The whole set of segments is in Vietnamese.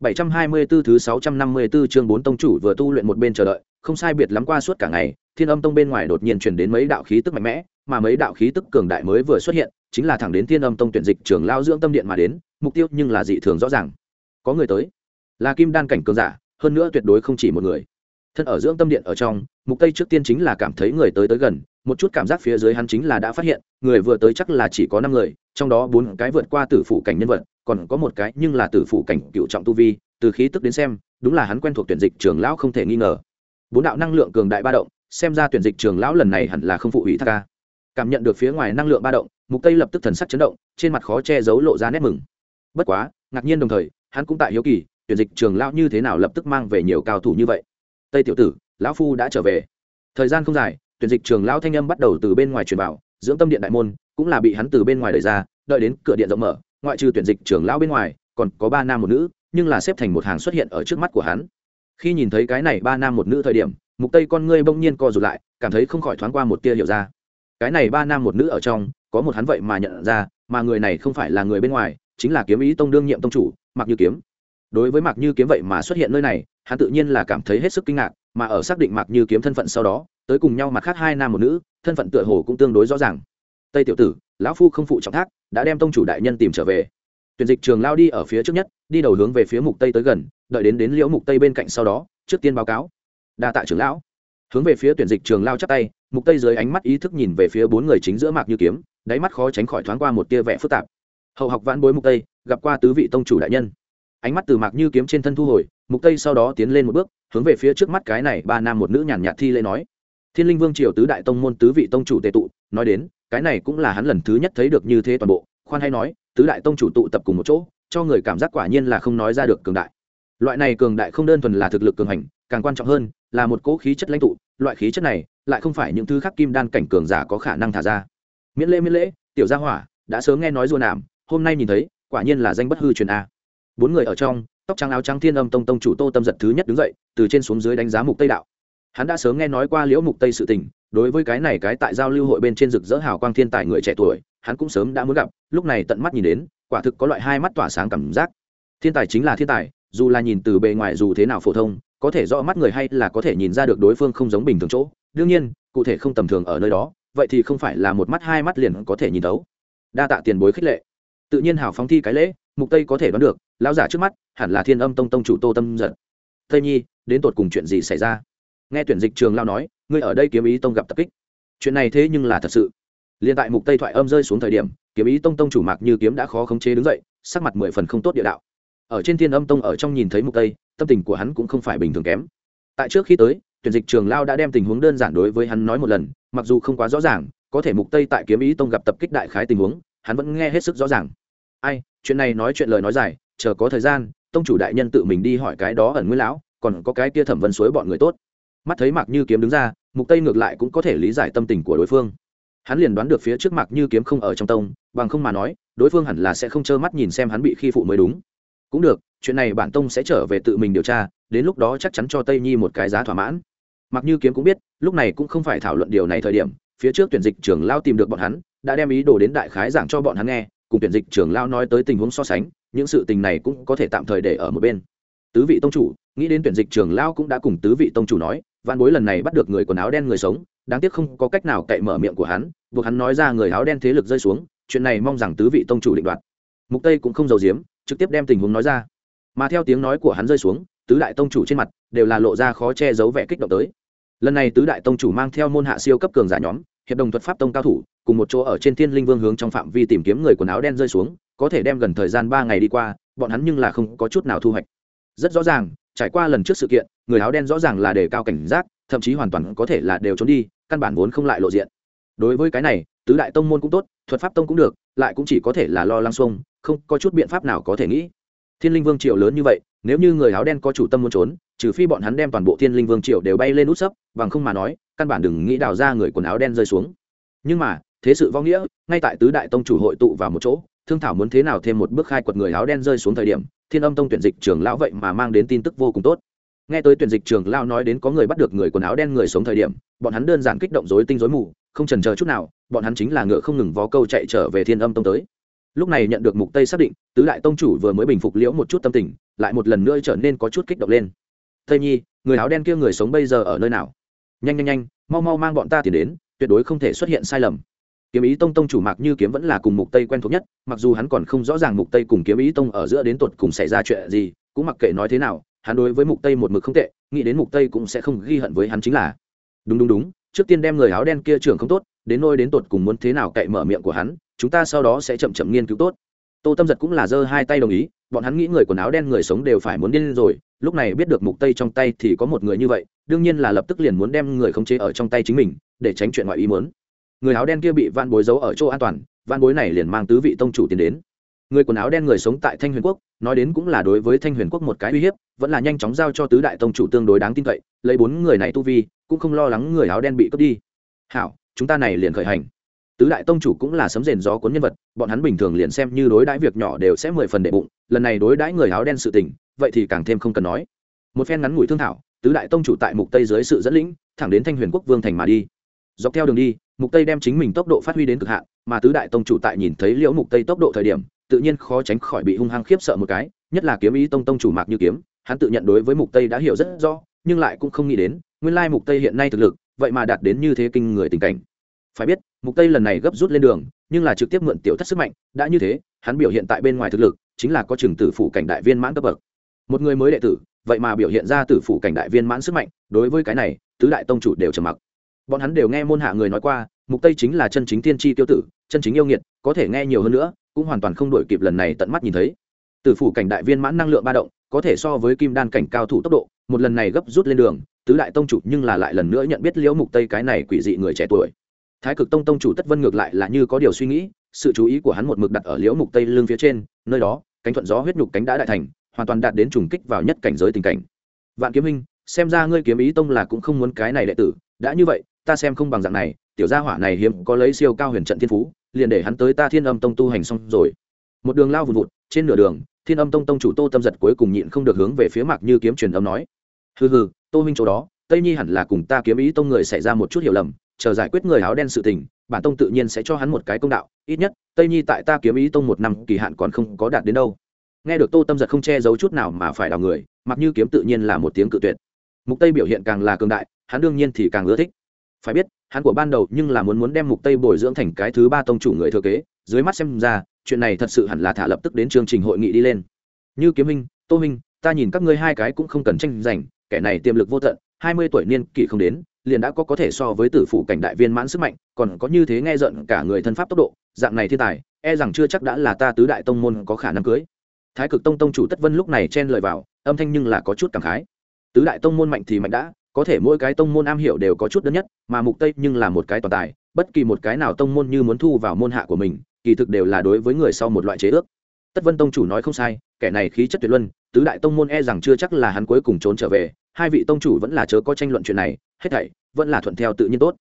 724 thứ 654 chương 4 tông chủ vừa tu luyện một bên chờ đợi, không sai biệt lắm qua suốt cả ngày, Thiên Âm Tông bên ngoài đột nhiên truyền đến mấy đạo khí tức mạnh mẽ, mà mấy đạo khí tức cường đại mới vừa xuất hiện, chính là thẳng đến Thiên Âm Tông tuyển dịch trưởng lao dưỡng tâm điện mà đến, mục tiêu nhưng là dị thường rõ ràng. Có người tới, là Kim Đan cảnh cường giả, hơn nữa tuyệt đối không chỉ một người. Thân ở dưỡng tâm điện ở trong, Mục Tây trước tiên chính là cảm thấy người tới tới gần, một chút cảm giác phía dưới hắn chính là đã phát hiện, người vừa tới chắc là chỉ có 5 người, trong đó bốn cái vượt qua tử phụ cảnh nhân vật, còn có một cái nhưng là tử phụ cảnh cựu trọng tu vi, từ khí tức đến xem đúng là hắn quen thuộc tuyển dịch trường lão không thể nghi ngờ. Bốn đạo năng lượng cường đại ba động xem ra tuyển dịch trường lão lần này hẳn là không phụ ủy thác ca. Cảm nhận được phía ngoài năng lượng ba động mục tây lập tức thần sắc chấn động trên mặt khó che giấu lộ ra nét mừng. Bất quá ngạc nhiên đồng thời hắn cũng tại hiếu kỳ tuyển dịch trường lão như thế nào lập tức mang về nhiều cao thủ như vậy. Tây tiểu tử lão phu đã trở về. Thời gian không dài tuyển dịch trường lão thanh âm bắt đầu từ bên ngoài truyền vào dưỡng tâm điện đại môn cũng là bị hắn từ bên ngoài đẩy ra đợi đến cửa điện rộng mở ngoại trừ tuyển dịch trưởng lão bên ngoài, còn có ba nam một nữ, nhưng là xếp thành một hàng xuất hiện ở trước mắt của hắn. Khi nhìn thấy cái này ba nam một nữ thời điểm, mục tây con ngươi bỗng nhiên co rụt lại, cảm thấy không khỏi thoáng qua một tia hiểu ra. Cái này ba nam một nữ ở trong, có một hắn vậy mà nhận ra, mà người này không phải là người bên ngoài, chính là kiếm ý tông đương nhiệm tông chủ mặc như kiếm. Đối với mặc như kiếm vậy mà xuất hiện nơi này, hắn tự nhiên là cảm thấy hết sức kinh ngạc, mà ở xác định mặc như kiếm thân phận sau đó, tới cùng nhau mặt khác hai nam một nữ, thân phận tựa hồ cũng tương đối rõ ràng. Tây tiểu tử, lão phu không phụ trọng thác đã đem tông chủ đại nhân tìm trở về. Tuyển dịch trường lao đi ở phía trước nhất, đi đầu hướng về phía mục tây tới gần, đợi đến đến liễu mục tây bên cạnh sau đó, trước tiên báo cáo. Đa tạ trưởng lão. Hướng về phía tuyển dịch trường lao chắp tay, mục tây dưới ánh mắt ý thức nhìn về phía bốn người chính giữa mạc như kiếm, đáy mắt khó tránh khỏi thoáng qua một tia vẻ phức tạp. Hậu học vãn bối mục tây, gặp qua tứ vị tông chủ đại nhân. Ánh mắt từ mạc như kiếm trên thân thu hồi, mục tây sau đó tiến lên một bước, hướng về phía trước mắt cái này ba nam một nữ nhàn nhạt thi lễ nói thiên linh vương triều tứ đại tông môn tứ vị tông chủ tề tụ, nói đến, cái này cũng là hắn lần thứ nhất thấy được như thế toàn bộ, khoan hay nói, tứ đại tông chủ tụ tập cùng một chỗ, cho người cảm giác quả nhiên là không nói ra được cường đại. Loại này cường đại không đơn thuần là thực lực cường hành, càng quan trọng hơn, là một cỗ khí chất lãnh tụ, loại khí chất này lại không phải những thứ khác kim đan cảnh cường giả có khả năng thả ra. Miễn lễ miễn lễ, tiểu gia hỏa, đã sớm nghe nói rùa nảm hôm nay nhìn thấy, quả nhiên là danh bất hư truyền a. Bốn người ở trong, tóc trắng áo trắng thiên âm tông tông chủ tô tâm giật thứ nhất đứng dậy, từ trên xuống dưới đánh giá mục tây đạo hắn đã sớm nghe nói qua liễu mục tây sự tình, đối với cái này cái tại giao lưu hội bên trên rực rỡ hào quang thiên tài người trẻ tuổi, hắn cũng sớm đã muốn gặp, lúc này tận mắt nhìn đến, quả thực có loại hai mắt tỏa sáng cảm giác. Thiên tài chính là thiên tài, dù là nhìn từ bề ngoài dù thế nào phổ thông, có thể rõ mắt người hay là có thể nhìn ra được đối phương không giống bình thường chỗ. Đương nhiên, cụ thể không tầm thường ở nơi đó, vậy thì không phải là một mắt hai mắt liền có thể nhìn thấu. Đa tạ tiền bối khích lệ. Tự nhiên hào phóng thi cái lễ, mục tây có thể đoán được, lão giả trước mắt hẳn là thiên âm tông tông chủ tô tâm giận tây nhi, đến tột cùng chuyện gì xảy ra? Nghe tuyển dịch trường lao nói, ngươi ở đây kiếm ý tông gặp tập kích. Chuyện này thế nhưng là thật sự. Liền tại mục tây thoại âm rơi xuống thời điểm, kiếm ý tông tông chủ mạc như kiếm đã khó khống chế đứng dậy, sắc mặt mười phần không tốt địa đạo. Ở trên thiên âm tông ở trong nhìn thấy mục tây, tâm tình của hắn cũng không phải bình thường kém. Tại trước khi tới, tuyển dịch trường lao đã đem tình huống đơn giản đối với hắn nói một lần, mặc dù không quá rõ ràng, có thể mục tây tại kiếm ý tông gặp tập kích đại khái tình huống, hắn vẫn nghe hết sức rõ ràng. Ai, chuyện này nói chuyện lời nói dài, chờ có thời gian, tông chủ đại nhân tự mình đi hỏi cái đó ẩn nguyên lão, còn có cái kia thẩm vân suối bọn người tốt mắt thấy mạc như kiếm đứng ra, mục tây ngược lại cũng có thể lý giải tâm tình của đối phương. Hắn liền đoán được phía trước mạc như kiếm không ở trong tông, bằng không mà nói, đối phương hẳn là sẽ không trơ mắt nhìn xem hắn bị khi phụ mới đúng. Cũng được, chuyện này bản tông sẽ trở về tự mình điều tra, đến lúc đó chắc chắn cho tây nhi một cái giá thỏa mãn. Mặc như kiếm cũng biết, lúc này cũng không phải thảo luận điều này thời điểm, phía trước tuyển dịch trưởng lao tìm được bọn hắn, đã đem ý đồ đến đại khái giảng cho bọn hắn nghe, cùng tuyển dịch trưởng lao nói tới tình huống so sánh, những sự tình này cũng có thể tạm thời để ở một bên. Tứ vị tông chủ, nghĩ đến tuyển dịch trưởng lao cũng đã cùng tứ vị tông chủ nói Vạn bối lần này bắt được người quần áo đen người sống, đáng tiếc không có cách nào cậy mở miệng của hắn, buộc hắn nói ra người áo đen thế lực rơi xuống, chuyện này mong rằng tứ vị tông chủ định đoạt. Mục tây cũng không giàu giếm, trực tiếp đem tình huống nói ra. Mà theo tiếng nói của hắn rơi xuống, tứ đại tông chủ trên mặt đều là lộ ra khó che giấu vẻ kích động tới. Lần này tứ đại tông chủ mang theo môn hạ siêu cấp cường giả nhóm, hiệp đồng thuật pháp tông cao thủ, cùng một chỗ ở trên thiên linh vương hướng trong phạm vi tìm kiếm người quần áo đen rơi xuống, có thể đem gần thời gian ba ngày đi qua, bọn hắn nhưng là không có chút nào thu hoạch. Rất rõ ràng trải qua lần trước sự kiện, người áo đen rõ ràng là đề cao cảnh giác, thậm chí hoàn toàn có thể là đều trốn đi, căn bản vốn không lại lộ diện. Đối với cái này, tứ đại tông môn cũng tốt, thuật pháp tông cũng được, lại cũng chỉ có thể là lo lăng xuông, không có chút biện pháp nào có thể nghĩ. Thiên linh vương triều lớn như vậy, nếu như người áo đen có chủ tâm muốn trốn, trừ phi bọn hắn đem toàn bộ thiên linh vương triều đều bay lên nút sấp, bằng không mà nói, căn bản đừng nghĩ đào ra người quần áo đen rơi xuống. Nhưng mà, thế sự vong nghĩa, ngay tại tứ đại tông chủ hội tụ vào một chỗ, thương thảo muốn thế nào thêm một bước khai quật người áo đen rơi xuống thời điểm thiên âm tông tuyển dịch trường lão vậy mà mang đến tin tức vô cùng tốt. Nghe tới tuyển dịch trường lão nói đến có người bắt được người quần áo đen người sống thời điểm, bọn hắn đơn giản kích động dối tinh dối mù, không trần chờ chút nào, bọn hắn chính là ngựa không ngừng vó câu chạy trở về thiên âm tông tới. Lúc này nhận được mục tây xác định, tứ đại tông chủ vừa mới bình phục liễu một chút tâm tình, lại một lần nữa trở nên có chút kích động lên. Tây nhi, người áo đen kia người sống bây giờ ở nơi nào? Nhanh nhanh nhanh, mau mau mang bọn ta tiền đến, tuyệt đối không thể xuất hiện sai lầm kiếm ý tông tông chủ mạc như kiếm vẫn là cùng mục tây quen thuộc nhất, mặc dù hắn còn không rõ ràng mục tây cùng kiếm ý tông ở giữa đến tuột cùng xảy ra chuyện gì, cũng mặc kệ nói thế nào, hắn đối với mục tây một mực không tệ, nghĩ đến mục tây cũng sẽ không ghi hận với hắn chính là. Đúng đúng đúng, trước tiên đem người áo đen kia trưởng không tốt, đến nôi đến tuột cùng muốn thế nào cậy mở miệng của hắn, chúng ta sau đó sẽ chậm chậm nghiên cứu tốt. Tô tâm giật cũng là giơ hai tay đồng ý, bọn hắn nghĩ người quần áo đen người sống đều phải muốn điên rồi, lúc này biết được mục tây trong tay thì có một người như vậy, đương nhiên là lập tức liền muốn đem người khống chế ở trong tay chính mình, để tránh chuyện ngoại ý muốn người áo đen kia bị van bối giấu ở chỗ an toàn van bối này liền mang tứ vị tông chủ tiến đến. Người quần áo đen người sống tại thanh huyền quốc, nói đến cũng là đối với thanh huyền quốc một cái uy hiếp, vẫn là nhanh chóng giao cho tứ đại tông chủ tương đối đáng tin cậy, lấy bốn người này tu vi, cũng không lo lắng người áo đen bị cướp đi. Hảo, chúng ta này liền khởi hành. Tứ đại tông chủ cũng là sấm rền gió cuốn nhân vật, bọn hắn bình thường liền xem như đối đãi việc nhỏ đều sẽ mười phần đệ bụng, lần này đối đãi người áo đen sự tình, vậy thì càng thêm không cần nói. Một phen ngắn ngủi thương thảo, tứ đại tông chủ tại mục tây dưới sự dẫn lĩnh, thẳng đến thanh huyền quốc vương thành mà đi dọc theo đường đi, mục tây đem chính mình tốc độ phát huy đến cực hạn, mà tứ đại tông chủ tại nhìn thấy liễu mục tây tốc độ thời điểm, tự nhiên khó tránh khỏi bị hung hăng khiếp sợ một cái, nhất là kiếm ý tông tông chủ mạc như kiếm, hắn tự nhận đối với mục tây đã hiểu rất rõ, nhưng lại cũng không nghĩ đến, nguyên lai mục tây hiện nay thực lực, vậy mà đạt đến như thế kinh người tình cảnh. Phải biết, mục tây lần này gấp rút lên đường, nhưng là trực tiếp mượn tiểu thất sức mạnh, đã như thế, hắn biểu hiện tại bên ngoài thực lực, chính là có trường tử phủ cảnh đại viên mãn cấp bậc. Một người mới đệ tử, vậy mà biểu hiện ra tử phủ cảnh đại viên mãn sức mạnh, đối với cái này, tứ đại tông chủ đều trầm mặc bọn hắn đều nghe môn hạ người nói qua, mục tây chính là chân chính tiên tri tiêu tử, chân chính yêu nghiệt, có thể nghe nhiều hơn nữa, cũng hoàn toàn không đổi kịp lần này tận mắt nhìn thấy. Tử phủ cảnh đại viên mãn năng lượng ba động, có thể so với kim đan cảnh cao thủ tốc độ, một lần này gấp rút lên đường, tứ đại tông chủ nhưng là lại lần nữa nhận biết liễu mục tây cái này quỷ dị người trẻ tuổi. Thái cực tông tông chủ tất vân ngược lại là như có điều suy nghĩ, sự chú ý của hắn một mực đặt ở liễu mục tây lưng phía trên, nơi đó, cánh thuận gió huyết nhục cánh đã đại thành, hoàn toàn đạt đến trùng kích vào nhất cảnh giới tình cảnh. Vạn kiếm minh, xem ra ngươi kiếm ý tông là cũng không muốn cái này đệ tử, đã như vậy ta xem không bằng dạng này, tiểu gia hỏa này hiếm có lấy siêu cao huyền trận thiên phú, liền để hắn tới ta thiên âm tông tu hành xong rồi. Một đường lao vùn vụt, trên nửa đường, thiên âm tông tông chủ tô tâm giật cuối cùng nhịn không được hướng về phía mạc như kiếm truyền âm nói, hừ hừ, tô minh chỗ đó, tây nhi hẳn là cùng ta kiếm ý tông người xảy ra một chút hiểu lầm, chờ giải quyết người áo đen sự tình, bản tông tự nhiên sẽ cho hắn một cái công đạo, ít nhất, tây nhi tại ta kiếm ý tông một năm kỳ hạn còn không có đạt đến đâu. Nghe được tô tâm giật không che giấu chút nào mà phải đào người mặc như kiếm tự nhiên là một tiếng cự tuyệt. Mục tây biểu hiện càng là cường đại, hắn đương nhiên thì càng ưa thích phải biết, hắn của ban đầu nhưng là muốn muốn đem mục tây bồi dưỡng thành cái thứ ba tông chủ người thừa kế, dưới mắt xem ra, chuyện này thật sự hẳn là thả lập tức đến chương trình hội nghị đi lên. Như kiếm minh, tô minh, ta nhìn các ngươi hai cái cũng không cần tranh giành, kẻ này tiềm lực vô tận 20 tuổi niên kỷ không đến, liền đã có có thể so với tử phủ cảnh đại viên mãn sức mạnh, còn có như thế nghe giận cả người thân pháp tốc độ, dạng này thiên tài e rằng chưa chắc đã là ta tứ đại tông môn có khả năng cưới. Thái cực tông tông chủ tất vân lúc này chen lời vào, âm thanh nhưng là có chút cảm khái. Tứ đại tông môn mạnh thì mạnh đã có thể mỗi cái tông môn am hiểu đều có chút đơn nhất, mà mục tây nhưng là một cái toàn tài, bất kỳ một cái nào tông môn như muốn thu vào môn hạ của mình, kỳ thực đều là đối với người sau một loại chế ước. Tất vân tông chủ nói không sai, kẻ này khí chất tuyệt luân, tứ đại tông môn e rằng chưa chắc là hắn cuối cùng trốn trở về, hai vị tông chủ vẫn là chớ có tranh luận chuyện này, hết thảy vẫn là thuận theo tự nhiên tốt.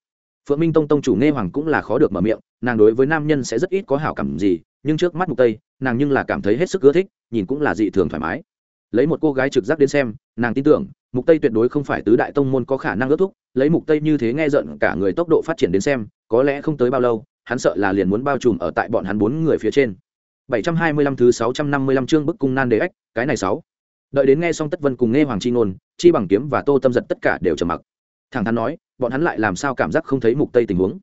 Phượng minh tông tông chủ nghe hoàng cũng là khó được mở miệng, nàng đối với nam nhân sẽ rất ít có hảo cảm gì, nhưng trước mắt mục tây, nàng nhưng là cảm thấy hết sức ưa thích, nhìn cũng là dị thường thoải mái lấy một cô gái trực giác đến xem, nàng tin tưởng, mục tây tuyệt đối không phải tứ đại tông môn có khả năng ước thúc, lấy mục tây như thế nghe giận cả người tốc độ phát triển đến xem, có lẽ không tới bao lâu, hắn sợ là liền muốn bao trùm ở tại bọn hắn bốn người phía trên. 725 thứ 655 chương bức cung nan đế ếch cái này sáu. Đợi đến nghe xong tất vân cùng nghe hoàng chi ngôn, chi bằng kiếm và tô tâm giật tất cả đều trầm mặc. Thẳng thắn nói, bọn hắn lại làm sao cảm giác không thấy mục tây tình huống?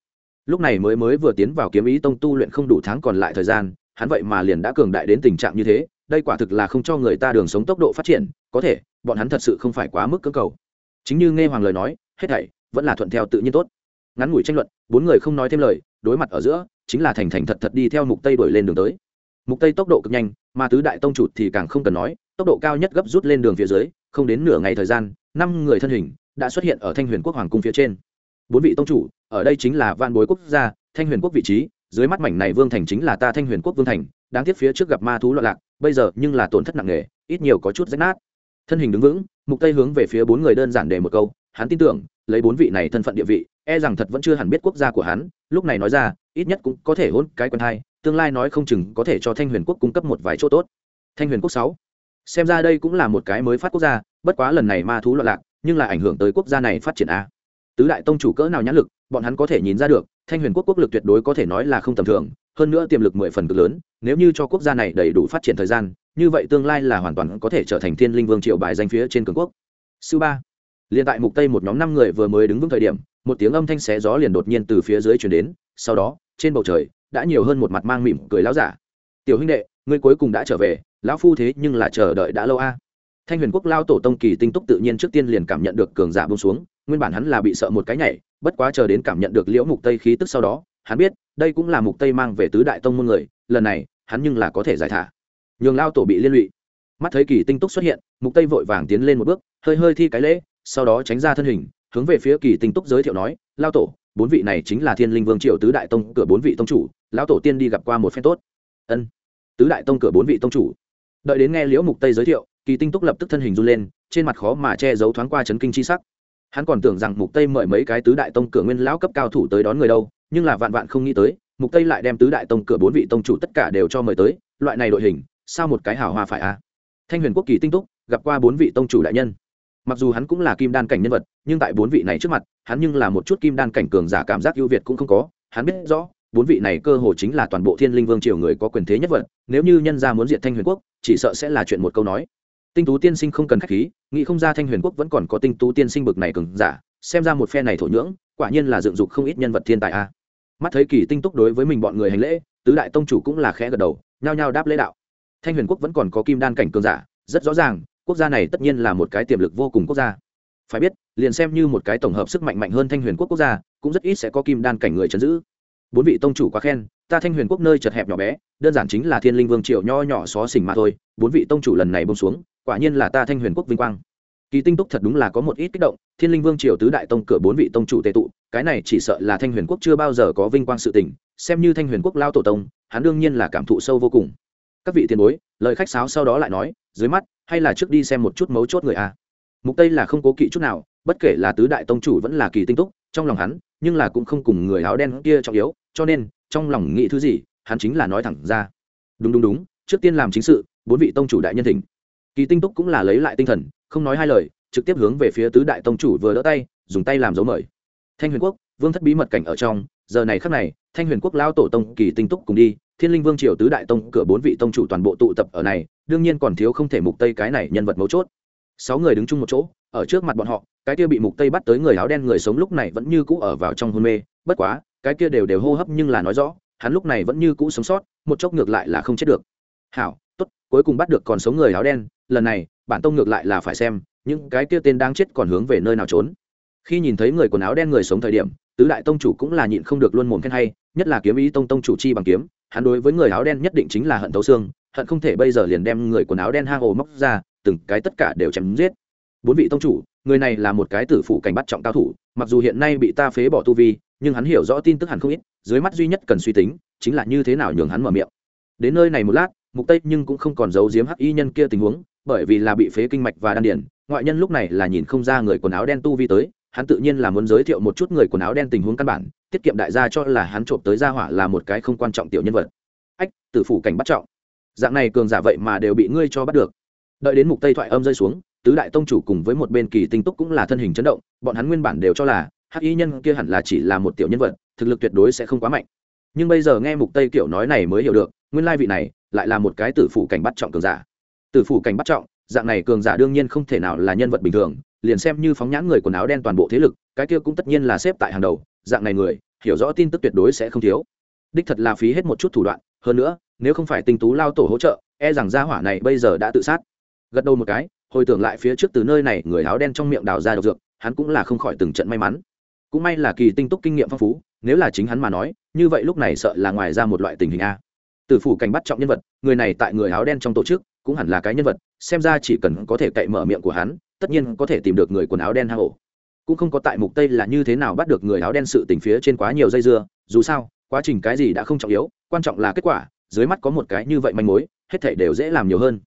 Lúc này mới mới vừa tiến vào kiếm ý tông tu luyện không đủ tháng còn lại thời gian, hắn vậy mà liền đã cường đại đến tình trạng như thế đây quả thực là không cho người ta đường sống tốc độ phát triển, có thể, bọn hắn thật sự không phải quá mức cơ cầu. Chính như nghe hoàng lời nói, hết thảy vẫn là thuận theo tự nhiên tốt. Ngắn ngủi tranh luận, bốn người không nói thêm lời, đối mặt ở giữa, chính là thành thành thật thật đi theo mục tây đuổi lên đường tới. Mục tây tốc độ cực nhanh, mà tứ đại tông chủ thì càng không cần nói, tốc độ cao nhất gấp rút lên đường phía dưới, không đến nửa ngày thời gian, năm người thân hình đã xuất hiện ở thanh huyền quốc hoàng cung phía trên. Bốn vị tông chủ, ở đây chính là van bối quốc gia, thanh huyền quốc vị trí, dưới mắt mảnh này vương thành chính là ta thanh huyền quốc vương thành, đáng tiếc phía trước gặp ma thú loạn lạc bây giờ nhưng là tổn thất nặng nề, ít nhiều có chút rách nát. Thân hình đứng vững, mục tây hướng về phía bốn người đơn giản để một câu, hắn tin tưởng, lấy bốn vị này thân phận địa vị e rằng thật vẫn chưa hẳn biết quốc gia của hắn, lúc này nói ra, ít nhất cũng có thể hôn cái quân hai, tương lai nói không chừng có thể cho thanh huyền quốc cung cấp một vài chỗ tốt. Thanh huyền quốc sáu. Xem ra đây cũng là một cái mới phát quốc gia, bất quá lần này ma thú loạn lạc, nhưng là ảnh hưởng tới quốc gia này phát triển a. Tứ đại tông chủ cỡ nào nhãn lực, bọn hắn có thể nhìn ra được, thanh huyền quốc quốc lực tuyệt đối có thể nói là không tầm thường hơn nữa tiềm lực mười phần cực lớn, nếu như cho quốc gia này đầy đủ phát triển thời gian, như vậy tương lai là hoàn toàn có thể trở thành thiên linh vương triệu bài danh phía trên cường quốc. Sư ba, liền tại mục tây một nhóm năm người vừa mới đứng vững thời điểm, một tiếng âm thanh xé gió liền đột nhiên từ phía dưới chuyển đến, sau đó, trên bầu trời, đã nhiều hơn một mặt mang mỉm cười láo giả. Tiểu huynh đệ, ngươi cuối cùng đã trở về, lão phu thế nhưng là chờ đợi đã lâu a. Thanh huyền quốc lao tổ tông kỳ tinh túc tự nhiên trước tiên liền cảm nhận được cường giả bông xuống, nguyên bản hắn là bị sợ một cái nhảy, bất quá chờ đến cảm nhận được liễu mục tây khí tức sau đó hắn biết, đây cũng là mục tây mang về tứ đại tông môn người, lần này, hắn nhưng là có thể giải thả. Nhường lao tổ bị liên lụy. Mắt thấy kỳ tinh túc xuất hiện, mục tây vội vàng tiến lên một bước, hơi hơi thi cái lễ, sau đó tránh ra thân hình, hướng về phía kỳ tinh túc giới thiệu nói, lao tổ, bốn vị này chính là thiên linh vương triệu tứ đại tông, cửa bốn vị tông chủ lão tổ tiên đi gặp qua một phen tốt. Ân, tứ đại tông cửa bốn vị tông chủ. Đợi đến nghe liễu mục tây giới thiệu, kỳ tinh túc lập tức thân hình run lên, trên mặt khó mà che giấu thoáng qua chấn kinh chi sắc. Hắn còn tưởng rằng mục tây mời mấy cái tứ đại tông cửa nguyên lão cấp cao thủ tới đón người đâu nhưng là vạn vạn không nghĩ tới, mục tây lại đem tứ đại tông cửa bốn vị tông chủ tất cả đều cho mời tới, loại này đội hình, sao một cái hào hoa phải a thanh huyền quốc kỳ tinh túc, gặp qua bốn vị tông chủ đại nhân. Mặc dù hắn cũng là kim đan cảnh nhân vật, nhưng tại bốn vị này trước mặt, hắn nhưng là một chút kim đan cảnh cường giả cảm giác ưu việt cũng không có. Hắn biết rõ, bốn vị này cơ hồ chính là toàn bộ thiên linh vương triều người có quyền thế nhất vật, nếu như nhân gia muốn diệt thanh huyền quốc, chỉ sợ sẽ là chuyện một câu nói. Tinh tú tiên sinh không cần khách khí, nghĩ không ra thanh huyền quốc vẫn còn có tinh tú tiên sinh bực này cường giả, xem ra một phe này thổ nhưỡng quả nhiên là dựng dục không ít nhân vật thiên tài a. Mắt thấy kỳ tinh túc đối với mình bọn người hành lễ, tứ đại tông chủ cũng là khẽ gật đầu, nhao nhao đáp lễ đạo. Thanh huyền quốc vẫn còn có kim đan cảnh cường giả, rất rõ ràng, quốc gia này tất nhiên là một cái tiềm lực vô cùng quốc gia. Phải biết, liền xem như một cái tổng hợp sức mạnh mạnh hơn thanh huyền quốc quốc gia, cũng rất ít sẽ có kim đan cảnh người chấn giữ. Bốn vị tông chủ quá khen, ta thanh huyền quốc nơi chật hẹp nhỏ bé, đơn giản chính là thiên linh vương triều nho nhỏ xó xỉnh mà thôi, bốn vị tông chủ lần này bông xuống, quả nhiên là ta thanh huyền quốc vinh quang kỳ tinh túc thật đúng là có một ít kích động, thiên linh vương triều tứ đại tông cửa bốn vị tông chủ tệ tụ, cái này chỉ sợ là thanh huyền quốc chưa bao giờ có vinh quang sự tình, xem như thanh huyền quốc lao tổ tông, hắn đương nhiên là cảm thụ sâu vô cùng. Các vị tiền bối, lời khách sáo sau đó lại nói, dưới mắt, hay là trước đi xem một chút mấu chốt người a. Mục tây là không cố kỵ chút nào, bất kể là tứ đại tông chủ vẫn là kỳ tinh túc, trong lòng hắn, nhưng là cũng không cùng người áo đen kia trọng yếu, cho nên, trong lòng nghĩ thứ gì, hắn chính là nói thẳng ra. Đúng đúng đúng, trước tiên làm chính sự, bốn vị tông chủ đại nhân thỉnh kỳ tinh túc cũng là lấy lại tinh thần, không nói hai lời, trực tiếp hướng về phía tứ đại tông chủ vừa đỡ tay, dùng tay làm dấu mời. Thanh huyền quốc, vương thất bí mật cảnh ở trong, giờ này khắc này, thanh huyền quốc lao tổ tông kỳ tinh túc cùng đi, thiên linh vương triều tứ đại tông cửa bốn vị tông chủ toàn bộ tụ tập ở này, đương nhiên còn thiếu không thể mục tây cái này nhân vật mấu chốt. Sáu người đứng chung một chỗ, ở trước mặt bọn họ, cái kia bị mục tây bắt tới người áo đen người sống lúc này vẫn như cũ ở vào trong hôn mê, bất quá, cái kia đều đều hô hấp nhưng là nói rõ, hắn lúc này vẫn như cũ sống sót, một chốc ngược lại là không chết được. Hảo, tốt, cuối cùng bắt được còn sống người áo đen lần này, bản tông ngược lại là phải xem những cái kia tên đang chết còn hướng về nơi nào trốn. Khi nhìn thấy người quần áo đen người sống thời điểm, tứ đại tông chủ cũng là nhịn không được luôn mồm khen hay, nhất là kiếm ý tông tông chủ chi bằng kiếm, hắn đối với người áo đen nhất định chính là hận thấu xương, hận không thể bây giờ liền đem người quần áo đen hang ổ móc ra, từng cái tất cả đều chém giết. Bốn vị tông chủ, người này là một cái tử phụ cảnh bắt trọng cao thủ, mặc dù hiện nay bị ta phế bỏ tu vi, nhưng hắn hiểu rõ tin tức hẳn không ít, dưới mắt duy nhất cần suy tính, chính là như thế nào nhường hắn mở miệng. Đến nơi này một lát mục tây nhưng cũng không còn giấu giếm hắc y nhân kia tình huống, bởi vì là bị phế kinh mạch và đan điển ngoại nhân lúc này là nhìn không ra người quần áo đen tu vi tới, hắn tự nhiên là muốn giới thiệu một chút người quần áo đen tình huống căn bản, tiết kiệm đại gia cho là hắn trộm tới gia hỏa là một cái không quan trọng tiểu nhân vật. Ách, tử phủ cảnh bắt trọng. Dạng này cường giả vậy mà đều bị ngươi cho bắt được. Đợi đến mục tây thoại âm rơi xuống, tứ đại tông chủ cùng với một bên kỳ tinh túc cũng là thân hình chấn động, bọn hắn nguyên bản đều cho là hắc y nhân kia hẳn là chỉ là một tiểu nhân vật, thực lực tuyệt đối sẽ không quá mạnh. Nhưng bây giờ nghe mục tây kiểu nói này mới hiểu được nguyên lai vị này lại là một cái tử phủ cảnh bắt trọng cường giả. Tử phủ cảnh bắt trọng, dạng này cường giả đương nhiên không thể nào là nhân vật bình thường, liền xem như phóng nhãn người quần áo đen toàn bộ thế lực, cái kia cũng tất nhiên là xếp tại hàng đầu, dạng này người, hiểu rõ tin tức tuyệt đối sẽ không thiếu. Đích thật là phí hết một chút thủ đoạn, hơn nữa, nếu không phải tinh tú lao tổ hỗ trợ e rằng gia hỏa này bây giờ đã tự sát. Gật đầu một cái, hồi tưởng lại phía trước từ nơi này, người áo đen trong miệng đào ra độc dược, hắn cũng là không khỏi từng trận may mắn. Cũng may là kỳ tinh túc kinh nghiệm phong phú, nếu là chính hắn mà nói, như vậy lúc này sợ là ngoài ra một loại tình hình a. Tử phủ cảnh bắt trọng nhân vật, người này tại người áo đen trong tổ chức, cũng hẳn là cái nhân vật, xem ra chỉ cần có thể cậy mở miệng của hắn, tất nhiên có thể tìm được người quần áo đen hang ổ. Cũng không có tại mục tây là như thế nào bắt được người áo đen sự tình phía trên quá nhiều dây dưa, dù sao, quá trình cái gì đã không trọng yếu, quan trọng là kết quả, dưới mắt có một cái như vậy manh mối, hết thảy đều dễ làm nhiều hơn.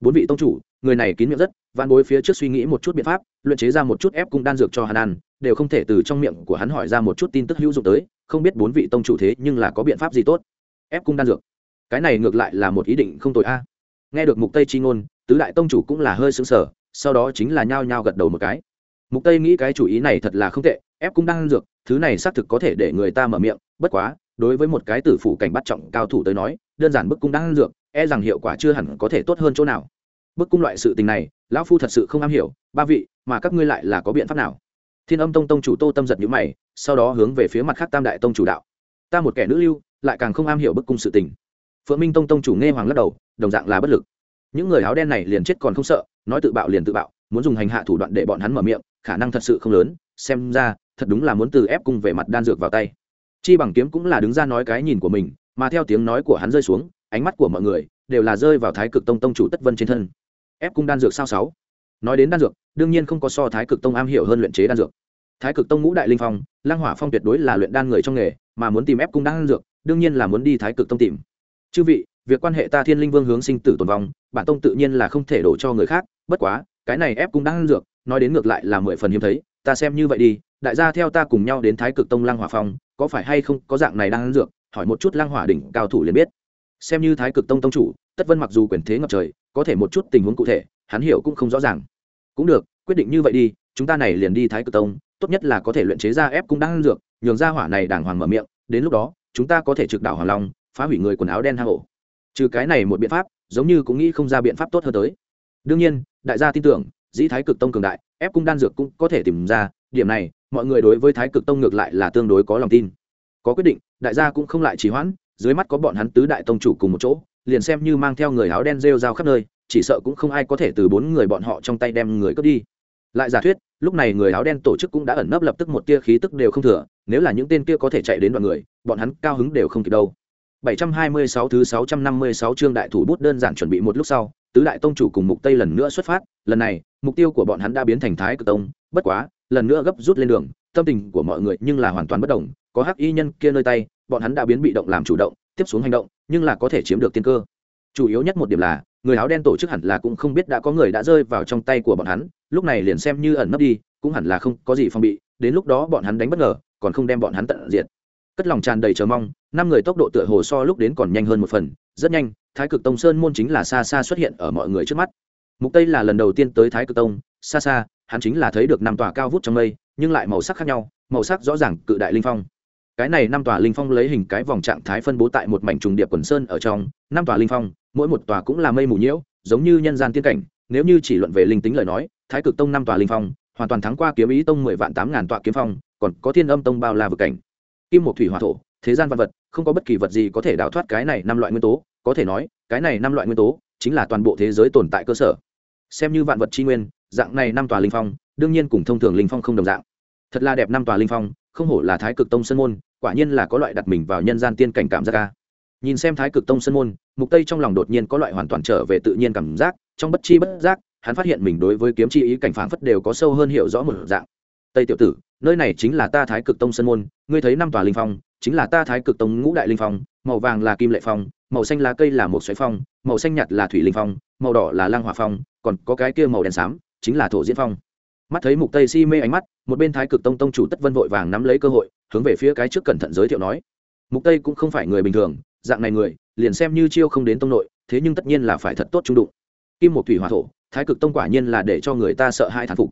Bốn vị tông chủ, người này kín miệng rất van bối phía trước suy nghĩ một chút biện pháp, luyện chế ra một chút ép cung đan dược cho hắn ăn, đều không thể từ trong miệng của hắn hỏi ra một chút tin tức hữu dụng tới, không biết bốn vị tông chủ thế nhưng là có biện pháp gì tốt. Ép cung đan dược cái này ngược lại là một ý định không tồi a. Nghe được mục tây chi ngôn, tứ đại tông chủ cũng là hơi sững sờ, sau đó chính là nhao nhao gật đầu một cái. Mục tây nghĩ cái chủ ý này thật là không tệ, ép cung đang dược, thứ này xác thực có thể để người ta mở miệng, bất quá, đối với một cái tử phủ cảnh bắt trọng cao thủ tới nói, đơn giản bức cung đang dược e rằng hiệu quả chưa hẳn có thể tốt hơn chỗ nào. Bức cung loại sự tình này, lão phu thật sự không am hiểu, ba vị, mà các ngươi lại là có biện pháp nào? Thiên âm tông tông chủ tô tâm giật nhữ mày, sau đó hướng về phía mặt khác tam đại tông chủ đạo. Ta một kẻ nữ lưu, lại càng không am hiểu bức cung sự tình phượng minh tông tông chủ nghe hoàng lắc đầu, đồng dạng là bất lực. Những người áo đen này liền chết còn không sợ, nói tự bạo liền tự bạo, muốn dùng hành hạ thủ đoạn để bọn hắn mở miệng, khả năng thật sự không lớn, xem ra, thật đúng là muốn từ ép cung về mặt đan dược vào tay. Chi bằng kiếm cũng là đứng ra nói cái nhìn của mình, mà theo tiếng nói của hắn rơi xuống, ánh mắt của mọi người đều là rơi vào thái cực tông tông chủ tất vân trên thân. Ép cung đan dược sao sáu? Nói đến đan dược, đương nhiên không có so thái cực tông am hiểu hơn luyện chế đan dược. Thái cực tông ngũ đại linh phong lang hỏa phong tuyệt đối là luyện đan người trong nghề, mà muốn tìm ép cung đan dược, đương nhiên là muốn đi thái cực tông tìm chư vị, việc quan hệ ta thiên linh vương hướng sinh tử tồn vong, bản tông tự nhiên là không thể đổ cho người khác, bất quá, cái này ép cung ăn dược, nói đến ngược lại là mười phần hiếm thấy, ta xem như vậy đi, đại gia theo ta cùng nhau đến thái cực tông lang hỏa phong, có phải hay không có dạng này đang dược, hỏi một chút lang hỏa đỉnh cao thủ liền biết. Xem như thái cực tông tông chủ, tất vân mặc dù quyền thế ngập trời, có thể một chút tình huống cụ thể, hắn hiểu cũng không rõ ràng. Cũng được, quyết định như vậy đi, chúng ta này liền đi thái cực tông, tốt nhất là có thể luyện chế ra ép cung đang dược, nhường ra hỏa này đàng hoàng mở miệng, đến lúc đó, chúng ta có thể trực đảo hoàng long phá hủy người quần áo đen hang ổ. Trừ cái này một biện pháp, giống như cũng nghĩ không ra biện pháp tốt hơn tới. Đương nhiên, đại gia tin tưởng, dĩ thái cực tông cường đại, ép cung đan dược cũng có thể tìm ra, điểm này, mọi người đối với thái cực tông ngược lại là tương đối có lòng tin. Có quyết định, đại gia cũng không lại trì hoãn, dưới mắt có bọn hắn tứ đại tông chủ cùng một chỗ, liền xem như mang theo người áo đen rêu rao khắp nơi, chỉ sợ cũng không ai có thể từ bốn người bọn họ trong tay đem người cướp đi. Lại giả thuyết, lúc này người áo đen tổ chức cũng đã ẩn nấp lập tức một tia khí tức đều không thừa, nếu là những tên kia có thể chạy đến đoạn người, bọn hắn cao hứng đều không kịp đâu. 726 thứ 656 chương đại thủ bút đơn giản chuẩn bị một lúc sau, tứ đại tông chủ cùng mục tây lần nữa xuất phát. Lần này, mục tiêu của bọn hắn đã biến thành thái cực tông. Bất quá, lần nữa gấp rút lên đường, tâm tình của mọi người nhưng là hoàn toàn bất động có hắc y nhân kia nơi tay, bọn hắn đã biến bị động làm chủ động, tiếp xuống hành động, nhưng là có thể chiếm được tiên cơ. Chủ yếu nhất một điểm là, người áo đen tổ chức hẳn là cũng không biết đã có người đã rơi vào trong tay của bọn hắn, lúc này liền xem như ẩn nấp đi, cũng hẳn là không có gì phòng bị, đến lúc đó bọn hắn đánh bất ngờ, còn không đem bọn hắn tận diệt cất lòng tràn đầy chờ mong, năm người tốc độ tựa hồ so lúc đến còn nhanh hơn một phần, rất nhanh, thái cực tông sơn môn chính là xa xa xuất hiện ở mọi người trước mắt. Mục tây là lần đầu tiên tới thái cực tông, xa xa, hắn chính là thấy được năm tòa cao vút trong mây, nhưng lại màu sắc khác nhau, màu sắc rõ ràng cự đại linh phong. Cái này năm tòa linh phong lấy hình cái vòng trạng thái phân bố tại một mảnh trùng điệp quần sơn ở trong, năm tòa linh phong, mỗi một tòa cũng là mây mù nhiễu, giống như nhân gian tiên cảnh, nếu như chỉ luận về linh tính lời nói, thái cực tông năm tòa linh phong, hoàn toàn thắng qua kiếm ý tông mười vạn tám ngàn tọa kiếm phong, còn có thiên âm tông bao la vực cảnh kim một thủy hỏa thổ, thế gian văn vật, không có bất kỳ vật gì có thể đào thoát cái này năm loại nguyên tố. Có thể nói, cái này năm loại nguyên tố chính là toàn bộ thế giới tồn tại cơ sở. Xem như vạn vật tri nguyên, dạng này năm tòa linh phong, đương nhiên cùng thông thường linh phong không đồng dạng. Thật là đẹp năm tòa linh phong, không hổ là thái cực tông Sơn môn, quả nhiên là có loại đặt mình vào nhân gian tiên cảnh cảm giác ca nhìn xem thái cực tông Sơn môn, mục tây trong lòng đột nhiên có loại hoàn toàn trở về tự nhiên cảm giác, trong bất chi bất giác, hắn phát hiện mình đối với kiếm chi ý cảnh phảng phất đều có sâu hơn hiểu rõ một dạng. Tây tiểu tử nơi này chính là ta thái cực tông sân môn, ngươi thấy năm tòa linh phong, chính là ta thái cực tông ngũ đại linh phong, màu vàng là kim lệ phong, màu xanh lá cây là một xoáy phong, màu xanh nhạt là thủy linh phong, màu đỏ là lang hỏa phong, còn có cái kia màu đen xám, chính là thổ diễn phong. Mắt thấy mục tây si mê ánh mắt, một bên thái cực tông tông chủ tất vân vội vàng nắm lấy cơ hội, hướng về phía cái trước cẩn thận giới thiệu nói, mục tây cũng không phải người bình thường, dạng này người, liền xem như chiêu không đến tông nội, thế nhưng tất nhiên là phải thật tốt trung đụng. Kim một thủy hỏa thổ, thái cực tông quả nhiên là để cho người ta sợ hai thán phục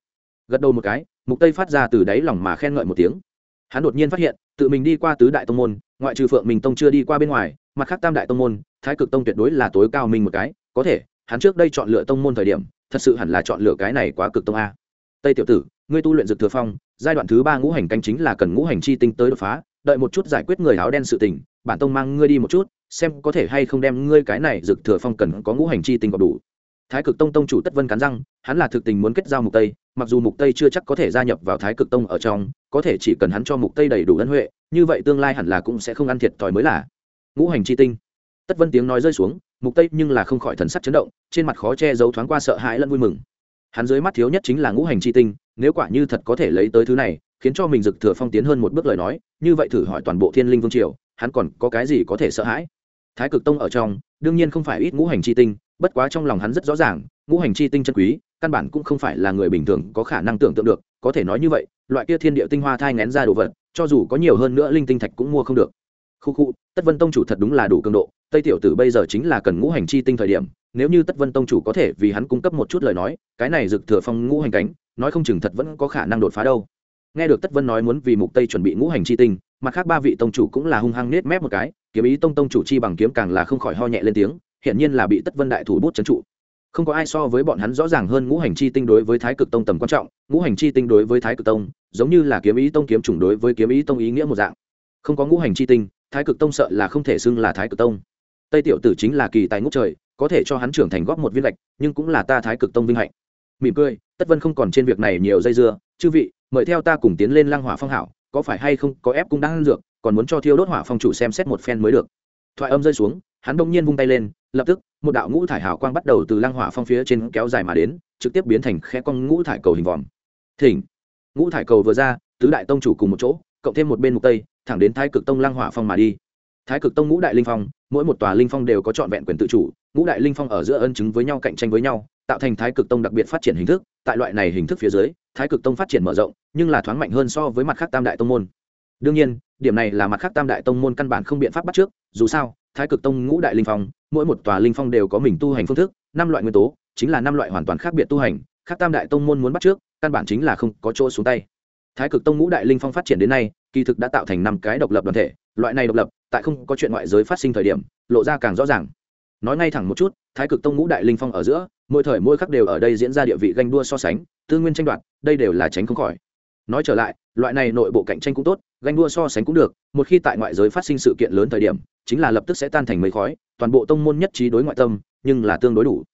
gật đầu một cái, mục tây phát ra từ đáy lòng mà khen ngợi một tiếng. Hắn đột nhiên phát hiện, tự mình đi qua tứ đại tông môn, ngoại trừ phượng mình tông chưa đi qua bên ngoài, mặt khác tam đại tông môn, thái cực tông tuyệt đối là tối cao mình một cái, có thể, hắn trước đây chọn lựa tông môn thời điểm, thật sự hẳn là chọn lựa cái này quá cực tông a. Tây tiểu tử, ngươi tu luyện dược thừa phong, giai đoạn thứ ba ngũ hành canh chính là cần ngũ hành chi tinh tới đột phá, đợi một chút giải quyết người áo đen sự tình, bản tông mang ngươi đi một chút, xem có thể hay không đem ngươi cái này dược thừa phong cần có ngũ hành chi tinh gọp đủ. Thái cực tông tông chủ tất vân cắn răng, hắn là thực tình muốn kết giao mục tây mặc dù mục tây chưa chắc có thể gia nhập vào thái cực tông ở trong, có thể chỉ cần hắn cho mục tây đầy đủ ân huệ, như vậy tương lai hẳn là cũng sẽ không ăn thiệt thòi mới là. Ngũ hành chi tinh. Tất vân tiếng nói rơi xuống, mục tây nhưng là không khỏi thần sắc chấn động, trên mặt khó che giấu thoáng qua sợ hãi lẫn vui mừng. Hắn dưới mắt thiếu nhất chính là ngũ hành chi tinh, nếu quả như thật có thể lấy tới thứ này, khiến cho mình dực thừa phong tiến hơn một bước lời nói, như vậy thử hỏi toàn bộ thiên linh vương triều, hắn còn có cái gì có thể sợ hãi? Thái cực tông ở trong, đương nhiên không phải ít ngũ hành chi tinh, bất quá trong lòng hắn rất rõ ràng, ngũ hành chi tinh chân quý căn bản cũng không phải là người bình thường có khả năng tưởng tượng được, có thể nói như vậy, loại kia thiên địa tinh hoa thai ngén ra đồ vật, cho dù có nhiều hơn nữa linh tinh thạch cũng mua không được. Khu khu, tất vân tông chủ thật đúng là đủ cường độ, tây tiểu tử bây giờ chính là cần ngũ hành chi tinh thời điểm, nếu như tất vân tông chủ có thể vì hắn cung cấp một chút lời nói, cái này rực thừa phong ngũ hành cánh, nói không chừng thật vẫn có khả năng đột phá đâu. Nghe được tất vân nói muốn vì mục tây chuẩn bị ngũ hành chi tinh, mặt khác ba vị tông chủ cũng là hung hăng nết mép một cái, kiếm ý tông tông chủ chi bằng kiếm càng là không khỏi ho nhẹ lên tiếng hiện nhiên là bị tất vân đại thủ bút trấn trụ không có ai so với bọn hắn rõ ràng hơn ngũ hành chi tinh đối với thái cực tông tầm quan trọng. Ngũ hành chi tinh đối với thái cực tông, giống như là kiếm ý tông kiếm chủng đối với kiếm ý tông ý nghĩa một dạng. Không có ngũ hành chi tinh, thái cực tông sợ là không thể xưng là thái cực tông. Tây tiểu tử chính là kỳ tài ngút trời, có thể cho hắn trưởng thành góp một viên lệch, nhưng cũng là ta thái cực tông vinh hạnh. Mỉm cười, tất vân không còn trên việc này nhiều dây dưa. Chư vị, mời theo ta cùng tiến lên Lang hỏa phong hảo, có phải hay không có ép cung đang dược, còn muốn cho thiêu đốt hỏa phong chủ xem xét một phen mới được. Thoại âm rơi xuống hắn bỗng nhiên vung tay lên, lập tức, một đạo ngũ thải hào quang bắt đầu từ lăng hỏa phong phía trên kéo dài mà đến, trực tiếp biến thành khe con ngũ thải cầu hình vòm. Thỉnh! Ngũ thải cầu vừa ra, tứ đại tông chủ cùng một chỗ, cộng thêm một bên mục tây, thẳng đến thái cực tông lăng hỏa phong mà đi. Thái cực tông ngũ đại linh phong, mỗi một tòa linh phong đều có trọn vẹn quyền tự chủ, ngũ đại linh phong ở giữa ân chứng với nhau, cạnh tranh với nhau, tạo thành thái cực tông đặc biệt phát triển hình thức. Tại loại này hình thức phía dưới, thái cực tông phát triển mở rộng, nhưng là thoáng mạnh hơn so với mặt khác tam đại tông môn. Đương nhiên điểm này là mặt khác tam đại tông môn căn bản không biện pháp bắt trước, dù sao, thái cực tông ngũ đại linh phong, mỗi một tòa linh phong đều có mình tu hành phương thức, năm loại nguyên tố, chính là năm loại hoàn toàn khác biệt tu hành, khác tam đại tông môn muốn bắt trước, căn bản chính là không có chỗ xuống tay. Thái cực tông ngũ đại linh phong phát triển đến nay, kỳ thực đã tạo thành năm cái độc lập đoàn thể, loại này độc lập, tại không có chuyện ngoại giới phát sinh thời điểm, lộ ra càng rõ ràng. Nói ngay thẳng một chút, thái cực tông ngũ đại linh phong ở giữa, mỗi thời mỗi khắc đều ở đây diễn ra địa vị ganh đua so sánh, tư nguyên tranh đoạt, đây đều là tránh không khỏi. Nói trở lại, loại này nội bộ cạnh tranh cũng tốt ganh đua so sánh cũng được, một khi tại ngoại giới phát sinh sự kiện lớn thời điểm, chính là lập tức sẽ tan thành mấy khói, toàn bộ tông môn nhất trí đối ngoại tâm, nhưng là tương đối đủ.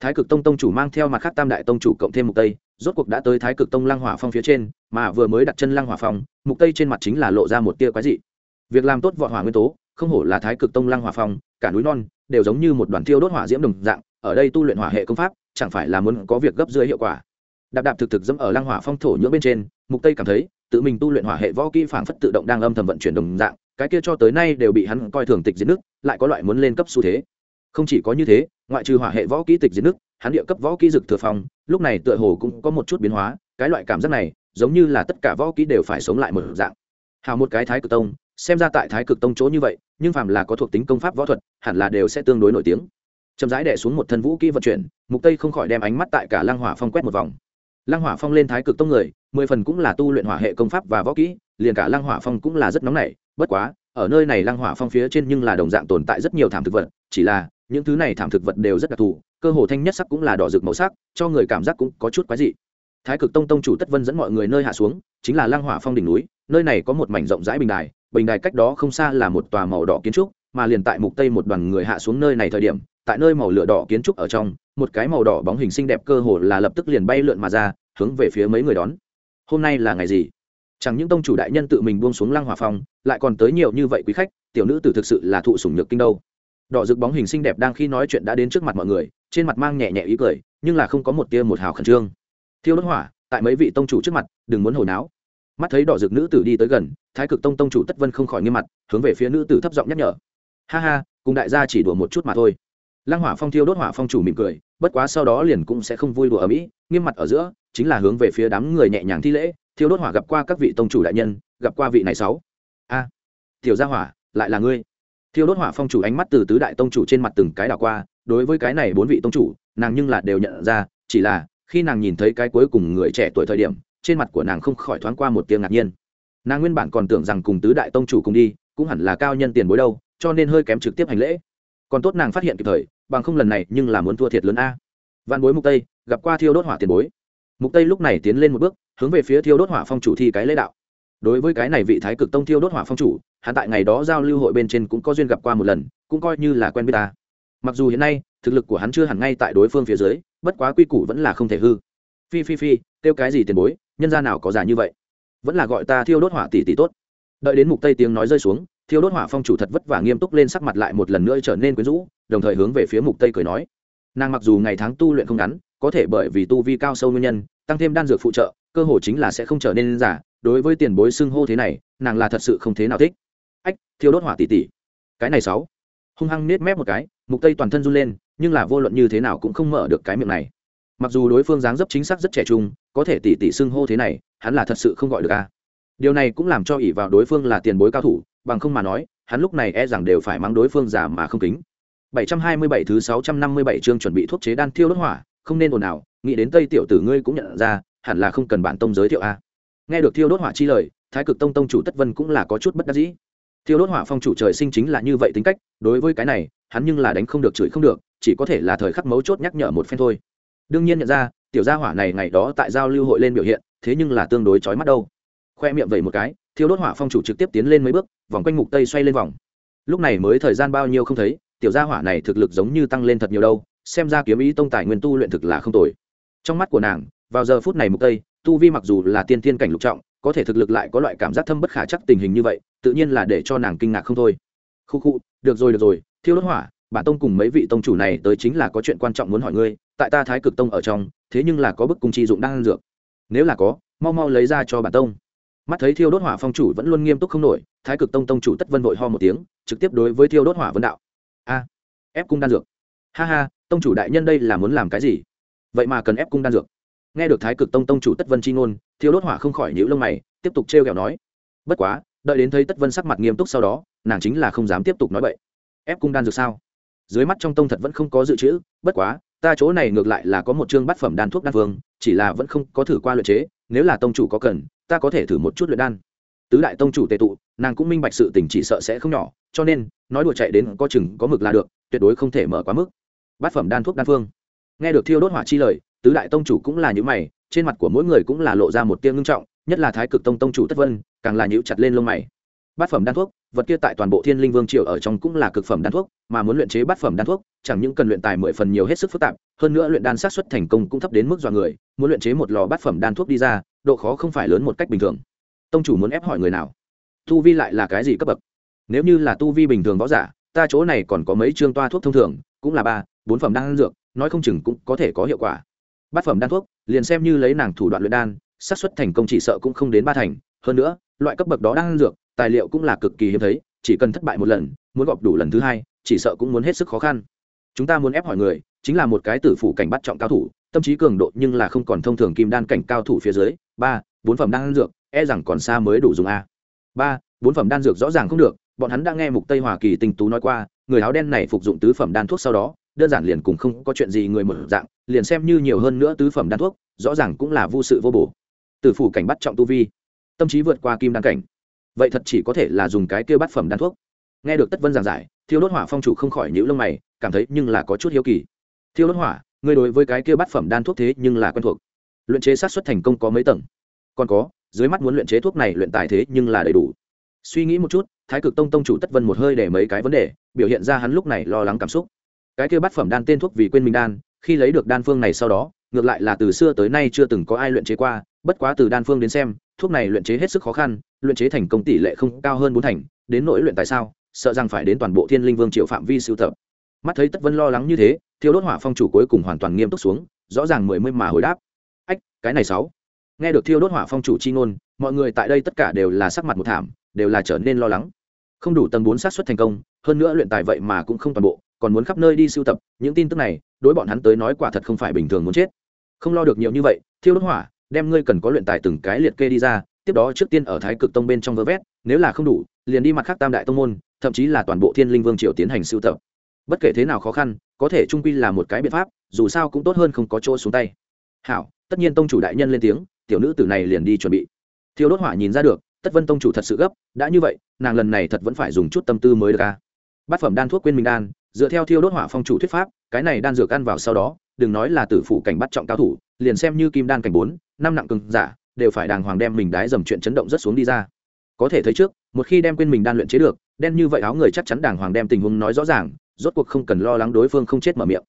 Thái cực tông tông chủ mang theo mặt khác tam đại tông chủ cộng thêm mục tây, rốt cuộc đã tới thái cực tông lăng hỏa phong phía trên, mà vừa mới đặt chân lăng hỏa phong, mục tây trên mặt chính là lộ ra một tia quái dị. Việc làm tốt vọt hỏa nguyên tố, không hổ là thái cực tông lăng hỏa phong, cả núi non, đều giống như một đoàn thiêu đốt hỏa diễm đồng dạng, ở đây tu luyện hỏa hệ công pháp, chẳng phải là muốn có việc gấp dưới hiệu quả. Đạp đạp thực thực dẫm ở lăng hỏa phong thổ nhưỡng bên trên mục tây cảm thấy, tự mình tu luyện hỏa hệ võ kỹ phảng phất tự động đang âm thầm vận chuyển đồng dạng, cái kia cho tới nay đều bị hắn coi thường tịch diệt nước, lại có loại muốn lên cấp xu thế. Không chỉ có như thế, ngoại trừ hỏa hệ võ kỹ tịch diệt nước, hắn địa cấp võ kỹ dực thừa phong, lúc này tựa hồ cũng có một chút biến hóa, cái loại cảm giác này, giống như là tất cả võ kỹ đều phải sống lại một dạng. Hào một cái thái cực tông, xem ra tại thái cực tông chỗ như vậy, nhưng phàm là có thuộc tính công pháp võ thuật, hẳn là đều sẽ tương đối nổi tiếng. Chậm rãi đẻ xuống một thân vũ kỹ vận chuyển, mục tây không khỏi đem ánh mắt tại cả lăng hỏa phong quét một vòng. Lăng hỏa phong lên thái cực tông người mười phần cũng là tu luyện hỏa hệ công pháp và võ kỹ, liền cả lăng hỏa phong cũng là rất nóng nảy. Bất quá, ở nơi này lăng hỏa phong phía trên nhưng là đồng dạng tồn tại rất nhiều thảm thực vật, chỉ là những thứ này thảm thực vật đều rất đặc thù, cơ hồ thanh nhất sắc cũng là đỏ rực màu sắc, cho người cảm giác cũng có chút quái dị. Thái cực tông tông chủ tất vân dẫn mọi người nơi hạ xuống, chính là lăng hỏa phong đỉnh núi, nơi này có một mảnh rộng rãi bình đài bình đài cách đó không xa là một tòa màu đỏ kiến trúc, mà liền tại mục tây một đoàn người hạ xuống nơi này thời điểm, tại nơi màu lửa đỏ kiến trúc ở trong, một cái màu đỏ bóng hình xinh đẹp cơ hồ là lập tức liền bay lượn mà ra, hướng về phía mấy người đón hôm nay là ngày gì? Chẳng những tông chủ đại nhân tự mình buông xuống lăng Hòa phong, lại còn tới nhiều như vậy quý khách, tiểu nữ tử thực sự là thụ sủng nhược kinh đâu. Đỏ rực bóng hình xinh đẹp đang khi nói chuyện đã đến trước mặt mọi người, trên mặt mang nhẹ nhẹ ý cười, nhưng là không có một tia một hào khẩn trương. Thiêu đốt hỏa, tại mấy vị tông chủ trước mặt, đừng muốn hồi náo. Mắt thấy đỏ rực nữ tử đi tới gần, thái cực tông tông chủ tất vân không khỏi nghiêm mặt, hướng về phía nữ tử thấp giọng nhắc nhở. Ha ha, cùng đại gia chỉ đùa một chút mà thôi lăng hỏa phong thiêu đốt hỏa phong chủ mỉm cười, bất quá sau đó liền cũng sẽ không vui đùa ở mỹ nghiêm mặt ở giữa, chính là hướng về phía đám người nhẹ nhàng thi lễ, thiêu đốt hỏa gặp qua các vị tông chủ đại nhân, gặp qua vị này sáu. A, tiểu gia hỏa, lại là ngươi. Thiêu đốt hỏa phong chủ ánh mắt từ tứ đại tông chủ trên mặt từng cái đảo qua, đối với cái này bốn vị tông chủ, nàng nhưng là đều nhận ra, chỉ là, khi nàng nhìn thấy cái cuối cùng người trẻ tuổi thời điểm, trên mặt của nàng không khỏi thoáng qua một tiếng ngạc nhiên. Nàng nguyên bản còn tưởng rằng cùng tứ đại tông chủ cùng đi, cũng hẳn là cao nhân tiền bối đâu, cho nên hơi kém trực tiếp hành lễ còn tốt nàng phát hiện kịp thời, bằng không lần này nhưng là muốn thua thiệt lớn a. Văn bối mục tây, gặp qua thiêu đốt hỏa tiền bối. Mục tây lúc này tiến lên một bước, hướng về phía thiêu đốt hỏa phong chủ thi cái lễ đạo. Đối với cái này vị thái cực tông thiêu đốt hỏa phong chủ, hắn tại ngày đó giao lưu hội bên trên cũng có duyên gặp qua một lần, cũng coi như là quen biết ta. Mặc dù hiện nay, thực lực của hắn chưa hẳn ngay tại đối phương phía dưới, bất quá quy củ vẫn là không thể hư. Phi phi phi, kêu cái gì tiền bối, nhân gia nào có giả như vậy? Vẫn là gọi ta thiêu đốt hỏa tỷ tỷ tốt. Đợi đến mục tây tiếng nói rơi xuống thiêu đốt hỏa phong chủ thật vất vả nghiêm túc lên sắc mặt lại một lần nữa trở nên quyến rũ, đồng thời hướng về phía mục tây cười nói. Nàng mặc dù ngày tháng tu luyện không ngắn, có thể bởi vì tu vi cao sâu nguyên nhân, tăng thêm đan dược phụ trợ, cơ hồ chính là sẽ không trở nên giả, đối với tiền bối xưng hô thế này, nàng là thật sự không thế nào thích. Ách, thiêu đốt hỏa tỷ tỷ. Cái này sáu. Hung hăng nết mép một cái, mục tây toàn thân run lên, nhưng là vô luận như thế nào cũng không mở được cái miệng này. Mặc dù đối phương dáng dấp chính xác rất trẻ trung, có thể tỷ tỷ xưng hô thế này, hắn là thật sự không gọi được a. Điều này cũng làm cho ỷ vào đối phương là tiền bối cao thủ bằng không mà nói, hắn lúc này e rằng đều phải mang đối phương giả mà không kính. 727 thứ 657 chương chuẩn bị thuốc chế đan thiêu đốt hỏa, không nên ồn ào, nghĩ đến tây tiểu tử ngươi cũng nhận ra, hẳn là không cần bản tông giới thiệu a. Nghe được thiêu đốt hỏa chi lời, thái cực tông tông chủ tất vân cũng là có chút bất đắc dĩ. Thiêu đốt hỏa phong chủ trời sinh chính là như vậy tính cách, đối với cái này, hắn nhưng là đánh không được chửi không được, chỉ có thể là thời khắc mấu chốt nhắc nhở một phen thôi. Đương nhiên nhận ra, tiểu gia hỏa này ngày đó tại giao lưu hội lên biểu hiện, thế nhưng là tương đối chói mắt đâu. Khoe miệng vậy một cái thiêu đốt hỏa phong chủ trực tiếp tiến lên mấy bước, vòng quanh mục tây xoay lên vòng. Lúc này mới thời gian bao nhiêu không thấy, tiểu gia hỏa này thực lực giống như tăng lên thật nhiều đâu, xem ra kiếm ý tông tài nguyên tu luyện thực là không tồi. Trong mắt của nàng, vào giờ phút này mục tây, tu vi mặc dù là tiên tiên cảnh lục trọng, có thể thực lực lại có loại cảm giác thâm bất khả chắc tình hình như vậy, tự nhiên là để cho nàng kinh ngạc không thôi. Khu khu, được rồi được rồi, thiêu đốt hỏa, bản tông cùng mấy vị tông chủ này tới chính là có chuyện quan trọng muốn hỏi ngươi, tại ta thái cực tông ở trong, thế nhưng là có bức cung chi dụng đang ăn dược. Nếu là có, mau mau lấy ra cho bản tông mắt thấy thiêu đốt hỏa phong chủ vẫn luôn nghiêm túc không nổi thái cực tông tông chủ tất vân vội ho một tiếng trực tiếp đối với thiêu đốt hỏa vân đạo. A ép cung đan dược. Ha ha tông chủ đại nhân đây là muốn làm cái gì? Vậy mà cần ép cung đan dược. Nghe được thái cực tông tông chủ tất vân chi ngôn thiêu đốt hỏa không khỏi nhíu lông mày tiếp tục trêu kẹo nói. Bất quá đợi đến thấy tất vân sắc mặt nghiêm túc sau đó nàng chính là không dám tiếp tục nói vậy ép cung đan dược sao? Dưới mắt trong tông thật vẫn không có dự trữ bất quá ta chỗ này ngược lại là có một chương bát phẩm đan thuốc đan vương, chỉ là vẫn không có thử qua luyện chế nếu là tông chủ có cần ta có thể thử một chút luyện đan. Tứ đại tông chủ tề tụ, nàng cũng minh bạch sự tình chỉ sợ sẽ không nhỏ, cho nên, nói đùa chạy đến có chừng có mực là được, tuyệt đối không thể mở quá mức. Bát phẩm đan thuốc đan phương. Nghe được thiêu đốt hỏa chi lời, tứ đại tông chủ cũng là những mày, trên mặt của mỗi người cũng là lộ ra một tiếng ngưng trọng, nhất là thái cực tông tông chủ tất vân, càng là nhíu chặt lên lông mày bát phẩm đan thuốc, vật kia tại toàn bộ thiên linh vương triều ở trong cũng là cực phẩm đan thuốc, mà muốn luyện chế bát phẩm đan thuốc, chẳng những cần luyện tài mười phần nhiều hết sức phức tạp, hơn nữa luyện đan sát xuất thành công cũng thấp đến mức dọa người, muốn luyện chế một lò bát phẩm đan thuốc đi ra, độ khó không phải lớn một cách bình thường. Tông chủ muốn ép hỏi người nào? Tu vi lại là cái gì cấp bậc? Nếu như là tu vi bình thường võ giả, ta chỗ này còn có mấy chương toa thuốc thông thường, cũng là ba, bốn phẩm đan dược, nói không chừng cũng có thể có hiệu quả. Bát phẩm đan thuốc, liền xem như lấy nàng thủ đoạn luyện đan, xác suất thành công chỉ sợ cũng không đến ba thành, hơn nữa, loại cấp bậc đó đan dược tài liệu cũng là cực kỳ hiếm thấy, chỉ cần thất bại một lần, muốn gọp đủ lần thứ hai, chỉ sợ cũng muốn hết sức khó khăn. Chúng ta muốn ép hỏi người, chính là một cái tử phủ cảnh bắt trọng cao thủ, tâm trí cường độ nhưng là không còn thông thường kim đan cảnh cao thủ phía dưới. Ba, bốn phẩm đan dược e rằng còn xa mới đủ dùng a. Ba, bốn phẩm đan dược rõ ràng không được, bọn hắn đã nghe mục tây hoa kỳ tinh tú nói qua, người áo đen này phục dụng tứ phẩm đan thuốc sau đó, đơn giản liền cùng không có chuyện gì người mở dạng, liền xem như nhiều hơn nữa tứ phẩm đan thuốc, rõ ràng cũng là vô sự vô bổ. Tử phủ cảnh bắt trọng tu vi, tâm trí vượt qua kim đan cảnh vậy thật chỉ có thể là dùng cái kia bát phẩm đan thuốc. Nghe được tất vân giảng giải, thiêu đốt hỏa phong chủ không khỏi nhíu lông mày, cảm thấy nhưng là có chút hiếu kỳ. Thiêu đốt hỏa, ngươi đối với cái kia bát phẩm đan thuốc thế nhưng là quen thuộc. Luyện chế sát xuất thành công có mấy tầng? Còn có, dưới mắt muốn luyện chế thuốc này luyện tài thế nhưng là đầy đủ. Suy nghĩ một chút, thái cực tông tông chủ tất vân một hơi để mấy cái vấn đề, biểu hiện ra hắn lúc này lo lắng cảm xúc. Cái kia bát phẩm đan tên thuốc vì quên mình đan, khi lấy được đan phương này sau đó, ngược lại là từ xưa tới nay chưa từng có ai luyện chế qua bất quá từ đan phương đến xem, thuốc này luyện chế hết sức khó khăn, luyện chế thành công tỷ lệ không cao hơn bốn thành, đến nỗi luyện tại sao, sợ rằng phải đến toàn bộ thiên linh vương triệu phạm vi sưu tập. Mắt thấy tất vân lo lắng như thế, thiêu đốt hỏa phong chủ cuối cùng hoàn toàn nghiêm túc xuống, rõ ràng mười mươi mà hồi đáp. Ách, cái này sáu. Nghe được thiêu đốt hỏa phong chủ chi ngôn, mọi người tại đây tất cả đều là sắc mặt một thảm, đều là trở nên lo lắng. Không đủ tầng bốn xác suất thành công, hơn nữa luyện tài vậy mà cũng không toàn bộ, còn muốn khắp nơi đi sưu tập, những tin tức này, đối bọn hắn tới nói quả thật không phải bình thường muốn chết. Không lo được nhiều như vậy, thiêu đốt hỏa đem ngươi cần có luyện tài từng cái liệt kê đi ra, tiếp đó trước tiên ở thái cực tông bên trong vơ vét, nếu là không đủ, liền đi mặt khác tam đại tông môn, thậm chí là toàn bộ thiên linh vương triều tiến hành sưu tập. Bất kể thế nào khó khăn, có thể trung quy là một cái biện pháp, dù sao cũng tốt hơn không có chỗ xuống tay. Hảo, tất nhiên tông chủ đại nhân lên tiếng, tiểu nữ tử này liền đi chuẩn bị. Thiêu đốt hỏa nhìn ra được, tất vân tông chủ thật sự gấp, đã như vậy, nàng lần này thật vẫn phải dùng chút tâm tư mới được ca bát phẩm đan thuốc quên minh đan, dựa theo thiêu đốt hỏa phong chủ thuyết pháp, cái này đan dược ăn vào sau đó, đừng nói là tử phụ cảnh bắt trọng cao thủ liền xem như kim đan cảnh bốn, năm nặng cường giả, đều phải đàng hoàng đem mình đái dầm chuyện chấn động rất xuống đi ra. Có thể thấy trước, một khi đem quên mình đan luyện chế được, đen như vậy áo người chắc chắn đàng hoàng đem tình huống nói rõ ràng, rốt cuộc không cần lo lắng đối phương không chết mở miệng.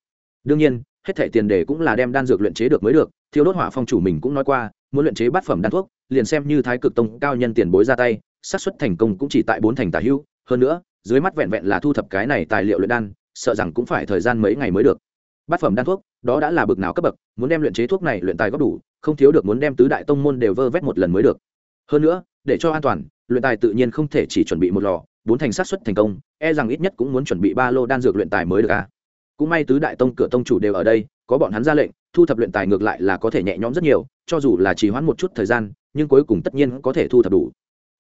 Đương nhiên, hết thẻ tiền đề cũng là đem đan dược luyện chế được mới được thiếu đốt hỏa phong chủ mình cũng nói qua, muốn luyện chế bát phẩm đan thuốc, liền xem như thái cực tông cao nhân tiền bối ra tay, xác suất thành công cũng chỉ tại bốn thành tả hưu, hơn nữa, dưới mắt vẹn vẹn là thu thập cái này tài liệu luyện đan, sợ rằng cũng phải thời gian mấy ngày mới được bát phẩm đan thuốc, đó đã là bực nào cấp bậc, muốn đem luyện chế thuốc này luyện tài góp đủ, không thiếu được muốn đem tứ đại tông môn đều vơ vét một lần mới được. Hơn nữa, để cho an toàn, luyện tài tự nhiên không thể chỉ chuẩn bị một lò, bốn thành sát xuất thành công e rằng ít nhất cũng muốn chuẩn bị ba lô đan dược luyện tài mới được à. Cũng may tứ đại tông cửa tông chủ đều ở đây, có bọn hắn ra lệnh, thu thập luyện tài ngược lại là có thể nhẹ nhõm rất nhiều, cho dù là trì hoãn một chút thời gian, nhưng cuối cùng tất nhiên có thể thu thập đủ.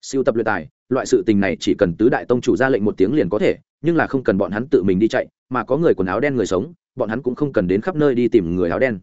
Siêu tập luyện tài, loại sự tình này chỉ cần tứ đại tông chủ ra lệnh một tiếng liền có thể, nhưng là không cần bọn hắn tự mình đi chạy, mà có người quần áo đen người sống bọn hắn cũng không cần đến khắp nơi đi tìm người áo đen.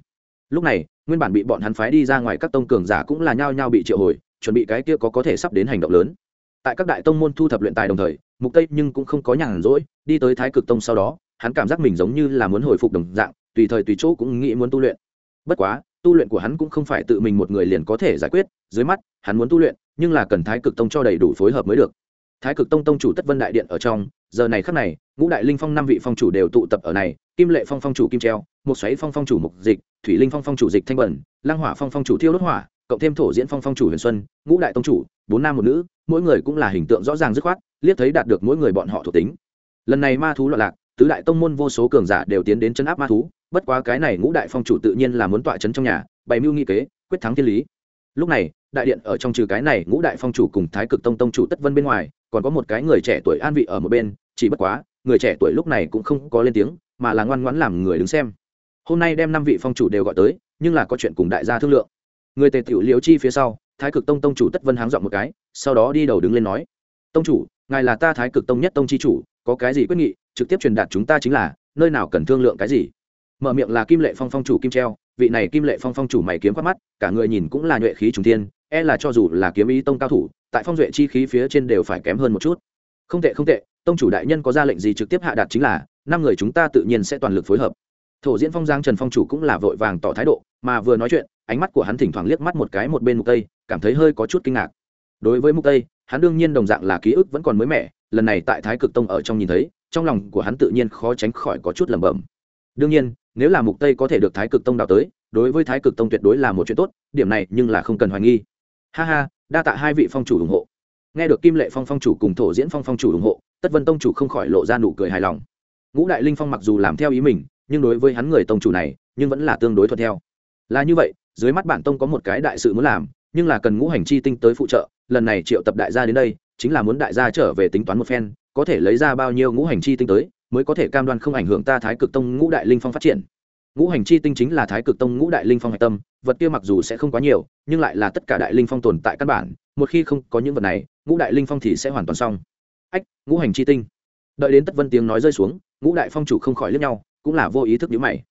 Lúc này, nguyên bản bị bọn hắn phái đi ra ngoài các tông cường giả cũng là nhao nhao bị triệu hồi, chuẩn bị cái kia có có thể sắp đến hành động lớn. Tại các đại tông môn thu thập luyện tài đồng thời, mục tây nhưng cũng không có nhàn rỗi, đi tới thái cực tông sau đó, hắn cảm giác mình giống như là muốn hồi phục đồng dạng, tùy thời tùy chỗ cũng nghĩ muốn tu luyện. Bất quá, tu luyện của hắn cũng không phải tự mình một người liền có thể giải quyết, dưới mắt, hắn muốn tu luyện, nhưng là cần thái cực tông cho đầy đủ phối hợp mới được. Thái cực tông tông chủ tất vân đại điện ở trong, giờ này khắc này ngũ đại linh phong năm vị phong chủ đều tụ tập ở này, kim lệ phong phong chủ kim treo một xoáy phong phong chủ mục dịch, thủy linh phong phong chủ dịch thanh bẩn lang hỏa phong phong chủ thiêu đốt hỏa, cộng thêm thổ diễn phong phong chủ huyền xuân, ngũ đại tông chủ, bốn nam một nữ, mỗi người cũng là hình tượng rõ ràng dứt khoát, liếc thấy đạt được mỗi người bọn họ thuộc tính. Lần này ma thú loạn lạc, tứ đại tông môn vô số cường giả đều tiến đến chấn áp ma thú, bất quá cái này ngũ đại phong chủ tự nhiên là muốn tọa chấn trong nhà, bày mưu nghị kế, quyết thắng thiên lý. Lúc này, đại điện ở trong trừ cái này ngũ đại phong chủ cùng thái cực tông tông chủ tất vân bên ngoài, còn có một cái người trẻ tuổi an vị ở một bên, chỉ bất quá người trẻ tuổi lúc này cũng không có lên tiếng, mà là ngoan ngoãn làm người đứng xem. Hôm nay đem năm vị phong chủ đều gọi tới, nhưng là có chuyện cùng đại gia thương lượng. Người tề tiểu liễu chi phía sau, thái cực tông tông chủ tất vân háng dọn một cái, sau đó đi đầu đứng lên nói, tông chủ, ngài là ta thái cực tông nhất tông chi chủ, có cái gì quyết nghị, trực tiếp truyền đạt chúng ta chính là, nơi nào cần thương lượng cái gì? Mở miệng là kim lệ phong phong chủ kim treo, vị này kim lệ phong phong chủ mày kiếm quát mắt, cả người nhìn cũng là nhuệ khí trùng tiên e là cho dù là kiếm ý tông cao thủ, tại phong duệ chi khí phía trên đều phải kém hơn một chút. Không tệ không tệ tông chủ đại nhân có ra lệnh gì trực tiếp hạ đạt chính là, năm người chúng ta tự nhiên sẽ toàn lực phối hợp. Thổ diễn phong giang trần phong chủ cũng là vội vàng tỏ thái độ, mà vừa nói chuyện, ánh mắt của hắn thỉnh thoảng liếc mắt một cái một bên mục tây, cảm thấy hơi có chút kinh ngạc. Đối với mục tây, hắn đương nhiên đồng dạng là ký ức vẫn còn mới mẻ, lần này tại thái cực tông ở trong nhìn thấy, trong lòng của hắn tự nhiên khó tránh khỏi có chút lẩm bẩm. Đương nhiên, nếu là mục tây có thể được thái cực tông đào tới, đối với thái cực tông tuyệt đối là một chuyện tốt, điểm này nhưng là không cần hoài nghi. Ha ha, đa tạ hai vị phong chủ ủng hộ. Nghe được kim lệ phong phong chủ cùng thổ diễn phong phong chủ ủng hộ tất vân tông chủ không khỏi lộ ra nụ cười hài lòng. Ngũ đại linh phong mặc dù làm theo ý mình, nhưng đối với hắn người tông chủ này, nhưng vẫn là tương đối thuận theo. Là như vậy, dưới mắt bản tông có một cái đại sự muốn làm, nhưng là cần ngũ hành chi tinh tới phụ trợ, lần này triệu tập đại gia đến đây, chính là muốn đại gia trở về tính toán một phen, có thể lấy ra bao nhiêu ngũ hành chi tinh tới, mới có thể cam đoan không ảnh hưởng ta thái cực tông ngũ đại linh phong phát triển. Ngũ hành chi tinh chính là thái cực tông ngũ đại linh phong hạch tâm, vật kia mặc dù sẽ không quá nhiều, nhưng lại là tất cả đại linh phong tồn tại căn bản, một khi không có những vật này, ngũ đại linh phong thì sẽ hoàn toàn xong ách, ngũ hành chi tinh. Đợi đến tất vân tiếng nói rơi xuống, ngũ đại phong chủ không khỏi lướt nhau, cũng là vô ý thức nhữ mày.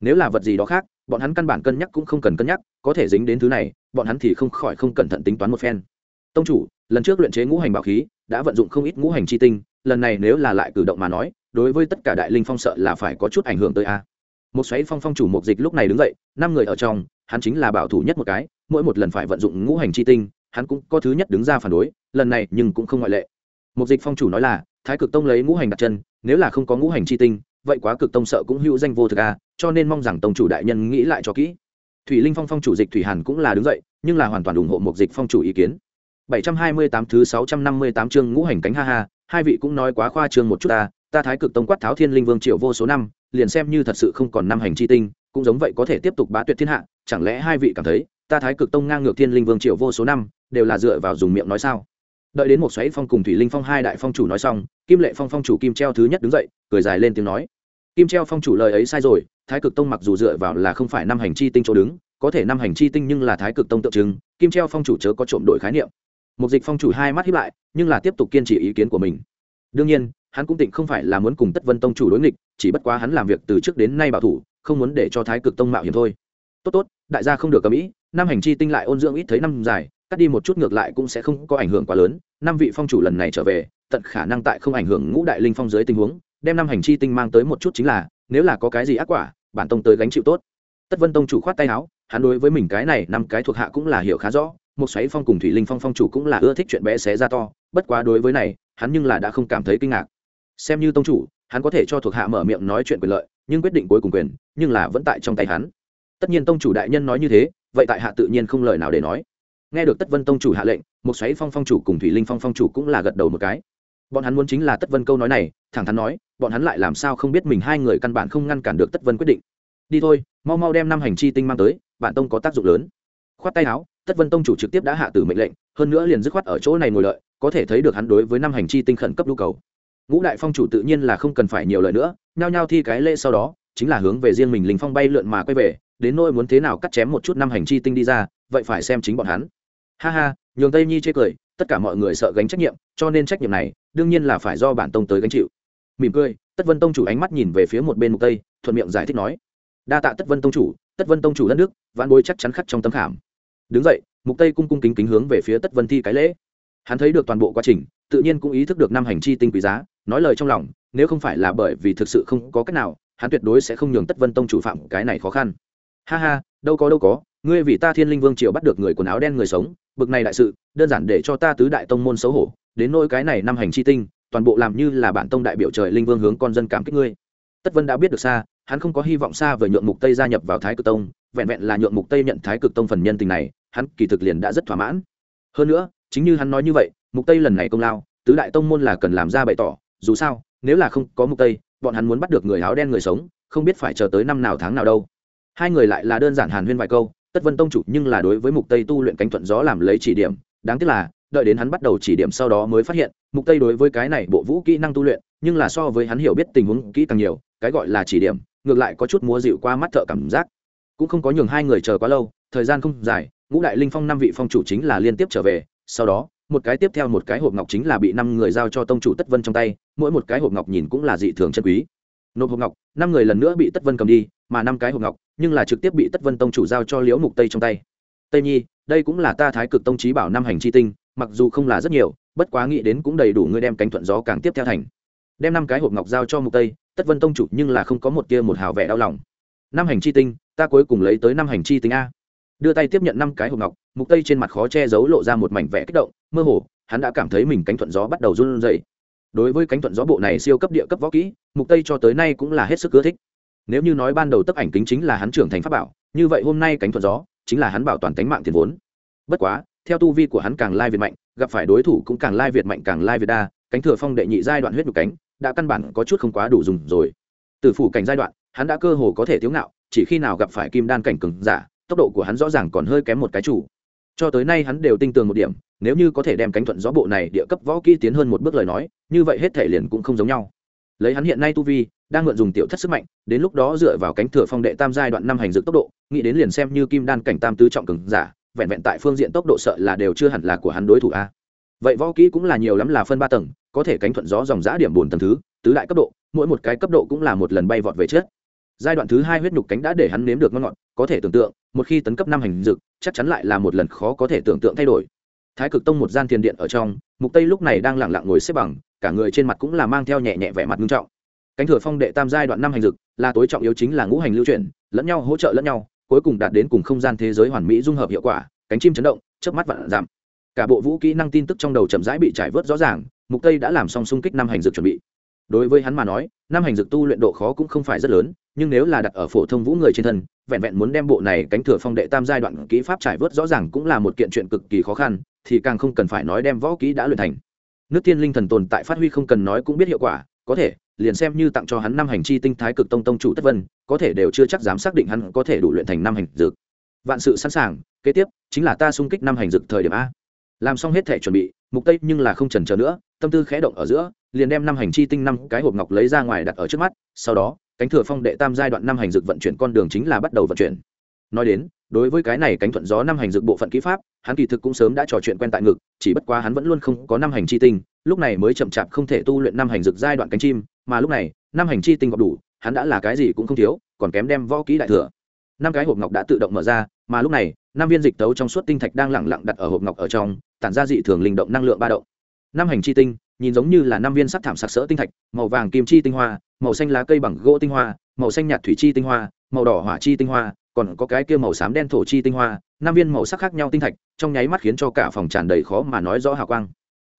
Nếu là vật gì đó khác, bọn hắn căn bản cân nhắc cũng không cần cân nhắc, có thể dính đến thứ này, bọn hắn thì không khỏi không cẩn thận tính toán một phen. Tông chủ, lần trước luyện chế ngũ hành bảo khí, đã vận dụng không ít ngũ hành chi tinh, lần này nếu là lại cử động mà nói, đối với tất cả đại linh phong sợ là phải có chút ảnh hưởng tới a. Một xoáy phong phong chủ mục dịch lúc này đứng dậy, năm người ở trong, hắn chính là bảo thủ nhất một cái, mỗi một lần phải vận dụng ngũ hành chi tinh, hắn cũng có thứ nhất đứng ra phản đối, lần này nhưng cũng không ngoại lệ mục dịch phong chủ nói là, thái cực tông lấy ngũ hành đặt chân, nếu là không có ngũ hành chi tinh, vậy quá cực tông sợ cũng hữu danh vô thực a cho nên mong rằng tông chủ đại nhân nghĩ lại cho kỹ. Thủy linh phong phong chủ dịch thủy hàn cũng là đứng dậy, nhưng là hoàn toàn ủng hộ mục dịch phong chủ ý kiến. 728 thứ 658 chương ngũ hành cánh ha ha, hai vị cũng nói quá khoa trương một chút ta ta thái cực tông quát tháo thiên linh vương triệu vô số năm, liền xem như thật sự không còn năm hành chi tinh, cũng giống vậy có thể tiếp tục bá tuyệt thiên hạ, chẳng lẽ hai vị cảm thấy, ta thái cực tông ngang ngược thiên linh vương triệu vô số năm, đều là dựa vào dùng miệng nói sao? Đợi đến một xoáy phong cùng thủy linh phong hai đại phong chủ nói xong, kim lệ phong phong chủ kim treo thứ nhất đứng dậy, cười dài lên tiếng nói. Kim treo phong chủ lời ấy sai rồi, thái cực tông mặc dù dựa vào là không phải năm hành chi tinh chỗ đứng, có thể năm hành chi tinh nhưng là thái cực tông tượng trưng, kim treo phong chủ chớ có trộm đổi khái niệm. Một dịch phong chủ hai mắt hiếp lại, nhưng là tiếp tục kiên trì ý kiến của mình. Đương nhiên, hắn cũng tịnh không phải là muốn cùng tất vân tông chủ đối nghịch, chỉ bất quá hắn làm việc từ trước đến nay bảo thủ, không muốn để cho thái cực tông mạo hiểm thôi. Tốt tốt, đại gia không được cầm ý, năm hành chi tinh lại ôn dưỡng ít thấy năm dài cắt đi một chút ngược lại cũng sẽ không có ảnh hưởng quá lớn. Năm vị phong chủ lần này trở về, tận khả năng tại không ảnh hưởng ngũ đại linh phong dưới tình huống, đem năm hành chi tinh mang tới một chút chính là, nếu là có cái gì ác quả, bản tông tới gánh chịu tốt. Tất vân tông chủ khoát tay áo, hắn đối với mình cái này năm cái thuộc hạ cũng là hiểu khá rõ, một xoáy phong cùng thủy linh phong phong chủ cũng là ưa thích chuyện bé xé ra to, bất quá đối với này, hắn nhưng là đã không cảm thấy kinh ngạc. Xem như tông chủ, hắn có thể cho thuộc hạ mở miệng nói chuyện quyền lợi, nhưng quyết định cuối cùng quyền, nhưng là vẫn tại trong tay hắn. Tất nhiên tông chủ đại nhân nói như thế, vậy tại hạ tự nhiên không lời nào để nói nghe được tất vân tông chủ hạ lệnh một xoáy phong phong chủ cùng thủy linh phong phong chủ cũng là gật đầu một cái. Bọn hắn muốn chính là tất vân câu nói này, thẳng thắn nói, bọn hắn lại làm sao không biết mình hai người căn bản không ngăn cản được tất vân quyết định. Đi thôi, mau mau đem năm hành chi tinh mang tới, bản tông có tác dụng lớn. Khoát tay áo, tất vân tông chủ trực tiếp đã hạ tử mệnh lệnh, hơn nữa liền dứt khoát ở chỗ này ngồi lợi, có thể thấy được hắn đối với năm hành chi tinh khẩn cấp nhu cầu. Ngũ đại phong chủ tự nhiên là không cần phải nhiều lời nữa, nhao nhao thi cái lễ sau đó, chính là hướng về riêng mình linh phong bay lượn mà quay về, đến nỗi muốn thế nào cắt chém một chút năm hành chi tinh đi ra, vậy phải xem chính bọn hắn ha ha, nhường tây nhi chê cười, tất cả mọi người sợ gánh trách nhiệm, cho nên trách nhiệm này, đương nhiên là phải do bản tông tới gánh chịu. Mỉm cười, tất vân tông chủ ánh mắt nhìn về phía một bên mục tây, thuận miệng giải thích nói, đa tạ tất vân tông chủ, tất vân tông chủ đất nước, vạn bối chắc chắn khắc trong tấm khảm. Đứng dậy, mục tây cung cung kính kính hướng về phía tất vân thi cái lễ. Hắn thấy được toàn bộ quá trình, tự nhiên cũng ý thức được năm hành chi tinh quý giá, nói lời trong lòng, nếu không phải là bởi vì thực sự không có cách nào, hắn tuyệt đối sẽ không nhường tất vân tông chủ phạm cái này khó khăn. Ha ha, đâu có đâu có, ngươi vì ta thiên linh vương triều bắt được người quần áo đen người sống bực này đại sự, đơn giản để cho ta tứ đại tông môn xấu hổ, đến nỗi cái này năm hành chi tinh, toàn bộ làm như là bản tông đại biểu trời linh vương hướng con dân cảm kích ngươi. Tất vân đã biết được xa, hắn không có hy vọng xa về nhượng mục tây gia nhập vào thái cực tông, vẹn vẹn là nhượng mục tây nhận thái cực tông phần nhân tình này, hắn kỳ thực liền đã rất thỏa mãn. Hơn nữa, chính như hắn nói như vậy, mục tây lần này công lao, tứ đại tông môn là cần làm ra bày tỏ, dù sao, nếu là không có mục tây, bọn hắn muốn bắt được người áo đen người sống, không biết phải chờ tới năm nào tháng nào đâu. Hai người lại là đơn giản hàn huyên vài câu tất vân tông chủ nhưng là đối với mục tây tu luyện cánh thuận gió làm lấy chỉ điểm, đáng tiếc là, đợi đến hắn bắt đầu chỉ điểm sau đó mới phát hiện, mục tây đối với cái này bộ vũ kỹ năng tu luyện, nhưng là so với hắn hiểu biết tình huống kỹ càng nhiều, cái gọi là chỉ điểm, ngược lại có chút múa dịu qua mắt thợ cảm giác. Cũng không có nhường hai người chờ quá lâu, thời gian không dài, ngũ đại linh phong năm vị phong chủ chính là liên tiếp trở về, sau đó, một cái tiếp theo một cái hộp ngọc chính là bị năm người giao cho tông chủ tất vân trong tay, mỗi một cái hộp ngọc nhìn cũng là dị thường chân quý. Nộp hộp ngọc, năm người lần nữa bị tất vân cầm đi, mà năm cái hộp ngọc nhưng là trực tiếp bị tất vân tông chủ giao cho liễu mục tây trong tay. Tây nhi, đây cũng là ta thái cực tông trí bảo năm hành chi tinh, mặc dù không là rất nhiều, bất quá nghĩ đến cũng đầy đủ ngươi đem cánh thuận gió càng tiếp theo thành. Đem năm cái hộp ngọc giao cho mục tây, tất vân tông chủ nhưng là không có một tia một hào vẻ đau lòng. Năm hành chi tinh, ta cuối cùng lấy tới năm hành chi tinh a. Đưa tay tiếp nhận năm cái hộp ngọc, mục tây trên mặt khó che giấu lộ ra một mảnh vẻ kích động, mơ hồ, hắn đã cảm thấy mình cánh thuận gió bắt đầu run rẩy. Đối với cánh thuận gió bộ này siêu cấp địa cấp võ kỹ, mục tây cho tới nay cũng là hết sức ưa thích nếu như nói ban đầu tấp ảnh kính chính là hắn trưởng thành pháp bảo, như vậy hôm nay cánh thuận gió chính là hắn bảo toàn tánh mạng tiền vốn. Bất quá, theo tu vi của hắn càng lai việt mạnh, gặp phải đối thủ cũng càng lai việt mạnh càng lai việt đa, cánh thừa phong đệ nhị giai đoạn huyết nhục cánh đã căn bản có chút không quá đủ dùng rồi. Từ phủ cảnh giai đoạn, hắn đã cơ hồ có thể thiếu ngạo, chỉ khi nào gặp phải kim đan cảnh cường giả, tốc độ của hắn rõ ràng còn hơi kém một cái chủ. Cho tới nay hắn đều tinh tường một điểm, nếu như có thể đem cánh thuận gió bộ này địa cấp võ kỹ tiến hơn một bước lời nói, như vậy hết thể liền cũng không giống nhau lấy hắn hiện nay tu vi, đang mượn dùng tiểu thất sức mạnh, đến lúc đó dựa vào cánh thừa phong đệ tam giai đoạn năm hành dược tốc độ, nghĩ đến liền xem như kim đan cảnh tam tứ trọng cường giả, vẹn vẹn tại phương diện tốc độ sợ là đều chưa hẳn là của hắn đối thủ a. Vậy võ kỹ cũng là nhiều lắm là phân ba tầng, có thể cánh thuận gió dòng giã điểm bùn tầng thứ, tứ đại cấp độ, mỗi một cái cấp độ cũng là một lần bay vọt về chết giai đoạn thứ hai huyết nhục cánh đã để hắn nếm được ngon ngọt, có thể tưởng tượng, một khi tấn cấp năm hành dực chắc chắn lại là một lần khó có thể tưởng tượng thay đổi thái cực tông một gian thiền điện ở trong, mục tây lúc này đang lặng lặng ngồi xếp bằng, cả người trên mặt cũng là mang theo nhẹ nhẹ vẻ mặt nghiêm trọng. Cánh thừa phong đệ tam giai đoạn năm hành dực, là tối trọng yếu chính là ngũ hành lưu chuyển, lẫn nhau hỗ trợ lẫn nhau, cuối cùng đạt đến cùng không gian thế giới hoàn mỹ dung hợp hiệu quả, cánh chim chấn động, chớp mắt vạn giảm. Cả bộ vũ kỹ năng tin tức trong đầu chậm rãi bị trải vớt rõ ràng, mục tây đã làm xong xung kích năm hành dược chuẩn bị. Đối với hắn mà nói năm hành dược tu luyện độ khó cũng không phải rất lớn, nhưng nếu là đặt ở phổ thông vũ người trên thân, vẹn vẹn muốn đem bộ này cánh thừa phong đệ tam giai đoạn kỹ pháp trải vớt rõ ràng cũng là một kiện chuyện cực kỳ khó khăn, thì càng không cần phải nói đem võ kỹ đã luyện thành. Nước thiên linh thần tồn tại phát huy không cần nói cũng biết hiệu quả, có thể, liền xem như tặng cho hắn năm hành chi tinh thái cực tông tông chủ tất vân, có thể đều chưa chắc dám xác định hắn có thể đủ luyện thành năm hành dược. Vạn sự sẵn sàng, kế tiếp, chính là ta xung kích năm hành dược thời điểm a. Làm xong hết thể chuẩn bị mục tây nhưng là không chần chờ nữa, tâm tư khẽ động ở giữa, liền đem năm hành chi tinh năm cái hộp ngọc lấy ra ngoài đặt ở trước mắt, sau đó, cánh thừa phong đệ tam giai đoạn năm hành dược vận chuyển con đường chính là bắt đầu vận chuyển. Nói đến, đối với cái này cánh thuận gió năm hành dược bộ phận kỹ pháp, hắn kỳ thực cũng sớm đã trò chuyện quen tại ngực, chỉ bất quá hắn vẫn luôn không có năm hành chi tinh, lúc này mới chậm chạp không thể tu luyện năm hành dược giai đoạn cánh chim, mà lúc này, năm hành chi tinh gọp đủ, hắn đã là cái gì cũng không thiếu, còn kém đem võ kỹ đại thừa. Năm cái hộp ngọc đã tự động mở ra, mà lúc này, năm viên dịch tấu trong suốt tinh thạch đang lẳng lặng đặt ở hộp ngọc ở trong tản ra dị thường linh động năng lượng ba động. Năm hành chi tinh, nhìn giống như là năm viên sắc thảm sặc sỡ tinh thạch, màu vàng kim chi tinh hoa, màu xanh lá cây bằng gỗ tinh hoa, màu xanh nhạt thủy chi tinh hoa, màu đỏ hỏa chi tinh hoa, còn có cái kia màu xám đen thổ chi tinh hoa, năm viên màu sắc khác nhau tinh thạch, trong nháy mắt khiến cho cả phòng tràn đầy khó mà nói rõ hào quang.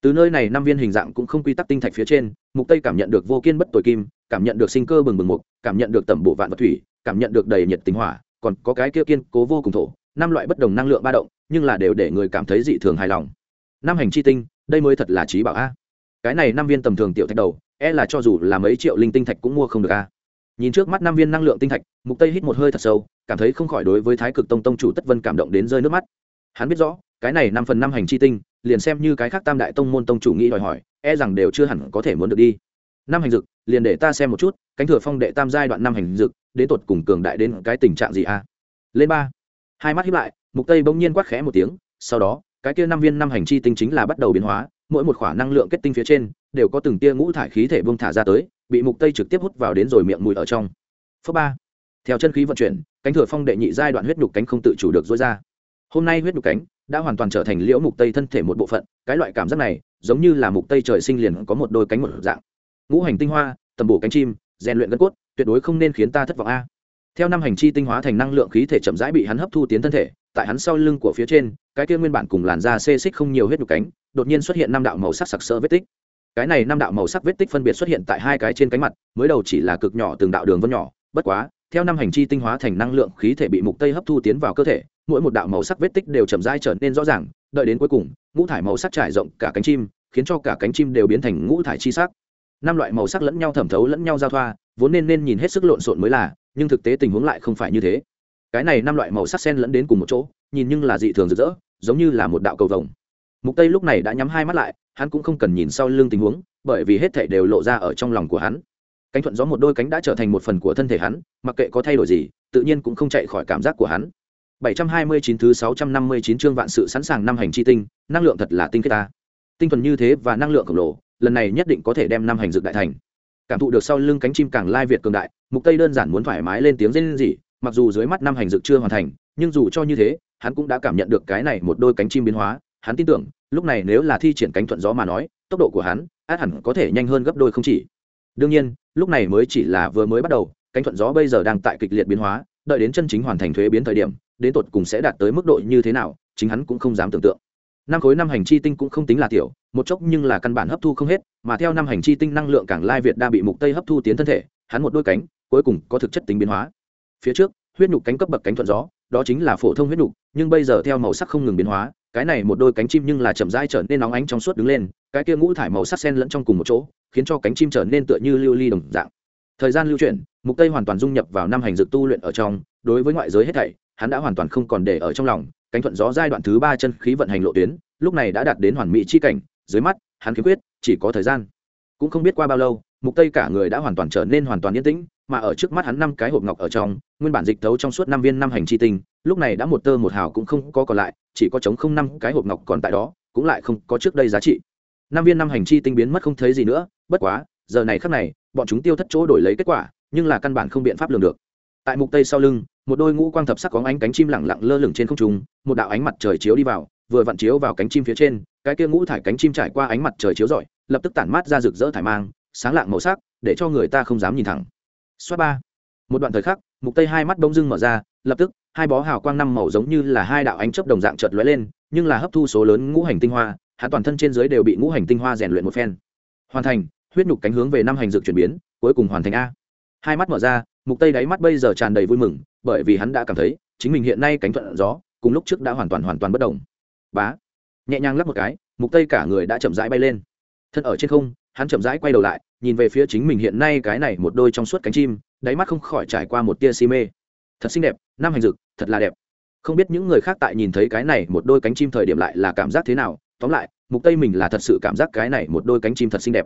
Từ nơi này, năm viên hình dạng cũng không quy tắc tinh thạch phía trên, mục tây cảm nhận được vô kiên bất tội kim, cảm nhận được sinh cơ bừng bừng mục, cảm nhận được tẩm bộ vạn vật thủy, cảm nhận được đầy nhiệt tinh hỏa, còn có cái kia kiên cố vô cùng thổ, năm loại bất đồng năng lượng ba động nhưng là đều để người cảm thấy dị thường hài lòng. Năm hành chi tinh, đây mới thật là trí bảo a. Cái này năm viên tầm thường tiểu thạch đầu e là cho dù là mấy triệu linh tinh thạch cũng mua không được a. Nhìn trước mắt năm viên năng lượng tinh thạch, mục tây hít một hơi thật sâu, cảm thấy không khỏi đối với thái cực tông tông chủ tất vân cảm động đến rơi nước mắt. Hắn biết rõ, cái này năm phần năm hành chi tinh, liền xem như cái khác tam đại tông môn tông chủ nghĩ đòi hỏi e rằng đều chưa hẳn có thể muốn được đi. Năm hành dực, liền để ta xem một chút, cánh thừa phong đệ tam giai đoạn năm hành dực, đến tột cùng cường đại đến cái tình trạng gì a? Lên ba. Hai mắt hiếp lại mục tây bỗng nhiên quát khẽ một tiếng, sau đó, cái kia năm viên năm hành chi tinh chính là bắt đầu biến hóa, mỗi một khoảng năng lượng kết tinh phía trên, đều có từng tia ngũ thải khí thể bông thả ra tới, bị mục tây trực tiếp hút vào đến rồi miệng mùi ở trong. Phớ ba. Theo chân khí vận chuyển, cánh thừa phong đệ nhị giai đoạn huyết nhục cánh không tự chủ được dối ra. Hôm nay huyết nhục cánh đã hoàn toàn trở thành liễu mục tây thân thể một bộ phận, cái loại cảm giác này, giống như là mục tây trời sinh liền có một đôi cánh một dạng. Ngũ hành tinh hoa, tầm bổ cánh chim, rèn luyện gân cốt, tuyệt đối không nên khiến ta thất vọng a. Theo năm hành chi tinh hóa thành năng lượng khí thể chậm rãi bị hắn hấp thu tiến thân thể tại hắn sau lưng của phía trên, cái kia nguyên bản cùng làn da xê xích không nhiều huyết nhục cánh, đột nhiên xuất hiện năm đạo màu sắc sặc sỡ vết tích. Cái này năm đạo màu sắc vết tích phân biệt xuất hiện tại hai cái trên cánh mặt, mới đầu chỉ là cực nhỏ từng đạo đường vân nhỏ, bất quá, theo năm hành chi tinh hóa thành năng lượng khí thể bị mục tây hấp thu tiến vào cơ thể, mỗi một đạo màu sắc vết tích đều chậm rãi trở nên rõ ràng, đợi đến cuối cùng, ngũ thải màu sắc trải rộng cả cánh chim, khiến cho cả cánh chim đều biến thành ngũ thải chi sắc. Năm loại màu sắc lẫn nhau thẩm thấu lẫn nhau giao thoa, vốn nên nên nhìn hết sức lộn xộn mới là, nhưng thực tế tình huống lại không phải như thế cái này năm loại màu sắc sen lẫn đến cùng một chỗ, nhìn nhưng là dị thường rực rỡ, giống như là một đạo cầu vồng. Mục tây lúc này đã nhắm hai mắt lại, hắn cũng không cần nhìn sau lưng tình huống, bởi vì hết thảy đều lộ ra ở trong lòng của hắn. Cánh thuận gió một đôi cánh đã trở thành một phần của thân thể hắn, mặc kệ có thay đổi gì, tự nhiên cũng không chạy khỏi cảm giác của hắn. 729 thứ 659 chương vạn sự sẵn sàng năm hành chi tinh, năng lượng thật là tinh khiết ta. Tinh thuần như thế và năng lượng khổng lồ, lần này nhất định có thể đem năm hành dược đại thành. Cảm thụ được sau lưng cánh chim càng lai việt cường đại, mục tây đơn giản muốn thoải mái lên tiếng rên rỉ mặc dù dưới mắt năm hành dược chưa hoàn thành, nhưng dù cho như thế, hắn cũng đã cảm nhận được cái này một đôi cánh chim biến hóa. Hắn tin tưởng, lúc này nếu là thi triển cánh thuận gió mà nói, tốc độ của hắn át hẳn có thể nhanh hơn gấp đôi không chỉ. Đương nhiên, lúc này mới chỉ là vừa mới bắt đầu, cánh thuận gió bây giờ đang tại kịch liệt biến hóa, đợi đến chân chính hoàn thành thuế biến thời điểm, đến tột cùng sẽ đạt tới mức độ như thế nào, chính hắn cũng không dám tưởng tượng. Năm khối năm hành chi tinh cũng không tính là tiểu, một chốc nhưng là căn bản hấp thu không hết, mà theo năm hành chi tinh năng lượng cảng lai việt đa bị mục tây hấp thu tiến thân thể, hắn một đôi cánh, cuối cùng có thực chất tính biến hóa phía trước, huyết nhục cánh cấp bậc cánh thuận gió, đó chính là phổ thông huyết nhục, nhưng bây giờ theo màu sắc không ngừng biến hóa, cái này một đôi cánh chim nhưng là chậm rãi trở nên nóng ánh trong suốt đứng lên, cái kia ngũ thải màu sắc xen lẫn trong cùng một chỗ, khiến cho cánh chim trở nên tựa như lưu ly đồng dạng. Thời gian lưu chuyển, mục tây hoàn toàn dung nhập vào năm hành dược tu luyện ở trong, đối với ngoại giới hết thảy, hắn đã hoàn toàn không còn để ở trong lòng, cánh thuận gió giai đoạn thứ ba chân khí vận hành lộ tuyến, lúc này đã đạt đến hoàn mỹ chi cảnh, dưới mắt, hắn khiếm quyết chỉ có thời gian. Cũng không biết qua bao lâu, mục tây cả người đã hoàn toàn trở nên hoàn toàn yên tĩnh mà ở trước mắt hắn năm cái hộp ngọc ở trong, nguyên bản dịch thấu trong suốt năm viên năm hành chi tinh, lúc này đã một tơ một hào cũng không có còn lại, chỉ có chống không năm cái hộp ngọc còn tại đó, cũng lại không có trước đây giá trị. Năm viên năm hành chi tinh biến mất không thấy gì nữa, bất quá, giờ này khắc này, bọn chúng tiêu thất chỗ đổi lấy kết quả, nhưng là căn bản không biện pháp lường được. Tại mục tây sau lưng, một đôi ngũ quang thập sắc có ánh cánh chim lẳng lặng lơ lửng trên không trung, một đạo ánh mặt trời chiếu đi vào, vừa vặn chiếu vào cánh chim phía trên, cái kia ngũ thải cánh chim trải qua ánh mặt trời chiếu rọi, lập tức tản mát ra rực rỡ thải mang, sáng lạng màu sắc, để cho người ta không dám nhìn thẳng. Xoát ba. Một đoạn thời khắc, mục tây hai mắt bỗng dưng mở ra, lập tức, hai bó hào quang năm màu giống như là hai đạo ánh chớp đồng dạng chợt lóe lên, nhưng là hấp thu số lớn ngũ hành tinh hoa, hắn toàn thân trên dưới đều bị ngũ hành tinh hoa rèn luyện một phen. Hoàn thành, huyết nhục cánh hướng về năm hành dược chuyển biến, cuối cùng hoàn thành a. Hai mắt mở ra, mục tây đáy mắt bây giờ tràn đầy vui mừng, bởi vì hắn đã cảm thấy, chính mình hiện nay cánh thuận gió, cùng lúc trước đã hoàn toàn hoàn toàn bất động bá. Nhẹ nhàng lắp một cái, mục tây cả người đã chậm rãi bay lên. Thân ở trên không hắn chậm rãi quay đầu lại, nhìn về phía chính mình hiện nay cái này một đôi trong suốt cánh chim, đáy mắt không khỏi trải qua một tia si mê. Thật xinh đẹp nam hành dực, thật là đẹp. Không biết những người khác tại nhìn thấy cái này một đôi cánh chim thời điểm lại là cảm giác thế nào, tóm lại, mục tây mình là thật sự cảm giác cái này một đôi cánh chim thật xinh đẹp.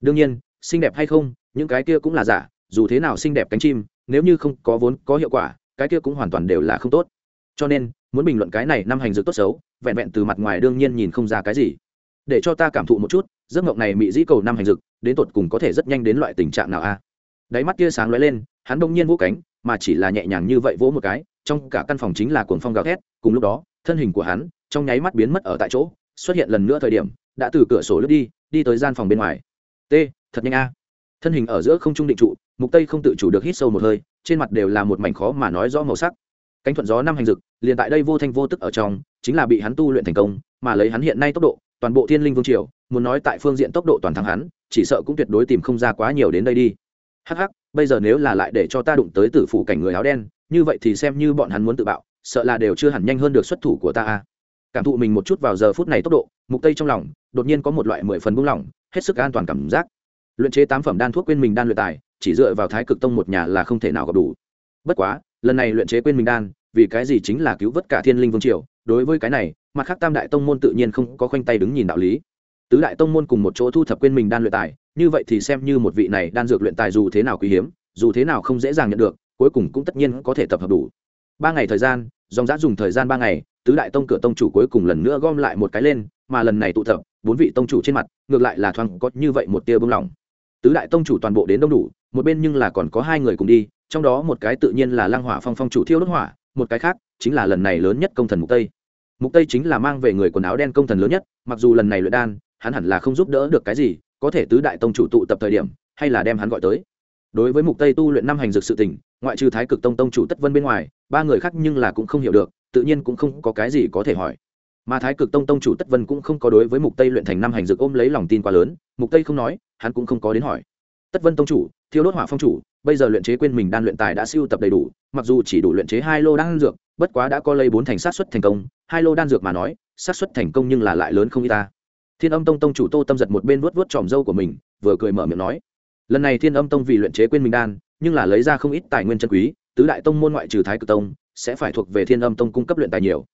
Đương nhiên, xinh đẹp hay không, những cái kia cũng là giả, dù thế nào xinh đẹp cánh chim, nếu như không có vốn có hiệu quả, cái kia cũng hoàn toàn đều là không tốt. Cho nên, muốn bình luận cái này năm hành dược tốt xấu, vẹn vẹn từ mặt ngoài đương nhiên nhìn không ra cái gì. Để cho ta cảm thụ một chút giấc mộng này mị dĩ cầu năm hành dực, đến tột cùng có thể rất nhanh đến loại tình trạng nào a? Đáy mắt kia sáng lóe lên, hắn đông nhiên vỗ cánh, mà chỉ là nhẹ nhàng như vậy vỗ một cái, trong cả căn phòng chính là cuồng phong gào thét, cùng lúc đó, thân hình của hắn, trong nháy mắt biến mất ở tại chỗ, xuất hiện lần nữa thời điểm, đã từ cửa sổ lướt đi đi tới gian phòng bên ngoài. T, thật nhanh a. Thân hình ở giữa không trung định trụ, mục tây không tự chủ được hít sâu một hơi, trên mặt đều là một mảnh khó mà nói rõ màu sắc. Cánh thuận gió năm hành dực, liền tại đây vô thanh vô tức ở trong, chính là bị hắn tu luyện thành công, mà lấy hắn hiện nay tốc độ toàn bộ thiên linh vương triều, muốn nói tại phương diện tốc độ toàn thắng hắn, chỉ sợ cũng tuyệt đối tìm không ra quá nhiều đến đây đi. Hắc hắc, bây giờ nếu là lại để cho ta đụng tới tử phủ cảnh người áo đen, như vậy thì xem như bọn hắn muốn tự bạo, sợ là đều chưa hẳn nhanh hơn được xuất thủ của ta a. Cảm thụ mình một chút vào giờ phút này tốc độ, mục tây trong lòng, đột nhiên có một loại mười phần buông lỏng, hết sức an toàn cảm giác. Luyện chế tám phẩm đan thuốc quên mình đan luyện tài, chỉ dựa vào thái cực tông một nhà là không thể nào gặp đủ. Bất quá, lần này luyện chế quên mình đan, vì cái gì chính là cứu vớt cả thiên linh vương triều, đối với cái này mặt khác tam đại tông môn tự nhiên không có khoanh tay đứng nhìn đạo lý. Tứ đại tông môn cùng một chỗ thu thập quên mình đan luyện tài, như vậy thì xem như một vị này đan dược luyện tài dù thế nào quý hiếm, dù thế nào không dễ dàng nhận được, cuối cùng cũng tất nhiên có thể tập hợp đủ. Ba ngày thời gian, dòng giã dùng thời gian ba ngày, tứ đại tông cửa tông chủ cuối cùng lần nữa gom lại một cái lên, mà lần này tụ tập, bốn vị tông chủ trên mặt, ngược lại là thoáng có như vậy một tia bưng lỏng tứ đại tông chủ toàn bộ đến đông đủ, một bên nhưng là còn có hai người cùng đi, trong đó một cái tự nhiên là lăng hỏa phong phong chủ thiêu đốt hỏa, một cái khác chính là lần này lớn nhất công thần mục tây mục tây chính là mang về người quần áo đen công thần lớn nhất, mặc dù lần này luyện đan, hắn hẳn là không giúp đỡ được cái gì, có thể tứ đại tông chủ tụ tập thời điểm, hay là đem hắn gọi tới. Đối với mục tây tu luyện năm hành dược sự tỉnh ngoại trừ thái cực tông tông chủ tất vân bên ngoài, ba người khác nhưng là cũng không hiểu được, tự nhiên cũng không có cái gì có thể hỏi. Mà thái cực tông tông chủ tất vân cũng không có đối với mục tây luyện thành năm hành dược ôm lấy lòng tin quá lớn, mục tây không nói, hắn cũng không có đến hỏi. Tất vân tông chủ, thiêu đốt hỏa phong chủ, bây giờ luyện chế quên mình đan luyện tài đã siêu tập đầy đủ, mặc dù chỉ đủ luyện chế hai lô đan dược bất quá đã có lây bốn thành sát xuất thành công, hai lô đan dược mà nói sát xuất thành công nhưng là lại lớn không y ta. Thiên âm tông tông chủ tô tâm giật một bên vuốt vuốt tròm dâu của mình, vừa cười mở miệng nói, lần này thiên âm tông vì luyện chế quên mình đan, nhưng là lấy ra không ít tài nguyên chân quý, tứ đại tông môn ngoại trừ thái cực tông, sẽ phải thuộc về thiên âm tông cung cấp luyện tài nhiều.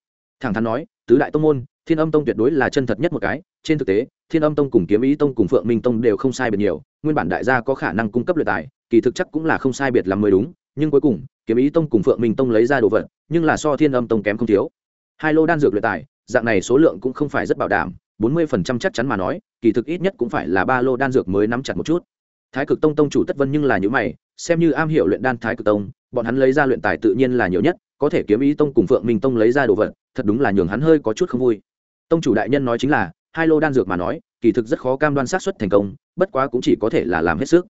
Thẳng thắn nói, tứ đại tông môn, thiên âm tông tuyệt đối là chân thật nhất một cái, trên thực tế, thiên âm tông cùng kiếm ý tông cùng phượng minh tông đều không sai biệt nhiều, nguyên bản đại gia có khả năng cung cấp luyện tài, kỳ thực chắc cũng là không sai biệt lắm mới đúng nhưng cuối cùng, kiếm ý tông cùng phượng minh tông lấy ra đồ vật, nhưng là so thiên âm tông kém không thiếu. Hai lô đan dược luyện tài, dạng này số lượng cũng không phải rất bảo đảm, bốn mươi phần trăm chắc chắn mà nói, kỳ thực ít nhất cũng phải là ba lô đan dược mới nắm chặt một chút. Thái cực tông tông chủ tất vân nhưng là những mày, xem như am hiểu luyện đan thái cực tông, bọn hắn lấy ra luyện tài tự nhiên là nhiều nhất, có thể kiếm ý tông cùng phượng minh tông lấy ra đồ vật, thật đúng là nhường hắn hơi có chút không vui. Tông chủ đại nhân nói chính là, hai lô đan dược mà nói, kỳ thực rất khó cam đoan xác suất thành công, bất quá cũng chỉ có thể là làm hết sức.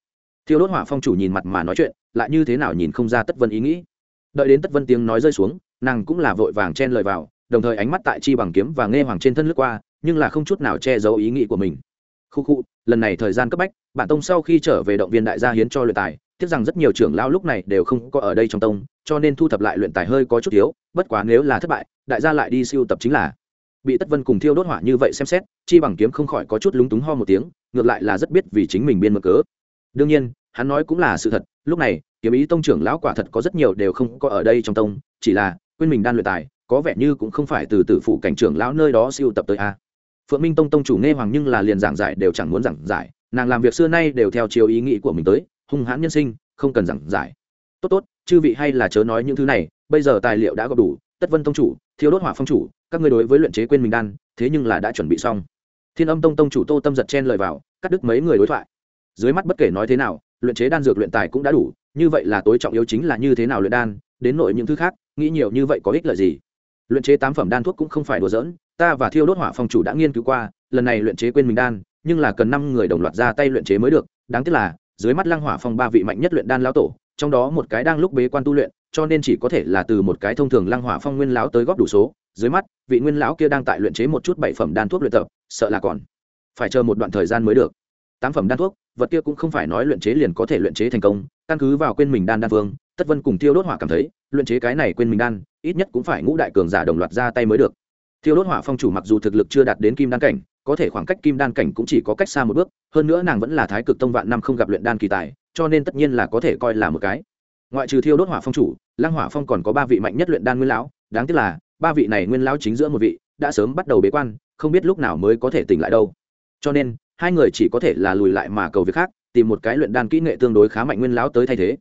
Thiêu đốt hỏa phong chủ nhìn mặt mà nói chuyện lại như thế nào nhìn không ra tất vân ý nghĩ. Đợi đến tất vân tiếng nói rơi xuống, nàng cũng là vội vàng chen lời vào, đồng thời ánh mắt tại chi bằng kiếm và nghe hoàng trên thân lướt qua, nhưng là không chút nào che giấu ý nghĩ của mình. Khu khu, lần này thời gian cấp bách bản tông sau khi trở về động viên đại gia hiến cho luyện tài, tiếc rằng rất nhiều trưởng lao lúc này đều không có ở đây trong tông, cho nên thu thập lại luyện tài hơi có chút thiếu, bất quá nếu là thất bại, đại gia lại đi siêu tập chính là. Bị tất vân cùng thiêu đốt hỏa như vậy xem xét, chi bằng kiếm không khỏi có chút lúng túng ho một tiếng, ngược lại là rất biết vì chính mình biên mực cớ. Đương nhiên, hắn nói cũng là sự thật, lúc này kiếm ý tông trưởng lão quả thật có rất nhiều đều không có ở đây trong tông, chỉ là, quên mình đan luyện tài, có vẻ như cũng không phải từ tử phụ cảnh trưởng lão nơi đó siêu tập tới a. Phượng minh tông tông chủ nghe hoàng nhưng là liền giảng giải đều chẳng muốn giảng giải, nàng làm việc xưa nay đều theo chiều ý nghĩ của mình tới, hung hãn nhân sinh, không cần giảng giải. Tốt tốt, chư vị hay là chớ nói những thứ này, bây giờ tài liệu đã góp đủ, tất vân tông chủ thiếu đốt hỏa phong chủ, các ngươi đối với luyện chế quên mình đan, thế nhưng là đã chuẩn bị xong. Thiên âm tông tông chủ tô tâm giật chen lời vào, cắt đứt mấy người đối thoại. Dưới mắt bất kể nói thế nào, luyện chế đan dược luyện tài cũng đã đủ như vậy là tối trọng yếu chính là như thế nào luyện đan, đến nội những thứ khác, nghĩ nhiều như vậy có ích lợi gì? Luyện chế tám phẩm đan thuốc cũng không phải đùa giỡn, ta và thiêu đốt hỏa phong chủ đã nghiên cứu qua, lần này luyện chế quên mình đan, nhưng là cần năm người đồng loạt ra tay luyện chế mới được, đáng tiếc là, dưới mắt lăng hỏa phong ba vị mạnh nhất luyện đan lão tổ, trong đó một cái đang lúc bế quan tu luyện, cho nên chỉ có thể là từ một cái thông thường lăng hỏa phong nguyên lão tới góp đủ số, dưới mắt, vị nguyên lão kia đang tại luyện chế một chút bảy phẩm đan thuốc luyện tập, sợ là còn phải chờ một đoạn thời gian mới được. Tám phẩm đan thuốc, vật kia cũng không phải nói luyện chế liền có thể luyện chế thành công căn cứ vào quên mình đan đan vương tất vân cùng tiêu đốt hỏa cảm thấy, luyện chế cái này quên mình đan, ít nhất cũng phải ngũ đại cường giả đồng loạt ra tay mới được. Tiêu đốt hỏa phong chủ mặc dù thực lực chưa đạt đến kim đan cảnh, có thể khoảng cách kim đan cảnh cũng chỉ có cách xa một bước, hơn nữa nàng vẫn là thái cực tông vạn năm không gặp luyện đan kỳ tài, cho nên tất nhiên là có thể coi là một cái. Ngoại trừ thiêu đốt hỏa phong chủ, lăng hỏa phong còn có ba vị mạnh nhất luyện đan nguyên lão, đáng tiếc là, ba vị này nguyên lão chính giữa một vị, đã sớm bắt đầu bế quan, không biết lúc nào mới có thể tỉnh lại đâu. Cho nên, hai người chỉ có thể là lùi lại mà cầu việc khác tìm một cái luyện đan kỹ nghệ tương đối khá mạnh nguyên lão tới thay thế.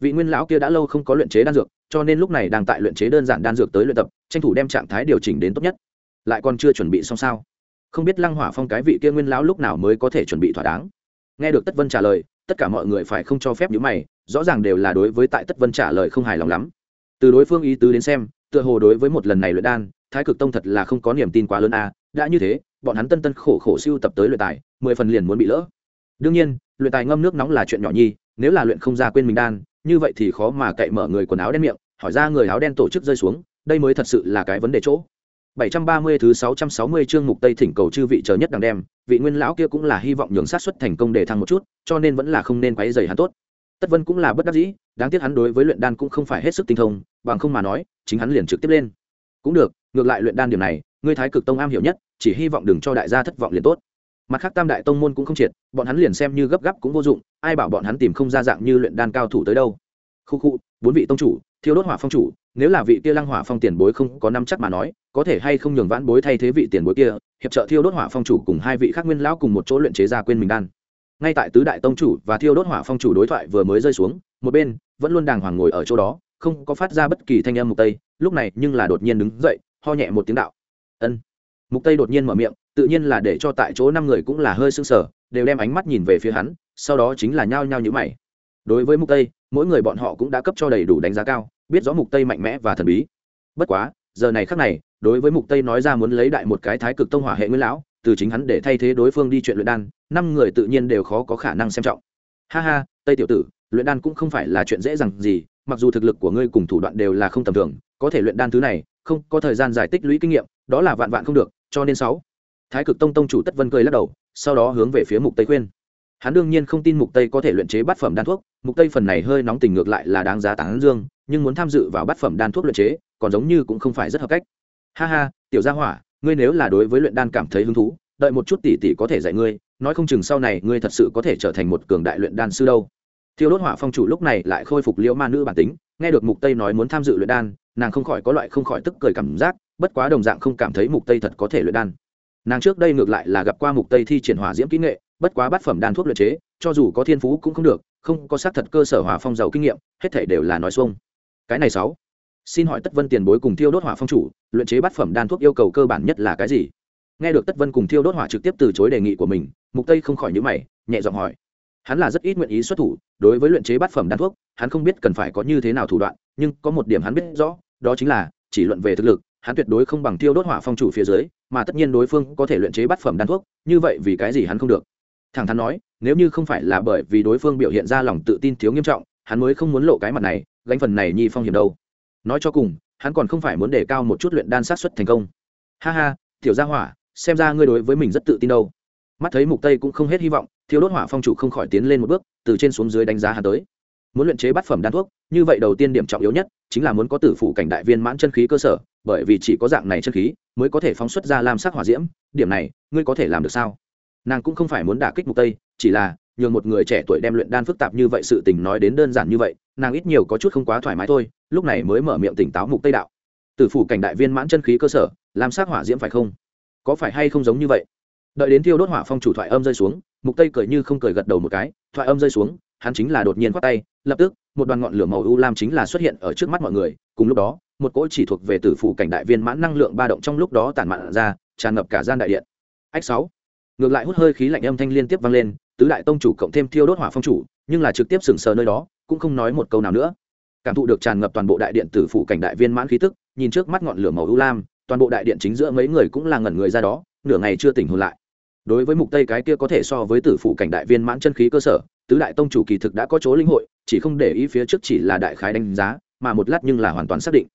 Vị nguyên lão kia đã lâu không có luyện chế đan dược, cho nên lúc này đang tại luyện chế đơn giản đan dược tới luyện tập, tranh thủ đem trạng thái điều chỉnh đến tốt nhất. Lại còn chưa chuẩn bị xong sao? Không biết lăng hỏa phong cái vị kia nguyên lão lúc nào mới có thể chuẩn bị thỏa đáng? Nghe được tất vân trả lời, tất cả mọi người phải không cho phép những mày, rõ ràng đều là đối với tại tất vân trả lời không hài lòng lắm. Từ đối phương ý tứ đến xem, tựa hồ đối với một lần này luyện đan, thái cực tông thật là không có niềm tin quá lớn a đã như thế, bọn hắn tân tân khổ khổ siêu tập tới luyện tài, mười phần liền muốn bị lỡ đương nhiên luyện tài ngâm nước nóng là chuyện nhỏ nhi nếu là luyện không ra quên mình đan như vậy thì khó mà cậy mở người quần áo đen miệng hỏi ra người áo đen tổ chức rơi xuống đây mới thật sự là cái vấn đề chỗ 730 thứ 660 chương mục Tây thỉnh cầu chư vị chờ nhất đằng đem, vị nguyên lão kia cũng là hy vọng nhường sát suất thành công để thăng một chút, cho nên vẫn là không nên quấy rầy hắn tốt. Tất Vân cũng là bất đắc dĩ, đáng tiếc hắn đối với luyện đan cũng không phải hết sức tinh thông, bằng không mà nói, chính hắn liền trực tiếp lên. Cũng được, ngược lại luyện đan điểm này, ngươi Thái Cực Tông am hiểu nhất, chỉ hy vọng đừng cho đại gia thất vọng liền tốt. Mặt khác Tam đại tông môn cũng không triệt, bọn hắn liền xem như gấp gáp cũng vô dụng, ai bảo bọn hắn tìm không ra dạng như luyện đan cao thủ tới đâu. Khu khu, bốn vị tông chủ, thiêu đốt hỏa phong chủ, nếu là vị kia lăng hỏa phong tiền bối không có năm chắc mà nói có thể hay không nhường vãn bối thay thế vị tiền bối kia hiệp trợ thiêu đốt hỏa phong chủ cùng hai vị khác nguyên lão cùng một chỗ luyện chế ra quên mình đan. Ngay tại tứ đại tông chủ và thiêu đốt hỏa phong chủ đối thoại vừa mới rơi xuống một bên vẫn luôn đàng hoàng ngồi ở chỗ đó không có phát ra bất kỳ thanh âm mục tây lúc này nhưng là đột nhiên đứng dậy ho nhẹ một tiếng đạo. Ân mục tây đột nhiên mở miệng, tự nhiên là để cho tại chỗ năm người cũng là hơi sưng sờ, đều đem ánh mắt nhìn về phía hắn, sau đó chính là nhao nhao như mày. Đối với mục tây, mỗi người bọn họ cũng đã cấp cho đầy đủ đánh giá cao, biết rõ mục tây mạnh mẽ và thần bí. Bất quá, giờ này khắc này, đối với mục tây nói ra muốn lấy đại một cái thái cực tông hỏa hệ nguyên lão, từ chính hắn để thay thế đối phương đi chuyện luyện đan, năm người tự nhiên đều khó có khả năng xem trọng. Ha ha, tây tiểu tử, luyện đan cũng không phải là chuyện dễ dàng gì, mặc dù thực lực của ngươi cùng thủ đoạn đều là không tầm thường, có thể luyện đan thứ này, không có thời gian giải tích lũy kinh nghiệm, đó là vạn vạn không được cho nên sáu. Thái cực tông tông chủ tất vân cười lắc đầu, sau đó hướng về phía mục tây khuyên. Hắn đương nhiên không tin mục tây có thể luyện chế bát phẩm đan thuốc, mục tây phần này hơi nóng tình ngược lại là đáng giá tán dương, nhưng muốn tham dự vào bát phẩm đan thuốc luyện chế, còn giống như cũng không phải rất hợp cách. Ha ha, tiểu gia hỏa, ngươi nếu là đối với luyện đan cảm thấy hứng thú, đợi một chút tỷ tỷ có thể dạy ngươi, nói không chừng sau này ngươi thật sự có thể trở thành một cường đại luyện đan sư đâu. Thiêu đốt hỏa phong chủ lúc này lại khôi phục liễu ma nữ bản tính, nghe được mục tây nói muốn tham dự luyện đan, nàng không khỏi có loại không khỏi tức cười cảm giác bất quá đồng dạng không cảm thấy mục tây thật có thể luyện đan. Nàng trước đây ngược lại là gặp qua mục tây thi triển hỏa diễm kỹ nghệ, bất quá bát phẩm đan thuốc luyện chế, cho dù có thiên phú cũng không được, không có xác thật cơ sở hỏa phong giàu kinh nghiệm, hết thể đều là nói xuông. Cái này sáu. Xin hỏi tất vân tiền bối cùng thiêu đốt hỏa phong chủ, luyện chế bát phẩm đan thuốc yêu cầu cơ bản nhất là cái gì? Nghe được tất vân cùng thiêu đốt hỏa trực tiếp từ chối đề nghị của mình, mục tây không khỏi nhíu mày, nhẹ giọng hỏi. Hắn là rất ít nguyện ý xuất thủ, đối với luyện chế bát phẩm đan thuốc, hắn không biết cần phải có như thế nào thủ đoạn, nhưng có một điểm hắn biết rõ, đó chính là, chỉ luận về thực lực hắn tuyệt đối không bằng Tiêu đốt hỏa phong chủ phía dưới, mà tất nhiên đối phương có thể luyện chế bát phẩm đan thuốc, như vậy vì cái gì hắn không được? Thẳng thắn nói, nếu như không phải là bởi vì đối phương biểu hiện ra lòng tự tin thiếu nghiêm trọng, hắn mới không muốn lộ cái mặt này, gánh phần này nhi phong hiểm đâu. Nói cho cùng, hắn còn không phải muốn đề cao một chút luyện đan sát xuất thành công. Ha ha, tiểu gia hỏa, xem ra ngươi đối với mình rất tự tin đâu. Mắt thấy mục tây cũng không hết hy vọng thiếu đốt hỏa phong chủ không khỏi tiến lên một bước, từ trên xuống dưới đánh giá hắn tới. Muốn luyện chế bát phẩm đan thuốc, như vậy đầu tiên điểm trọng yếu nhất, chính là muốn có tử phủ cảnh đại viên mãn chân khí cơ sở bởi vì chỉ có dạng này chân khí mới có thể phóng xuất ra lam sắc hỏa diễm, điểm này, ngươi có thể làm được sao? Nàng cũng không phải muốn đả kích mục tây, chỉ là nhường một người trẻ tuổi đem luyện đan phức tạp như vậy sự tình nói đến đơn giản như vậy, nàng ít nhiều có chút không quá thoải mái thôi, lúc này mới mở miệng tỉnh táo mục tây đạo. Tử phủ cảnh đại viên mãn chân khí cơ sở làm sắc hỏa diễm phải không? Có phải hay không giống như vậy? Đợi đến thiêu đốt hỏa phong chủ thoại âm rơi xuống, mục tây cười như không cười gật đầu một cái, thoại âm rơi xuống, hắn chính là đột nhiên khoát tay, lập tức, một đoàn ngọn lửa màu u lam chính là xuất hiện ở trước mắt mọi người, cùng lúc đó một cỗ chỉ thuộc về tử phủ cảnh đại viên mãn năng lượng ba động trong lúc đó tản mạn ra, tràn ngập cả gian đại điện. Ách sáu. Ngược lại hút hơi khí lạnh âm thanh liên tiếp vang lên, tứ đại tông chủ cộng thêm thiêu đốt hỏa phong chủ, nhưng là trực tiếp sừng sờ nơi đó, cũng không nói một câu nào nữa. Cảm thụ được tràn ngập toàn bộ đại điện tử phủ cảnh đại viên mãn khí tức, nhìn trước mắt ngọn lửa màu u lam, toàn bộ đại điện chính giữa mấy người cũng là ngẩn người ra đó, nửa ngày chưa tỉnh hồn lại. Đối với mục tây cái kia có thể so với tử phủ cảnh đại viên mãn chân khí cơ sở, tứ đại tông chủ kỳ thực đã có chỗ linh hội, chỉ không để ý phía trước chỉ là đại khái đánh giá, mà một lát nhưng là hoàn toàn xác định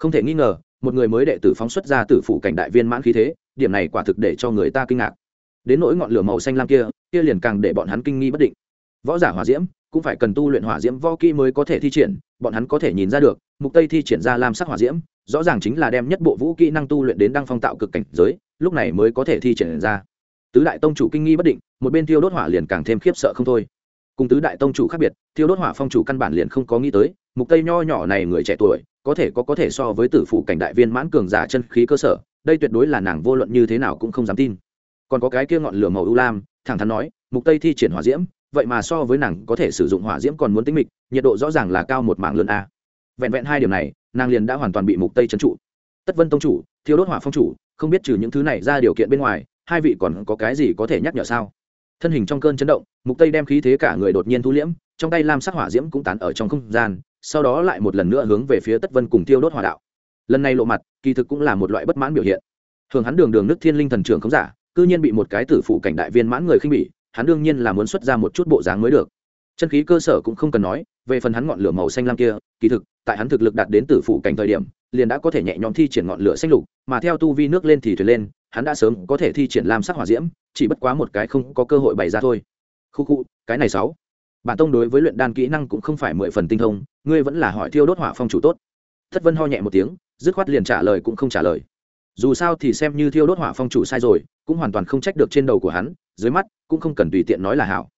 không thể nghi ngờ, một người mới đệ tử phóng xuất ra tử phủ cảnh đại viên mãn khí thế, điểm này quả thực để cho người ta kinh ngạc. Đến nỗi ngọn lửa màu xanh lam kia kia liền càng để bọn hắn kinh nghi bất định. Võ giả hỏa diễm, cũng phải cần tu luyện hỏa diễm võ kỹ mới có thể thi triển, bọn hắn có thể nhìn ra được, mục tây thi triển ra lam sắc hỏa diễm, rõ ràng chính là đem nhất bộ vũ kỹ năng tu luyện đến đăng phong tạo cực cảnh giới, lúc này mới có thể thi triển ra. Tứ đại tông chủ kinh nghi bất định, một bên thiêu đốt hỏa liền càng thêm khiếp sợ không thôi. Cùng tứ đại tông chủ khác biệt, thiêu đốt hỏa phong chủ căn bản liền không có nghĩ tới, mục tây nho nhỏ này người trẻ tuổi có thể có có thể so với tử phụ cảnh đại viên mãn cường giả chân khí cơ sở, đây tuyệt đối là nàng vô luận như thế nào cũng không dám tin. Còn có cái kia ngọn lửa màu ưu lam, thẳng thắn nói, mục tây thi triển hỏa diễm, vậy mà so với nàng có thể sử dụng hỏa diễm còn muốn tính mịch, nhiệt độ rõ ràng là cao một mảng lớn a. Vẹn vẹn hai điểm này, nàng liền đã hoàn toàn bị mục tây trấn trụ. Tất vân tông chủ thiếu đốt hỏa phong chủ, không biết trừ những thứ này ra điều kiện bên ngoài, hai vị còn có cái gì có thể nhắc nhở sao? Thân hình trong cơn chấn động, mục tây đem khí thế cả người đột nhiên thu liễm, trong tay lam sắc hỏa diễm cũng tán ở trong không gian sau đó lại một lần nữa hướng về phía tất vân cùng tiêu đốt hỏa đạo. Lần này lộ mặt, kỳ thực cũng là một loại bất mãn biểu hiện. Thường hắn đường đường nước thiên linh thần trường không giả, cư nhiên bị một cái tử phụ cảnh đại viên mãn người khinh bỉ, hắn đương nhiên là muốn xuất ra một chút bộ dáng mới được. Chân khí cơ sở cũng không cần nói, về phần hắn ngọn lửa màu xanh lam kia, kỳ thực, tại hắn thực lực đạt đến tử phụ cảnh thời điểm, liền đã có thể nhẹ nhõm thi triển ngọn lửa xanh lục, mà theo tu vi nước lên thì thuyền lên, hắn đã sớm có thể thi triển lam sắc hỏa diễm, chỉ bất quá một cái không có cơ hội bày ra thôi. Khu khu, cái này sáu bản tông đối với luyện đan kỹ năng cũng không phải mười phần tinh thông, ngươi vẫn là hỏi thiêu đốt hỏa phong chủ tốt. Thất vân ho nhẹ một tiếng, dứt khoát liền trả lời cũng không trả lời. Dù sao thì xem như thiêu đốt hỏa phong chủ sai rồi, cũng hoàn toàn không trách được trên đầu của hắn, dưới mắt, cũng không cần tùy tiện nói là hảo.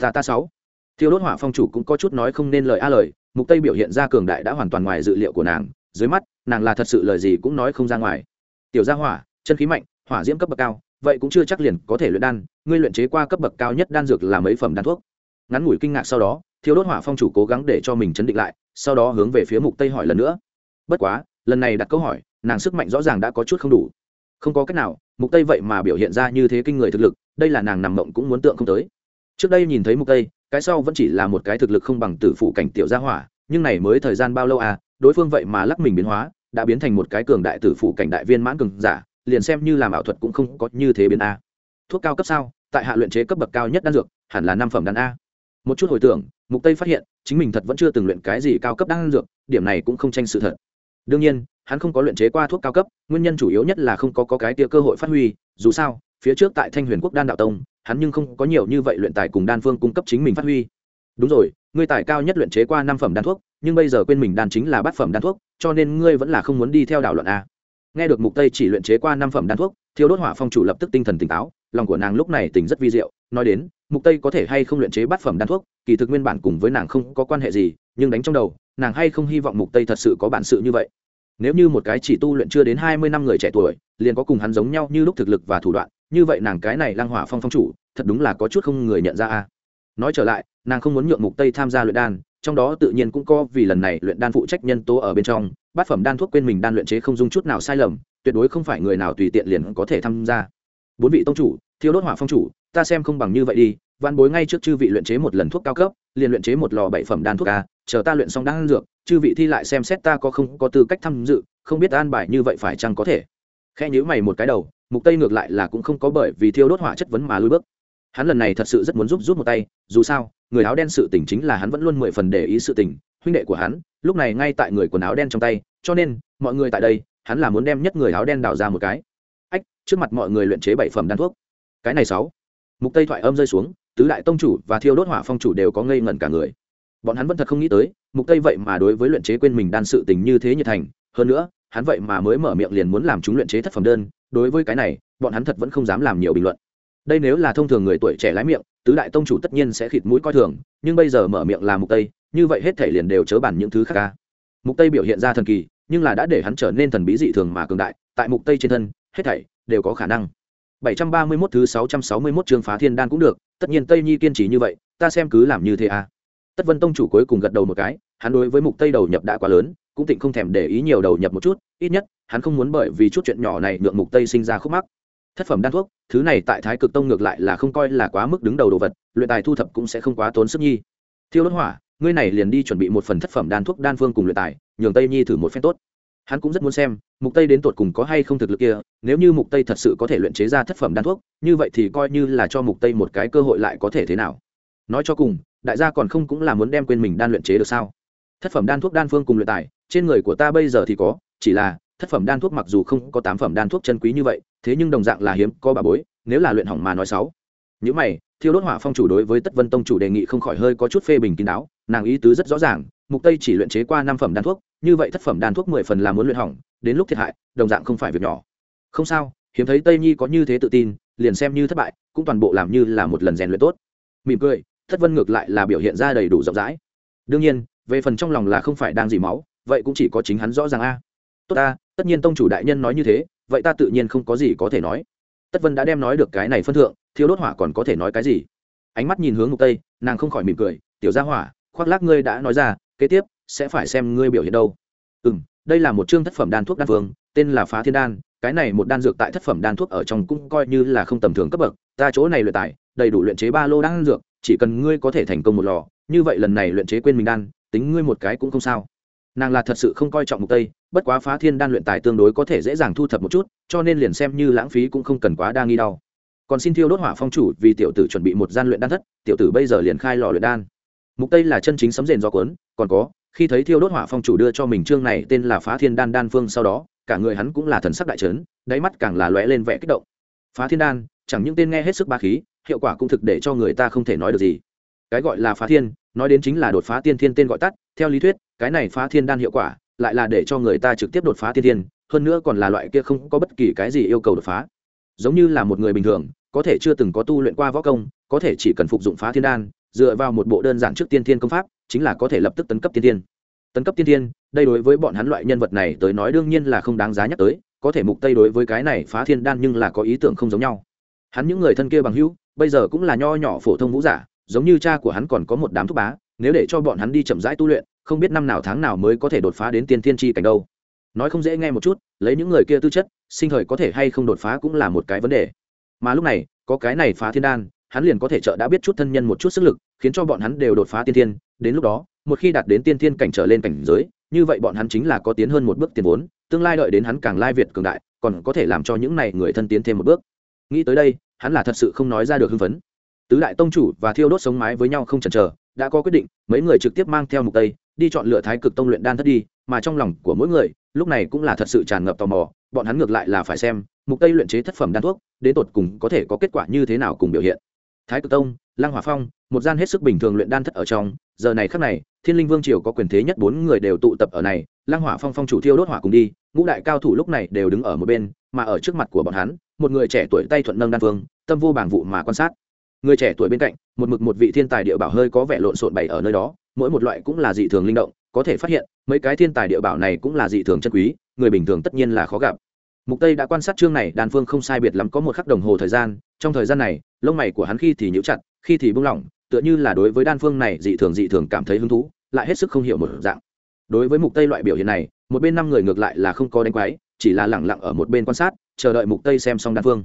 Ta ta sáu. Thiêu đốt hỏa phong chủ cũng có chút nói không nên lời a lời, mục tây biểu hiện ra cường đại đã hoàn toàn ngoài dự liệu của nàng, dưới mắt, nàng là thật sự lời gì cũng nói không ra ngoài. Tiểu gia hỏa, chân khí mạnh, hỏa diễm cấp bậc cao, vậy cũng chưa chắc liền có thể luyện đan, ngươi luyện chế qua cấp bậc cao nhất đan dược là mấy phẩm đan thuốc? Ngắn ngủi kinh ngạc sau đó thiếu đốt hỏa phong chủ cố gắng để cho mình chấn định lại, sau đó hướng về phía mục tây hỏi lần nữa. Bất quá, lần này đặt câu hỏi, nàng sức mạnh rõ ràng đã có chút không đủ. Không có cách nào, mục tây vậy mà biểu hiện ra như thế kinh người thực lực, đây là nàng nằm mộng cũng muốn tượng không tới. Trước đây nhìn thấy mục tây, cái sau vẫn chỉ là một cái thực lực không bằng tử phụ cảnh tiểu gia hỏa, nhưng này mới thời gian bao lâu à đối phương vậy mà lắc mình biến hóa, đã biến thành một cái cường đại tử phụ cảnh đại viên mãn cường giả, liền xem như làm ảo thuật cũng không có như thế biến a. Thuốc cao cấp sao? Tại hạ luyện chế cấp bậc cao nhất đan dược, hẳn là năm phẩm đan a một chút hồi tưởng mục tây phát hiện chính mình thật vẫn chưa từng luyện cái gì cao cấp đan dược điểm này cũng không tranh sự thật. Đương nhiên hắn không có luyện chế qua thuốc cao cấp nguyên nhân chủ yếu nhất là không có, có cái tia cơ hội phát huy dù sao phía trước tại thanh huyền quốc đan đạo tông hắn nhưng không có nhiều như vậy luyện tài cùng đan phương cung cấp chính mình phát huy. Đúng rồi ngươi tài cao nhất luyện chế qua năm phẩm đan thuốc nhưng bây giờ quên mình đan chính là bát phẩm đan thuốc cho nên ngươi vẫn là không muốn đi theo đạo luận a. Nghe được mục tây chỉ luyện chế qua năm phẩm đan thuốc thiếu đốt hỏa phong chủ lập tức tinh thần tỉnh táo lòng của nàng lúc này tỉnh rất vi diệu nói đến mục tây có thể hay không luyện chế bát phẩm đan thuốc, kỳ thực nguyên bản cùng với nàng không có quan hệ gì, nhưng đánh trong đầu, nàng hay không hy vọng mục tây thật sự có bản sự như vậy. Nếu như một cái chỉ tu luyện chưa đến 20 năm người trẻ tuổi, liền có cùng hắn giống nhau như lúc thực lực và thủ đoạn, như vậy nàng cái này lang hỏa phong phong chủ, thật đúng là có chút không người nhận ra a. Nói trở lại, nàng không muốn nhượng mục tây tham gia luyện đan, trong đó tự nhiên cũng có vì lần này luyện đan phụ trách nhân tố ở bên trong, bát phẩm đan thuốc quên mình đan luyện chế không dung chút nào sai lầm, tuyệt đối không phải người nào tùy tiện liền có thể tham gia. Bốn vị tông chủ thiếu đốt hỏa phong chủ ta xem không bằng như vậy đi văn bối ngay trước chư vị luyện chế một lần thuốc cao cấp, liền luyện chế một lò bảy phẩm đan thuốc a, chờ ta luyện xong đan dược, chư vị thi lại xem xét ta có không có tư cách tham dự, không biết an bài như vậy phải chăng có thể. Khe nhữ mày một cái đầu, mục tây ngược lại là cũng không có bởi vì thiêu đốt hỏa chất vấn mà lui bước. Hắn lần này thật sự rất muốn giúp rút một tay, dù sao, người áo đen sự tình chính là hắn vẫn luôn mười phần để ý sự tình, huynh đệ của hắn, lúc này ngay tại người quần áo đen trong tay, cho nên, mọi người tại đây, hắn là muốn đem nhất người áo đen đào ra một cái. Ách, trước mặt mọi người luyện chế bảy phẩm đan thuốc. Cái này sáu mục tây thoại âm rơi xuống, tứ đại tông chủ và thiêu đốt hỏa phong chủ đều có ngây ngẩn cả người. Bọn hắn vẫn thật không nghĩ tới, mục tây vậy mà đối với luyện chế quên mình đan sự tình như thế như thành. Hơn nữa, hắn vậy mà mới mở miệng liền muốn làm chúng luyện chế thất phẩm đơn. Đối với cái này, bọn hắn thật vẫn không dám làm nhiều bình luận. Đây nếu là thông thường người tuổi trẻ lái miệng, tứ đại tông chủ tất nhiên sẽ khịt mũi coi thường, nhưng bây giờ mở miệng là mục tây, như vậy hết thể liền đều chớ bản những thứ khác ca mục tây biểu hiện ra thần kỳ, nhưng là đã để hắn trở nên thần bí dị thường mà cường đại, tại mục tây trên thân, hết thảy đều có khả năng. 731 thứ 661 chương phá thiên đan cũng được, tất nhiên tây nhi kiên trì như vậy, ta xem cứ làm như thế à. Tất vân tông chủ cuối cùng gật đầu một cái, hắn đối với mục tây đầu nhập đã quá lớn, cũng tịnh không thèm để ý nhiều đầu nhập một chút, ít nhất, hắn không muốn bởi vì chút chuyện nhỏ này nhượng mục tây sinh ra khúc mắc. Thất phẩm đan thuốc, thứ này tại thái cực tông ngược lại là không coi là quá mức đứng đầu đồ vật, luyện tài thu thập cũng sẽ không quá tốn sức nhi. Thiêu đốt hỏa, ngươi này liền đi chuẩn bị một phần thất phẩm đan thuốc đan phương cùng luyện tài, nhường tây nhi thử một phen tốt hắn cũng rất muốn xem, mục tây đến tột cùng có hay không thực lực kia, nếu như mục tây thật sự có thể luyện chế ra thất phẩm đan thuốc, như vậy thì coi như là cho mục tây một cái cơ hội lại có thể thế nào? Nói cho cùng, đại gia còn không cũng là muốn đem quên mình đan luyện chế được sao? Thất phẩm đan thuốc đan phương cùng luyện tài, trên người của ta bây giờ thì có, chỉ là thất phẩm đan thuốc mặc dù không có tám phẩm đan thuốc chân quý như vậy, thế nhưng đồng dạng là hiếm, có bà bối, nếu là luyện hỏng mà nói sáu những mày, thiêu đốt hỏa phong chủ đối với tất vân tông chủ đề nghị không khỏi hơi có chút phê bình kín đáo, nàng ý tứ rất rõ ràng, mục tây chỉ luyện chế qua năm phẩm đan thuốc như vậy thất phẩm đan thuốc mười phần là muốn luyện hỏng, đến lúc thiệt hại, đồng dạng không phải việc nhỏ. Không sao, hiếm thấy tây nhi có như thế tự tin, liền xem như thất bại, cũng toàn bộ làm như là một lần rèn luyện tốt. Mỉm cười, thất vân ngược lại là biểu hiện ra đầy đủ rộng rãi. Đương nhiên, về phần trong lòng là không phải đang gì máu, vậy cũng chỉ có chính hắn rõ ràng a. Tốt ta, tất nhiên tông chủ đại nhân nói như thế, vậy ta tự nhiên không có gì có thể nói. Tất vân đã đem nói được cái này phân thượng thiếu đốt hỏa còn có thể nói cái gì? Ánh mắt nhìn hướng ngục tây, nàng không khỏi mỉm cười, tiểu gia hỏa, khoác lác ngươi đã nói ra, kế tiếp sẽ phải xem ngươi biểu hiện đâu. Ừ m đây là một chương thất phẩm đan thuốc đan phương tên là phá thiên đan cái này một đan dược tại thất phẩm đan thuốc ở trong cũng coi như là không tầm thường cấp bậc ta chỗ này luyện tài, đầy đủ luyện chế ba lô đan dược chỉ cần ngươi có thể thành công một lò như vậy lần này luyện chế quên mình đan tính ngươi một cái cũng không sao. Nàng là thật sự không coi trọng mục tây bất quá phá thiên đan luyện tài tương đối có thể dễ dàng thu thập một chút cho nên liền xem như lãng phí cũng không cần quá đa nghi đau. Còn xin thiêu đốt hỏa phong chủ vì tiểu tử chuẩn bị một gian luyện đan thất tiểu tử bây giờ liền khai lò luyện đan. Mục tây là chân chính sấm rền do cuốn còn có khi thấy thiêu đốt hỏa phong chủ đưa cho mình chương này tên là phá thiên đan đan phương sau đó, cả người hắn cũng là thần sắc đại trấn đáy mắt càng là lóe lên vẻ kích động. Phá thiên đan, chẳng những tên nghe hết sức ba khí, hiệu quả cũng thực để cho người ta không thể nói được gì. Cái gọi là phá thiên, nói đến chính là đột phá tiên thiên tên gọi tắt, theo lý thuyết, cái này phá thiên đan hiệu quả, lại là để cho người ta trực tiếp đột phá tiên thiên, hơn nữa còn là loại kia không có bất kỳ cái gì yêu cầu đột phá. Giống như là một người bình thường, có thể chưa từng có tu luyện qua võ công, có thể chỉ cần phục dụng phá thiên đan dựa vào một bộ đơn giản trước tiên thiên công pháp, chính là có thể lập tức tấn cấp tiên thiên. Tấn cấp tiên thiên, đây đối với bọn hắn loại nhân vật này tới nói đương nhiên là không đáng giá nhắc tới, có thể mục tây đối với cái này phá thiên đan nhưng là có ý tưởng không giống nhau. Hắn những người thân kia bằng hữu, bây giờ cũng là nho nhỏ phổ thông vũ giả, giống như cha của hắn còn có một đám thúc bá, nếu để cho bọn hắn đi chậm rãi tu luyện, không biết năm nào tháng nào mới có thể đột phá đến tiên thiên tri cảnh đâu. Nói không dễ nghe một chút, lấy những người kia tư chất, sinh thời có thể hay không đột phá cũng là một cái vấn đề. Mà lúc này, có cái này phá thiên đan hắn liền có thể trợ đã biết chút thân nhân một chút sức lực, khiến cho bọn hắn đều đột phá tiên thiên. Đến lúc đó, một khi đạt đến tiên thiên cảnh trở lên cảnh giới, như vậy bọn hắn chính là có tiến hơn một bước tiền vốn, tương lai đợi đến hắn càng lai việt cường đại, còn có thể làm cho những này người thân tiến thêm một bước. Nghĩ tới đây, hắn là thật sự không nói ra được hưng phấn. Tứ đại tông chủ và thiêu đốt sống mái với nhau không chần chờ, đã có quyết định, mấy người trực tiếp mang theo mục tây, đi chọn lựa thái cực tông luyện đan thất đi, mà trong lòng của mỗi người, lúc này cũng là thật sự tràn ngập tò mò, bọn hắn ngược lại là phải xem, mục tây luyện chế thất phẩm đan thuốc, đến tột cùng có thể có kết quả như thế nào cùng biểu hiện thái cực tông, lăng hòa phong, một gian hết sức bình thường luyện đan thất ở trong. Giờ này khắc này, thiên linh vương triều có quyền thế nhất bốn người đều tụ tập ở này. Lăng hỏa phong phong chủ thiêu đốt hỏa cùng đi, ngũ đại cao thủ lúc này đều đứng ở một bên, mà ở trước mặt của bọn hắn, một người trẻ tuổi tay thuận nâng đan phương tâm vô bảng vụ mà quan sát. Người trẻ tuổi bên cạnh, một mực một vị thiên tài địa bảo hơi có vẻ lộn xộn bày ở nơi đó, mỗi một loại cũng là dị thường linh động, có thể phát hiện, mấy cái thiên tài địa bảo này cũng là dị thường chân quý, người bình thường tất nhiên là khó gặp. Mục tây đã quan sát chương này, đan phương không sai biệt lắm có một khắc đồng hồ thời gian, trong thời gian này lông mày của hắn khi thì nhíu chặt, khi thì buông lỏng, tựa như là đối với đan phương này dị thường dị thường cảm thấy hứng thú, lại hết sức không hiểu một dạng. Đối với mục tây loại biểu hiện này, một bên năm người ngược lại là không có đánh quái, chỉ là lẳng lặng ở một bên quan sát, chờ đợi mục tây xem xong đan phương.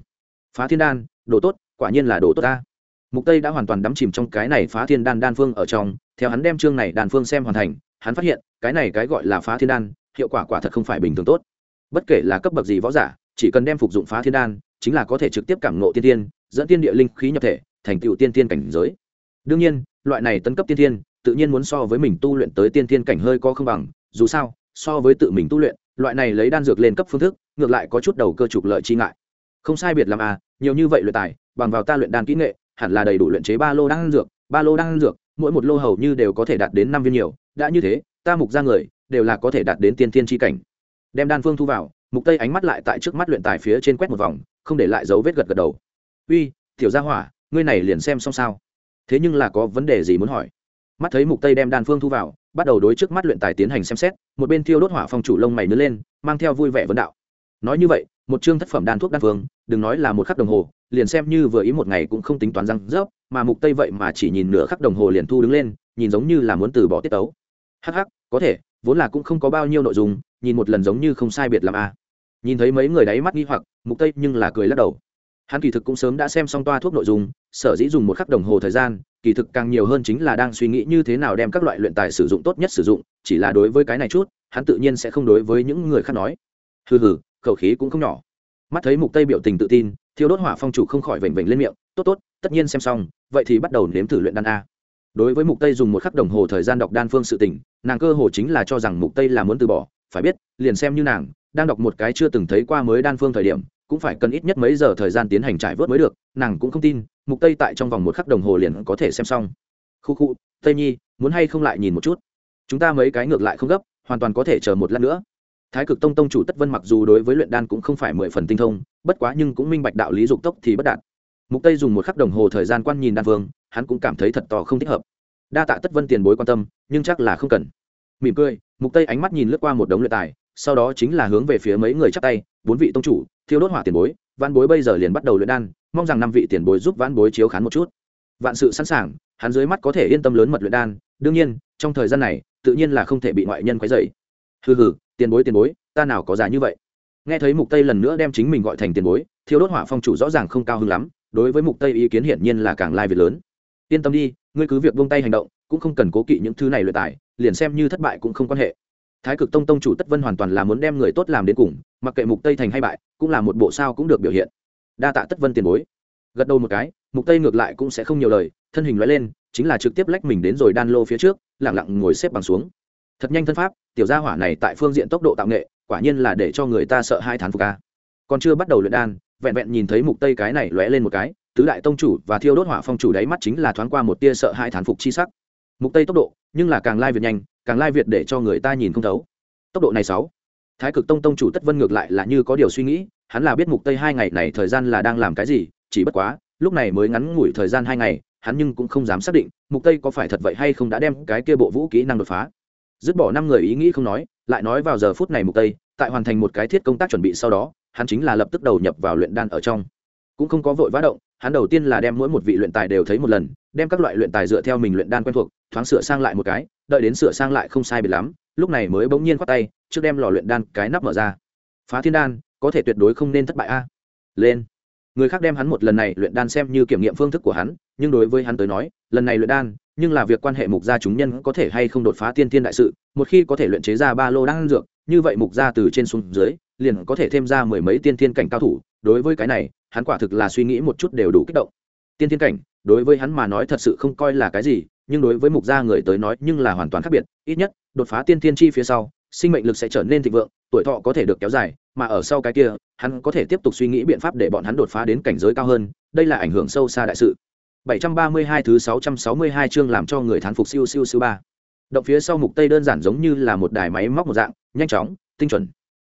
Phá thiên đan, đồ tốt, quả nhiên là đồ tốt ta. Mục tây đã hoàn toàn đắm chìm trong cái này phá thiên đan đan phương ở trong, theo hắn đem chương này đan phương xem hoàn thành, hắn phát hiện, cái này cái gọi là phá thiên đan, hiệu quả quả thật không phải bình thường tốt. Bất kể là cấp bậc gì võ giả, chỉ cần đem phục dụng phá thiên đan, chính là có thể trực tiếp cảm ngộ tiên tiên dẫn tiên địa linh khí nhập thể, thành tựu tiên tiên cảnh giới. Đương nhiên, loại này tấn cấp tiên tiên tự nhiên muốn so với mình tu luyện tới tiên tiên cảnh hơi có không bằng, dù sao, so với tự mình tu luyện, loại này lấy đan dược lên cấp phương thức, ngược lại có chút đầu cơ trục lợi chi ngại. Không sai biệt làm à nhiều như vậy luyện tài, bằng vào ta luyện đan kỹ nghệ, hẳn là đầy đủ luyện chế ba lô đan dược, ba lô đan dược, mỗi một lô hầu như đều có thể đạt đến năm viên nhiều, đã như thế, ta mục ra người, đều là có thể đạt đến tiên tiên tri cảnh. Đem đan phương thu vào, mục tây ánh mắt lại tại trước mắt luyện tài phía trên quét một vòng, không để lại dấu vết gật gật đầu uy, tiểu gia hỏa, ngươi này liền xem xong sao? Thế nhưng là có vấn đề gì muốn hỏi? Mắt thấy mục tây đem đan phương thu vào, bắt đầu đối trước mắt luyện tài tiến hành xem xét, một bên thiêu đốt hỏa phong chủ lông mày nứa lên, mang theo vui vẻ vấn đạo. Nói như vậy, một chương thất phẩm đan thuốc đan phương, đừng nói là một khắc đồng hồ, liền xem như vừa ý một ngày cũng không tính toán răng rớp, mà mục tây vậy mà chỉ nhìn nửa khắc đồng hồ liền thu đứng lên, nhìn giống như là muốn từ bỏ tiết tấu. Hắc hắc, có thể, vốn là cũng không có bao nhiêu nội dung, nhìn một lần giống như không sai biệt làm a à. nhìn thấy mấy người đáy mắt nghi hoặc, mục tây nhưng là cười lắc đầu hắn kỳ thực cũng sớm đã xem xong toa thuốc nội dung sở dĩ dùng một khắc đồng hồ thời gian kỳ thực càng nhiều hơn chính là đang suy nghĩ như thế nào đem các loại luyện tài sử dụng tốt nhất sử dụng chỉ là đối với cái này chút hắn tự nhiên sẽ không đối với những người khác nói. Hừ hừ khẩu khí cũng không nhỏ. Mắt thấy mục tây biểu tình tự tin thiêu đốt hỏa phong chủ không khỏi vểnh vểnh lên miệng tốt tốt tất nhiên xem xong vậy thì bắt đầu nếm thử luyện đan a. Đối với mục tây dùng một khắc đồng hồ thời gian đọc đan phương sự tình, nàng cơ hồ chính là cho rằng mục tây là muốn từ bỏ phải biết liền xem như nàng đang đọc một cái chưa từng thấy qua mới đan phương thời điểm cũng phải cần ít nhất mấy giờ thời gian tiến hành trải vớt mới được, nàng cũng không tin, mục tây tại trong vòng một khắc đồng hồ liền có thể xem xong. Khu khu, tây nhi, muốn hay không lại nhìn một chút? Chúng ta mấy cái ngược lại không gấp, hoàn toàn có thể chờ một lát nữa. Thái cực tông tông chủ tất vân mặc dù đối với luyện đan cũng không phải mười phần tinh thông, bất quá nhưng cũng minh bạch đạo lý dục tốc thì bất đạt. Mục tây dùng một khắc đồng hồ thời gian quan nhìn đan vương, hắn cũng cảm thấy thật to không thích hợp. Đa tạ tất vân tiền bối quan tâm, nhưng chắc là không cần. Mỉm cười, mục tây ánh mắt nhìn lướt qua một đống luyện tài sau đó chính là hướng về phía mấy người chắp tay, bốn vị tông chủ, thiêu đốt hỏa tiền bối văn bối bây giờ liền bắt đầu luyện đan, mong rằng năm vị tiền bối giúp văn bối chiếu khán một chút. Vạn sự sẵn sàng, hắn dưới mắt có thể yên tâm lớn mật luyện đan, đương nhiên, trong thời gian này, tự nhiên là không thể bị ngoại nhân quấy rầy. Hừ hừ, tiền bối tiền bối, ta nào có giả như vậy? Nghe thấy mục tây lần nữa đem chính mình gọi thành tiền bối, thiêu đốt hỏa phong chủ rõ ràng không cao hứng lắm, đối với mục tây ý kiến hiển nhiên là càng lai việc lớn. Yên tâm đi, ngươi cứ việc buông tay hành động, cũng không cần cố kỵ những thứ này luyện tài, liền xem như thất bại cũng không quan hệ thái cực tông tông chủ tất vân hoàn toàn là muốn đem người tốt làm đến cùng, mặc kệ mục tây thành hay bại, cũng là một bộ sao cũng được biểu hiện. Đa tạ tất vân tiền bối. Gật đầu một cái, mục tây ngược lại cũng sẽ không nhiều lời, thân hình lóe lên, chính là trực tiếp lách mình đến rồi đan lô phía trước, lặng lặng ngồi xếp bằng xuống. Thật nhanh thân pháp, tiểu gia hỏa này tại phương diện tốc độ tạo nghệ, quả nhiên là để cho người ta sợ hai thán phục ca còn chưa bắt đầu luyện đan, vẹn vẹn nhìn thấy mục tây cái này lóe lên một cái, tứ đại tông chủ và thiêu đốt hỏa phong chủ đáy mắt chính là thoáng qua một tia sợ hai thán phục chi sắc mục tây tốc độ, nhưng là càng lai việt nhanh, càng lai việt để cho người ta nhìn không thấu. Tốc độ này sáu. Thái cực tông tông chủ tất vân ngược lại là như có điều suy nghĩ, hắn là biết mục tây hai ngày này thời gian là đang làm cái gì, chỉ bất quá, lúc này mới ngắn ngủi thời gian hai ngày, hắn nhưng cũng không dám xác định mục tây có phải thật vậy hay không đã đem cái kia bộ vũ kỹ năng đột phá. Dứt bỏ năm người ý nghĩ không nói, lại nói vào giờ phút này mục tây, tại hoàn thành một cái thiết công tác chuẩn bị sau đó, hắn chính là lập tức đầu nhập vào luyện đan ở trong. Cũng không có vội vã động, hắn đầu tiên là đem mỗi một vị luyện tài đều thấy một lần, đem các loại luyện tài dựa theo mình luyện đan quen thuộc thoáng sửa sang lại một cái, đợi đến sửa sang lại không sai biệt lắm, lúc này mới bỗng nhiên khoát tay, trước đem lò luyện đan cái nắp mở ra. Phá thiên đan, có thể tuyệt đối không nên thất bại a. Lên. Người khác đem hắn một lần này luyện đan xem như kiểm nghiệm phương thức của hắn, nhưng đối với hắn tới nói, lần này luyện đan, nhưng là việc quan hệ mục gia chúng nhân có thể hay không đột phá tiên thiên đại sự, một khi có thể luyện chế ra ba lô đan dược, như vậy mục gia từ trên xuống dưới, liền có thể thêm ra mười mấy tiên thiên cảnh cao thủ, đối với cái này, hắn quả thực là suy nghĩ một chút đều đủ kích động. Tiên thiên cảnh, đối với hắn mà nói thật sự không coi là cái gì nhưng đối với mục gia người tới nói nhưng là hoàn toàn khác biệt, ít nhất, đột phá tiên thiên chi phía sau, sinh mệnh lực sẽ trở nên thịnh vượng, tuổi thọ có thể được kéo dài, mà ở sau cái kia, hắn có thể tiếp tục suy nghĩ biện pháp để bọn hắn đột phá đến cảnh giới cao hơn, đây là ảnh hưởng sâu xa đại sự. 732 thứ 662 chương làm cho người thán phục siêu siêu siêu ba. Động phía sau mục tây đơn giản giống như là một đài máy móc một dạng, nhanh chóng, tinh chuẩn.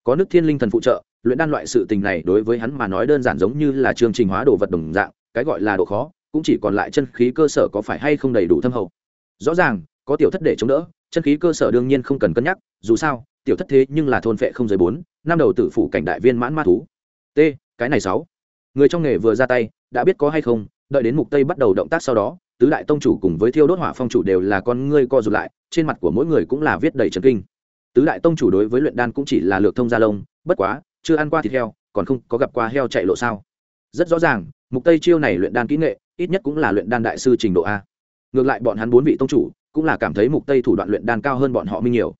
Có nước thiên linh thần phụ trợ, luyện đan loại sự tình này đối với hắn mà nói đơn giản giống như là chương trình hóa đồ vật đồng dạng, cái gọi là độ khó cũng chỉ còn lại chân khí cơ sở có phải hay không đầy đủ thâm hậu. Rõ ràng, có tiểu thất để chống đỡ, chân khí cơ sở đương nhiên không cần cân nhắc, dù sao, tiểu thất thế nhưng là thôn phệ không dưới bốn, năm đầu tử phủ cảnh đại viên mãn ma thú. T, cái này sáu. Người trong nghề vừa ra tay, đã biết có hay không, đợi đến mục tây bắt đầu động tác sau đó, tứ đại tông chủ cùng với thiêu đốt hỏa phong chủ đều là con ngươi co rụt lại, trên mặt của mỗi người cũng là viết đầy trần kinh. Tứ đại tông chủ đối với luyện đan cũng chỉ là lược thông gia lông, bất quá, chưa ăn qua thịt heo, còn không có gặp qua heo chạy lộ sao? Rất rõ ràng, mục tây chiêu này luyện đan kỹ nghệ ít nhất cũng là luyện đan đại sư trình độ a. Ngược lại bọn hắn bốn vị tông chủ cũng là cảm thấy mục tây thủ đoạn luyện đan cao hơn bọn họ minh nhiều.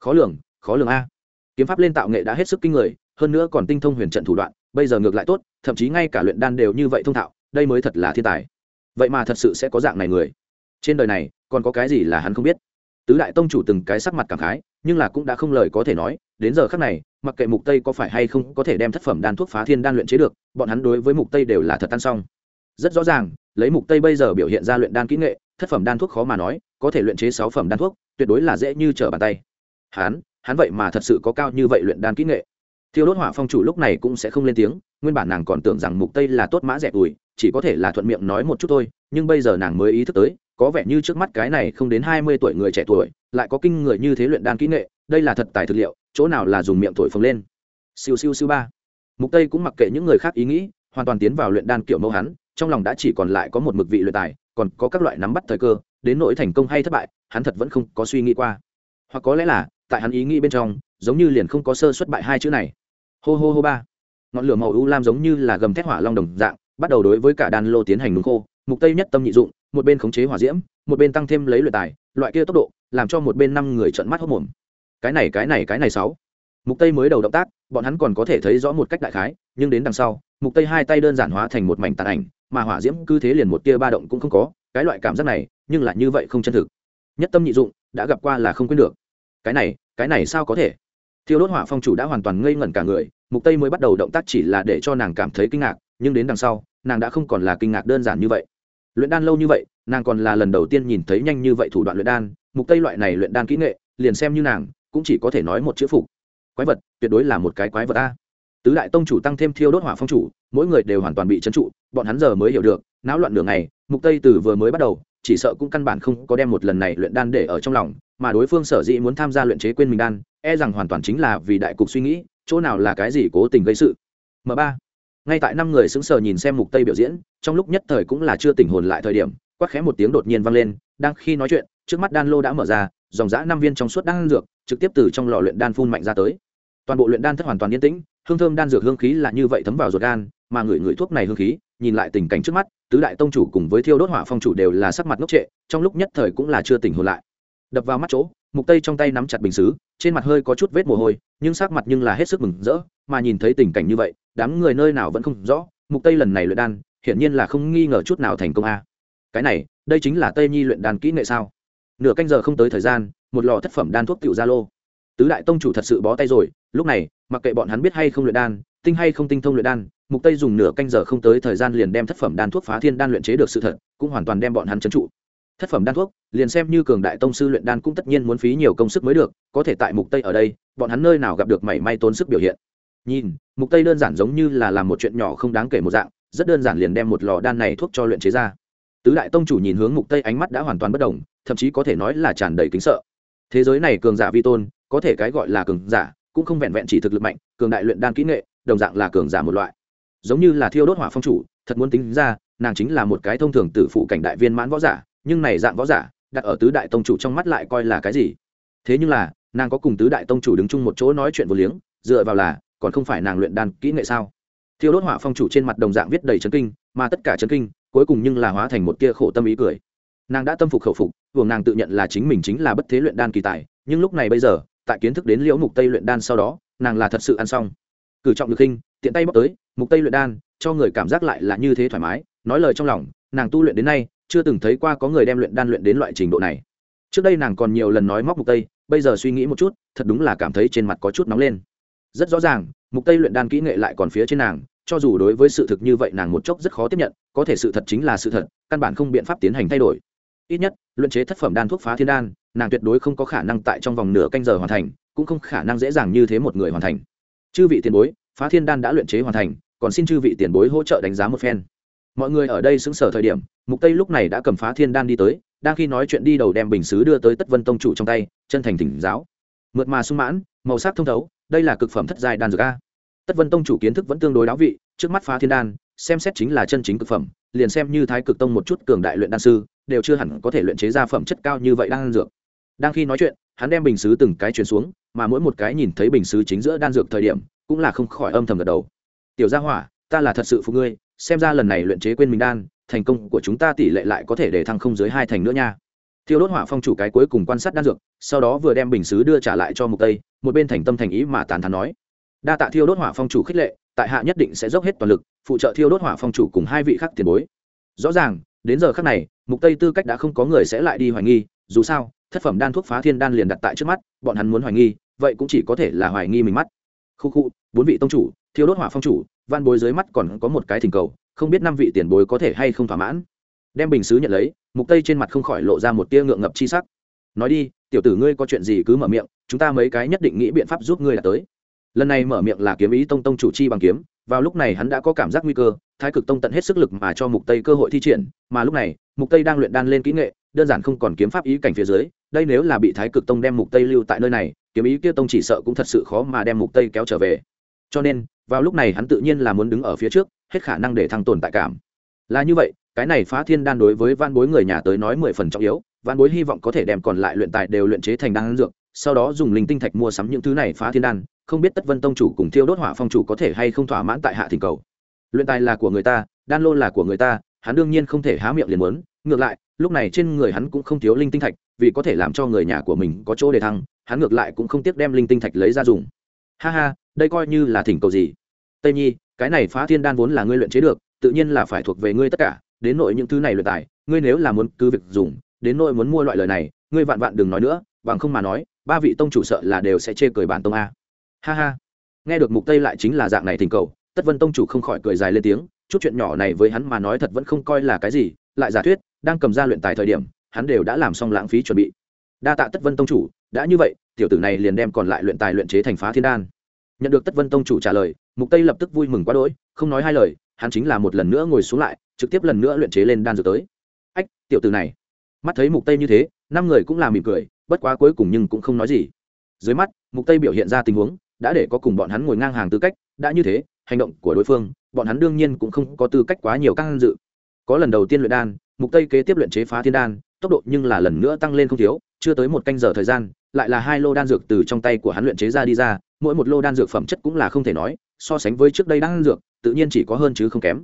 Khó lường khó lường a. Kiếm pháp lên tạo nghệ đã hết sức kinh người, hơn nữa còn tinh thông huyền trận thủ đoạn, bây giờ ngược lại tốt, thậm chí ngay cả luyện đan đều như vậy thông thạo, đây mới thật là thiên tài. Vậy mà thật sự sẽ có dạng này người. Trên đời này, còn có cái gì là hắn không biết? Tứ đại tông chủ từng cái sắc mặt cảm khái, nhưng là cũng đã không lời có thể nói, đến giờ khác này, mặc kệ mục tây có phải hay không có thể đem thất phẩm đan thuốc phá thiên đan luyện chế được, bọn hắn đối với mục tây đều là thật tan xong rất rõ ràng, lấy mục tây bây giờ biểu hiện ra luyện đan kỹ nghệ, thất phẩm đan thuốc khó mà nói, có thể luyện chế sáu phẩm đan thuốc, tuyệt đối là dễ như trở bàn tay. Hắn hắn vậy mà thật sự có cao như vậy luyện đan kỹ nghệ. Thiêu đốt hỏa phong chủ lúc này cũng sẽ không lên tiếng, nguyên bản nàng còn tưởng rằng mục tây là tốt mã dẹp tuổi, chỉ có thể là thuận miệng nói một chút thôi, nhưng bây giờ nàng mới ý thức tới, có vẻ như trước mắt cái này không đến 20 tuổi người trẻ tuổi, lại có kinh người như thế luyện đan kỹ nghệ, đây là thật tài thực liệu, chỗ nào là dùng miệng thổi phồng lên. Siêu siêu siêu ba. Mục tây cũng mặc kệ những người khác ý nghĩ, hoàn toàn tiến vào luyện đan kiểu mẫu hắn trong lòng đã chỉ còn lại có một mực vị luyện tài, còn có các loại nắm bắt thời cơ, đến nỗi thành công hay thất bại, hắn thật vẫn không có suy nghĩ qua. Hoặc có lẽ là, tại hắn ý nghĩ bên trong, giống như liền không có sơ xuất bại hai chữ này. Hô hô hô ba. Ngọn lửa màu u lam giống như là gầm thét hỏa long đồng dạng, bắt đầu đối với cả đàn lô tiến hành đúng khô, mục tây nhất tâm nhị dụng, một bên khống chế hỏa diễm, một bên tăng thêm lấy luyện tài, loại kia tốc độ, làm cho một bên năm người trợn mắt hốt mồm. Cái này cái này cái này sáu. Mục tây mới đầu động tác, bọn hắn còn có thể thấy rõ một cách đại khái, nhưng đến đằng sau, mục tây hai tay đơn giản hóa thành một mảnh tàn ảnh mà hỏa diễm cứ thế liền một tia ba động cũng không có, cái loại cảm giác này, nhưng lại như vậy không chân thực. Nhất tâm nhị dụng, đã gặp qua là không quên được. Cái này cái này sao có thể? Thiêu đốt hỏa phong chủ đã hoàn toàn ngây ngẩn cả người, mục tây mới bắt đầu động tác chỉ là để cho nàng cảm thấy kinh ngạc, nhưng đến đằng sau, nàng đã không còn là kinh ngạc đơn giản như vậy. Luyện đan lâu như vậy, nàng còn là lần đầu tiên nhìn thấy nhanh như vậy thủ đoạn luyện đan, mục tây loại này luyện đan kỹ nghệ, liền xem như nàng, cũng chỉ có thể nói một chữ phục. Quái vật, tuyệt đối là một cái quái vật a tứ đại tông chủ tăng thêm thiêu đốt hỏa phong chủ, mỗi người đều hoàn toàn bị trấn trụ, bọn hắn giờ mới hiểu được, náo loạn đường này mục tây từ vừa mới bắt đầu, chỉ sợ cũng căn bản không có đem một lần này luyện đan để ở trong lòng, mà đối phương sở dĩ muốn tham gia luyện chế quên mình đan e rằng hoàn toàn chính là vì đại cục suy nghĩ, chỗ nào là cái gì cố tình gây sự. M ba, ngay tại năm người sững sờ nhìn xem mục tây biểu diễn, trong lúc nhất thời cũng là chưa tỉnh hồn lại thời điểm, quát khẽ một tiếng đột nhiên vang lên, đang khi nói chuyện, trước mắt đan lô đã mở ra, dòng dã năm viên trong suốt đan dược, trực tiếp từ trong lò luyện đan phun mạnh ra tới. Toàn bộ luyện đan thất hoàn toàn yên tĩnh hương thơm đan dược hương khí là như vậy thấm vào ruột gan, mà người người thuốc này hương khí, nhìn lại tình cảnh trước mắt, tứ đại tông chủ cùng với thiêu đốt hỏa phong chủ đều là sắc mặt ngốc trệ, trong lúc nhất thời cũng là chưa tỉnh hồn lại. Đập vào mắt chỗ, mục tây trong tay nắm chặt bình xứ, trên mặt hơi có chút vết mồ hôi, nhưng sắc mặt nhưng là hết sức mừng rỡ, mà nhìn thấy tình cảnh như vậy, đám người nơi nào vẫn không rõ, mục tây lần này luyện đan, hiển nhiên là không nghi ngờ chút nào thành công a. Cái này, đây chính là tây nhi luyện đan kỹ nghệ sao? Nửa canh giờ không tới thời gian, một lò thất phẩm đan thuốc tiểu gia lô tứ đại tông chủ thật sự bó tay rồi, lúc này, mặc kệ bọn hắn biết hay không luyện đan, tinh hay không tinh thông luyện đan, mục tây dùng nửa canh giờ không tới thời gian liền đem thất phẩm đan thuốc phá thiên đan luyện chế được sự thật, cũng hoàn toàn đem bọn hắn trấn trụ. Thất phẩm đan thuốc, liền xem như cường đại tông sư luyện đan cũng tất nhiên muốn phí nhiều công sức mới được, có thể tại mục tây ở đây, bọn hắn nơi nào gặp được mảy may tốn sức biểu hiện. Nhìn, mục tây đơn giản giống như là làm một chuyện nhỏ không đáng kể một dạng, rất đơn giản liền đem một lò đan này thuốc cho luyện chế ra. Tứ đại tông chủ nhìn hướng mục tây ánh mắt đã hoàn toàn bất đồng thậm chí có thể nói là tràn đầy kính sợ. Thế giới này cường giả vi tôn có thể cái gọi là cường giả, cũng không vẹn vẹn chỉ thực lực mạnh, cường đại luyện đan kỹ nghệ, đồng dạng là cường giả một loại. Giống như là thiêu đốt hỏa phong chủ, thật muốn tính ra, nàng chính là một cái thông thường tử phụ cảnh đại viên mãn võ giả, nhưng này dạng võ giả, đặt ở tứ đại tông chủ trong mắt lại coi là cái gì? Thế nhưng là, nàng có cùng tứ đại tông chủ đứng chung một chỗ nói chuyện vô liếng, dựa vào là, còn không phải nàng luyện đan kỹ nghệ sao? Thiêu đốt hỏa phong chủ trên mặt đồng dạng viết đầy chấn kinh, mà tất cả chấn kinh, cuối cùng nhưng là hóa thành một tia khổ tâm ý cười. Nàng đã tâm phục khẩu phục buồng nàng tự nhận là chính mình chính là bất thế luyện đan kỳ tài, nhưng lúc này bây giờ tại kiến thức đến liễu mục tây luyện đan sau đó, nàng là thật sự ăn xong. Cử trọng được khinh tiện tay bóc tới, mục tây luyện đan, cho người cảm giác lại là như thế thoải mái, nói lời trong lòng, nàng tu luyện đến nay, chưa từng thấy qua có người đem luyện đan luyện đến loại trình độ này. Trước đây nàng còn nhiều lần nói móc mục tây, bây giờ suy nghĩ một chút, thật đúng là cảm thấy trên mặt có chút nóng lên. Rất rõ ràng, mục tây luyện đan kỹ nghệ lại còn phía trên nàng, cho dù đối với sự thực như vậy nàng một chốc rất khó tiếp nhận, có thể sự thật chính là sự thật, căn bản không biện pháp tiến hành thay đổi ít nhất luyện chế thất phẩm đan thuốc phá thiên đan, nàng tuyệt đối không có khả năng tại trong vòng nửa canh giờ hoàn thành, cũng không khả năng dễ dàng như thế một người hoàn thành. Chư vị tiền bối, phá thiên đan đã luyện chế hoàn thành, còn xin chư vị tiền bối hỗ trợ đánh giá một phen. Mọi người ở đây xứng sở thời điểm, mục tây lúc này đã cầm phá thiên đan đi tới, đang khi nói chuyện đi đầu đem bình xứ đưa tới tất vân tông chủ trong tay, chân thành thỉnh giáo. Mượt mà sung mãn, màu sắc thông thấu, đây là cực phẩm thất giai đan dược a. Tất vân tông chủ kiến thức vẫn tương đối đáo vị, trước mắt phá thiên đan xem xét chính là chân chính cực phẩm, liền xem như thái cực tông một chút cường đại luyện đan sư, đều chưa hẳn có thể luyện chế ra phẩm chất cao như vậy đan dược. Đang khi nói chuyện, hắn đem bình xứ từng cái chuyển xuống, mà mỗi một cái nhìn thấy bình xứ chính giữa đan dược thời điểm, cũng là không khỏi âm thầm gật đầu. Tiểu gia hỏa, ta là thật sự phụ ngươi, xem ra lần này luyện chế quên mình đan, thành công của chúng ta tỷ lệ lại có thể để thăng không dưới hai thành nữa nha. Thiêu đốt hỏa phong chủ cái cuối cùng quan sát đan dược, sau đó vừa đem bình xứ đưa trả lại cho mục tây, một bên thành tâm thành ý mà tàn thán nói. Đa tạ thiêu đốt hỏa phong chủ khích lệ tại hạ nhất định sẽ dốc hết toàn lực, phụ trợ thiêu đốt hỏa phong chủ cùng hai vị khác tiền bối. Rõ ràng, đến giờ khác này, mục tây tư cách đã không có người sẽ lại đi hoài nghi, dù sao, thất phẩm đan thuốc phá thiên đan liền đặt tại trước mắt, bọn hắn muốn hoài nghi, vậy cũng chỉ có thể là hoài nghi mình mắt. Khu khu, bốn vị tông chủ, thiêu đốt hỏa phong chủ van bối dưới mắt còn có một cái thỉnh cầu, không biết năm vị tiền bối có thể hay không thỏa mãn. Đem bình xứ nhận lấy, mục tây trên mặt không khỏi lộ ra một tia ngượng ngập chi sắc. Nói đi, tiểu tử ngươi có chuyện gì cứ mở miệng, chúng ta mấy cái nhất định nghĩ biện pháp giúp ngươi là tới lần này mở miệng là kiếm ý tông tông chủ chi bằng kiếm, vào lúc này hắn đã có cảm giác nguy cơ, thái cực tông tận hết sức lực mà cho mục tây cơ hội thi triển, mà lúc này, mục tây đang luyện đan lên kỹ nghệ, đơn giản không còn kiếm pháp ý cảnh phía dưới, đây nếu là bị thái cực tông đem mục tây lưu tại nơi này, kiếm ý kia tông chỉ sợ cũng thật sự khó mà đem mục tây kéo trở về. Cho nên, vào lúc này hắn tự nhiên là muốn đứng ở phía trước, hết khả năng để thăng tồn tại cảm. Là như vậy, cái này phá thiên đan đối với van bối người nhà tới nói mười phần trọng yếu van bối hy vọng có thể đem còn lại luyện tài đều luyện chế thành đan dược sau đó dùng linh tinh thạch mua sắm những thứ này phá thiên đan, không biết tất vân tông chủ cùng thiêu đốt hỏa phong chủ có thể hay không thỏa mãn tại hạ thỉnh cầu. Luyện tài là của người ta, đan lô là của người ta, hắn đương nhiên không thể há miệng liền muốn, ngược lại, lúc này trên người hắn cũng không thiếu linh tinh thạch, vì có thể làm cho người nhà của mình có chỗ để thăng, hắn ngược lại cũng không tiếc đem linh tinh thạch lấy ra dùng. Ha ha, đây coi như là thỉnh cầu gì? Tây nhi, cái này phá thiên đan vốn là ngươi luyện chế được, tự nhiên là phải thuộc về ngươi tất cả, đến nội những thứ này luyện tài, ngươi nếu là muốn cứ việc dùng, đến nội muốn mua loại lời này, ngươi vạn vạn đừng nói nữa, bằng không mà nói ba vị tông chủ sợ là đều sẽ chê cười bản tông a. Ha ha. Nghe được mục tây lại chính là dạng này thỉnh cầu, tất vân tông chủ không khỏi cười dài lên tiếng, chút chuyện nhỏ này với hắn mà nói thật vẫn không coi là cái gì, lại giả thuyết, đang cầm ra luyện tài thời điểm, hắn đều đã làm xong lãng phí chuẩn bị. Đa tạ tất vân tông chủ, đã như vậy, tiểu tử này liền đem còn lại luyện tài luyện chế thành phá thiên đan. Nhận được tất vân tông chủ trả lời, mục tây lập tức vui mừng quá đỗi, không nói hai lời, hắn chính là một lần nữa ngồi xuống lại, trực tiếp lần nữa luyện chế lên đan dược tới. Ách, tiểu tử này. Mắt thấy mục tây như thế, năm người cũng là mỉm cười bất quá cuối cùng nhưng cũng không nói gì. Dưới mắt, mục tây biểu hiện ra tình huống, đã để có cùng bọn hắn ngồi ngang hàng tư cách, đã như thế, hành động của đối phương, bọn hắn đương nhiên cũng không có tư cách quá nhiều các dự. Có lần đầu tiên luyện đan, mục tây kế tiếp luyện chế phá thiên đan, tốc độ nhưng là lần nữa tăng lên không thiếu, chưa tới một canh giờ thời gian, lại là hai lô đan dược từ trong tay của hắn luyện chế ra đi ra, mỗi một lô đan dược phẩm chất cũng là không thể nói, so sánh với trước đây đan dược, tự nhiên chỉ có hơn chứ không kém.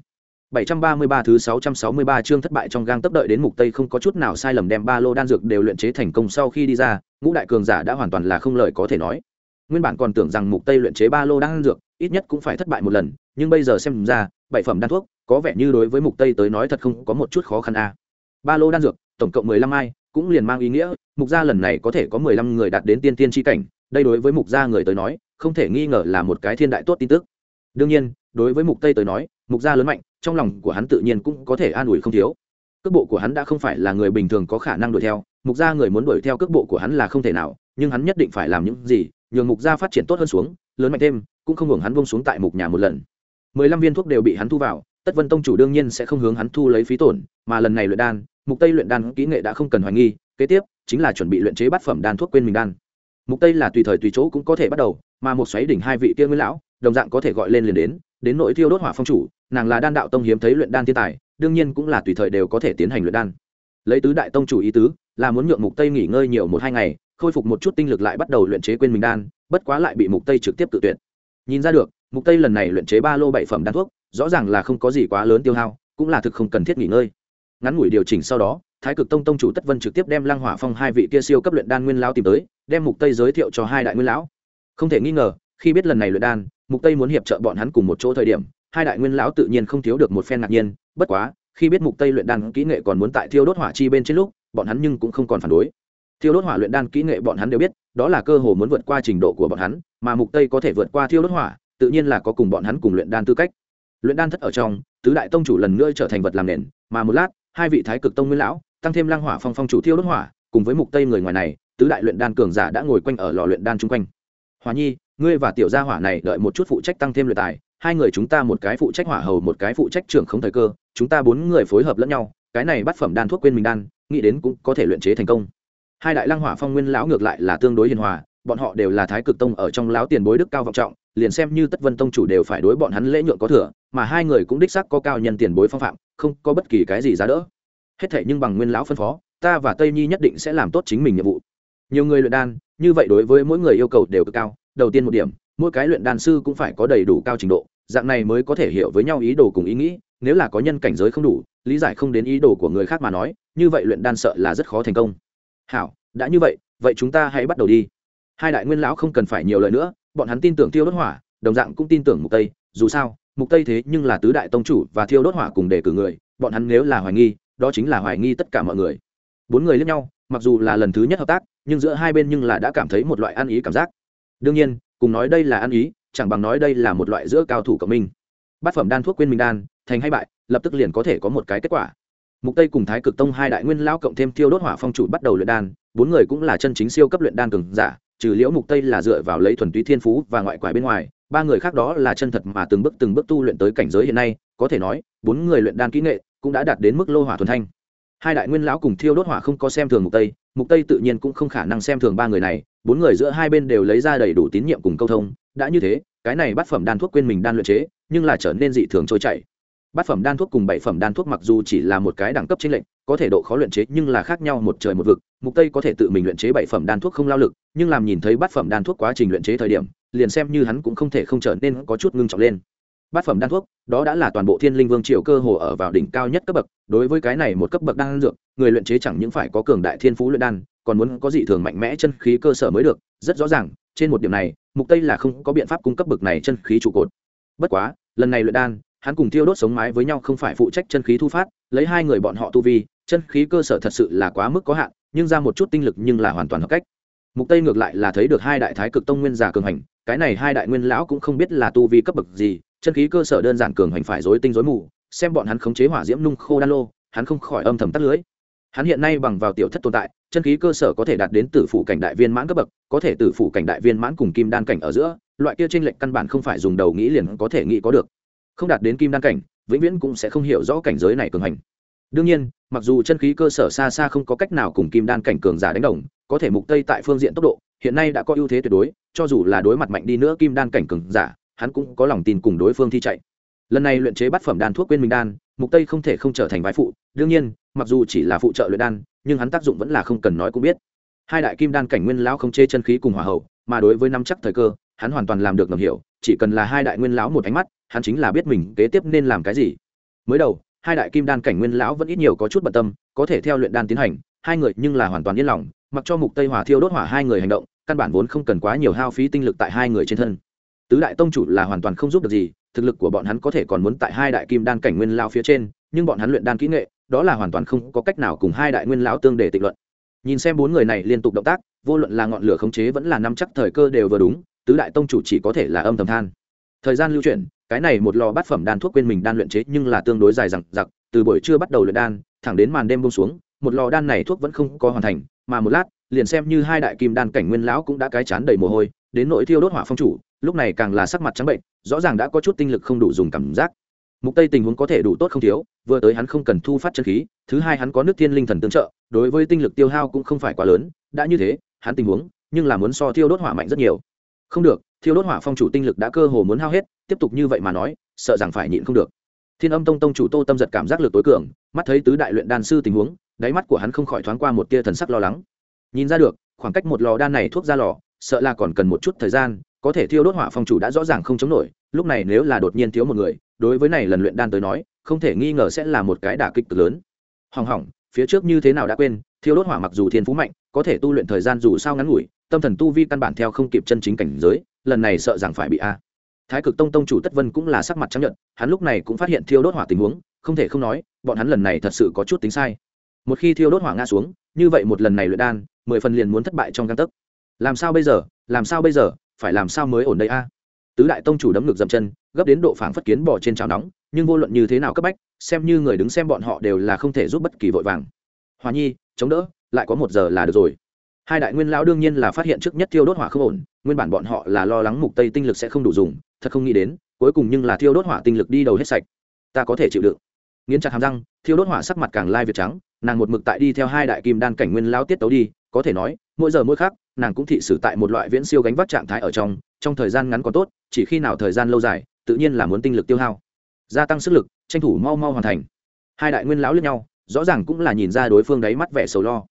733 thứ 663 chương thất bại trong gang tấp đợi đến mục tây không có chút nào sai lầm đem ba lô đan dược đều luyện chế thành công sau khi đi ra, ngũ đại cường giả đã hoàn toàn là không lời có thể nói. Nguyên bản còn tưởng rằng mục tây luyện chế ba lô đan dược, ít nhất cũng phải thất bại một lần, nhưng bây giờ xem ra, bảy phẩm đan thuốc, có vẻ như đối với mục tây tới nói thật không có một chút khó khăn a. Ba lô đan dược, tổng cộng 15 ai, cũng liền mang ý nghĩa, mục gia lần này có thể có 15 người đạt đến tiên tiên chi cảnh, đây đối với mục gia người tới nói, không thể nghi ngờ là một cái thiên đại tốt tin tức. Đương nhiên, đối với mục tây tới nói, mục gia lớn mạnh, trong lòng của hắn tự nhiên cũng có thể an ủi không thiếu. Cước bộ của hắn đã không phải là người bình thường có khả năng đuổi theo, mục gia người muốn đuổi theo cước bộ của hắn là không thể nào, nhưng hắn nhất định phải làm những gì, nhường mục gia phát triển tốt hơn xuống, lớn mạnh thêm, cũng không hưởng hắn bông xuống tại mục nhà một lần. Mười lăm viên thuốc đều bị hắn thu vào, tất vân tông chủ đương nhiên sẽ không hướng hắn thu lấy phí tổn, mà lần này luyện đan, mục tây luyện đan kỹ nghệ đã không cần hoài nghi, kế tiếp chính là chuẩn bị luyện chế bát phẩm đan thuốc quên mình đan. Mục tây là tùy thời tùy chỗ cũng có thể bắt đầu, mà một xoáy đỉnh hai vị kia nguyên lão, đồng dạng có thể gọi lên liền đến đến nội thiêu đốt hỏa phong chủ nàng là đan đạo tông hiếm thấy luyện đan thiên tài, đương nhiên cũng là tùy thời đều có thể tiến hành luyện đan. Lấy tứ đại tông chủ ý tứ, là muốn nhượng mục tây nghỉ ngơi nhiều một hai ngày, khôi phục một chút tinh lực lại bắt đầu luyện chế quên mình đan, bất quá lại bị mục tây trực tiếp tự tuyệt. Nhìn ra được, mục tây lần này luyện chế ba lô bảy phẩm đan thuốc, rõ ràng là không có gì quá lớn tiêu hao, cũng là thực không cần thiết nghỉ ngơi. Ngắn ngủi điều chỉnh sau đó, thái cực tông tông chủ tất vân trực tiếp đem lăng hỏa phong hai vị kia siêu cấp luyện đan nguyên lão tìm tới, đem mục tây giới thiệu cho hai đại nguyên lão. Không thể nghi ngờ, khi biết lần này luyện đan, mục tây muốn hiệp trợ bọn hắn cùng một chỗ thời điểm hai đại nguyên lão tự nhiên không thiếu được một phen ngạc nhiên, bất quá, khi biết mục tây luyện đan kỹ nghệ còn muốn tại thiêu đốt hỏa chi bên trên lúc, bọn hắn nhưng cũng không còn phản đối. Thiêu đốt hỏa luyện đan kỹ nghệ bọn hắn đều biết, đó là cơ hồ muốn vượt qua trình độ của bọn hắn, mà mục tây có thể vượt qua thiêu đốt hỏa, tự nhiên là có cùng bọn hắn cùng luyện đan tư cách. Luyện đan thất ở trong, tứ đại tông chủ lần nữa trở thành vật làm nền, mà một lát, hai vị thái cực tông nguyên lão, tăng thêm lang hỏa phong phong chủ thiêu đốt hỏa, cùng với mục tây người ngoài này, tứ đại luyện đan cường giả đã ngồi quanh ở lò luyện đan chung quanh. Hòa nhi, ngươi và tiểu gia hỏa này đợi một chút phụ trách tăng thêm luyện tài hai người chúng ta một cái phụ trách hỏa hầu, một cái phụ trách trưởng không thời cơ, chúng ta bốn người phối hợp lẫn nhau, cái này bắt phẩm đan thuốc quên mình đan, nghĩ đến cũng có thể luyện chế thành công. Hai đại lăng hỏa phong nguyên lão ngược lại là tương đối hiền hòa, bọn họ đều là thái cực tông ở trong lão tiền bối đức cao vọng trọng, liền xem như tất vân tông chủ đều phải đối bọn hắn lễ nhượng có thừa, mà hai người cũng đích xác có cao nhân tiền bối phong phạm, không có bất kỳ cái gì giá đỡ. Hết thể nhưng bằng nguyên lão phân phó, ta và tây nhi nhất định sẽ làm tốt chính mình nhiệm vụ. Nhiều người luyện đan, như vậy đối với mỗi người yêu cầu đều cực cao, đầu tiên một điểm mỗi cái luyện đan sư cũng phải có đầy đủ cao trình độ, dạng này mới có thể hiểu với nhau ý đồ cùng ý nghĩ, nếu là có nhân cảnh giới không đủ, lý giải không đến ý đồ của người khác mà nói, như vậy luyện đan sợ là rất khó thành công. Hảo, đã như vậy vậy chúng ta hãy bắt đầu đi. Hai đại nguyên lão không cần phải nhiều lời nữa, bọn hắn tin tưởng tiêu đốt hỏa, đồng dạng cũng tin tưởng mục tây, dù sao, mục tây thế nhưng là tứ đại tông chủ và thiêu đốt hỏa cùng đề cử người, bọn hắn nếu là hoài nghi, đó chính là hoài nghi tất cả mọi người. Bốn người lẫn nhau, mặc dù là lần thứ nhất hợp tác, nhưng giữa hai bên nhưng là đã cảm thấy một loại ăn ý cảm giác. Đương nhiên cùng nói đây là ăn ý, chẳng bằng nói đây là một loại giữa cao thủ cộng minh bát phẩm đan thuốc quên minh đan, thành hay bại, lập tức liền có thể có một cái kết quả. Mục tây cùng thái cực tông hai đại nguyên lão cộng thêm thiêu đốt hỏa phong chủ bắt đầu luyện đan, bốn người cũng là chân chính siêu cấp luyện đan cường giả, trừ liễu mục tây là dựa vào lấy thuần túy thiên phú và ngoại quải bên ngoài, ba người khác đó là chân thật mà từng bước từng bước tu luyện tới cảnh giới hiện nay, có thể nói, bốn người luyện đan kỹ nghệ cũng đã đạt đến mức lô hỏa thuần thanh. Hai đại nguyên lão cùng thiêu đốt hỏa không có xem thường mục tây mục tây tự nhiên cũng không khả năng xem thường ba người này, bốn người giữa hai bên đều lấy ra đầy đủ tín nhiệm cùng câu thông, đã như thế, cái này Bát phẩm đan thuốc quên mình đan luyện chế, nhưng là trở nên dị thường trôi chảy. Bát phẩm đan thuốc cùng bảy phẩm đan thuốc mặc dù chỉ là một cái đẳng cấp trên lệnh có thể độ khó luyện chế nhưng là khác nhau một trời một vực. Mục tây có thể tự mình luyện chế bảy phẩm đan thuốc không lao lực, nhưng làm nhìn thấy bát phẩm đan thuốc quá trình luyện chế thời điểm, liền xem như hắn cũng không thể không trở nên có chút ngưng trọng lên bát phẩm đan thuốc, đó đã là toàn bộ thiên linh vương triều cơ hồ ở vào đỉnh cao nhất cấp bậc, đối với cái này một cấp bậc đan dược, người luyện chế chẳng những phải có cường đại thiên phú luyện đan, còn muốn có dị thường mạnh mẽ chân khí cơ sở mới được, rất rõ ràng, trên một điểm này, mục tây là không có biện pháp cung cấp bậc này chân khí trụ cột. Bất quá, lần này luyện đan, hắn cùng thiêu đốt sống mái với nhau không phải phụ trách chân khí thu phát, lấy hai người bọn họ tu vi, chân khí cơ sở thật sự là quá mức có hạn, nhưng ra một chút tinh lực nhưng là hoàn toàn hợp cách. Mục tây ngược lại là thấy được hai đại thái cực tông nguyên giả cường hành, cái này hai đại nguyên lão cũng không biết là tu vi cấp bậc gì chân khí cơ sở đơn giản cường hành phải rối tinh rối mù, xem bọn hắn khống chế hỏa diễm nung khô đan lô, hắn không khỏi âm thầm tắt lưới. Hắn hiện nay bằng vào tiểu thất tồn tại, chân khí cơ sở có thể đạt đến tử phủ cảnh đại viên mãn cấp bậc, có thể tử phủ cảnh đại viên mãn cùng kim đan cảnh ở giữa, loại kia trên lệch căn bản không phải dùng đầu nghĩ liền có thể nghĩ có được. Không đạt đến kim đan cảnh, vĩnh viễn cũng sẽ không hiểu rõ cảnh giới này cường hành. Đương nhiên, mặc dù chân khí cơ sở xa xa không có cách nào cùng kim đan cảnh cường giả đánh đồng, có thể mục tây tại phương diện tốc độ, hiện nay đã có ưu thế tuyệt đối, cho dù là đối mặt mạnh đi nữa kim đan cảnh cường giả hắn cũng có lòng tin cùng đối phương thi chạy. Lần này luyện chế bát phẩm đan thuốc quên mình đan, mục tây không thể không trở thành vai phụ. Đương nhiên, mặc dù chỉ là phụ trợ luyện đan, nhưng hắn tác dụng vẫn là không cần nói cũng biết. Hai đại kim đan cảnh nguyên lão không chê chân khí cùng hỏa hậu, mà đối với năm chắc thời cơ, hắn hoàn toàn làm được ngầm hiểu, chỉ cần là hai đại nguyên lão một ánh mắt, hắn chính là biết mình kế tiếp nên làm cái gì. Mới đầu, hai đại kim đan cảnh nguyên lão vẫn ít nhiều có chút bận tâm, có thể theo luyện đan tiến hành, hai người nhưng là hoàn toàn yên lòng, mặc cho mục tây hỏa thiêu đốt hỏa hai người hành động, căn bản vốn không cần quá nhiều hao phí tinh lực tại hai người trên thân tứ đại tông chủ là hoàn toàn không giúp được gì, thực lực của bọn hắn có thể còn muốn tại hai đại kim đan cảnh nguyên lão phía trên, nhưng bọn hắn luyện đan kỹ nghệ, đó là hoàn toàn không có cách nào cùng hai đại nguyên lão tương để tịnh luận. Nhìn xem bốn người này liên tục động tác, vô luận là ngọn lửa khống chế vẫn là nắm chắc thời cơ đều vừa đúng, tứ đại tông chủ chỉ có thể là âm thầm than. Thời gian lưu chuyển, cái này một lò bát phẩm đan thuốc quên mình đan luyện chế nhưng là tương đối dài dằng dặc, từ buổi trưa bắt đầu luyện đan, thẳng đến màn đêm bông xuống, một lò đan này thuốc vẫn không có hoàn thành, mà một lát, liền xem như hai đại kim đan cảnh nguyên lão cũng đã cái chán đầy mồ hôi đến nội thiêu đốt hỏa phong chủ, lúc này càng là sắc mặt trắng bệnh, rõ ràng đã có chút tinh lực không đủ dùng cảm giác. Mục tây tình huống có thể đủ tốt không thiếu, vừa tới hắn không cần thu phát chân khí, thứ hai hắn có nước thiên linh thần tương trợ, đối với tinh lực tiêu hao cũng không phải quá lớn, đã như thế, hắn tình huống, nhưng là muốn so thiêu đốt hỏa mạnh rất nhiều. Không được, thiêu đốt hỏa phong chủ tinh lực đã cơ hồ muốn hao hết, tiếp tục như vậy mà nói, sợ rằng phải nhịn không được. Thiên âm tông tông chủ tô tâm giật cảm giác lực tối cường, mắt thấy tứ đại luyện đan sư tình huống, đáy mắt của hắn không khỏi thoáng qua một tia thần sắc lo lắng. Nhìn ra được, khoảng cách một lò đan này thuốc ra lò sợ là còn cần một chút thời gian, có thể thiêu đốt hỏa phong chủ đã rõ ràng không chống nổi, lúc này nếu là đột nhiên thiếu một người, đối với này lần luyện đan tới nói, không thể nghi ngờ sẽ là một cái đả kích cực lớn. Hỏng hỏng, phía trước như thế nào đã quên, thiêu đốt hỏa mặc dù thiên phú mạnh, có thể tu luyện thời gian dù sao ngắn ngủi, tâm thần tu vi căn bản theo không kịp chân chính cảnh giới, lần này sợ rằng phải bị a. Thái cực tông tông chủ tất vân cũng là sắc mặt chấp nhận hắn lúc này cũng phát hiện thiêu đốt hỏa tình huống, không thể không nói, bọn hắn lần này thật sự có chút tính sai. Một khi thiêu đốt hỏa ngã xuống, như vậy một lần này luyện đan, mười phần liền muốn thất bại trong găng tấc làm sao bây giờ? Làm sao bây giờ? Phải làm sao mới ổn đây a? Tứ đại tông chủ đấm ngực dậm chân, gấp đến độ phảng phất kiến bỏ trên chảo nóng, nhưng vô luận như thế nào cấp bách, xem như người đứng xem bọn họ đều là không thể giúp bất kỳ vội vàng. Hòa nhi, chống đỡ, lại có một giờ là được rồi. Hai đại nguyên lão đương nhiên là phát hiện trước nhất thiêu đốt hỏa không ổn, nguyên bản bọn họ là lo lắng mục tây tinh lực sẽ không đủ dùng, thật không nghĩ đến, cuối cùng nhưng là thiêu đốt hỏa tinh lực đi đầu hết sạch. Ta có thể chịu đựng. Nghiến chặt hàm răng, thiêu đốt hỏa sắc mặt càng lai việt trắng, nàng một mực tại đi theo hai đại kim đan cảnh nguyên lão tiết tấu đi, có thể nói mỗi giờ mỗi khác nàng cũng thị xử tại một loại viễn siêu gánh vác trạng thái ở trong trong thời gian ngắn còn tốt, chỉ khi nào thời gian lâu dài, tự nhiên là muốn tinh lực tiêu hao. Gia tăng sức lực, tranh thủ mau mau hoàn thành. Hai đại nguyên lão lẫn nhau, rõ ràng cũng là nhìn ra đối phương đáy mắt vẻ sầu lo.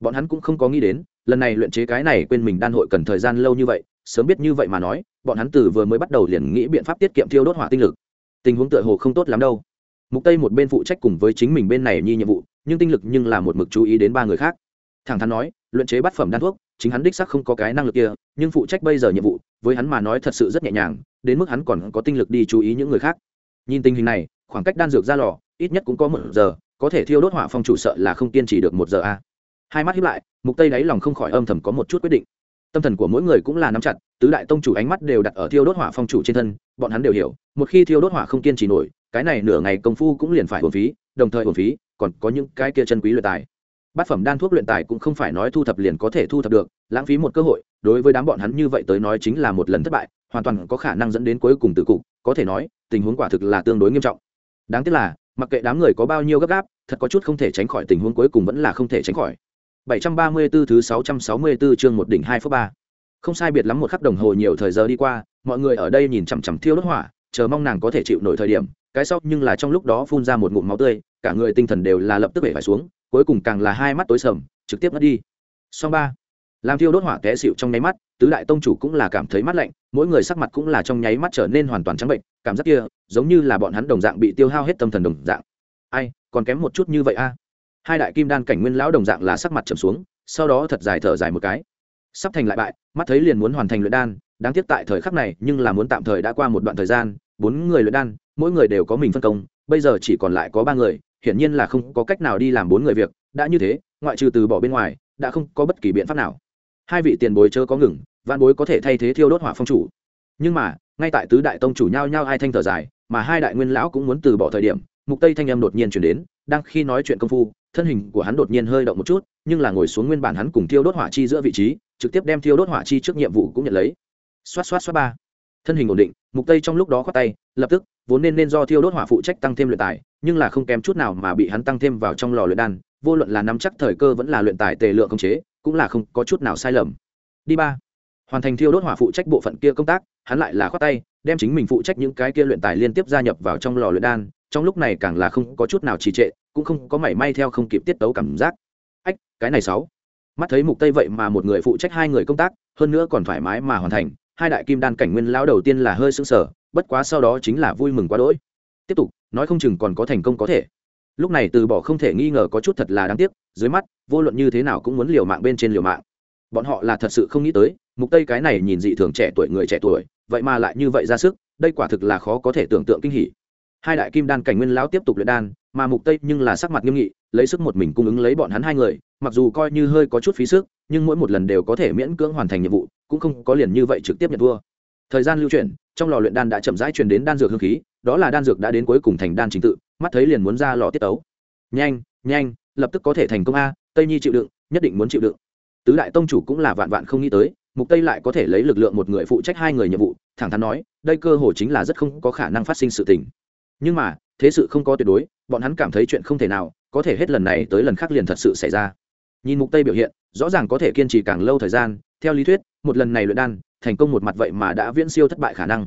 Bọn hắn cũng không có nghĩ đến, lần này luyện chế cái này quên mình đan hội cần thời gian lâu như vậy, sớm biết như vậy mà nói, bọn hắn từ vừa mới bắt đầu liền nghĩ biện pháp tiết kiệm thiêu đốt hỏa tinh lực. Tình huống tựa hồ không tốt lắm đâu. Mục tây một bên phụ trách cùng với chính mình bên này nhi nhiệm vụ, nhưng tinh lực nhưng là một mực chú ý đến ba người khác. Thẳng thắn nói luyện chế bát phẩm đan thuốc, chính hắn đích sắc không có cái năng lực kia, nhưng phụ trách bây giờ nhiệm vụ, với hắn mà nói thật sự rất nhẹ nhàng, đến mức hắn còn có tinh lực đi chú ý những người khác. Nhìn tình hình này, khoảng cách đan dược ra lò, ít nhất cũng có một giờ, có thể thiêu đốt hỏa phong chủ sợ là không kiên trì được một giờ a. Hai mắt hiếp lại, mục tây đáy lòng không khỏi âm thầm có một chút quyết định. Tâm thần của mỗi người cũng là nắm chặt, tứ đại tông chủ ánh mắt đều đặt ở thiêu đốt hỏa phong chủ trên thân, bọn hắn đều hiểu, một khi thiêu đốt hỏa không kiên trì nổi, cái này nửa ngày công phu cũng liền phải hồn phí, đồng thời hồn phí, còn có những cái kia chân quý luyện tài bát phẩm đan thuốc luyện tài cũng không phải nói thu thập liền có thể thu thập được, lãng phí một cơ hội, đối với đám bọn hắn như vậy tới nói chính là một lần thất bại, hoàn toàn có khả năng dẫn đến cuối cùng tự cục, có thể nói, tình huống quả thực là tương đối nghiêm trọng. Đáng tiếc là, mặc kệ đám người có bao nhiêu gấp gáp, thật có chút không thể tránh khỏi tình huống cuối cùng vẫn là không thể tránh khỏi. 734 thứ 664 chương một đỉnh hai phút ba. Không sai biệt lắm một khắc đồng hồ nhiều thời giờ đi qua, mọi người ở đây nhìn chằm chằm thiêu đốt hỏa, chờ mong nàng có thể chịu nổi thời điểm cái sau nhưng là trong lúc đó phun ra một ngụm máu tươi, cả người tinh thần đều là lập tức bể phải xuống, cuối cùng càng là hai mắt tối sầm, trực tiếp mất đi. Song ba, làm thiêu đốt hỏa té xịu trong nháy mắt, tứ đại tông chủ cũng là cảm thấy mắt lạnh, mỗi người sắc mặt cũng là trong nháy mắt trở nên hoàn toàn trắng bệnh, cảm giác kia giống như là bọn hắn đồng dạng bị tiêu hao hết tâm thần đồng dạng. Ai, còn kém một chút như vậy a? Hai đại kim đan cảnh nguyên lão đồng dạng là sắc mặt trầm xuống, sau đó thật dài thở dài một cái. Sắp thành lại bại, mắt thấy liền muốn hoàn thành luyện đan, đáng tiếc tại thời khắc này nhưng là muốn tạm thời đã qua một đoạn thời gian, bốn người luyện đan mỗi người đều có mình phân công, bây giờ chỉ còn lại có ba người, hiển nhiên là không có cách nào đi làm bốn người việc, đã như thế, ngoại trừ từ bỏ bên ngoài, đã không có bất kỳ biện pháp nào. Hai vị tiền bối chớ có ngừng văn bối có thể thay thế thiêu đốt hỏa phong chủ. Nhưng mà, ngay tại tứ đại tông chủ nhau nhau hai thanh thở dài, mà hai đại nguyên lão cũng muốn từ bỏ thời điểm, mục tây thanh âm đột nhiên chuyển đến, đang khi nói chuyện công phu, thân hình của hắn đột nhiên hơi động một chút, nhưng là ngồi xuống nguyên bản hắn cùng thiêu đốt hỏa chi giữa vị trí, trực tiếp đem thiêu đốt hỏa chi trước nhiệm vụ cũng nhận lấy. Xoát xoát xoát ba. Thân hình ổn định, mục tây trong lúc đó khoát tay, lập tức vốn nên nên do thiêu đốt hỏa phụ trách tăng thêm luyện tài, nhưng là không kém chút nào mà bị hắn tăng thêm vào trong lò luyện đan, vô luận là nắm chắc thời cơ vẫn là luyện tài tề lượng không chế, cũng là không có chút nào sai lầm. Đi ba. Hoàn thành thiêu đốt hỏa phụ trách bộ phận kia công tác, hắn lại là khoát tay, đem chính mình phụ trách những cái kia luyện tài liên tiếp gia nhập vào trong lò luyện đan, trong lúc này càng là không có chút nào trì trệ, cũng không có mảy may theo không kịp tiết tấu cảm giác. Ách, cái này sáu. Mắt thấy mục tây vậy mà một người phụ trách hai người công tác, hơn nữa còn thoải mái mà hoàn thành hai đại kim đan cảnh nguyên lão đầu tiên là hơi sững sờ, bất quá sau đó chính là vui mừng quá đỗi. Tiếp tục, nói không chừng còn có thành công có thể. Lúc này từ bỏ không thể nghi ngờ có chút thật là đáng tiếc, dưới mắt, vô luận như thế nào cũng muốn liều mạng bên trên liều mạng. Bọn họ là thật sự không nghĩ tới, mục tây cái này nhìn dị thường trẻ tuổi người trẻ tuổi, vậy mà lại như vậy ra sức, đây quả thực là khó có thể tưởng tượng kinh hỉ hai đại kim đan cảnh nguyên lão tiếp tục luyện đan, mà mục tây nhưng là sắc mặt nghiêm nghị, lấy sức một mình cung ứng lấy bọn hắn hai người, mặc dù coi như hơi có chút phí sức, nhưng mỗi một lần đều có thể miễn cưỡng hoàn thành nhiệm vụ, cũng không có liền như vậy trực tiếp nhận thua. Thời gian lưu chuyển, trong lò luyện đan đã chậm rãi truyền đến đan dược hương khí, đó là đan dược đã đến cuối cùng thành đan trình tự, mắt thấy liền muốn ra lò tiết tấu. Nhanh nhanh, lập tức có thể thành công a, tây nhi chịu đựng, nhất định muốn chịu đựng. Tứ đại tông chủ cũng là vạn vạn không nghĩ tới, mục tây lại có thể lấy lực lượng một người phụ trách hai người nhiệm vụ, thẳng thắn nói, đây cơ hội chính là rất không có khả năng phát sinh sự tình nhưng mà, thế sự không có tuyệt đối, bọn hắn cảm thấy chuyện không thể nào, có thể hết lần này tới lần khác liền thật sự xảy ra. Nhìn mục tây biểu hiện, rõ ràng có thể kiên trì càng lâu thời gian, theo lý thuyết, một lần này luyện đan, thành công một mặt vậy mà đã viễn siêu thất bại khả năng.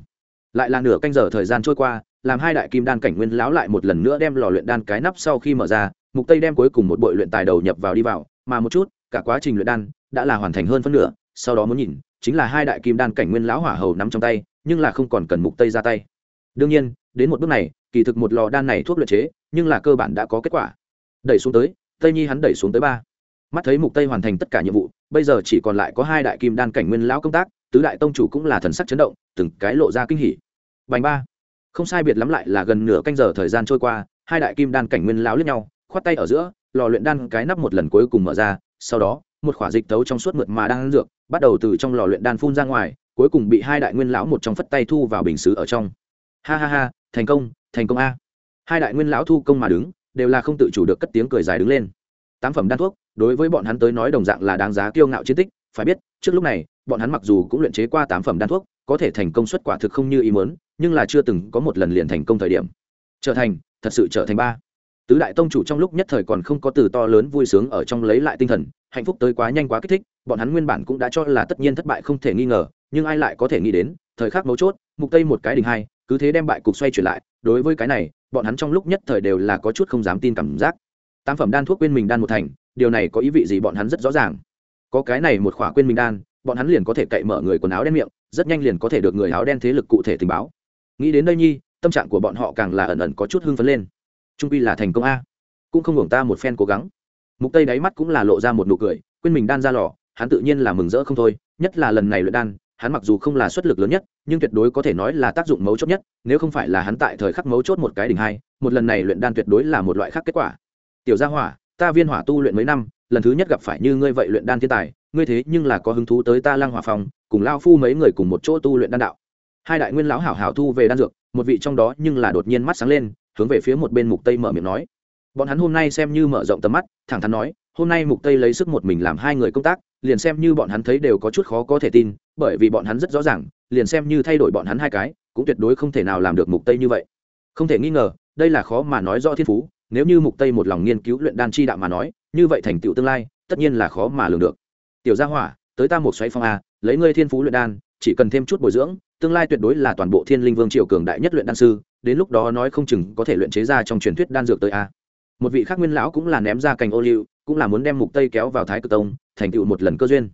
Lại là nửa canh giờ thời gian trôi qua, làm hai đại kim đan cảnh nguyên lão lại một lần nữa đem lò luyện đan cái nắp sau khi mở ra, mục tây đem cuối cùng một bội luyện tài đầu nhập vào đi vào, mà một chút, cả quá trình luyện đan đã là hoàn thành hơn phân nửa, sau đó muốn nhìn, chính là hai đại kim đan cảnh nguyên lão hỏa hầu nắm trong tay, nhưng là không còn cần mục tây ra tay. Đương nhiên, đến một bước này kỳ thực một lò đan này thuốc luyện chế, nhưng là cơ bản đã có kết quả. Đẩy xuống tới, tây nhi hắn đẩy xuống tới ba. Mắt thấy mục tây hoàn thành tất cả nhiệm vụ, bây giờ chỉ còn lại có hai đại kim đan cảnh nguyên lão công tác, tứ đại tông chủ cũng là thần sắc chấn động, từng cái lộ ra kinh hỉ. Bành ba. Không sai biệt lắm lại là gần nửa canh giờ thời gian trôi qua, hai đại kim đan cảnh nguyên lão lướt nhau, khoát tay ở giữa, lò luyện đan cái nắp một lần cuối cùng mở ra, sau đó, một khỏa dịch tấu trong suốt mượt mà đang ăn dược, bắt đầu từ trong lò luyện đan phun ra ngoài, cuối cùng bị hai đại nguyên lão một trong phất tay thu vào bình xứ ở trong. Ha ha ha, thành công thành công a. Hai đại nguyên lão thu công mà đứng, đều là không tự chủ được cất tiếng cười dài đứng lên. Tám phẩm đan thuốc, đối với bọn hắn tới nói đồng dạng là đáng giá kiêu ngạo chiến tích, phải biết, trước lúc này, bọn hắn mặc dù cũng luyện chế qua tám phẩm đan thuốc, có thể thành công suất quả thực không như ý muốn, nhưng là chưa từng có một lần liền thành công thời điểm. Trở thành, thật sự trở thành ba. Tứ đại tông chủ trong lúc nhất thời còn không có từ to lớn vui sướng ở trong lấy lại tinh thần, hạnh phúc tới quá nhanh quá kích thích, bọn hắn nguyên bản cũng đã cho là tất nhiên thất bại không thể nghi ngờ, nhưng ai lại có thể nghĩ đến, thời khắc mấu chốt, mục tây một cái đỉnh hai cứ thế đem bại cục xoay chuyển lại, đối với cái này, bọn hắn trong lúc nhất thời đều là có chút không dám tin cảm giác. Tam phẩm đan thuốc quên mình đan một thành, điều này có ý vị gì bọn hắn rất rõ ràng. Có cái này một khỏa quên mình đan, bọn hắn liền có thể cậy mở người quần áo đen miệng, rất nhanh liền có thể được người áo đen thế lực cụ thể tình báo. Nghĩ đến đây nhi, tâm trạng của bọn họ càng là ẩn ẩn có chút hưng phấn lên. Trung pi là thành công a. Cũng không hưởng ta một phen cố gắng. Mục tây đáy mắt cũng là lộ ra một nụ cười, quên mình đan ra lò, hắn tự nhiên là mừng rỡ không thôi, nhất là lần này luyện đan, hắn mặc dù không là xuất lực lớn nhất nhưng tuyệt đối có thể nói là tác dụng mấu chốt nhất, nếu không phải là hắn tại thời khắc mấu chốt một cái đỉnh hai, một lần này luyện đan tuyệt đối là một loại khác kết quả. Tiểu gia hỏa, ta viên hỏa tu luyện mấy năm, lần thứ nhất gặp phải như ngươi vậy luyện đan thiên tài, ngươi thế nhưng là có hứng thú tới ta lang hỏa phòng, cùng lao phu mấy người cùng một chỗ tu luyện đan đạo. Hai đại nguyên lão hảo hảo thu về đan dược, một vị trong đó nhưng là đột nhiên mắt sáng lên, hướng về phía một bên mục tây mở miệng nói. Bọn hắn hôm nay xem như mở rộng tầm mắt, thẳng thắn nói, hôm nay mục tây lấy sức một mình làm hai người công tác, liền xem như bọn hắn thấy đều có chút khó có thể tin, bởi vì bọn hắn rất rõ ràng liền xem như thay đổi bọn hắn hai cái, cũng tuyệt đối không thể nào làm được mục tây như vậy. Không thể nghi ngờ, đây là khó mà nói rõ thiên phú, nếu như mục tây một lòng nghiên cứu luyện đan chi đạo mà nói, như vậy thành tựu tương lai, tất nhiên là khó mà lường được. Tiểu gia hỏa, tới ta một xoáy phong a, lấy ngươi thiên phú luyện đan, chỉ cần thêm chút bồi dưỡng, tương lai tuyệt đối là toàn bộ thiên linh vương triều cường đại nhất luyện đan sư, đến lúc đó nói không chừng có thể luyện chế ra trong truyền thuyết đan dược tới a. Một vị khác nguyên lão cũng là ném ra cành ô liu, cũng là muốn đem mục tây kéo vào thái cực tông, thành tựu một lần cơ duyên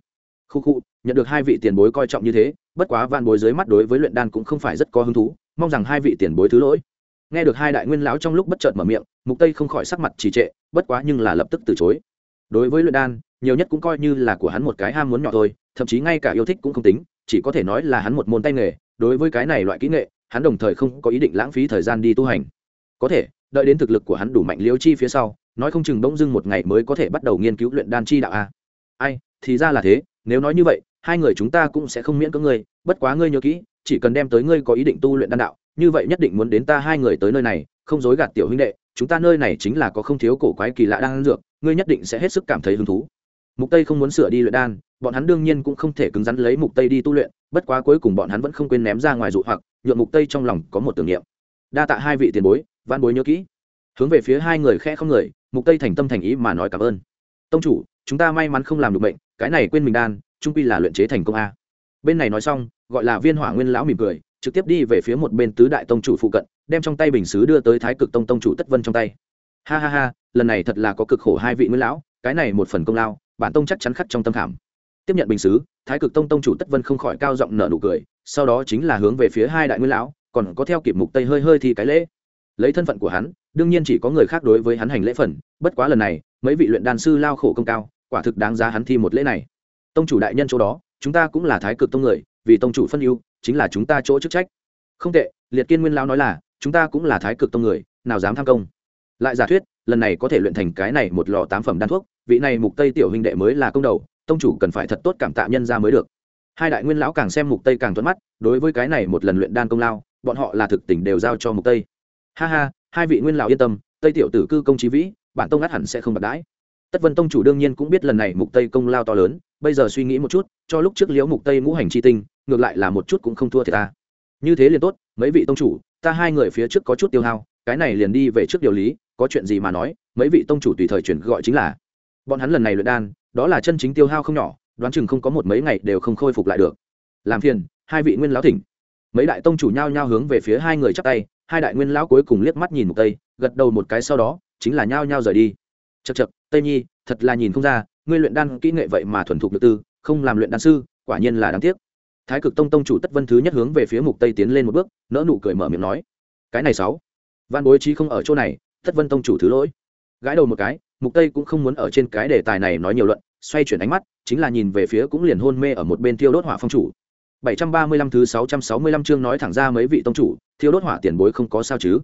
khu khu, nhận được hai vị tiền bối coi trọng như thế, bất quá van bối dưới mắt đối với luyện đan cũng không phải rất có hứng thú, mong rằng hai vị tiền bối thứ lỗi. Nghe được hai đại nguyên lão trong lúc bất chợt mở miệng, mục tây không khỏi sắc mặt trì trệ, bất quá nhưng là lập tức từ chối. Đối với luyện đan, nhiều nhất cũng coi như là của hắn một cái ham muốn nhỏ thôi, thậm chí ngay cả yêu thích cũng không tính, chỉ có thể nói là hắn một môn tay nghề. Đối với cái này loại kỹ nghệ, hắn đồng thời không có ý định lãng phí thời gian đi tu hành. Có thể, đợi đến thực lực của hắn đủ mạnh liêu chi phía sau, nói không chừng bỗng dưng một ngày mới có thể bắt đầu nghiên cứu luyện đan chi đạo a. Ai, thì ra là thế nếu nói như vậy, hai người chúng ta cũng sẽ không miễn cưỡng ngươi, bất quá ngươi nhớ kỹ, chỉ cần đem tới ngươi có ý định tu luyện đan đạo, như vậy nhất định muốn đến ta hai người tới nơi này, không dối gạt tiểu huynh đệ, chúng ta nơi này chính là có không thiếu cổ quái kỳ lạ đang dược, ngươi nhất định sẽ hết sức cảm thấy hứng thú. Mục tây không muốn sửa đi luyện đan, bọn hắn đương nhiên cũng không thể cứng rắn lấy mục tây đi tu luyện, bất quá cuối cùng bọn hắn vẫn không quên ném ra ngoài dụ hoặc nhuộm mục tây trong lòng có một tưởng niệm. Đa tạ hai vị tiền bối văn bối nhớ kỹ. Hướng về phía hai người khẽ không người, mục tây thành tâm thành ý mà nói cảm ơn. Tông chủ, chúng ta may mắn không làm được bệnh cái này quên mình đan, trung quy là luyện chế thành công a. Bên này nói xong, gọi là viên hỏa nguyên lão mỉm cười, trực tiếp đi về phía một bên tứ đại tông chủ phụ cận, đem trong tay bình xứ đưa tới thái cực tông tông chủ tất vân trong tay. Ha ha ha, lần này thật là có cực khổ hai vị nguyên lão, cái này một phần công lao, bản tông chắc chắn khắc trong tâm khảm. Tiếp nhận bình xứ, thái cực tông tông chủ tất vân không khỏi cao giọng nở nụ cười, sau đó chính là hướng về phía hai đại nguyên lão, còn có theo kịp mục tây hơi hơi thì cái lễ. Lấy thân phận của hắn, đương nhiên chỉ có người khác đối với hắn hành lễ phần, bất quá lần này, mấy vị luyện đan sư lao khổ công cao quả thực đáng giá hắn thi một lễ này. Tông chủ đại nhân chỗ đó, chúng ta cũng là thái cực tông người, vì tông chủ phân ưu, chính là chúng ta chỗ chức trách. Không tệ, liệt kiên nguyên lao nói là, chúng ta cũng là thái cực tông người, nào dám tham công. Lại giả thuyết, lần này có thể luyện thành cái này một lò tám phẩm đan thuốc, vị này mục tây tiểu huynh đệ mới là công đầu, tông chủ cần phải thật tốt cảm tạ nhân ra mới được. Hai đại nguyên lão càng xem mục tây càng thuận mắt, đối với cái này một lần luyện đan công lao, bọn họ là thực tình đều giao cho mục tây. Ha ha, hai vị nguyên lão yên tâm, tây tiểu tử cư công trí vĩ, bản tông át hẳn sẽ không bạc đãi tất vân tông chủ đương nhiên cũng biết lần này mục tây công lao to lớn, bây giờ suy nghĩ một chút, cho lúc trước liễu mục tây ngũ hành chi tinh, ngược lại là một chút cũng không thua thiệt ta. Như thế liền tốt, mấy vị tông chủ, ta hai người phía trước có chút tiêu hao, cái này liền đi về trước điều lý, có chuyện gì mà nói, mấy vị tông chủ tùy thời chuyển gọi chính là. Bọn hắn lần này luyện đan, đó là chân chính tiêu hao không nhỏ, đoán chừng không có một mấy ngày đều không khôi phục lại được. Làm phiền, hai vị nguyên lão thỉnh. Mấy đại tông chủ nhao nhao hướng về phía hai người chắp tay, hai đại nguyên lão cuối cùng liếc mắt nhìn mục tây, gật đầu một cái sau đó, chính là nhao nhao rời đi chật chật tây nhi, thật là nhìn không ra, ngươi luyện đan kỹ nghệ vậy mà thuần thục được tư, không làm luyện đan sư, quả nhiên là đáng tiếc. Thái cực tông tông chủ tất vân thứ nhất hướng về phía mục tây tiến lên một bước nỡ nụ cười mở miệng nói, cái này sáu văn bối trí không ở chỗ này, tất vân tông chủ thứ lỗi. Gãi đầu một cái, mục tây cũng không muốn ở trên cái đề tài này nói nhiều luận, xoay chuyển ánh mắt, chính là nhìn về phía cũng liền hôn mê ở một bên thiêu đốt hỏa phong chủ. 735 thứ 665 chương nói thẳng ra mấy vị tông chủ, thiêu đốt hỏa tiền bối không có sao chứ?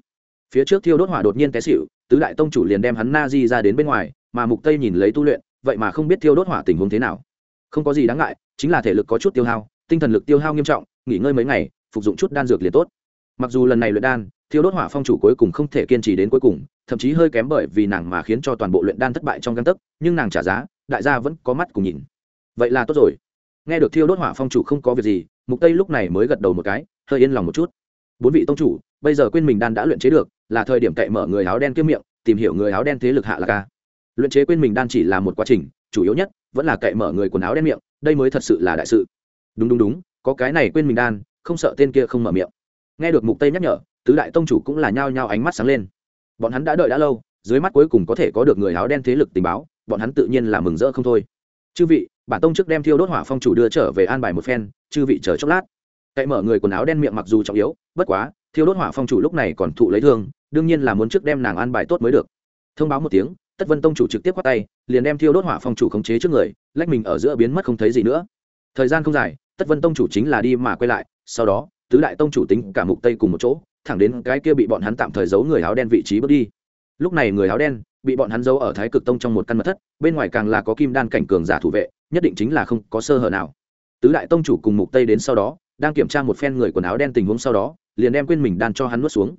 Phía trước thiêu đốt hỏa đột nhiên té xỉu, tứ đại tông chủ liền đem hắn na di ra đến bên ngoài, mà mục tây nhìn lấy tu luyện, vậy mà không biết thiêu đốt hỏa tình huống thế nào. Không có gì đáng ngại, chính là thể lực có chút tiêu hao, tinh thần lực tiêu hao nghiêm trọng, nghỉ ngơi mấy ngày, phục dụng chút đan dược liền tốt. Mặc dù lần này luyện đan, thiêu đốt hỏa phong chủ cuối cùng không thể kiên trì đến cuối cùng, thậm chí hơi kém bởi vì nàng mà khiến cho toàn bộ luyện đan thất bại trong găng tấc, nhưng nàng trả giá, đại gia vẫn có mắt cùng nhìn. Vậy là tốt rồi. Nghe được thiêu đốt hỏa phong chủ không có việc gì, mục tây lúc này mới gật đầu một cái, hơi yên lòng một chút. Bốn vị tông chủ, bây giờ quên mình đan đã luyện chế được là thời điểm cậy mở người áo đen kiếm miệng, tìm hiểu người áo đen thế lực hạ là ca. Luyện chế quên mình đan chỉ là một quá trình, chủ yếu nhất vẫn là cậy mở người quần áo đen miệng, đây mới thật sự là đại sự. Đúng đúng đúng, có cái này quên mình đan, không sợ tên kia không mở miệng. Nghe được mục tây nhắc nhở, tứ đại tông chủ cũng là nhao nhao ánh mắt sáng lên. Bọn hắn đã đợi đã lâu, dưới mắt cuối cùng có thể có được người áo đen thế lực tình báo, bọn hắn tự nhiên là mừng rỡ không thôi. Chư vị, bản tông trước đem thiêu đốt hỏa phong chủ đưa trở về an bài một phen, chư vị chờ chốc lát. Cậy mở người quần áo đen miệng mặc dù trọng yếu, bất quá thiêu đốt hỏa phong chủ lúc này còn thụ lấy thương, đương nhiên là muốn trước đem nàng an bài tốt mới được. Thông báo một tiếng, tất vân tông chủ trực tiếp khoát tay, liền đem thiêu đốt hỏa phong chủ khống chế trước người, lách mình ở giữa biến mất không thấy gì nữa. Thời gian không dài, tất vân tông chủ chính là đi mà quay lại, sau đó, tứ đại tông chủ tính cả mục tây cùng một chỗ, thẳng đến cái kia bị bọn hắn tạm thời giấu người áo đen vị trí bước đi. Lúc này người áo đen, bị bọn hắn giấu ở thái cực tông trong một căn mật thất, bên ngoài càng là có kim đan cảnh cường giả thủ vệ, nhất định chính là không có sơ hở nào. Tứ đại tông chủ cùng mục tây đến sau đó, đang kiểm tra một phen người quần áo đen tình huống sau đó liền đem quên mình đan cho hắn nuốt xuống.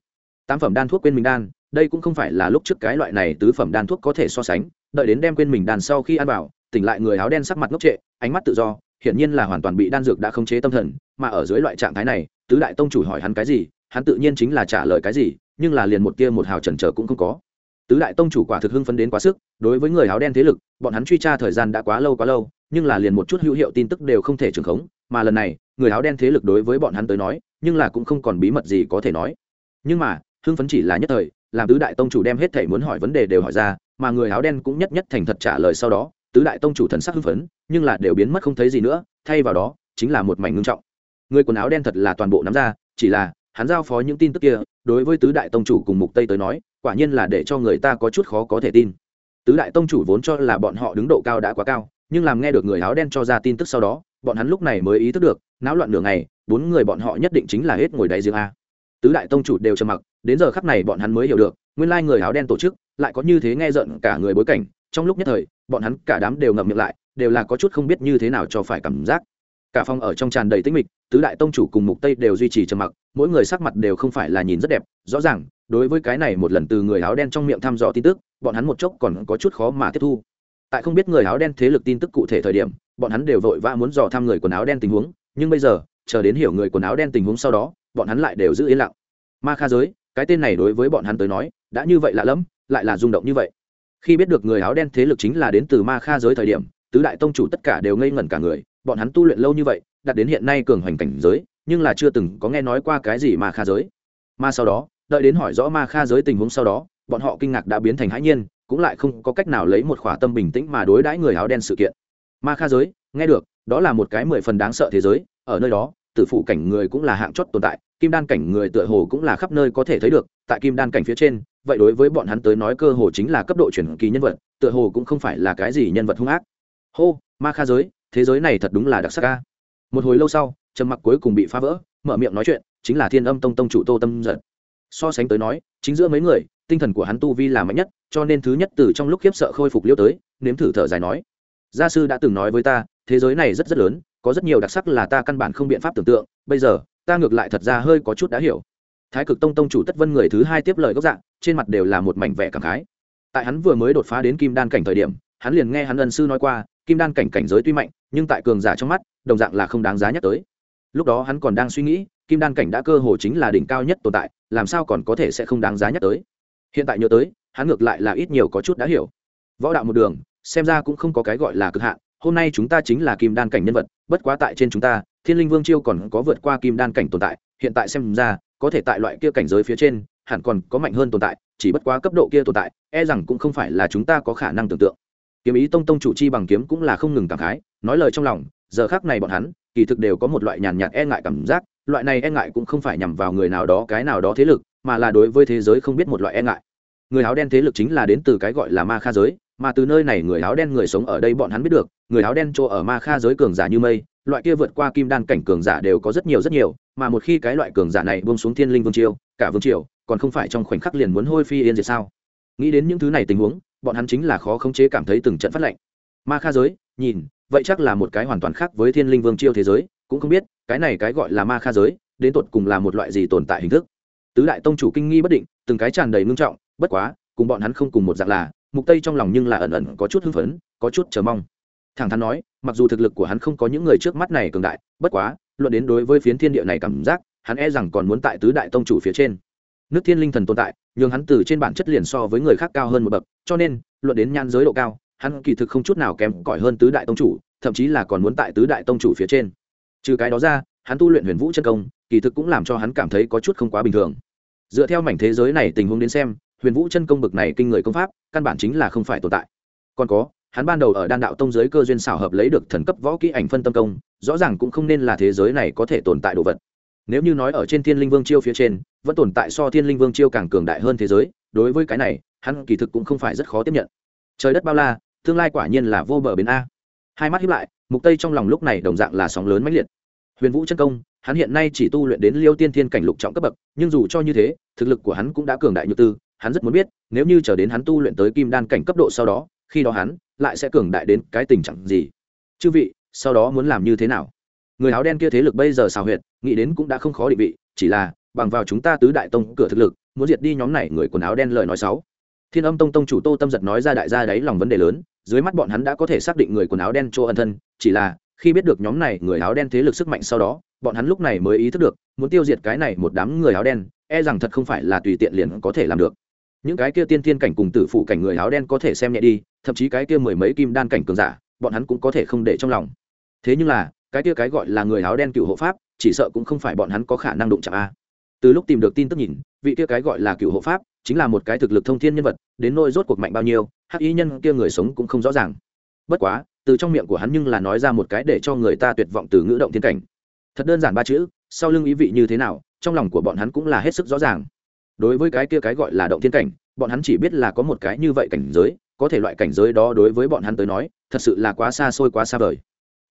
Tám phẩm đan thuốc quên mình đan, đây cũng không phải là lúc trước cái loại này tứ phẩm đan thuốc có thể so sánh, đợi đến đem quên mình đan sau khi ăn vào, tỉnh lại người áo đen sắc mặt ngốc trệ, ánh mắt tự do, hiển nhiên là hoàn toàn bị đan dược đã khống chế tâm thần, mà ở dưới loại trạng thái này, tứ đại tông chủ hỏi hắn cái gì, hắn tự nhiên chính là trả lời cái gì, nhưng là liền một tia một hào chần chờ cũng không có. Tứ đại tông chủ quả thực hưng phấn đến quá sức, đối với người áo đen thế lực, bọn hắn truy tra thời gian đã quá lâu quá lâu, nhưng là liền một chút hữu hiệu tin tức đều không thể trường khống, mà lần này, người áo đen thế lực đối với bọn hắn tới nói nhưng là cũng không còn bí mật gì có thể nói. Nhưng mà, hưng phấn chỉ là nhất thời, làm tứ đại tông chủ đem hết thể muốn hỏi vấn đề đều hỏi ra, mà người áo đen cũng nhất nhất thành thật trả lời sau đó, tứ đại tông chủ thần sắc hưng phấn, nhưng là đều biến mất không thấy gì nữa, thay vào đó, chính là một mảnh ngưng trọng. Người quần áo đen thật là toàn bộ nắm ra, chỉ là, hắn giao phó những tin tức kia, đối với tứ đại tông chủ cùng mục tây tới nói, quả nhiên là để cho người ta có chút khó có thể tin. Tứ đại tông chủ vốn cho là bọn họ đứng độ cao đã quá cao, nhưng làm nghe được người áo đen cho ra tin tức sau đó bọn hắn lúc này mới ý thức được, náo loạn nửa ngày, bốn người bọn họ nhất định chính là hết ngồi đáy giếng a. Tứ đại tông chủ đều trầm mặc, đến giờ khắp này bọn hắn mới hiểu được, nguyên lai người áo đen tổ chức lại có như thế nghe giận cả người bối cảnh, trong lúc nhất thời, bọn hắn cả đám đều ngậm miệng lại, đều là có chút không biết như thế nào cho phải cảm giác. Cả phòng ở trong tràn đầy tĩnh mịch, tứ đại tông chủ cùng mục tây đều duy trì trầm mặc, mỗi người sắc mặt đều không phải là nhìn rất đẹp, rõ ràng, đối với cái này một lần từ người áo đen trong miệng thăm dò tin tức, bọn hắn một chốc còn có chút khó mà tiếp thu. Tại không biết người áo đen thế lực tin tức cụ thể thời điểm bọn hắn đều vội vã muốn dò thăm người quần áo đen tình huống, nhưng bây giờ, chờ đến hiểu người quần áo đen tình huống sau đó, bọn hắn lại đều giữ yên lặng. Ma kha giới, cái tên này đối với bọn hắn tới nói, đã như vậy lạ lẫm, lại là rung động như vậy. Khi biết được người áo đen thế lực chính là đến từ ma kha giới thời điểm, tứ đại tông chủ tất cả đều ngây ngẩn cả người, bọn hắn tu luyện lâu như vậy đặt đến hiện nay cường hoành cảnh giới, nhưng là chưa từng có nghe nói qua cái gì ma kha giới. Ma sau đó, đợi đến hỏi rõ ma kha giới tình huống sau đó, bọn họ kinh ngạc đã biến thành hãi nhiên, cũng lại không có cách nào lấy một khỏa tâm bình tĩnh mà đối đãi người áo đen sự kiện ma kha giới, nghe được, đó là một cái mười phần đáng sợ thế giới, ở nơi đó, tử phụ cảnh người cũng là hạng chót tồn tại, kim đan cảnh người tựa hồ cũng là khắp nơi có thể thấy được, tại kim đan cảnh phía trên, vậy đối với bọn hắn tới nói cơ hồ chính là cấp độ chuyển kỳ nhân vật, tựa hồ cũng không phải là cái gì nhân vật hung ác. Hô, ma kha giới, thế giới này thật đúng là đặc sắc ca một hồi lâu sau, trầm mặc cuối cùng bị phá vỡ, mở miệng nói chuyện, chính là thiên âm tông tông chủ tô tâm giật. So sánh tới nói, chính giữa mấy người, tinh thần của hắn tu vi là mạnh nhất, cho nên thứ nhất từ trong lúc khiếp sợ khôi phục liêu tới, nếm thử thở dài nói gia sư đã từng nói với ta, thế giới này rất rất lớn, có rất nhiều đặc sắc là ta căn bản không biện pháp tưởng tượng, bây giờ, ta ngược lại thật ra hơi có chút đã hiểu. Thái cực tông tông chủ tất vân người thứ hai tiếp lời gốc dạng, trên mặt đều là một mảnh vẻ cảm khái. Tại hắn vừa mới đột phá đến kim đan cảnh thời điểm, hắn liền nghe hắn ân sư nói qua, kim đan cảnh cảnh giới tuy mạnh, nhưng tại cường giả trong mắt, đồng dạng là không đáng giá nhắc tới. Lúc đó hắn còn đang suy nghĩ, kim đan cảnh đã cơ hồ chính là đỉnh cao nhất tồn tại, làm sao còn có thể sẽ không đáng giá nhắc tới. Hiện tại nhớ tới, hắn ngược lại là ít nhiều có chút đã hiểu. Võ đạo một đường xem ra cũng không có cái gọi là cực hạn, hôm nay chúng ta chính là kim đan cảnh nhân vật, bất quá tại trên chúng ta, thiên linh vương chiêu còn có vượt qua kim đan cảnh tồn tại, hiện tại xem ra, có thể tại loại kia cảnh giới phía trên, hẳn còn có mạnh hơn tồn tại, chỉ bất quá cấp độ kia tồn tại e rằng cũng không phải là chúng ta có khả năng tưởng tượng. Kiếm ý tông tông chủ chi bằng kiếm cũng là không ngừng cảm khái, nói lời trong lòng, giờ khác này bọn hắn, kỳ thực đều có một loại nhàn nhạt e ngại cảm giác, loại này e ngại cũng không phải nhằm vào người nào đó, cái nào đó thế lực, mà là đối với thế giới không biết một loại e ngại. Người áo đen thế lực chính là đến từ cái gọi là ma kha giới mà từ nơi này người áo đen người sống ở đây bọn hắn biết được, người áo đen chỗ ở ma kha giới cường giả như mây, loại kia vượt qua kim đan cảnh cường giả đều có rất nhiều rất nhiều, mà một khi cái loại cường giả này buông xuống thiên linh vương triều, cả vương triều, còn không phải trong khoảnh khắc liền muốn hôi phi yên diệt sao? Nghĩ đến những thứ này tình huống, bọn hắn chính là khó khống chế cảm thấy từng trận phát lệnh. Ma kha giới, nhìn, vậy chắc là một cái hoàn toàn khác với thiên linh vương triều thế giới, cũng không biết, cái này cái gọi là ma kha giới, đến tột cùng là một loại gì tồn tại hình thức? Tứ đại tông chủ kinh nghi bất định, từng cái tràn đầy ngưng trọng, bất quá, cùng bọn hắn không cùng một dạng là mục tây trong lòng nhưng là ẩn ẩn có chút hưng phấn, có chút chờ mong. Thẳng thắn nói, mặc dù thực lực của hắn không có những người trước mắt này cường đại, bất quá, luận đến đối với phiến thiên địa này cảm giác, hắn e rằng còn muốn tại tứ đại tông chủ phía trên. Nước thiên linh thần tồn tại nhưng hắn từ trên bản chất liền so với người khác cao hơn một bậc, cho nên, luận đến nhan giới độ cao, hắn kỳ thực không chút nào kém cỏi hơn tứ đại tông chủ, thậm chí là còn muốn tại tứ đại tông chủ phía trên. Trừ cái đó ra, hắn tu luyện huyền vũ chân công, kỳ thực cũng làm cho hắn cảm thấy có chút không quá bình thường. Dựa theo mảnh thế giới này tình huống đến xem huyền vũ chân công bực này kinh người công pháp, căn bản chính là không phải tồn tại. Còn có, hắn ban đầu ở đan đạo tông giới cơ duyên xảo hợp lấy được thần cấp võ kỹ ảnh phân tâm công, rõ ràng cũng không nên là thế giới này có thể tồn tại đồ vật. Nếu như nói ở trên thiên linh vương chiêu phía trên, vẫn tồn tại so thiên linh vương chiêu càng cường đại hơn thế giới, đối với cái này, hắn kỳ thực cũng không phải rất khó tiếp nhận. Trời đất bao la, tương lai quả nhiên là vô bờ bến a. Hai mắt hiếp lại, mục tây trong lòng lúc này đồng dạng là sóng lớn mãnh liệt. Huyền vũ chân công, hắn hiện nay chỉ tu luyện đến liêu tiên thiên cảnh lục trọng cấp bậc, nhưng dù cho như thế, thực lực của hắn cũng đã cường đại như tư hắn rất muốn biết, nếu như chờ đến hắn tu luyện tới kim đan cảnh cấp độ sau đó, khi đó hắn lại sẽ cường đại đến cái tình trạng gì? Chư vị, sau đó muốn làm như thế nào? Người áo đen kia thế lực bây giờ xào huyệt, nghĩ đến cũng đã không khó định vị, chỉ là, bằng vào chúng ta tứ đại tông cửa thực lực, muốn diệt đi nhóm này người quần áo đen lời nói xấu. Thiên âm tông tông chủ tô tâm giật nói ra đại gia đấy lòng vấn đề lớn, dưới mắt bọn hắn đã có thể xác định người quần áo đen chỗ ân thân, chỉ là, khi biết được nhóm này người áo đen thế lực sức mạnh sau đó, bọn hắn lúc này mới ý thức được, muốn tiêu diệt cái này một đám người áo đen e rằng thật không phải là tùy tiện liền có thể làm được những cái kia tiên tiên cảnh cùng tử phụ cảnh người áo đen có thể xem nhẹ đi, thậm chí cái kia mười mấy kim đan cảnh cường giả, bọn hắn cũng có thể không để trong lòng. Thế nhưng là, cái kia cái gọi là người áo đen cựu hộ pháp, chỉ sợ cũng không phải bọn hắn có khả năng đụng chạm a. Từ lúc tìm được tin tức nhìn, vị kia cái gọi là cựu hộ pháp, chính là một cái thực lực thông thiên nhân vật, đến nôi rốt cuộc mạnh bao nhiêu, hắc ý nhân kia người sống cũng không rõ ràng. Bất quá, từ trong miệng của hắn nhưng là nói ra một cái để cho người ta tuyệt vọng từ ngữ động thiên cảnh. Thật đơn giản ba chữ, sau lưng ý vị như thế nào, trong lòng của bọn hắn cũng là hết sức rõ ràng đối với cái kia cái gọi là động thiên cảnh, bọn hắn chỉ biết là có một cái như vậy cảnh giới, có thể loại cảnh giới đó đối với bọn hắn tới nói, thật sự là quá xa xôi, quá xa vời.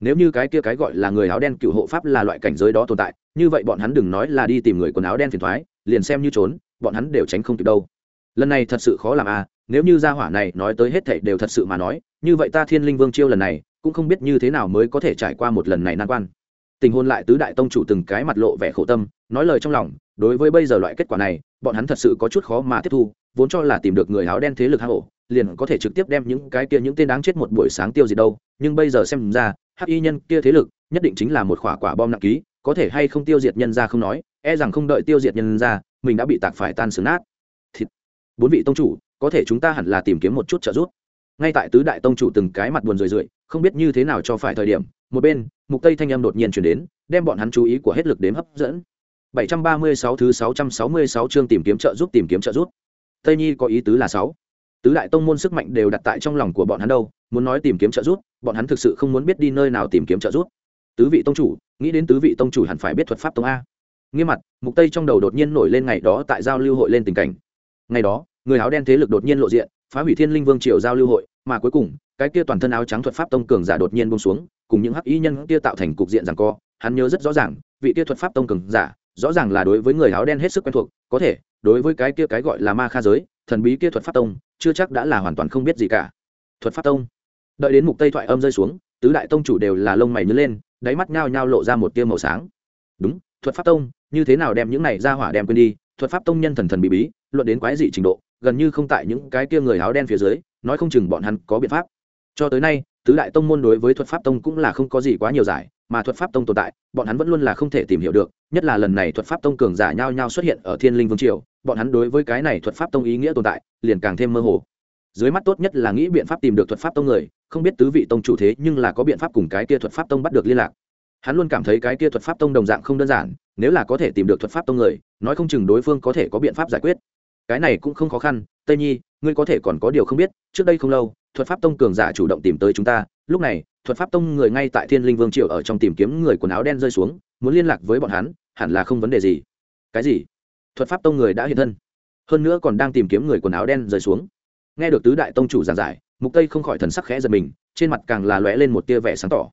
Nếu như cái kia cái gọi là người áo đen cựu hộ pháp là loại cảnh giới đó tồn tại, như vậy bọn hắn đừng nói là đi tìm người quần áo đen phiền thoái liền xem như trốn, bọn hắn đều tránh không kịp đâu. Lần này thật sự khó làm à nếu như gia hỏa này nói tới hết thảy đều thật sự mà nói, như vậy ta thiên linh vương chiêu lần này, cũng không biết như thế nào mới có thể trải qua một lần này nan quan. Tình hôn lại tứ đại tông chủ từng cái mặt lộ vẻ khổ tâm, nói lời trong lòng, đối với bây giờ loại kết quả này bọn hắn thật sự có chút khó mà tiếp thu, vốn cho là tìm được người áo đen thế lực hang hổ liền có thể trực tiếp đem những cái kia những tên đáng chết một buổi sáng tiêu gì đâu. Nhưng bây giờ xem ra, hắc y nhân kia thế lực, nhất định chính là một quả quả bom nặng ký, có thể hay không tiêu diệt nhân ra không nói e rằng không đợi tiêu diệt nhân ra, mình đã bị tạc phải tan sướng nát. Thịt. bốn vị tông chủ, có thể chúng ta hẳn là tìm kiếm một chút trợ giúp. Ngay tại tứ đại tông chủ từng cái mặt buồn rười rượi, không biết như thế nào cho phải thời điểm, một bên, mục tây thanh âm đột nhiên chuyển đến, đem bọn hắn chú ý của hết lực đếm hấp dẫn. 736 thứ 666 chương tìm kiếm trợ giúp, tìm kiếm trợ giúp. Tây nhi có ý tứ là sáu. Tứ đại tông môn sức mạnh đều đặt tại trong lòng của bọn hắn đâu, muốn nói tìm kiếm trợ giúp, bọn hắn thực sự không muốn biết đi nơi nào tìm kiếm trợ giúp. Tứ vị tông chủ, nghĩ đến tứ vị tông chủ hẳn phải biết thuật pháp tông a. Nghiêm mặt, mục tây trong đầu đột nhiên nổi lên ngày đó tại giao lưu hội lên tình cảnh. Ngày đó, người áo đen thế lực đột nhiên lộ diện, phá hủy thiên linh vương triều giao lưu hội, mà cuối cùng, cái kia toàn thân áo trắng thuật pháp tông cường giả đột nhiên buông xuống, cùng những hắc y nhân kia tạo thành cục diện giằng co, hắn nhớ rất rõ ràng, vị kia thuật pháp tông cường giả rõ ràng là đối với người áo đen hết sức quen thuộc, có thể, đối với cái kia cái gọi là ma kha giới, thần bí kia thuật pháp tông, chưa chắc đã là hoàn toàn không biết gì cả. Thuật pháp tông. Đợi đến mục tây thoại âm rơi xuống, tứ đại tông chủ đều là lông mày nhớ lên, đáy mắt nhao nhao lộ ra một tia màu sáng. Đúng, thuật pháp tông, như thế nào đem những này ra hỏa đem quên đi, thuật pháp tông nhân thần thần bí bí, luận đến quái dị trình độ, gần như không tại những cái kia người áo đen phía dưới, nói không chừng bọn hắn có biện pháp. Cho tới nay, tứ đại tông môn đối với thuật pháp tông cũng là không có gì quá nhiều giải mà thuật pháp tông tồn tại, bọn hắn vẫn luôn là không thể tìm hiểu được, nhất là lần này thuật pháp tông cường giả nhao nhau xuất hiện ở thiên linh vương triều, bọn hắn đối với cái này thuật pháp tông ý nghĩa tồn tại, liền càng thêm mơ hồ. Dưới mắt tốt nhất là nghĩ biện pháp tìm được thuật pháp tông người, không biết tứ vị tông chủ thế nhưng là có biện pháp cùng cái kia thuật pháp tông bắt được liên lạc. Hắn luôn cảm thấy cái kia thuật pháp tông đồng dạng không đơn giản, nếu là có thể tìm được thuật pháp tông người, nói không chừng đối phương có thể có biện pháp giải quyết. Cái này cũng không khó khăn, tây nhi, ngươi có thể còn có điều không biết, trước đây không lâu, thuật pháp tông cường giả chủ động tìm tới chúng ta, lúc này thuật pháp tông người ngay tại thiên linh vương triều ở trong tìm kiếm người quần áo đen rơi xuống, muốn liên lạc với bọn hắn, hẳn là không vấn đề gì. Cái gì? Thuật pháp tông người đã hiện thân, hơn nữa còn đang tìm kiếm người quần áo đen rơi xuống. Nghe được tứ đại tông chủ giảng giải, mục tây không khỏi thần sắc khẽ giật mình, trên mặt càng là lóe lên một tia vẻ sáng tỏ.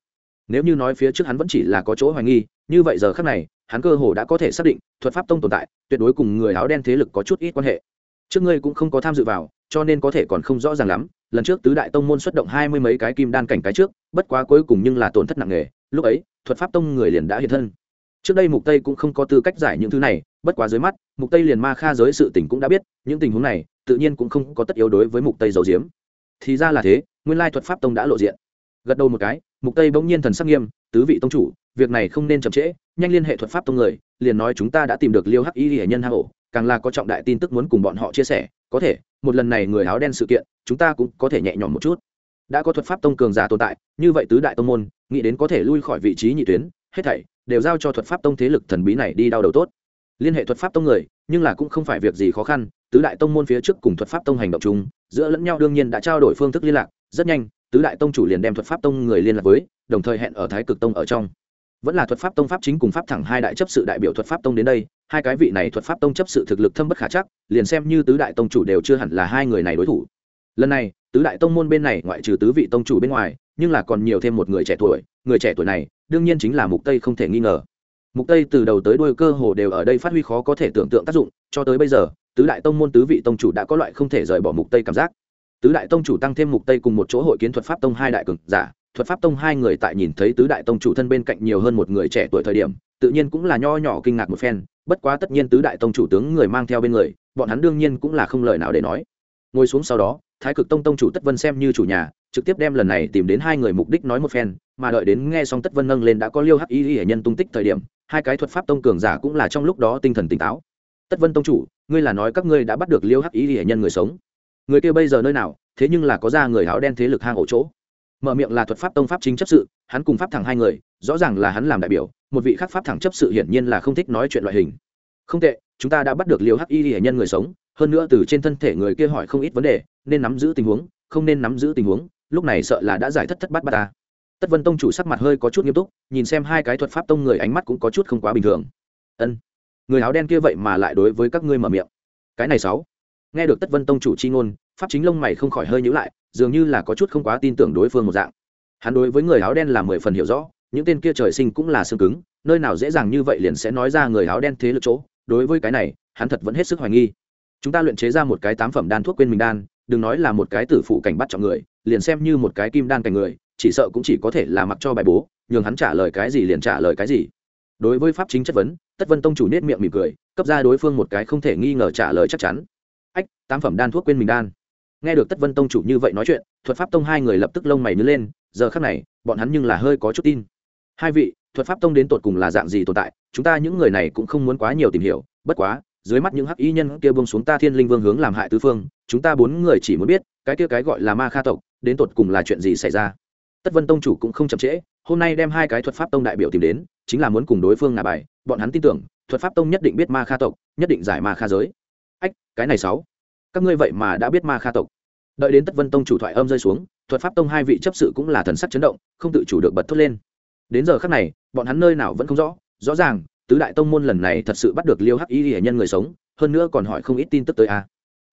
Nếu như nói phía trước hắn vẫn chỉ là có chỗ hoài nghi, như vậy giờ khắc này, hắn cơ hồ đã có thể xác định, thuật pháp tông tồn tại, tuyệt đối cùng người áo đen thế lực có chút ít quan hệ. Trước ngươi cũng không có tham dự vào cho nên có thể còn không rõ ràng lắm. Lần trước tứ đại tông môn xuất động hai mươi mấy cái kim đan cảnh cái trước, bất quá cuối cùng nhưng là tổn thất nặng nề. Lúc ấy, thuật pháp tông người liền đã hiện thân. Trước đây mục tây cũng không có tư cách giải những thứ này, bất quá dưới mắt, mục tây liền ma kha giới sự tình cũng đã biết, những tình huống này, tự nhiên cũng không có tất yếu đối với mục tây dầu diếm thì ra là thế, nguyên lai thuật pháp tông đã lộ diện. Gật đầu một cái, mục tây bỗng nhiên thần sắc nghiêm, tứ vị tông chủ, việc này không nên chậm trễ, nhanh liên hệ thuật pháp tông người, liền nói chúng ta đã tìm được liêu hắc y hệ nhân hang ổ, càng là có trọng đại tin tức muốn cùng bọn họ chia sẻ có thể, một lần này người áo đen sự kiện, chúng ta cũng có thể nhẹ nhõm một chút. Đã có thuật pháp tông cường giả tồn tại, như vậy tứ đại tông môn, nghĩ đến có thể lui khỏi vị trí nhị tuyến, hết thảy đều giao cho thuật pháp tông thế lực thần bí này đi đau đầu tốt. Liên hệ thuật pháp tông người, nhưng là cũng không phải việc gì khó khăn, tứ đại tông môn phía trước cùng thuật pháp tông hành động chung, giữa lẫn nhau đương nhiên đã trao đổi phương thức liên lạc, rất nhanh, tứ đại tông chủ liền đem thuật pháp tông người liên lạc với, đồng thời hẹn ở thái cực tông ở trong vẫn là thuật pháp tông pháp chính cùng pháp thẳng hai đại chấp sự đại biểu thuật pháp tông đến đây, hai cái vị này thuật pháp tông chấp sự thực lực thâm bất khả chắc, liền xem như tứ đại tông chủ đều chưa hẳn là hai người này đối thủ. Lần này, tứ đại tông môn bên này ngoại trừ tứ vị tông chủ bên ngoài, nhưng là còn nhiều thêm một người trẻ tuổi, người trẻ tuổi này, đương nhiên chính là mục tây không thể nghi ngờ. Mục tây từ đầu tới đuôi cơ hồ đều ở đây phát huy khó có thể tưởng tượng tác dụng, cho tới bây giờ, tứ đại tông môn tứ vị tông chủ đã có loại không thể rời bỏ mục tây cảm giác. Tứ đại tông chủ tăng thêm mục tây cùng một chỗ hội kiến thuật pháp tông hai đại cường giả thuật pháp tông hai người tại nhìn thấy tứ đại tông chủ thân bên cạnh nhiều hơn một người trẻ tuổi thời điểm, tự nhiên cũng là nho nhỏ kinh ngạc một phen, bất quá tất nhiên tứ đại tông chủ tướng người mang theo bên người, bọn hắn đương nhiên cũng là không lời nào để nói. Ngồi xuống sau đó, thái cực tông tông chủ tất vân xem như chủ nhà, trực tiếp đem lần này tìm đến hai người mục đích nói một phen, mà đợi đến nghe xong tất vân nâng lên đã có liêu hắc y hệ nhân tung tích thời điểm, hai cái thuật pháp tông cường giả cũng là trong lúc đó tinh thần tỉnh táo. Tất vân tông chủ, ngươi là nói các ngươi đã bắt được liêu hắc y hệ nhân người sống. Người kia bây giờ nơi nào, thế nhưng là có ra người áo đen thế lực hang ổ chỗ mở miệng là thuật pháp tông pháp chính chấp sự, hắn cùng pháp thẳng hai người, rõ ràng là hắn làm đại biểu, một vị khác pháp thẳng chấp sự hiển nhiên là không thích nói chuyện loại hình. Không tệ, chúng ta đã bắt được liều hắc y hệ nhân người sống, hơn nữa từ trên thân thể người kia hỏi không ít vấn đề, nên nắm giữ tình huống, không nên nắm giữ tình huống, lúc này sợ là đã giải thất thất bát bát ta. Tất vân tông chủ sắc mặt hơi có chút nghiêm túc, nhìn xem hai cái thuật pháp tông người ánh mắt cũng có chút không quá bình thường. Ân, người áo đen kia vậy mà lại đối với các ngươi mở miệng. Cái này sáu. Nghe được tất vân tông chủ chi ngôn, pháp chính lông mày không khỏi hơi nhữ lại dường như là có chút không quá tin tưởng đối phương một dạng. Hắn đối với người áo đen là mười phần hiểu rõ, những tên kia trời sinh cũng là xương cứng, nơi nào dễ dàng như vậy liền sẽ nói ra người áo đen thế lực chỗ. Đối với cái này, hắn thật vẫn hết sức hoài nghi. Chúng ta luyện chế ra một cái tám phẩm đan thuốc quên mình đan, đừng nói là một cái tử phụ cảnh bắt chọn người, liền xem như một cái kim đan cảnh người, chỉ sợ cũng chỉ có thể là mặc cho bài bố, nhường hắn trả lời cái gì liền trả lời cái gì. Đối với pháp chính chất vấn, tất vân tông chủ nết miệng mỉm cười, cấp ra đối phương một cái không thể nghi ngờ trả lời chắc chắn. Ách, tám phẩm đan thuốc quên mình đan nghe được tất vân tông chủ như vậy nói chuyện, thuật pháp tông hai người lập tức lông mày nhớ lên, giờ khác này, bọn hắn nhưng là hơi có chút tin. Hai vị, thuật pháp tông đến tột cùng là dạng gì tồn tại, chúng ta những người này cũng không muốn quá nhiều tìm hiểu, bất quá, dưới mắt những hắc y nhân kia buông xuống ta thiên linh vương hướng làm hại tứ phương, chúng ta bốn người chỉ muốn biết, cái kia cái gọi là ma kha tộc, đến tột cùng là chuyện gì xảy ra. Tất vân tông chủ cũng không chậm trễ, hôm nay đem hai cái thuật pháp tông đại biểu tìm đến, chính là muốn cùng đối phương ngả bài, bọn hắn tin tưởng, thuật pháp tông nhất định biết ma kha tộc, nhất định giải ma kha giới. Ách, cái này sáu các ngươi vậy mà đã biết ma kha tộc. Đợi đến tất vân tông chủ thoại âm rơi xuống, thuật pháp tông hai vị chấp sự cũng là thần sắc chấn động, không tự chủ được bật thốt lên. Đến giờ khác này, bọn hắn nơi nào vẫn không rõ rõ ràng, tứ đại tông môn lần này thật sự bắt được liêu hắc y hệ nhân người sống, hơn nữa còn hỏi không ít tin tức tới a. À.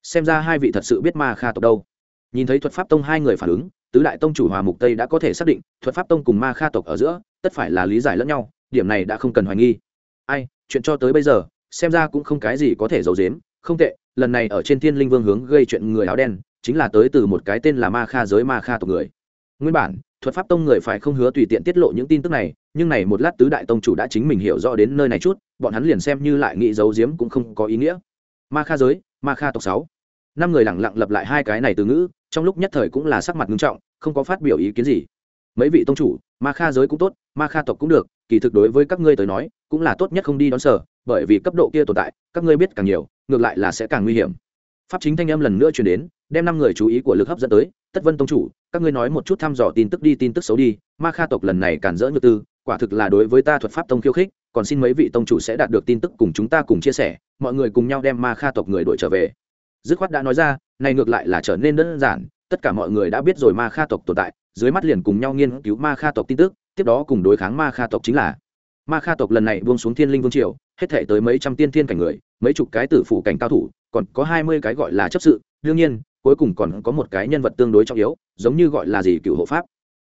Xem ra hai vị thật sự biết ma kha tộc đâu. Nhìn thấy thuật pháp tông hai người phản ứng, tứ đại tông chủ hòa mục tây đã có thể xác định, thuật pháp tông cùng ma kha tộc ở giữa, tất phải là lý giải lẫn nhau, điểm này đã không cần hoài nghi. Ai, chuyện cho tới bây giờ, xem ra cũng không cái gì có thể giấu giếm, không tệ lần này ở trên thiên linh vương hướng gây chuyện người áo đen, chính là tới từ một cái tên là ma kha giới ma kha tộc người. Nguyên bản, thuật pháp tông người phải không hứa tùy tiện tiết lộ những tin tức này, nhưng này một lát tứ đại tông chủ đã chính mình hiểu rõ đến nơi này chút, bọn hắn liền xem như lại nghĩ giấu giếm cũng không có ý nghĩa. Ma kha giới, ma kha tộc sáu. Năm người lẳng lặng lập lại hai cái này từ ngữ, trong lúc nhất thời cũng là sắc mặt nghiêm trọng, không có phát biểu ý kiến gì. Mấy vị tông chủ, ma kha giới cũng tốt, ma kha tộc cũng được, kỳ thực đối với các ngươi tới nói, cũng là tốt nhất không đi đón sở, bởi vì cấp độ kia tồn tại, các ngươi biết càng nhiều ngược lại là sẽ càng nguy hiểm. Pháp chính thanh âm lần nữa truyền đến, đem năm người chú ý của lực hấp dẫn tới, tất vân tông chủ, các ngươi nói một chút thăm dò tin tức đi, tin tức xấu đi, ma kha tộc lần này cản rỡ như tư, quả thực là đối với ta thuật pháp tông khiêu khích, còn xin mấy vị tông chủ sẽ đạt được tin tức cùng chúng ta cùng chia sẻ, mọi người cùng nhau đem ma kha tộc người đuổi trở về. Dứt khoát đã nói ra, này ngược lại là trở nên đơn giản, tất cả mọi người đã biết rồi ma kha tộc tồn tại, dưới mắt liền cùng nhau nghiên cứu ma kha tộc tin tức, tiếp đó cùng đối kháng ma kha tộc chính là ma kha tộc lần này buông xuống thiên linh vương triều, hết thể tới mấy trăm tiên thiên cảnh người, mấy chục cái tử phủ cảnh cao thủ, còn có hai mươi cái gọi là chấp sự. Đương nhiên, cuối cùng còn có một cái nhân vật tương đối trọng yếu, giống như gọi là gì cựu hộ pháp.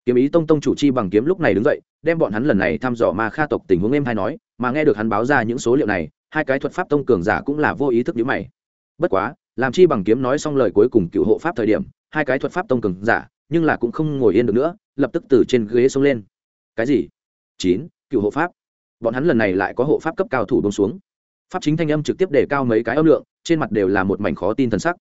Kiếm ý tông tông chủ chi bằng kiếm lúc này đứng dậy, đem bọn hắn lần này thăm dò ma kha tộc tình huống em hay nói, mà nghe được hắn báo ra những số liệu này, hai cái thuật pháp tông cường giả cũng là vô ý thức nhữ mày. Bất quá, làm chi bằng kiếm nói xong lời cuối cùng cựu hộ pháp thời điểm, hai cái thuật pháp tông cường giả, nhưng là cũng không ngồi yên được nữa, lập tức từ trên ghế xông lên. Cái gì? Chín, cựu hộ pháp bọn hắn lần này lại có hộ pháp cấp cao thủ bông xuống. Pháp chính thanh âm trực tiếp để cao mấy cái âm lượng, trên mặt đều là một mảnh khó tin thần sắc.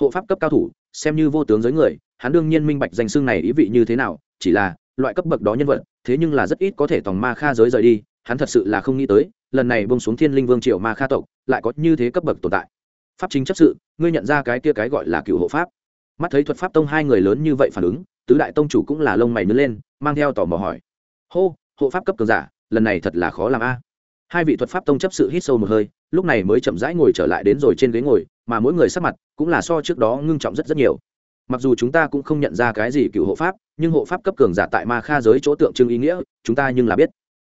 Hộ pháp cấp cao thủ, xem như vô tướng giới người, hắn đương nhiên minh bạch danh xưng này ý vị như thế nào, chỉ là, loại cấp bậc đó nhân vật, thế nhưng là rất ít có thể tòng ma kha giới rời đi, hắn thật sự là không nghĩ tới, lần này bông xuống thiên linh vương triệu ma kha tộc, lại có như thế cấp bậc tồn tại. Pháp chính chấp sự, ngươi nhận ra cái kia cái gọi là cựu hộ pháp. Mắt thấy thuật pháp tông hai người lớn như vậy phản ứng, tứ đại tông chủ cũng là lông mày nứt lên, mang theo tò mò hỏi. Hô, hộ pháp cấp cường giả lần này thật là khó làm a. Hai vị thuật pháp tông chấp sự hít sâu một hơi, lúc này mới chậm rãi ngồi trở lại đến rồi trên ghế ngồi, mà mỗi người sắc mặt cũng là so trước đó ngưng trọng rất rất nhiều. Mặc dù chúng ta cũng không nhận ra cái gì cựu hộ pháp, nhưng hộ pháp cấp cường giả tại ma kha giới chỗ tượng trưng ý nghĩa, chúng ta nhưng là biết.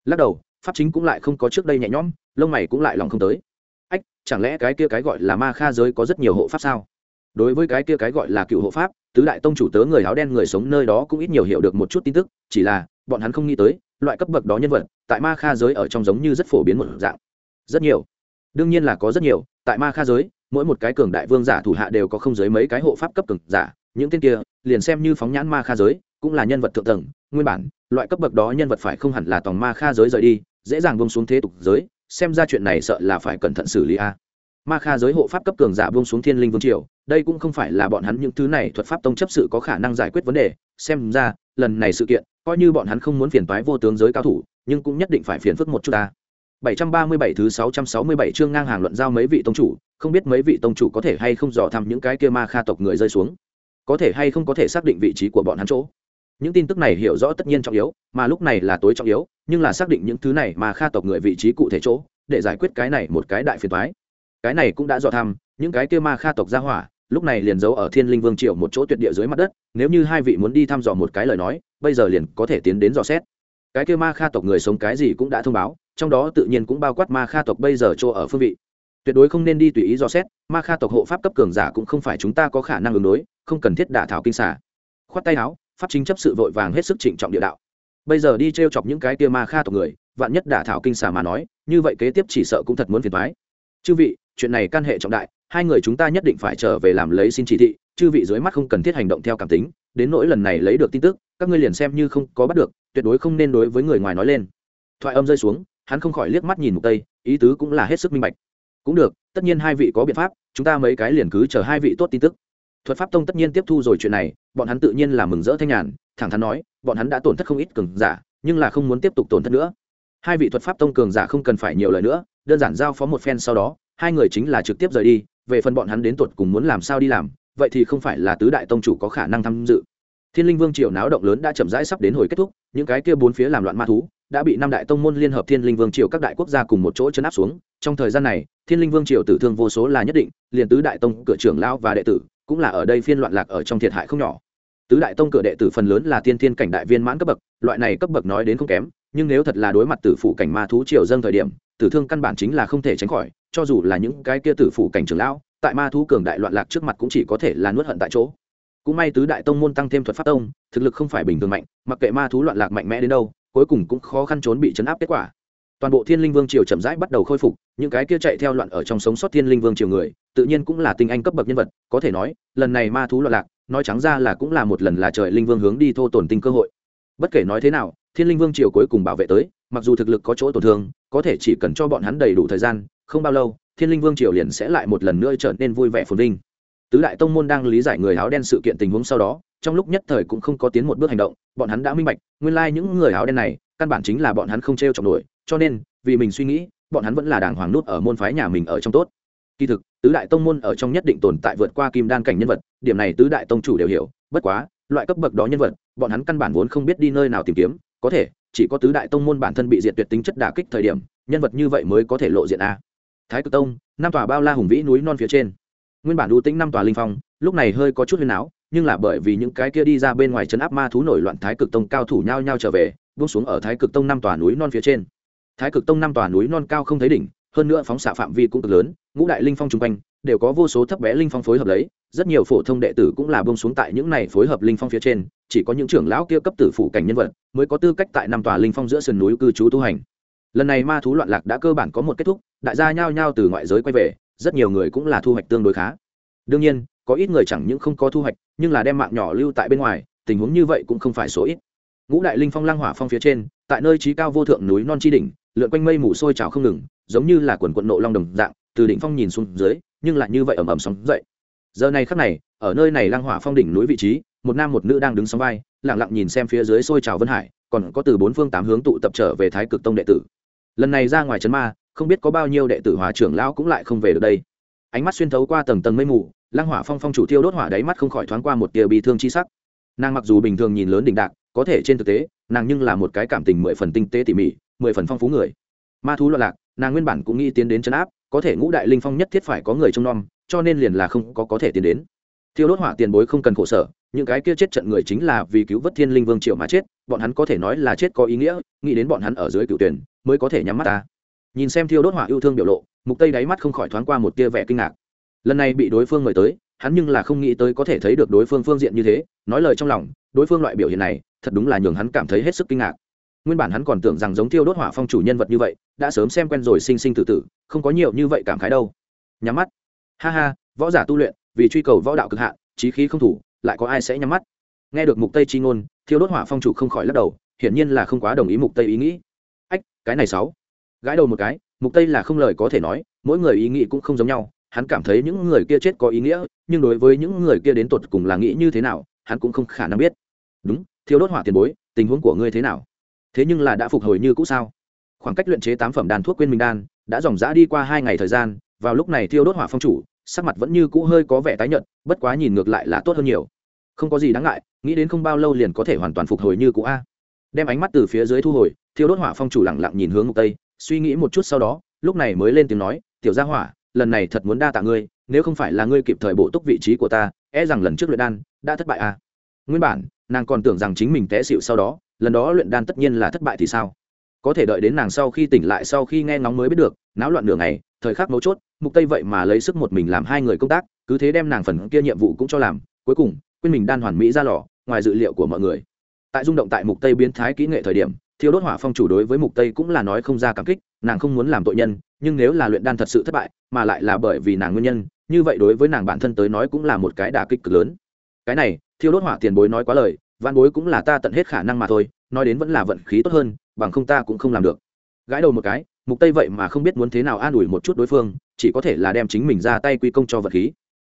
Lắc đầu, pháp chính cũng lại không có trước đây nhẹ nhõm, lông mày cũng lại lòng không tới. Ách, chẳng lẽ cái kia cái gọi là ma kha giới có rất nhiều hộ pháp sao? Đối với cái kia cái gọi là cựu hộ pháp, tứ đại tông chủ tớ người áo đen người sống nơi đó cũng ít nhiều hiểu được một chút tin tức, chỉ là, bọn hắn không nghĩ tới loại cấp bậc đó nhân vật, tại ma kha giới ở trong giống như rất phổ biến một dạng. Rất nhiều. Đương nhiên là có rất nhiều, tại ma kha giới, mỗi một cái cường đại vương giả thủ hạ đều có không giới mấy cái hộ pháp cấp cường giả, những tên kia, liền xem như phóng nhãn ma kha giới, cũng là nhân vật thượng tầng, nguyên bản, loại cấp bậc đó nhân vật phải không hẳn là tòng ma kha giới rời đi, dễ dàng bông xuống thế tục giới, xem ra chuyện này sợ là phải cẩn thận xử lý a ma kha giới hộ pháp cấp cường giả buông xuống thiên linh vương triều đây cũng không phải là bọn hắn những thứ này thuật pháp tông chấp sự có khả năng giải quyết vấn đề xem ra lần này sự kiện coi như bọn hắn không muốn phiền toái vô tướng giới cao thủ nhưng cũng nhất định phải phiền phức một chút ta 737 thứ 667 chương ngang hàng luận giao mấy vị tông chủ, không biết mấy vị tông chủ có thể hay không dò thăm những cái kia ma kha tộc người rơi xuống, có thể hay không có thể xác định vị trí của bọn hắn chỗ. Những tin tức này hiểu rõ tất nhiên trọng yếu, mà lúc này là tối trọng yếu, nhưng là xác định những thứ này mà kha tộc người vị trí cụ thể chỗ, để giải quyết cái này một cái đại phiền toái. Cái này cũng đã dò thăm, những cái kia ma kha tộc ra hỏa, lúc này liền giấu ở Thiên Linh Vương triều một chỗ tuyệt địa dưới mặt đất, nếu như hai vị muốn đi thăm dò một cái lời nói, bây giờ liền có thể tiến đến dò xét. Cái kia ma kha tộc người sống cái gì cũng đã thông báo, trong đó tự nhiên cũng bao quát ma kha tộc bây giờ chỗ ở phương vị. Tuyệt đối không nên đi tùy ý dò xét ma kha tộc hộ pháp cấp cường giả cũng không phải chúng ta có khả năng ứng đối không cần thiết đả thảo kinh xả khoát tay áo pháp chính chấp sự vội vàng hết sức trịnh trọng địa đạo. Bây giờ đi t r e o chọc những cái kia ma kha tộc người vạn nhất đả thảo kinh xả mà nói như vậy kế tiếp chỉ sợ cũng thật muốn phiền thoái chư vị chuyện này can hệ trọng đại, hai người chúng ta nhất định phải trở về làm lấy xin chỉ thị, chư vị dưới mắt không cần thiết hành động theo cảm tính, đến nỗi lần này lấy được tin tức, các ngươi liền xem như không có bắt được, tuyệt đối không nên đối với người ngoài nói lên. Thoại âm rơi xuống, hắn không khỏi liếc mắt nhìn mục tây, ý tứ cũng là hết sức minh bạch. Cũng được, tất nhiên hai vị có biện pháp, chúng ta mấy cái liền cứ chờ hai vị tốt tin tức. Thuật pháp tông tất nhiên tiếp thu rồi chuyện này, bọn hắn tự nhiên là mừng rỡ thanh nhàn, thẳng thắn nói, bọn hắn đã tổn thất không ít cường giả, nhưng là không muốn tiếp tục tổn thất nữa. Hai vị thuật pháp tông cường giả không cần phải nhiều lời nữa, đơn giản giao phó một phen sau đó hai người chính là trực tiếp rời đi, về phần bọn hắn đến tuột cùng muốn làm sao đi làm, vậy thì không phải là tứ đại tông chủ có khả năng tham dự. Thiên linh vương triều náo động lớn đã chậm rãi sắp đến hồi kết thúc, những cái kia bốn phía làm loạn ma thú đã bị năm đại tông môn liên hợp thiên linh vương triều các đại quốc gia cùng một chỗ chấn áp xuống. Trong thời gian này, thiên linh vương triều tử thương vô số là nhất định, liền tứ đại tông cửa trưởng lao và đệ tử cũng là ở đây phiên loạn lạc ở trong thiệt hại không nhỏ. Tứ đại tông cửa đệ tử phần lớn là tiên thiên cảnh đại viên mãn cấp bậc, loại này cấp bậc nói đến không kém, nhưng nếu thật là đối mặt tử phụ cảnh ma thú triều dâng thời điểm, tử thương căn bản chính là không thể tránh khỏi cho dù là những cái kia tử phụ cảnh trưởng lão, tại ma thú cường đại loạn lạc trước mặt cũng chỉ có thể là nuốt hận tại chỗ. Cũng may tứ đại tông môn tăng thêm thuật pháp tông, thực lực không phải bình thường mạnh, mặc kệ ma thú loạn lạc mạnh mẽ đến đâu, cuối cùng cũng khó khăn trốn bị chấn áp kết quả. Toàn bộ thiên linh vương triều chậm rãi bắt đầu khôi phục, những cái kia chạy theo loạn ở trong sống sót thiên linh vương triều người, tự nhiên cũng là tinh anh cấp bậc nhân vật, có thể nói, lần này ma thú loạn lạc, nói trắng ra là cũng là một lần là trời linh vương hướng đi thô tổn tinh cơ hội. Bất kể nói thế nào, thiên linh vương triều cuối cùng bảo vệ tới, mặc dù thực lực có chỗ tổn thương, có thể chỉ cần cho bọn hắn đầy đủ thời gian không bao lâu, thiên linh vương triều liền sẽ lại một lần nữa trở nên vui vẻ phồn vinh. Tứ đại tông môn đang lý giải người áo đen sự kiện tình huống sau đó, trong lúc nhất thời cũng không có tiến một bước hành động, bọn hắn đã minh bạch, nguyên lai、like、những người áo đen này, căn bản chính là bọn hắn không t r e o trọng nổi, cho nên, vì mình suy nghĩ, bọn hắn vẫn là đàng hoàng nút ở môn phái nhà mình ở trong tốt. Kỳ thực, tứ đại tông môn ở trong nhất định tồn tại vượt qua kim đan cảnh nhân vật, điểm này tứ đại tông chủ đều hiểu, bất quá, loại cấp bậc đó nhân vật, bọn hắn căn bản vốn không biết đi nơi nào tìm kiếm, có thể, chỉ có tứ đại tông môn bản thân bị diệt tuyệt tính chất đả kích thời điểm, nhân vật như vậy mới có thể lộ diện a thái cực tông, năm tòa bao la hùng vĩ núi non phía trên. Nguyên bản ưu tĩnh năm tòa linh phong, lúc này hơi có chút huyền áo nhưng là bởi vì những cái kia đi ra bên ngoài chấn áp ma thú nổi loạn thái cực tông cao thủ nhao nhao trở về, buông xuống ở thái cực tông năm tòa núi non phía trên. Thái cực tông năm tòa núi non cao không thấy đỉnh, hơn nữa phóng xạ phạm vi cũng cực lớn, ngũ đại linh phong chung quanh, đều có vô số thấp bé linh phong phối hợp lấy, rất nhiều phổ thông đệ tử cũng là bông xuống tại những này phối hợp linh phong phía trên, chỉ có những trưởng lão kia cấp tử phụ cảnh nhân vật mới có tư cách tại năm tòa linh phong giữa sườn núi cư trú tu hành lần này ma thú loạn lạc đã cơ bản có một kết thúc, đại gia nhao nhao từ ngoại giới quay về, rất nhiều người cũng là thu hoạch tương đối khá. Đương nhiên, có ít người chẳng những không có thu hoạch, nhưng là đem mạng nhỏ lưu tại bên ngoài, tình huống như vậy cũng không phải số ít. Ngũ đại linh phong lang hỏa phong phía trên, tại nơi trí cao vô thượng núi non chi đỉnh, lượn quanh mây mù sôi trào không ngừng, giống như là quần quận nộ long đồng dạng, từ đỉnh phong nhìn xuống dưới, nhưng lại như vậy ầm ầm sóng dậy. Giờ này khắc này, ở nơi này lang hỏa phong đỉnh núi vị trí, một nam một nữ đang đứng sóng vai, lặng lặng nhìn xem phía dưới sôi trào vân hải, còn có từ bốn phương tám hướng tụ tập trở về thái cực tông đệ tử lần này ra ngoài trấn ma, không biết có bao nhiêu đệ tử hòa trưởng lão cũng lại không về được đây. Ánh mắt xuyên thấu qua tầng tầng mây mù lang hỏa phong phong chủ tiêu đốt hỏa đáy mắt không khỏi thoáng qua một tia bị thương chi sắc. Nàng mặc dù bình thường nhìn lớn đỉnh đạc, có thể trên thực tế, nàng nhưng là một cái cảm tình mười phần tinh tế tỉ mỉ, mười phần phong phú người. Ma thú loạn lạc, nàng nguyên bản cũng nghĩ tiến đến chấn áp, có thể ngũ đại linh phong nhất thiết phải có người trông nom, cho nên liền là không có có thể tiến đến. Thiêu đốt hỏa tiền bối không cần khổ sở, những cái kia chết trận người chính là vì cứu vớt thiên linh vương triệu mà chết, bọn hắn có thể nói là chết có ý nghĩa, nghĩ đến bọn hắn ở dưới cựu tuyển mới có thể nhắm mắt ta. Nhìn xem thiêu đốt hỏa yêu thương biểu lộ, mục tây đáy mắt không khỏi thoáng qua một tia vẻ kinh ngạc. Lần này bị đối phương mời tới, hắn nhưng là không nghĩ tới có thể thấy được đối phương phương diện như thế, nói lời trong lòng, đối phương loại biểu hiện này, thật đúng là nhường hắn cảm thấy hết sức kinh ngạc. Nguyên bản hắn còn tưởng rằng giống thiêu đốt hỏa phong chủ nhân vật như vậy, đã sớm xem quen rồi sinh sinh tử tử, không có nhiều như vậy cảm khái đâu. Nhắm mắt. Ha ha, võ giả tu luyện, vì truy cầu võ đạo cực hạn trí khí không thủ, lại có ai sẽ nhắm mắt? Nghe được mục tây chi ngôn, thiêu đốt hỏa phong chủ không khỏi lắc đầu, hiển nhiên là không quá đồng ý mục tây ý nghĩ ách, cái này sáu. Gãi đầu một cái, mục tây là không lời có thể nói, mỗi người ý nghĩ cũng không giống nhau, hắn cảm thấy những người kia chết có ý nghĩa, nhưng đối với những người kia đến tột cùng là nghĩ như thế nào, hắn cũng không khả năng biết. Đúng, thiêu đốt hỏa tiền bối, tình huống của ngươi thế nào? Thế nhưng là đã phục hồi như cũ sao? Khoảng cách luyện chế tám phẩm đan thuốc quên minh đan, đã dòng dã đi qua hai ngày thời gian, vào lúc này thiêu đốt hỏa phong chủ, sắc mặt vẫn như cũ hơi có vẻ tái nhợt, bất quá nhìn ngược lại là tốt hơn nhiều. Không có gì đáng ngại, nghĩ đến không bao lâu liền có thể hoàn toàn phục hồi như cũ a. Đem ánh mắt từ phía dưới thu hồi thiêu đốt hỏa phong chủ lặng lặng nhìn hướng ngục tây, suy nghĩ một chút sau đó, lúc này mới lên tiếng nói, tiểu gia hỏa, lần này thật muốn đa tạ ngươi, nếu không phải là ngươi kịp thời bổ túc vị trí của ta e rằng lần trước luyện đan đã thất bại à. Nguyên bản, nàng còn tưởng rằng chính mình té xịu sau đó, lần đó luyện đan tất nhiên là thất bại thì sao? Có thể đợi đến nàng sau khi tỉnh lại sau khi nghe ngóng mới biết được, náo loạn nửa ngày, thời khắc mấu chốt mục tây vậy mà lấy sức một mình làm hai người công tác, cứ thế đem nàng phần kia nhiệm vụ cũng cho làm, cuối cùng, quên mình đan hoàn mỹ ra lò, ngoài dự liệu của mọi người. Tại rung động tại mục tây biến thái kỹ nghệ thời điểm thiếu đốt hỏa phong chủ đối với mục tây cũng là nói không ra cảm kích, nàng không muốn làm tội nhân, nhưng nếu là luyện đan thật sự thất bại, mà lại là bởi vì nàng nguyên nhân, như vậy đối với nàng bản thân tới nói cũng là một cái đả kích cực lớn. Cái này, thiêu đốt hỏa tiền bối nói quá lời, văn bối cũng là ta tận hết khả năng mà thôi, nói đến vẫn là vận khí tốt hơn, bằng không ta cũng không làm được. Gãi đầu một cái, mục tây vậy mà không biết muốn thế nào an ủi một chút đối phương, chỉ có thể là đem chính mình ra tay quy công cho vật khí.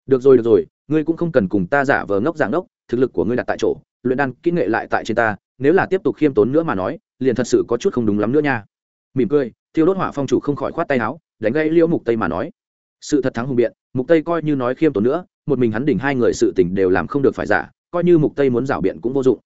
Được rồi được rồi, ngươi cũng không cần cùng ta giả vờ ngốc giả ngốc, thực lực của ngươi đặt tại chỗ, luyện đan kỹ nghệ lại tại trên ta, nếu là tiếp tục khiêm tốn nữa mà nói liền thật sự có chút không đúng lắm nữa nha. Mỉm cười, thiêu đốt hỏa phong chủ không khỏi khoát tay áo, đánh gây liễu mục tây mà nói. Sự thật thắng hùng biện, mục tây coi như nói khiêm tốn nữa, một mình hắn đỉnh hai người sự tình đều làm không được phải giả, coi như mục tây muốn rảo biện cũng vô dụng.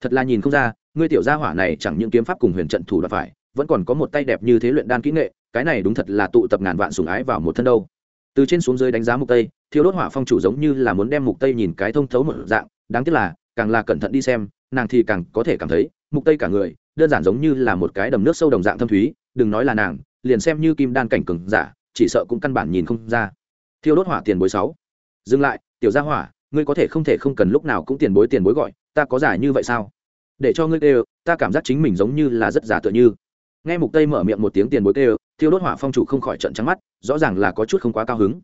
Thật là nhìn không ra, ngươi tiểu gia hỏa này chẳng những kiếm pháp cùng huyền trận thủ đoạn phải, vẫn còn có một tay đẹp như thế luyện đan kỹ nghệ, cái này đúng thật là tụ tập ngàn vạn sủng ái vào một thân đâu. Từ trên xuống dưới đánh giá mục tây thiếu đốt hỏa phong chủ giống như là muốn đem mục tây nhìn cái thông thấu một dạng, đáng tiếc là, càng là cẩn thận đi xem, nàng thì càng có thể cảm thấy, mục tây cả người đơn giản giống như là một cái đầm nước sâu đồng dạng thâm thúy, đừng nói là nàng, liền xem như kim đan cảnh cường giả, chỉ sợ cũng căn bản nhìn không ra. Thiêu đốt hỏa tiền bối sáu. Dừng lại, tiểu gia hỏa, ngươi có thể không thể không cần lúc nào cũng tiền bối tiền bối gọi, ta có giả như vậy sao? Để cho ngươi kêu, ta cảm giác chính mình giống như là rất giả tựa như. Nghe mục tây mở miệng một tiếng tiền bối kêu, thiêu đốt hỏa phong chủ không khỏi trận trắng mắt, rõ ràng là có chút không quá cao hứng.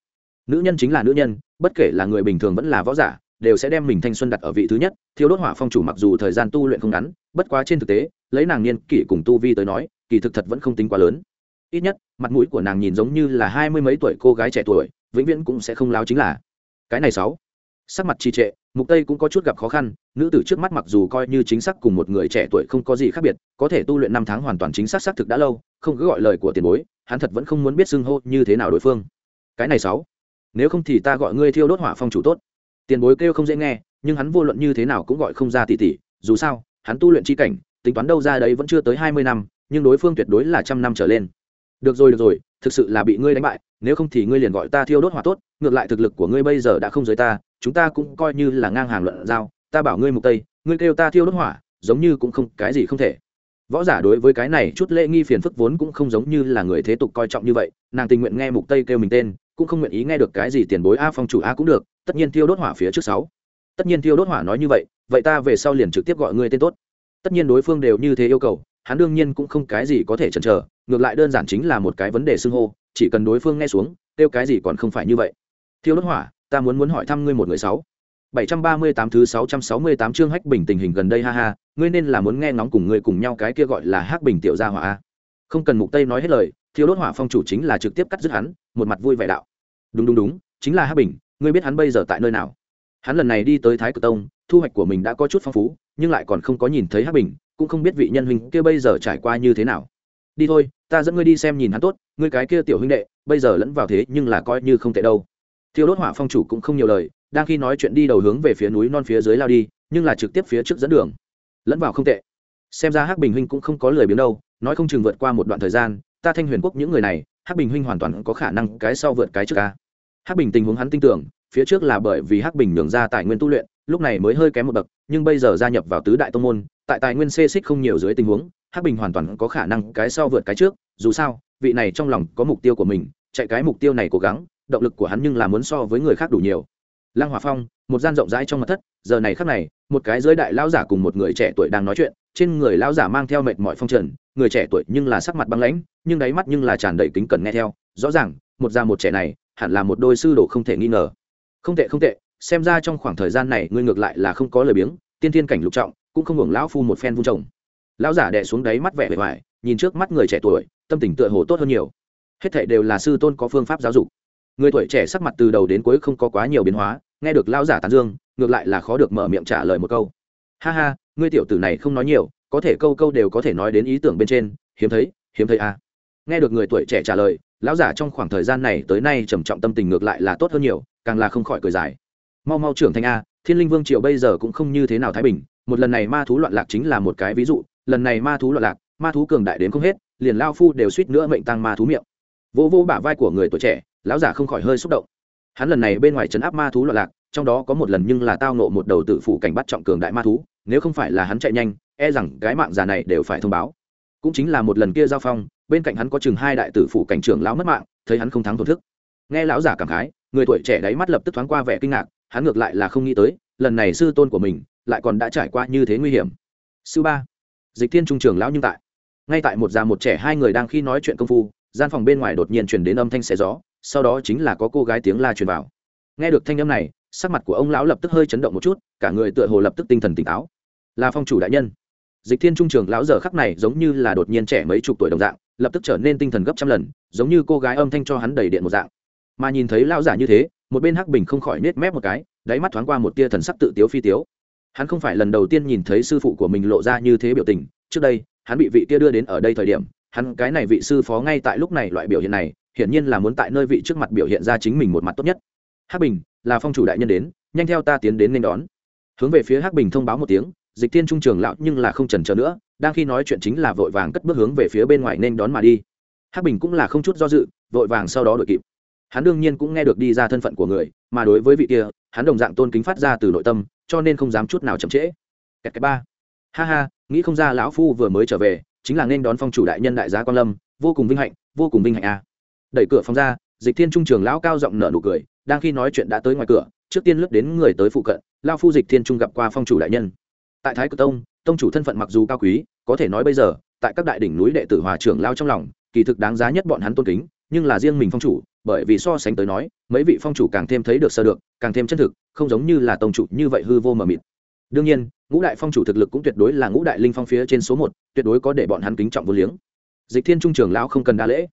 Nữ nhân chính là nữ nhân, bất kể là người bình thường vẫn là võ giả, đều sẽ đem mình thanh xuân đặt ở vị thứ nhất. Thiêu đốt hỏa phong chủ mặc dù thời gian tu luyện không ngắn, bất quá trên thực tế lấy nàng niên kỷ cùng tu vi tới nói, kỳ thực thật vẫn không tính quá lớn. Ít nhất, mặt mũi của nàng nhìn giống như là hai mươi mấy tuổi cô gái trẻ tuổi, vĩnh viễn cũng sẽ không láo chính là. Cái này sáu. Sắc mặt trì trệ, mục tây cũng có chút gặp khó khăn, nữ tử trước mắt mặc dù coi như chính xác cùng một người trẻ tuổi không có gì khác biệt, có thể tu luyện năm tháng hoàn toàn chính xác xác thực đã lâu, không cứ gọi lời của tiền bối, hắn thật vẫn không muốn biết xưng hô như thế nào đối phương. Cái này sáu. Nếu không thì ta gọi ngươi thiêu đốt hỏa phong chủ tốt. Tiền bối kêu không dễ nghe, nhưng hắn vô luận như thế nào cũng gọi không ra tỷ tỷ dù sao, hắn tu luyện chi cảnh tính toán đâu ra đấy vẫn chưa tới hai mươi năm, nhưng đối phương tuyệt đối là trăm năm trở lên. Được rồi được rồi, thực sự là bị ngươi đánh bại, nếu không thì ngươi liền gọi ta thiêu đốt hỏa tốt, ngược lại thực lực của ngươi bây giờ đã không giới ta, chúng ta cũng coi như là ngang hàng luận giao, ta bảo ngươi mục tây, ngươi kêu ta thiêu đốt hỏa, giống như cũng không, cái gì không thể. Võ giả đối với cái này chút lễ nghi phiền phức vốn cũng không giống như là người thế tục coi trọng như vậy, nàng tình nguyện nghe mục tây kêu mình tên, cũng không nguyện ý nghe được cái gì tiền bối a phong chủ a cũng được, tất nhiên thiêu đốt hỏa phía trước sáu. Tất nhiên thiêu đốt hỏa nói như vậy vậy ta về sau liền trực tiếp gọi ngươi tên tốt tất nhiên đối phương đều như thế yêu cầu hắn đương nhiên cũng không cái gì có thể chần chờ ngược lại đơn giản chính là một cái vấn đề xưng hô chỉ cần đối phương nghe xuống kêu cái gì còn không phải như vậy thiêu đốt hỏa ta muốn muốn hỏi thăm ngươi một người sáu 738 thứ 668 chương Hách Bình tình hình gần đây ha ha, ngươi nên là muốn nghe ngóng cùng ngươi cùng nhau cái kia gọi là Hắc Bình tiểu gia hỏa a. Không cần Mục Tây nói hết lời, Thiếu đốt hỏa phong chủ chính là trực tiếp cắt dứt hắn, một mặt vui vẻ đạo. Đúng đúng đúng, chính là Hắc Bình, ngươi biết hắn bây giờ tại nơi nào? Hắn lần này đi tới Thái Cực Tông, thu hoạch của mình đã có chút phong phú, nhưng lại còn không có nhìn thấy Hắc Bình, cũng không biết vị nhân huynh kia bây giờ trải qua như thế nào. Đi thôi, ta dẫn ngươi đi xem nhìn hắn tốt, ngươi cái kia tiểu huynh đệ, bây giờ lẫn vào thế nhưng là coi như không tệ đâu. Thiêu đốt hỏa phong chủ cũng không nhiều lời, đang khi nói chuyện đi đầu hướng về phía núi non phía dưới lao đi nhưng là trực tiếp phía trước dẫn đường lẫn vào không tệ xem ra hắc bình huynh cũng không có lời biếng đâu nói không chừng vượt qua một đoạn thời gian ta thanh huyền quốc những người này hắc bình huynh hoàn toàn có khả năng cái sau vượt cái trước ca hắc bình tình huống hắn tin tưởng phía trước là bởi vì hắc bình nhường ra tài nguyên tu luyện lúc này mới hơi kém một bậc, nhưng bây giờ gia nhập vào tứ đại tông môn, tại tài nguyên xê xích không nhiều dưới tình huống, hắc bình hoàn toàn có khả năng cái sau vượt cái trước, dù sao, vị này trong lòng có mục tiêu của mình, chạy cái mục tiêu này cố gắng, động lực của hắn nhưng là muốn so với người khác đủ nhiều. Lăng hòa phong, một gian rộng rãi trong mặt thất, giờ này khắc này, một cái giới đại lão giả cùng một người trẻ tuổi đang nói chuyện, trên người lão giả mang theo mệt mỏi phong trần, người trẻ tuổi nhưng là sắc mặt băng lãnh, nhưng đáy mắt nhưng là tràn đầy kính cẩn nghe theo, rõ ràng, một già một trẻ này, hẳn là một đôi sư đồ không thể nghi ngờ. Không tệ không tệ xem ra trong khoảng thời gian này ngươi ngược lại là không có lời biếng, tiên thiên cảnh lục trọng, cũng không hưởng lão phu một phen vung trồng lão giả đẻ xuống đáy mắt vẻ vẻ vải nhìn trước mắt người trẻ tuổi, tâm tình tựa hồ tốt hơn nhiều. Hết thảy đều là sư tôn có phương pháp giáo dục. Người tuổi trẻ sắc mặt từ đầu đến cuối không có quá nhiều biến hóa, nghe được lão giả tán dương, ngược lại là khó được mở miệng trả lời một câu. Ha ha, ngươi tiểu tử này không nói nhiều, có thể câu câu đều có thể nói đến ý tưởng bên trên, hiếm thấy hiếm thấy à. nghe được người tuổi trẻ trả lời, lão giả trong khoảng thời gian này tới nay trầm trọng tâm tình ngược lại là tốt hơn nhiều, càng là không khỏi cười dài mau mau trưởng thành a, thiên linh vương triều bây giờ cũng không như thế nào thái bình, một lần này ma thú loạn lạc chính là một cái ví dụ, lần này ma thú loạn lạc, ma thú cường đại đến không hết, liền lao phu đều suýt nữa mệnh tăng ma thú miệng. Vô vô bả vai của người tuổi trẻ, lão giả không khỏi hơi xúc động. Hắn lần này bên ngoài trấn áp ma thú loạn lạc, trong đó có một lần nhưng là tao nộ một đầu tự phủ cảnh bắt trọng cường đại ma thú, nếu không phải là hắn chạy nhanh e rằng cái mạng già này đều phải thông báo. Cũng chính là một lần kia giao phong, bên cạnh hắn có chừng hai đại tử phủ cảnh trưởng lão mất mạng, thấy hắn không thắng thổn thức nghe lão giả cảm khái, người tuổi trẻ đáy mắt lập tức thoáng qua vẻ kinh ngạc hắn ngược lại là không nghĩ tới, lần này sư tôn của mình lại còn đã trải qua như thế nguy hiểm. Sư ba, dịch thiên trung trường lão nhưng tại. Ngay tại một già một trẻ hai người đang khi nói chuyện công phu, gian phòng bên ngoài đột nhiên chuyển đến âm thanh xé gió, sau đó chính là có cô gái tiếng la truyền vào. Nghe được thanh âm này, sắc mặt của ông lão lập tức hơi chấn động một chút, cả người tựa hồ lập tức tinh thần tỉnh táo. Là phong chủ đại nhân. Dịch thiên trung trường lão giờ khắc này giống như là đột nhiên trẻ mấy chục tuổi đồng dạng, lập tức trở nên tinh thần gấp trăm lần, giống như cô gái âm thanh cho hắn đầy điện một dạng. Mà nhìn thấy lão giả như thế một bên hắc bình không khỏi nết mép một cái, đáy mắt thoáng qua một tia thần sắc tự tiếu phi tiếu. Hắn không phải lần đầu tiên nhìn thấy sư phụ của mình lộ ra như thế biểu tình. Trước đây, hắn bị vị tia đưa đến ở đây thời điểm, hắn cái này vị sư phó ngay tại lúc này loại biểu hiện này, hiển nhiên là muốn tại nơi vị trước mặt biểu hiện ra chính mình một mặt tốt nhất. Hắc bình, là phong chủ đại nhân đến, nhanh theo ta tiến đến nên đón. Hướng về phía hắc bình thông báo một tiếng, dịch Thiên trung trường lão nhưng là không chần chờ nữa, đang khi nói chuyện chính là vội vàng cất bước hướng về phía bên ngoài nên đón mà đi. Hắc bình cũng là không chút do dự, vội vàng sau đó đội kịp hắn đương nhiên cũng nghe được đi ra thân phận của người, mà đối với vị kia, hắn đồng dạng tôn kính phát ra từ nội tâm, cho nên không dám chút nào chậm trễ. Kẹt cái ba. Ha ha, nghĩ không ra lão phu vừa mới trở về, chính là nên đón phong chủ đại nhân đại gia quan lâm, vô cùng vinh hạnh, vô cùng vinh hạnh a à. Đẩy cửa phòng ra, dịch thiên trung trường lão cao giọng nở nụ cười, đang khi nói chuyện đã tới ngoài cửa, trước tiên lướt đến người tới phụ cận lao phu dịch thiên trung gặp qua phong chủ đại nhân. Tại thái cực tông tông chủ thân phận mặc dù cao quý, có thể nói bây giờ, tại các đại đỉnh núi đệ tử hòa trưởng lao trong lòng, kỳ thực đáng giá nhất bọn hắn tôn kính, nhưng là riêng mình phong chủ bởi vì so sánh tới nói, mấy vị phong chủ càng thêm thấy được sơ được, càng thêm chân thực, không giống như là tông chủ như vậy hư vô mờ mịt. Đương nhiên, ngũ đại phong chủ thực lực cũng tuyệt đối là ngũ đại linh phong phía trên số một, tuyệt đối có để bọn hắn kính trọng vô liếng. Dịch thiên trung trường lão không cần đa lễ.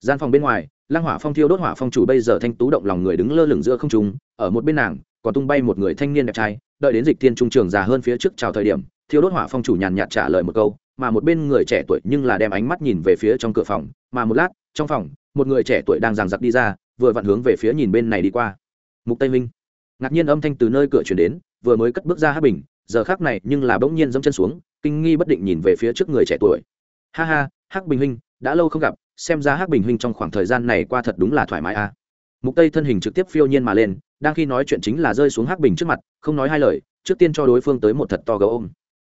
Gian phòng bên ngoài, lăng hỏa phong thiêu đốt hỏa phong chủ bây giờ thanh tú động lòng người đứng lơ lửng giữa không trung, ở một bên nàng, còn tung bay một người thanh niên đẹp trai, đợi đến dịch thiên trung trường già hơn phía trước chào thời điểm, thiêu đốt hỏa phong chủ nhàn nhạt trả lời một câu, mà một bên người trẻ tuổi nhưng là đem ánh mắt nhìn về phía trong cửa phòng, mà một lát, trong phòng một người trẻ tuổi đang giằng giặc đi ra, vừa vặn hướng về phía nhìn bên này đi qua. Mục tây minh. Ngạc nhiên âm thanh từ nơi cửa chuyển đến, vừa mới cất bước ra hát bình, giờ khác này nhưng là bỗng nhiên dẫm chân xuống, kinh nghi bất định nhìn về phía trước người trẻ tuổi. Ha ha, hắc bình huynh, đã lâu không gặp, xem ra hắc bình huynh trong khoảng thời gian này qua thật đúng là thoải mái a. À. mục tây thân hình trực tiếp phiêu nhiên mà lên, đang khi nói chuyện chính là rơi xuống hắc bình trước mặt, không nói hai lời, trước tiên cho đối phương tới một thật to gấu ôm.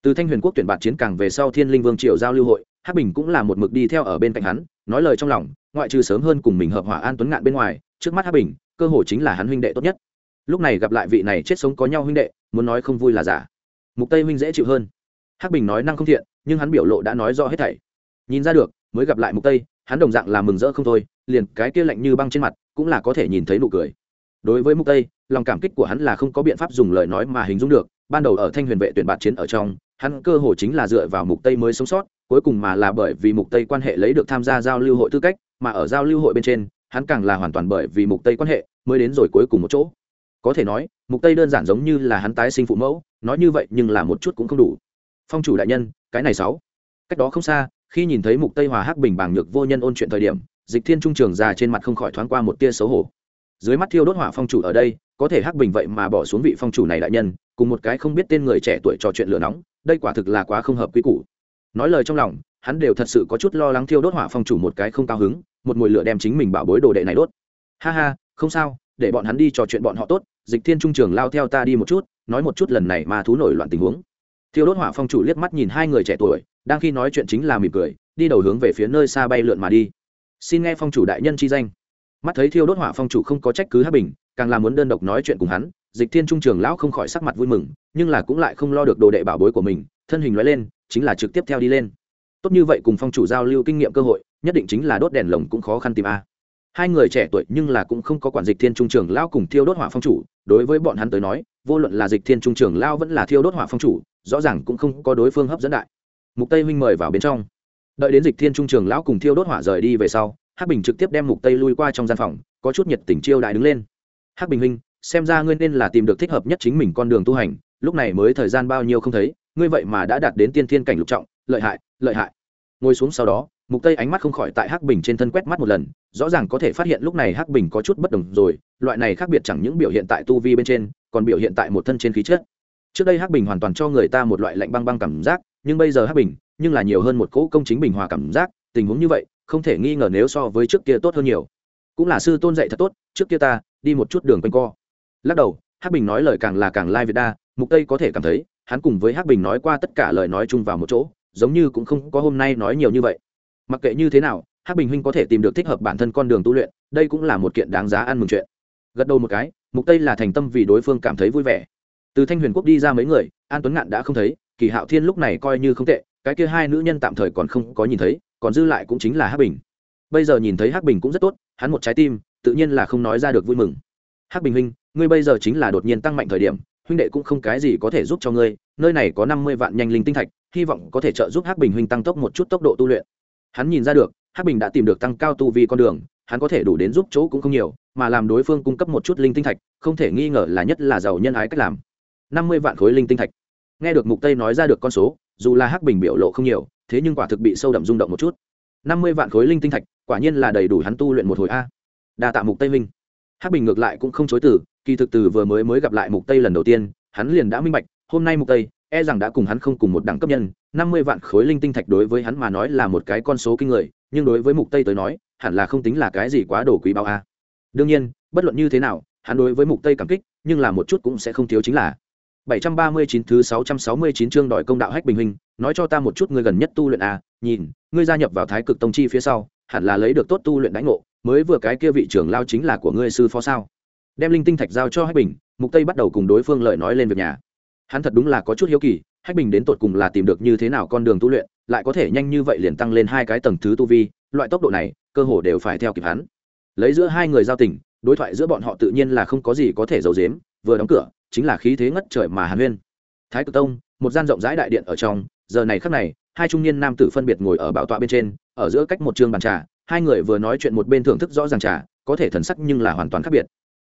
Từ thanh huyền quốc tuyển bạt chiến càng về sau thiên linh vương triều giao lưu hội hắc bình cũng là một mực đi theo ở bên cạnh hắn, nói lời trong lòng, ngoại trừ sớm hơn cùng mình hợp hỏa an tuấn ngạn bên ngoài, trước mắt hắc bình, cơ hồ chính là hắn huynh đệ tốt nhất. Lúc này gặp lại vị này chết sống có nhau huynh đệ, muốn nói không vui là giả. Mục tây huynh dễ chịu hơn. Hắc bình nói năng không thiện, nhưng hắn biểu lộ đã nói rõ hết thảy. Nhìn ra được, mới gặp lại mục tây, hắn đồng dạng là mừng rỡ không thôi, liền cái kia lạnh như băng trên mặt, cũng là có thể nhìn thấy nụ cười. Đối với mục tây, lòng cảm kích của hắn là không có biện pháp dùng lời nói mà hình dung được ban đầu ở thanh huyền vệ tuyển bạt chiến ở trong, hắn cơ hồ chính là dựa vào mục tây mới sống sót, cuối cùng mà là bởi vì mục tây quan hệ lấy được tham gia giao lưu hội tư cách, mà ở giao lưu hội bên trên, hắn càng là hoàn toàn bởi vì mục tây quan hệ mới đến rồi cuối cùng một chỗ. Có thể nói, mục tây đơn giản giống như là hắn tái sinh phụ mẫu, nói như vậy nhưng là một chút cũng không đủ. Phong chủ đại nhân, cái này sáu. Cách đó không xa, khi nhìn thấy mục tây hòa hắc bình bằng nhược vô nhân ôn chuyện thời điểm, dịch thiên trung trường già trên mặt không khỏi thoáng qua một tia xấu hổ dưới mắt thiêu đốt hỏa phong chủ ở đây, có thể hắc bình vậy mà bỏ xuống vị phong chủ này đại nhân, cùng một cái không biết tên người trẻ tuổi trò chuyện lửa nóng, đây quả thực là quá không hợp quy củ. Nói lời trong lòng, hắn đều thật sự có chút lo lắng thiêu đốt hỏa phong chủ một cái không cao hứng, một mùi lửa đem chính mình bảo bối đồ đệ này đốt. Ha ha, không sao, để bọn hắn đi trò chuyện bọn họ tốt, dịch thiên trung trường lao theo ta đi một chút, nói một chút lần này mà thú nổi loạn tình huống. Thiêu đốt hỏa phong chủ liếc mắt nhìn hai người trẻ tuổi, đang khi nói chuyện chính là mỉm cười, đi đầu hướng về phía nơi xa bay lượn mà đi. Xin nghe phong chủ đại nhân chi danh mắt thấy thiêu đốt hỏa phong chủ không có trách cứ hát bình, càng là muốn đơn độc nói chuyện cùng hắn, dịch thiên trung trường lão không khỏi sắc mặt vui mừng, nhưng là cũng lại không lo được đồ đệ bảo bối của mình, thân hình nói lên, chính là trực tiếp theo đi lên. Tốt như vậy cùng phong chủ giao lưu kinh nghiệm cơ hội, nhất định chính là đốt đèn lồng cũng khó khăn tìm a. Hai người trẻ tuổi nhưng là cũng không có quản dịch thiên trung trường lão cùng thiêu đốt hỏa phong chủ, đối với bọn hắn tới nói, vô luận là dịch thiên trung trường lão vẫn là thiêu đốt hỏa phong chủ, rõ ràng cũng không có đối phương hấp dẫn đại. Mục tây huynh mời vào bên trong. Đợi đến dịch thiên trung trường lão cùng thiêu đốt hỏa rời đi về sau hắc bình trực tiếp đem mục tây lui qua trong gian phòng, có chút nhiệt tình chiêu đại đứng lên. Hắc bình huynh, xem ra ngươi nên là tìm được thích hợp nhất chính mình con đường tu hành, lúc này mới thời gian bao nhiêu không thấy, ngươi vậy mà đã đạt đến tiên thiên cảnh lục trọng, lợi hại lợi hại. Ngồi xuống sau đó, mục tây ánh mắt không khỏi tại hắc bình trên thân quét mắt một lần, rõ ràng có thể phát hiện lúc này hắc bình có chút bất đồng rồi, loại này khác biệt chẳng những biểu hiện tại tu vi bên trên, còn biểu hiện tại một thân trên khí chất. Trước đây hắc bình hoàn toàn cho người ta một loại lạnh băng băng cảm giác, nhưng bây giờ hắc bình, nhưng là nhiều hơn một cỗ công chính bình hòa cảm giác, tình huống như vậy không thể nghi ngờ nếu so với trước kia tốt hơn nhiều. Cũng là sư tôn dạy thật tốt, trước kia ta, đi một chút đường quanh co. Lắc đầu, hắc bình nói lời càng là càng lai việt đa, mục tây có thể cảm thấy, hắn cùng với hắc bình nói qua tất cả lời nói chung vào một chỗ, giống như cũng không có hôm nay nói nhiều như vậy. Mặc kệ như thế nào, hắc bình huynh có thể tìm được thích hợp bản thân con đường tu luyện, đây cũng là một kiện đáng giá ăn mừng chuyện. Gật đầu một cái, mục tây là thành tâm vì đối phương cảm thấy vui vẻ. Từ thanh huyền quốc đi ra mấy người, an tuấn ngạn đã không thấy, kỳ hạo thiên lúc này coi như không tệ, cái kia hai nữ nhân tạm thời còn không có nhìn thấy còn dư lại cũng chính là hắc bình. Bây giờ nhìn thấy hắc bình cũng rất tốt, hắn một trái tim, tự nhiên là không nói ra được vui mừng. Hắc bình huynh, ngươi bây giờ chính là đột nhiên tăng mạnh thời điểm, huynh đệ cũng không cái gì có thể giúp cho ngươi, nơi này có năm mươi vạn nhanh linh tinh thạch, hy vọng có thể trợ giúp hắc bình huynh tăng tốc một chút tốc độ tu luyện. Hắn nhìn ra được, hắc bình đã tìm được tăng cao tu vi con đường, hắn có thể đủ đến giúp chỗ cũng không nhiều, mà làm đối phương cung cấp một chút linh tinh thạch, không thể nghi ngờ là nhất là giàu nhân ái cách làm. Năm mươi vạn khối linh tinh thạch. Nghe được mục tây nói ra được con số, dù là hắc bình biểu lộ không nhiều thế nhưng quả thực bị sâu đậm rung động một chút. Năm mươi vạn khối linh tinh thạch, quả nhiên là đầy đủ hắn tu luyện một hồi a. Đa tạ mục tây minh. Hắc bình ngược lại cũng không chối từ, kỳ thực từ vừa mới mới gặp lại mục tây lần đầu tiên, hắn liền đã minh bạch, hôm nay mục tây e rằng đã cùng hắn không cùng một đẳng cấp nhân, năm mươi vạn khối linh tinh thạch đối với hắn mà nói là một cái con số kinh người, nhưng đối với mục tây tới nói, hẳn là không tính là cái gì quá đồ quý bao a. Đương nhiên, bất luận như thế nào, hắn đối với mục tây cảm kích, nhưng là một chút cũng sẽ không thiếu chính là 739 thứ 669 chương đòi công đạo hách bình huynh, nói cho ta một chút ngươi gần nhất tu luyện à, nhìn, ngươi gia nhập vào Thái Cực Tông chi phía sau, hẳn là lấy được tốt tu luyện đánh ngộ, mới vừa cái kia vị trưởng lao chính là của ngươi sư phó sao? Đem linh tinh thạch giao cho Hách Bình, Mục Tây bắt đầu cùng đối phương lợi nói lên việc nhà. Hắn thật đúng là có chút hiếu kỳ, Hách Bình đến tột cùng là tìm được như thế nào con đường tu luyện, lại có thể nhanh như vậy liền tăng lên hai cái tầng thứ tu vi, loại tốc độ này, cơ hồ đều phải theo kịp hắn. Lấy giữa hai người giao tình, đối thoại giữa bọn họ tự nhiên là không có gì có thể giấu giếm, vừa đóng cửa, chính là khí thế ngất trời mà hàn huyên thái cực tông, một gian rộng rãi đại điện ở trong, giờ này khắc này, hai trung niên nam tử phân biệt ngồi ở bảo tọa bên trên, ở giữa cách một trường bàn trà, hai người vừa nói chuyện một bên thưởng thức rõ ràng trà, có thể thần sắc nhưng là hoàn toàn khác biệt.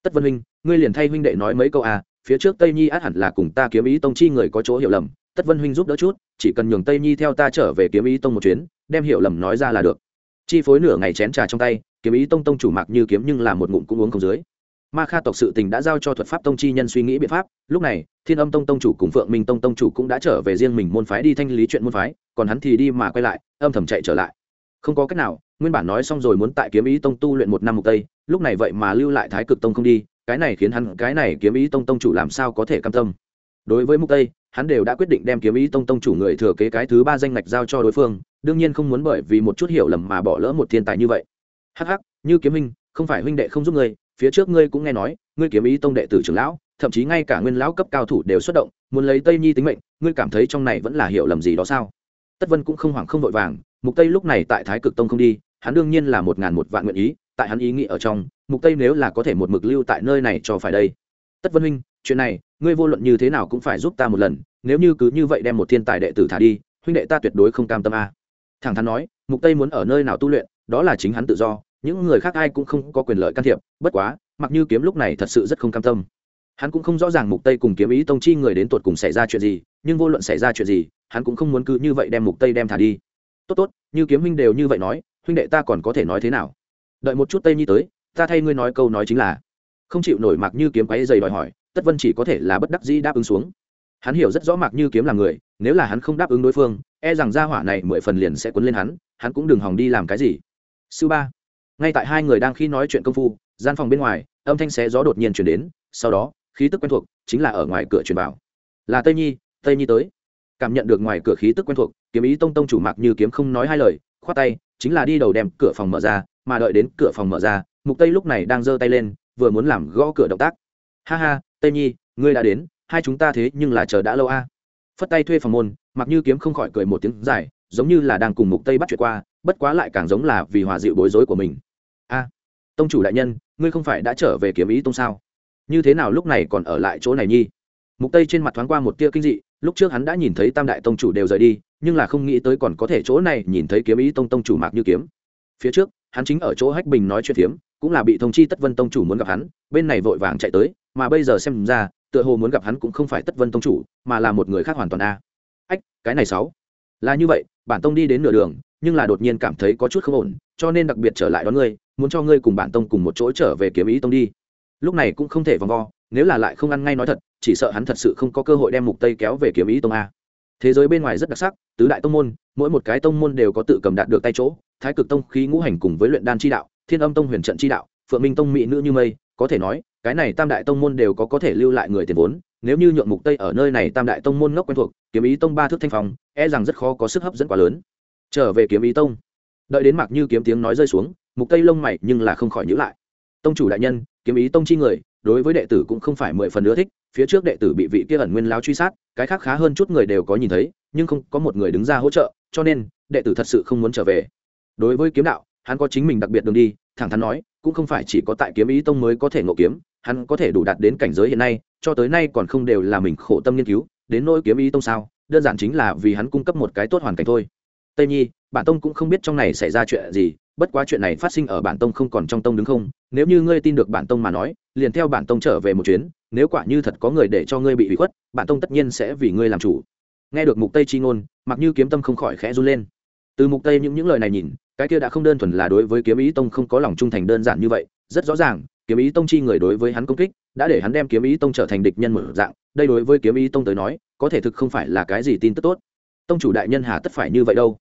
Tất vân huynh, ngươi liền thay huynh đệ nói mấy câu à phía trước tây nhi át hẳn là cùng ta kiếm ý tông chi người có chỗ hiểu lầm, tất vân huynh giúp đỡ chút, chỉ cần nhường tây nhi theo ta trở về kiếm ý tông một chuyến, đem hiểu lầm nói ra là được. Chi phối nửa ngày chén trà trong tay, kiếm ý tông tông chủ mạc như kiếm nhưng là một ngụm cũng uống không dưới ma kha tộc sự tình đã giao cho thuật pháp tông chi nhân suy nghĩ biện pháp, lúc này, thiên âm tông tông chủ cùng phượng minh tông tông chủ cũng đã trở về riêng mình môn phái đi thanh lý chuyện môn phái, còn hắn thì đi mà quay lại, âm thầm chạy trở lại. Không có cách nào, nguyên bản nói xong rồi muốn tại kiếm ý tông tu luyện một năm mục tây, lúc này vậy mà lưu lại thái cực tông không đi, cái này khiến hắn, cái này kiếm ý tông tông chủ làm sao có thể cam tâm. Đối với mục tây, hắn đều đã quyết định đem kiếm ý tông tông chủ người thừa kế cái thứ ba danh ngạch giao cho đối phương, đương nhiên không muốn bởi vì một chút hiểu lầm mà bỏ lỡ một thiên tài như vậy. Hắc hắc, như kiếm minh, không phải huynh đệ không giúp ngươi phía trước ngươi cũng nghe nói, ngươi kiếm ý tông đệ tử trưởng lão, thậm chí ngay cả nguyên lão cấp cao thủ đều xuất động, muốn lấy tây nhi tính mệnh, ngươi cảm thấy trong này vẫn là hiểu lầm gì đó sao? Tất vân cũng không hoảng không vội vàng, mục tây lúc này tại thái cực tông không đi, hắn đương nhiên là một ngàn một vạn nguyện ý, tại hắn ý nghĩ ở trong, mục tây nếu là có thể một mực lưu tại nơi này cho phải đây. Tất vân huynh, chuyện này, ngươi vô luận như thế nào cũng phải giúp ta một lần, nếu như cứ như vậy đem một thiên tài đệ tử thả đi, huynh đệ ta tuyệt đối không cam tâm a. Thẳng thắn nói, mục tây muốn ở nơi nào tu luyện, đó là chính hắn tự do những người khác ai cũng không có quyền lợi can thiệp, bất quá mặc như kiếm lúc này thật sự rất không cam tâm. Hắn cũng không rõ ràng mục tây cùng kiếm ý tông chi người đến tuột cùng xảy ra chuyện gì, nhưng vô luận xảy ra chuyện gì, hắn cũng không muốn cứ như vậy đem mục tây đem thả đi. Tốt tốt, như kiếm huynh đều như vậy nói, huynh đệ ta còn có thể nói thế nào? Đợi một chút tây nhi tới, ta thay ngươi nói câu nói chính là. Không chịu nổi mặc như kiếm quấy dày đòi hỏi, tất vân chỉ có thể là bất đắc dĩ đáp ứng xuống. Hắn hiểu rất rõ mặc như kiếm là người, nếu là hắn không đáp ứng đối phương e rằng gia hỏa này mười phần liền sẽ quấn lên hắn hắn cũng đừng hòng đi làm cái gì. Sư ba ngay tại hai người đang khi nói chuyện công phu, gian phòng bên ngoài, âm thanh xé gió đột nhiên chuyển đến, sau đó, khí tức quen thuộc chính là ở ngoài cửa truyền vào. Là tây nhi tây nhi tới. Cảm nhận được ngoài cửa khí tức quen thuộc, kiếm ý tông tông chủ mặc như kiếm không nói hai lời, khoát tay, chính là đi đầu đem cửa phòng mở ra, mà đợi đến cửa phòng mở ra, mục tây lúc này đang giơ tay lên, vừa muốn làm gõ cửa động tác. Ha ha, tây nhi, ngươi đã đến, hai chúng ta thế nhưng là chờ đã lâu a. Phất tay thuê phòng môn mặc như kiếm không khỏi cười một tiếng dài, giống như là đang cùng mục tây bắt chuyện qua, bất quá lại càng giống là vì hòa dịu bối rối của mình tông chủ đại nhân, ngươi không phải đã trở về kiếm ý tông sao? Như thế nào lúc này còn ở lại chỗ này nhi? Mục tây trên mặt thoáng qua một tia kinh dị, lúc trước hắn đã nhìn thấy tam đại tông chủ đều rời đi, nhưng là không nghĩ tới còn có thể chỗ này nhìn thấy kiếm ý tông tông chủ mạc như kiếm. Phía trước, hắn chính ở chỗ hách bình nói chuyện phiếm, cũng là bị thông chi tất vân tông chủ muốn gặp hắn, bên này vội vàng chạy tới, mà bây giờ xem ra, tựa hồ muốn gặp hắn cũng không phải tất vân tông chủ, mà là một người khác hoàn toàn a. Ách, cái này sáu. Là như vậy, bản tông đi đến nửa đường, nhưng là đột nhiên cảm thấy có chút không ổn, cho nên đặc biệt trở lại đón ngươi muốn cho ngươi cùng bản tông cùng một chỗ trở về kiếm ý tông đi. Lúc này cũng không thể vòng vo, nếu là lại không ăn ngay nói thật, chỉ sợ hắn thật sự không có cơ hội đem mục tây kéo về kiếm ý tông a. Thế giới bên ngoài rất đặc sắc, tứ đại tông môn, mỗi một cái tông môn đều có tự cầm đạt được tay chỗ, thái cực tông khí ngũ hành cùng với luyện đan chi đạo, thiên âm tông huyền trận chi đạo, phượng minh tông mỹ nữ như mây, có thể nói, cái này tam đại tông môn đều có có thể lưu lại người tiền vốn, nếu như nhượng mục tây ở nơi này tam đại tông môn ngốc quen thuộc, kiếm ý tông ba thước thanh phòng e rằng rất khó có sức hấp dẫn quá lớn. Trở về kiếm ý tông. Đợi đến mặc như kiếm tiếng nói rơi xuống mục tây lông mày nhưng là không khỏi nhữ lại. Tông chủ đại nhân, kiếm ý tông chi người, đối với đệ tử cũng không phải mười phần nữa thích, phía trước đệ tử bị vị kia ẩn nguyên lao truy sát, cái khác khá hơn chút người đều có nhìn thấy, nhưng không có một người đứng ra hỗ trợ, cho nên, đệ tử thật sự không muốn trở về. Đối với kiếm đạo, hắn có chính mình đặc biệt đường đi, thẳng thắn nói, cũng không phải chỉ có tại kiếm ý tông mới có thể ngộ kiếm, hắn có thể đủ đạt đến cảnh giới hiện nay, cho tới nay còn không đều là mình khổ tâm nghiên cứu, đến nỗi kiếm ý tông sao, đơn giản chính là vì hắn cung cấp một cái tốt hoàn cảnh thôi tây nhi, bản tông cũng không biết trong này xảy ra chuyện gì, bất quá chuyện này phát sinh ở bản tông không còn trong tông đứng không. Nếu như ngươi tin được bản tông mà nói, liền theo bản tông trở về một chuyến, nếu quả như thật có người để cho ngươi bị hủy khuất, bản tông tất nhiên sẽ vì ngươi làm chủ. Nghe được mục tây chi ngôn mặc như kiếm tâm không khỏi khẽ run lên. Từ mục tây những những lời này nhìn, cái kia đã không đơn thuần là đối với kiếm ý tông không có lòng trung thành đơn giản như vậy. Rất rõ ràng, kiếm ý tông chi người đối với hắn công kích, đã để hắn đem kiếm ý tông trở thành địch nhân mở dạng. Đây đối với kiếm ý tông tới nói, có thể thực không phải là cái gì tin tức tốt. Tông chủ đại nhân hà tất phải như vậy đâu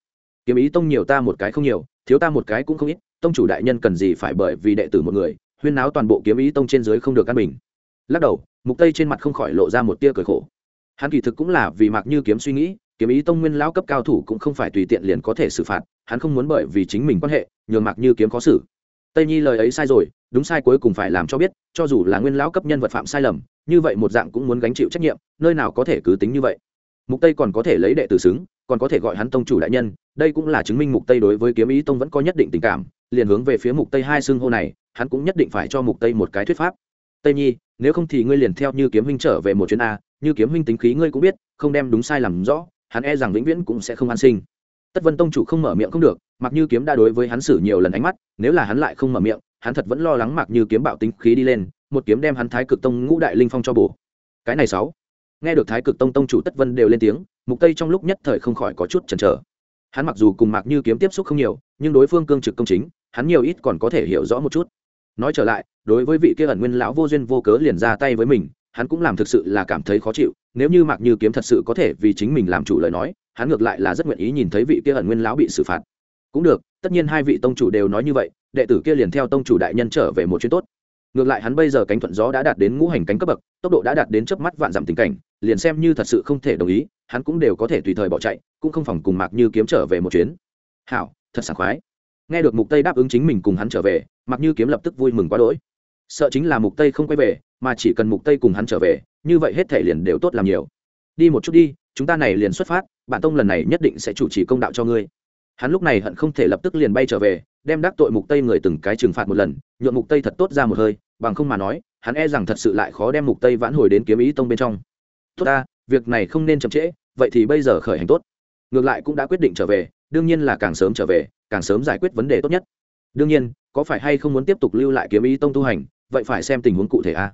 kiếm ý tông nhiều ta một cái không nhiều, thiếu ta một cái cũng không ít, tông chủ đại nhân cần gì phải bởi vì đệ tử một người, huyên náo toàn bộ kiếm ý tông trên dưới không được căn bình. Lắc đầu, mục tây trên mặt không khỏi lộ ra một tia cười khổ. Hắn kỳ thực cũng là vì mặc như kiếm suy nghĩ, kiếm ý tông nguyên lão cấp cao thủ cũng không phải tùy tiện liền có thể xử phạt, hắn không muốn bởi vì chính mình quan hệ, nhường mặc như kiếm khó xử. Tây nhi lời ấy sai rồi, đúng sai cuối cùng phải làm cho biết, cho dù là nguyên lão cấp nhân vật phạm sai lầm, như vậy một dạng cũng muốn gánh chịu trách nhiệm, nơi nào có thể cứ tính như vậy mục tây còn có thể lấy đệ tử xứng, còn có thể gọi hắn tông chủ đại nhân, đây cũng là chứng minh mục tây đối với kiếm ý tông vẫn có nhất định tình cảm. Liền hướng về phía mục tây hai xưng hô này, hắn cũng nhất định phải cho mục tây một cái thuyết pháp. Tây nhi, nếu không thì ngươi liền theo như kiếm huynh trở về một chuyến a, như kiếm huynh tính khí ngươi cũng biết, không đem đúng sai làm rõ, hắn e rằng vĩnh viễn cũng sẽ không an sinh. Tất vân tông chủ không mở miệng không được mặc như kiếm đã đối với hắn xử nhiều lần ánh mắt, nếu là hắn lại không mở miệng, hắn thật vẫn lo lắng mặc như kiếm bạo tính khí đi lên, một kiếm đem hắn thái cực tông ngũ đại linh phong cho bổ. Cái này sáu nghe được thái cực tông tông chủ tất vân đều lên tiếng, mục tây trong lúc nhất thời không khỏi có chút chần chờ. Hắn mặc dù cùng mạc như kiếm tiếp xúc không nhiều, nhưng đối phương cương trực công chính, hắn nhiều ít còn có thể hiểu rõ một chút. Nói trở lại, đối với vị kia ẩn nguyên lão vô duyên vô cớ liền ra tay với mình, hắn cũng làm thực sự là cảm thấy khó chịu, nếu như mạc như kiếm thật sự có thể vì chính mình làm chủ lời nói, hắn ngược lại là rất nguyện ý nhìn thấy vị kia ẩn nguyên lão bị xử phạt. Cũng được, tất nhiên hai vị tông chủ đều nói như vậy, đệ tử kia liền theo tông chủ đại nhân trở về một chuyến tốt. Ngược lại hắn bây giờ cánh thuận gió đã đạt đến ngũ hành cánh cấp bậc, tốc độ đã đạt đến chớp mắt vạn dặm tình cảnh liền xem như thật sự không thể đồng ý, hắn cũng đều có thể tùy thời bỏ chạy, cũng không phòng cùng mạc như kiếm trở về một chuyến. Hảo, thật sảng khoái. Nghe được mục tây đáp ứng chính mình cùng hắn trở về, mạc như kiếm lập tức vui mừng quá đỗi. Sợ chính là mục tây không quay về, mà chỉ cần mục tây cùng hắn trở về, như vậy hết thể liền đều tốt làm nhiều. Đi một chút đi, chúng ta này liền xuất phát bản tông lần này nhất định sẽ chủ trì công đạo cho ngươi. Hắn lúc này hận không thể lập tức liền bay trở về, đem đắc tội mục tây người từng cái trừng phạt một lần nhuộm mục tây thật tốt ra một hơi, bằng không mà nói, hắn e rằng thật sự lại khó đem mục tây vãn hồi đến kiếm ý tông bên trong tốt ta, việc này không nên chậm trễ, vậy thì bây giờ khởi hành tốt. Ngược lại cũng đã quyết định trở về, đương nhiên là càng sớm trở về, càng sớm giải quyết vấn đề tốt nhất. Đương nhiên, có phải hay không muốn tiếp tục lưu lại kiếm ý tông tu hành, vậy phải xem tình huống cụ thể a.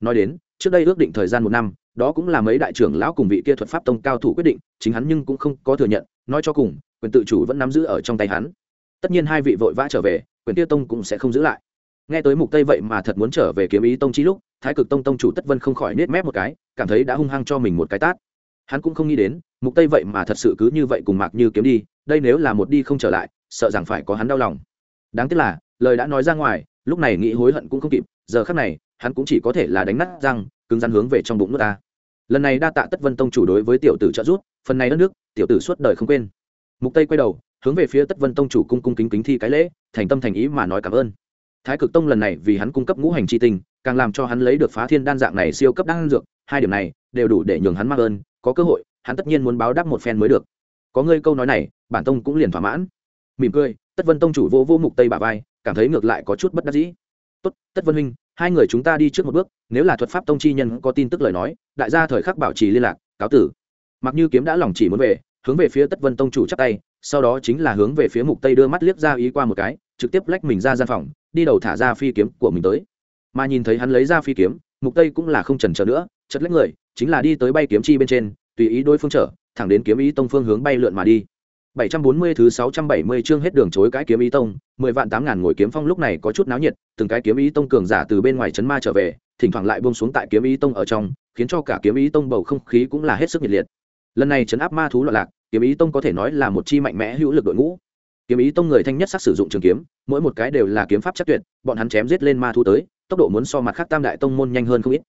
Nói đến, trước đây ước định thời gian một năm, đó cũng là mấy đại trưởng lão cùng vị kia thuật pháp tông cao thủ quyết định, chính hắn nhưng cũng không có thừa nhận, nói cho cùng, quyền tự chủ vẫn nắm giữ ở trong tay hắn. Tất nhiên hai vị vội vã trở về, quyền tiêu tông cũng sẽ không giữ lại nghe tới mục tây vậy mà thật muốn trở về kiếm ý tông chi lúc, thái cực tông tông chủ tất vân không khỏi nết mép một cái, cảm thấy đã hung hăng cho mình một cái tát. Hắn cũng không nghĩ đến, mục tây vậy mà thật sự cứ như vậy cùng mạc như kiếm đi, đây nếu là một đi không trở lại, sợ rằng phải có hắn đau lòng. Đáng tiếc là, lời đã nói ra ngoài, lúc này nghĩ hối hận cũng không kịp, giờ khắc này, hắn cũng chỉ có thể là đánh nát răng, cứng rắn hướng về trong bụng nước ta. Lần này đa tạ tất vân tông chủ đối với tiểu tử trợ giúp, phần này đất nước, tiểu tử suốt đời không quên. Mục tây quay đầu, hướng về phía tất vân tông chủ cung cung kính kính thi cái lễ, thành tâm thành ý mà nói cảm ơn thái cực tông lần này vì hắn cung cấp ngũ hành chi tinh, càng làm cho hắn lấy được phá thiên đan dạng này siêu cấp đan dược, hai điểm này đều đủ để nhường hắn mắc ơn, có cơ hội, hắn tất nhiên muốn báo đáp một phen mới được. Có ngươi câu nói này, bản tông cũng liền thỏa mãn. Mỉm cười, tất vân tông chủ vô vô mục tây bà vai, cảm thấy ngược lại có chút bất đắc dĩ. Tốt, tất vân huynh, hai người chúng ta đi trước một bước, nếu là thuật pháp tông chi nhân có tin tức lời nói, đại gia thời khắc bảo trì liên lạc, cáo tử. Mặc như kiếm đã lòng chỉ muốn về, hướng về phía tất vân tông chủ chắp tay, sau đó chính là hướng về phía mục tây đưa mắt liếc ra ý qua một cái trực tiếp lách mình ra gian phòng đi đầu thả ra phi kiếm của mình tới mà nhìn thấy hắn lấy ra phi kiếm mục tây cũng là không chần chờ nữa chật lách người chính là đi tới bay kiếm chi bên trên tùy ý đối phương trở thẳng đến kiếm ý tông phương hướng bay lượn mà đi 740 thứ 670 chương hết đường chối cái kiếm ý tông, 10 vạn 8000 ngồi kiếm phong lúc này có chút náo nhiệt, từng cái kiếm ý tông cường giả từ bên ngoài chấn ma trở về, thỉnh thoảng lại buông xuống tại kiếm ý tông ở trong, khiến cho cả kiếm ý tông bầu không khí cũng là hết sức nhiệt liệt. Lần này chấn áp ma thú loạn lạc, kiếm ý tông có thể nói là một chi mạnh mẽ hữu lực đội ngũ. Kiếm ý tông người thanh nhất sắc sử dụng trường kiếm, mỗi một cái đều là kiếm pháp chắc tuyệt, bọn hắn chém giết lên ma thú tới, tốc độ muốn so mặt khác tam đại tông môn nhanh hơn không ít.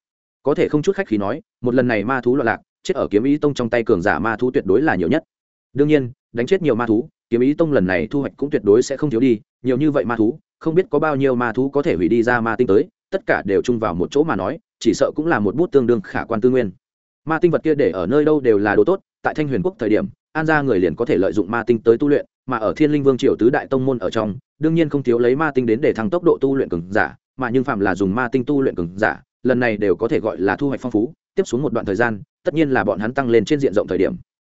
Có thể không chút khách khí nói, một lần này ma thú loạn lạc, chết ở kiếm ý tông trong tay cường giả ma thú tuyệt đối là nhiều nhất. Đương nhiên, đánh chết nhiều ma thú kiếm ý tông lần này thu hoạch cũng tuyệt đối sẽ không thiếu đi nhiều như vậy ma thú không biết có bao nhiêu ma thú có thể hủy đi ra ma tinh tới tất cả đều chung vào một chỗ mà nói chỉ sợ cũng là một bút tương đương khả quan tư nguyên ma tinh vật kia để ở nơi đâu đều là đồ tốt tại thanh huyền quốc thời điểm an gia người liền có thể lợi dụng ma tinh tới tu luyện mà ở thiên linh vương triều tứ đại tông môn ở trong, đương nhiên không thiếu lấy ma tinh đến để thăng tốc độ tu luyện cường giả, mà nhưng phạm là dùng ma tinh tu luyện cường giả, lần này đều có thể gọi là thu hoạch phong phú, tiếp xuống một đoạn thời gian, tất nhiên là bọn hắn tăng lên trên diện rộng thời điểm.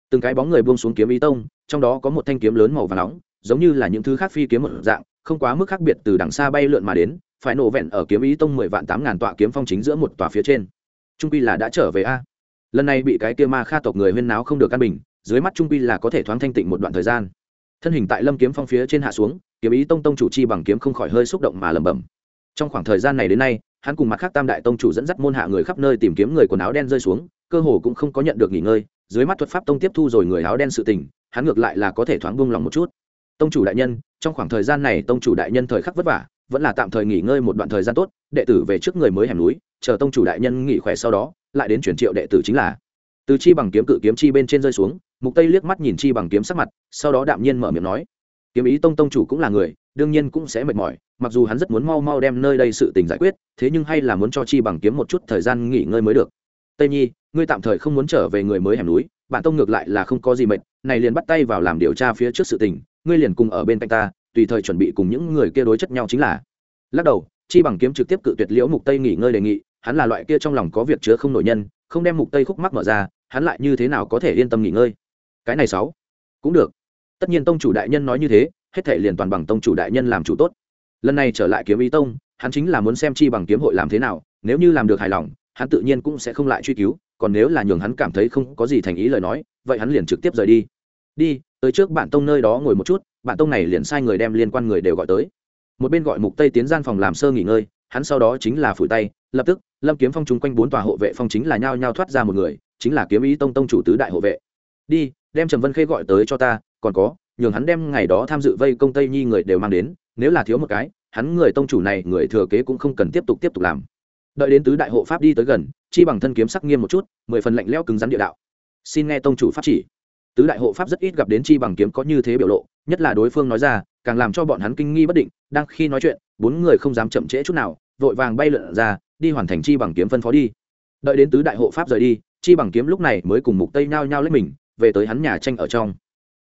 Từng cái bóng người buông xuống kiếm ý tông, trong đó có một thanh kiếm lớn màu và nóng, giống như là những thứ khác phi kiếm một dạng, không quá mức khác biệt từ đằng xa bay lượn mà đến, phải nổ vẹn ở kiếm ý tông mười vạn tám ngàn tọa kiếm phong chính giữa một tòa phía trên. Trung quy là đã trở về a. Lần này bị cái kia ma kha tộc người huyên náo không được căn bình, dưới mắt trung quy là có thể thoáng thanh tịnh một đoạn thời gian thân hình tại lâm kiếm phong phía trên hạ xuống, kiếm ý tông tông chủ chi bằng kiếm không khỏi hơi xúc động mà lẩm bẩm. Trong khoảng thời gian này đến nay, hắn cùng mặt khác tam đại tông chủ dẫn dắt môn hạ người khắp nơi tìm kiếm người quần áo đen rơi xuống, cơ hồ cũng không có nhận được nghỉ ngơi, dưới mắt thuật pháp tông tiếp thu rồi người áo đen sự tình, hắn ngược lại là có thể thoáng buông lòng một chút. Tông chủ đại nhân, trong khoảng thời gian này tông chủ đại nhân thời khắc vất vả, vẫn là tạm thời nghỉ ngơi một đoạn thời gian tốt, đệ tử về trước người mới hẻm núi, chờ tông chủ đại nhân nghỉ khỏe sau đó, lại đến chuyển triệu đệ tử chính là. Từ chi bằng kiếm cự kiếm chi bên trên rơi xuống mục tây liếc mắt nhìn chi bằng kiếm sắc mặt, sau đó đạm nhiên mở miệng nói, kiếm ý tông tông chủ cũng là người, đương nhiên cũng sẽ mệt mỏi, mặc dù hắn rất muốn mau mau đem nơi đây sự tình giải quyết, thế nhưng hay là muốn cho chi bằng kiếm một chút thời gian nghỉ ngơi mới được. Tây nhi, ngươi tạm thời không muốn trở về người mới hẻm núi bạn tông ngược lại là không có gì mệt, này liền bắt tay vào làm điều tra phía trước sự tình, ngươi liền cùng ở bên cạnh ta, tùy thời chuẩn bị cùng những người kia đối chất nhau chính là. Lắc đầu, chi bằng kiếm trực tiếp cự tuyệt liễu mục tây nghỉ ngơi đề nghị, hắn là loại kia trong lòng có việc chứa không nổi nhân, không đem mục tây khúc mắc mở ra, hắn lại như thế nào có thể yên tâm nghỉ ngơi? Cái này sáu. Cũng được. Tất nhiên tông chủ đại nhân nói như thế, hết thể liền toàn bằng tông chủ đại nhân làm chủ tốt. Lần này trở lại kiếm ý tông, hắn chính là muốn xem chi bằng kiếm hội làm thế nào, nếu như làm được hài lòng, hắn tự nhiên cũng sẽ không lại truy cứu, còn nếu là nhường hắn cảm thấy không có gì thành ý lời nói, vậy hắn liền trực tiếp rời đi. Đi, tới trước bạn tông nơi đó ngồi một chút, bạn tông này liền sai người đem liên quan người đều gọi tới. Một bên gọi mục tây tiến gian phòng làm sơ nghỉ ngơi, hắn sau đó chính là phủi tay, lập tức, lâm kiếm phong chung quanh bốn tòa hộ vệ phong chính là nhao nhao thoát ra một người, chính là kiếm ý tông tông chủ tứ đại hộ vệ. Đi đem trầm vân khê gọi tới cho ta, còn có, nhường hắn đem ngày đó tham dự vây công tây nhi người đều mang đến, nếu là thiếu một cái, hắn người tông chủ này người thừa kế cũng không cần tiếp tục tiếp tục làm. Đợi đến tứ đại hộ pháp đi tới gần, chi bằng thân kiếm sắc nghiêm một chút, mười phần lạnh lẽo cứng rắn địa đạo. Xin nghe tông chủ pháp chỉ. Tứ đại hộ pháp rất ít gặp đến chi bằng kiếm có như thế biểu lộ, nhất là đối phương nói ra, càng làm cho bọn hắn kinh nghi bất định, đang khi nói chuyện, bốn người không dám chậm trễ chút nào, vội vàng bay lượn ra, đi hoàn thành chi bằng kiếm phân phó đi. Đợi đến tứ đại hộ pháp rời đi, chi bằng kiếm lúc này mới cùng mục tây nhao nhao lấy mình về tới hắn nhà tranh ở trong.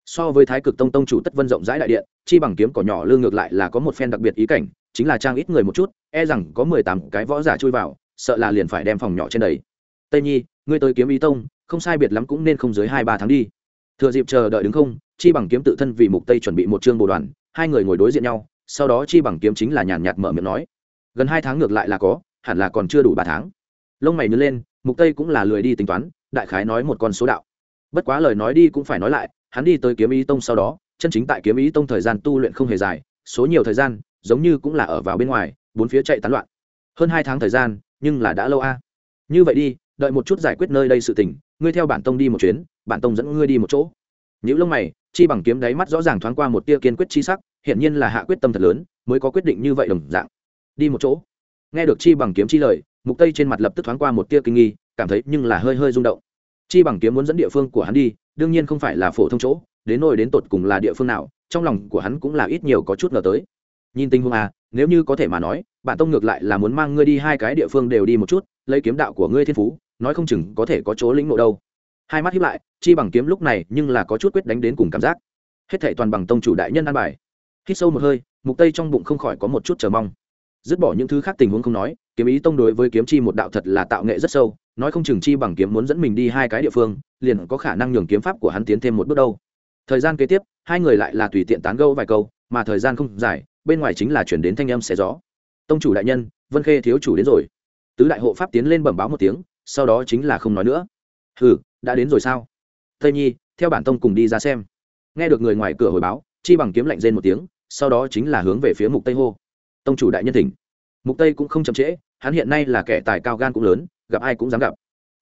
So với thái cực tông tông chủ tất vân rộng rãi đại điện, chi bằng kiếm cỏ nhỏ lương ngược lại là có một phen đặc biệt ý cảnh, chính là trang ít người một chút e rằng có mười tám cái võ giả chui vào, sợ là liền phải đem phòng nhỏ trên đầy. Tây nhi, ngươi tới kiếm ý tông, không sai biệt lắm cũng nên không dưới hai ba tháng đi. Thừa dịp chờ đợi đứng không, chi bằng kiếm tự thân vì mục tây chuẩn bị một chương bồ đoàn, hai người ngồi đối diện nhau, sau đó chi bằng kiếm chính là nhàn nhạt mở miệng nói. Gần hai tháng ngược lại là có, hẳn là còn chưa đủ ba tháng. Lông mày nhớ lên, mục tây cũng là lười đi tính toán, đại khái nói một con số đạo bất quá lời nói đi cũng phải nói lại, hắn đi tới kiếm ý tông sau đó, chân chính tại kiếm ý tông thời gian tu luyện không hề dài, số nhiều thời gian, giống như cũng là ở vào bên ngoài, bốn phía chạy tán loạn. Hơn hai tháng thời gian, nhưng là đã lâu a. Như vậy đi, đợi một chút giải quyết nơi đây sự tình, ngươi theo bản tông đi một chuyến, bản tông dẫn ngươi đi một chỗ. Những lông mày, chi bằng kiếm đáy mắt rõ ràng thoáng qua một tia kiên quyết chi sắc hiện nhiên là hạ quyết tâm thật lớn, mới có quyết định như vậy đồng dạng. Đi một chỗ. Nghe được chi bằng kiếm chi lời, mục tây trên mặt lập tức thoáng qua một tia kinh nghi, cảm thấy nhưng là hơi hơi rung động chi bằng kiếm muốn dẫn địa phương của hắn đi, đương nhiên không phải là phổ thông chỗ, đến nôi đến tột cùng là địa phương nào, trong lòng của hắn cũng là ít nhiều có chút ngờ tới. Nhìn tình huống à nếu như có thể mà nói bản tông ngược lại là muốn mang ngươi đi hai cái địa phương đều đi một chút, lấy kiếm đạo của ngươi thiên phú, nói không chừng có thể có chỗ lĩnh ngộ đâu. Hai mắt hiếp lại, chi bằng kiếm lúc này nhưng là có chút quyết đánh đến cùng cảm giác. Hết thệ toàn bằng tông chủ đại nhân an bài. Hít sâu một hơi, mục tây trong bụng không khỏi có một chút chờ mong. Dứt bỏ những thứ khác tình huống không nói, kiếm ý tông đối với kiếm chi một đạo thật là tạo nghệ rất sâu nói không chừng chi bằng kiếm muốn dẫn mình đi hai cái địa phương, liền có khả năng nhường kiếm pháp của hắn tiến thêm một bước đâu. Thời gian kế tiếp, hai người lại là tùy tiện tán gẫu vài câu, mà thời gian không dài, bên ngoài chính là chuyển đến thanh âm xé gió. Tông chủ đại nhân, vân khê thiếu chủ đến rồi. Tứ đại hộ pháp tiến lên bẩm báo một tiếng, sau đó chính là không nói nữa. Hừ, đã đến rồi sao? Tây nhi, theo bản tông cùng đi ra xem. Nghe được người ngoài cửa hồi báo, chi bằng kiếm lạnh rên một tiếng, sau đó chính là hướng về phía mục tây hô. Tông chủ đại nhân thỉnh. Mục tây cũng không chậm trễ hắn hiện nay là kẻ tài cao gan cũng lớn, gặp ai cũng dám gặp.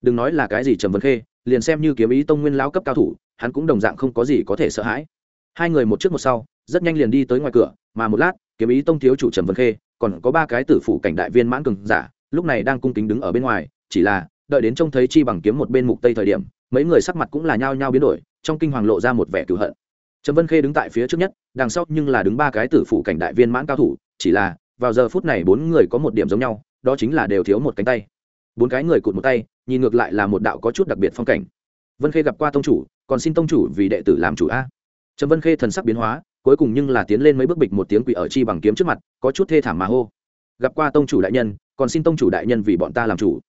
Đừng nói là cái gì trầm vân khê, liền xem như kiếm ý tông nguyên lão cấp cao thủ, hắn cũng đồng dạng không có gì có thể sợ hãi. Hai người một trước một sau, rất nhanh liền đi tới ngoài cửa, mà một lát, kiếm ý tông thiếu chủ trầm vân khê, còn có ba cái tử phủ cảnh đại viên mãn cường giả, lúc này đang cung kính đứng ở bên ngoài, chỉ là, đợi đến trông thấy chi bằng kiếm một bên mục tây thời điểm, mấy người sắc mặt cũng là nhao nhao biến đổi, trong kinh hoàng lộ ra một vẻ cửu hận. Trầm vân khê đứng tại phía trước nhất, đằng sau nhưng là đứng ba cái tử phủ cảnh đại viên mãn cao thủ, chỉ là, vào giờ phút này bốn người có một điểm giống nhau đó chính là đều thiếu một cánh tay. Bốn cái người cụt một tay, nhìn ngược lại là một đạo có chút đặc biệt phong cảnh. Vân khê gặp qua tông chủ, còn xin tông chủ vì đệ tử làm chủ a. Trầm vân khê thần sắc biến hóa, cuối cùng nhưng là tiến lên mấy bước bịch một tiếng quỷ ở chi bằng kiếm trước mặt, có chút thê thảm mà hô. Gặp qua tông chủ đại nhân, còn xin tông chủ đại nhân vì bọn ta làm chủ.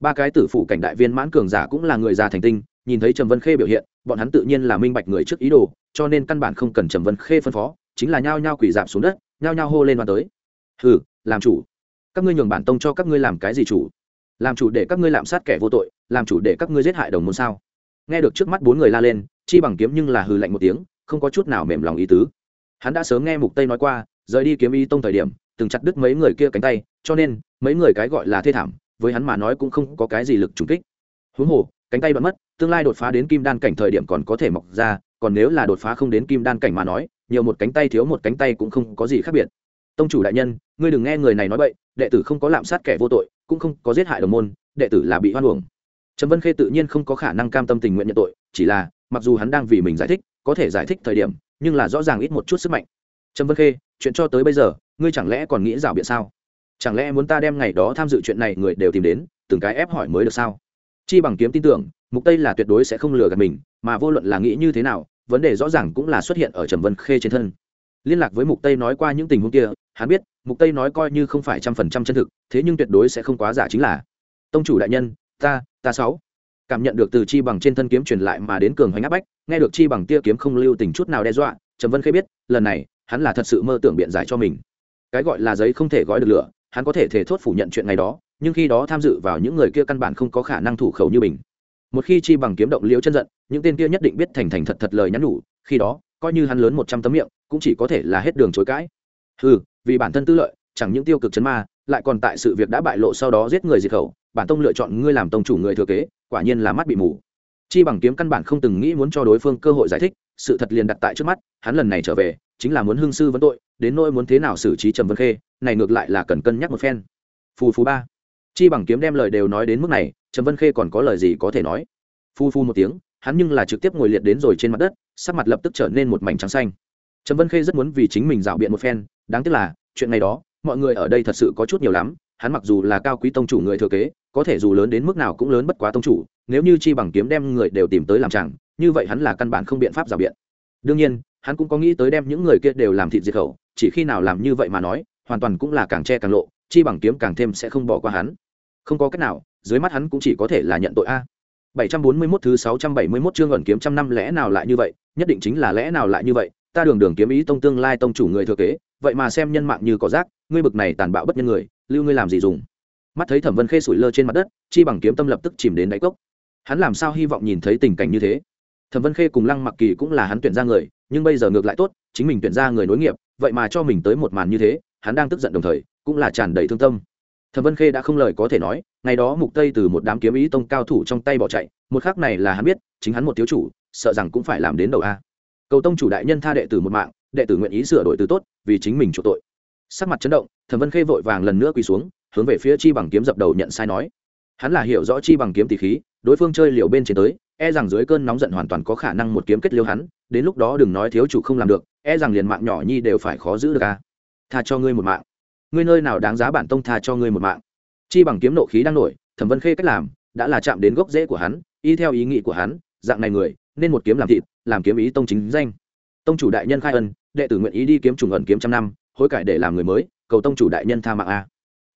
Ba cái tử phụ cảnh đại viên mãn cường giả cũng là người già thành tinh, nhìn thấy trầm vân khê biểu hiện, bọn hắn tự nhiên là minh bạch người trước ý đồ, cho nên căn bản không cần trầm vân khê phân phó, chính là nhao nhao quỷ giảm xuống đất, nhao nhao hô lên và tới. Hừ, làm chủ các ngươi nhường bản tông cho các ngươi làm cái gì chủ? Làm chủ để các ngươi lạm sát kẻ vô tội, làm chủ để các ngươi giết hại đồng môn sao? Nghe được trước mắt bốn người la lên, chi bằng kiếm nhưng là hừ lạnh một tiếng, không có chút nào mềm lòng ý tứ. Hắn đã sớm nghe mục tây nói qua, rời đi kiếm y tông thời điểm, từng chặt đứt mấy người kia cánh tay, cho nên, mấy người cái gọi là thê thảm, với hắn mà nói cũng không có cái gì lực trùng kích. Huống hồ, cánh tay bận mất, tương lai đột phá đến kim đan cảnh thời điểm còn có thể mọc ra, còn nếu là đột phá không đến kim đan cảnh mà nói, nhiều một cánh tay thiếu một cánh tay cũng không có gì khác biệt. Tông chủ đại nhân, ngươi đừng nghe người này nói bậy đệ tử không có lạm sát kẻ vô tội, cũng không có giết hại đồng môn, đệ tử là bị hoan uổng. Trầm vân khê tự nhiên không có khả năng cam tâm tình nguyện nhận tội, chỉ là, mặc dù hắn đang vì mình giải thích, có thể giải thích thời điểm, nhưng là rõ ràng ít một chút sức mạnh. Trầm vân khê, chuyện cho tới bây giờ, ngươi chẳng lẽ còn nghĩ rảo biện sao? Chẳng lẽ muốn ta đem ngày đó tham dự chuyện này người đều tìm đến, từng cái ép hỏi mới được sao? Chi bằng kiếm tin tưởng, mục tây là tuyệt đối sẽ không lừa gạt mình, mà vô luận là nghĩ như thế nào, vấn đề rõ ràng cũng là xuất hiện ở trầm vân khê trên thân. Liên lạc với mục tây nói qua những tình huống kia, hắn biết mục tây nói coi như không phải trăm phần trăm chân thực, thế nhưng tuyệt đối sẽ không quá giả chính là. Tông chủ đại nhân, ta ta sáu. Cảm nhận được từ chi bằng trên thân kiếm truyền lại mà đến cường hoành áp bách, nghe được chi bằng tia kiếm không lưu tình chút nào đe dọa, trầm vân khê biết, lần này, hắn là thật sự mơ tưởng biện giải cho mình. Cái gọi là giấy không thể gói được lửa, hắn có thể thể thốt phủ nhận chuyện ngày đó, nhưng khi đó tham dự vào những người kia căn bản không có khả năng thủ khẩu như mình. Một khi chi bằng kiếm động liễu chân giận, những tên kia nhất định biết thành thành thật thật lời nhắn nhủ, khi đó, coi như hắn lớn một trăm tấm miệng, cũng chỉ có thể là hết đường chối cãi. Ừ vì bản thân tư lợi, chẳng những tiêu cực chấn ma, lại còn tại sự việc đã bại lộ sau đó giết người diệt khẩu, bản tông lựa chọn ngươi làm tông chủ người thừa kế, quả nhiên là mắt bị mù. Chi bằng kiếm căn bản không từng nghĩ muốn cho đối phương cơ hội giải thích, sự thật liền đặt tại trước mắt, hắn lần này trở về, chính là muốn hưng sư vấn tội, đến nỗi muốn thế nào xử trí trầm vân khê, này ngược lại là cần cân nhắc một phen. Phù phù ba. Chi bằng kiếm đem lời đều nói đến mức này, trầm vân khê còn có lời gì có thể nói? Phu phu một tiếng, hắn nhưng là trực tiếp ngồi liệt đến rồi trên mặt đất, sắc mặt lập tức trở nên một mảnh trắng xanh trầm vân khê rất muốn vì chính mình rảo biện một phen, đáng tiếc là, chuyện này đó, mọi người ở đây thật sự có chút nhiều lắm, hắn mặc dù là cao quý tông chủ người thừa kế, có thể dù lớn đến mức nào cũng lớn bất quá tông chủ, nếu như chi bằng kiếm đem người đều tìm tới làm chẳng, như vậy hắn là căn bản không biện pháp rào biện. Đương nhiên, hắn cũng có nghĩ tới đem những người kia đều làm thịt diệt khẩu, chỉ khi nào làm như vậy mà nói, hoàn toàn cũng là càng che càng lộ, chi bằng kiếm càng thêm sẽ không bỏ qua hắn. Không có cách nào, dưới mắt hắn cũng chỉ có thể là nhận tội a. 741 thứ 671 chương ẩn kiếm trăm năm lẽ nào lại như vậy, nhất định chính là lẽ nào lại như vậy ta đường đường kiếm ý tông tương lai tông chủ người thừa kế, vậy mà xem nhân mạng như cỏ rác, ngươi bực này tàn bạo bất nhân người, lưu ngươi làm gì dùng? Mắt thấy thẩm vân khê sủi lơ trên mặt đất, chi bằng kiếm tâm lập tức chìm đến đáy cốc. Hắn làm sao hy vọng nhìn thấy tình cảnh như thế? Thẩm vân khê cùng lăng mặc kỳ cũng là hắn tuyển ra người, nhưng bây giờ ngược lại tốt, chính mình tuyển ra người nối nghiệp, vậy mà cho mình tới một màn như thế, hắn đang tức giận đồng thời, cũng là tràn đầy thương tâm. Thẩm vân khê đã không lời có thể nói, ngày đó mục tây từ một đám kiếm ý tông cao thủ trong tay bỏ chạy, một khác này là hắn biết, chính hắn một thiếu chủ, sợ rằng cũng phải làm đến đầu a cầu tông chủ đại nhân tha đệ tử một mạng, đệ tử nguyện ý sửa đổi từ tốt, vì chính mình chủ tội. Sắc mặt chấn động, thẩm vân khê vội vàng lần nữa quỳ xuống, hướng về phía chi bằng kiếm dập đầu nhận sai nói. Hắn là hiểu rõ chi bằng kiếm tỷ khí, đối phương chơi liều bên trên tới e rằng dưới cơn nóng giận hoàn toàn có khả năng một kiếm kết liêu hắn, đến lúc đó đừng nói thiếu chủ không làm được e rằng liền mạng nhỏ nhi đều phải khó giữ được a tha cho ngươi một mạng. Ngươi nơi nào đáng giá bản tông tha cho ngươi một mạng. Chi bằng kiếm nộ khí đang nổi, thẩm vân khê cách làm, đã là chạm đến gốc rễ của hắn, y theo ý nghĩ của hắn, dạng này người nên một kiếm làm thịt, làm kiếm ý tông chính danh. Tông chủ đại nhân khai ân, đệ tử nguyện ý đi kiếm trùng ẩn kiếm trăm năm, hối cải để làm người mới, cầu tông chủ đại nhân tha mạng a.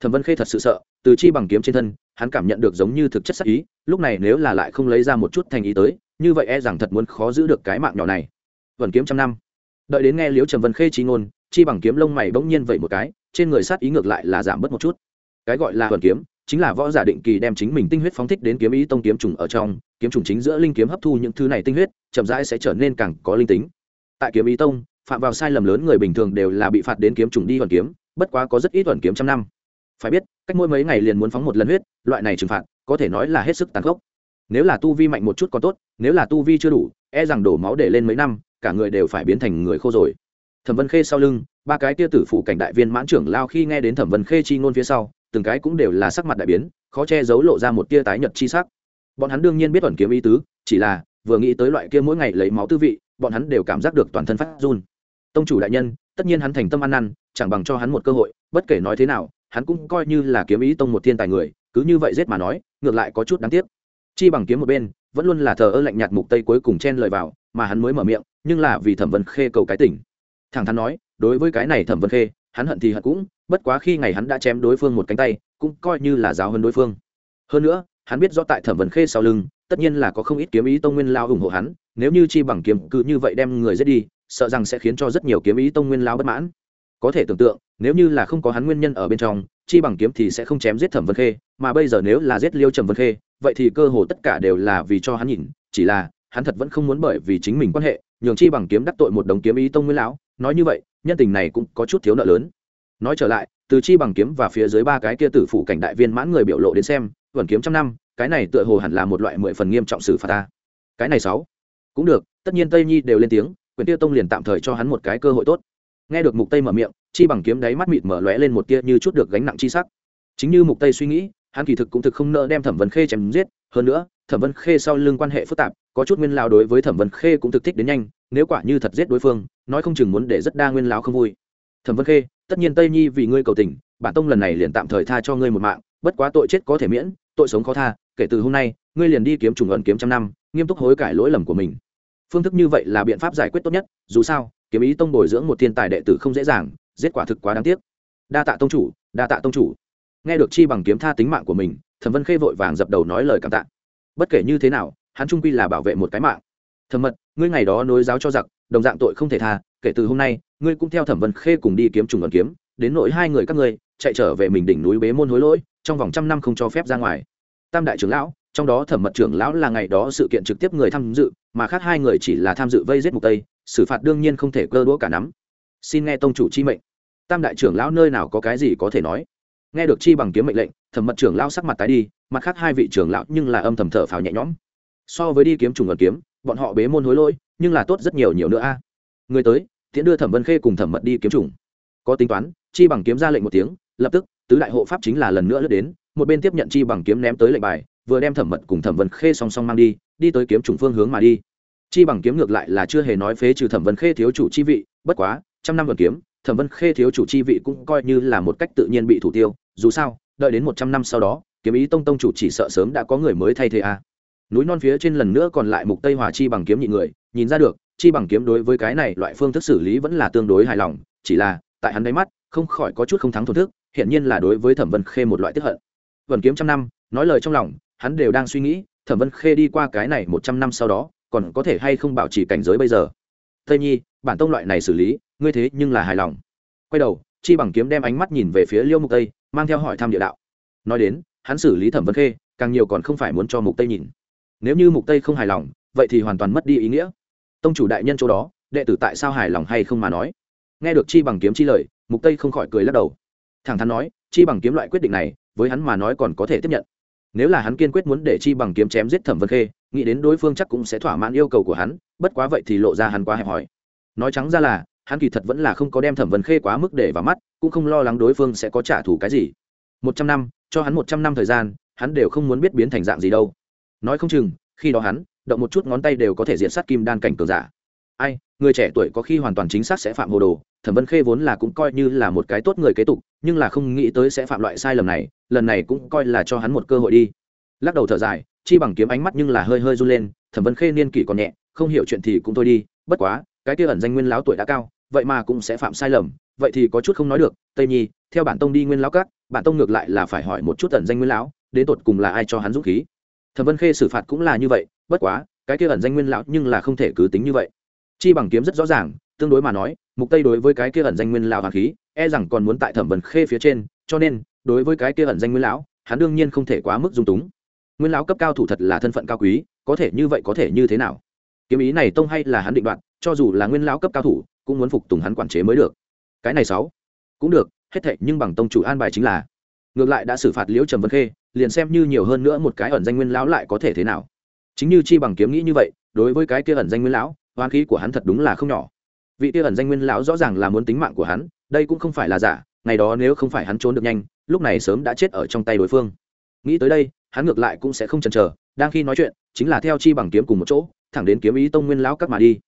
Thẩm vân khê thật sự sợ, từ chi bằng kiếm trên thân, hắn cảm nhận được giống như thực chất sắc ý, lúc này nếu là lại không lấy ra một chút thành ý tới, như vậy e rằng thật muốn khó giữ được cái mạng nhỏ này. Vẫn kiếm trăm năm. Đợi đến nghe liễu trầm vân khê trí ngôn, chi bằng kiếm lông mày bỗng nhiên vậy một cái, trên người sát ý ngược lại là giảm bớt một chút. Cái gọi là vẫn kiếm chính là võ giả định kỳ đem chính mình tinh huyết phóng thích đến kiếm ý tông kiếm trùng ở trong, kiếm trùng chính giữa linh kiếm hấp thu những thứ này tinh huyết, chậm rãi sẽ trở nên càng có linh tính. Tại kiếm ý tông, phạm vào sai lầm lớn người bình thường đều là bị phạt đến kiếm trùng đi thuần kiếm, bất quá có rất ít thuần kiếm trăm năm. Phải biết, cách mỗi mấy ngày liền muốn phóng một lần huyết, loại này trừng phạt, có thể nói là hết sức tàn khốc. Nếu là tu vi mạnh một chút còn tốt, nếu là tu vi chưa đủ e rằng đổ máu để lên mấy năm, cả người đều phải biến thành người khô rồi. Thẩm vân khê sau lưng, ba cái tia tử phụ cảnh đại viên mãn trưởng lao khi nghe đến thẩm vân khê chi ngôn phía sau từng cái cũng đều là sắc mặt đại biến, khó che giấu lộ ra một tia tái nhật chi sắc. Bọn hắn đương nhiên biết ẩn kiếm ý tứ, chỉ là, vừa nghĩ tới loại kia mỗi ngày lấy máu tư vị, bọn hắn đều cảm giác được toàn thân phát run. Tông chủ đại nhân, tất nhiên hắn thành tâm ăn năn, chẳng bằng cho hắn một cơ hội, bất kể nói thế nào, hắn cũng coi như là kiếm ý tông một thiên tài người, cứ như vậy giết mà nói, ngược lại có chút đáng tiếc. Chi bằng kiếm một bên, vẫn luôn là thờ ơ lạnh nhạt mục tây cuối cùng chen lời vào, mà hắn mới mở miệng, nhưng là vì thẩm vân khê cầu cái tỉnh. Thẳng thắn nói, đối với cái này thẩm vân khê hắn hận thì hận cũng, bất quá khi ngày hắn đã chém đối phương một cánh tay, cũng coi như là giáo hơn đối phương. Hơn nữa, hắn biết rõ tại thẩm vân khê sau lưng, tất nhiên là có không ít kiếm ý tông nguyên lao ủng hộ hắn, nếu như chi bằng kiếm cứ như vậy đem người giết đi, sợ rằng sẽ khiến cho rất nhiều kiếm ý tông nguyên lao bất mãn. Có thể tưởng tượng, nếu như là không có hắn nguyên nhân ở bên trong, chi bằng kiếm thì sẽ không chém giết thẩm vân khê, mà bây giờ nếu là giết liêu trầm vân khê, vậy thì cơ hồ tất cả đều là vì cho hắn nhìn, chỉ là hắn thật vẫn không muốn bởi vì chính mình quan hệ, nhường chi bằng kiếm đắc tội một đống kiếm ý tông nguyên lão nói như vậy, nhân tình này cũng có chút thiếu nợ lớn. Nói trở lại, từ chi bằng kiếm và phía dưới ba cái kia tử phụ cảnh đại viên mãn người biểu lộ đến xem vẩn kiếm trăm năm, cái này tựa hồ hẳn là một loại mười phần nghiêm trọng xử phạt ta. Cái này sáu. Cũng được, tất nhiên tây nhi đều lên tiếng, quyền tiêu tông liền tạm thời cho hắn một cái cơ hội tốt. Nghe được mục tây mở miệng, chi bằng kiếm đáy mắt mịt mở lóe lên một tia như chút được gánh nặng chi sắc. Chính như mục tây suy nghĩ, hắn kỳ thực cũng thực không nỡ đem thẩm vân khê chém giết, hơn nữa thẩm vân khê sau lưng quan hệ phức tạp, có chút nguyên lao đối với thẩm vân khê cũng thực thích đến nhanh, nếu quả như thật giết đối phương, nói không chừng muốn để rất đa nguyên lao không vui. Thẩm vân khê, tất nhiên tây nhi vì ngươi cầu tình, bản tông lần này liền tạm thời tha cho ngươi một mạng, bất quá tội chết có thể miễn, tội sống khó tha, kể từ hôm nay, ngươi liền đi kiếm trùng ẩn kiếm trăm năm, nghiêm túc hối cải lỗi lầm của mình. Phương thức như vậy là biện pháp giải quyết tốt nhất, dù sao, kiếm ý tông bồi dưỡng một thiên tài đệ tử không dễ dàng, giết quả thực quá đáng tiếc. Đa tạ tông chủ, đa tạ tông chủ. Nghe được chi bằng kiếm tha tính mạng của mình, thẩm vân khê vội vàng dập đầu nói lời cảm tạ bất kể như thế nào, hắn trung quy là bảo vệ một cái mạng. Thẩm mật, ngươi ngày đó nối giáo cho giặc, đồng dạng tội không thể tha, kể từ hôm nay, ngươi cũng theo thẩm vân khê cùng đi kiếm trùng ẩn kiếm, đến nỗi hai người các ngươi, chạy trở về mình đỉnh núi bế môn hối lỗi, trong vòng trăm năm không cho phép ra ngoài. Tam đại trưởng lão, trong đó thẩm mật trưởng lão là ngày đó sự kiện trực tiếp người tham dự, mà khác hai người chỉ là tham dự vây giết mục tây, xử phạt đương nhiên không thể cơ đũa cả nắm. Xin nghe tông chủ chi mệnh. Tam đại trưởng lão nơi nào có cái gì có thể nói? Nghe được chi bằng kiếm mệnh lệnh thẩm mật trưởng lão sắc mặt tái đi, mặt khác hai vị trưởng lão nhưng là âm thầm thở phào nhẹ nhõm. So với đi kiếm trùng ẩn kiếm, bọn họ bế môn hối lỗi, nhưng là tốt rất nhiều nhiều nữa a. Người tới, tiễn đưa thẩm vân khê cùng thẩm mật đi kiếm trùng. Có tính toán, chi bằng kiếm ra lệnh một tiếng, lập tức, tứ đại hộ pháp chính là lần nữa lướt đến, một bên tiếp nhận chi bằng kiếm ném tới lệnh bài, vừa đem thẩm mật cùng thẩm vân khê song song mang đi đi tới kiếm trùng phương hướng mà đi. Chi bằng kiếm ngược lại là chưa hề nói phế trừ thẩm vân khê thiếu chủ chi vị, bất quá, trăm năm vần kiếm, thẩm vân khê thiếu chủ chi vị cũng coi như là một cách tự nhiên bị thủ tiêu, dù sao đợi đến một trăm năm sau đó, kiếm ý tông tông chủ chỉ sợ sớm đã có người mới thay thế a à. núi non phía trên lần nữa còn lại mục tây hòa chi bằng kiếm nhị người, nhìn ra được, chi bằng kiếm đối với cái này loại phương thức xử lý vẫn là tương đối hài lòng, chỉ là, tại hắn đáy mắt, không khỏi có chút không thắng thổn thức hiện nhiên là đối với thẩm vân khê một loại tiếp hận. Vần kiếm trăm năm, nói lời trong lòng, hắn đều đang suy nghĩ, thẩm vân khê đi qua cái này một trăm năm sau đó, còn có thể hay không bảo trì cảnh giới bây giờ. Tây nhi, bản tông loại này xử lý, ngươi thế nhưng là hài lòng. Quay đầu, chi bằng kiếm đem ánh mắt nhìn về phía liêu mục tây mang theo hỏi thăm địa đạo. Nói đến, hắn xử lý thẩm vân khê, càng nhiều còn không phải muốn cho mục tây nhìn. Nếu như mục tây không hài lòng, vậy thì hoàn toàn mất đi ý nghĩa. Tông chủ đại nhân chỗ đó, đệ tử tại sao hài lòng hay không mà nói? Nghe được chi bằng kiếm chi lời, mục tây không khỏi cười lắc đầu. Thẳng thắn nói, chi bằng kiếm loại quyết định này, với hắn mà nói còn có thể tiếp nhận. Nếu là hắn kiên quyết muốn để chi bằng kiếm chém giết thẩm vân khê, nghĩ đến đối phương chắc cũng sẽ thỏa mãn yêu cầu của hắn, bất quá vậy thì lộ ra hắn quá hẹp hòi. Nói trắng ra là hắn kỳ thật vẫn là không có đem thẩm vân khê quá mức để vào mắt, cũng không lo lắng đối phương sẽ có trả thù cái gì. Một trăm năm, cho hắn một trăm năm thời gian, hắn đều không muốn biết biến thành dạng gì đâu. Nói không chừng, khi đó hắn, động một chút ngón tay đều có thể diện sát kim đan cảnh cường giả. Ai, người trẻ tuổi có khi hoàn toàn chính xác sẽ phạm hồ đồ, thẩm vân khê vốn là cũng coi như là một cái tốt người kế tục, nhưng là không nghĩ tới sẽ phạm loại sai lầm này, lần này cũng coi là cho hắn một cơ hội đi. Lắc đầu thở dài, chi bằng kiếm ánh mắt nhưng là hơi hơi run lên, thẩm vân khê niên kỷ còn nhẹ, không hiểu chuyện thì cũng thôi đi, bất quá, cái kia ẩn danh nguyên láo tuổi đã cao vậy mà cũng sẽ phạm sai lầm, vậy thì có chút không nói được, tây nhi, theo bản tông đi nguyên lão các, bản tông ngược lại là phải hỏi một chút ẩn danh nguyên lão, đến tột cùng là ai cho hắn dũng khí. Thẩm vân khê xử phạt cũng là như vậy, bất quá, cái kia ẩn danh nguyên lão nhưng là không thể cứ tính như vậy. Chi bằng kiếm rất rõ ràng, tương đối mà nói, mục tây đối với cái kia ẩn danh nguyên lão hoàng khí e rằng còn muốn tại thẩm vân khê phía trên, cho nên, đối với cái kia ẩn danh nguyên lão, hắn đương nhiên không thể quá mức dung túng. Nguyên lão cấp cao thủ thật là thân phận cao quý, có thể như vậy có thể như thế nào? Kiếm ý này tông hay là hắn định đoạt, cho dù là nguyên lão cấp cao thủ cũng muốn phục tùng hắn quản chế mới được. Cái này sáu. Cũng được, hết thệ nhưng bằng tông chủ an bài chính là. Ngược lại đã xử phạt liễu trầm vân khê, liền xem như nhiều hơn nữa một cái ẩn danh nguyên lão lại có thể thế nào. Chính như chi bằng kiếm nghĩ như vậy, đối với cái kia ẩn danh nguyên lão hoán khí của hắn thật đúng là không nhỏ. Vị kia ẩn danh nguyên lão rõ ràng là muốn tính mạng của hắn, đây cũng không phải là giả, ngày đó nếu không phải hắn trốn được nhanh, lúc này sớm đã chết ở trong tay đối phương. Nghĩ tới đây, hắn ngược lại cũng sẽ không chần chờ, đang khi nói chuyện, chính là theo chi bằng kiếm cùng một chỗ, thẳng đến kiếm ý tông nguyên lão các mà đi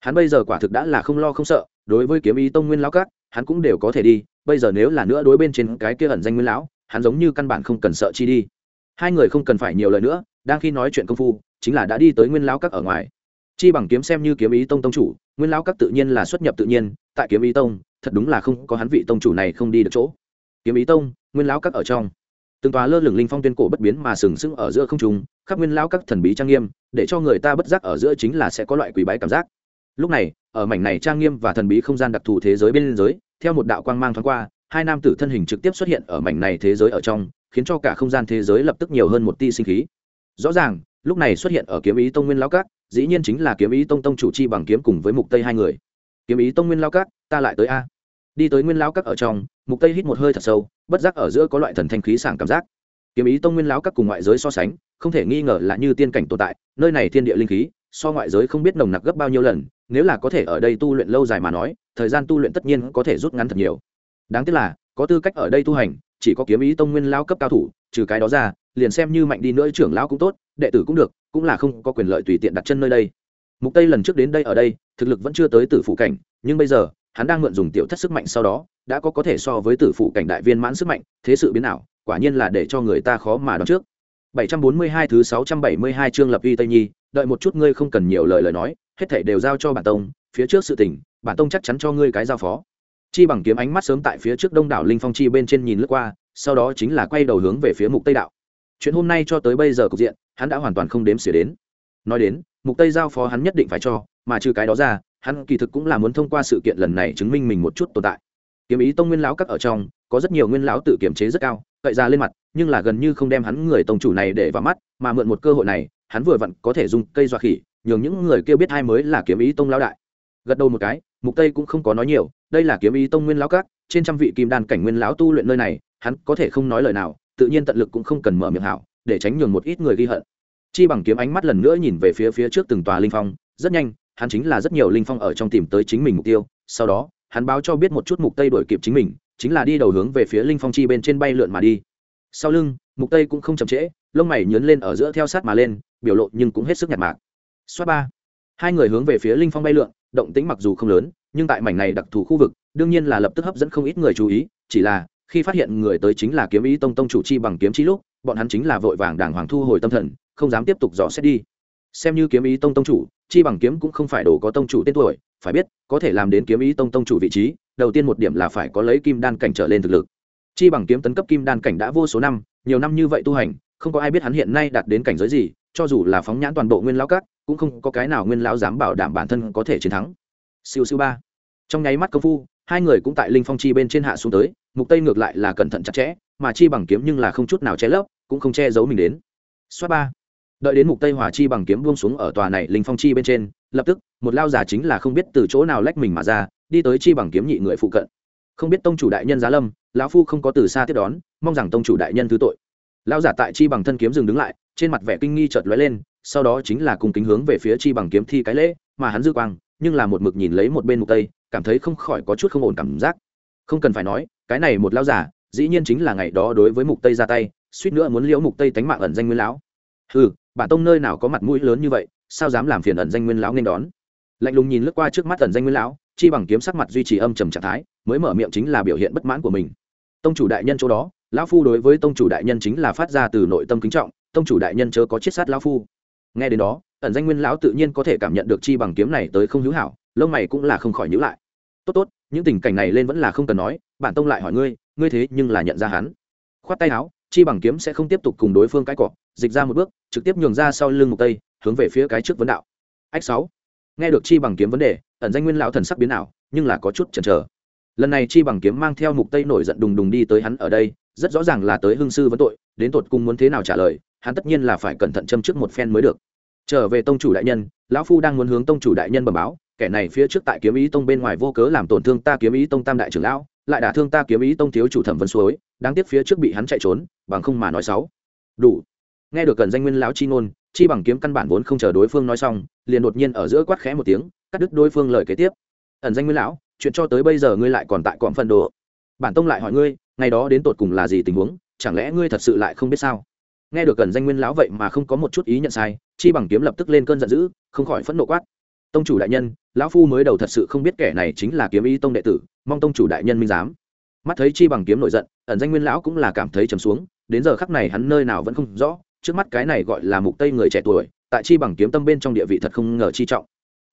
hắn bây giờ quả thực đã là không lo không sợ, đối với kiếm ý tông nguyên lão các, hắn cũng đều có thể đi, bây giờ nếu là nữa đối bên trên cái kia ẩn danh nguyên lão, hắn giống như căn bản không cần sợ chi đi. Hai người không cần phải nhiều lời nữa, đang khi nói chuyện công phu, chính là đã đi tới nguyên lão các ở ngoài. Chi bằng kiếm xem như kiếm ý tông tông chủ, nguyên lão các tự nhiên là xuất nhập tự nhiên, tại kiếm ý tông, thật đúng là không có hắn vị tông chủ này không đi được chỗ. Kiếm ý tông, nguyên lão các ở trong. Từng tòa lơ lửng linh phong tuyên cổ bất biến mà sừng sững ở giữa không trung, khắp nguyên lão các thần bí trang nghiêm, để cho người ta bất giác ở giữa chính là sẽ có loại quỷ bái cảm giác lúc này, ở mảnh này trang nghiêm và thần bí không gian đặc thù thế giới bên giới theo một đạo quang mang thoáng qua, hai nam tử thân hình trực tiếp xuất hiện ở mảnh này thế giới ở trong, khiến cho cả không gian thế giới lập tức nhiều hơn một tia sinh khí. Rõ ràng, lúc này xuất hiện ở kiếm ý tông nguyên lao cát dĩ nhiên chính là kiếm ý tông tông chủ chi bằng kiếm cùng với mục tây hai người. Kiếm ý tông nguyên lao cát ta lại tới a. Đi tới nguyên lao cát ở trong, mục tây hít một hơi thật sâu, bất giác ở giữa có loại thần thanh khí sảng cảm giác. Kiếm ý tông nguyên lao cát cùng ngoại giới so sánh, không thể nghi ngờ là như tiên cảnh tồn tại, nơi này thiên địa linh khí, so ngoại giới không biết nồng nặc gấp bao nhiêu lần nếu là có thể ở đây tu luyện lâu dài mà nói, thời gian tu luyện tất nhiên có thể rút ngắn thật nhiều. Đáng tiếc là, có tư cách ở đây tu hành, chỉ có kiếm ý tông nguyên lao cấp cao thủ, trừ cái đó ra, liền xem như mạnh đi nữa trưởng lão cũng tốt, đệ tử cũng được, cũng là không có quyền lợi tùy tiện đặt chân nơi đây. Mục tây lần trước đến đây ở đây, thực lực vẫn chưa tới tử phụ cảnh, nhưng bây giờ, hắn đang mượn dùng tiểu thất sức mạnh sau đó, đã có có thể so với tử phụ cảnh đại viên mãn sức mạnh, thế sự biến ảo, quả nhiên là để cho người ta khó mà đoán trước. 742 thứ 672 chương lập uy tây nhi, đợi một chút ngươi không cần nhiều lời lời nói hết thảy đều giao cho bản tông, phía trước sự tình, bản tông chắc chắn cho ngươi cái giao phó. Chi bằng kiếm ánh mắt sớm tại phía trước đông đảo linh phong chi bên trên nhìn lướt qua, sau đó chính là quay đầu hướng về phía mục tây đạo. Chuyện hôm nay cho tới bây giờ cục diện, hắn đã hoàn toàn không đếm xỉa đến. Nói đến, mục tây giao phó hắn nhất định phải cho, mà trừ cái đó ra, hắn kỳ thực cũng là muốn thông qua sự kiện lần này chứng minh mình một chút tồn tại. Kiếm ý tông nguyên lão các ở trong, có rất nhiều nguyên lão tự kiểm chế rất cao, cậy ra lên mặt, nhưng là gần như không đem hắn người tông chủ này để vào mắt, mà mượn một cơ hội này, hắn vừa vặn có thể dùng cây dọa khỉ nhường những người kia biết hai mới là kiếm ý tông lão đại. Gật đầu một cái, mục tây cũng không có nói nhiều, đây là kiếm ý tông nguyên lão các, trên trăm vị kim đan cảnh nguyên lão tu luyện nơi này, hắn có thể không nói lời nào, tự nhiên tận lực cũng không cần mở miệng hảo, để tránh nhường một ít người ghi hận. Chi bằng kiếm ánh mắt lần nữa nhìn về phía phía trước từng tòa linh phong, rất nhanh, hắn chính là rất nhiều linh phong ở trong tìm tới chính mình mục tiêu, sau đó, hắn báo cho biết một chút mục tây đuổi kịp chính mình, chính là đi đầu hướng về phía linh phong chi bên trên bay lượn mà đi. Sau lưng, mục tây cũng không chậm trễ, lông mày nhướn lên ở giữa theo sát mà lên, biểu lộ nhưng cũng hết sức nhạt mạc. Xoát ba. Hai người hướng về phía linh phong bay lượn, động tĩnh mặc dù không lớn, nhưng tại mảnh này đặc thù khu vực, đương nhiên là lập tức hấp dẫn không ít người chú ý, chỉ là, khi phát hiện người tới chính là kiếm ý tông tông chủ chi bằng kiếm chi lúc, bọn hắn chính là vội vàng đàng hoàng thu hồi tâm thần, không dám tiếp tục dò xét đi. Xem như kiếm ý tông tông chủ, chi bằng kiếm cũng không phải đồ có tông chủ tên tuổi, phải biết, có thể làm đến kiếm ý tông tông chủ vị trí, đầu tiên một điểm là phải có lấy kim đan cảnh trở lên thực lực. Chi bằng kiếm tấn cấp kim đan cảnh đã vô số năm, nhiều năm như vậy tu hành không có ai biết hắn hiện nay đạt đến cảnh giới gì, cho dù là phóng nhãn toàn bộ nguyên lão các, cũng không có cái nào nguyên lão dám bảo đảm bản thân có thể chiến thắng. Siêu siêu ba. Trong nháy mắt công phu, hai người cũng tại linh phong chi bên trên hạ xuống tới, mục tây ngược lại là cẩn thận chặt chẽ, mà chi bằng kiếm nhưng là không chút nào che lấp, cũng không che giấu mình đến. Xoát ba. Đợi đến mục tây hòa chi bằng kiếm buông xuống ở tòa này linh phong chi bên trên, lập tức, một lao giả chính là không biết từ chỗ nào lách mình mà ra, đi tới chi bằng kiếm nhị người phụ cận. Không biết tông chủ đại nhân giá lâm, lão phu không có từ xa tiếp đón, mong rằng tông chủ đại nhân thứ tội lão giả tại chi bằng thân kiếm dừng đứng lại, trên mặt vẻ kinh nghi chợt lóe lên, sau đó chính là cùng kính hướng về phía chi bằng kiếm thi cái lễ, mà hắn dư quang, nhưng là một mực nhìn lấy một bên mục tây, cảm thấy không khỏi có chút không ổn cảm giác. Không cần phải nói, cái này một lão giả, dĩ nhiên chính là ngày đó đối với mục tây ra tay, suýt nữa muốn liễu mục tây tánh mạng ẩn danh nguyên lão. Ừ bản tông nơi nào có mặt mũi lớn như vậy, sao dám làm phiền ẩn danh nguyên lão nên đón? Lạnh lùng nhìn lướt qua trước mắt ẩn danh nguyên lão, chi bằng kiếm sắc mặt duy trì âm trầm trạng thái, mới mở miệng chính là biểu hiện bất mãn của mình. Tông chủ đại nhân chỗ đó lão phu đối với tông chủ đại nhân chính là phát ra từ nội tâm kính trọng, tông chủ đại nhân chớ có chiết sát lão phu. Nghe đến đó, ẩn danh nguyên lão tự nhiên có thể cảm nhận được chi bằng kiếm này tới không hữu hảo, lông mày cũng là không khỏi nhữ lại. Tốt tốt, những tình cảnh này lên vẫn là không cần nói, bản tông lại hỏi ngươi ngươi thế nhưng là nhận ra hắn. Khoát tay áo, chi bằng kiếm sẽ không tiếp tục cùng đối phương cãi cọ, dịch ra một bước, trực tiếp nhường ra sau lưng mục tây, hướng về phía cái trước vấn đạo. Ách sáu. Nghe được chi bằng kiếm vấn đề, ẩn danh nguyên lão thần sắc biến ảo, nhưng là có chút chần chờ. Lần này chi bằng kiếm mang theo mục tây nổi giận đùng đùng đi tới hắn ở đây rất rõ ràng là tới hưng sư vấn tội, đến tột cùng muốn thế nào trả lời, hắn tất nhiên là phải cẩn thận châm trước một phen mới được. Trở về tông chủ đại nhân, lão phu đang muốn hướng tông chủ đại nhân bẩm báo, kẻ này phía trước tại kiếm ý tông bên ngoài vô cớ làm tổn thương ta kiếm ý tông tam đại trưởng lão, lại đả thương ta kiếm ý tông thiếu chủ thẩm vân suối, đáng tiếc phía trước bị hắn chạy trốn, bằng không mà nói xấu. Đủ. Nghe được cần danh nguyên lão chi ngôn, chi bằng kiếm căn bản vốn không chờ đối phương nói xong, liền đột nhiên ở giữa quát khẽ một tiếng, cắt đứt đối phương lời kế tiếp. Ẩn danh nguyên lão, chuyện cho tới bây giờ ngươi lại còn tại cọm phân đồ bản tông lại hỏi ngươi, ngày đó đến tột cùng là gì tình huống, chẳng lẽ ngươi thật sự lại không biết sao? Nghe được cần danh nguyên lão vậy mà không có một chút ý nhận sai, chi bằng kiếm lập tức lên cơn giận dữ, không khỏi phẫn nộ quát. Tông chủ đại nhân, lão phu mới đầu thật sự không biết kẻ này chính là kiếm ý tông đệ tử, mong tông chủ đại nhân minh giám. Mắt thấy chi bằng kiếm nổi giận, ẩn danh nguyên lão cũng là cảm thấy trầm xuống, đến giờ khắc này hắn nơi nào vẫn không rõ, trước mắt cái này gọi là mục tây người trẻ tuổi, tại chi bằng kiếm tâm bên trong địa vị thật không ngờ chi trọng.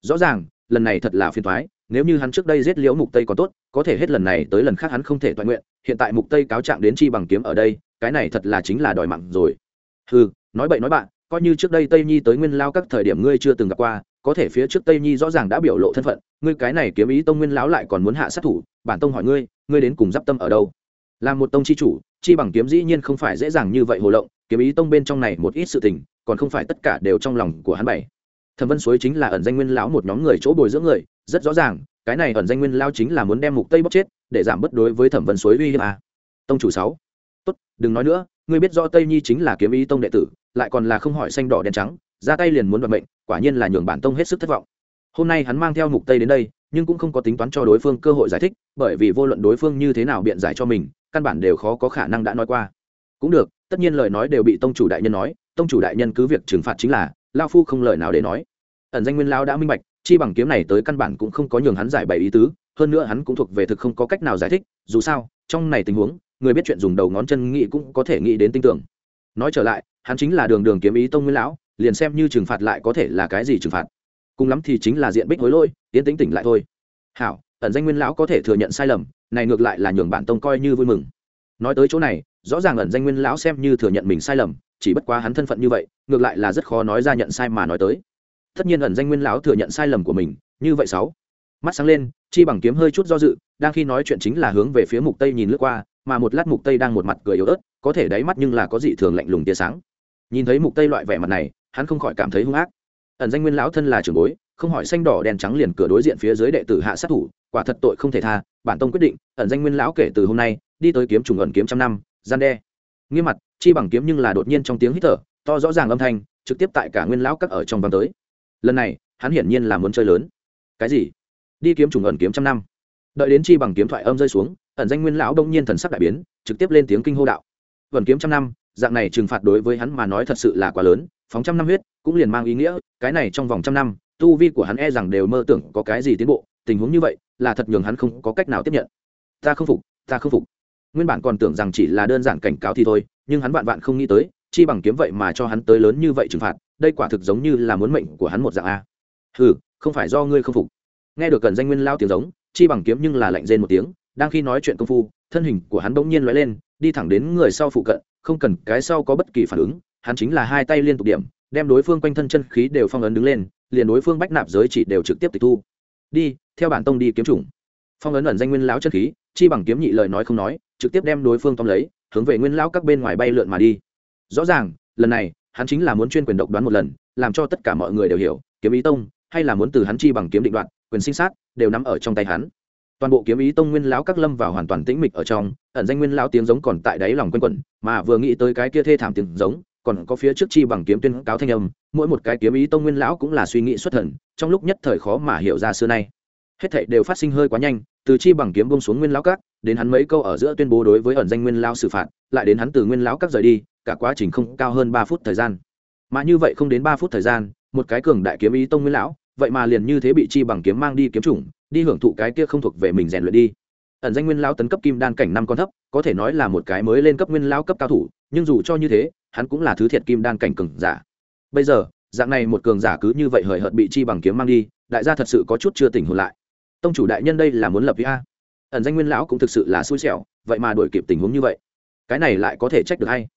Rõ ràng, lần này thật là phiền thoái nếu như hắn trước đây giết liễu mục tây còn tốt, có thể hết lần này tới lần khác hắn không thể toàn nguyện, hiện tại mục tây cáo trạng đến chi bằng kiếm ở đây, cái này thật là chính là đòi mạng rồi. Hừ, nói bậy nói bạn, coi như trước đây tây nhi tới nguyên lao các thời điểm ngươi chưa từng gặp qua, có thể phía trước tây nhi rõ ràng đã biểu lộ thân phận, ngươi cái này kiếm ý tông nguyên lão lại còn muốn hạ sát thủ, bản tông hỏi ngươi ngươi đến cùng d tâm ở đâu? Là một tông chi chủ, chi bằng kiếm dĩ nhiên không phải dễ dàng như vậy hồ lộng, kiếm ý tông bên trong này một ít sự tình, còn không phải tất cả đều trong lòng của hắn bảy thẩm vân suối chính là ẩn danh nguyên lão một nhóm người chỗ bồi dưỡng người rất rõ ràng, cái này ẩn danh nguyên lao chính là muốn đem mục tây bóc chết, để giảm bất đối với thẩm vân suối uy hiếp à. tông chủ sáu. Tốt, đừng nói nữa, ngươi biết rõ tây nhi chính là kiếm ý tông đệ tử, lại còn là không hỏi xanh đỏ đen trắng, ra tay liền muốn đoạt mệnh, quả nhiên là nhường bản tông hết sức thất vọng. Hôm nay hắn mang theo mục tây đến đây, nhưng cũng không có tính toán cho đối phương cơ hội giải thích, bởi vì vô luận đối phương như thế nào biện giải cho mình, căn bản đều khó có khả năng đã nói qua. Cũng được, tất nhiên lời nói đều bị tông chủ đại nhân nói, tông chủ đại nhân cứ việc trừng phạt chính là, lao phu không lời nào để nói. Ẩn danh nguyên lao đã minh bạch chi bằng kiếm này tới căn bản cũng không có nhường hắn giải bày ý tứ, hơn nữa hắn cũng thuộc về thực không có cách nào giải thích, dù sao, trong này tình huống, người biết chuyện dùng đầu ngón chân nghĩ cũng có thể nghĩ đến tinh tưởng. Nói trở lại, hắn chính là đường đường kiếm ý tông nguyên lão, liền xem như trừng phạt lại có thể là cái gì trừng phạt. Cùng lắm thì chính là diện bích hối lỗi tiến tính tỉnh lại thôi. Hảo, ẩn danh nguyên lão có thể thừa nhận sai lầm, này ngược lại là nhường bản tông coi như vui mừng. Nói tới chỗ này, rõ ràng ẩn danh nguyên lão xem như thừa nhận mình sai lầm, chỉ bất quá hắn thân phận như vậy, ngược lại là rất khó nói ra nhận sai mà nói tới tất nhiên ẩn danh nguyên lão thừa nhận sai lầm của mình, như vậy sáu. Mắt sáng lên, chi bằng kiếm hơi chút do dự, đang khi nói chuyện chính là hướng về phía mục tây nhìn lướt qua, mà một lát mục tây đang một mặt cười yếu ớt, có thể đáy mắt nhưng là có dị thường lạnh lùng tia sáng. Nhìn thấy mục tây loại vẻ mặt này, hắn không khỏi cảm thấy hung ác. Ẩn danh nguyên lão thân là trưởng bối, không hỏi xanh đỏ đèn trắng liền cửa đối diện phía dưới đệ tử hạ sát thủ, quả thật tội không thể tha, bản tông quyết định, ẩn danh nguyên lão kể từ hôm nay, đi tới kiếm trùng ẩn kiếm trăm năm, gian đe. Nghiêm mặt, chi bằng kiếm nhưng là đột nhiên trong tiếng hít thở, to rõ ràng âm thanh, trực tiếp tại cả nguyên lão các ở trong vòng tới lần này, hắn hiển nhiên là muốn chơi lớn. Cái gì? Đi kiếm trùng ẩn kiếm trăm năm. Đợi đến chi bằng kiếm thoại âm rơi xuống, ẩn danh nguyên lão đông nhiên thần sắc đại biến, trực tiếp lên tiếng kinh hô đạo. Ẩn kiếm trăm năm, dạng này trừng phạt đối với hắn mà nói thật sự là quá lớn, phóng trăm năm huyết, cũng liền mang ý nghĩa, cái này trong vòng trăm năm, tu vi của hắn e rằng đều mơ tưởng có cái gì tiến bộ, tình huống như vậy, là thật nhường hắn không có cách nào tiếp nhận. Ta không phục, ta không phục. Nguyên bản còn tưởng rằng chỉ là đơn giản cảnh cáo thì thôi, nhưng hắn vạn vạn không nghĩ tới, chi bằng kiếm vậy mà cho hắn tới lớn như vậy trừng phạt đây quả thực giống như là muốn mệnh của hắn một dạng a. Ừ không phải do ngươi không phục. Nghe được cần danh nguyên lao tiếng giống, chi bằng kiếm nhưng là lạnh rên một tiếng, đang khi nói chuyện công phu, thân hình của hắn bỗng nhiên lóe lên, đi thẳng đến người sau phụ cận, không cần cái sau có bất kỳ phản ứng, hắn chính là hai tay liên tục điểm, đem đối phương quanh thân chân khí đều phong ấn đứng lên, liền đối phương bách nạp giới chỉ đều trực tiếp tịch thu. Đi, theo bản tông đi kiếm chủng. Phong ấn ẩn danh nguyên lão chân khí, chi bằng kiếm nhị lời nói không nói, trực tiếp đem đối phương tóm lấy, hướng về nguyên lão các bên ngoài bay lượn mà đi. Rõ ràng, lần này hắn chính là muốn chuyên quyền độc đoán một lần, làm cho tất cả mọi người đều hiểu, kiếm ý tông, hay là muốn từ hắn chi bằng kiếm định đoạn quyền sinh sát, đều nắm ở trong tay hắn. Toàn bộ kiếm ý tông nguyên lão các lâm vào hoàn toàn tĩnh mịch ở trong, ẩn danh nguyên lão tiếng giống còn tại đáy lòng quanh quẩn, mà vừa nghĩ tới cái kia thê thảm tiếng giống, còn có phía trước chi bằng kiếm tuyên cáo thanh âm, mỗi một cái kiếm ý tông nguyên lão cũng là suy nghĩ xuất thần, trong lúc nhất thời khó mà hiểu ra xưa nay. Hết thảy đều phát sinh hơi quá nhanh, từ chi bằng kiếm bông xuống nguyên lão các, đến hắn mấy câu ở giữa tuyên bố đối với ẩn danh nguyên lão xử phạt, lại đến hắn từ nguyên lão các rời đi cả quá trình không cao hơn ba phút thời gian. Mà như vậy không đến ba phút thời gian, một cái cường đại kiếm ý tông nguyên lão, vậy mà liền như thế bị chi bằng kiếm mang đi kiếm chủng, đi hưởng thụ cái kia không thuộc về mình rèn luyện đi. Ẩn danh nguyên lão tấn cấp kim đan cảnh năm con thấp, có thể nói là một cái mới lên cấp nguyên lão cấp cao thủ, nhưng dù cho như thế, hắn cũng là thứ thiệt kim đan cảnh cường giả. Bây giờ, dạng này một cường giả cứ như vậy hời hợt bị chi bằng kiếm mang đi, đại gia thật sự có chút chưa tỉnh hồn lại. Tông chủ đại nhân đây là muốn lập vi a. Ẩn danh nguyên lão cũng thực sự là xui xẻo, vậy mà đổi kịp tình huống như vậy. Cái này lại có thể trách được hay?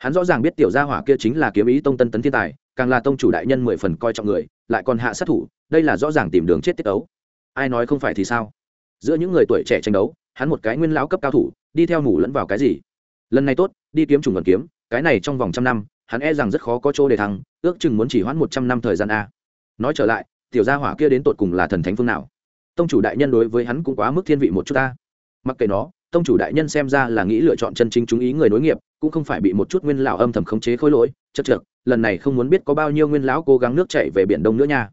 Hắn rõ ràng biết tiểu gia hỏa kia chính là kiếm ý tông tân tấn thiên tài, càng là tông chủ đại nhân mười phần coi trọng người, lại còn hạ sát thủ, đây là rõ ràng tìm đường chết tiết ấu ai nói không phải thì sao? Giữa những người tuổi trẻ tranh đấu, hắn một cái nguyên lão cấp cao thủ, đi theo mủ lẫn vào cái gì? Lần này tốt, đi kiếm trùng gần kiếm, cái này trong vòng trăm năm, hắn e rằng rất khó có chỗ để thắng, ước chừng muốn chỉ hoãn một trăm năm thời gian a. Nói trở lại, tiểu gia hỏa kia đến tột cùng là thần thánh phương nào? Tông chủ đại nhân đối với hắn cũng quá mức thiên vị một chút ta. Mặc kệ nó tông chủ đại nhân xem ra là nghĩ lựa chọn chân chính chúng ý người nối nghiệp, cũng không phải bị một chút nguyên lão âm thầm khống chế khối lỗi, chật chật lần này không muốn biết có bao nhiêu nguyên lão cố gắng nước chảy về biển đông nữa nha.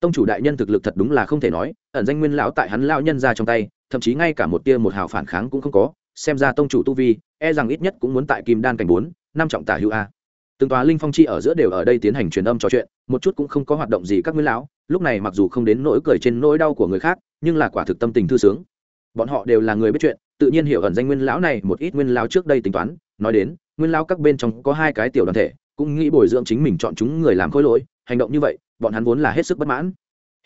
Tông chủ đại nhân thực lực thật đúng là không thể nói, ẩn danh nguyên lão tại hắn lão nhân ra trong tay, thậm chí ngay cả một tia một hào phản kháng cũng không có, xem ra tông chủ tu vi e rằng ít nhất cũng muốn tại kim đan cảnh bốn, năm trọng tả hữu a. Từng tòa linh phong chi ở giữa đều ở đây tiến hành truyền âm trò chuyện, một chút cũng không có hoạt động gì các nguyên lão, lúc này mặc dù không đến nỗi cười trên nỗi đau của người khác, nhưng là quả thực tâm tình thư sướng. Bọn họ đều là người biết chuyện tự nhiên hiểu ẩn danh nguyên lão này một ít nguyên lão trước đây tính toán, nói đến, nguyên lão các bên trong có hai cái tiểu đoàn thể, cũng nghĩ bồi dưỡng chính mình chọn chúng người làm khối lỗi, hành động như vậy, bọn hắn vốn là hết sức bất mãn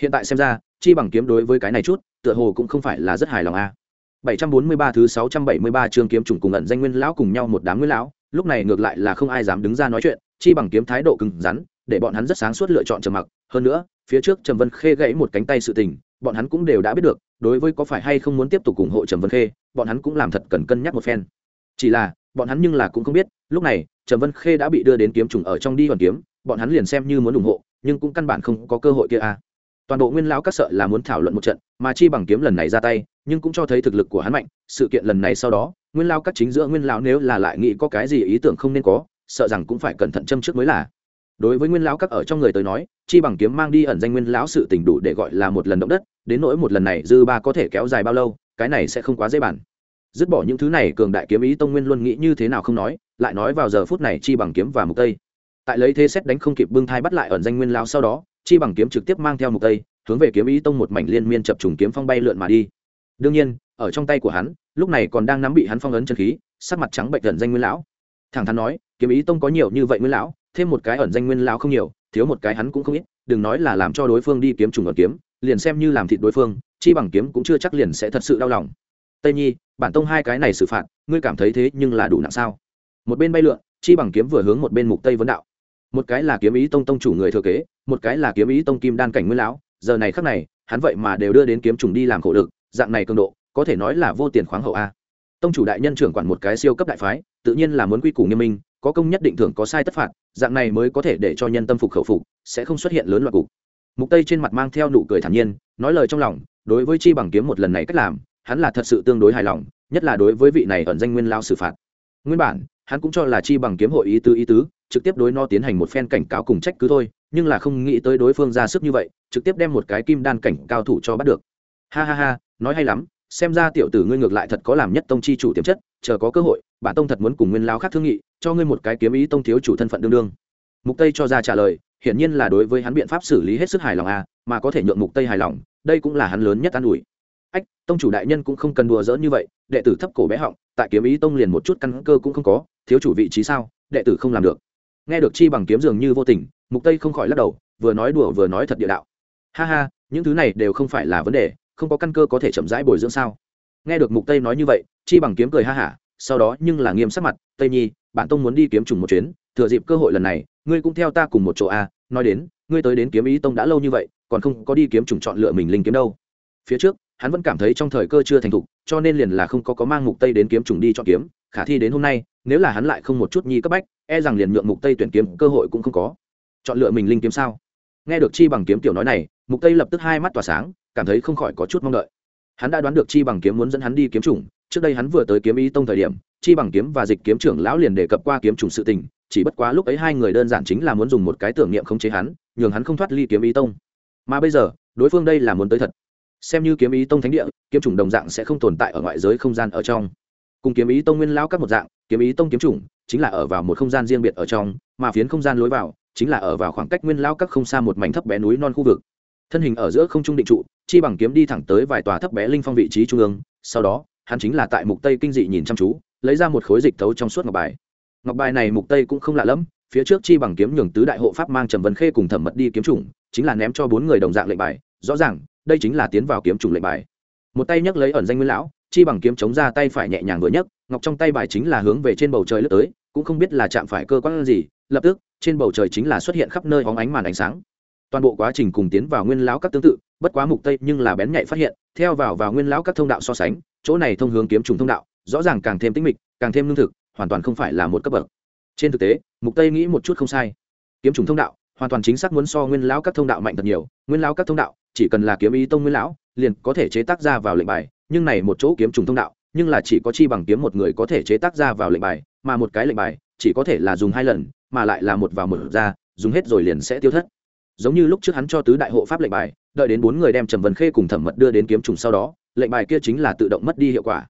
hiện tại xem ra, chi bằng kiếm đối với cái này chút, tựa hồ cũng không phải là rất hài lòng a à. 743 thứ 673 chương kiếm trùng cùng ẩn danh nguyên lão cùng nhau một đám nguyên lão, lúc này ngược lại là không ai dám đứng ra nói chuyện, chi bằng kiếm thái độ cứng rắn, để bọn hắn rất sáng suốt lựa chọn trầm mặc hơn nữa, phía trước trầm vân khê gãy một cánh tay sự tình bọn hắn cũng đều đã biết được, đối với có phải hay không muốn tiếp tục ủng hộ trầm vân khê, bọn hắn cũng làm thật cần cân nhắc một phen chỉ là, bọn hắn nhưng là cũng không biết, lúc này, trầm vân khê đã bị đưa đến kiếm trùng ở trong đi hoàn kiếm, bọn hắn liền xem như muốn ủng hộ, nhưng cũng căn bản không có cơ hội kia à. toàn bộ nguyên lão các sợ là muốn thảo luận một trận, mà chi bằng kiếm lần này ra tay, nhưng cũng cho thấy thực lực của hắn mạnh, sự kiện lần này sau đó, nguyên lao các chính giữa nguyên lão nếu là lại nghĩ có cái gì ý tưởng không nên có, sợ rằng cũng phải cẩn thận châm trước mới là đối với nguyên lão các ở trong người tới nói, chi bằng kiếm mang đi ẩn danh nguyên lão sự tình đủ để gọi là một lần động đất, đến nỗi một lần này dư ba có thể kéo dài bao lâu, cái này sẽ không quá dễ bản dứt bỏ những thứ này, cường đại kiếm ý tông nguyên luôn nghĩ như thế nào không nói, lại nói vào giờ phút này chi bằng kiếm và mục tây. Tại lấy thế xét đánh không kịp bưng thai bắt lại ẩn danh nguyên lão sau đó, chi bằng kiếm trực tiếp mang theo mục tây, hướng về kiếm ý tông một mảnh liên miên chập trùng kiếm phong bay lượn mà đi. Đương nhiên, ở trong tay của hắn, lúc này còn đang nắm bị hắn phong ấn chân khí, sắc mặt trắng bệnh ẩn danh nguyên lão. Thẳng thắn nói, kiếm ý tông có nhiều như vậy nguyên lão thêm một cái ẩn danh nguyên lão không nhiều, thiếu một cái hắn cũng không ít, đừng nói là làm cho đối phương đi kiếm trùng ẩn kiếm, liền xem như làm thịt đối phương, chi bằng kiếm cũng chưa chắc liền sẽ thật sự đau lòng. Tây nhi, bản tông hai cái này xử phạt, ngươi cảm thấy thế nhưng là đủ nặng sao? Một bên bay lượn, chi bằng kiếm vừa hướng một bên mục tây vấn đạo. Một cái là kiếm ý tông tông chủ người thừa kế, một cái là kiếm ý tông kim đan cảnh nguyên lão, giờ này khắc này, hắn vậy mà đều đưa đến kiếm trùng đi làm khổ lực, dạng này cường độ, có thể nói là vô tiền khoáng hậu a. Tông chủ đại nhân trưởng quản một cái siêu cấp đại phái, tự nhiên là muốn quy củ nghiêm minh có công nhất định thưởng có sai tất phạt, dạng này mới có thể để cho nhân tâm phục khẩu phục, sẽ không xuất hiện lớn loạt cục. Mục tây trên mặt mang theo nụ cười thản nhiên, nói lời trong lòng, đối với chi bằng kiếm một lần này cách làm, hắn là thật sự tương đối hài lòng, nhất là đối với vị này ẩn danh nguyên lao xử phạt. Nguyên bản, hắn cũng cho là chi bằng kiếm hội ý tứ ý tứ, trực tiếp đối no tiến hành một phen cảnh cáo cùng trách cứ thôi, nhưng là không nghĩ tới đối phương ra sức như vậy, trực tiếp đem một cái kim đan cảnh cao thủ cho bắt được. Ha ha ha, nói hay lắm xem ra tiểu tử ngươi ngược lại thật có làm nhất tông chi chủ tiềm chất, chờ có cơ hội, bản tông thật muốn cùng nguyên lao khác thương nghị, cho ngươi một cái kiếm ý tông thiếu chủ thân phận đương đương. Mục tây cho ra trả lời, hiển nhiên là đối với hắn biện pháp xử lý hết sức hài lòng à mà có thể nhượng mục tây hài lòng, đây cũng là hắn lớn nhất an ủi. Ách, tông chủ đại nhân cũng không cần đùa giỡn như vậy, đệ tử thấp cổ bé họng, tại kiếm ý tông liền một chút căn cơ cũng không có, thiếu chủ vị trí sao, đệ tử không làm được. Nghe được chi bằng kiếm dường như vô tình, mục tây không khỏi lắc đầu, vừa nói đùa vừa nói thật địa đạo. Ha ha, những thứ này đều không phải là vấn đề không có căn cơ có thể chậm rãi bồi dưỡng sao? Nghe được mục tây nói như vậy, chi bằng kiếm cười ha hả, sau đó nhưng là nghiêm sắc mặt, tây nhi, bản tông muốn đi kiếm trùng một chuyến, thừa dịp cơ hội lần này, ngươi cũng theo ta cùng một chỗ a nói đến, ngươi tới đến kiếm ý tông đã lâu như vậy, còn không có đi kiếm trùng chọn lựa mình linh kiếm đâu. Phía trước, hắn vẫn cảm thấy trong thời cơ chưa thành thục, cho nên liền là không có có mang mục tây đến kiếm trùng đi chọn kiếm, khả thi đến hôm nay, nếu là hắn lại không một chút nhi cấp bách e rằng liền nhượng mục tây tuyển kiếm cơ hội cũng không có. Chọn lựa mình linh kiếm sao? Nghe được chi bằng kiếm tiểu nói này, mục tây lập tức hai mắt tỏa sáng, cảm thấy không khỏi có chút mong đợi. Hắn đã đoán được chi bằng kiếm muốn dẫn hắn đi kiếm chủng, trước đây hắn vừa tới kiếm ý tông thời điểm, chi bằng kiếm và dịch kiếm trưởng lão liền đề cập qua kiếm chủng sự tình, chỉ bất quá lúc ấy hai người đơn giản chính là muốn dùng một cái tưởng niệm khống chế hắn, nhường hắn không thoát ly kiếm ý tông. Mà bây giờ, đối phương đây là muốn tới thật. Xem như kiếm ý tông thánh địa, kiếm chủng đồng dạng sẽ không tồn tại ở ngoại giới không gian ở trong. Cùng kiếm ý tông nguyên lão các một dạng, kiếm ý tông kiếm chủng chính là ở vào một không gian riêng biệt ở trong, mà phiến không gian lối vào chính là ở vào khoảng cách nguyên lao các không xa một mảnh thấp bé núi non khu vực. Thân hình ở giữa không trung định trụ, chi bằng kiếm đi thẳng tới vài tòa thấp bé linh phong vị trí trung ương, sau đó, hắn chính là tại mục tây kinh dị nhìn chăm chú, lấy ra một khối dịch thấu trong suốt ngọc bài. Ngọc bài này mục tây cũng không lạ lẫm, phía trước chi bằng kiếm nhường tứ đại hộ pháp mang trầm vân khê cùng thẩm mật đi kiếm chủng, chính là ném cho bốn người đồng dạng lệnh bài, rõ ràng, đây chính là tiến vào kiếm chủng lệnh bài. Một tay nhấc lấy ẩn danh nguyên lão, chi bằng kiếm chống ra tay phải nhẹ nhàng vừa nhấc, ngọc trong tay bài chính là hướng về trên bầu trời lướt tới, cũng không biết là chạm phải cơ quan gì, lập tức trên bầu trời chính là xuất hiện khắp nơi hóng ánh màn ánh sáng. Toàn bộ quá trình cùng tiến vào nguyên lão các tương tự, bất quá mục tây nhưng là bén nhạy phát hiện, theo vào vào nguyên lão các thông đạo so sánh, chỗ này thông hướng kiếm trùng thông đạo, rõ ràng càng thêm tinh mịch, càng thêm lương thực, hoàn toàn không phải là một cấp bậc. Trên thực tế, mục tây nghĩ một chút không sai. Kiếm trùng thông đạo, hoàn toàn chính xác muốn so nguyên lão các thông đạo mạnh thật nhiều, nguyên lão các thông đạo, chỉ cần là kiếm ý tông nguyên lão, liền có thể chế tác ra vào lệnh bài, nhưng này một chỗ kiếm trùng thông đạo, nhưng là chỉ có chi bằng kiếm một người có thể chế tác ra vào lệnh bài, mà một cái lệnh bài, chỉ có thể là dùng hai lần mà lại là một vào một ra, dùng hết rồi liền sẽ tiêu thất. Giống như lúc trước hắn cho tứ đại hộ pháp lệnh bài, đợi đến bốn người đem trầm vân khê cùng thẩm mật đưa đến kiếm trùng sau đó, lệnh bài kia chính là tự động mất đi hiệu quả.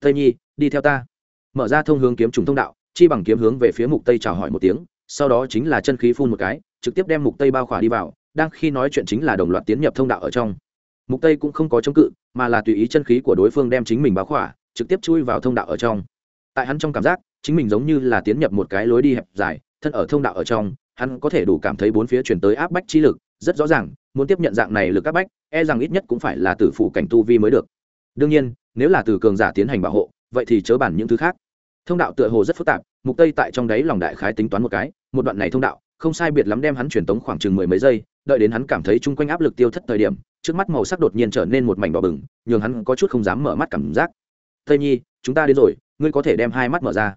Tây nhi, đi theo ta. Mở ra thông hướng kiếm trùng thông đạo, chi bằng kiếm hướng về phía mục tây chào hỏi một tiếng, sau đó chính là chân khí phun một cái, trực tiếp đem mục tây bao khỏa đi vào, đang khi nói chuyện chính là đồng loạt tiến nhập thông đạo ở trong. Mục tây cũng không có chống cự, mà là tùy ý chân khí của đối phương đem chính mình bao khỏa, trực tiếp chui vào thông đạo ở trong. Tại hắn trong cảm giác, chính mình giống như là tiến nhập một cái lối đi hẹp dài thân ở thông đạo ở trong, hắn có thể đủ cảm thấy bốn phía chuyển tới áp bách chi lực, rất rõ ràng, muốn tiếp nhận dạng này lực áp bách e rằng ít nhất cũng phải là từ phủ cảnh tu vi mới được. Đương nhiên, nếu là từ cường giả tiến hành bảo hộ, vậy thì chớ bản những thứ khác. Thông đạo tựa hồ rất phức tạp, mục tây tại trong đấy lòng đại khái tính toán một cái, một đoạn này thông đạo, không sai biệt lắm đem hắn truyền tống khoảng chừng mười mấy giây, đợi đến hắn cảm thấy chung quanh áp lực tiêu thất thời điểm, trước mắt màu sắc đột nhiên trở nên một mảnh đỏ bừng, nhường hắn có chút không dám mở mắt cảm giác. Tây nhi, chúng ta đến rồi, ngươi có thể đem hai mắt mở ra.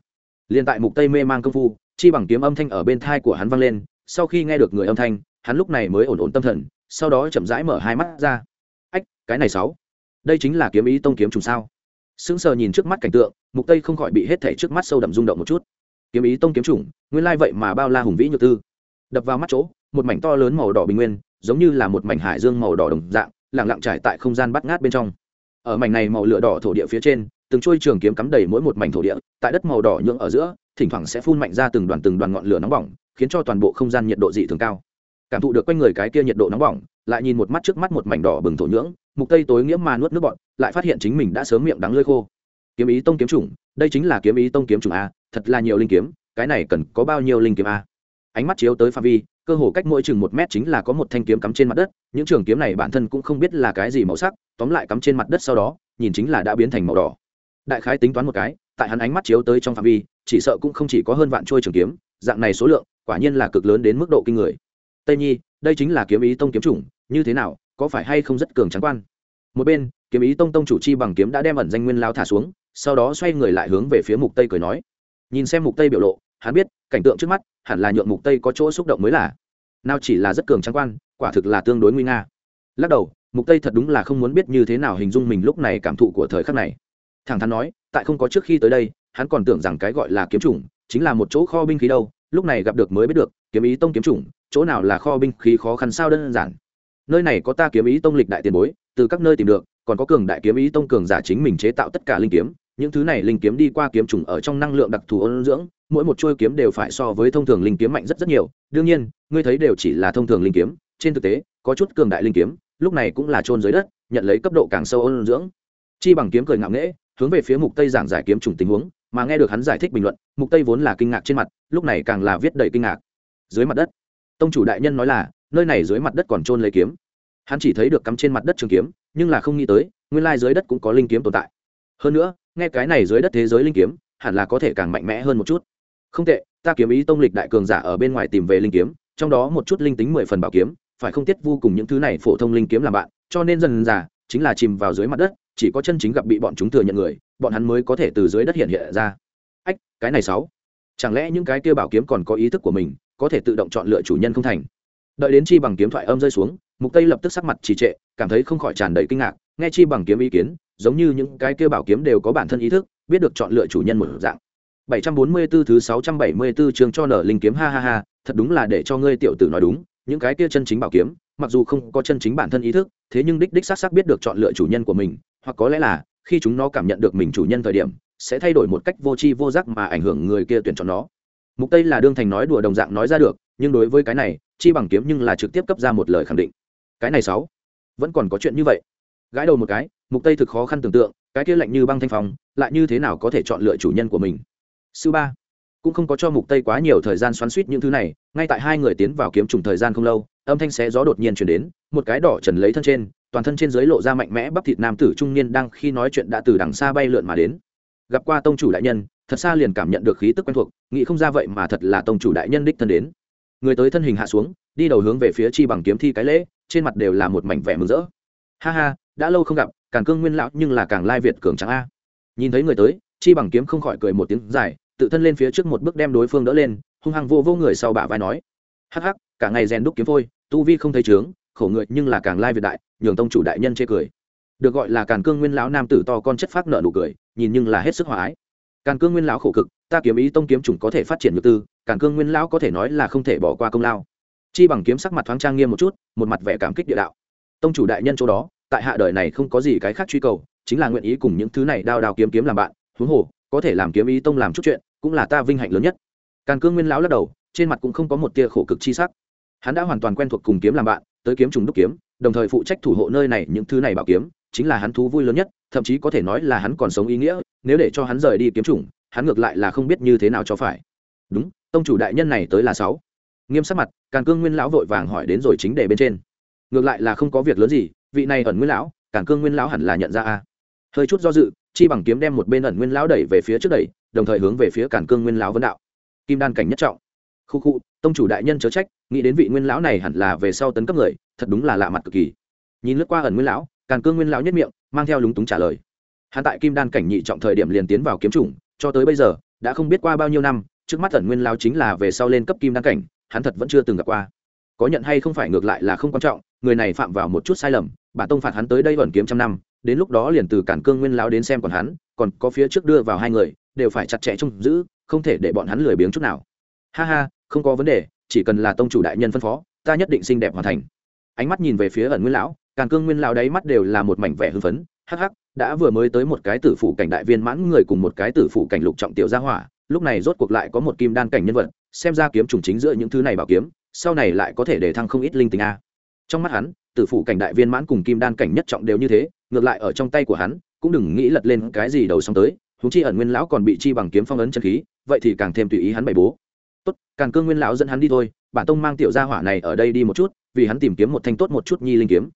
Liền tại mục tây mê mang công phu chi bằng kiếm âm thanh ở bên thai của hắn vang lên, sau khi nghe được người âm thanh, hắn lúc này mới ổn ổn tâm thần, sau đó chậm rãi mở hai mắt ra. Ách, cái này sáu. Đây chính là kiếm ý tông kiếm trùng sao? Sững sờ nhìn trước mắt cảnh tượng, mục tây không khỏi bị hết thảy trước mắt sâu đậm rung động một chút. Kiếm ý tông kiếm trùng, nguyên lai vậy mà bao la hùng vĩ nhược tư. Đập vào mắt chỗ, một mảnh to lớn màu đỏ bình nguyên, giống như là một mảnh hải dương màu đỏ đồng dạng, lặng lặng trải tại không gian bắt ngát bên trong. Ở mảnh này màu lửa đỏ thổ địa phía trên, từng chuôi trường kiếm cắm đầy mỗi một mảnh thổ địa, tại đất màu đỏ nhượng ở giữa thỉnh thoảng sẽ phun mạnh ra từng đoàn từng đoàn ngọn lửa nóng bỏng, khiến cho toàn bộ không gian nhiệt độ dị thường cao. Cảm thụ được quanh người cái kia nhiệt độ nóng bỏng, lại nhìn một mắt trước mắt một mảnh đỏ bừng thổ nhưỡng, mục tây tối nghĩa mà nuốt nước bọn lại phát hiện chính mình đã sớm miệng đắng lơi khô. Kiếm ý tông kiếm chủng, đây chính là kiếm ý tông kiếm chủng a, thật là nhiều linh kiếm, cái này cần có bao nhiêu linh kiếm a? Ánh mắt chiếu tới phạm vi, cơ hồ cách mỗi chừng một mét chính là có một thanh kiếm cắm trên mặt đất, những trường kiếm này bản thân cũng không biết là cái gì màu sắc, tóm lại cắm trên mặt đất sau đó, nhìn chính là đã biến thành màu đỏ. Đại khái tính toán một cái tại hắn ánh mắt chiếu tới trong phạm vi, chỉ sợ cũng không chỉ có hơn vạn trôi trường kiếm, dạng này số lượng, quả nhiên là cực lớn đến mức độ kinh người. Tây nhi, đây chính là kiếm ý tông kiếm chủng, như thế nào, có phải hay không rất cường trắng quan? Một bên, kiếm ý tông tông chủ chi bằng kiếm đã đem ẩn danh nguyên lao thả xuống, sau đó xoay người lại hướng về phía mục tây cười nói. Nhìn xem mục tây biểu lộ, hắn biết, cảnh tượng trước mắt, hẳn là nhượng mục tây có chỗ xúc động mới là. Nào chỉ là rất cường trắng quan, quả thực là tương đối nguy nga. Lắc đầu, mục tây thật đúng là không muốn biết như thế nào hình dung mình lúc này cảm thụ của thời khắc này. Thẳng thắn nói tại không có trước khi tới đây, hắn còn tưởng rằng cái gọi là kiếm chủng chính là một chỗ kho binh khí đâu, lúc này gặp được mới biết được, kiếm ý tông kiếm chủng, chỗ nào là kho binh khí khó khăn sao đơn giản. Nơi này có ta kiếm ý tông lịch đại tiền bối, từ các nơi tìm được, còn có cường đại kiếm ý tông cường giả chính mình chế tạo tất cả linh kiếm, những thứ này linh kiếm đi qua kiếm trùng ở trong năng lượng đặc thù ôn dưỡng, mỗi một chuôi kiếm đều phải so với thông thường linh kiếm mạnh rất rất nhiều, đương nhiên, ngươi thấy đều chỉ là thông thường linh kiếm, trên thực tế, có chút cường đại linh kiếm, lúc này cũng là trôn dưới đất, nhận lấy cấp độ càng sâu ôn dưỡng. Chi bằng kiếm cười ngạo nghễ hướng về phía mục tây giảng giải kiếm trùng tình huống, mà nghe được hắn giải thích bình luận, mục tây vốn là kinh ngạc trên mặt, lúc này càng là viết đầy kinh ngạc. Dưới mặt đất, tông chủ đại nhân nói là, nơi này dưới mặt đất còn trôn lấy kiếm. Hắn chỉ thấy được cắm trên mặt đất trường kiếm, nhưng là không nghĩ tới, nguyên lai dưới đất cũng có linh kiếm tồn tại. Hơn nữa, nghe cái này dưới đất thế giới linh kiếm, hẳn là có thể càng mạnh mẽ hơn một chút. Không tệ, ta kiếm ý tông lịch đại cường giả ở bên ngoài tìm về linh kiếm, trong đó một chút linh tính mười phần bảo kiếm, phải không tiết vô cùng những thứ này phổ thông linh kiếm làm bạn, cho nên dần dà, chính là chìm vào dưới mặt đất chỉ có chân chính gặp bị bọn chúng thừa nhận người, bọn hắn mới có thể từ dưới đất hiện hiện ra. Ách, cái này sáu. Chẳng lẽ những cái kia bảo kiếm còn có ý thức của mình, có thể tự động chọn lựa chủ nhân không thành? Đợi đến chi bằng kiếm thoại âm rơi xuống, mục tây lập tức sắc mặt trì trệ, cảm thấy không khỏi tràn đầy kinh ngạc, nghe chi bằng kiếm ý kiến, giống như những cái kia bảo kiếm đều có bản thân ý thức, biết được chọn lựa chủ nhân một dạng. 744 thứ 674 chương cho nở linh kiếm, ha ha ha, thật đúng là để cho ngươi tiểu tử nói đúng, những cái kia chân chính bảo kiếm, mặc dù không có chân chính bản thân ý thức, thế nhưng đích đích xác xác biết được chọn lựa chủ nhân của mình hoặc có lẽ là, khi chúng nó cảm nhận được mình chủ nhân thời điểm, sẽ thay đổi một cách vô tri vô giác mà ảnh hưởng người kia tuyển chọn nó. Mục tây là đương thành nói đùa đồng dạng nói ra được, nhưng đối với cái này, chi bằng kiếm nhưng là trực tiếp cấp ra một lời khẳng định. Cái này sáu. Vẫn còn có chuyện như vậy. Gãi đầu một cái, mục tây thực khó khăn tưởng tượng, cái kia lạnh như băng thanh phòng lại như thế nào có thể chọn lựa chủ nhân của mình? Sư ba. Cũng không có cho mục tây quá nhiều thời gian xoắn suýt những thứ này, ngay tại hai người tiến vào kiếm trùng thời gian không lâu, âm thanh xé gió đột nhiên chuyển đến, một cái đỏ trần lấy thân trên toàn thân trên dưới lộ ra mạnh mẽ bắp thịt nam tử trung niên đang khi nói chuyện đã từ đằng xa bay lượn mà đến. Gặp qua tông chủ đại nhân, thật xa liền cảm nhận được khí tức quen thuộc, nghĩ không ra vậy mà thật là tông chủ đại nhân đích thân đến. Người tới thân hình hạ xuống, đi đầu hướng về phía chi bằng kiếm thi cái lễ, trên mặt đều là một mảnh vẻ mừng rỡ. Ha ha, đã lâu không gặp, càng cương nguyên lão nhưng là càng lai việt cường trắng a. Nhìn thấy người tới, chi bằng kiếm không khỏi cười một tiếng dài, tự thân lên phía trước một bước đem đối phương đỡ lên, hung hăng vô vô người sau bả vai nói. Hắc hắc, cả ngày rèn đúc kiếm phôi, tu vi không thấy trướng khổ người nhưng là càng lai việt đại, nhường tông chủ đại nhân chê cười. Được gọi là càn cương nguyên lão nam tử to con chất phát nợ nụ cười, nhìn nhưng là hết sức hòa ái. Càn cương nguyên lão khổ cực, ta kiếm ý tông kiếm chủng có thể phát triển nhược tư, càn cương nguyên lão có thể nói là không thể bỏ qua công lao. Chi bằng kiếm sắc mặt thoáng trang nghiêm một chút, một mặt vẻ cảm kích địa đạo. Tông chủ đại nhân chỗ đó, tại hạ đời này không có gì cái khác truy cầu, chính là nguyện ý cùng những thứ này đao đao kiếm kiếm làm bạn, huống hồ, có thể làm kiếm ý tông làm chút chuyện, cũng là ta vinh hạnh lớn nhất. Càn cương nguyên lão lắc đầu, trên mặt cũng không có một tia khổ cực chi sắc. Hắn đã hoàn toàn quen thuộc cùng kiếm làm bạn tới kiếm trùng đúc kiếm, đồng thời phụ trách thủ hộ nơi này những thứ này bảo kiếm, chính là hắn thú vui lớn nhất, thậm chí có thể nói là hắn còn sống ý nghĩa, nếu để cho hắn rời đi kiếm trùng, hắn ngược lại là không biết như thế nào cho phải. Đúng, tông chủ đại nhân này tới là sáu. Nghiêm sắc mặt, càn cương nguyên lão vội vàng hỏi đến rồi chính đề bên trên. Ngược lại là không có việc lớn gì, vị này ẩn nguyên lão, càn cương nguyên lão hẳn là nhận ra a. Hơi chút do dự, chi bằng kiếm đem một bên ẩn nguyên lão đẩy về phía trước đẩy, đồng thời hướng về phía càn cương nguyên lão vấn đạo. Kim đan cảnh nhất trọng khu khu, tông chủ đại nhân chớ trách, nghĩ đến vị nguyên lão này hẳn là về sau tấn cấp người, thật đúng là lạ mặt cực kỳ. Nhìn lướt qua ẩn nguyên lão, càn cương nguyên lão nhất miệng, mang theo lúng túng trả lời. Hắn tại kim đan cảnh nhị trọng thời điểm liền tiến vào kiếm chủng, cho tới bây giờ, đã không biết qua bao nhiêu năm, trước mắt ẩn nguyên lão chính là về sau lên cấp kim đan cảnh, hắn thật vẫn chưa từng gặp qua. Có nhận hay không phải ngược lại là không quan trọng, người này phạm vào một chút sai lầm, bản tông phạt hắn tới đây ẩn kiếm trăm năm, đến lúc đó liền từ cản cương nguyên lão đến xem còn hắn, còn có phía trước đưa vào hai người, đều phải chặt chẽ trông giữ, không thể để bọn hắn lười biếng chút nào. Ha ha không có vấn đề, chỉ cần là tông chủ đại nhân phân phó, ta nhất định xinh đẹp hoàn thành. Ánh mắt nhìn về phía ẩn nguyên lão, càn cương nguyên lão đáy mắt đều là một mảnh vẻ hưng phấn, hắc hắc, đã vừa mới tới một cái tử phủ cảnh đại viên mãn người cùng một cái tử phủ cảnh lục trọng tiểu gia hỏa, lúc này rốt cuộc lại có một kim đan cảnh nhân vật, xem ra kiếm trùng chính giữa những thứ này bảo kiếm, sau này lại có thể để thăng không ít linh tình a. Trong mắt hắn, tử phủ cảnh đại viên mãn cùng kim đan cảnh nhất trọng đều như thế, ngược lại ở trong tay của hắn, cũng đừng nghĩ lật lên cái gì đầu xong tới húng chi ẩn nguyên lão còn bị chi bằng kiếm phong ấn chân khí, vậy thì càng thêm tùy ý hắn bày bố tốt càng cương nguyên lão dẫn hắn đi thôi, bản tông mang tiểu gia hỏa này ở đây đi một chút, vì hắn tìm kiếm một thanh tốt một chút nhi linh kiếm.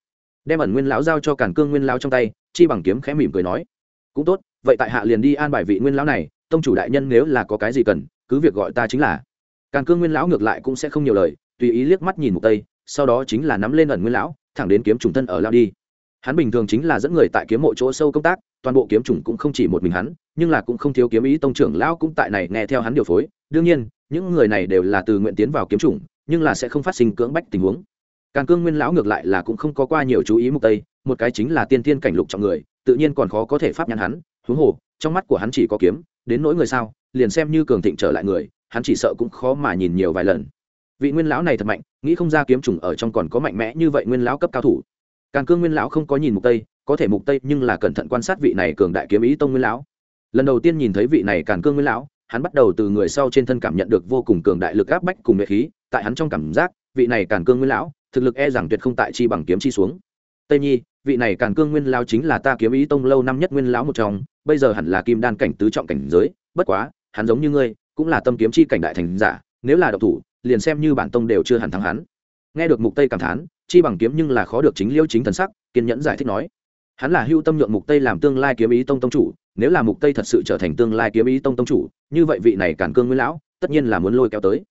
Đem ẩn nguyên lão giao cho càn cương nguyên lão trong tay, chi bằng kiếm khẽ mỉm cười nói, cũng tốt, vậy tại hạ liền đi an bài vị nguyên lão này, tông chủ đại nhân nếu là có cái gì cần, cứ việc gọi ta chính là. Càn cương nguyên lão ngược lại cũng sẽ không nhiều lời, tùy ý liếc mắt nhìn một tây, sau đó chính là nắm lên ẩn nguyên lão, thẳng đến kiếm trùng thân ở lao đi. Hắn bình thường chính là dẫn người tại kiếm mộ chỗ sâu công tác, toàn bộ kiếm trùng cũng không chỉ một mình hắn, nhưng là cũng không thiếu kiếm ý tông trưởng lão cũng tại này nghe theo hắn điều phối. Đương nhiên những người này đều là từ nguyện tiến vào kiếm trùng nhưng là sẽ không phát sinh cưỡng bách tình huống. Càng cương nguyên lão ngược lại là cũng không có qua nhiều chú ý mục tây, một cái chính là tiên thiên cảnh lục trọng người, tự nhiên còn khó có thể pháp nhãn hắn, huống hồ, trong mắt của hắn chỉ có kiếm, đến nỗi người sao, liền xem như cường thịnh trở lại người, hắn chỉ sợ cũng khó mà nhìn nhiều vài lần. Vị nguyên lão này thật mạnh, nghĩ không ra kiếm trùng ở trong còn có mạnh mẽ như vậy nguyên lão cấp cao thủ. Càng cương nguyên lão không có nhìn mục tây, có thể mục tây nhưng là cẩn thận quan sát vị này cường đại kiếm ý tông nguyên lão. Lần đầu tiên nhìn thấy vị này càn cương nguyên lão hắn bắt đầu từ người sau trên thân cảm nhận được vô cùng cường đại lực áp bách cùng nhuệ khí, tại hắn trong cảm giác, vị này càn cương nguyên lão, thực lực e rằng tuyệt không tại chi bằng kiếm chi xuống. Tây nhi, vị này càn cương nguyên lão chính là ta kiếm ý tông lâu năm nhất nguyên lão một trong, bây giờ hẳn là kim đan cảnh tứ trọng cảnh giới, bất quá, hắn giống như ngươi, cũng là tâm kiếm chi cảnh đại thành giả, nếu là độc thủ, liền xem như bản tông đều chưa hẳn thắng hắn. Nghe được mục tây cảm thán, chi bằng kiếm nhưng là khó được chính liêu chính thần sắc, kiên nhẫn giải thích nói. Hắn là hưu tâm nhượng mục tây làm tương lai kiếm ý tông tông chủ nếu là mục tây thật sự trở thành tương lai kiếm ý tông tông chủ, như vậy vị này càn cương nguyên lão tất nhiên là muốn lôi kéo tới.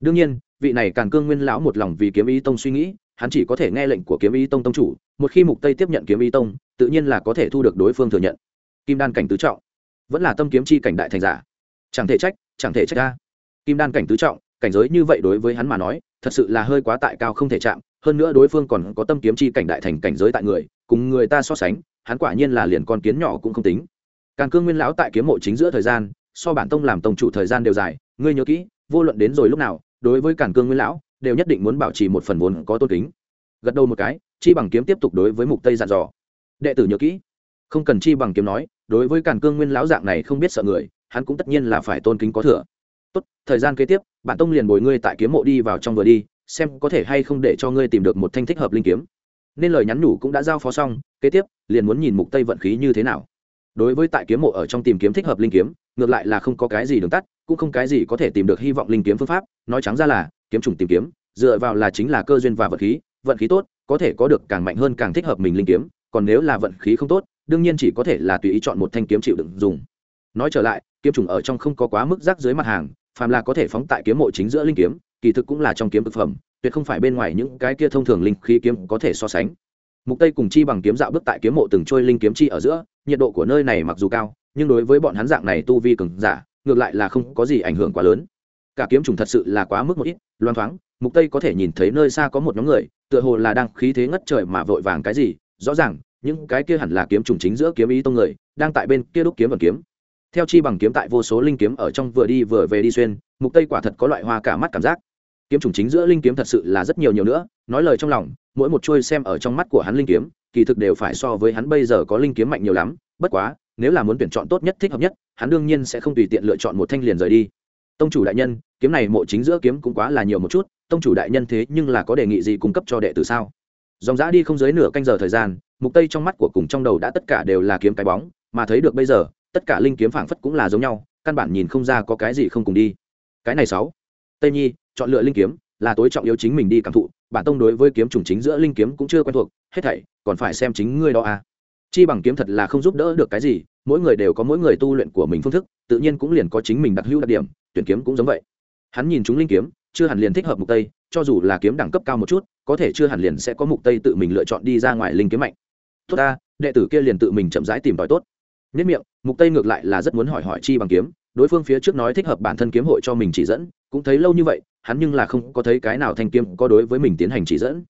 Đương nhiên, vị này càn cương nguyên lão một lòng vì kiếm ý tông suy nghĩ, hắn chỉ có thể nghe lệnh của kiếm ý tông tông chủ, một khi mục tây tiếp nhận kiếm ý tông, tự nhiên là có thể thu được đối phương thừa nhận. Kim đan cảnh tứ trọng, vẫn là tâm kiếm chi cảnh đại thành giả. Chẳng thể trách, chẳng thể trách ra kim đan cảnh tứ trọng, cảnh giới như vậy đối với hắn mà nói, thật sự là hơi quá tại cao không thể chạm, hơn nữa đối phương còn có tâm kiếm chi cảnh đại thành cảnh giới tại người, cùng người ta so sánh, hắn quả nhiên là liền con kiến nhỏ cũng không tính càn cương nguyên lão tại kiếm mộ chính giữa thời gian, so bản tông làm tông chủ thời gian đều dài, ngươi nhớ kỹ, vô luận đến rồi lúc nào, đối với càn cương nguyên lão, đều nhất định muốn bảo trì một phần vốn có tôn kính. Gật đầu một cái, chi bằng kiếm tiếp tục đối với mục tây dặn dò. Đệ tử nhớ kỹ, không cần chi bằng kiếm nói, đối với càn cương nguyên lão dạng này không biết sợ người, hắn cũng tất nhiên là phải tôn kính có thừa. Tốt, thời gian kế tiếp, bản tông liền bồi ngươi tại kiếm mộ đi vào trong vừa đi, xem có thể hay không để cho ngươi tìm được một thanh thích hợp linh kiếm. Nên lời nhắn nhủ cũng đã giao phó xong, kế tiếp, liền muốn nhìn mục tây vận khí như thế nào đối với tại kiếm mộ ở trong tìm kiếm thích hợp linh kiếm, ngược lại là không có cái gì đường tắt, cũng không cái gì có thể tìm được hy vọng linh kiếm phương pháp. Nói trắng ra là, kiếm trùng tìm kiếm, dựa vào là chính là cơ duyên và vận khí vận khí tốt, có thể có được càng mạnh hơn càng thích hợp mình linh kiếm, còn nếu là vận khí không tốt, đương nhiên chỉ có thể là tùy ý chọn một thanh kiếm chịu đựng dùng. Nói trở lại, kiếm trùng ở trong không có quá mức rác dưới mặt hàng, phàm là có thể phóng tại kiếm mộ chính giữa linh kiếm, kỳ thực cũng là trong kiếm thực phẩm, tuyệt không phải bên ngoài những cái kia thông thường linh khí kiếm có thể so sánh mục tây cùng chi bằng kiếm dạo bước tại kiếm mộ từng trôi linh kiếm chi ở giữa, nhiệt độ của nơi này mặc dù cao, nhưng đối với bọn hắn dạng này tu vi cường giả, ngược lại là không có gì ảnh hưởng quá lớn. Cả kiếm trùng thật sự là quá mức một ít loan thoáng, mục tây có thể nhìn thấy nơi xa có một nhóm người, tựa hồ là đang khí thế ngất trời mà vội vàng cái gì, rõ ràng, những cái kia hẳn là kiếm trùng chính giữa kiếm ý tông người, đang tại bên kia đúc kiếm và kiếm. Theo chi bằng kiếm tại vô số linh kiếm ở trong vừa đi vừa về đi xuyên, mục tây quả thật có loại hoa cả mắt cảm giác. Kiếm trùng chính giữa linh kiếm thật sự là rất nhiều nhiều nữa nói lời trong lòng, mỗi một chuôi xem ở trong mắt của hắn linh kiếm, kỳ thực đều phải so với hắn bây giờ có linh kiếm mạnh nhiều lắm, bất quá, nếu là muốn tuyển chọn tốt nhất, thích hợp nhất, hắn đương nhiên sẽ không tùy tiện lựa chọn một thanh liền rời đi. Tông chủ đại nhân, kiếm này mộ chính giữa kiếm cũng quá là nhiều một chút, tông chủ đại nhân thế nhưng là có đề nghị gì cung cấp cho đệ tử sao? Dòng giã đi không dưới nửa canh giờ thời gian, mục tây trong mắt của cùng trong đầu đã tất cả đều là kiếm cái bóng, mà thấy được bây giờ, tất cả linh kiếm phảng phất cũng là giống nhau, căn bản nhìn không ra có cái gì không cùng đi. Cái này sáu. Tây nhi, chọn lựa linh kiếm, là tối trọng yếu chính mình đi cảm thụ bản tông đối với kiếm trùng chính giữa linh kiếm cũng chưa quen thuộc, hết thảy, còn phải xem chính ngươi đó à. Chi bằng kiếm thật là không giúp đỡ được cái gì, mỗi người đều có mỗi người tu luyện của mình phương thức, tự nhiên cũng liền có chính mình đặc hữu đặc điểm, tuyển kiếm cũng giống vậy. Hắn nhìn chúng linh kiếm, chưa hẳn liền thích hợp mục tây, cho dù là kiếm đẳng cấp cao một chút, có thể chưa hẳn liền sẽ có mục tây tự mình lựa chọn đi ra ngoài linh kiếm mạnh. Tốt ta, đệ tử kia liền tự mình chậm rãi tìm tòi tốt. Nhất miệng, mục tây ngược lại là rất muốn hỏi hỏi chi bằng kiếm, đối phương phía trước nói thích hợp bản thân kiếm hội cho mình chỉ dẫn, cũng thấy lâu như vậy hắn nhưng là không có thấy cái nào thanh kiếm có đối với mình tiến hành chỉ dẫn.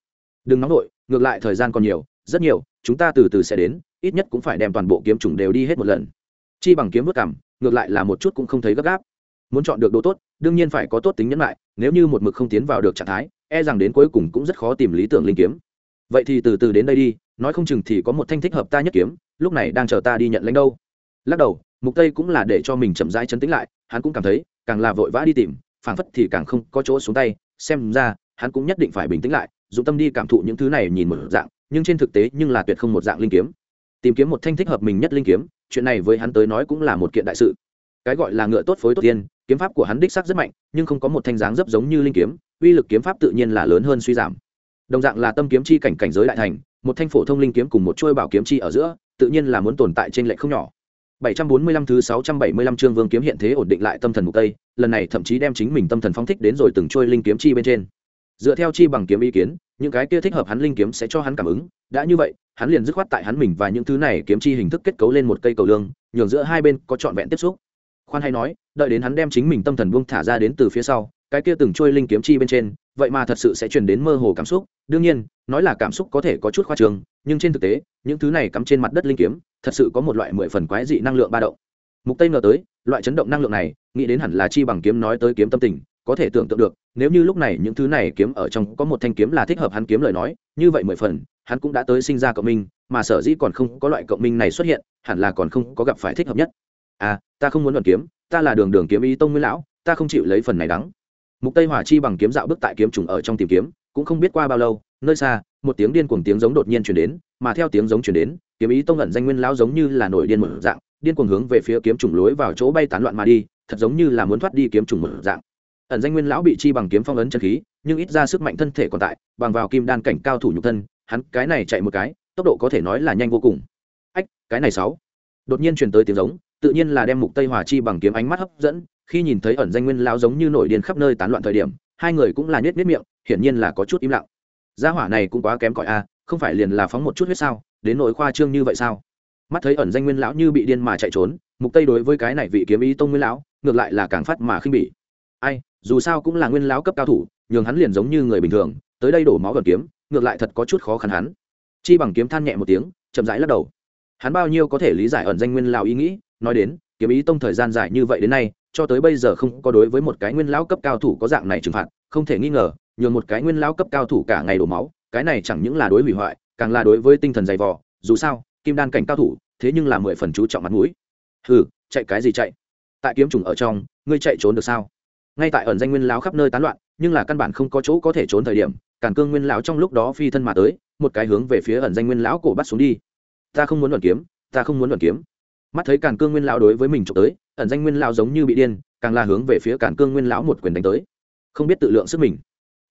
Đừng nóng đội ngược lại thời gian còn nhiều, rất nhiều, chúng ta từ từ sẽ đến, ít nhất cũng phải đem toàn bộ kiếm chủng đều đi hết một lần. Chi bằng kiếm vất cảm, ngược lại là một chút cũng không thấy gấp gáp. Muốn chọn được đồ tốt, đương nhiên phải có tốt tính nhẫn lại, nếu như một mực không tiến vào được trạng thái e rằng đến cuối cùng cũng rất khó tìm lý tưởng linh kiếm. Vậy thì từ từ đến đây đi, nói không chừng thì có một thanh thích hợp ta nhất kiếm, lúc này đang chờ ta đi nhận lãnh đâu. Lắc đầu, mục tây cũng là để cho mình chậm rãi chấn tĩnh lại, hắn cũng cảm thấy, càng là vội vã đi tìm phảng phất thì càng không có chỗ xuống tay, xem ra, hắn cũng nhất định phải bình tĩnh lại, dụng tâm đi cảm thụ những thứ này nhìn một dạng, nhưng trên thực tế nhưng là tuyệt không một dạng linh kiếm. Tìm kiếm một thanh thích hợp mình nhất linh kiếm, chuyện này với hắn tới nói cũng là một kiện đại sự. Cái gọi là ngựa tốt phối tốt tiên, kiếm pháp của hắn đích sắc rất mạnh, nhưng không có một thanh dáng dấp giống như linh kiếm, uy lực kiếm pháp tự nhiên là lớn hơn suy giảm. Đồng dạng là tâm kiếm chi cảnh cảnh giới đại thành, một thanh phổ thông linh kiếm cùng một chuôi bảo kiếm chi ở giữa, tự nhiên là muốn tồn tại trên lệ không nhỏ. 745 thứ 675 chương Vương kiếm hiện thế ổn định lại tâm thần mục tây, lần này thậm chí đem chính mình tâm thần phóng thích đến rồi từng trôi linh kiếm chi bên trên. Dựa theo chi bằng kiếm ý kiến, những cái kia thích hợp hắn linh kiếm sẽ cho hắn cảm ứng, đã như vậy, hắn liền dứt khoát tại hắn mình và những thứ này kiếm chi hình thức kết cấu lên một cây cầu lương, nhường giữa hai bên có trọn vẹn tiếp xúc. Khoan hay nói, đợi đến hắn đem chính mình tâm thần buông thả ra đến từ phía sau, cái kia từng trôi linh kiếm chi bên trên, vậy mà thật sự sẽ truyền đến mơ hồ cảm xúc, đương nhiên, nói là cảm xúc có thể có chút khoa trương, nhưng trên thực tế, những thứ này cắm trên mặt đất linh kiếm, thật sự có một loại mười phần quái dị năng lượng ba động. Mục tây ngờ tới loại chấn động năng lượng này nghĩ đến hẳn là chi bằng kiếm nói tới kiếm tâm tình có thể tưởng tượng được nếu như lúc này những thứ này kiếm ở trong có một thanh kiếm là thích hợp hắn kiếm lời nói như vậy mười phần hắn cũng đã tới sinh ra cộng minh mà sở dĩ còn không có loại cộng minh này xuất hiện hẳn là còn không có gặp phải thích hợp nhất. À ta không muốn luận kiếm ta là đường đường kiếm ý tông nguyên lão ta không chịu lấy phần này đắng mục tây hỏa chi bằng kiếm dạo bước tại kiếm trùng ở trong tìm kiếm, cũng không biết qua bao lâu, nơi xa, một tiếng điên cuồng tiếng giống đột nhiên chuyển đến, mà theo tiếng giống chuyển đến, kiếm ý tông ẩn danh nguyên lão giống như là nổi điên một dạng, điên cuồng hướng về phía kiếm trùng lối vào chỗ bay tán loạn mà đi, thật giống như là muốn thoát đi kiếm trùng một dạng. Ẩn danh nguyên lão bị chi bằng kiếm phong ấn chân khí, nhưng ít ra sức mạnh thân thể còn tại, bằng vào kim đan cảnh cao thủ nhục thân, hắn cái này chạy một cái, tốc độ có thể nói là nhanh vô cùng. Ách, cái này sáu. Đột nhiên truyền tới tiếng giống tự nhiên là đem mục tây hòa chi bằng kiếm ánh mắt hấp dẫn, khi nhìn thấy ẩn danh nguyên lão giống như nổi điên khắp nơi tán loạn thời điểm, hai người cũng là nhếch nhếch miệng, hiển nhiên là có chút im lặng. Gia hỏa này cũng quá kém cỏi a không phải liền là phóng một chút huyết sao, đến nỗi khoa trương như vậy sao? Mắt thấy ẩn danh nguyên lão như bị điên mà chạy trốn, mục tây đối với cái này vị kiếm ý tông nguyên lão, ngược lại là càng phát mà khinh bỉ. Ai, dù sao cũng là nguyên lão cấp cao thủ, nhường hắn liền giống như người bình thường, tới đây đổ máu gần kiếm, ngược lại thật có chút khó khăn hắn. Chi bằng kiếm than nhẹ một tiếng, chậm rãi lắc đầu hắn bao nhiêu có thể lý giải ẩn danh nguyên lão ý nghĩ, nói đến, kiếm ý tông thời gian dài như vậy đến nay, cho tới bây giờ không có đối với một cái nguyên lão cấp cao thủ có dạng này trừng phạt, không thể nghi ngờ, nhường một cái nguyên lão cấp cao thủ cả ngày đổ máu, cái này chẳng những là đối hủy hoại, càng là đối với tinh thần dày vò, dù sao, kim đan cảnh cao thủ, thế nhưng là mười phần chú trọng mặt mũi. Hừ, chạy cái gì chạy? Tại kiếm trùng ở trong, ngươi chạy trốn được sao? Ngay tại ẩn danh nguyên lão khắp nơi tán loạn, nhưng là căn bản không có chỗ có thể trốn thời điểm, càn cương nguyên lão trong lúc đó phi thân mà tới, một cái hướng về phía ẩn danh nguyên lão cổ bắt xuống đi ta không muốn luận kiếm, ta không muốn luận kiếm. Mắt thấy càn cương nguyên lão đối với mình trộm tới, ẩn danh nguyên lão giống như bị điên, càng là hướng về phía càn cương nguyên lão một quyền đánh tới. Không biết tự lượng sức mình.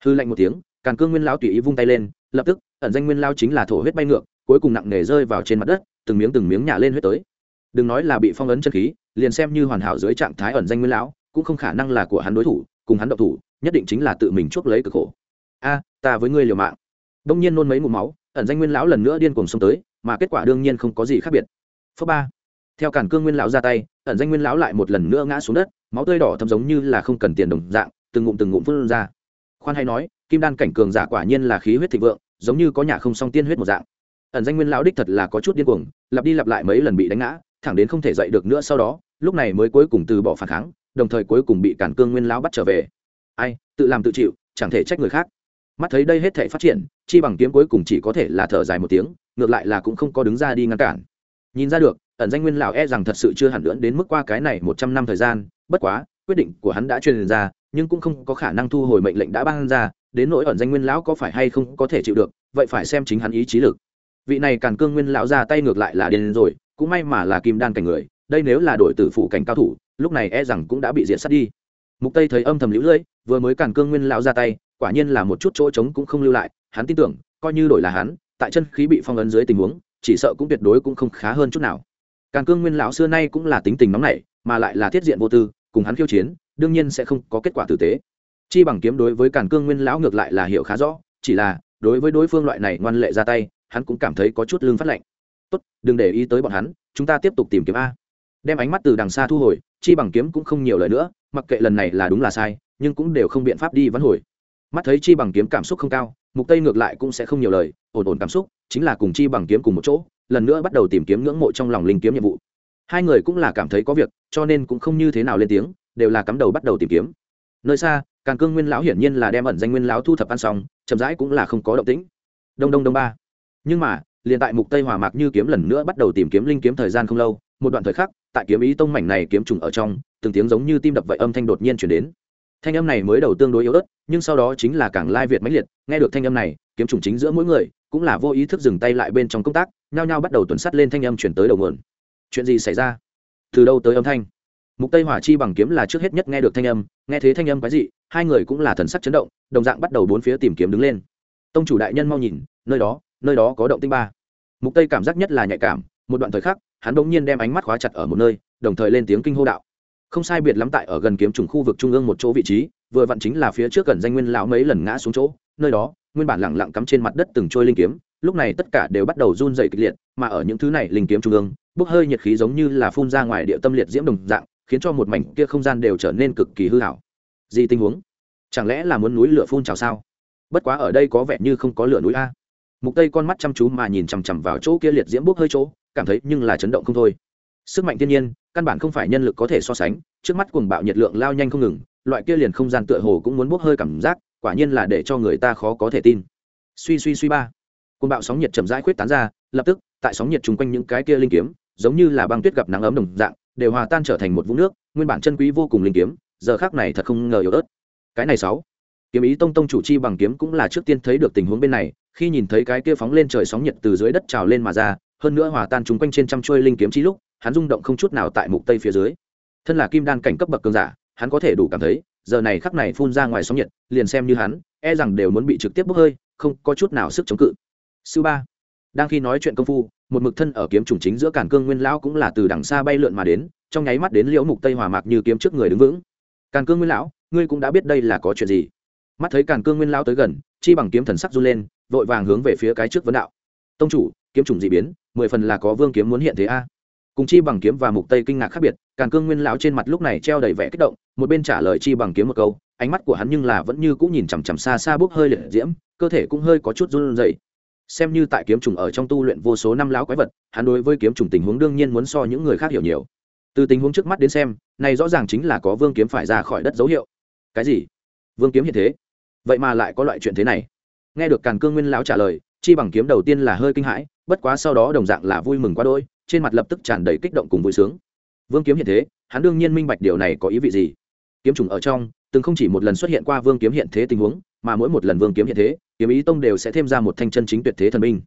Hư lạnh một tiếng, càn cương nguyên lão tùy ý vung tay lên, lập tức, ẩn danh nguyên lão chính là thổ huyết bay ngược, cuối cùng nặng nề rơi vào trên mặt đất, từng miếng từng miếng nhả lên huyết tới. Đừng nói là bị phong ấn chân khí, liền xem như hoàn hảo dưới trạng thái ẩn danh nguyên lão, cũng không khả năng là của hắn đối thủ, cùng hắn độc thủ, nhất định chính là tự mình chuốc lấy cực khổ. A, ta với ngươi liều mạng. Đông nhiên nôn mấy ngụm máu, ẩn danh nguyên lão lần nữa điên cuồng xông tới mà kết quả đương nhiên không có gì khác biệt. Phớ ba, theo cản cương nguyên lão ra tay, ẩn danh nguyên lão lại một lần nữa ngã xuống đất, máu tươi đỏ thấm giống như là không cần tiền đồng dạng, từng ngụm từng ngụm phun ra. Khoan hay nói, kim đan cảnh cường giả quả nhiên là khí huyết thịnh vượng, giống như có nhà không song tiên huyết một dạng. Ẩn danh nguyên lão đích thật là có chút điên cuồng, lặp đi lặp lại mấy lần bị đánh ngã, thẳng đến không thể dậy được nữa sau đó, lúc này mới cuối cùng từ bỏ phản kháng, đồng thời cuối cùng bị cản cương nguyên lão bắt trở về. Ai, tự làm tự chịu, chẳng thể trách người khác. Mắt thấy đây hết thể phát triển, chi bằng kiếm cuối cùng chỉ có thể là thở dài một tiếng ngược lại là cũng không có đứng ra đi ngăn cản. Nhìn ra được, ẩn danh nguyên lão e rằng thật sự chưa hẳn lưỡn đến mức qua cái này một trăm năm thời gian, bất quá, quyết định của hắn đã truyền ra, nhưng cũng không có khả năng thu hồi mệnh lệnh đã ban ra, đến nỗi ẩn danh nguyên lão có phải hay không có thể chịu được, vậy phải xem chính hắn ý chí lực. Vị này càn cương nguyên lão ra tay ngược lại là điên rồi, cũng may mà là kim đan cảnh người, đây nếu là đội tử phụ cảnh cao thủ, lúc này e rằng cũng đã bị diệt sát đi. Mục tây thấy âm thầm lũ lưỡi, vừa mới càn cương nguyên lão ra tay, quả nhiên là một chút chỗ trống cũng không lưu lại, hắn tin tưởng, coi như đổi là hắn tại chân khí bị phong ấn dưới tình huống, chỉ sợ cũng tuyệt đối cũng không khá hơn chút nào. Càn cương nguyên lão xưa nay cũng là tính tình nóng nảy, mà lại là thiết diện vô tư, cùng hắn khiêu chiến, đương nhiên sẽ không có kết quả tử tế. Chi bằng kiếm đối với càn cương nguyên lão ngược lại là hiểu khá rõ, chỉ là, đối với đối phương loại này ngoan lệ ra tay, hắn cũng cảm thấy có chút lương phát lạnh tốt, đừng để ý tới bọn hắn, chúng ta tiếp tục tìm kiếm a. Đem ánh mắt từ đằng xa thu hồi, chi bằng kiếm cũng không nhiều lời nữa, mặc kệ lần này là đúng là sai, nhưng cũng đều không biện pháp đi vãn hồi. Mắt thấy chi bằng kiếm cảm xúc không cao mục tây ngược lại cũng sẽ không nhiều lời, ổn ổn cảm xúc, chính là cùng chi bằng kiếm cùng một chỗ, lần nữa bắt đầu tìm kiếm ngưỡng mộ trong lòng linh kiếm nhiệm vụ. Hai người cũng là cảm thấy có việc, cho nên cũng không như thế nào lên tiếng, đều là cắm đầu bắt đầu tìm kiếm. Nơi xa càng cương nguyên lão hiển nhiên là đem ẩn danh nguyên lão thu thập ăn xong, chậm rãi cũng là không có động tĩnh. Đông đông đông ba. Nhưng mà, liền tại mục tây hòa mạc như kiếm lần nữa bắt đầu tìm kiếm linh kiếm thời gian không lâu, một đoạn thời khắc, tại kiếm ý tông mảnh này kiếm trùng ở trong, từng tiếng giống như tim đập vậy âm thanh đột nhiên chuyển đến thanh âm này mới đầu tương đối yếu ớt, nhưng sau đó chính là càng lai việt mãnh liệt, nghe được thanh âm này, kiếm trùng chính giữa mỗi người, cũng là vô ý thức dừng tay lại bên trong công tác, nhao nhao bắt đầu tuần sắt lên thanh âm chuyển tới đầu nguồn. Chuyện gì xảy ra? Từ đâu tới âm thanh? Mục tây hỏa chi bằng kiếm là trước hết nhất nghe được thanh âm, nghe thấy thanh âm cái gì hai người cũng là thần sắc chấn động, đồng dạng bắt đầu bốn phía tìm kiếm đứng lên. Tông chủ đại nhân mau nhìn, nơi đó nơi đó có động tinh ba. Mục tây cảm giác nhất là nhạy cảm, một đoạn thời khắc, hắn bỗng nhiên đem ánh mắt khóa chặt ở một nơi, đồng thời lên tiếng kinh hô đạo không sai biệt lắm tại ở gần kiếm trùng khu vực trung ương một chỗ vị trí, vừa vặn chính là phía trước gần danh nguyên lão mấy lần ngã xuống chỗ, nơi đó, nguyên bản lẳng lặng cắm trên mặt đất từng trôi linh kiếm, lúc này tất cả đều bắt đầu run dày kịch liệt, mà ở những thứ này linh kiếm trung ương, bốc hơi nhiệt khí giống như là phun ra ngoài địa tâm liệt diễm đồng dạng, khiến cho một mảnh kia không gian đều trở nên cực kỳ hư hảo gì tình huống? Chẳng lẽ là muốn núi lửa phun trào sao? Bất quá ở đây có vẻ như không có lửa núi a. Mục tây con mắt chăm chú mà nhìn chằm chằm vào chỗ kia liệt diễm bốc hơi chỗ, cảm thấy nhưng là chấn động không thôi. Sức mạnh thiên nhiên căn bản không phải nhân lực có thể so sánh, trước mắt cuồng bạo nhiệt lượng lao nhanh không ngừng, loại kia liền không gian tựa hồ cũng muốn bốc hơi cảm giác, quả nhiên là để cho người ta khó có thể tin. Suy suy suy ba. Cuồng bạo sóng nhiệt chậm rãi khuyết tán ra, lập tức, tại sóng nhiệt chung quanh những cái kia linh kiếm, giống như là băng tuyết gặp nắng ấm đồng dạng, đều hòa tan trở thành một vũng nước, nguyên bản chân quý vô cùng linh kiếm, giờ khác này thật không ngờ yếu ớt. Cái này sáu. Kiếm ý tông tông chủ chi bằng kiếm cũng là trước tiên thấy được tình huống bên này, khi nhìn thấy cái kia phóng lên trời sóng nhiệt từ dưới đất trào lên mà ra, hơn nữa hòa tan chung quanh trên trăm chuôi linh kiếm chi lúc hắn rung động không chút nào tại mục tây phía dưới. Thân là kim đan cảnh cấp bậc cường giả, hắn có thể đủ cảm thấy, giờ này khắc này phun ra ngoài sóng nhiệt, liền xem như hắn e rằng đều muốn bị trực tiếp bốc hơi, không có chút nào sức chống cự. Sư ba, đang khi nói chuyện công phu, một mực thân ở kiếm trùng chính giữa càn cương nguyên lão cũng là từ đằng xa bay lượn mà đến, trong nháy mắt đến liễu mục tây hòa mạc như kiếm trước người đứng vững. Càn cương nguyên lão, ngươi cũng đã biết đây là có chuyện gì? Mắt thấy càn cương nguyên lão tới gần, chi bằng kiếm thần sắc run lên, vội vàng hướng về phía cái trước vấn đạo. Tông chủ, kiếm trùng dị biến, mười phần là có vương kiếm muốn hiện thế a cùng chi bằng kiếm và mục tây kinh ngạc khác biệt, càn cương nguyên lão trên mặt lúc này treo đầy vẻ kích động, một bên trả lời chi bằng kiếm một câu, ánh mắt của hắn nhưng là vẫn như cũng nhìn chằm chằm xa xa bốc hơi liệt diễm, cơ thể cũng hơi có chút run rẩy. Xem như tại kiếm trùng ở trong tu luyện vô số năm lão quái vật, hắn đối với kiếm trùng tình huống đương nhiên muốn so những người khác hiểu nhiều. Từ tình huống trước mắt đến xem, này rõ ràng chính là có vương kiếm phải ra khỏi đất dấu hiệu. Cái gì? Vương kiếm hiện thế? Vậy mà lại có loại chuyện thế này. Nghe được càn cương nguyên lão trả lời, chi bằng kiếm đầu tiên là hơi kinh hãi, bất quá sau đó đồng dạng là vui mừng quá đôi trên mặt lập tức tràn đầy kích động cùng vui sướng. Vương kiếm hiện thế, hắn đương nhiên minh bạch điều này có ý vị gì. Kiếm trùng ở trong, từng không chỉ một lần xuất hiện qua vương kiếm hiện thế tình huống, mà mỗi một lần vương kiếm hiện thế, kiếm ý tông đều sẽ thêm ra một thanh chân chính tuyệt thế thần binh.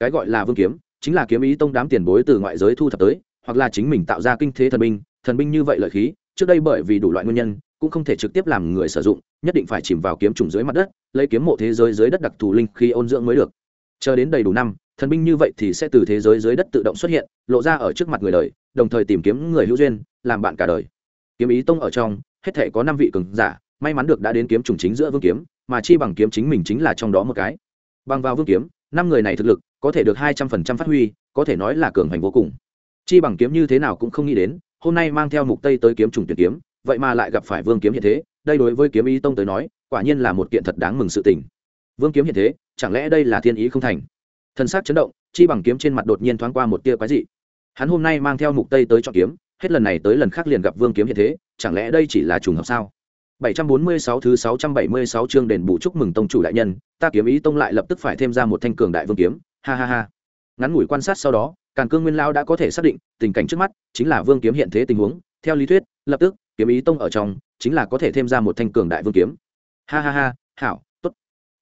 Cái gọi là vương kiếm, chính là kiếm ý tông đám tiền bối từ ngoại giới thu thập tới, hoặc là chính mình tạo ra kinh thế thần binh thần binh như vậy lợi khí, trước đây bởi vì đủ loại nguyên nhân, cũng không thể trực tiếp làm người sử dụng, nhất định phải chìm vào kiếm trùng dưới mặt đất, lấy kiếm mộ thế giới dưới đất đặc thù linh khi ôn dưỡng mới được. Chờ đến đầy đủ năm thần binh như vậy thì sẽ từ thế giới dưới đất tự động xuất hiện, lộ ra ở trước mặt người đời, đồng thời tìm kiếm người hữu duyên, làm bạn cả đời. Kiếm ý tông ở trong, hết thể có năm vị cường giả, may mắn được đã đến kiếm trùng chính giữa vương kiếm, mà chi bằng kiếm chính mình chính là trong đó một cái. Bằng vào vương kiếm, năm người này thực lực có thể được hai trăm phần trăm phát huy, có thể nói là cường hành vô cùng. Chi bằng kiếm như thế nào cũng không nghĩ đến, hôm nay mang theo mục tây tới kiếm trùng tuyển kiếm, vậy mà lại gặp phải vương kiếm hiện thế, đây đối với kiếm ý tông tới nói, quả nhiên là một kiện thật đáng mừng sự tình. Vương kiếm hiện thế, chẳng lẽ đây là thiên ý không thành? Thân xác chấn động chi bằng kiếm trên mặt đột nhiên thoáng qua một tia quái dị hắn hôm nay mang theo mục tây tới chọn kiếm hết lần này tới lần khác liền gặp vương kiếm hiện thế chẳng lẽ đây chỉ là trùng hợp sao 746 thứ 676 chương đền bù chúc mừng tông chủ đại nhân, ta kiếm ý tông lại lập tức phải thêm ra một thanh cường đại vương kiếm, ha ha ha. Ngắn ngủi quan sát sau đó, Càn Cương Nguyên Lão đã có thể xác định, tình cảnh trước mắt chính là vương kiếm hiện thế tình huống, theo lý thuyết, lập tức, kiếm ý tông ở trong chính là có thể thêm ra một thanh cường đại vương kiếm. Ha ha ha, hảo, tốt.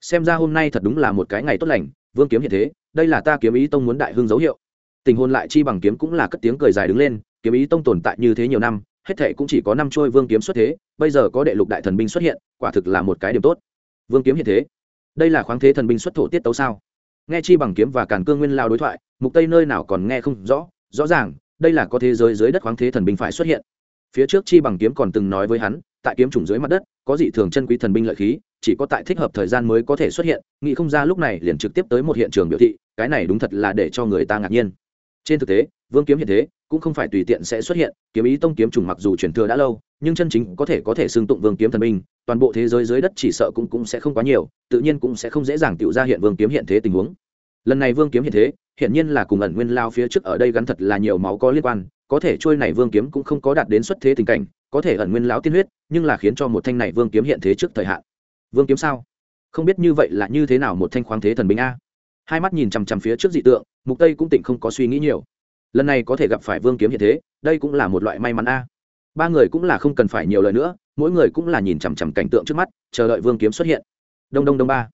Xem ra hôm nay thật đúng là một cái ngày tốt lành, vương kiếm hiện thế, đây là ta kiếm ý tông muốn đại hưng dấu hiệu. Tình hôn lại chi bằng kiếm cũng là cất tiếng cười dài đứng lên, kiếm ý tông tồn tại như thế nhiều năm, hết thệ cũng chỉ có năm trôi vương kiếm xuất thế bây giờ có đệ lục đại thần binh xuất hiện quả thực là một cái điểm tốt. Vương kiếm hiện thế. Đây là khoáng thế thần binh xuất thổ tiết tấu sao? Nghe chi bằng kiếm và càn cương nguyên lao đối thoại mục tây nơi nào còn nghe không rõ rõ ràng đây là có thế giới dưới đất khoáng thế thần binh phải xuất hiện. Phía trước chi bằng kiếm còn từng nói với hắn tại kiếm trùng dưới mặt đất có dị thường chân quý thần binh lợi khí chỉ có tại thích hợp thời gian mới có thể xuất hiện nghĩ không ra lúc này liền trực tiếp tới một hiện trường biểu thị cái này đúng thật là để cho người ta ngạc nhiên. Trên thực tế vương kiếm hiện thế cũng không phải tùy tiện sẽ xuất hiện kiếm ý tông kiếm trùng mặc dù truyền thừa đã lâu nhưng chân chính có thể có thể xưng tụng vương kiếm thần minh, toàn bộ thế giới dưới đất chỉ sợ cũng cũng sẽ không quá nhiều tự nhiên cũng sẽ không dễ dàng tự ra hiện vương kiếm hiện thế tình huống. Lần này vương kiếm hiện thế hiện nhiên là cùng ẩn nguyên lao phía trước ở đây gắn thật là nhiều máu có liên quan có thể trôi này vương kiếm cũng không có đạt đến xuất thế tình cảnh có thể ẩn nguyên lão tiên huyết nhưng là khiến cho một thanh này vương kiếm hiện thế trước thời hạn vương kiếm sao? Không biết như vậy là như thế nào một thanh khoáng thế thần binh a. Hai mắt nhìn chằm chằm phía trước dị tượng, mục tây cũng tỉnh không có suy nghĩ nhiều. Lần này có thể gặp phải vương kiếm hiện thế, đây cũng là một loại may mắn a. Ba người cũng là không cần phải nhiều lời nữa, mỗi người cũng là nhìn chằm chằm cảnh tượng trước mắt, chờ đợi vương kiếm xuất hiện. Đông đông đông ba.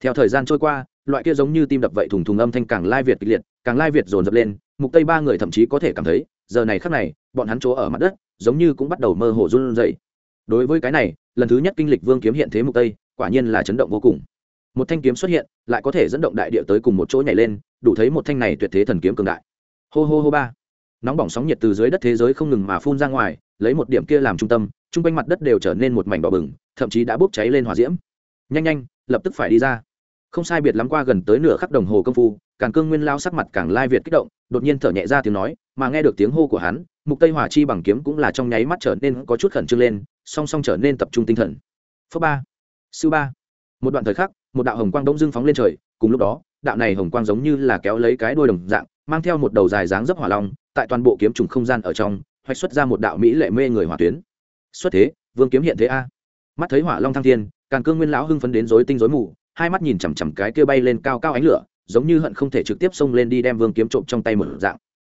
Theo thời gian trôi qua, loại kia giống như tim đập vậy thùng thùng âm thanh càng lai việt kịch liệt, càng lai việt dồn dập lên, mục tây ba người thậm chí có thể cảm thấy, giờ này khắc này, bọn hắn chỗ ở mặt đất, giống như cũng bắt đầu mơ hồ run rẩy. Đối với cái này, lần thứ nhất kinh lịch vương kiếm hiện thế mục tây quả nhiên là chấn động vô cùng. Một thanh kiếm xuất hiện, lại có thể dẫn động đại địa tới cùng một chỗ nhảy lên, đủ thấy một thanh này tuyệt thế thần kiếm cường đại. Hô hô hô ba. Nóng bỏng sóng nhiệt từ dưới đất thế giới không ngừng mà phun ra ngoài, lấy một điểm kia làm trung tâm chung quanh mặt đất đều trở nên một mảnh đỏ bừng, thậm chí đã bốc cháy lên hỏa diễm. Nhanh nhanh, lập tức phải đi ra. Không sai biệt lắm qua gần tới nửa khắc đồng hồ công phu càng cương nguyên lao sắc mặt càng lai việt kích động, đột nhiên thở nhẹ ra tiếng nói, mà nghe được tiếng hô của hắn, mục tây hỏa chi bằng kiếm cũng là trong nháy mắt trở nên có chút khẩn trương lên, song song trở nên tập trung tinh thần. Phước ba sư ba. Một đoạn thời khắc, một đạo hồng quang đông dưng phóng lên trời, cùng lúc đó, đạo này hồng quang giống như là kéo lấy cái đuôi đồng dạng, mang theo một đầu dài dáng dấp hỏa long, tại toàn bộ kiếm trùng không gian ở trong, hoạch xuất ra một đạo mỹ lệ mê người hỏa tuyến. Xuất thế, vương kiếm hiện thế a. Mắt thấy hỏa long thăng thiên, càn cương nguyên lão hưng phấn đến rối tinh rối mù, hai mắt nhìn chằm chằm cái kia bay lên cao cao ánh lửa, giống như hận không thể trực tiếp xông lên đi đem vương kiếm trộm trong tay một dạng.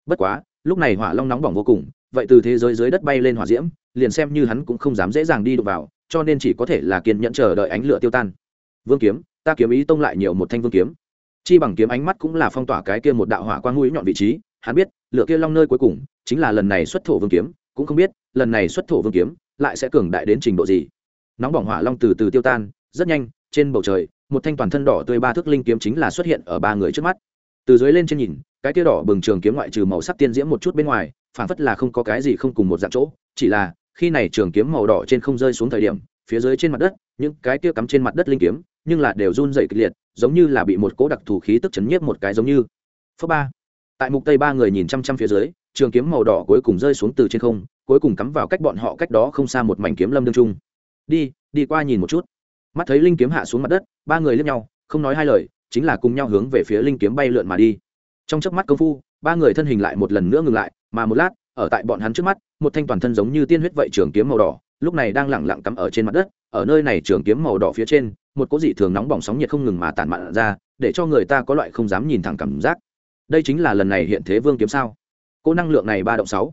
Bất quá, lúc này hỏa long nóng bỏng vô cùng vậy từ thế giới dưới đất bay lên hỏa diễm, liền xem như hắn cũng không dám dễ dàng đi đụng vào, cho nên chỉ có thể là kiên nhẫn chờ đợi ánh lửa tiêu tan. Vương kiếm, ta kiếm ý tông lại nhiều một thanh vương kiếm. Chi bằng kiếm ánh mắt cũng là phong tỏa cái kia một đạo hỏa quang mũi nhọn vị trí, hắn biết, lửa kia long nơi cuối cùng, chính là lần này xuất thổ vương kiếm, cũng không biết, lần này xuất thổ vương kiếm, lại sẽ cường đại đến trình độ gì. Nóng bỏng hỏa long từ từ tiêu tan, rất nhanh, trên bầu trời, một thanh toàn thân đỏ tươi ba thước linh kiếm chính là xuất hiện ở ba người trước mắt. Từ dưới lên trên nhìn, cái kia đỏ bừng trường kiếm ngoại trừ màu sắc tiên diễm một chút bên ngoài phản phất là không có cái gì không cùng một dạng chỗ, chỉ là, khi này trường kiếm màu đỏ trên không rơi xuống thời điểm, phía dưới trên mặt đất, những cái kia cắm trên mặt đất linh kiếm, nhưng là đều run dày kịch liệt, giống như là bị một cỗ đặc thù khí tức chấn nhiếp một cái giống như. Phớp ba. Tại mục tây ba người nhìn chăm chăm phía dưới, trường kiếm màu đỏ cuối cùng rơi xuống từ trên không, cuối cùng cắm vào cách bọn họ cách đó không xa một mảnh kiếm lâm đương trung. Đi đi qua nhìn một chút. Mắt thấy linh kiếm hạ xuống mặt đất, ba người liếc nhau, không nói hai lời, chính là cùng nhau hướng về phía linh kiếm bay lượn mà đi. Trong chớp mắt công phu, ba người thân hình lại một lần nữa ngừng lại mà một lát, ở tại bọn hắn trước mắt, một thanh toàn thân giống như tiên huyết vậy trường kiếm màu đỏ, lúc này đang lẳng lặng cắm ở trên mặt đất, ở nơi này trường kiếm màu đỏ phía trên, một cỗ dị thường nóng bỏng sóng nhiệt không ngừng mà tản mạn ra, để cho người ta có loại không dám nhìn thẳng cảm giác. Đây chính là lần này hiện thế vương kiếm sao? Cỗ năng lượng này ba động sáu.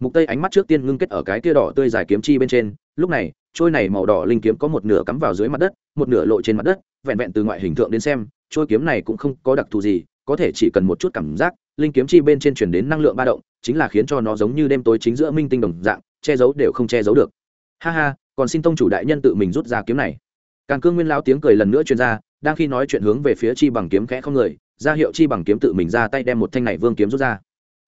Mục tây ánh mắt trước tiên ngưng kết ở cái tia đỏ tươi dài kiếm chi bên trên, lúc này, trôi này màu đỏ linh kiếm có một nửa cắm vào dưới mặt đất, một nửa lộ trên mặt đất, vẹn vẹn từ ngoại hình tượng đến xem, trôi kiếm này cũng không có đặc thù gì có thể chỉ cần một chút cảm giác, linh kiếm chi bên trên chuyển đến năng lượng ba động, chính là khiến cho nó giống như đêm tối chính giữa minh tinh đồng dạng, che giấu đều không che giấu được. Ha ha, còn xin tông chủ đại nhân tự mình rút ra kiếm này. Càn cương nguyên lao tiếng cười lần nữa truyền ra, đang khi nói chuyện hướng về phía chi bằng kiếm khẽ không người, ra hiệu chi bằng kiếm tự mình ra tay đem một thanh này vương kiếm rút ra.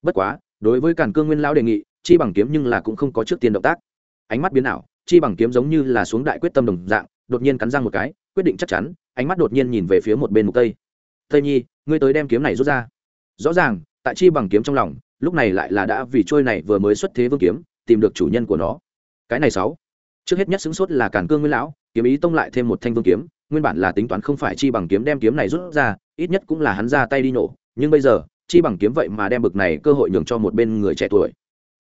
Bất quá, đối với càn cương nguyên lao đề nghị, chi bằng kiếm nhưng là cũng không có trước tiên động tác. Ánh mắt biến ảo, chi bằng kiếm giống như là xuống đại quyết tâm đồng dạng, đột nhiên cắn răng một cái, quyết định chắc chắn, ánh mắt đột nhiên nhìn về phía một bên mục tây. Tây nhi ngươi tới đem kiếm này rút ra. Rõ ràng, tại chi bằng kiếm trong lòng, lúc này lại là đã vì trôi này vừa mới xuất thế vương kiếm, tìm được chủ nhân của nó. Cái này sáu. Trước hết nhất xứng suốt là càn cương nguyên lão, kiếm ý tông lại thêm một thanh vương kiếm, nguyên bản là tính toán không phải chi bằng kiếm đem kiếm này rút ra, ít nhất cũng là hắn ra tay đi nổ. Nhưng bây giờ, chi bằng kiếm vậy mà đem bực này cơ hội nhường cho một bên người trẻ tuổi.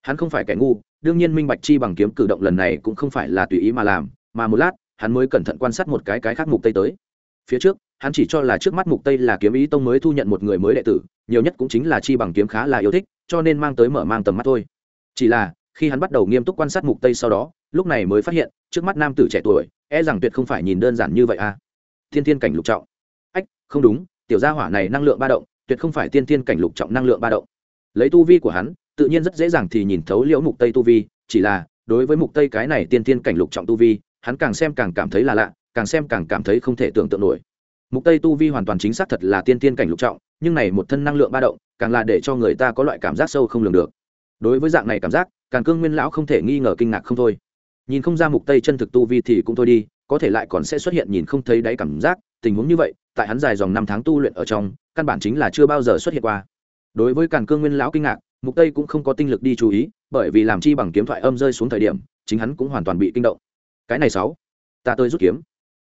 Hắn không phải kẻ ngu, đương nhiên minh bạch chi bằng kiếm cử động lần này cũng không phải là tùy ý mà làm, mà một lát, hắn mới cẩn thận quan sát một cái cái khác mục tây tới. Phía trước hắn chỉ cho là trước mắt mục tây là kiếm ý tông mới thu nhận một người mới đệ tử, nhiều nhất cũng chính là chi bằng kiếm khá là yêu thích, cho nên mang tới mở mang tầm mắt thôi. Chỉ là, khi hắn bắt đầu nghiêm túc quan sát mục tây sau đó, lúc này mới phát hiện, trước mắt nam tử trẻ tuổi e rằng tuyệt không phải nhìn đơn giản như vậy à. Thiên thiên cảnh lục trọng. Ách, không đúng, tiểu gia hỏa này năng lượng ba động, tuyệt không phải tiên thiên cảnh lục trọng năng lượng ba động. Lấy tu vi của hắn, tự nhiên rất dễ dàng thì nhìn thấu liễu mục tây tu vi, chỉ là, đối với mục tây cái này tiên thiên cảnh lục trọng tu vi, hắn càng xem càng cảm thấy là lạ, càng xem càng cảm thấy không thể tưởng tượng nổi mục tây tu vi hoàn toàn chính xác thật là tiên tiên cảnh lục trọng, nhưng này một thân năng lượng ba động, càng là để cho người ta có loại cảm giác sâu không lường được. Đối với dạng này cảm giác càng cương nguyên lão không thể nghi ngờ kinh ngạc không thôi. Nhìn không ra mục tây chân thực tu vi thì cũng thôi đi, có thể lại còn sẽ xuất hiện nhìn không thấy đáy cảm giác, tình huống như vậy, tại hắn dài dòng năm tháng tu luyện ở trong, căn bản chính là chưa bao giờ xuất hiện qua. Đối với càn cương nguyên lão kinh ngạc, mục tây cũng không có tinh lực đi chú ý, bởi vì làm chi bằng kiếm thoại âm rơi xuống thời điểm, chính hắn cũng hoàn toàn bị kinh động. Cái này sáu, ta tôi rút kiếm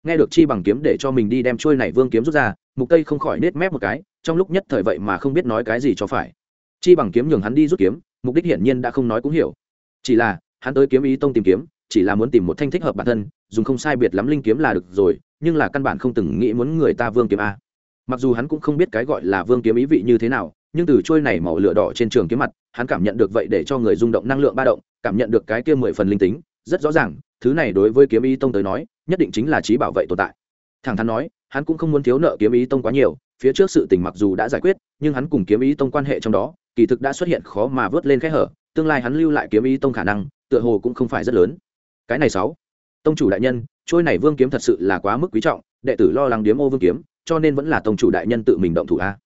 nghe được chi bằng kiếm để cho mình đi đem trôi này vương kiếm rút ra, mục tây không khỏi nết mép một cái, trong lúc nhất thời vậy mà không biết nói cái gì cho phải. Chi bằng kiếm nhường hắn đi rút kiếm, mục đích hiển nhiên đã không nói cũng hiểu. Chỉ là, hắn tới kiếm ý tông tìm kiếm, chỉ là muốn tìm một thanh thích hợp bản thân, dùng không sai biệt lắm linh kiếm là được rồi, nhưng là căn bản không từng nghĩ muốn người ta vương kiếm a. Mặc dù hắn cũng không biết cái gọi là vương kiếm ý vị như thế nào, nhưng từ trôi này màu lửa đỏ trên trường kiếm mặt, hắn cảm nhận được vậy để cho người rung động năng lượng ba động, cảm nhận được cái kia mười phần linh tính, rất rõ ràng, thứ này đối với kiếm ý tông tới nói nhất định chính là trí bảo vệ tồn tại. Thẳng thắn nói, hắn cũng không muốn thiếu nợ kiếm ý tông quá nhiều, phía trước sự tình mặc dù đã giải quyết, nhưng hắn cùng kiếm ý tông quan hệ trong đó, kỳ thực đã xuất hiện khó mà vớt lên khẽ hở, tương lai hắn lưu lại kiếm ý tông khả năng, tựa hồ cũng không phải rất lớn. Cái này sáu, tông chủ đại nhân, trôi này vương kiếm thật sự là quá mức quý trọng, đệ tử lo lắng điếm ô vương kiếm, cho nên vẫn là tông chủ đại nhân tự mình động thủ a.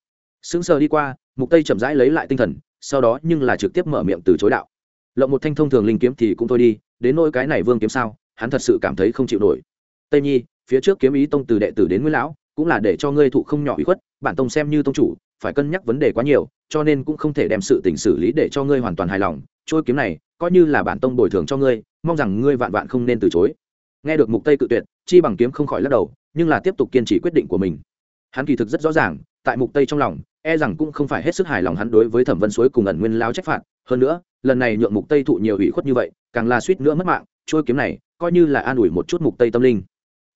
Sững sờ đi qua, mục tây chậm rãi lấy lại tinh thần, sau đó nhưng là trực tiếp mở miệng từ chối đạo. Lộng một thanh thông thường linh kiếm thì cũng thôi đi, đến nỗi cái này vương kiếm sao, hắn thật sự cảm thấy không chịu nổi tây nhi, phía trước kiếm ý tông từ đệ tử đến nguyên lão, cũng là để cho ngươi thụ không nhỏ ủy khuất, bản tông xem như tông chủ, phải cân nhắc vấn đề quá nhiều, cho nên cũng không thể đem sự tình xử lý để cho ngươi hoàn toàn hài lòng. Trôi kiếm này, coi như là bản tông bồi thường cho ngươi, mong rằng ngươi vạn vạn không nên từ chối. Nghe được mục tây cự tuyệt, chi bằng kiếm không khỏi lắc đầu, nhưng là tiếp tục kiên trì quyết định của mình. Hắn kỳ thực rất rõ ràng, tại mục tây trong lòng e rằng cũng không phải hết sức hài lòng hắn đối với thẩm vân suối cùng ẩn nguyên lao trách phạt. Hơn nữa, lần này nhượng mục tây thụ nhiều ủy khuất như vậy, càng là suýt nữa mất mạng. Trôi kiếm này, coi như là an ủi một chút mục tây tâm linh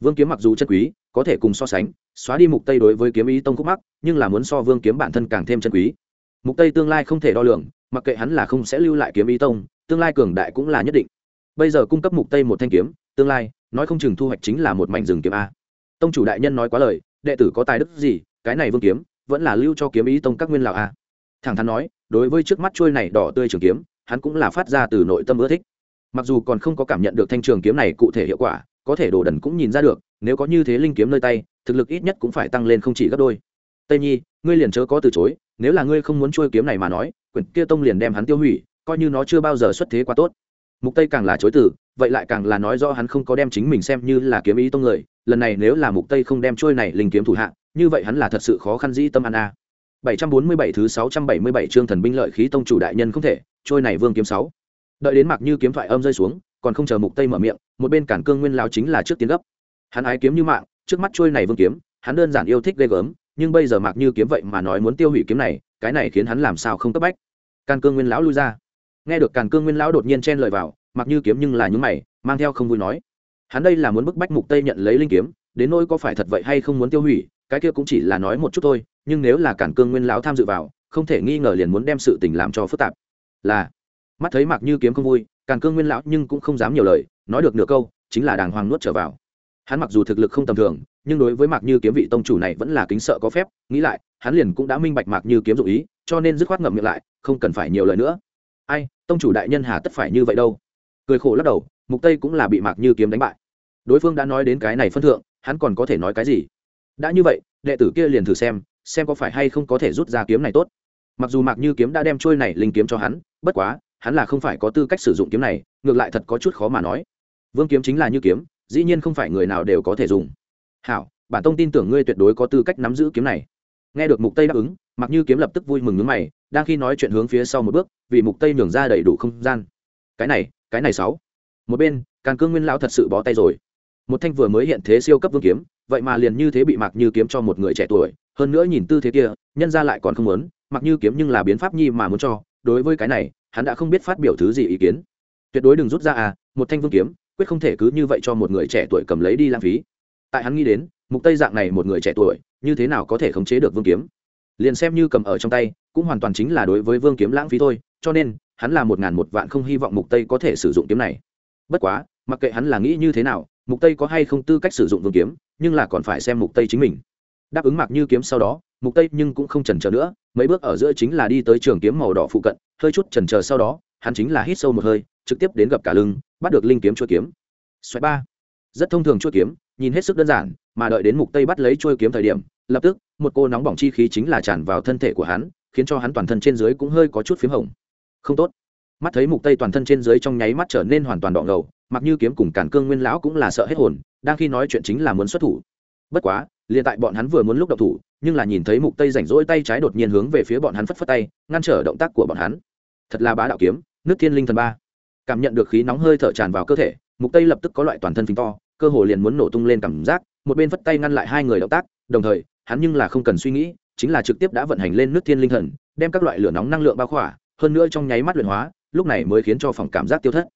vương kiếm mặc dù chân quý, có thể cùng so sánh, xóa đi mục tây đối với kiếm ý tông khúc mắc, nhưng là muốn so vương kiếm bản thân càng thêm chân quý. Mục tây tương lai không thể đo lường, mặc kệ hắn là không sẽ lưu lại kiếm ý tông, tương lai cường đại cũng là nhất định. Bây giờ cung cấp mục tây một thanh kiếm, tương lai, nói không chừng thu hoạch chính là một mảnh rừng kiếm a. Tông chủ đại nhân nói quá lời, đệ tử có tài đức gì, cái này vương kiếm, vẫn là lưu cho kiếm ý tông các nguyên lão a. Thẳng thắn nói, đối với trước mắt trôi này đỏ tươi trường kiếm, hắn cũng là phát ra từ nội tâm ưa thích. Mặc dù còn không có cảm nhận được thanh trường kiếm này cụ thể hiệu quả có thể đồ đần cũng nhìn ra được, nếu có như thế linh kiếm nơi tay, thực lực ít nhất cũng phải tăng lên không chỉ gấp đôi. Tây nhi, ngươi liền chớ có từ chối, nếu là ngươi không muốn trôi kiếm này mà nói, quyển kia tông liền đem hắn tiêu hủy, coi như nó chưa bao giờ xuất thế quá tốt. Mục tây càng là chối từ, vậy lại càng là nói rõ hắn không có đem chính mình xem như là kiếm ý tông người, lần này nếu là mục tây không đem trôi này linh kiếm thủ hạ, như vậy hắn là thật sự khó khăn dĩ tâm an a. 747 thứ 677 chương thần binh lợi khí tông chủ đại nhân không thể trôi này vương kiếm 6. đợi đến mặc như kiếm thoại âm rơi xuống, còn không chờ mục tây mở miệng một bên cản cương nguyên lao chính là trước tiến gấp. Hắn ái kiếm như mạng, trước mắt trôi này vương kiếm, hắn đơn giản yêu thích ghê gớm, nhưng bây giờ mạc như kiếm vậy mà nói muốn tiêu hủy kiếm này, cái này khiến hắn làm sao không cấp bách. Càn cương nguyên lão lui ra. Nghe được càn cương nguyên lão đột nhiên chen lời vào mặc như kiếm nhưng là những mày, mang theo không vui nói. Hắn đây là muốn bức bách mục tây nhận lấy linh kiếm, đến nỗi có phải thật vậy hay không muốn tiêu hủy, cái kia cũng chỉ là nói một chút thôi, nhưng nếu là cản cương nguyên lão tham dự vào, không thể nghi ngờ liền muốn đem sự tình làm cho phức tạp. Là, mắt thấy mặc như kiếm không vui càn cương nguyên lão nhưng cũng không dám nhiều lời, nói được nửa câu, chính là đàng hoàng nuốt trở vào. Hắn mặc dù thực lực không tầm thường, nhưng đối với mạc như kiếm vị tông chủ này vẫn là kính sợ có phép, nghĩ lại, hắn liền cũng đã minh bạch mạc như kiếm dụ ý, cho nên dứt khoát ngậm miệng lại, không cần phải nhiều lời nữa. Ai, tông chủ đại nhân hà tất phải như vậy đâu. Cười khổ lắc đầu, mục tây cũng là bị mạc như kiếm đánh bại. Đối phương đã nói đến cái này phân thượng, hắn còn có thể nói cái gì? Đã như vậy, đệ tử kia liền thử xem xem có phải hay không có thể rút ra kiếm này tốt. Mặc dù mạc như kiếm đã đem trôi này linh kiếm cho hắn, bất quá hắn là không phải có tư cách sử dụng kiếm này, ngược lại thật có chút khó mà nói. Vương kiếm chính là như kiếm, dĩ nhiên không phải người nào đều có thể dùng. Hảo, bản tông tin tưởng ngươi tuyệt đối có tư cách nắm giữ kiếm này. Nghe được mục tây đáp ứng mặc như kiếm lập tức vui mừng nhướng mày, đang khi nói chuyện hướng phía sau một bước, vì mục tây nhường ra đầy đủ không gian. Cái này cái này sáu. Một bên càng cương nguyên lão thật sự bó tay rồi. Một thanh vừa mới hiện thế siêu cấp vương kiếm, vậy mà liền như thế bị mặc như kiếm cho một người trẻ tuổi, hơn nữa nhìn tư thế kia, nhân ra lại còn không muốn mặc như kiếm nhưng là biến pháp nhi mà muốn cho, đối với cái này hắn đã không biết phát biểu thứ gì ý kiến. Tuyệt đối đừng rút ra à một thanh vương kiếm, quyết không thể cứ như vậy cho một người trẻ tuổi cầm lấy đi lãng phí. Tại hắn nghĩ đến, mục tây dạng này một người trẻ tuổi, như thế nào có thể khống chế được vương kiếm? Liền xem như cầm ở trong tay, cũng hoàn toàn chính là đối với vương kiếm lãng phí thôi, cho nên, hắn là một ngàn một vạn không hy vọng mục tây có thể sử dụng kiếm này. Bất quá, mặc kệ hắn là nghĩ như thế nào, mục tây có hay không tư cách sử dụng vương kiếm, nhưng là còn phải xem mục tây chính mình đáp ứng mặc như kiếm sau đó, mục tây nhưng cũng không chần chờ nữa, mấy bước ở giữa chính là đi tới trường kiếm màu đỏ phụ cận, hơi chút chần chờ sau đó, hắn chính là hít sâu một hơi, trực tiếp đến gặp cả lưng, bắt được linh kiếm chuôi kiếm. Xoáy ba. Rất thông thường chuôi kiếm, nhìn hết sức đơn giản, mà đợi đến mục tây bắt lấy chuôi kiếm thời điểm, lập tức, một cô nóng bỏng chi khí chính là tràn vào thân thể của hắn, khiến cho hắn toàn thân trên dưới cũng hơi có chút phím hồng. Không tốt. Mắt thấy mục tây toàn thân trên dưới trong nháy mắt trở nên hoàn toàn đỏ ngầu mặc như kiếm cùng cản cương nguyên lão cũng là sợ hết hồn, đang khi nói chuyện chính là muốn xuất thủ bất quá, liền tại bọn hắn vừa muốn lúc động thủ, nhưng là nhìn thấy mục tây rảnh rỗi tay trái đột nhiên hướng về phía bọn hắn phất phất tay, ngăn trở động tác của bọn hắn. Thật là bá đạo kiếm, nước thiên linh thần ba. Cảm nhận được khí nóng hơi thở tràn vào cơ thể, mục tây lập tức có loại toàn thân phình to, cơ hồ liền muốn nổ tung lên cảm giác, một bên phất tay ngăn lại hai người động tác, đồng thời, hắn nhưng là không cần suy nghĩ, chính là trực tiếp đã vận hành lên nước thiên linh thần, đem các loại lửa nóng năng lượng bao khỏa, hơn nữa trong nháy mắt luyện hóa, lúc này mới khiến cho phòng cảm giác tiêu thất.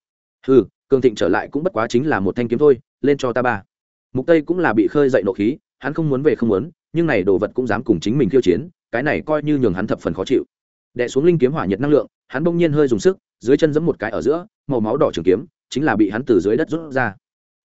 Ừ cường thịnh trở lại cũng bất quá chính là một thanh kiếm thôi, lên cho ta ba mục tây cũng là bị khơi dậy nộ khí, hắn không muốn về không muốn, nhưng này đồ vật cũng dám cùng chính mình khiêu chiến, cái này coi như nhường hắn thập phần khó chịu. Đè xuống linh kiếm hỏa nhiệt năng lượng, hắn bỗng nhiên hơi dùng sức, dưới chân giẫm một cái ở giữa, màu máu đỏ trường kiếm, chính là bị hắn từ dưới đất rút ra.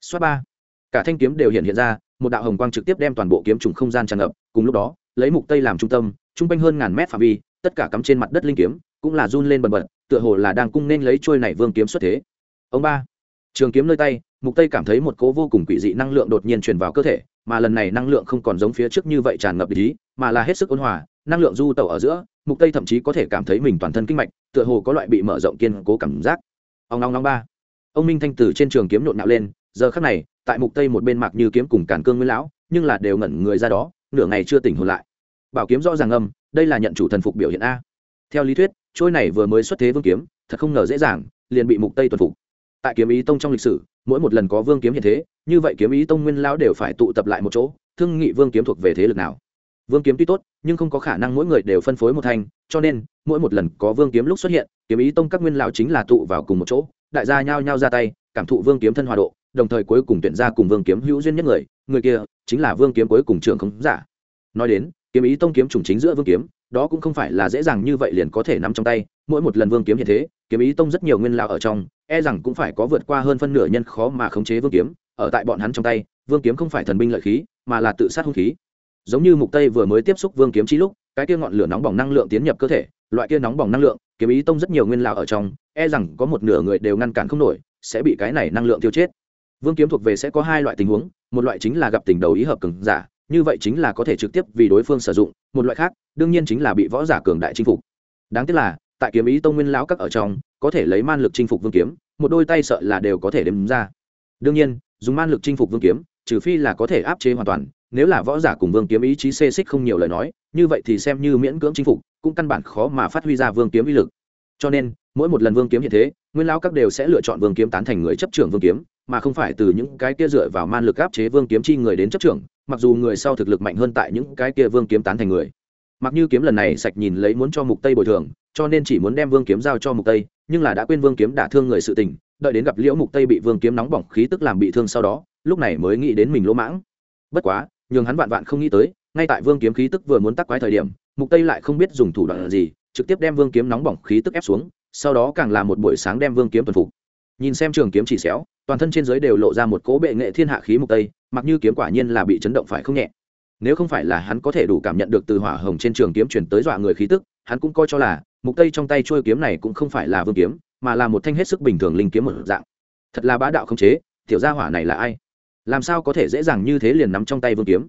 Xoát ba. Cả thanh kiếm đều hiện hiện ra, một đạo hồng quang trực tiếp đem toàn bộ kiếm trùng không gian tràn ngập, cùng lúc đó, lấy mục tây làm trung tâm, trung quanh hơn ngàn mét phạm vi, tất cả cắm trên mặt đất linh kiếm, cũng là run lên bần bật, tựa hồ là đang cung nên lấy trôi này vương kiếm xuất thế. Ông ba. Trường kiếm nơi tay mục tây cảm thấy một cố vô cùng quỷ dị năng lượng đột nhiên truyền vào cơ thể, mà lần này năng lượng không còn giống phía trước như vậy tràn ngập ý, mà là hết sức ôn hòa, năng lượng du tẩu ở giữa, mục tây thậm chí có thể cảm thấy mình toàn thân kinh mạch, tựa hồ có loại bị mở rộng kiên cố cảm giác. Ông long long ba. Ông minh thanh từ trên trường kiếm nhộn nạo lên, giờ khắc này, tại mục tây một bên mạc như kiếm cùng càn cương nguyên lão, nhưng là đều ngẩn người ra đó, nửa ngày chưa tỉnh hồn lại. Bảo kiếm rõ ràng âm, đây là nhận chủ thần phục biểu hiện a. Theo lý thuyết, trôi này vừa mới xuất thế vương kiếm, thật không ngờ dễ dàng, liền bị mục tây tuần phục. Tại kiếm ý tông trong lịch sử mỗi một lần có vương kiếm hiện thế, như vậy kiếm ý tông nguyên lão đều phải tụ tập lại một chỗ, thương nghị vương kiếm thuộc về thế lực nào? Vương kiếm tuy tốt, nhưng không có khả năng mỗi người đều phân phối một thanh cho nên, mỗi một lần có vương kiếm lúc xuất hiện, kiếm ý tông các nguyên lão chính là tụ vào cùng một chỗ, đại gia nhao nhao ra tay, cảm thụ vương kiếm thân hòa độ, đồng thời cuối cùng tuyển ra cùng vương kiếm hữu duyên nhất người người kia chính là vương kiếm cuối cùng trưởng không giả. Nói đến, kiếm ý tông kiếm trùng chính giữa vương kiếm, đó cũng không phải là dễ dàng như vậy liền có thể nắm trong tay, mỗi một lần vương kiếm hiện thế, kiếm ý tông rất nhiều nguyên lão ở trong e rằng cũng phải có vượt qua hơn phân nửa nhân khó mà khống chế vương kiếm, ở tại bọn hắn trong tay, vương kiếm không phải thần binh lợi khí, mà là tự sát hung khí. Giống như mục tây vừa mới tiếp xúc vương kiếm chi lúc, cái kia ngọn lửa nóng bỏng năng lượng tiến nhập cơ thể, loại kia nóng bỏng năng lượng, kiếm ý tông rất nhiều nguyên lão ở trong e rằng có một nửa người đều ngăn cản không nổi, sẽ bị cái này năng lượng tiêu chết. Vương kiếm thuộc về sẽ có hai loại tình huống, một loại chính là gặp tình đầu ý hợp cường giả, như vậy chính là có thể trực tiếp vì đối phương sử dụng, một loại khác, đương nhiên chính là bị võ giả cường đại chinh phục. Đáng tiếc là, tại kiếm ý tông nguyên lão các ở trong có thể lấy man lực chinh phục vương kiếm, một đôi tay sợ là đều có thể đếm ra. Đương nhiên, dùng man lực chinh phục vương kiếm, trừ phi là có thể áp chế hoàn toàn, nếu là võ giả cùng vương kiếm ý chí xê xích không nhiều lời nói, như vậy thì xem như miễn cưỡng chinh phục, cũng căn bản khó mà phát huy ra vương kiếm uy lực. Cho nên, mỗi một lần vương kiếm hiện thế, nguyên lao các đều sẽ lựa chọn vương kiếm tán thành người chấp trưởng vương kiếm, mà không phải từ những cái kia dựa vào man lực áp chế vương kiếm chi người đến chấp trưởng, mặc dù người sau thực lực mạnh hơn tại những cái kia vương kiếm tán thành người. Mặc như kiếm lần này sạch nhìn lấy muốn cho mục tây bồi thường, cho nên chỉ muốn đem vương kiếm giao cho mục tây nhưng là đã quên vương kiếm đả thương người sự tình, đợi đến gặp liễu mục tây bị vương kiếm nóng bỏng khí tức làm bị thương sau đó, lúc này mới nghĩ đến mình lỗ mãng. Bất quá, nhường hắn vạn vạn không nghĩ tới, ngay tại vương kiếm khí tức vừa muốn tắc quái thời điểm, mục tây lại không biết dùng thủ đoạn gì, trực tiếp đem vương kiếm nóng bỏng khí tức ép xuống, sau đó càng là một buổi sáng đem vương kiếm tuần phục. Nhìn xem trường kiếm chỉ xéo, toàn thân trên giới đều lộ ra một cỗ bệ nghệ thiên hạ khí mục tây, mặc như kiếm quả nhiên là bị chấn động phải không nhẹ. Nếu không phải là hắn có thể đủ cảm nhận được từ hỏa hồng trên trường kiếm chuyển tới dọa người khí tức, hắn cũng coi cho là mục tây trong tay trôi kiếm này cũng không phải là vương kiếm, mà là một thanh hết sức bình thường linh kiếm một dạng. Thật là bá đạo không chế, tiểu gia hỏa này là ai? Làm sao có thể dễ dàng như thế liền nắm trong tay vương kiếm?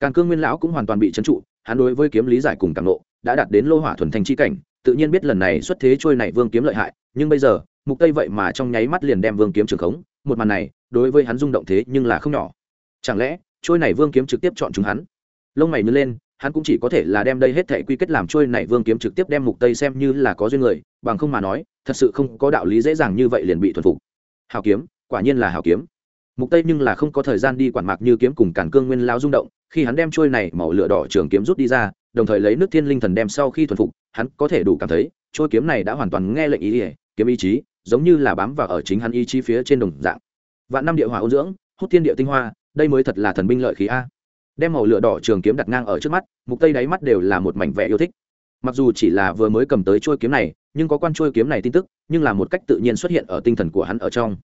Càn cương nguyên lão cũng hoàn toàn bị trấn trụ, hắn đối với kiếm lý giải cùng càng nộ, đã đạt đến lô hỏa thuần thanh chi cảnh, tự nhiên biết lần này xuất thế trôi này vương kiếm lợi hại, nhưng bây giờ, mục tây vậy mà trong nháy mắt liền đem vương kiếm trường khống, một màn này, đối với hắn rung động thế nhưng là không nhỏ. Chẳng lẽ trôi này vương kiếm trực tiếp chọn chúng hắn? Lông mày nhớ lên hắn cũng chỉ có thể là đem đây hết thảy quy kết làm trôi này vương kiếm trực tiếp đem mục tây xem như là có duyên người, bằng không mà nói, thật sự không có đạo lý dễ dàng như vậy liền bị thuần phục. Hào kiếm, quả nhiên là hào kiếm. Mục tây nhưng là không có thời gian đi quản mạc như kiếm cùng cản cương nguyên lao rung động, khi hắn đem trôi này màu lửa đỏ trường kiếm rút đi ra, đồng thời lấy nước thiên linh thần đem sau khi thuần phục, hắn có thể đủ cảm thấy, trôi kiếm này đã hoàn toàn nghe lệnh ý ỉa kiếm ý chí, giống như là bám vào ở chính hắn ý chí phía trên đồng dạng. Vạn năm địa hỏa ôn dưỡng, hút thiên địa tinh hoa, đây mới thật là thần binh lợi khí a đem màu lửa đỏ trường kiếm đặt ngang ở trước mắt, mục tây đáy mắt đều là một mảnh vẻ yêu thích. Mặc dù chỉ là vừa mới cầm tới trôi kiếm này, nhưng có quan trôi kiếm này tin tức, nhưng là một cách tự nhiên xuất hiện ở tinh thần của hắn ở trong.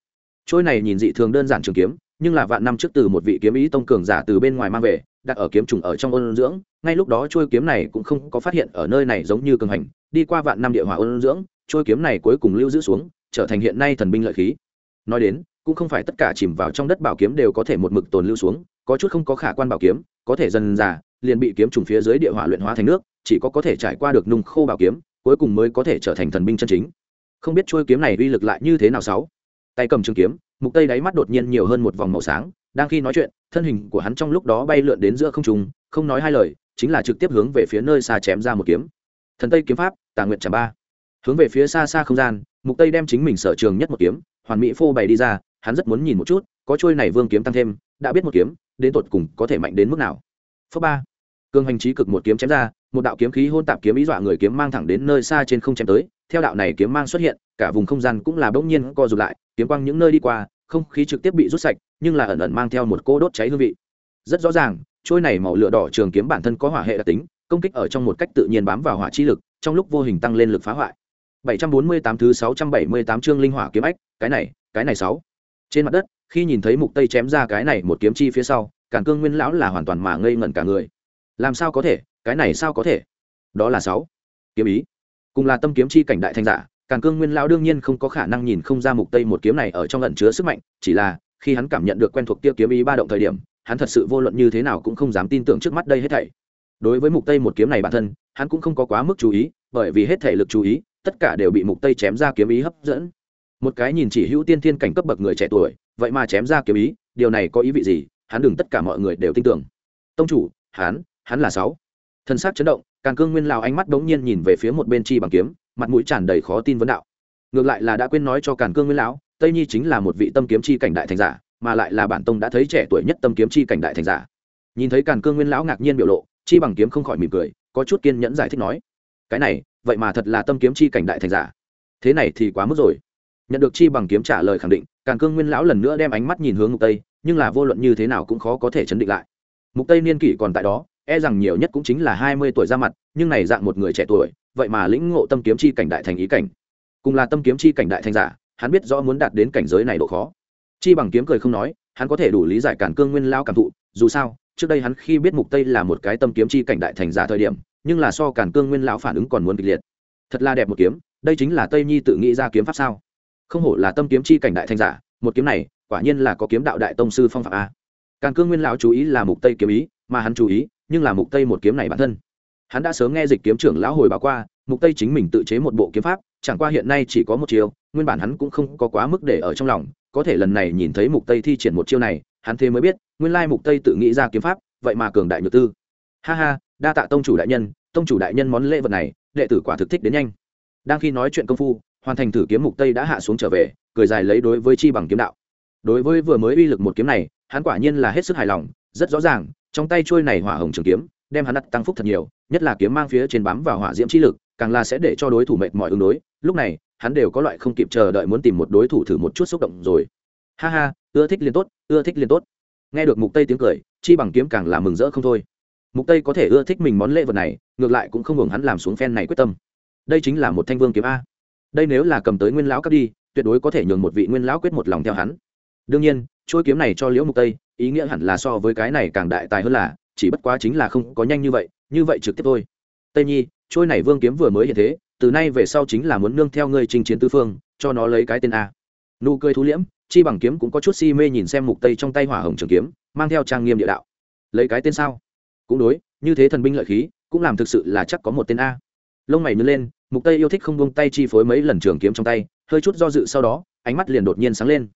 Trôi này nhìn dị thường đơn giản trường kiếm, nhưng là vạn năm trước từ một vị kiếm ý tông cường giả từ bên ngoài mang về, đặt ở kiếm trùng ở trong ôn dưỡng, ngay lúc đó trôi kiếm này cũng không có phát hiện ở nơi này giống như cường hành, đi qua vạn năm địa hỏa ôn dưỡng trôi kiếm này cuối cùng lưu giữ xuống, trở thành hiện nay thần binh lợi khí. Nói đến, cũng không phải tất cả chìm vào trong đất bảo kiếm đều có thể một mực tồn lưu xuống có chút không có khả quan bảo kiếm có thể dần già, liền bị kiếm trùng phía dưới địa hỏa luyện hóa thành nước chỉ có có thể trải qua được nung khô bảo kiếm cuối cùng mới có thể trở thành thần binh chân chính. Không biết trôi kiếm này uy lực lại như thế nào sáu? Tay cầm trường kiếm mục tây đáy mắt đột nhiên nhiều hơn một vòng màu sáng đang khi nói chuyện thân hình của hắn trong lúc đó bay lượn đến giữa không trung không nói hai lời chính là trực tiếp hướng về phía nơi xa chém ra một kiếm. Thần tây kiếm pháp tà nguyện chạm ba. Hướng về phía xa xa không gian mục tây đem chính mình sở trường nhất một kiếm hoàn mỹ phô bày đi ra hắn rất muốn nhìn một chút có trôi này vương kiếm tăng thêm đã biết một kiếm đến tột cùng có thể mạnh đến mức nào. Phước ba cương hành trí cực một kiếm chém ra, một đạo kiếm khí hôn tạp kiếm ý dọa người kiếm mang thẳng đến nơi xa trên không chém tới, theo đạo này kiếm mang xuất hiện, cả vùng không gian cũng là bỗng nhiên co rụt lại, kiếm quang những nơi đi qua, không khí trực tiếp bị rút sạch, nhưng là ẩn ẩn mang theo một cô đốt cháy hương vị. Rất rõ ràng, trôi này màu lửa đỏ trường kiếm bản thân có hỏa hệ đặc tính, công kích ở trong một cách tự nhiên bám vào hỏa chi lực, trong lúc vô hình tăng lên lực phá hoại. 748 thứ 678 chương linh hỏa kiếm ách, cái này cái này sáu. Trên mặt đất khi nhìn thấy mục tây chém ra cái này một kiếm chi phía sau càn cương nguyên lão là hoàn toàn mà ngây ngẩn cả người. Làm sao có thể? Cái này sao có thể? Đó là sáu. Kiếm ý. Cùng là tâm kiếm chi cảnh đại thanh giả càn cương nguyên lão đương nhiên không có khả năng nhìn không ra mục tây một kiếm này ở trong lẫn chứa sức mạnh, chỉ là, khi hắn cảm nhận được quen thuộc tiêu kiếm ý ba động thời điểm, hắn thật sự vô luận như thế nào cũng không dám tin tưởng trước mắt đây hết thảy. Đối với mục tây một kiếm này bản thân, hắn cũng không có quá mức chú ý, bởi vì hết thể lực chú ý, tất cả đều bị mục tây chém ra kiếm ý hấp dẫn một cái nhìn chỉ hữu tiên thiên cảnh cấp bậc người trẻ tuổi, vậy mà chém ra kiếm ý, điều này có ý vị gì? Hắn đừng tất cả mọi người đều tin tưởng. Tông chủ, hắn hắn là sáu. Thân xác chấn động, càng cương nguyên lào ánh mắt đống nhiên nhìn về phía một bên chi bằng kiếm, mặt mũi tràn đầy khó tin vấn đạo. Ngược lại là đã quên nói cho càn cương nguyên lão, tây nhi chính là một vị tâm kiếm chi cảnh đại thành giả, mà lại là bản tông đã thấy trẻ tuổi nhất tâm kiếm chi cảnh đại thành giả. Nhìn thấy càn cương nguyên lão ngạc nhiên biểu lộ, chi bằng kiếm không khỏi mỉm cười, có chút kiên nhẫn giải thích nói, cái này, vậy mà thật là tâm kiếm chi cảnh đại thành giả. Thế này thì quá mức rồi nhận được chi bằng kiếm trả lời khẳng định, càn cương nguyên lão lần nữa đem ánh mắt nhìn hướng mục tây, nhưng là vô luận như thế nào cũng khó có thể chấn định lại. Mục tây niên kỷ còn tại đó e rằng nhiều nhất cũng chính là hai mươi tuổi ra mặt, nhưng này dạng một người trẻ tuổi, vậy mà lĩnh ngộ tâm kiếm chi cảnh đại thành ý cảnh. Cùng là tâm kiếm chi cảnh đại thành giả, hắn biết rõ muốn đạt đến cảnh giới này độ khó. Chi bằng kiếm cười không nói, hắn có thể đủ lý giải cản cương nguyên lao cảm thụ, dù sao, trước đây hắn khi biết mục tây là một cái tâm kiếm chi cảnh đại thành giả thời điểm, nhưng là so cản cương nguyên lão phản ứng còn muốn kịch liệt. Thật là đẹp một kiếm, đây chính là tây nhi tự nghĩ ra kiếm pháp sao? Không hổ là tâm kiếm chi cảnh đại thành giả, một kiếm này, quả nhiên là có kiếm đạo đại tông sư phong phạm a. Càn cương nguyên lão chú ý là mục tây kiếm ý, mà hắn chú ý, nhưng là mục tây một kiếm này bản thân. Hắn đã sớm nghe dịch kiếm trưởng lão hồi báo qua, mục tây chính mình tự chế một bộ kiếm pháp, chẳng qua hiện nay chỉ có một chiêu, nguyên bản hắn cũng không có quá mức để ở trong lòng, có thể lần này nhìn thấy mục tây thi triển một chiêu này, hắn thế mới biết, nguyên lai mục tây tự nghĩ ra kiếm pháp, vậy mà cường đại nhược tư. Ha ha, đa tạ tông chủ đại nhân, tông chủ đại nhân món lễ vật này, đệ tử quả thực thích đến nhanh. Đang khi nói chuyện công phu hoàn thành thử kiếm mục tây đã hạ xuống trở về, cười dài lấy đối với chi bằng kiếm đạo. Đối với vừa mới uy lực một kiếm này, hắn quả nhiên là hết sức hài lòng, rất rõ ràng, trong tay trôi này hỏa hồng trường kiếm, đem hắn đặt tăng phúc thật nhiều, nhất là kiếm mang phía trên bám vào hỏa diễm chi lực, càng là sẽ để cho đối thủ mệt mỏi ứng đối. Lúc này, hắn đều có loại không kịp chờ đợi muốn tìm một đối thủ thử một chút xúc động rồi. Ha ha, ưa thích liền tốt, ưa thích liền tốt. Nghe được mục tây tiếng cười, chi bằng kiếm càng là mừng rỡ không thôi. Mục tây có thể ưa thích mình món lễ vật này, ngược lại cũng không ngừng hắn làm xuống phen này quyết tâm. Đây chính là một thanh vương kiếm a đây nếu là cầm tới nguyên lão cấp đi, tuyệt đối có thể nhường một vị nguyên lão quyết một lòng theo hắn. Đương nhiên, chuôi kiếm này cho liễu mục tây, ý nghĩa hẳn là so với cái này càng đại tài hơn là, chỉ bất quá chính là không có nhanh như vậy như vậy trực tiếp thôi. Tây nhi trôi này vương kiếm vừa mới hiện thế, từ nay về sau chính là muốn nương theo ngươi trình chiến tứ phương, cho nó lấy cái tên a. Nụ cười thú liễm, chi bằng kiếm cũng có chút si mê nhìn xem mục tây trong tay hỏa hồng trường kiếm, mang theo trang nghiêm địa đạo. Lấy cái tên sao? Cũng đối, như thế thần binh lợi khí, cũng làm thực sự là chắc có một tên a lông mày nhớ lên, mục tây yêu thích không buông tay chi phối mấy lần trường kiếm trong tay, hơi chút do dự sau đó, ánh mắt liền đột nhiên sáng lên.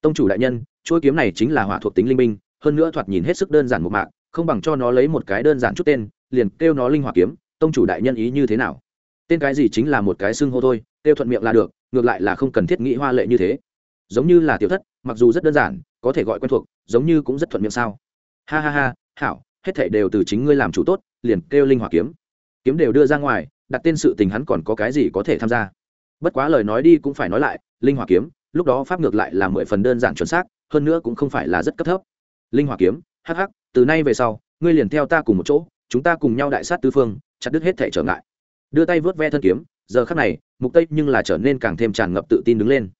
Tông chủ đại nhân, chuôi kiếm này chính là hỏa thuộc tính linh minh hơn nữa thoạt nhìn hết sức đơn giản một mạng không bằng cho nó lấy một cái đơn giản chút tên, liền kêu nó linh hỏa kiếm, tông chủ đại nhân ý như thế nào? Tên cái gì chính là một cái xưng hô thôi, kêu thuận miệng là được, ngược lại là không cần thiết nghĩ hoa lệ như thế. Giống như là tiểu thất, mặc dù rất đơn giản, có thể gọi quen thuộc, giống như cũng rất thuận miệng sao? Ha ha ha, hảo, hết thảy đều từ chính ngươi làm chủ tốt, liền kêu linh hỏa kiếm. Kiếm đều đưa ra ngoài đặt tên sự tình hắn còn có cái gì có thể tham gia. Bất quá lời nói đi cũng phải nói lại, linh hỏa kiếm, lúc đó pháp ngược lại là mười phần đơn giản chuẩn xác, hơn nữa cũng không phải là rất cấp thấp. Linh hỏa kiếm, hắc hắc, từ nay về sau, ngươi liền theo ta cùng một chỗ, chúng ta cùng nhau đại sát tứ phương, chặt đứt hết thể trở ngại. Đưa tay vớt ve thân kiếm, giờ khắc này, mục tây nhưng là trở nên càng thêm tràn ngập tự tin đứng lên.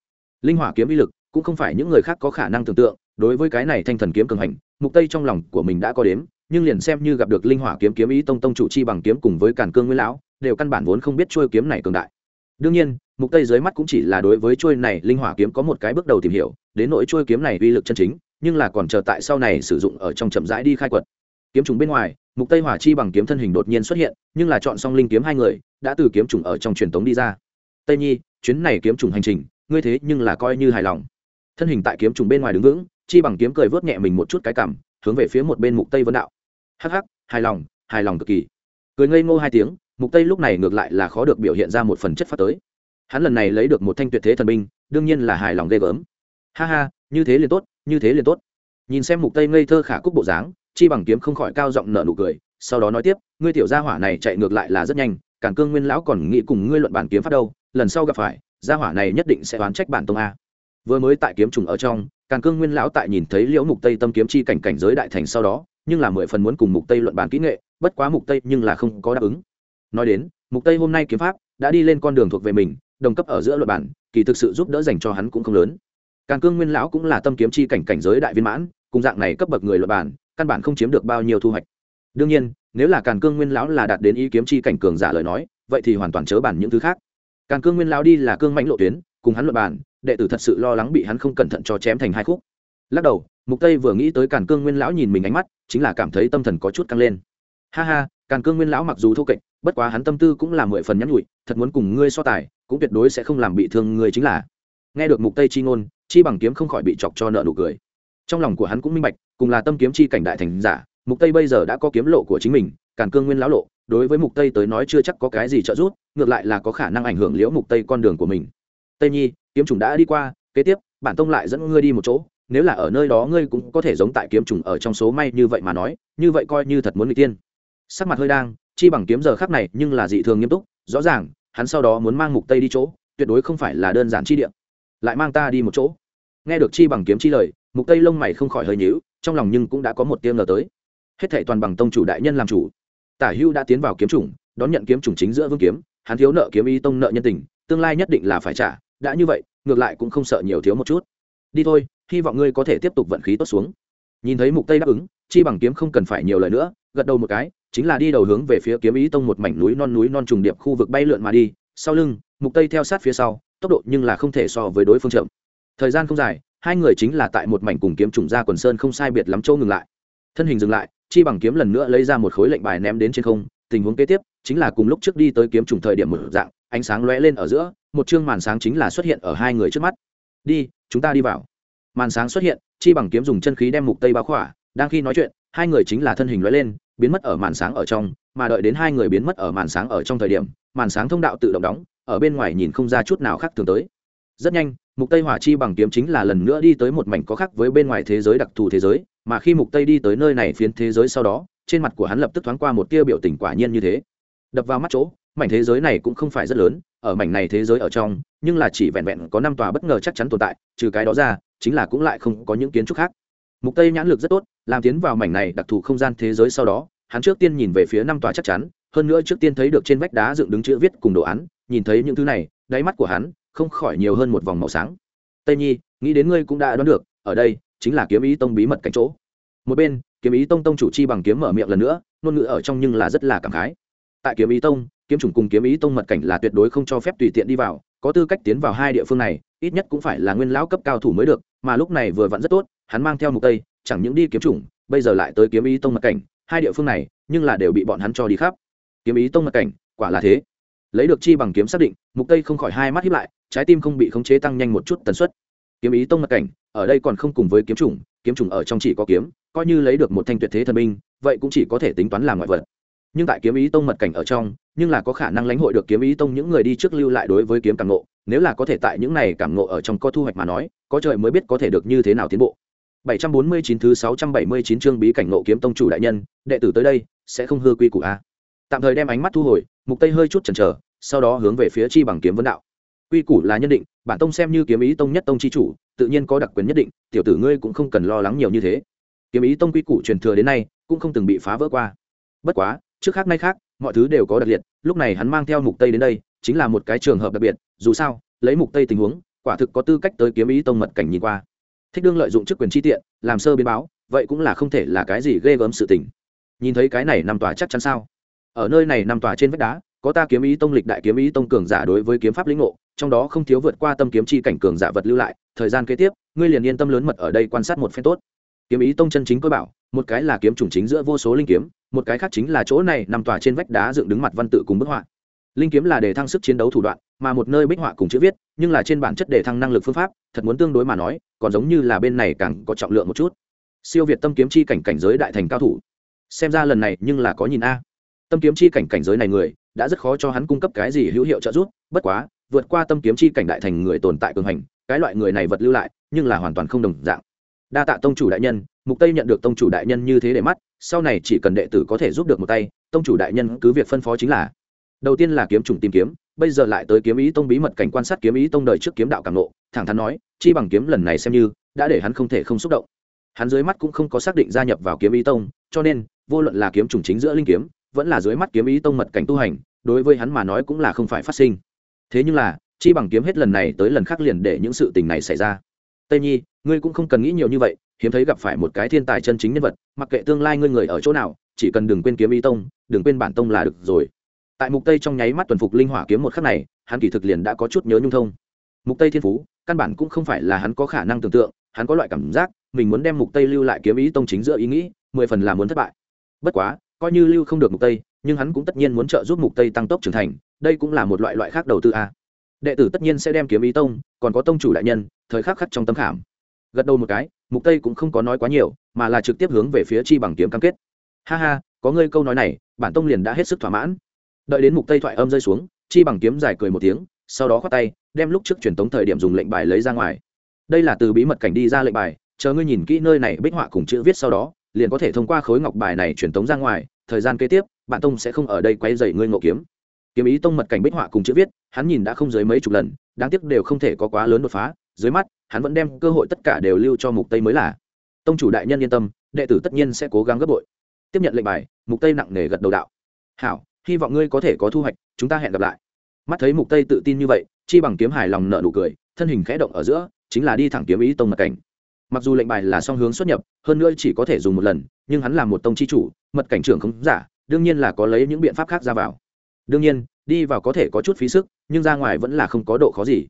Linh hỏa kiếm uy lực, cũng không phải những người khác có khả năng tưởng tượng, đối với cái này thanh thần kiếm cường hành, mục tây trong lòng của mình đã có đếm, nhưng liền xem như gặp được linh hỏa kiếm kiếm ý tông tông chủ chi bằng kiếm cùng với càn cương nguyên lão đều căn bản vốn không biết trôi kiếm này cường đại. Đương nhiên, mục tây dưới mắt cũng chỉ là đối với trôi này linh hỏa kiếm có một cái bước đầu tìm hiểu, đến nỗi trôi kiếm này uy lực chân chính, nhưng là còn chờ tại sau này sử dụng ở trong chậm rãi đi khai quật. Kiếm trùng bên ngoài, mục tây hỏa chi bằng kiếm thân hình đột nhiên xuất hiện, nhưng là chọn xong linh kiếm hai người, đã từ kiếm trùng ở trong truyền tống đi ra. Tây nhi, chuyến này kiếm trùng hành trình, ngươi thế nhưng là coi như hài lòng. Thân hình tại kiếm trùng bên ngoài đứng vững, chi bằng kiếm cười vớt nhẹ mình một chút cái cảm, hướng về phía một bên mục tây vấn đạo. Hắc hắc, hài lòng hài lòng cực kỳ. Cười ngây ngô hai tiếng mục tây lúc này ngược lại là khó được biểu hiện ra một phần chất phát tới. Hắn lần này lấy được một thanh tuyệt thế thần binh, đương nhiên là hài lòng ghê gớm. Ha ha, như thế liền tốt, như thế liền tốt. Nhìn xem mục tây ngây thơ khả cúc bộ dáng, chi bằng kiếm không khỏi cao giọng nở nụ cười, sau đó nói tiếp, ngươi tiểu gia hỏa này chạy ngược lại là rất nhanh cản cương nguyên lão còn nghĩ cùng ngươi luận bản kiếm phát đâu, lần sau gặp phải, gia hỏa này nhất định sẽ đoán trách bản tông a. Vừa mới tại kiếm trùng ở trong, càn cương nguyên lão tại nhìn thấy liễu mục tây tâm kiếm chi cảnh cảnh giới đại thành sau đó, nhưng là mười phần muốn cùng mục tây luận bản kỹ nghệ, bất quá mục tây nhưng là không có đáp ứng nói đến, mục tây hôm nay kiếm pháp đã đi lên con đường thuộc về mình, đồng cấp ở giữa luật bản, kỳ thực sự giúp đỡ dành cho hắn cũng không lớn. Càn cương nguyên lão cũng là tâm kiếm chi cảnh cảnh giới đại viên mãn, cùng dạng này cấp bậc người luật bản, căn bản không chiếm được bao nhiêu thu hoạch. Đương nhiên, nếu là càn cương nguyên lão là đạt đến ý kiếm chi cảnh cường giả lời nói, vậy thì hoàn toàn chớ bản những thứ khác. Càn cương nguyên lão đi là cương mãnh lộ tuyến, cùng hắn luật bản, đệ tử thật sự lo lắng bị hắn không cẩn thận cho chém thành hai khúc. Lắc đầu, mục tây vừa nghĩ tới càn cương nguyên lão nhìn mình ánh mắt, chính là cảm thấy tâm thần có chút căng lên. Ha ha, càn cương nguyên lão mặc dù thô kệch bất quá hắn tâm tư cũng là mười phần nhắn nhụi thật muốn cùng ngươi so tài, cũng tuyệt đối sẽ không làm bị thương ngươi chính là. Nghe được mục tây chi ngôn, chi bằng kiếm không khỏi bị chọc cho nợ nụ cười. Trong lòng của hắn cũng minh bạch, cùng là tâm kiếm chi cảnh đại thành giả, mục tây bây giờ đã có kiếm lộ của chính mình, càn cương nguyên lão lộ, đối với mục tây tới nói chưa chắc có cái gì trợ giúp, ngược lại là có khả năng ảnh hưởng liễu mục tây con đường của mình. Tây nhi, kiếm trùng đã đi qua, kế tiếp, bản tông lại dẫn ngươi đi một chỗ, nếu là ở nơi đó ngươi cũng có thể giống tại kiếm trùng ở trong số may như vậy mà nói, như vậy coi như thật muốn người tiên. Sắc mặt hơi đang chi bằng kiếm giờ khắc này nhưng là dị thường nghiêm túc, rõ ràng, hắn sau đó muốn mang mục tây đi chỗ, tuyệt đối không phải là đơn giản chi địa. Lại mang ta đi một chỗ. Nghe được chi bằng kiếm chi lời, mục tây lông mày không khỏi hơi nhíu, trong lòng nhưng cũng đã có một tiếng ngờ tới. Hết thảy toàn bằng tông chủ đại nhân làm chủ. Tả hưu đã tiến vào kiếm chủng, đón nhận kiếm chủng chính giữa vương kiếm, hắn thiếu nợ kiếm y tông nợ nhân tình, tương lai nhất định là phải trả, đã như vậy, ngược lại cũng không sợ nhiều thiếu một chút. Đi thôi, hy vọng ngươi có thể tiếp tục vận khí tốt xuống. Nhìn thấy mục tây đáp ứng, chi bằng kiếm không cần phải nhiều lời nữa, gật đầu một cái chính là đi đầu hướng về phía kiếm ý tông một mảnh núi non núi non trùng điệp khu vực bay lượn mà đi, sau lưng, mục tây theo sát phía sau, tốc độ nhưng là không thể so với đối phương chậm. Thời gian không dài, hai người chính là tại một mảnh cùng kiếm trùng ra quần sơn không sai biệt lắm châu ngừng lại. Thân hình dừng lại, chi bằng kiếm lần nữa lấy ra một khối lệnh bài ném đến trên không, tình huống kế tiếp, chính là cùng lúc trước đi tới kiếm trùng thời điểm một dạng, ánh sáng lóe lên ở giữa, một chương màn sáng chính là xuất hiện ở hai người trước mắt. Đi, chúng ta đi vào. Màn sáng xuất hiện, chi bằng kiếm dùng chân khí đem mục tây bao khỏa, đang khi nói chuyện, hai người chính là thân hình lóe lên biến mất ở màn sáng ở trong, mà đợi đến hai người biến mất ở màn sáng ở trong thời điểm, màn sáng thông đạo tự động đóng, ở bên ngoài nhìn không ra chút nào khác thường tới. Rất nhanh, mục tây hỏa chi bằng kiếm chính là lần nữa đi tới một mảnh có khác với bên ngoài thế giới đặc thù thế giới, mà khi mục tây đi tới nơi này phiến thế giới sau đó, trên mặt của hắn lập tức thoáng qua một tia biểu tình quả nhiên như thế. Đập vào mắt chỗ, mảnh thế giới này cũng không phải rất lớn, ở mảnh này thế giới ở trong, nhưng là chỉ vẹn vẹn có năm tòa bất ngờ chắc chắn tồn tại, trừ cái đó ra, chính là cũng lại không có những kiến trúc khác mục tây nhãn lực rất tốt, làm tiến vào mảnh này đặc thù không gian thế giới sau đó, hắn trước tiên nhìn về phía năm tòa chắc chắn, hơn nữa trước tiên thấy được trên vách đá dựng đứng chữ viết cùng đồ án, nhìn thấy những thứ này, đáy mắt của hắn không khỏi nhiều hơn một vòng màu sáng. Tây nhi, nghĩ đến ngươi cũng đã đoán được, ở đây chính là kiếm ý tông bí mật cánh chỗ. Một bên, kiếm ý tông tông chủ chi bằng kiếm mở miệng lần nữa, ngôn ngữ ở trong nhưng là rất là cảm khái. Tại kiếm ý tông, kiếm chủng cùng kiếm ý tông mật cảnh là tuyệt đối không cho phép tùy tiện đi vào, có tư cách tiến vào hai địa phương này, ít nhất cũng phải là nguyên lão cấp cao thủ mới được, mà lúc này vừa vặn rất tốt hắn mang theo mục tây, chẳng những đi kiếm chủng, bây giờ lại tới kiếm ý tông mật cảnh, hai địa phương này, nhưng là đều bị bọn hắn cho đi khắp. Kiếm ý tông mật cảnh, quả là thế. Lấy được chi bằng kiếm xác định, mục tây không khỏi hai mắt hiếp lại, trái tim không bị khống chế tăng nhanh một chút tần suất. Kiếm ý tông mật cảnh, ở đây còn không cùng với kiếm chủng kiếm chủng ở trong chỉ có kiếm, coi như lấy được một thanh tuyệt thế thần binh, vậy cũng chỉ có thể tính toán làm ngoại vật. Nhưng tại kiếm ý tông mật cảnh ở trong, nhưng là có khả năng lãnh hội được kiếm ý tông những người đi trước lưu lại đối với kiếm cảm ngộ, nếu là có thể tại những này cảm ngộ ở trong có thu hoạch mà nói, có trời mới biết có thể được như thế nào tiến bộ. 749 thứ 679 chương bí cảnh ngộ kiếm tông chủ đại nhân, đệ tử tới đây, sẽ không hư quy củ a. Tạm thời đem ánh mắt thu hồi, mục tây hơi chút chần chờ, sau đó hướng về phía chi bằng kiếm vấn đạo. Quy củ là nhân định, bản tông xem như kiếm ý tông nhất tông chi chủ, tự nhiên có đặc quyền nhất định, tiểu tử ngươi cũng không cần lo lắng nhiều như thế. Kiếm ý tông quy củ truyền thừa đến nay, cũng không từng bị phá vỡ qua. Bất quá, trước khác nay khác, mọi thứ đều có đặc liệt, lúc này hắn mang theo mục tây đến đây, chính là một cái trường hợp đặc biệt, dù sao, lấy mục tây tình huống, quả thực có tư cách tới kiếm ý tông mật cảnh nhìn qua thích đương lợi dụng chức quyền chi tiện, làm sơ biến báo, vậy cũng là không thể là cái gì ghê gớm sự tình. Nhìn thấy cái này nằm tòa chắc chắn sao? Ở nơi này nằm tòa trên vách đá, có ta kiếm ý tông lịch đại kiếm ý tông cường giả đối với kiếm pháp lĩnh ngộ, trong đó không thiếu vượt qua tâm kiếm chi cảnh cường giả vật lưu lại, thời gian kế tiếp, ngươi liền yên tâm lớn mật ở đây quan sát một phen tốt. Kiếm ý tông chân chính cơ bảo, một cái là kiếm chủng chính giữa vô số linh kiếm, một cái khác chính là chỗ này nằm tòa trên vách đá dựng đứng mặt văn tự cùng bức họa. Linh kiếm là để thăng sức chiến đấu thủ đoạn mà một nơi bích họa cùng chữ viết, nhưng là trên bản chất để thăng năng lực phương pháp, thật muốn tương đối mà nói, còn giống như là bên này càng có trọng lượng một chút. Siêu việt tâm kiếm chi cảnh cảnh giới đại thành cao thủ. Xem ra lần này nhưng là có nhìn a. Tâm kiếm chi cảnh cảnh giới này người, đã rất khó cho hắn cung cấp cái gì hữu hiệu trợ giúp, bất quá, vượt qua tâm kiếm chi cảnh đại thành người tồn tại cường hành, cái loại người này vật lưu lại, nhưng là hoàn toàn không đồng dạng. Đa tạ tông chủ đại nhân, mục tây nhận được tông chủ đại nhân như thế để mắt, sau này chỉ cần đệ tử có thể giúp được một tay, tông chủ đại nhân cứ việc phân phó chính là, đầu tiên là kiếm trùng tìm kiếm bây giờ lại tới kiếm ý tông bí mật cảnh quan sát kiếm ý tông đời trước kiếm đạo càng nộ, thẳng thắn nói, chi bằng kiếm lần này xem như, đã để hắn không thể không xúc động. Hắn dưới mắt cũng không có xác định gia nhập vào kiếm ý tông, cho nên, vô luận là kiếm trùng chính giữa linh kiếm, vẫn là dưới mắt kiếm ý tông mật cảnh tu hành, đối với hắn mà nói cũng là không phải phát sinh. Thế nhưng là, chi bằng kiếm hết lần này tới lần khác liền để những sự tình này xảy ra. Tây nhi, ngươi cũng không cần nghĩ nhiều như vậy, hiếm thấy gặp phải một cái thiên tài chân chính nhân vật, mặc kệ tương lai ngươi người ở chỗ nào, chỉ cần đừng quên kiếm ý tông, đừng quên bản tông là được rồi tại mục tây trong nháy mắt tuần phục linh hỏa kiếm một khắc này, hắn kỳ thực liền đã có chút nhớ nhung thông. Mục tây thiên phú, căn bản cũng không phải là hắn có khả năng tưởng tượng, hắn có loại cảm giác, mình muốn đem mục tây lưu lại kiếm ý tông chính giữa ý nghĩ, mười phần là muốn thất bại. Bất quá, coi như lưu không được mục tây, nhưng hắn cũng tất nhiên muốn trợ giúp mục tây tăng tốc trưởng thành, đây cũng là một loại loại khác đầu tư a. Đệ tử tất nhiên sẽ đem kiếm ý tông, còn có tông chủ đại nhân, thời khắc khắc trong tâm khảm. Gật đầu một cái, mục tây cũng không có nói quá nhiều, mà là trực tiếp hướng về phía chi bằng kiếm cam kết. Ha ha, có ngươi câu nói này, bản tông liền đã hết sức thỏa mãn đợi đến mục tây thoại âm rơi xuống, chi bằng kiếm dài cười một tiếng, sau đó khoát tay, đem lúc trước truyền tống thời điểm dùng lệnh bài lấy ra ngoài. Đây là từ bí mật cảnh đi ra lệnh bài, chờ ngươi nhìn kỹ nơi này bích họa cùng chữ viết sau đó, liền có thể thông qua khối ngọc bài này truyền tống ra ngoài. Thời gian kế tiếp, bạn tông sẽ không ở đây quay dậy ngươi ngộ kiếm. Kiếm ý tông mật cảnh bích họa cùng chữ viết, hắn nhìn đã không dưới mấy chục lần, đáng tiếc đều không thể có quá lớn đột phá. Dưới mắt, hắn vẫn đem cơ hội tất cả đều lưu cho mục tây mới là. Tông chủ đại nhân yên tâm, đệ tử tất nhiên sẽ cố gắng gấp bội. Tiếp nhận lệnh bài, mục tây nặng nề gật đầu đạo. Hảo hy vọng ngươi có thể có thu hoạch, chúng ta hẹn gặp lại. Mắt thấy mục tây tự tin như vậy, chi bằng kiếm hài lòng nợ nụ cười, thân hình khẽ động ở giữa, chính là đi thẳng kiếm ý tông mật cảnh. Mặc dù lệnh bài là song hướng xuất nhập, hơn nữa chỉ có thể dùng một lần, nhưng hắn là một tông chi chủ, mật cảnh trưởng không giả, đương nhiên là có lấy những biện pháp khác ra vào. Đương nhiên, đi vào có thể có chút phí sức, nhưng ra ngoài vẫn là không có độ khó gì.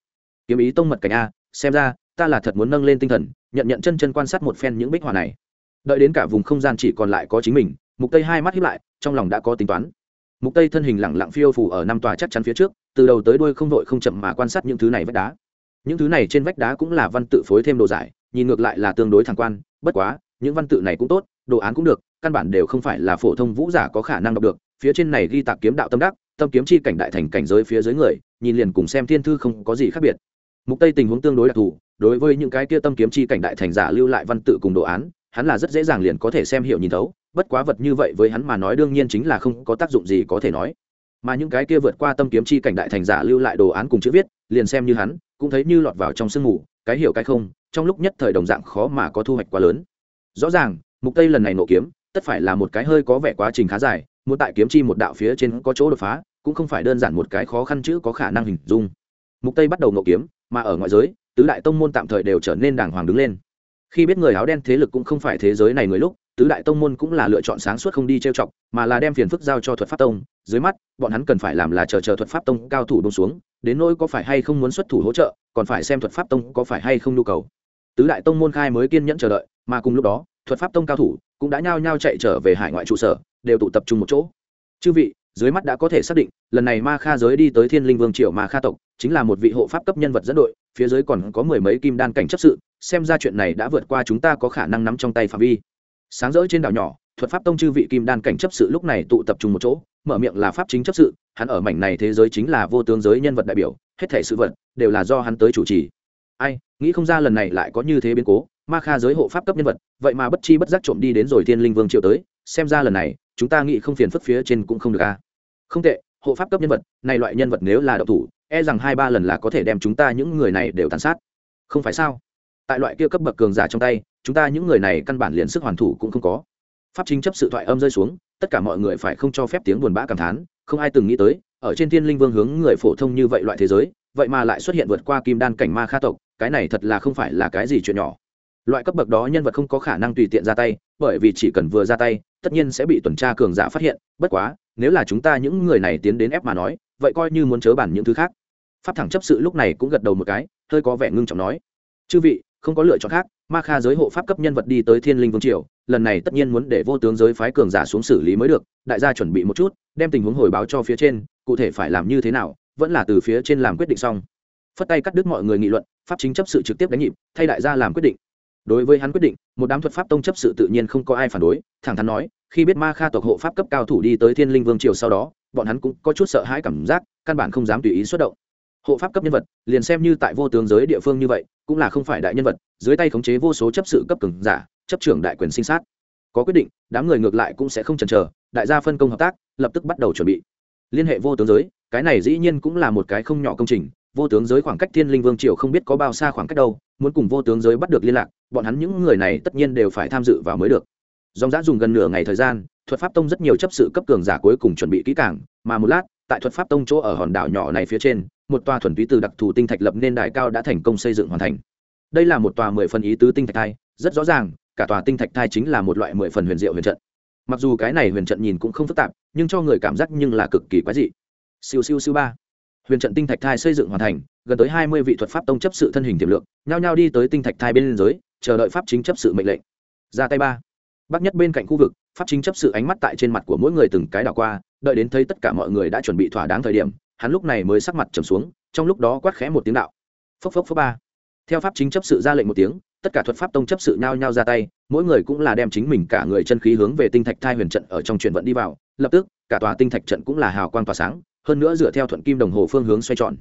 Kiếm ý tông mật cảnh a, xem ra, ta là thật muốn nâng lên tinh thần, nhận nhận chân chân quan sát một phen những bích họa này. Đợi đến cả vùng không gian chỉ còn lại có chính mình, mục tây hai mắt hiếp lại, trong lòng đã có tính toán mục tây thân hình lẳng lặng phiêu phủ ở năm tòa chắc chắn phía trước, từ đầu tới đuôi không vội không chậm mà quan sát những thứ này vách đá. Những thứ này trên vách đá cũng là văn tự phối thêm đồ giải, nhìn ngược lại là tương đối thẳng quan, bất quá, những văn tự này cũng tốt, đồ án cũng được, căn bản đều không phải là phổ thông vũ giả có khả năng đọc được, phía trên này ghi tạc kiếm đạo tâm đắc, tâm kiếm chi cảnh đại thành cảnh giới phía dưới người, nhìn liền cùng xem thiên thư không có gì khác biệt. Mục tây tình huống tương đối đặc thù, đối với những cái kia tâm kiếm chi cảnh đại thành giả lưu lại văn tự cùng đồ án, hắn là rất dễ dàng liền có thể xem hiểu nhìn thấu bất quá vật như vậy với hắn mà nói đương nhiên chính là không có tác dụng gì có thể nói. Mà những cái kia vượt qua tâm kiếm chi cảnh đại thành giả lưu lại đồ án cùng chữ viết, liền xem như hắn, cũng thấy như lọt vào trong sương mù, cái hiểu cái không, trong lúc nhất thời đồng dạng khó mà có thu hoạch quá lớn. Rõ ràng, mục tây lần này nộ kiếm, tất phải là một cái hơi có vẻ quá trình khá dài, muốn tại kiếm chi một đạo phía trên có chỗ đột phá, cũng không phải đơn giản một cái khó khăn chữ có khả năng hình dung. Mục tây bắt đầu nộ kiếm, mà ở ngoại giới, tứ đại tông môn tạm thời đều trở nên đàng hoàng đứng lên. Khi biết người áo đen thế lực cũng không phải thế giới này người lúc tứ đại tông môn cũng là lựa chọn sáng suốt không đi trêu chọc, mà là đem phiền phức giao cho thuật pháp tông. Dưới mắt, bọn hắn cần phải làm là chờ chờ thuật pháp tông cao thủ buông xuống, đến nỗi có phải hay không muốn xuất thủ hỗ trợ, còn phải xem thuật pháp tông có phải hay không nhu cầu. Tứ đại tông môn khai mới kiên nhẫn chờ đợi, mà cùng lúc đó, thuật pháp tông cao thủ cũng đã nhao nhao chạy trở về hải ngoại trụ sở, đều tụ tập trung một chỗ. Chư vị, dưới mắt đã có thể xác định, lần này ma kha giới đi tới thiên linh vương triều ma kha tộc, chính là một vị hộ pháp cấp nhân vật dẫn đội, phía dưới còn có mười mấy kim đan cảnh chấp sự, xem ra chuyện này đã vượt qua chúng ta có khả năng nắm trong tay phạm vi sáng rỡ trên đảo nhỏ, thuật pháp tông chư vị kim đan cảnh chấp sự lúc này tụ tập trung một chỗ, mở miệng là pháp chính chấp sự, hắn ở mảnh này thế giới chính là vô tướng giới nhân vật đại biểu, hết thể sự vật đều là do hắn tới chủ trì. Ai, nghĩ không ra lần này lại có như thế biến cố, ma kha giới hộ pháp cấp nhân vật, vậy mà bất chi bất giác trộm đi đến rồi thiên linh vương triệu tới, xem ra lần này, chúng ta nghĩ không phiền phức phía trên cũng không được a không tệ, hộ pháp cấp nhân vật, này loại nhân vật nếu là độc thủ e rằng hai ba lần là có thể đem chúng ta những người này đều tàn sát. Không phải sao? Tại loại kia cấp bậc cường giả trong tay chúng ta những người này căn bản liền sức hoàn thủ cũng không có. Pháp chính chấp sự thoại âm rơi xuống, tất cả mọi người phải không cho phép tiếng buồn bã cảm thán, không ai từng nghĩ tới, ở trên thiên linh vương hướng người phổ thông như vậy loại thế giới, vậy mà lại xuất hiện vượt qua kim đan cảnh ma kha tộc, cái này thật là không phải là cái gì chuyện nhỏ. Loại cấp bậc đó nhân vật không có khả năng tùy tiện ra tay, bởi vì chỉ cần vừa ra tay, tất nhiên sẽ bị tuần tra cường giả phát hiện, bất quá, nếu là chúng ta những người này tiến đến ép mà nói, vậy coi như muốn chớ bản những thứ khác. Pháp thẳng chấp sự lúc này cũng gật đầu một cái, hơi có vẻ ngưng trọng nói, chư vị không có lựa chọn khác, ma kha giới hộ pháp cấp nhân vật đi tới thiên linh vương triều, lần này tất nhiên muốn để vô tướng giới phái cường giả xuống xử lý mới được, đại gia chuẩn bị một chút, đem tình huống hồi báo cho phía trên, cụ thể phải làm như thế nào, vẫn là từ phía trên làm quyết định xong. Phất tay cắt đứt mọi người nghị luận, pháp chính chấp sự trực tiếp đánh nhịp, thay đại gia làm quyết định. Đối với hắn quyết định, một đám thuật pháp tông chấp sự tự nhiên không có ai phản đối, thẳng thắn nói, khi biết ma kha tộc hộ pháp cấp cao thủ đi tới thiên linh vương triều sau đó, bọn hắn cũng có chút sợ hãi cảm giác, căn bản không dám tùy ý xuất động hộ pháp cấp nhân vật, liền xem như tại vô tướng giới địa phương như vậy, cũng là không phải đại nhân vật, dưới tay khống chế vô số chấp sự cấp cường giả, chấp trưởng đại quyền sinh sát. Có quyết định, đám người ngược lại cũng sẽ không chần chờ, đại gia phân công hợp tác, lập tức bắt đầu chuẩn bị. Liên hệ vô tướng giới, cái này dĩ nhiên cũng là một cái không nhỏ công trình, vô tướng giới khoảng cách thiên linh vương triều không biết có bao xa khoảng cách đâu, muốn cùng vô tướng giới bắt được liên lạc, bọn hắn những người này tất nhiên đều phải tham dự vào mới được. Dòng giã dùng gần nửa ngày thời gian, thuật pháp tông rất nhiều chấp sự cấp cường giả cuối cùng chuẩn bị kỹ càng, mà một lát tại thuật pháp tông chỗ ở hòn đảo nhỏ này phía trên, một tòa thuần túy từ đặc thù tinh thạch lập nên đài cao đã thành công xây dựng hoàn thành. Đây là một tòa mười phần ý tứ tinh thạch thai, rất rõ ràng, cả tòa tinh thạch thai chính là một loại mười phần huyền diệu huyền trận. Mặc dù cái này huyền trận nhìn cũng không phức tạp, nhưng cho người cảm giác nhưng là cực kỳ quái dị. Siêu siêu siêu ba. Huyền trận tinh thạch thai xây dựng hoàn thành, gần tới hai mươi vị thuật pháp tông chấp sự thân hình tiềm lượng, nhao nhao đi tới tinh thạch thai bên giới chờ đợi pháp chính chấp sự mệnh lệnh. Ra tay ba. Bắc nhất bên cạnh khu vực pháp chính chấp sự ánh mắt tại trên mặt của mỗi người từng cái đảo qua, đợi đến thấy tất cả mọi người đã chuẩn bị thỏa đáng thời điểm, hắn lúc này mới sắc mặt trầm xuống, trong lúc đó quát khẽ một tiếng đạo. Phốc phốc phốc ba. Theo pháp chính chấp sự ra lệnh một tiếng, tất cả thuật pháp tông chấp sự nhao nhao ra tay, mỗi người cũng là đem chính mình cả người chân khí hướng về tinh thạch thai huyền trận ở trong truyền vận đi vào, lập tức, cả tòa tinh thạch trận cũng là hào quang tỏa sáng, hơn nữa dựa theo thuận kim đồng hồ phương hướng xoay tròn.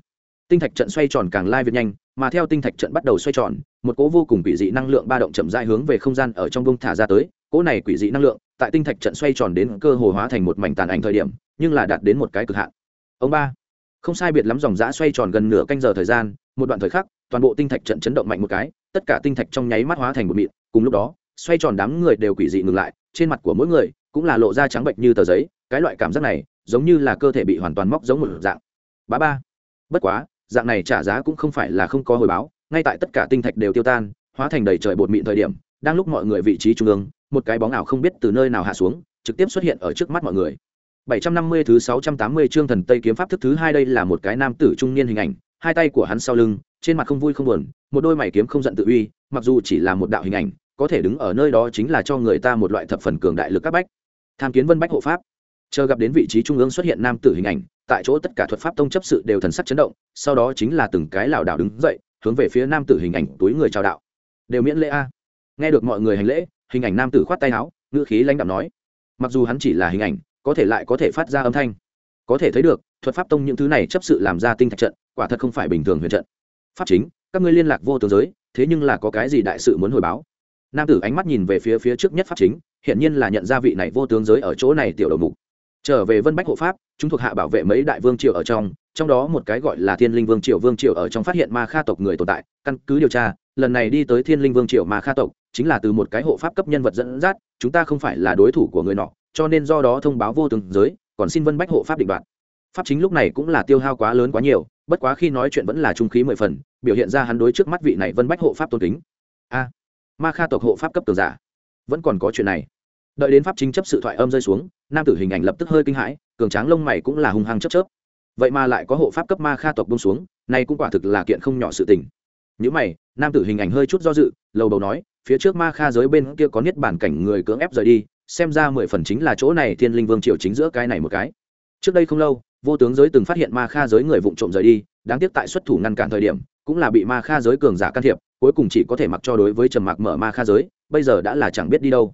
Tinh thạch trận xoay tròn càng lai việt nhanh, mà theo tinh thạch trận bắt đầu xoay tròn, một cỗ vô cùng quỷ dị năng lượng ba động chậm rãi hướng về không gian ở trong bông thả ra tới cỗ này quỷ dị năng lượng tại tinh thạch trận xoay tròn đến cơ hồ hóa thành một mảnh tàn ảnh thời điểm, nhưng là đạt đến một cái cực hạn. Ông ba, không sai biệt lắm dòng giã xoay tròn gần nửa canh giờ thời gian, một đoạn thời khắc, toàn bộ tinh thạch trận chấn động mạnh một cái, tất cả tinh thạch trong nháy mắt hóa thành một mịn. Cùng lúc đó, xoay tròn đám người đều quỷ dị ngừng lại, trên mặt của mỗi người cũng là lộ ra trắng bệnh như tờ giấy, cái loại cảm giác này giống như là cơ thể bị hoàn toàn móc giống một dạng. Bá ba, bất quá, dạng này trả giá cũng không phải là không có hồi báo, ngay tại tất cả tinh thạch đều tiêu tan, hóa thành đầy trời bột mịn thời điểm, đang lúc mọi người vị trí trung ương một cái bóng ảo không biết từ nơi nào hạ xuống, trực tiếp xuất hiện ở trước mắt mọi người. 750 thứ 680 chương thần tây kiếm pháp thức thứ hai đây là một cái nam tử trung niên hình ảnh, hai tay của hắn sau lưng, trên mặt không vui không buồn, một đôi mày kiếm không giận tự uy, mặc dù chỉ là một đạo hình ảnh, có thể đứng ở nơi đó chính là cho người ta một loại thập phần cường đại lực các bách. Tham kiến vân bách hộ pháp. Chờ gặp đến vị trí trung ương xuất hiện nam tử hình ảnh, tại chỗ tất cả thuật pháp tông chấp sự đều thần sắc chấn động, sau đó chính là từng cái lảo đảo đứng dậy, hướng về phía nam tử hình ảnh túi người chào đạo. Đều miễn lễ a. Nghe được mọi người hành lễ hình ảnh nam tử khoát tay áo, ngữ khí lãnh đạm nói. Mặc dù hắn chỉ là hình ảnh, có thể lại có thể phát ra âm thanh. Có thể thấy được, thuật pháp tông những thứ này chấp sự làm ra tinh thạch trận, quả thật không phải bình thường huyền trận. Pháp chính, các ngươi liên lạc vô tướng giới, thế nhưng là có cái gì đại sự muốn hồi báo? Nam tử ánh mắt nhìn về phía phía trước nhất pháp chính hiện nhiên là nhận ra vị này vô tướng giới ở chỗ này tiểu đầu mục. Trở về vân bách hộ pháp, chúng thuộc hạ bảo vệ mấy đại vương triều ở trong trong đó một cái gọi là thiên linh vương triều vương triều ở trong phát hiện ma kha tộc người tồn tại, căn cứ điều tra, lần này đi tới thiên linh vương triều ma kha tộc chính là từ một cái hộ pháp cấp nhân vật dẫn dắt, chúng ta không phải là đối thủ của người nọ, cho nên do đó thông báo vô tướng giới, còn xin vân bách hộ pháp định đoạt. Pháp chính lúc này cũng là tiêu hao quá lớn quá nhiều, bất quá khi nói chuyện vẫn là trung khí mười phần, biểu hiện ra hắn đối trước mắt vị này vân bách hộ pháp tôn kính. A, ma kha tộc hộ pháp cấp tường giả, vẫn còn có chuyện này. Đợi đến pháp chính chấp sự thoại âm rơi xuống, nam tử hình ảnh lập tức hơi kinh hãi, cường tráng lông mày cũng là hung hăng chấp chớp. Vậy mà lại có hộ pháp cấp ma kha tộc bông xuống, nay cũng quả thực là kiện không nhỏ sự tình. Những mày, nam tử hình ảnh hơi chút do dự, lầu đầu nói phía trước ma kha giới bên kia có niết bản cảnh người cưỡng ép rời đi, xem ra mười phần chính là chỗ này thiên linh vương triều chính giữa cái này một cái. Trước đây không lâu, vô tướng giới từng phát hiện ma kha giới người vụng trộm rời đi, đáng tiếc tại xuất thủ ngăn cản thời điểm, cũng là bị ma kha giới cường giả can thiệp, cuối cùng chỉ có thể mặc cho đối với trầm mặc mở ma kha giới, bây giờ đã là chẳng biết đi đâu.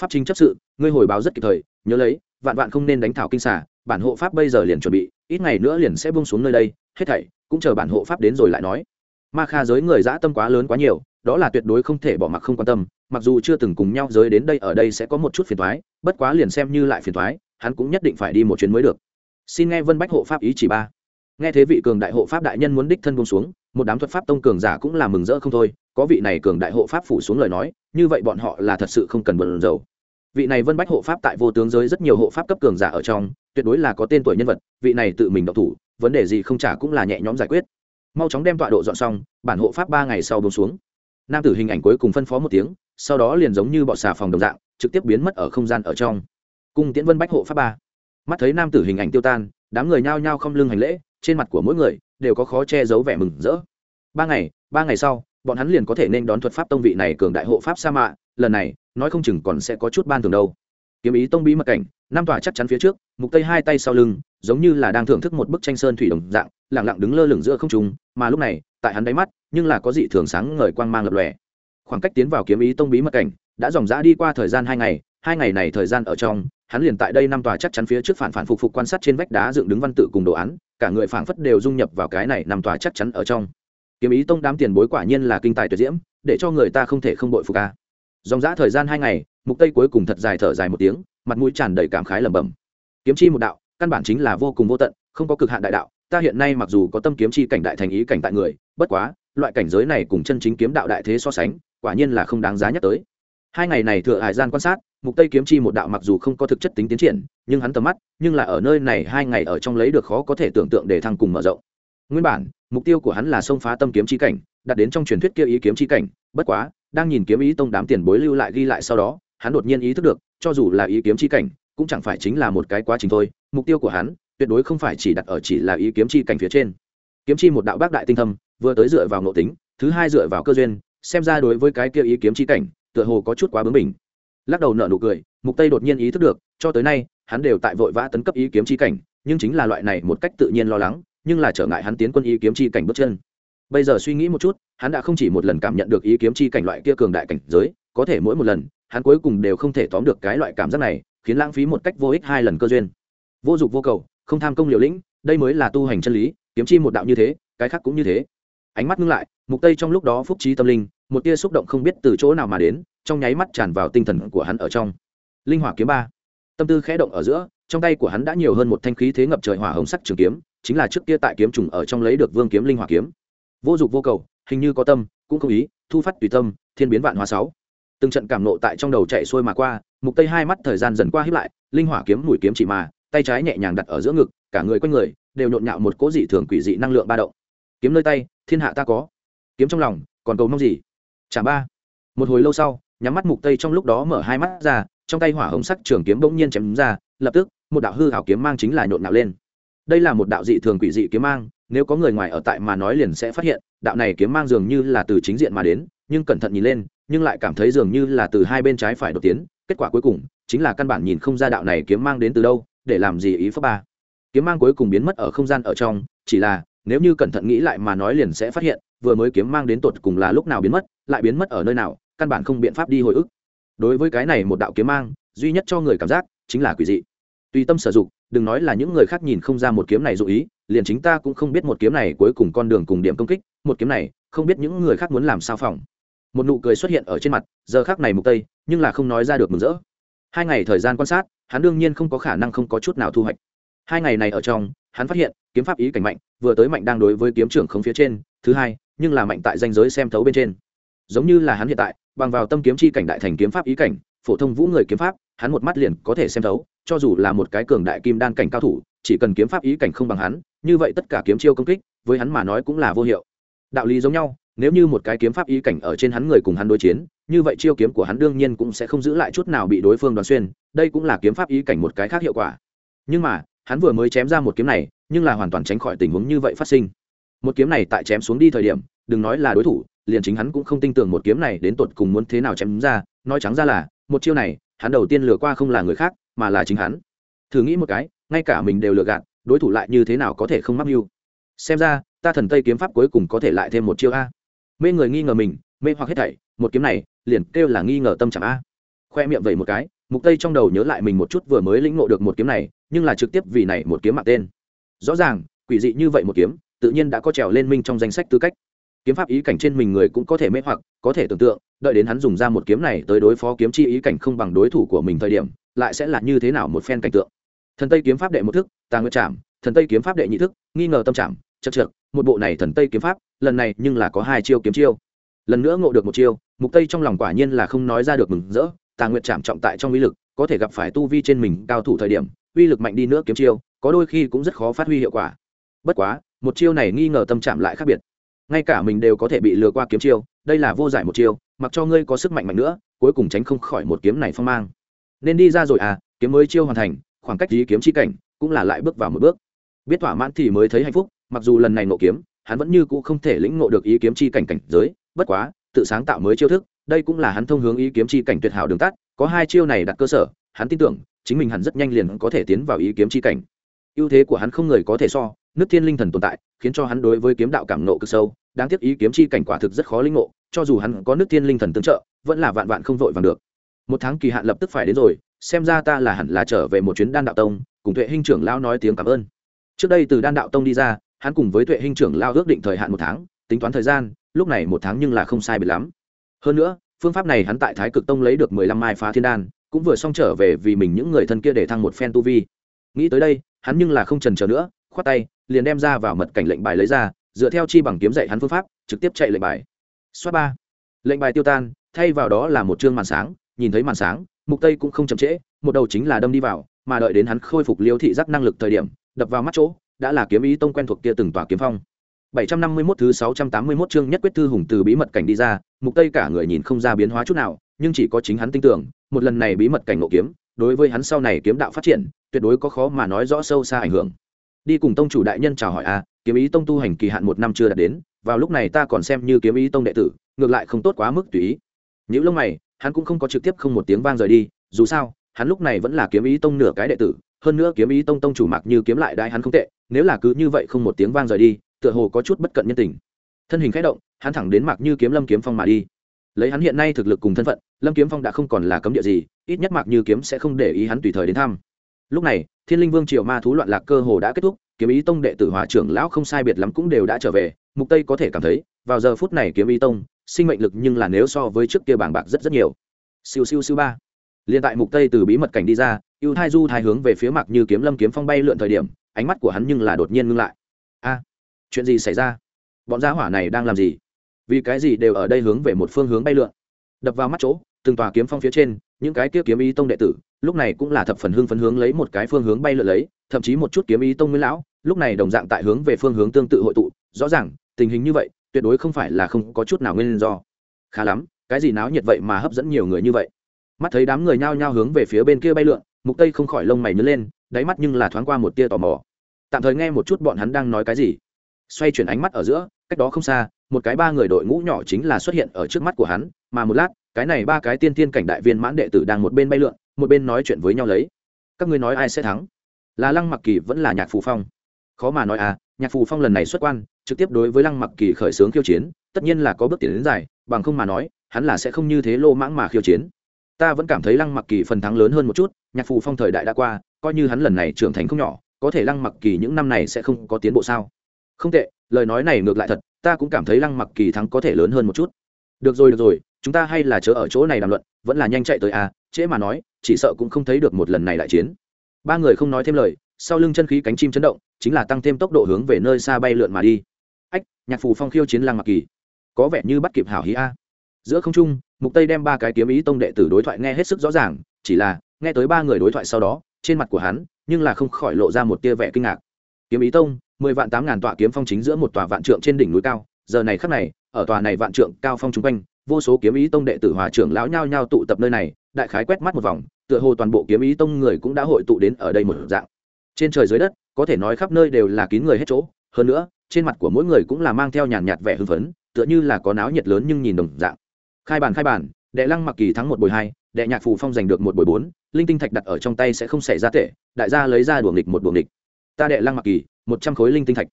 Pháp chính chấp sự, ngươi hồi báo rất kịp thời, nhớ lấy, vạn vạn không nên đánh thảo kinh xả bản hộ pháp bây giờ liền chuẩn bị, ít ngày nữa liền sẽ bung xuống nơi đây, hết thảy, cũng chờ bản hộ pháp đến rồi lại nói. Ma kha giới người dã tâm quá lớn quá nhiều đó là tuyệt đối không thể bỏ mặc không quan tâm, mặc dù chưa từng cùng nhau giới đến đây ở đây sẽ có một chút phiền thoái bất quá liền xem như lại phiền thoái hắn cũng nhất định phải đi một chuyến mới được. Xin nghe vân bách hộ pháp ý chỉ ba. Nghe thế vị cường đại hộ pháp đại nhân muốn đích thân buông xuống, một đám thuật pháp tông cường giả cũng là mừng rỡ không thôi, có vị này cường đại hộ pháp phủ xuống lời nói, như vậy bọn họ là thật sự không cần bận dầu vị này vân bách hộ pháp tại vô tướng giới rất nhiều hộ pháp cấp cường giả ở trong, tuyệt đối là có tên tuổi nhân vật, vị này tự mình độc thủ, vấn đề gì không trả cũng là nhẹ nhõm giải quyết. Mau chóng đem tọa độ dọn xong, bản hộ pháp ba ngày sau buông xuống nam tử hình ảnh cuối cùng phân phó một tiếng, sau đó liền giống như bọ xà phòng đồng dạng, trực tiếp biến mất ở không gian ở trong. Cung tiễn vân bách hộ pháp ba. Mắt thấy nam tử hình ảnh tiêu tan, đám người nhao nhao không lưng hành lễ, trên mặt của mỗi người đều có khó che giấu vẻ mừng rỡ. Ba ngày ba ngày sau, bọn hắn liền có thể nên đón thuật pháp tông vị này cường đại hộ pháp sa mạ, lần này, nói không chừng còn sẽ có chút ban thường đâu. Kiếm ý tông bí mật cảnh nam tòa chắc chắn phía trước, mục tây hai tay sau lưng, giống như là đang thưởng thức một bức tranh sơn thủy đồng dạng lẳng lặng đứng lơ lửng giữa không trung, mà lúc này tại hắn đáy mắt, nhưng là có dị thường sáng ngời quang mang lập lòe. Khoảng cách tiến vào kiếm ý tông bí mật cảnh, đã dòng dã đi qua thời gian hai ngày hai ngày này thời gian ở trong, hắn liền tại đây năm tòa chắc chắn phía trước phản phản phục phục quan sát trên vách đá dựng đứng văn tự cùng đồ án, cả người phảng phất đều dung nhập vào cái này năm tòa chắc chắn ở trong. Kiếm ý tông đám tiền bối quả nhiên là kinh tài tuyệt diễm, để cho người ta không thể không bội phục ca dòng dã thời gian hai ngày, mục tây cuối cùng thật dài thở dài một tiếng, mặt mũi tràn đầy cảm khái lẩm bẩm. Kiếm chi một đạo, căn bản chính là vô cùng vô tận, không có cực hạn đại đạo ta hiện nay mặc dù có tâm kiếm chi cảnh đại thành ý cảnh tại người, bất quá, loại cảnh giới này cùng chân chính kiếm đạo đại thế so sánh, quả nhiên là không đáng giá nhắc tới. Hai ngày này thừa hải gian quan sát, mục tây kiếm chi một đạo mặc dù không có thực chất tính tiến triển, nhưng hắn tầm mắt, nhưng là ở nơi này hai ngày ở trong lấy được khó có thể tưởng tượng để thăng cùng mở rộng. Nguyên bản, mục tiêu của hắn là xông phá tâm kiếm chi cảnh, đặt đến trong truyền thuyết kia ý kiếm chi cảnh, bất quá, đang nhìn kiếm ý tông đám tiền bối lưu lại ghi lại sau đó, hắn đột nhiên ý thức được, cho dù là ý kiếm chi cảnh, cũng chẳng phải chính là một cái quá trình thôi. Mục tiêu của hắn tuyệt đối không phải chỉ đặt ở chỉ là ý kiếm chi cảnh phía trên. Kiếm chi một đạo bác đại tinh thâm, vừa tới dựa vào nội tính, thứ hai dựa vào cơ duyên, xem ra đối với cái kia ý kiếm chi cảnh, tựa hồ có chút quá bướng bỉnh. Lắc đầu nợ nụ cười, mục tây đột nhiên ý thức được, cho tới nay, hắn đều tại vội vã tấn cấp ý kiếm chi cảnh, nhưng chính là loại này một cách tự nhiên lo lắng, nhưng là trở ngại hắn tiến quân ý kiếm chi cảnh bước chân. Bây giờ suy nghĩ một chút, hắn đã không chỉ một lần cảm nhận được ý kiếm chi cảnh loại kia cường đại cảnh giới, có thể mỗi một lần, hắn cuối cùng đều không thể tóm được cái loại cảm giác này, khiến lãng phí một cách vô ích hai lần cơ duyên. Vô dụng vô cầu không tham công liều lĩnh, đây mới là tu hành chân lý, kiếm chi một đạo như thế, cái khác cũng như thế. Ánh mắt ngưng lại, mục tây trong lúc đó phúc trí tâm linh, một tia xúc động không biết từ chỗ nào mà đến, trong nháy mắt tràn vào tinh thần của hắn ở trong. Linh hỏa kiếm ba. Tâm tư khẽ động ở giữa, trong tay của hắn đã nhiều hơn một thanh khí thế ngập trời hỏa hồng sắc trường kiếm, chính là trước kia tại kiếm trùng ở trong lấy được vương kiếm linh hỏa kiếm. Vô dụng vô cầu, hình như có tâm, cũng không ý, thu phát tùy tâm, thiên biến vạn hóa sáu. Từng trận cảm nộ tại trong đầu chạy xuôi mà qua, mục tây hai mắt thời gian dần qua hiếp lại, linh hỏa kiếm mũi kiếm chỉ mà tay trái nhẹ nhàng đặt ở giữa ngực, cả người quanh người đều nhộn nhạo một cỗ dị thường quỷ dị năng lượng ba động. Kiếm nơi tay, thiên hạ ta có. Kiếm trong lòng, còn cầu mong gì? Chả ba. Một hồi lâu sau, nhắm mắt mục tây trong lúc đó mở hai mắt ra, trong tay hỏa hồng sắc trường kiếm bỗng nhiên chém ra, lập tức, một đạo hư hảo kiếm mang chính là nhộn nhạo lên. Đây là một đạo dị thường quỷ dị kiếm mang, nếu có người ngoài ở tại mà nói liền sẽ phát hiện, đạo này kiếm mang dường như là từ chính diện mà đến, nhưng cẩn thận nhìn lên, nhưng lại cảm thấy dường như là từ hai bên trái phải đột tiến, kết quả cuối cùng chính là căn bản nhìn không ra đạo này kiếm mang đến từ đâu để làm gì ý pháp ba. Kiếm mang cuối cùng biến mất ở không gian ở trong, chỉ là, nếu như cẩn thận nghĩ lại mà nói liền sẽ phát hiện, vừa mới kiếm mang đến tột cùng là lúc nào biến mất, lại biến mất ở nơi nào, căn bản không biện pháp đi hồi ức. Đối với cái này một đạo kiếm mang, duy nhất cho người cảm giác, chính là quỷ dị. Tùy tâm sử dụng, đừng nói là những người khác nhìn không ra một kiếm này dụ ý, liền chính ta cũng không biết một kiếm này cuối cùng con đường cùng điểm công kích, một kiếm này, không biết những người khác muốn làm sao phòng. Một nụ cười xuất hiện ở trên mặt, giờ khác này mục tây, nhưng là không nói ra được mừng rỡ. Hai ngày thời gian quan sát hắn đương nhiên không có khả năng không có chút nào thu hoạch. Hai ngày này ở trong, hắn phát hiện, kiếm pháp ý cảnh mạnh, vừa tới mạnh đang đối với kiếm trưởng không phía trên, thứ hai, nhưng là mạnh tại danh giới xem thấu bên trên. Giống như là hắn hiện tại, bằng vào tâm kiếm chi cảnh đại thành kiếm pháp ý cảnh, phổ thông vũ người kiếm pháp, hắn một mắt liền có thể xem thấu, cho dù là một cái cường đại kim đan cảnh cao thủ, chỉ cần kiếm pháp ý cảnh không bằng hắn, như vậy tất cả kiếm chiêu công kích, với hắn mà nói cũng là vô hiệu. Đạo lý giống nhau nếu như một cái kiếm pháp ý cảnh ở trên hắn người cùng hắn đối chiến, như vậy chiêu kiếm của hắn đương nhiên cũng sẽ không giữ lại chút nào bị đối phương đoán xuyên, đây cũng là kiếm pháp ý cảnh một cái khác hiệu quả. Nhưng mà, hắn vừa mới chém ra một kiếm này, nhưng là hoàn toàn tránh khỏi tình huống như vậy phát sinh. Một kiếm này tại chém xuống đi thời điểm, đừng nói là đối thủ, liền chính hắn cũng không tin tưởng một kiếm này đến tột cùng muốn thế nào chém ra, nói trắng ra là, một chiêu này, hắn đầu tiên lừa qua không là người khác, mà là chính hắn. Thử nghĩ một cái, ngay cả mình đều lừa gạt, đối thủ lại như thế nào có thể không mắc mưu? Xem ra, ta thần tây kiếm pháp cuối cùng có thể lại thêm một chiêu a mê người nghi ngờ mình, mê hoặc hết thảy, một kiếm này, liền kêu là nghi ngờ tâm trạng a. Khoe miệng vậy một cái, mục tây trong đầu nhớ lại mình một chút vừa mới lĩnh ngộ được một kiếm này, nhưng là trực tiếp vì này một kiếm mạng tên. Rõ ràng, quỷ dị như vậy một kiếm, tự nhiên đã có trèo lên minh trong danh sách tư cách. Kiếm pháp ý cảnh trên mình người cũng có thể mê hoặc, có thể tưởng tượng, đợi đến hắn dùng ra một kiếm này tới đối phó kiếm chi ý cảnh không bằng đối thủ của mình thời điểm, lại sẽ là như thế nào một phen cảnh tượng. Thần tây kiếm pháp đệ một thức tàng nguyệt trảm, thần tây kiếm pháp đệ nhị thức, nghi ngờ tâm trạng chật chược một bộ này thần tây kiếm pháp, lần này nhưng là có hai chiêu kiếm chiêu. Lần nữa ngộ được một chiêu, mục tây trong lòng quả nhiên là không nói ra được mừng rỡ, tà nguyệt trảm trọng tại trong uy lực, có thể gặp phải tu vi trên mình cao thủ thời điểm, uy lực mạnh đi nữa kiếm chiêu, có đôi khi cũng rất khó phát huy hiệu quả. Bất quá, một chiêu này nghi ngờ tâm trạng lại khác biệt. Ngay cả mình đều có thể bị lừa qua kiếm chiêu, đây là vô giải một chiêu, mặc cho ngươi có sức mạnh mạnh nữa, cuối cùng tránh không khỏi một kiếm này phong mang. Nên đi ra rồi à kiếm mới chiêu hoàn thành, khoảng cách lý kiếm chi cảnh cũng là lại bước vào một bước. Biết thỏa mãn thì mới thấy hạnh phúc mặc dù lần này nộ kiếm, hắn vẫn như cũ không thể lĩnh ngộ được ý kiếm chi cảnh cảnh giới, bất quá, tự sáng tạo mới chiêu thức, đây cũng là hắn thông hướng ý kiếm chi cảnh tuyệt hảo đường tắt, có hai chiêu này đặt cơ sở, hắn tin tưởng, chính mình hẳn rất nhanh liền có thể tiến vào ý kiếm chi cảnh. Ưu thế của hắn không người có thể so, nước thiên linh thần tồn tại, khiến cho hắn đối với kiếm đạo cảm nộ cực sâu, đáng tiếc ý kiếm chi cảnh quả thực rất khó lĩnh ngộ, cho dù hắn có nước thiên linh thần tương trợ, vẫn là vạn vạn không vội vàng được. Một tháng kỳ hạn lập tức phải đến rồi, xem ra ta là hẳn là trở về một chuyến đan đạo tông, cùng tuệ hình trưởng lao nói tiếng cảm ơn. Trước đây từ đan đạo tông đi ra hắn cùng với tuệ hình trưởng lao ước định thời hạn một tháng, tính toán thời gian, lúc này một tháng nhưng là không sai biệt lắm. Hơn nữa, phương pháp này hắn tại thái cực tông lấy được mười lăm mai phá thiên đan, cũng vừa xong trở về vì mình những người thân kia để thăng một phen tu vi. Nghĩ tới đây, hắn nhưng là không trần trở nữa, khoát tay, liền đem ra vào mật cảnh lệnh bài lấy ra, dựa theo chi bằng kiếm dạy hắn phương pháp, trực tiếp chạy lệnh bài. Xoát ba. Lệnh bài tiêu tan, thay vào đó là một chương màn sáng, nhìn thấy màn sáng, mục tây cũng không chậm trễ, một đầu chính là đâm đi vào, mà đợi đến hắn khôi phục liêu thị giác năng lực thời điểm, đập vào mắt chỗ đã là kiếm ý tông quen thuộc kia từng tòa kiếm phong 751 thứ 681 chương nhất quyết thư hùng từ bí mật cảnh đi ra, mục tây cả người nhìn không ra biến hóa chút nào, nhưng chỉ có chính hắn tin tưởng, một lần này bí mật cảnh ngộ kiếm, đối với hắn sau này kiếm đạo phát triển, tuyệt đối có khó mà nói rõ sâu xa ảnh hưởng. Đi cùng tông chủ đại nhân chào hỏi a, kiếm ý tông tu hành kỳ hạn một năm chưa đạt đến, vào lúc này ta còn xem như kiếm ý tông đệ tử, ngược lại không tốt quá mức tùy ý. Những lông mày, hắn cũng không có trực tiếp không một tiếng vang rời đi, dù sao, hắn lúc này vẫn là kiếm ý tông nửa cái đệ tử, hơn nữa kiếm ý tông tông chủ mặc như kiếm lại đại hắn không tệ, nếu là cứ như vậy không một tiếng vang rời đi, tựa hồ có chút bất cận nhân tình. Thân hình khẽ động hắn thẳng đến mạc như kiếm lâm kiếm phong mà đi. Lấy hắn hiện nay thực lực cùng thân phận lâm kiếm phong đã không còn là cấm địa gì ít nhất mạc như kiếm sẽ không để ý hắn tùy thời đến thăm. Lúc này thiên linh vương triều ma thú loạn lạc cơ hồ đã kết thúc kiếm ý tông đệ tử hòa trưởng lão không sai biệt lắm cũng đều đã trở về mục tây có thể cảm thấy vào giờ phút này kiếm ý tông sinh mệnh lực nhưng là nếu so với trước kia bảng bạc rất rất nhiều. Siêu siêu siêu ba. Liền tại mục tây từ bí mật cảnh đi ra ưu thai du thai hướng về phía mạc như kiếm lâm kiếm phong bay lượn thời điểm ánh mắt của hắn nhưng là đột nhiên ngưng lại. A, chuyện gì xảy ra? Bọn gia hỏa này đang làm gì? Vì cái gì đều ở đây hướng về một phương hướng bay lượn? Đập vào mắt chỗ, từng tòa kiếm phong phía trên, những cái kia kiếm ý tông đệ tử, lúc này cũng là thập phần hưng phấn hướng lấy một cái phương hướng bay lượn lấy, thậm chí một chút kiếm ý tông nguyên lão, lúc này đồng dạng tại hướng về phương hướng tương tự hội tụ. Rõ ràng, tình hình như vậy, tuyệt đối không phải là không có chút nào nguyên do. Khá lắm, cái gì náo nhiệt vậy mà hấp dẫn nhiều người như vậy? Mắt thấy đám người nhao nhao hướng về phía bên kia bay lượn, mục tây không khỏi lông mày nhớ lên đáy mắt nhưng là thoáng qua một tia tò mò. Tạm thời nghe một chút bọn hắn đang nói cái gì. Xoay chuyển ánh mắt ở giữa, cách đó không xa, một cái ba người đội ngũ nhỏ chính là xuất hiện ở trước mắt của hắn, mà một lát, cái này ba cái tiên tiên cảnh đại viên mãn đệ tử đang một bên bay lượn, một bên nói chuyện với nhau lấy. Các ngươi nói ai sẽ thắng? Là lăng mặc kỳ vẫn là nhạc phù phong? Khó mà nói à nhạc phù phong lần này xuất quan, trực tiếp đối với lăng mặc kỳ khởi xướng khiêu chiến, tất nhiên là có bước tiến đến dài, bằng không mà nói, hắn là sẽ không như thế lô mãng mà khiêu chiến ta vẫn cảm thấy lăng mặc kỳ phần thắng lớn hơn một chút, nhạc phù phong thời đại đã qua, coi như hắn lần này trưởng thành không nhỏ, có thể lăng mặc kỳ những năm này sẽ không có tiến bộ sao? Không tệ, lời nói này ngược lại thật, ta cũng cảm thấy lăng mặc kỳ thắng có thể lớn hơn một chút. Được rồi được rồi, chúng ta hay là chớ ở chỗ này đàm luận, vẫn là nhanh chạy tới à trễ mà nói, chỉ sợ cũng không thấy được một lần này đại chiến. Ba người không nói thêm lời, sau lưng chân khí cánh chim chấn động, chính là tăng thêm tốc độ hướng về nơi xa bay lượn mà đi. Ách, nhạc phù phong khiêu chiến lăng mặc kỳ. Có vẻ như bắt kịp hảo hí a. Giữa không trung mục tây đem ba cái kiếm ý tông đệ tử đối thoại nghe hết sức rõ ràng, chỉ là, nghe tới ba người đối thoại sau đó, trên mặt của hắn, nhưng là không khỏi lộ ra một tia vẻ kinh ngạc. Kiếm ý tông, mười vạn tám ngàn tọa kiếm phong chính giữa một tòa vạn trượng trên đỉnh núi cao, giờ này khắc này, ở tòa này vạn trượng cao phong trung quanh, vô số kiếm ý tông đệ tử hòa trưởng lão nhao nhao tụ tập nơi này, đại khái quét mắt một vòng, tựa hồ toàn bộ kiếm ý tông người cũng đã hội tụ đến ở đây một dạng. Trên trời dưới đất, có thể nói khắp nơi đều là kín người hết chỗ, hơn nữa, trên mặt của mỗi người cũng là mang theo nhàn nhạt vẻ hưng phấn, tựa như là có náo nhiệt lớn nhưng nhìn đồng dạng khai bàn khai bàn đệ lăng mặc kỳ thắng một buổi hai, đệ nhạc phù phong giành được một buổi bốn, linh tinh thạch đặt ở trong tay sẽ không xảy ra tệ, đại gia lấy ra đuồng địch một đuồng địch ta đệ lăng mặc kỳ, một trăm khối linh tinh thạch.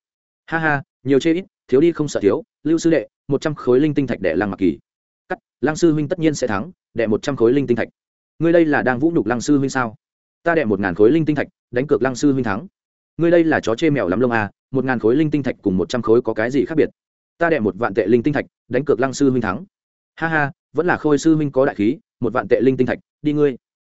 Ha ha, nhiều chê ít, thiếu đi không sợ thiếu, lưu sư đệ, một trăm khối linh tinh thạch đệ lăng mặc kỳ. Cắt, lăng sư huynh tất nhiên sẽ thắng, đệ một trăm khối linh tinh thạch. Ngươi đây là đang vũ nhục lăng sư huynh sao? Ta đệ một ngàn khối linh tinh thạch, đánh cược lăng sư huynh thắng. Ngươi đây là chó chê mèo lắm lông à một ngàn khối linh tinh thạch cùng một trăm khối có cái gì khác biệt? Ta đệ một vạn tệ linh tinh thạch, đánh cược lăng sư huynh thắng ha ha, vẫn là khôi sư Minh có đại khí, một vạn tệ linh tinh thạch, đi ngươi.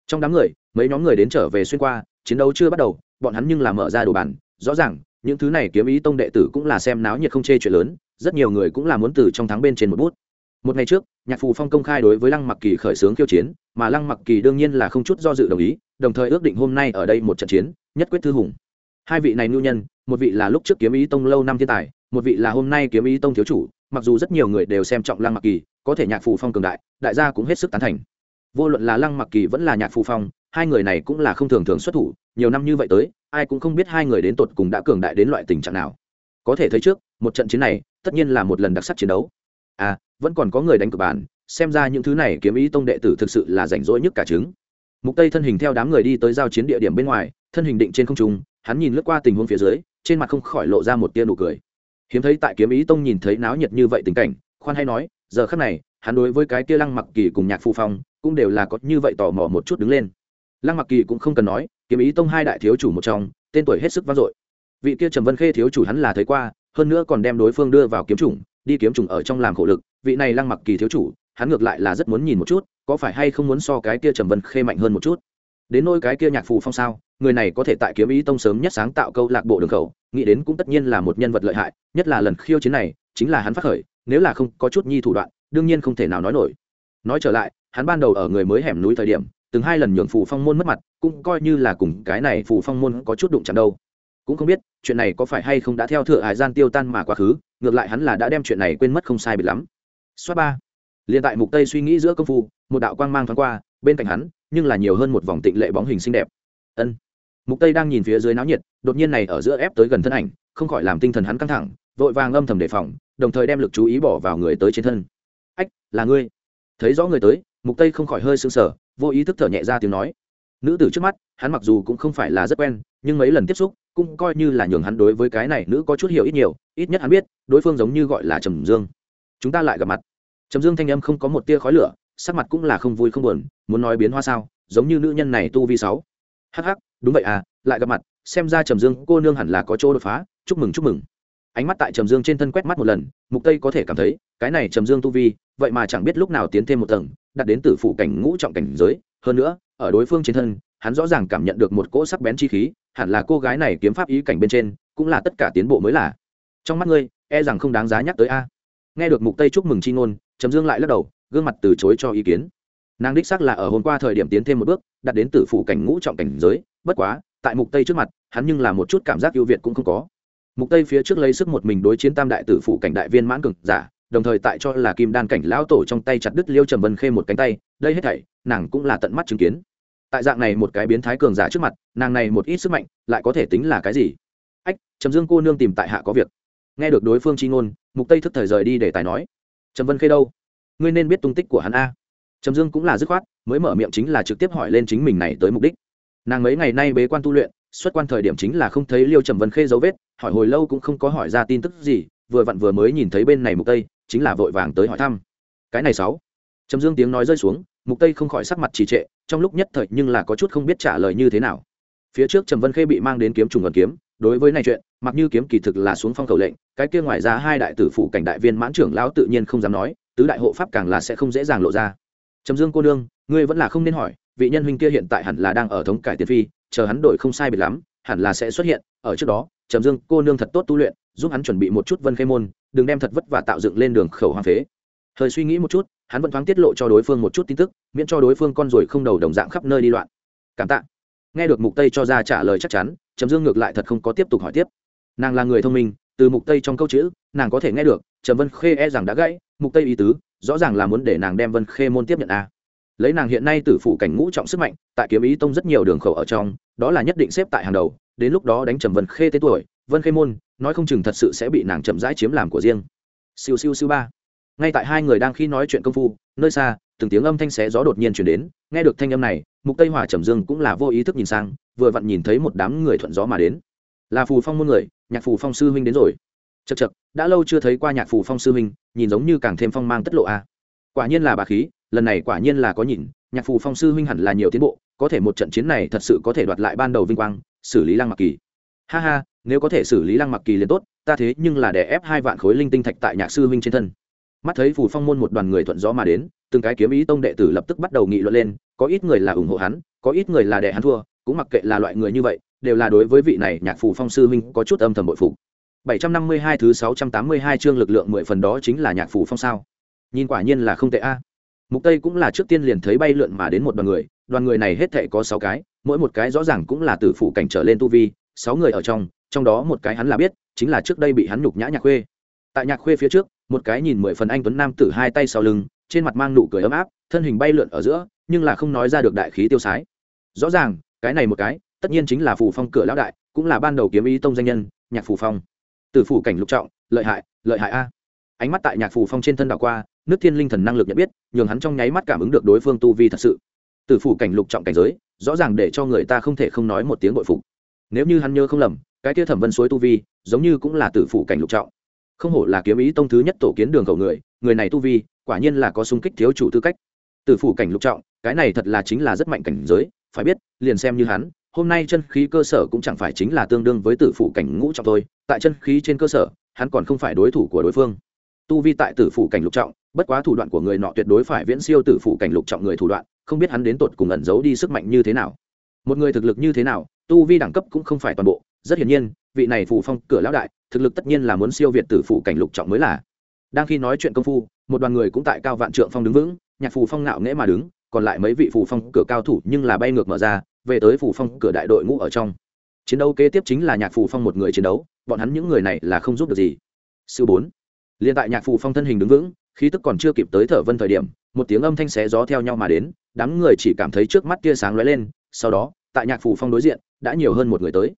Trong đám người, mấy nhóm người đến trở về xuyên qua, chiến đấu chưa bắt đầu, bọn hắn nhưng là mở ra đồ bàn. Rõ ràng, những thứ này kiếm ý tông đệ tử cũng là xem náo nhiệt không chê chuyện lớn, rất nhiều người cũng là muốn từ trong thắng bên trên một bút. Một ngày trước, nhạc phù phong công khai đối với lăng mặc kỳ khởi xướng khiêu chiến, mà lăng mặc kỳ đương nhiên là không chút do dự đồng ý, đồng thời ước định hôm nay ở đây một trận chiến, nhất quyết thư hùng. Hai vị này ngưu nhân, một vị là lúc trước kiếm ý tông lâu năm thiên tài, một vị là hôm nay kiếm ý tông thiếu chủ mặc dù rất nhiều người đều xem trọng lăng mặc kỳ, có thể nhạc phù phong cường đại đại gia cũng hết sức tán thành. Vô luận là lăng mặc kỳ vẫn là nhạc phù phong, hai người này cũng là không thường thường xuất thủ, nhiều năm như vậy tới, ai cũng không biết hai người đến tột cùng đã cường đại đến loại tình trạng nào. Có thể thấy trước, một trận chiến này, tất nhiên là một lần đặc sắc chiến đấu. À vẫn còn có người đánh cược bàn, xem ra những thứ này kiếm ý tông đệ tử thực sự là rảnh rỗi nhất cả trứng. Mục tây thân hình theo đám người đi tới giao chiến địa điểm bên ngoài, thân hình định trên không trung, hắn nhìn lướt qua tình huống phía dưới, trên mặt không khỏi lộ ra một tia nụ cười hiếm thấy tại kiếm ý tông nhìn thấy náo nhiệt như vậy tình cảnh, khoan hay nói, giờ khắc này, hắn đối với cái kia lăng mặc kỳ cùng nhạc phù phong, cũng đều là có như vậy tò mò một chút đứng lên. Lăng mặc kỳ cũng không cần nói, kiếm ý tông hai đại thiếu chủ một trong, tên tuổi hết sức vang dội. Vị kia trầm vân khê thiếu chủ hắn là thấy qua, hơn nữa còn đem đối phương đưa vào kiếm chủng, đi kiếm chủng ở trong làm khổ lực. Vị này lăng mặc kỳ thiếu chủ, hắn ngược lại là rất muốn nhìn một chút, có phải hay không muốn so cái kia trầm vân khê mạnh hơn một chút? Đến nôi cái kia nhạc phù phong sao? Người này có thể tại kiếm ý tông sớm nhất sáng tạo câu lạc bộ đường khẩu, nghĩ đến cũng tất nhiên là một nhân vật lợi hại, nhất là lần khiêu chiến này, chính là hắn phát khởi, nếu là không có chút nhi thủ đoạn, đương nhiên không thể nào nói nổi. Nói trở lại, hắn ban đầu ở người mới hẻm núi thời điểm, từng hai lần nhường phù phong môn mất mặt, cũng coi như là cùng cái này phù phong môn có chút đụng chạm đâu. Cũng không biết, chuyện này có phải hay không đã theo thừa hải gian tiêu tan mà quá khứ, ngược lại hắn là đã đem chuyện này quên mất không sai biệt lắm. Xoát ba. Liên tại mục tây suy nghĩ giữa công phu, một đạo quang mang thoáng qua, bên cạnh hắn, nhưng là nhiều hơn một vòng tịnh lệ bóng hình xinh đẹp. Ân mục tây đang nhìn phía dưới náo nhiệt, đột nhiên này ở giữa ép tới gần thân ảnh, không khỏi làm tinh thần hắn căng thẳng, vội vàng âm thầm đề phòng, đồng thời đem lực chú ý bỏ vào người tới trên thân. Ách, là ngươi. Thấy rõ người tới, mục tây không khỏi hơi sưng sờ, vô ý thức thở nhẹ ra tiếng nói. Nữ tử trước mắt, hắn mặc dù cũng không phải là rất quen, nhưng mấy lần tiếp xúc cũng coi như là nhường hắn đối với cái này nữ có chút hiểu ít nhiều, ít nhất hắn biết, đối phương giống như gọi là trầm dương. Chúng ta lại gặp mặt. Trầm dương thanh âm không có một tia khói lửa, sắc mặt cũng là không vui không buồn, muốn nói biến hoa sao, giống như nữ nhân này tu vi sáu. Hắc hắc đúng vậy à lại gặp mặt, xem ra trầm dương cô nương hẳn là có chỗ đột phá, chúc mừng chúc mừng. Ánh mắt tại trầm dương trên thân quét mắt một lần, mục tây có thể cảm thấy, cái này trầm dương tu vi, vậy mà chẳng biết lúc nào tiến thêm một tầng đặt đến tử phụ cảnh ngũ trọng cảnh giới. Hơn nữa, ở đối phương trên thân, hắn rõ ràng cảm nhận được một cỗ sắc bén chi khí, hẳn là cô gái này kiếm pháp ý cảnh bên trên, cũng là tất cả tiến bộ mới là. Trong mắt ngươi e rằng không đáng giá nhắc tới a. Nghe được mục tây chúc mừng chi ngôn, trầm dương lại lắc đầu, gương mặt từ chối cho ý kiến nàng đích xác là ở hôm qua thời điểm tiến thêm một bước đặt đến tử phủ cảnh ngũ trọng cảnh giới, bất quá, tại mục tây trước mặt, hắn nhưng là một chút cảm giác ưu việt cũng không có. Mục tây phía trước lấy sức một mình đối chiến tam đại tử phủ cảnh đại viên mãn cường giả, đồng thời tại cho là kim đan cảnh lão tổ trong tay chặt đứt liêu trầm vân khê một cánh tay, đây hết thảy, nàng cũng là tận mắt chứng kiến. Tại dạng này một cái biến thái cường giả trước mặt, nàng này một ít sức mạnh, lại có thể tính là cái gì? Ách, trầm dương cô nương tìm tại hạ có việc. Nghe được đối phương chi ngôn, mục tây thức thời rời đi để tài nói. Trầm vân khê đâu? Ngươi nên biết tung tích của hắn a trầm dương cũng là dứt khoát, mới mở miệng chính là trực tiếp hỏi lên chính mình này tới mục đích. Nàng mấy ngày nay bế quan tu luyện, xuất quan thời điểm chính là không thấy liêu trầm vân khê dấu vết, hỏi hồi lâu cũng không có hỏi ra tin tức gì, vừa vặn vừa mới nhìn thấy bên này mục tây, chính là vội vàng tới hỏi thăm. Cái này sáu. Trầm dương tiếng nói rơi xuống, mục tây không khỏi sắc mặt trì trệ, trong lúc nhất thời nhưng là có chút không biết trả lời như thế nào. Phía trước trầm vân khê bị mang đến kiếm trùng gần kiếm, đối với này chuyện, mặc như kiếm kỳ thực là xuống phong khẩu lệnh, cái kia ngoài ra hai đại tử phụ cảnh đại viên mãn trưởng lão tự nhiên không dám nói, tứ đại hộ pháp càng là sẽ không dễ dàng lộ ra trầm dương cô nương, ngươi vẫn là không nên hỏi, vị nhân huynh kia hiện tại hẳn là đang ở thống cải tiền phi, chờ hắn đổi không sai biệt lắm, hẳn là sẽ xuất hiện. Ở trước đó, trầm dương cô nương thật tốt tu luyện, giúp hắn chuẩn bị một chút vân khê môn, đừng đem thật vất và tạo dựng lên đường khẩu hoang phế. Hơi suy nghĩ một chút, hắn vẫn thoáng tiết lộ cho đối phương một chút tin tức, miễn cho đối phương con rồi không đầu đồng dạng khắp nơi đi loạn. Cảm tạ. Nghe được mục tây cho ra trả lời chắc chắn, trầm dương ngược lại thật không có tiếp tục hỏi tiếp. Nàng là người thông minh, từ mục tây trong câu chữ, nàng có thể nghe được, trầm vân khê e rằng đã gãy, mục tây ý tứ rõ ràng là muốn để nàng đem vân khê môn tiếp nhận a. Lấy nàng hiện nay tử phụ cảnh ngũ trọng sức mạnh, tại kiếm ý tông rất nhiều đường khẩu ở trong, đó là nhất định xếp tại hàng đầu, đến lúc đó đánh trầm vân khê tên tuổi, vân khê môn, nói không chừng thật sự sẽ bị nàng chậm rãi chiếm làm của riêng. Siêu siêu siêu ba. Ngay tại hai người đang khi nói chuyện công phu, nơi xa, từng tiếng âm thanh xé gió đột nhiên chuyển đến, nghe được thanh âm này, mục tây hỏa trầm dương cũng là vô ý thức nhìn sang, vừa vặn nhìn thấy một đám người thuận gió mà đến. Là phù phong môn người, nhạc phù phong sư huynh đến rồi chật chật đã lâu chưa thấy qua nhạc phù phong sư huynh, nhìn giống như càng thêm phong mang tất lộ a. Quả nhiên là bà khí, lần này quả nhiên là có nhìn, nhạc phù phong sư huynh hẳn là nhiều tiến bộ, có thể một trận chiến này thật sự có thể đoạt lại ban đầu vinh quang, xử lý lăng mặc kỳ. Ha ha, nếu có thể xử lý lăng mặc kỳ liền tốt, ta thế nhưng là để ép hai vạn khối linh tinh thạch tại nhạc sư huynh trên thân. Mắt thấy phù phong môn một đoàn người thuận gió mà đến, từng cái kiếm ý tông đệ tử lập tức bắt đầu nghị luận lên, có ít người là ủng hộ hắn, có ít người là đệ hắn thua, cũng mặc kệ là loại người như vậy, đều là đối với vị này nhạc phù phong sư huynh có chút âm thầm bội phục. 752 thứ 682 chương lực lượng 10 phần đó chính là nhạc phủ phong sao. Nhìn quả nhiên là không tệ a. Mục tây cũng là trước tiên liền thấy bay lượn mà đến một đoàn người đoàn người này hết thảy có 6 cái, mỗi một cái rõ ràng cũng là tử phủ cảnh trở lên tu vi 6 người ở trong trong đó một cái hắn là biết, chính là trước đây bị hắn nhục nhã nhạc khuê. Tại nhạc khuê phía trước, một cái nhìn mười phần anh tuấn nam tử hai tay sau lưng, trên mặt mang nụ cười ấm áp, thân hình bay lượn ở giữa, nhưng là không nói ra được đại khí tiêu sái. Rõ ràng, cái này một cái, tất nhiên chính là phù phong cửa lão đại, cũng là ban đầu kiếm ý tông danh nhân, nhạc phù phong từ phủ cảnh lục trọng, lợi hại lợi hại a. Ánh mắt tại nhạc phù phong trên thân đảo qua, nước thiên linh thần năng lực nhận biết, nhường hắn trong nháy mắt cảm ứng được đối phương tu vi thật sự. Từ phủ cảnh lục trọng cảnh giới, rõ ràng để cho người ta không thể không nói một tiếng bội phục. Nếu như hắn nhớ không lầm, cái kia thẩm vân suối tu vi, giống như cũng là tử phủ cảnh lục trọng. Không hổ là kiếm ý tông thứ nhất tổ kiến đường cầu người người này tu vi, quả nhiên là có sung kích thiếu chủ tư cách. Tử phủ cảnh lục trọng, cái này thật là chính là rất mạnh cảnh giới, phải biết, liền xem như hắn hôm nay chân khí cơ sở cũng chẳng phải chính là tương đương với tử phủ cảnh ngũ trọng thôi, tại chân khí trên cơ sở, hắn còn không phải đối thủ của đối phương. Tu vi tại tử phủ cảnh lục trọng, bất quá thủ đoạn của người nọ tuyệt đối phải viễn siêu tử phủ cảnh lục trọng người thủ đoạn, không biết hắn đến tột cùng ẩn giấu đi sức mạnh như thế nào. Một người thực lực như thế nào, tu vi đẳng cấp cũng không phải toàn bộ, rất hiển nhiên, vị này phủ phong cửa lão đại, thực lực tất nhiên là muốn siêu việt tử phủ cảnh lục trọng mới là. Đang khi nói chuyện công phu, một đoàn người cũng tại cao vạn trượng phong đứng vững, nhạc phù phong nạo nghễ mà đứng còn lại mấy vị phủ phong cửa cao thủ nhưng là bay ngược mở ra, về tới phủ phong cửa đại đội ngũ ở trong. Chiến đấu kế tiếp chính là nhạc phủ phong một người chiến đấu, bọn hắn những người này là không giúp được gì. Sư bốn, liền tại nhạc phủ phong thân hình đứng vững, khí tức còn chưa kịp tới thở vân thời điểm, một tiếng âm thanh xé gió theo nhau mà đến, đám người chỉ cảm thấy trước mắt tia sáng lóe lên, sau đó, tại nhạc phủ phong đối diện, đã nhiều hơn một người tới.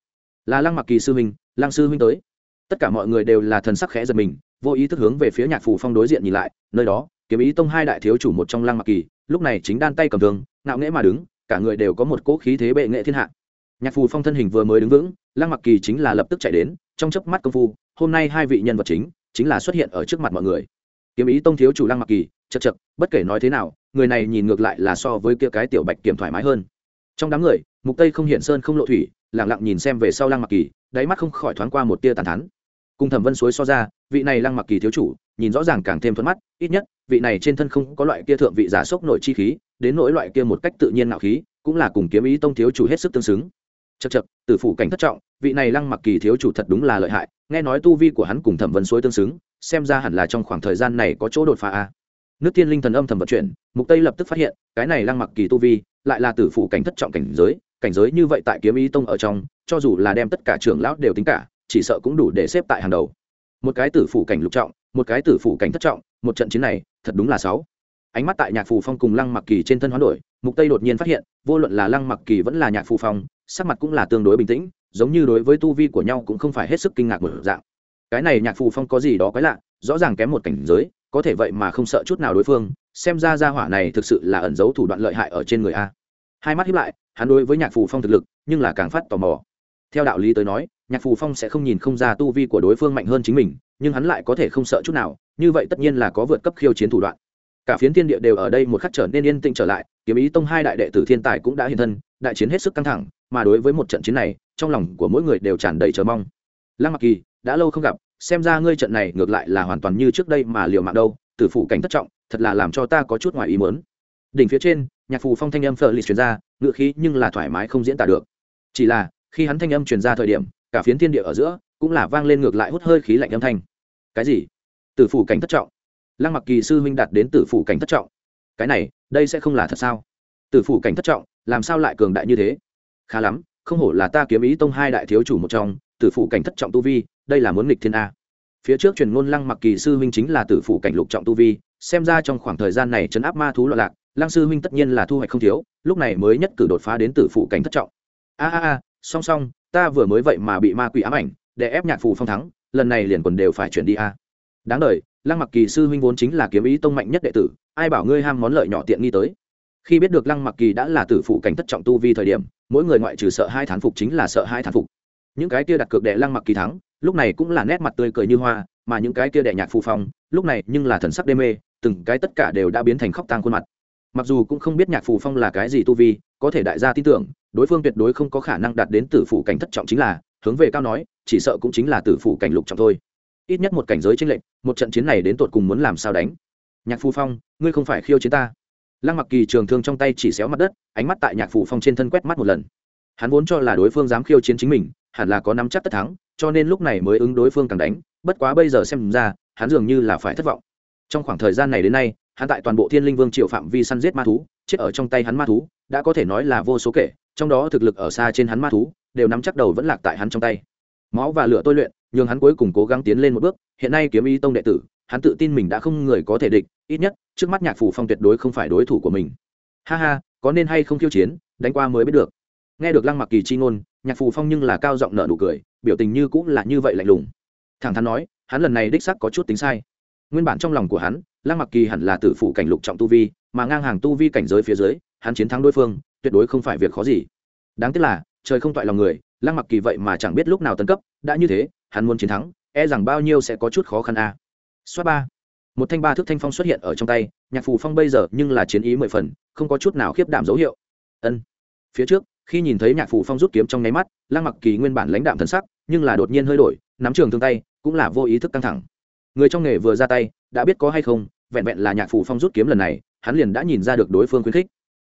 Là lăng mặc kỳ sư huynh, lăng sư huynh tới. Tất cả mọi người đều là thần sắc khẽ giật mình, vô ý thức hướng về phía nhạc phủ phong đối diện nhìn lại, nơi đó, kiếm ý tông hai đại thiếu chủ một trong lăng mặc kỳ lúc này chính đan tay cầm thương, ngạo nghễ mà đứng, cả người đều có một cỗ khí thế bệ nghệ thiên hạ. Nhạc phù phong thân hình vừa mới đứng vững, lăng mặc kỳ chính là lập tức chạy đến, trong chớp mắt công phu, hôm nay hai vị nhân vật chính chính là xuất hiện ở trước mặt mọi người. Kiếm ý tông thiếu chủ lăng mặc kỳ chật chật bất kể nói thế nào, người này nhìn ngược lại là so với kia cái tiểu bạch kiểm thoải mái hơn. Trong đám người, mục tây không hiện sơn không lộ thủy, lặng lặng nhìn xem về sau lăng mặc kỳ, đáy mắt không khỏi thoáng qua một tia tàn thắn cùng thẩm vân suối so ra, vị này lăng mặc kỳ thiếu chủ, nhìn rõ ràng càng thêm thuận mắt, ít nhất vị này trên thân không có loại kia thượng vị giả sốc nội chi khí, đến nỗi loại kia một cách tự nhiên nạo khí, cũng là cùng kiếm ý tông thiếu chủ hết sức tương xứng. Chật chật từ phủ cảnh thất trọng, vị này lăng mặc kỳ thiếu chủ thật đúng là lợi hại, nghe nói tu vi của hắn cùng thẩm vân suối tương xứng, xem ra hẳn là trong khoảng thời gian này có chỗ đột phá a. Nước tiên linh thần âm thầm vận chuyển, mục tây lập tức phát hiện, cái này lăng mặc kỳ tu vi, lại là tử phụ cảnh thất trọng cảnh giới cảnh giới như vậy tại kiếm ý tông ở trong, cho dù là đem tất cả trưởng lão đều tính cả, chỉ sợ cũng đủ để xếp tại hàng đầu. Một cái tử phụ cảnh lục trọng, một cái tử phụ cảnh thất trọng, một trận chiến này thật đúng là sáu. Ánh mắt tại nhạc phù phong cùng lăng mặc kỳ trên thân hoán đổi, mục tây đột nhiên phát hiện, vô luận là lăng mặc kỳ vẫn là nhạc phù phong, sắc mặt cũng là tương đối bình tĩnh, giống như đối với tu vi của nhau cũng không phải hết sức kinh ngạc một dạng. Cái này nhạc phù phong có gì đó quái lạ, rõ ràng kém một cảnh giới, có thể vậy mà không sợ chút nào đối phương, xem ra gia hỏa này thực sự là ẩn giấu thủ đoạn lợi hại ở trên người a. Hai mắt hiếp lại, hắn đối với nhạc phù phong thực lực, nhưng là càng phát tò mò. Theo đạo lý tới nói, nhạc phù phong sẽ không nhìn không ra tu vi của đối phương mạnh hơn chính mình nhưng hắn lại có thể không sợ chút nào, như vậy tất nhiên là có vượt cấp khiêu chiến thủ đoạn. Cả phiến thiên địa đều ở đây một khắc trở nên yên tĩnh trở lại, kiếm ý tông hai đại đệ tử thiên tài cũng đã hiện thân, đại chiến hết sức căng thẳng, mà đối với một trận chiến này, trong lòng của mỗi người đều tràn đầy chờ mong. Lăng mặc kỳ, đã lâu không gặp, xem ra ngươi trận này ngược lại là hoàn toàn như trước đây mà liều mạng đâu, tử phụ cảnh thất trọng, thật là làm cho ta có chút ngoài ý muốn. Đỉnh phía trên, nhạc phù phong thanh âm phờ lì truyền ra ngựa khí nhưng là thoải mái không diễn tả được. Chỉ là, khi hắn thanh âm truyền ra thời điểm cả phiến thiên địa ở giữa cũng là vang lên ngược lại hút hơi khí lạnh âm thanh. Cái gì? Tử phủ cảnh thất trọng. Lăng mặc kỳ sư huynh đạt đến tử phủ cảnh thất trọng. Cái này, đây sẽ không là thật sao? Tử phủ cảnh thất trọng, làm sao lại cường đại như thế? Khá lắm, không hổ là ta kiếm ý tông hai đại thiếu chủ một trong, tử phủ cảnh thất trọng tu vi, đây là muốn nghịch thiên a. Phía trước truyền ngôn lăng mặc kỳ sư huynh chính là tử phủ cảnh lục trọng tu vi, xem ra trong khoảng thời gian này chấn áp ma thú loạn lạc, lăng sư huynh tất nhiên là thu hoạch không thiếu, lúc này mới nhất cử đột phá đến tử phủ cảnh thất trọng. A a a, song song ta vừa mới vậy mà bị ma quỷ ám ảnh để ép nhạc phù phong thắng lần này liền quần đều phải chuyển đi a. Đáng đời, lăng mặc kỳ sư huynh vốn chính là kiếm ý tông mạnh nhất đệ tử ai bảo ngươi ham món lợi nhỏ tiện nghi tới. Khi biết được lăng mặc kỳ đã là tử phụ cảnh thất trọng tu vi thời điểm mỗi người ngoại trừ sợ hai thán phục chính là sợ hai thán phục. Những cái kia đặt cược đệ lăng mặc kỳ thắng lúc này cũng là nét mặt tươi cười như hoa mà những cái kia đệ nhạc phù phong lúc này nhưng là thần sắc đê mê từng cái tất cả đều đã biến thành khóc tang khuôn mặt. Mặc dù cũng không biết nhạc phù phong là cái gì tu vi có thể đại gia tin tưởng, đối phương tuyệt đối không có khả năng đạt đến tử phủ cảnh thất trọng chính là, hướng về cao nói, chỉ sợ cũng chính là tử phủ cảnh lục trọng thôi. Ít nhất một cảnh giới tranh lệnh một trận chiến này đến tột cùng muốn làm sao đánh? Nhạc phù phong, ngươi không phải khiêu chiến ta. Lăng mặc kỳ trường thương trong tay chỉ xéo mặt đất, ánh mắt tại nhạc phù phong trên thân quét mắt một lần. Hắn vốn cho là đối phương dám khiêu chiến chính mình, hẳn là có nắm chắc tất thắng, cho nên lúc này mới ứng đối phương càng đánh, bất quá bây giờ xem ra, hắn dường như là phải thất vọng. Trong khoảng thời gian này đến nay hắn tại toàn bộ thiên linh vương triều phạm vi săn giết ma thú, chết ở trong tay hắn ma thú, đã có thể nói là vô số kể, trong đó thực lực ở xa trên hắn ma thú, đều nắm chắc đầu vẫn lạc tại hắn trong tay. Máu và lửa tôi luyện nhưng hắn cuối cùng cố gắng tiến lên một bước, hiện nay kiếm y tông đệ tử, hắn tự tin mình đã không người có thể địch, ít nhất, trước mắt nhạc phủ phong tuyệt đối không phải đối thủ của mình. Ha ha, có nên hay không khiêu chiến, đánh qua mới biết được. Nghe được lăng mặc kỳ chi ngôn, nhạc phù phong nhưng là cao giọng nợ nụ cười, biểu tình như cũng là như vậy lạnh lùng. Thẳng thắn nói, hắn lần này đích sắc có chút tính sai. Nguyên bản trong lòng của hắn lăng mặc kỳ hẳn là tử phụ cảnh lục trọng tu vi, mà ngang hàng tu vi cảnh giới phía dưới, hắn chiến thắng đối phương, tuyệt đối không phải việc khó gì. Đáng tiếc là, trời không toại lòng người, lăng mặc kỳ vậy mà chẳng biết lúc nào tấn cấp, đã như thế, hắn muốn chiến thắng e rằng bao nhiêu sẽ có chút khó khăn a. À. Xoát ba. Một thanh ba thước thanh phong xuất hiện ở trong tay, nhạc phù phong bây giờ nhưng là chiến ý mười phần, không có chút nào khiếp đảm dấu hiệu. Ân. Phía trước, khi nhìn thấy nhạc phù phong rút kiếm trong nháy mắt, lăng mặc kỳ nguyên bản lãnh đạm thần sắc, nhưng là đột nhiên hơi đổi, nắm trường thương tay, cũng là vô ý thức căng thẳng. Người trong nghề vừa ra tay, đã biết có hay không vẹn vẹn là nhạc phủ phong rút kiếm lần này, hắn liền đã nhìn ra được đối phương khuyến khích.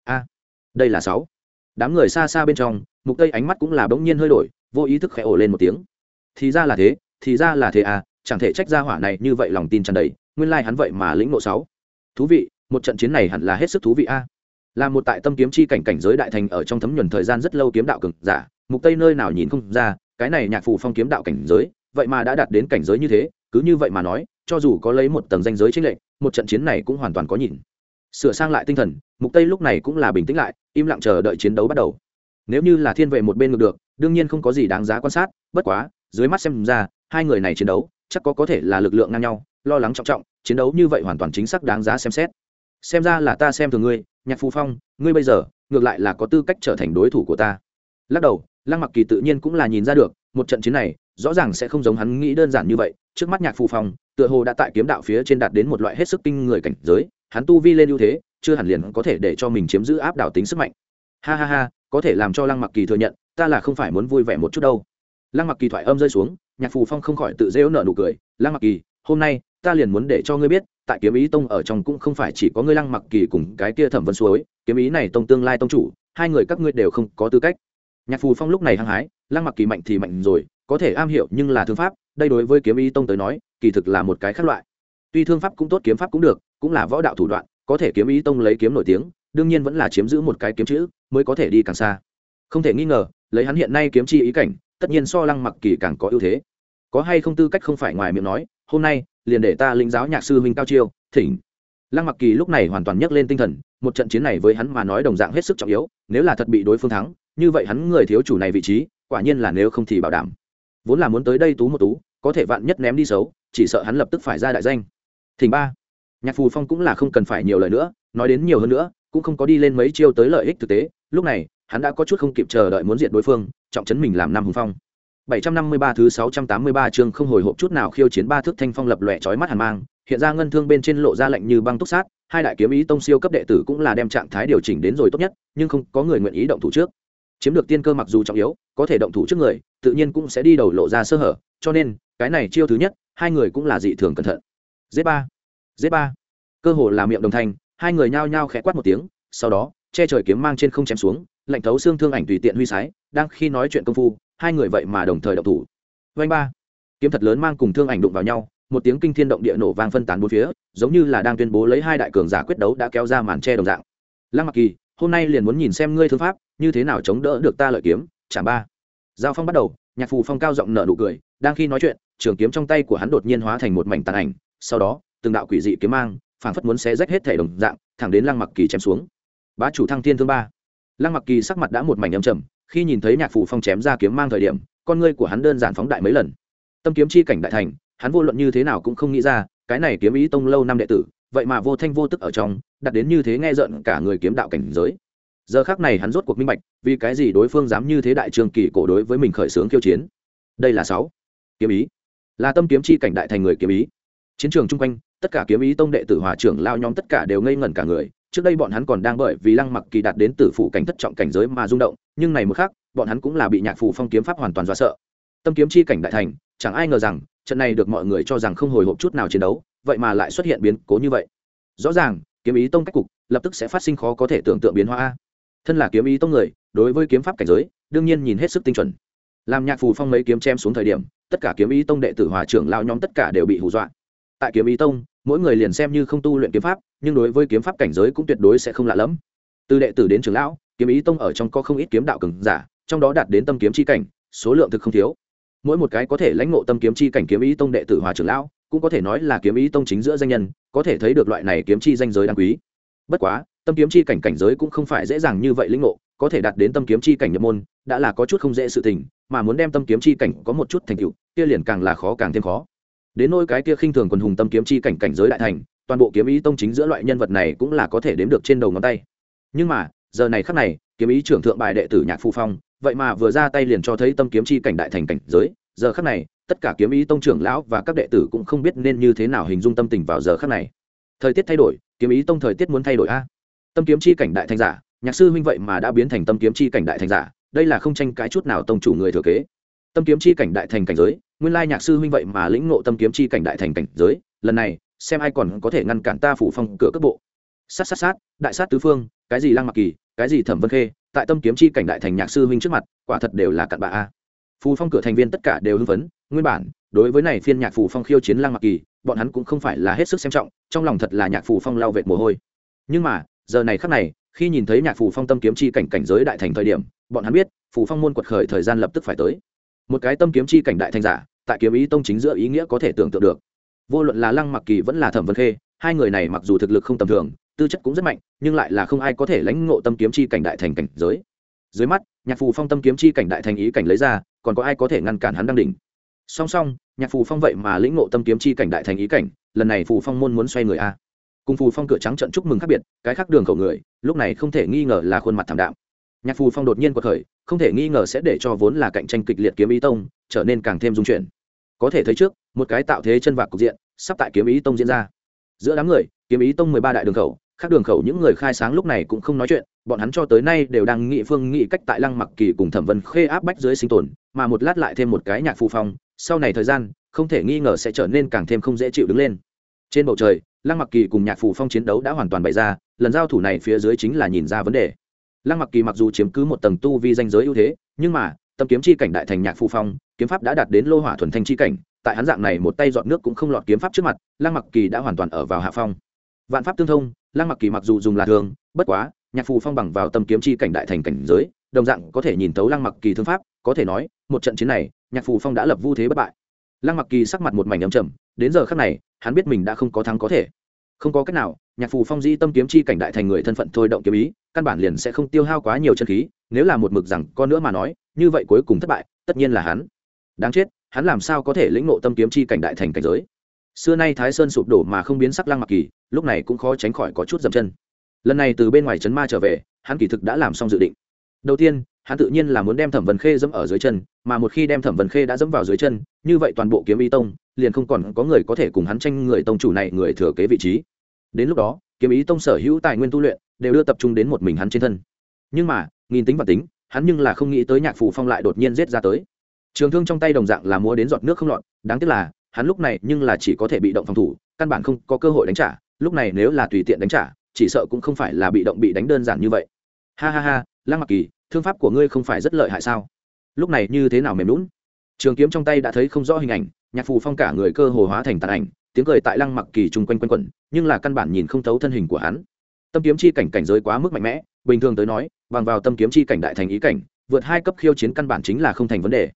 A, đây là sáu. Đám người xa xa bên trong, mục tây ánh mắt cũng là bỗng nhiên hơi đổi, vô ý thức khẽ ổ lên một tiếng. Thì ra là thế, thì ra là thế à chẳng thể trách ra hỏa này như vậy lòng tin tràn đầy, nguyên lai like hắn vậy mà lĩnh ngộ sáu. Thú vị, một trận chiến này hẳn là hết sức thú vị a. Là một tại tâm kiếm chi cảnh cảnh giới đại thành ở trong thấm nhuần thời gian rất lâu kiếm đạo cực giả, mục tây nơi nào nhìn không ra, cái này nhạc phủ phong kiếm đạo cảnh giới, vậy mà đã đạt đến cảnh giới như thế, cứ như vậy mà nói, cho dù có lấy một tầng danh giới chính lệnh một trận chiến này cũng hoàn toàn có nhìn. Sửa sang lại tinh thần, mục tây lúc này cũng là bình tĩnh lại, im lặng chờ đợi chiến đấu bắt đầu. Nếu như là thiên vệ một bên ngược được, đương nhiên không có gì đáng giá quan sát, bất quá, dưới mắt xem ra, hai người này chiến đấu, chắc có có thể là lực lượng ngang nhau, lo lắng trọng trọng, chiến đấu như vậy hoàn toàn chính xác đáng giá xem xét. Xem ra là ta xem thường ngươi, nhạc phù phong, ngươi bây giờ, ngược lại là có tư cách trở thành đối thủ của ta. Lắc đầu, lăng mặc kỳ tự nhiên cũng là nhìn ra được, một trận chiến này, rõ ràng sẽ không giống hắn nghĩ đơn giản như vậy. Trước mắt nhạc phù phong tựa hồ đã tại kiếm đạo phía trên đạt đến một loại hết sức kinh người cảnh giới, hắn tu vi lên ưu thế, chưa hẳn liền có thể để cho mình chiếm giữ áp đảo tính sức mạnh. Ha ha ha, có thể làm cho lăng mặc kỳ thừa nhận, ta là không phải muốn vui vẻ một chút đâu. Lăng mặc kỳ thoại âm rơi xuống, nhạc phù phong không khỏi tự rêu nợ nụ cười, lăng mặc kỳ, hôm nay ta liền muốn để cho ngươi biết, tại kiếm ý tông ở trong cũng không phải chỉ có ngươi lăng mặc kỳ cùng cái kia thẩm vân suối, kiếm ý này tông tương lai tông chủ, hai người các ngươi đều không có tư cách. Nhạc phù phong lúc này hăng hái, lăng mặc kỳ mạnh thì mạnh rồi, có thể am hiểu nhưng là thương pháp, đây đối với kiếm ý tông tới nói kỳ thực là một cái khác loại. Tuy thương pháp cũng tốt, kiếm pháp cũng được, cũng là võ đạo thủ đoạn, có thể kiếm ý tông lấy kiếm nổi tiếng, đương nhiên vẫn là chiếm giữ một cái kiếm chữ, mới có thể đi càng xa. Không thể nghi ngờ, lấy hắn hiện nay kiếm chi ý cảnh, tất nhiên so lăng mặc kỳ càng có ưu thế. Có hay không tư cách không phải ngoài miệng nói, hôm nay, liền để ta lĩnh giáo nhạc sư huynh cao chiêu, thỉnh. Lăng mặc kỳ lúc này hoàn toàn nhấc lên tinh thần, một trận chiến này với hắn mà nói đồng dạng hết sức trọng yếu, nếu là thật bị đối phương thắng, như vậy hắn người thiếu chủ này vị trí, quả nhiên là nếu không thì bảo đảm. Vốn là muốn tới đây tú một tú, có thể vạn nhất ném đi xấu chỉ sợ hắn lập tức phải ra đại danh. Thỉnh ba. Nhạc phù phong cũng là không cần phải nhiều lời nữa nói đến nhiều hơn nữa cũng không có đi lên mấy chiêu tới lợi ích thực tế. Lúc này hắn đã có chút không kịp chờ đợi muốn diệt đối phương trọng chấn mình làm năm hùng phong. 753 thứ 683 chương không hồi hộp chút nào khiêu chiến ba thước thanh phong lập lòe chói mắt hàn mang, hiện ra ngân thương bên trên lộ ra lạnh như băng túc sát, hai đại kiếm ý tông siêu cấp đệ tử cũng là đem trạng thái điều chỉnh đến rồi tốt nhất, nhưng không có người nguyện ý động thủ trước. Chiếm được tiên cơ mặc dù trọng yếu, có thể động thủ trước người, tự nhiên cũng sẽ đi đầu lộ ra sơ hở, cho nên, cái này chiêu thứ nhất, hai người cũng là dị thường cẩn thận. Z3, Z3. Cơ hồ là miệng đồng thanh, hai người nhao nhao khẽ quát một tiếng, sau đó, che trời kiếm mang trên không chém xuống, lạnh thấu xương thương ảnh tùy tiện huy sái, đang khi nói chuyện công phu, hai người vậy mà đồng thời động thủ. Vanh ba. Kiếm thật lớn mang cùng thương ảnh đụng vào nhau một tiếng kinh thiên động địa nổ vang phân tán bốn phía giống như là đang tuyên bố lấy hai đại cường giả quyết đấu đã kéo ra màn che đồng dạng. Lăng mặc kỳ hôm nay liền muốn nhìn xem ngươi thương pháp như thế nào chống đỡ được ta lợi kiếm? Chạm ba. Giao phong bắt đầu nhạc phù phong cao giọng nở nụ cười đang khi nói chuyện trường kiếm trong tay của hắn đột nhiên hóa thành một mảnh tàn ảnh, sau đó, từng đạo quỷ dị kiếm mang, phảng phất muốn xé rách hết thể đồng dạng, thẳng đến lăng mặc kỳ chém xuống. Bá chủ thăng thiên thương ba. Lăng mặc kỳ sắc mặt đã một mảnh âm trầm, khi nhìn thấy nhạc phủ phong chém ra kiếm mang thời điểm, con ngươi của hắn đơn giản phóng đại mấy lần. Tâm kiếm chi cảnh đại thành, hắn vô luận như thế nào cũng không nghĩ ra, cái này kiếm ý tông lâu năm đệ tử, vậy mà vô thanh vô tức ở trong, đặt đến như thế nghe giận cả người kiếm đạo cảnh giới. Giờ khác này hắn rốt cuộc minh bạch, vì cái gì đối phương dám như thế đại trường kỳ cổ đối với mình khởi xướng khiêu chiến. Đây là sáu kiếm ý là tâm kiếm chi cảnh đại thành người kiếm ý. Chiến trường chung quanh, tất cả kiếm ý tông đệ tử hòa trưởng lao nhóm tất cả đều ngây ngẩn cả người. Trước đây bọn hắn còn đang bởi vì lăng mặc kỳ đạt đến tử phủ cảnh thất trọng cảnh giới mà rung động, nhưng này một khác bọn hắn cũng là bị nhạc phủ phong kiếm pháp hoàn toàn do sợ. Tâm kiếm chi cảnh đại thành, chẳng ai ngờ rằng, trận này được mọi người cho rằng không hồi hộp chút nào chiến đấu, vậy mà lại xuất hiện biến cố như vậy. Rõ ràng, kiếm ý tông cách cục, lập tức sẽ phát sinh khó có thể tưởng tượng biến hóa. Thân là kiếm ý tông người, đối với kiếm pháp cảnh giới, đương nhiên nhìn hết sức tinh chuẩn làm nhạc phù phong mấy kiếm chém xuống thời điểm, tất cả kiếm ý tông đệ tử hòa trưởng lao nhóm tất cả đều bị hù dọa. Tại kiếm ý tông, mỗi người liền xem như không tu luyện kiếm pháp, nhưng đối với kiếm pháp cảnh giới cũng tuyệt đối sẽ không lạ lẫm. Từ đệ tử đến trưởng lão, kiếm ý tông ở trong có không ít kiếm đạo cường giả, trong đó đạt đến tâm kiếm chi cảnh, số lượng thực không thiếu. Mỗi một cái có thể lãnh ngộ tâm kiếm chi cảnh kiếm ý tông đệ tử hòa trưởng lão, cũng có thể nói là kiếm ý tông chính giữa danh nhân, có thể thấy được loại này kiếm chi danh giới đáng quý. Bất quá, tâm kiếm chi cảnh cảnh giới cũng không phải dễ dàng như vậy lĩnh ngộ, có thể đạt đến tâm kiếm chi cảnh nhập môn, đã là có chút không dễ sự tình mà muốn đem tâm kiếm chi cảnh có một chút thành tựu, kia liền càng là khó càng thêm khó. Đến nôi cái kia khinh thường quần hùng tâm kiếm chi cảnh cảnh giới đại thành, toàn bộ kiếm ý tông chính giữa loại nhân vật này cũng là có thể đếm được trên đầu ngón tay. Nhưng mà, giờ này khắc này, kiếm ý trưởng thượng bài đệ tử nhạc phu phong, vậy mà vừa ra tay liền cho thấy tâm kiếm chi cảnh đại thành cảnh giới, giờ khắc này, tất cả kiếm ý tông trưởng lão và các đệ tử cũng không biết nên như thế nào hình dung tâm tình vào giờ khắc này. Thời tiết thay đổi, kiếm ý tông thời tiết muốn thay đổi a. Tâm kiếm chi cảnh đại thành giả, nhạc sư huynh vậy mà đã biến thành tâm kiếm chi cảnh đại thành giả đây là không tranh cãi chút nào tông chủ người thừa kế. Tâm kiếm chi cảnh đại thành cảnh giới, nguyên lai nhạc sư huynh vậy mà lĩnh ngộ tâm kiếm chi cảnh đại thành cảnh giới, lần này, xem ai còn có thể ngăn cản ta phủ phong cửa cấp bộ. Sát sát sát, đại sát tứ phương, cái gì lăng mặc kỳ, cái gì thẩm vân khê, tại tâm kiếm chi cảnh đại thành nhạc sư huynh trước mặt, quả thật đều là cặn bạ a. Phù phong cửa thành viên tất cả đều hưng phấn, nguyên bản, đối với này phiên nhạc phù phong khiêu chiến lăng mặc kỳ, bọn hắn cũng không phải là hết sức xem trọng, trong lòng thật là nhạc phù phong lau vệt mồ hôi. Nhưng mà, giờ này khắc này khi nhìn thấy nhạc phù phong tâm kiếm chi cảnh cảnh giới đại thành thời điểm, bọn hắn biết, phù phong môn quật khởi thời gian lập tức phải tới. Một cái tâm kiếm chi cảnh đại thành giả, tại kiếm ý tông chính giữa ý nghĩa có thể tưởng tượng được. Vô luận là lăng mặc kỳ vẫn là thẩm vân khê, hai người này mặc dù thực lực không tầm thường, tư chất cũng rất mạnh, nhưng lại là không ai có thể lãnh ngộ tâm kiếm chi cảnh đại thành cảnh giới. Dưới mắt, nhạc phù phong tâm kiếm chi cảnh đại thành ý cảnh lấy ra, còn có ai có thể ngăn cản hắn đăng đỉnh? Song song, nhạc phù phong vậy mà lĩnh ngộ tâm kiếm chi cảnh đại thành ý cảnh, lần này phù phong môn muốn xoay người a. Cùng phù phong cửa trắng trận chúc mừng khác biệt, cái khác đường khẩu người lúc này không thể nghi ngờ là khuôn mặt thảm đạm. Nhạc phù phong đột nhiên quật khởi, không thể nghi ngờ sẽ để cho vốn là cạnh tranh kịch liệt kiếm ý tông trở nên càng thêm dung chuyển. Có thể thấy trước, một cái tạo thế chân vạc cục diện sắp tại kiếm ý tông diễn ra. Giữa đám người, kiếm ý tông mười ba đại đường khẩu, khác đường khẩu những người khai sáng lúc này cũng không nói chuyện, bọn hắn cho tới nay đều đang nghị phương nghị cách tại lăng mặc kỳ cùng thẩm vân khê áp bách dưới sinh tồn, mà một lát lại thêm một cái nhạc phù phong, sau này thời gian, không thể nghi ngờ sẽ trở nên càng thêm không dễ chịu đứng lên. Trên bầu trời, lăng mặc kỳ cùng nhạc phù phong chiến đấu đã hoàn toàn bày ra lần giao thủ này phía dưới chính là nhìn ra vấn đề. Lăng mặc kỳ mặc dù chiếm cứ một tầng tu vi danh giới ưu thế, nhưng mà, tâm kiếm chi cảnh đại thành nhạc phù phong, kiếm pháp đã đạt đến lô hỏa thuần thanh chi cảnh, tại hắn dạng này một tay dọn nước cũng không lọt kiếm pháp trước mặt, lăng mặc kỳ đã hoàn toàn ở vào hạ phong. Vạn pháp tương thông, lăng mặc kỳ mặc dù dùng là thường, bất quá, nhạc phù phong bằng vào tâm kiếm chi cảnh đại thành cảnh giới, đồng dạng có thể nhìn thấu lăng mặc kỳ thương pháp, có thể nói, một trận chiến này, nhạc phù phong đã lập vu thế bất bại. Lăng mặc kỳ sắc mặt một mảnh ấm trầm, đến giờ khắc này, hắn biết mình đã không có thắng có thể không có cách nào, nhạc phù phong di tâm kiếm chi cảnh đại thành người thân phận thôi động kiếm ý, căn bản liền sẽ không tiêu hao quá nhiều chân khí, nếu là một mực rằng con nữa mà nói, như vậy cuối cùng thất bại, tất nhiên là hắn. Đáng chết, hắn làm sao có thể lĩnh ngộ tâm kiếm chi cảnh đại thành cảnh giới? Xưa nay thái sơn sụp đổ mà không biến sắc lăng mặc kỳ, lúc này cũng khó tránh khỏi có chút dầm chân. Lần này từ bên ngoài trấn ma trở về, hắn kỳ thực đã làm xong dự định. Đầu tiên hắn tự nhiên là muốn đem thẩm vân khê dẫm ở dưới chân, mà một khi đem thẩm vân khê đã dẫm vào dưới chân, như vậy toàn bộ kiếm ý tông, liền không còn có người có thể cùng hắn tranh người tông chủ này người thừa kế vị trí. Đến lúc đó, kiếm ý tông sở hữu tài nguyên tu luyện đều đưa tập trung đến một mình hắn trên thân. Nhưng mà, nghìn tính và tính, hắn nhưng là không nghĩ tới nhạc phù phong lại đột nhiên giết ra tới. Trường thương trong tay đồng dạng là múa đến giọt nước không lọt, đáng tiếc là, hắn lúc này nhưng là chỉ có thể bị động phòng thủ, căn bản không có cơ hội đánh trả, lúc này nếu là tùy tiện đánh trả, chỉ sợ cũng không phải là bị động bị đánh đơn giản như vậy ha ha ha, lăng mặc kỳ, thương pháp của ngươi không phải rất lợi hại sao? Lúc này như thế nào mềm lún trường kiếm trong tay đã thấy không rõ hình ảnh, nhạc phù phong cả người cơ hồ hóa thành tàn ảnh, tiếng cười tại lăng mặc kỳ chung quanh quanh quẩn, nhưng là căn bản nhìn không thấu thân hình của hắn. Tâm kiếm chi cảnh cảnh giới quá mức mạnh mẽ, bình thường tới nói, bằng vào tâm kiếm chi cảnh đại thành ý cảnh, vượt hai cấp khiêu chiến căn bản chính là không thành vấn đề.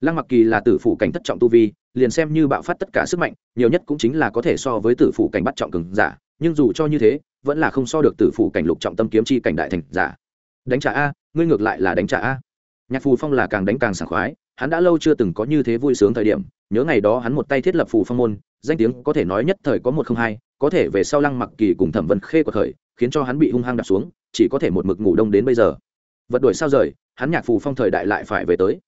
Lăng mặc kỳ là tử phủ cảnh thất trọng tu vi, liền xem như bạo phát tất cả sức mạnh, nhiều nhất cũng chính là có thể so với tử phủ cảnh bắt trọng cường giả, nhưng dù cho như thế, vẫn là không so được tử phủ cảnh lục trọng tâm kiếm chi cảnh đại thành giả đánh trả a, ngươi ngược lại là đánh trả a. Nhạc phù phong là càng đánh càng sảng khoái, hắn đã lâu chưa từng có như thế vui sướng thời điểm, nhớ ngày đó hắn một tay thiết lập phù phong môn, danh tiếng có thể nói nhất thời có một không hai, có thể về sau lăng mặc kỳ cùng thẩm vân khê của thời khiến cho hắn bị hung hăng đặt xuống, chỉ có thể một mực ngủ đông đến bây giờ. Vật đuổi sao rời, hắn nhạc phù phong thời đại lại phải về tới.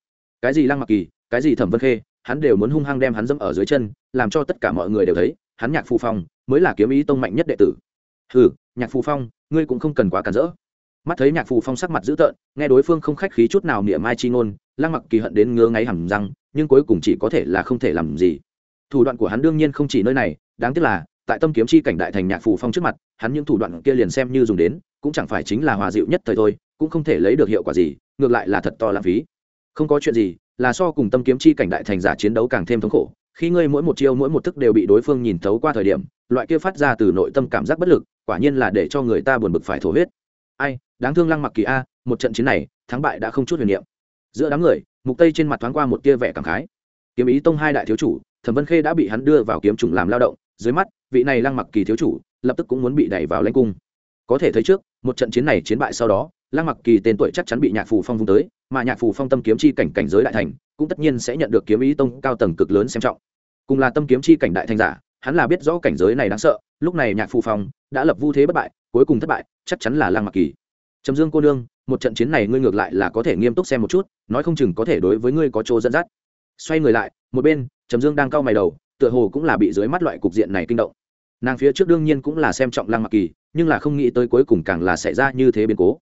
Cái gì lăng mặc kỳ, cái gì thẩm vân khê, hắn đều muốn hung hăng đem hắn dẫm ở dưới chân, làm cho tất cả mọi người đều thấy, hắn nhạc phù phong mới là kiếm ý tông mạnh nhất đệ tử. Ừ nhạc phù phong, ngươi cũng không cần quá cản rỡ mắt thấy nhạc phù phong sắc mặt dữ tợn, nghe đối phương không khách khí chút nào niệm mai chi ngôn, lăng mặc kỳ hận đến ngứa ngáy hẳn răng, nhưng cuối cùng chỉ có thể là không thể làm gì. Thủ đoạn của hắn đương nhiên không chỉ nơi này, đáng tiếc là, tại tâm kiếm chi cảnh đại thành nhạc phù phong trước mặt, hắn những thủ đoạn kia liền xem như dùng đến, cũng chẳng phải chính là hòa dịu nhất thời thôi, cũng không thể lấy được hiệu quả gì, ngược lại là thật to lãng phí. Không có chuyện gì, là so cùng tâm kiếm chi cảnh đại thành giả chiến đấu càng thêm thống khổ, khi ngươi mỗi một chiêu mỗi một thức đều bị đối phương nhìn thấu qua thời điểm, loại kia phát ra từ nội tâm cảm giác bất lực, quả nhiên là để cho người ta buồn bực phải thổ huyết ai, đáng thương lăng mặc kỳ a, một trận chiến này, thắng bại đã không chút huyền niệm. Giữa đám người, mục tây trên mặt thoáng qua một tia vẻ cảm khái. Kiếm ý tông hai đại thiếu chủ, thẩm vân khê đã bị hắn đưa vào kiếm chủng làm lao động, dưới mắt, vị này lăng mặc kỳ thiếu chủ, lập tức cũng muốn bị đẩy vào lãnh cung. Có thể thấy trước, một trận chiến này chiến bại sau đó, lăng mặc kỳ tên tuổi chắc chắn bị nhạc phù phong vung tới, mà nhạc phù phong tâm kiếm chi cảnh cảnh giới đại thành, cũng tất nhiên sẽ nhận được kiếm ý tông cao tầng cực lớn xem trọng. Cùng là tâm kiếm chi cảnh đại thành giả hắn là biết rõ cảnh giới này đáng sợ, lúc này nhạc phù phong đã lập vu thế bất bại, cuối cùng thất bại, chắc chắn là lăng mặc kỳ. Trầm dương cô nương, một trận chiến này ngươi ngược lại là có thể nghiêm túc xem một chút, nói không chừng có thể đối với ngươi có chỗ dẫn dắt. Xoay người lại, một bên, trầm dương đang cau mày đầu, tựa hồ cũng là bị dưới mắt loại cục diện này kinh động. Nàng phía trước đương nhiên cũng là xem trọng lăng mặc kỳ, nhưng là không nghĩ tới cuối cùng càng là xảy ra như thế biến cố.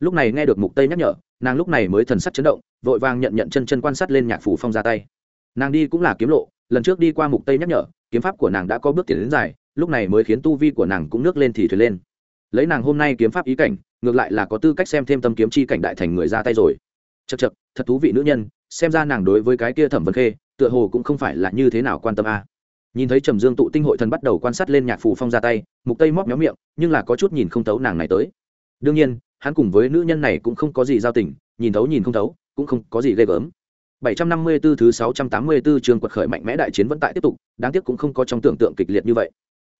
Lúc này nghe được mục tây nhắc nhở, nàng lúc này mới thần sắc chấn động, vội vàng nhận nhận chân chân quan sát lên nhạc phủ phong ra tay. Nàng đi cũng là kiếm lộ, lần trước đi qua mục tây nhắc nhở kiếm pháp của nàng đã có bước tiến đến dài, lúc này mới khiến tu vi của nàng cũng nước lên thì thuyền lên. Lấy nàng hôm nay kiếm pháp ý cảnh, ngược lại là có tư cách xem thêm tâm kiếm chi cảnh đại thành người ra tay rồi. Chật chật thật thú vị nữ nhân, xem ra nàng đối với cái kia thẩm vân khê, tựa hồ cũng không phải là như thế nào quan tâm a. Nhìn thấy trầm dương tụ tinh hội thần bắt đầu quan sát lên nhạc phù phong ra tay, mục tây móc méo miệng, nhưng là có chút nhìn không thấu nàng này tới. Đương nhiên, hắn cùng với nữ nhân này cũng không có gì giao tình, nhìn thấu nhìn không thấu, cũng không có gì ghê gớm. 754 thứ 684 trường quật khởi mạnh mẽ đại chiến vẫn tại tiếp tục, đáng tiếc cũng không có trong tưởng tượng kịch liệt như vậy.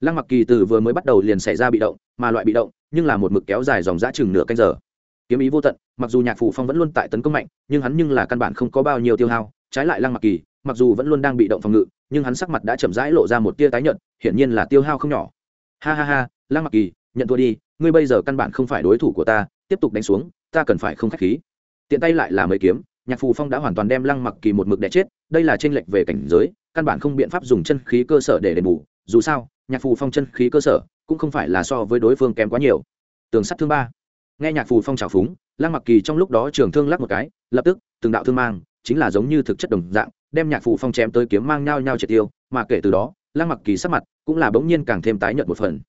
Lăng mặc kỳ từ vừa mới bắt đầu liền xảy ra bị động, mà loại bị động, nhưng là một mực kéo dài dòng dã chừng nửa canh giờ. Kiếm ý vô tận, mặc dù nhạc phủ phong vẫn luôn tại tấn công mạnh, nhưng hắn nhưng là căn bản không có bao nhiêu tiêu hao. Trái lại lăng mặc kỳ, mặc dù vẫn luôn đang bị động phòng ngự, nhưng hắn sắc mặt đã chậm rãi lộ ra một tia tái nhợt, hiển nhiên là tiêu hao không nhỏ. Ha ha ha, lăng mặc kỳ, nhận thua đi, ngươi bây giờ căn bản không phải đối thủ của ta, tiếp tục đánh xuống, ta cần phải không khách khí. Tiện tay lại là mấy kiếm nhạc phù phong đã hoàn toàn đem lăng mặc kỳ một mực đẻ chết, đây là tranh lệch về cảnh giới, căn bản không biện pháp dùng chân khí cơ sở để đền bù. Dù sao, nhạc phù phong chân khí cơ sở cũng không phải là so với đối phương kém quá nhiều. Tường sắt thương ba. Nghe nhạc phù phong trào phúng, lăng mặc kỳ trong lúc đó trường thương lắc một cái, lập tức, từng đạo thương mang, chính là giống như thực chất đồng dạng, đem nhạc phù phong chém tới kiếm mang nhau nhau triệt tiêu, mà kể từ đó, lăng mặc kỳ sắc mặt cũng là bỗng nhiên càng thêm tái nhợt một phần.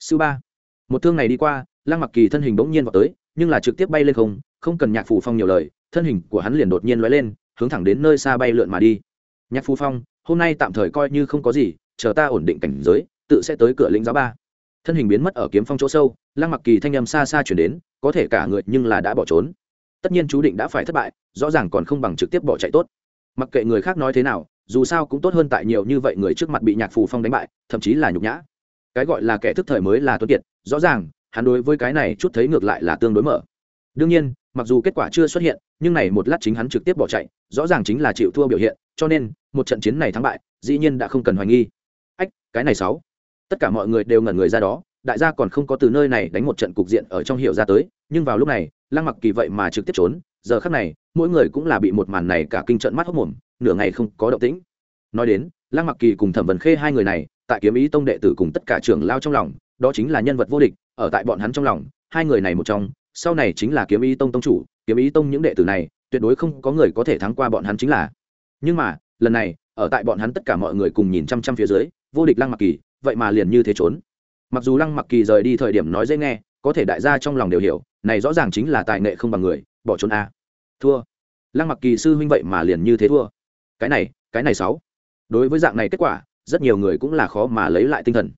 Sư ba. Một thương này đi qua, lăng mặc kỳ thân hình bỗng nhiên vào tới, nhưng là trực tiếp bay lên không không cần nhạc phù phong nhiều lời thân hình của hắn liền đột nhiên lóe lên, hướng thẳng đến nơi xa bay lượn mà đi. Nhạc Phu phong, hôm nay tạm thời coi như không có gì, chờ ta ổn định cảnh giới, tự sẽ tới cửa lĩnh giáo ba. Thân hình biến mất ở kiếm phong chỗ sâu, lăng mặc kỳ thanh âm xa xa chuyển đến, có thể cả người nhưng là đã bỏ trốn. Tất nhiên chú định đã phải thất bại, rõ ràng còn không bằng trực tiếp bỏ chạy tốt. Mặc kệ người khác nói thế nào, dù sao cũng tốt hơn tại nhiều như vậy người trước mặt bị nhạc phù phong đánh bại, thậm chí là nhục nhã. Cái gọi là kẻ thức thời mới là tuấn kiệt, rõ ràng, hắn đối với cái này chút thấy ngược lại là tương đối mở. Đương nhiên mặc dù kết quả chưa xuất hiện, nhưng này một lát chính hắn trực tiếp bỏ chạy, rõ ràng chính là chịu thua biểu hiện, cho nên, một trận chiến này thắng bại, dĩ nhiên đã không cần hoài nghi. Ách, cái này sáu. Tất cả mọi người đều ngẩn người ra đó, đại gia còn không có từ nơi này đánh một trận cục diện ở trong hiệu ra tới, nhưng vào lúc này, lăng mặc kỳ vậy mà trực tiếp trốn, giờ khắc này, mỗi người cũng là bị một màn này cả kinh trận mắt hốc mồm, nửa ngày không có động tĩnh. Nói đến, lăng mặc kỳ cùng thẩm vấn khê hai người này, tại kiếm ý tông đệ tử cùng tất cả trưởng lao trong lòng, đó chính là nhân vật vô địch, ở tại bọn hắn trong lòng, hai người này một trong sau này chính là kiếm ý tông tông chủ, kiếm ý tông những đệ tử này, tuyệt đối không có người có thể thắng qua bọn hắn chính là. Nhưng mà, lần này, ở tại bọn hắn tất cả mọi người cùng nhìn chăm chăm phía dưới, vô địch lăng mặc kỳ, vậy mà liền như thế trốn. Mặc dù lăng mặc kỳ rời đi thời điểm nói dễ nghe, có thể đại gia trong lòng đều hiểu, này rõ ràng chính là tài nghệ không bằng người, bỏ trốn a. Thua. Lăng mặc kỳ sư huynh vậy mà liền như thế thua. Cái này cái này sáu. Đối với dạng này kết quả, rất nhiều người cũng là khó mà lấy lại tinh thần.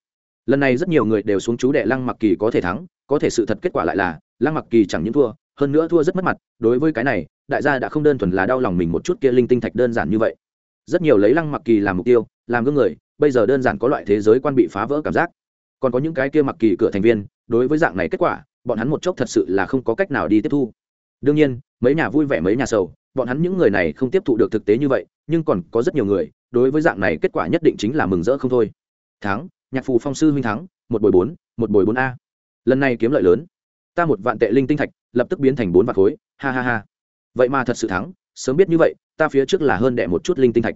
Lần này rất nhiều người đều xuống chú đệ lăng mặc kỳ có thể thắng, có thể sự thật kết quả lại là lăng mặc kỳ chẳng những thua, hơn nữa thua rất mất mặt, đối với cái này, đại gia đã không đơn thuần là đau lòng mình một chút kia linh tinh thạch đơn giản như vậy. Rất nhiều lấy lăng mặc kỳ làm mục tiêu, làm gương người, bây giờ đơn giản có loại thế giới quan bị phá vỡ cảm giác. Còn có những cái kia mặc kỳ cửa thành viên, đối với dạng này kết quả, bọn hắn một chốc thật sự là không có cách nào đi tiếp thu. Đương nhiên, mấy nhà vui vẻ mấy nhà sầu, bọn hắn những người này không tiếp thụ được thực tế như vậy, nhưng còn có rất nhiều người, đối với dạng này kết quả nhất định chính là mừng rỡ không thôi. Thắng, nhạc phù phong sư huynh thắng, một bồi bốn, một bồi bốn a. Lần này kiếm lợi lớn ta một vạn tệ linh tinh thạch, lập tức biến thành bốn vạn khối. Ha ha ha. Vậy mà thật sự thắng, sớm biết như vậy, ta phía trước là hơn đệ một chút linh tinh thạch.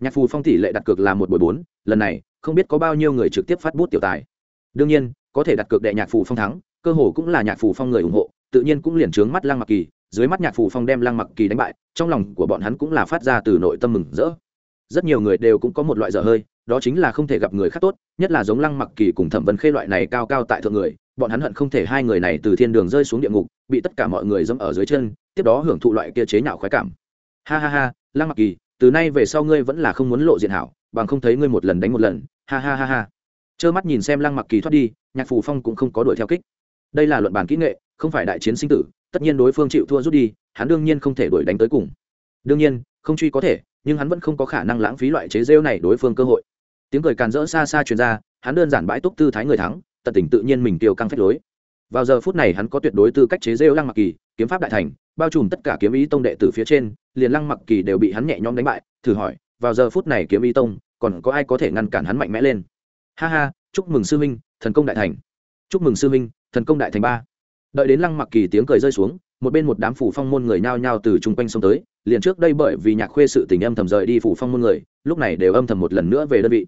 Nhạc phù phong tỷ lệ đặt cược là một buổi bốn, lần này, không biết có bao nhiêu người trực tiếp phát bút tiểu tài. Đương nhiên, có thể đặt cược đệ nhạc phù phong thắng, cơ hồ cũng là nhạc phù phong người ủng hộ, tự nhiên cũng liền trướng mắt lăng mặc kỳ, dưới mắt nhạc phù phong đem lăng mặc kỳ đánh bại, trong lòng của bọn hắn cũng là phát ra từ nội tâm mừng rỡ. Rất nhiều người đều cũng có một loại dở hơi, đó chính là không thể gặp người khác tốt, nhất là giống lăng mặc kỳ cùng thẩm vấn khê loại này cao cao tại thượng người bọn hắn hận không thể hai người này từ thiên đường rơi xuống địa ngục, bị tất cả mọi người dẫm ở dưới chân, tiếp đó hưởng thụ loại kia chế nhạo khoái cảm. Ha ha ha, lăng mặc kỳ, từ nay về sau ngươi vẫn là không muốn lộ diện hảo, bằng không thấy ngươi một lần đánh một lần. Ha ha ha ha. Trơ mắt nhìn xem lăng mặc kỳ thoát đi, nhạc phù phong cũng không có đuổi theo kích. Đây là luận bàn kỹ nghệ, không phải đại chiến sinh tử, tất nhiên đối phương chịu thua rút đi, hắn đương nhiên không thể đuổi đánh tới cùng. Đương nhiên, không truy có thể, nhưng hắn vẫn không có khả năng lãng phí loại chế rêu này đối phương cơ hội. Tiếng cười càn rỡ xa xa truyền ra, hắn đơn giản bãi túc tư thái người thắng tận tình tự nhiên mình tiêu căng phép lối. Vào giờ phút này hắn có tuyệt đối tư cách chế rêu lăng mặc kỳ, kiếm pháp đại thành, bao trùm tất cả kiếm ý tông đệ tử phía trên, liền lăng mặc kỳ đều bị hắn nhẹ nhõm đánh bại, thử hỏi, vào giờ phút này kiếm ý tông, còn có ai có thể ngăn cản hắn mạnh mẽ lên? Ha ha, chúc mừng sư minh thần công đại thành. Chúc mừng sư minh thần công đại thành ba. Đợi đến lăng mặc kỳ tiếng cười rơi xuống, một bên một đám phủ phong môn người nhao nhao từ chung quanh sông tới, liền trước đây bởi vì nhạc khuê sự tình âm thầm rời đi phủ phong môn người, lúc này đều âm thầm một lần nữa về đơn vị.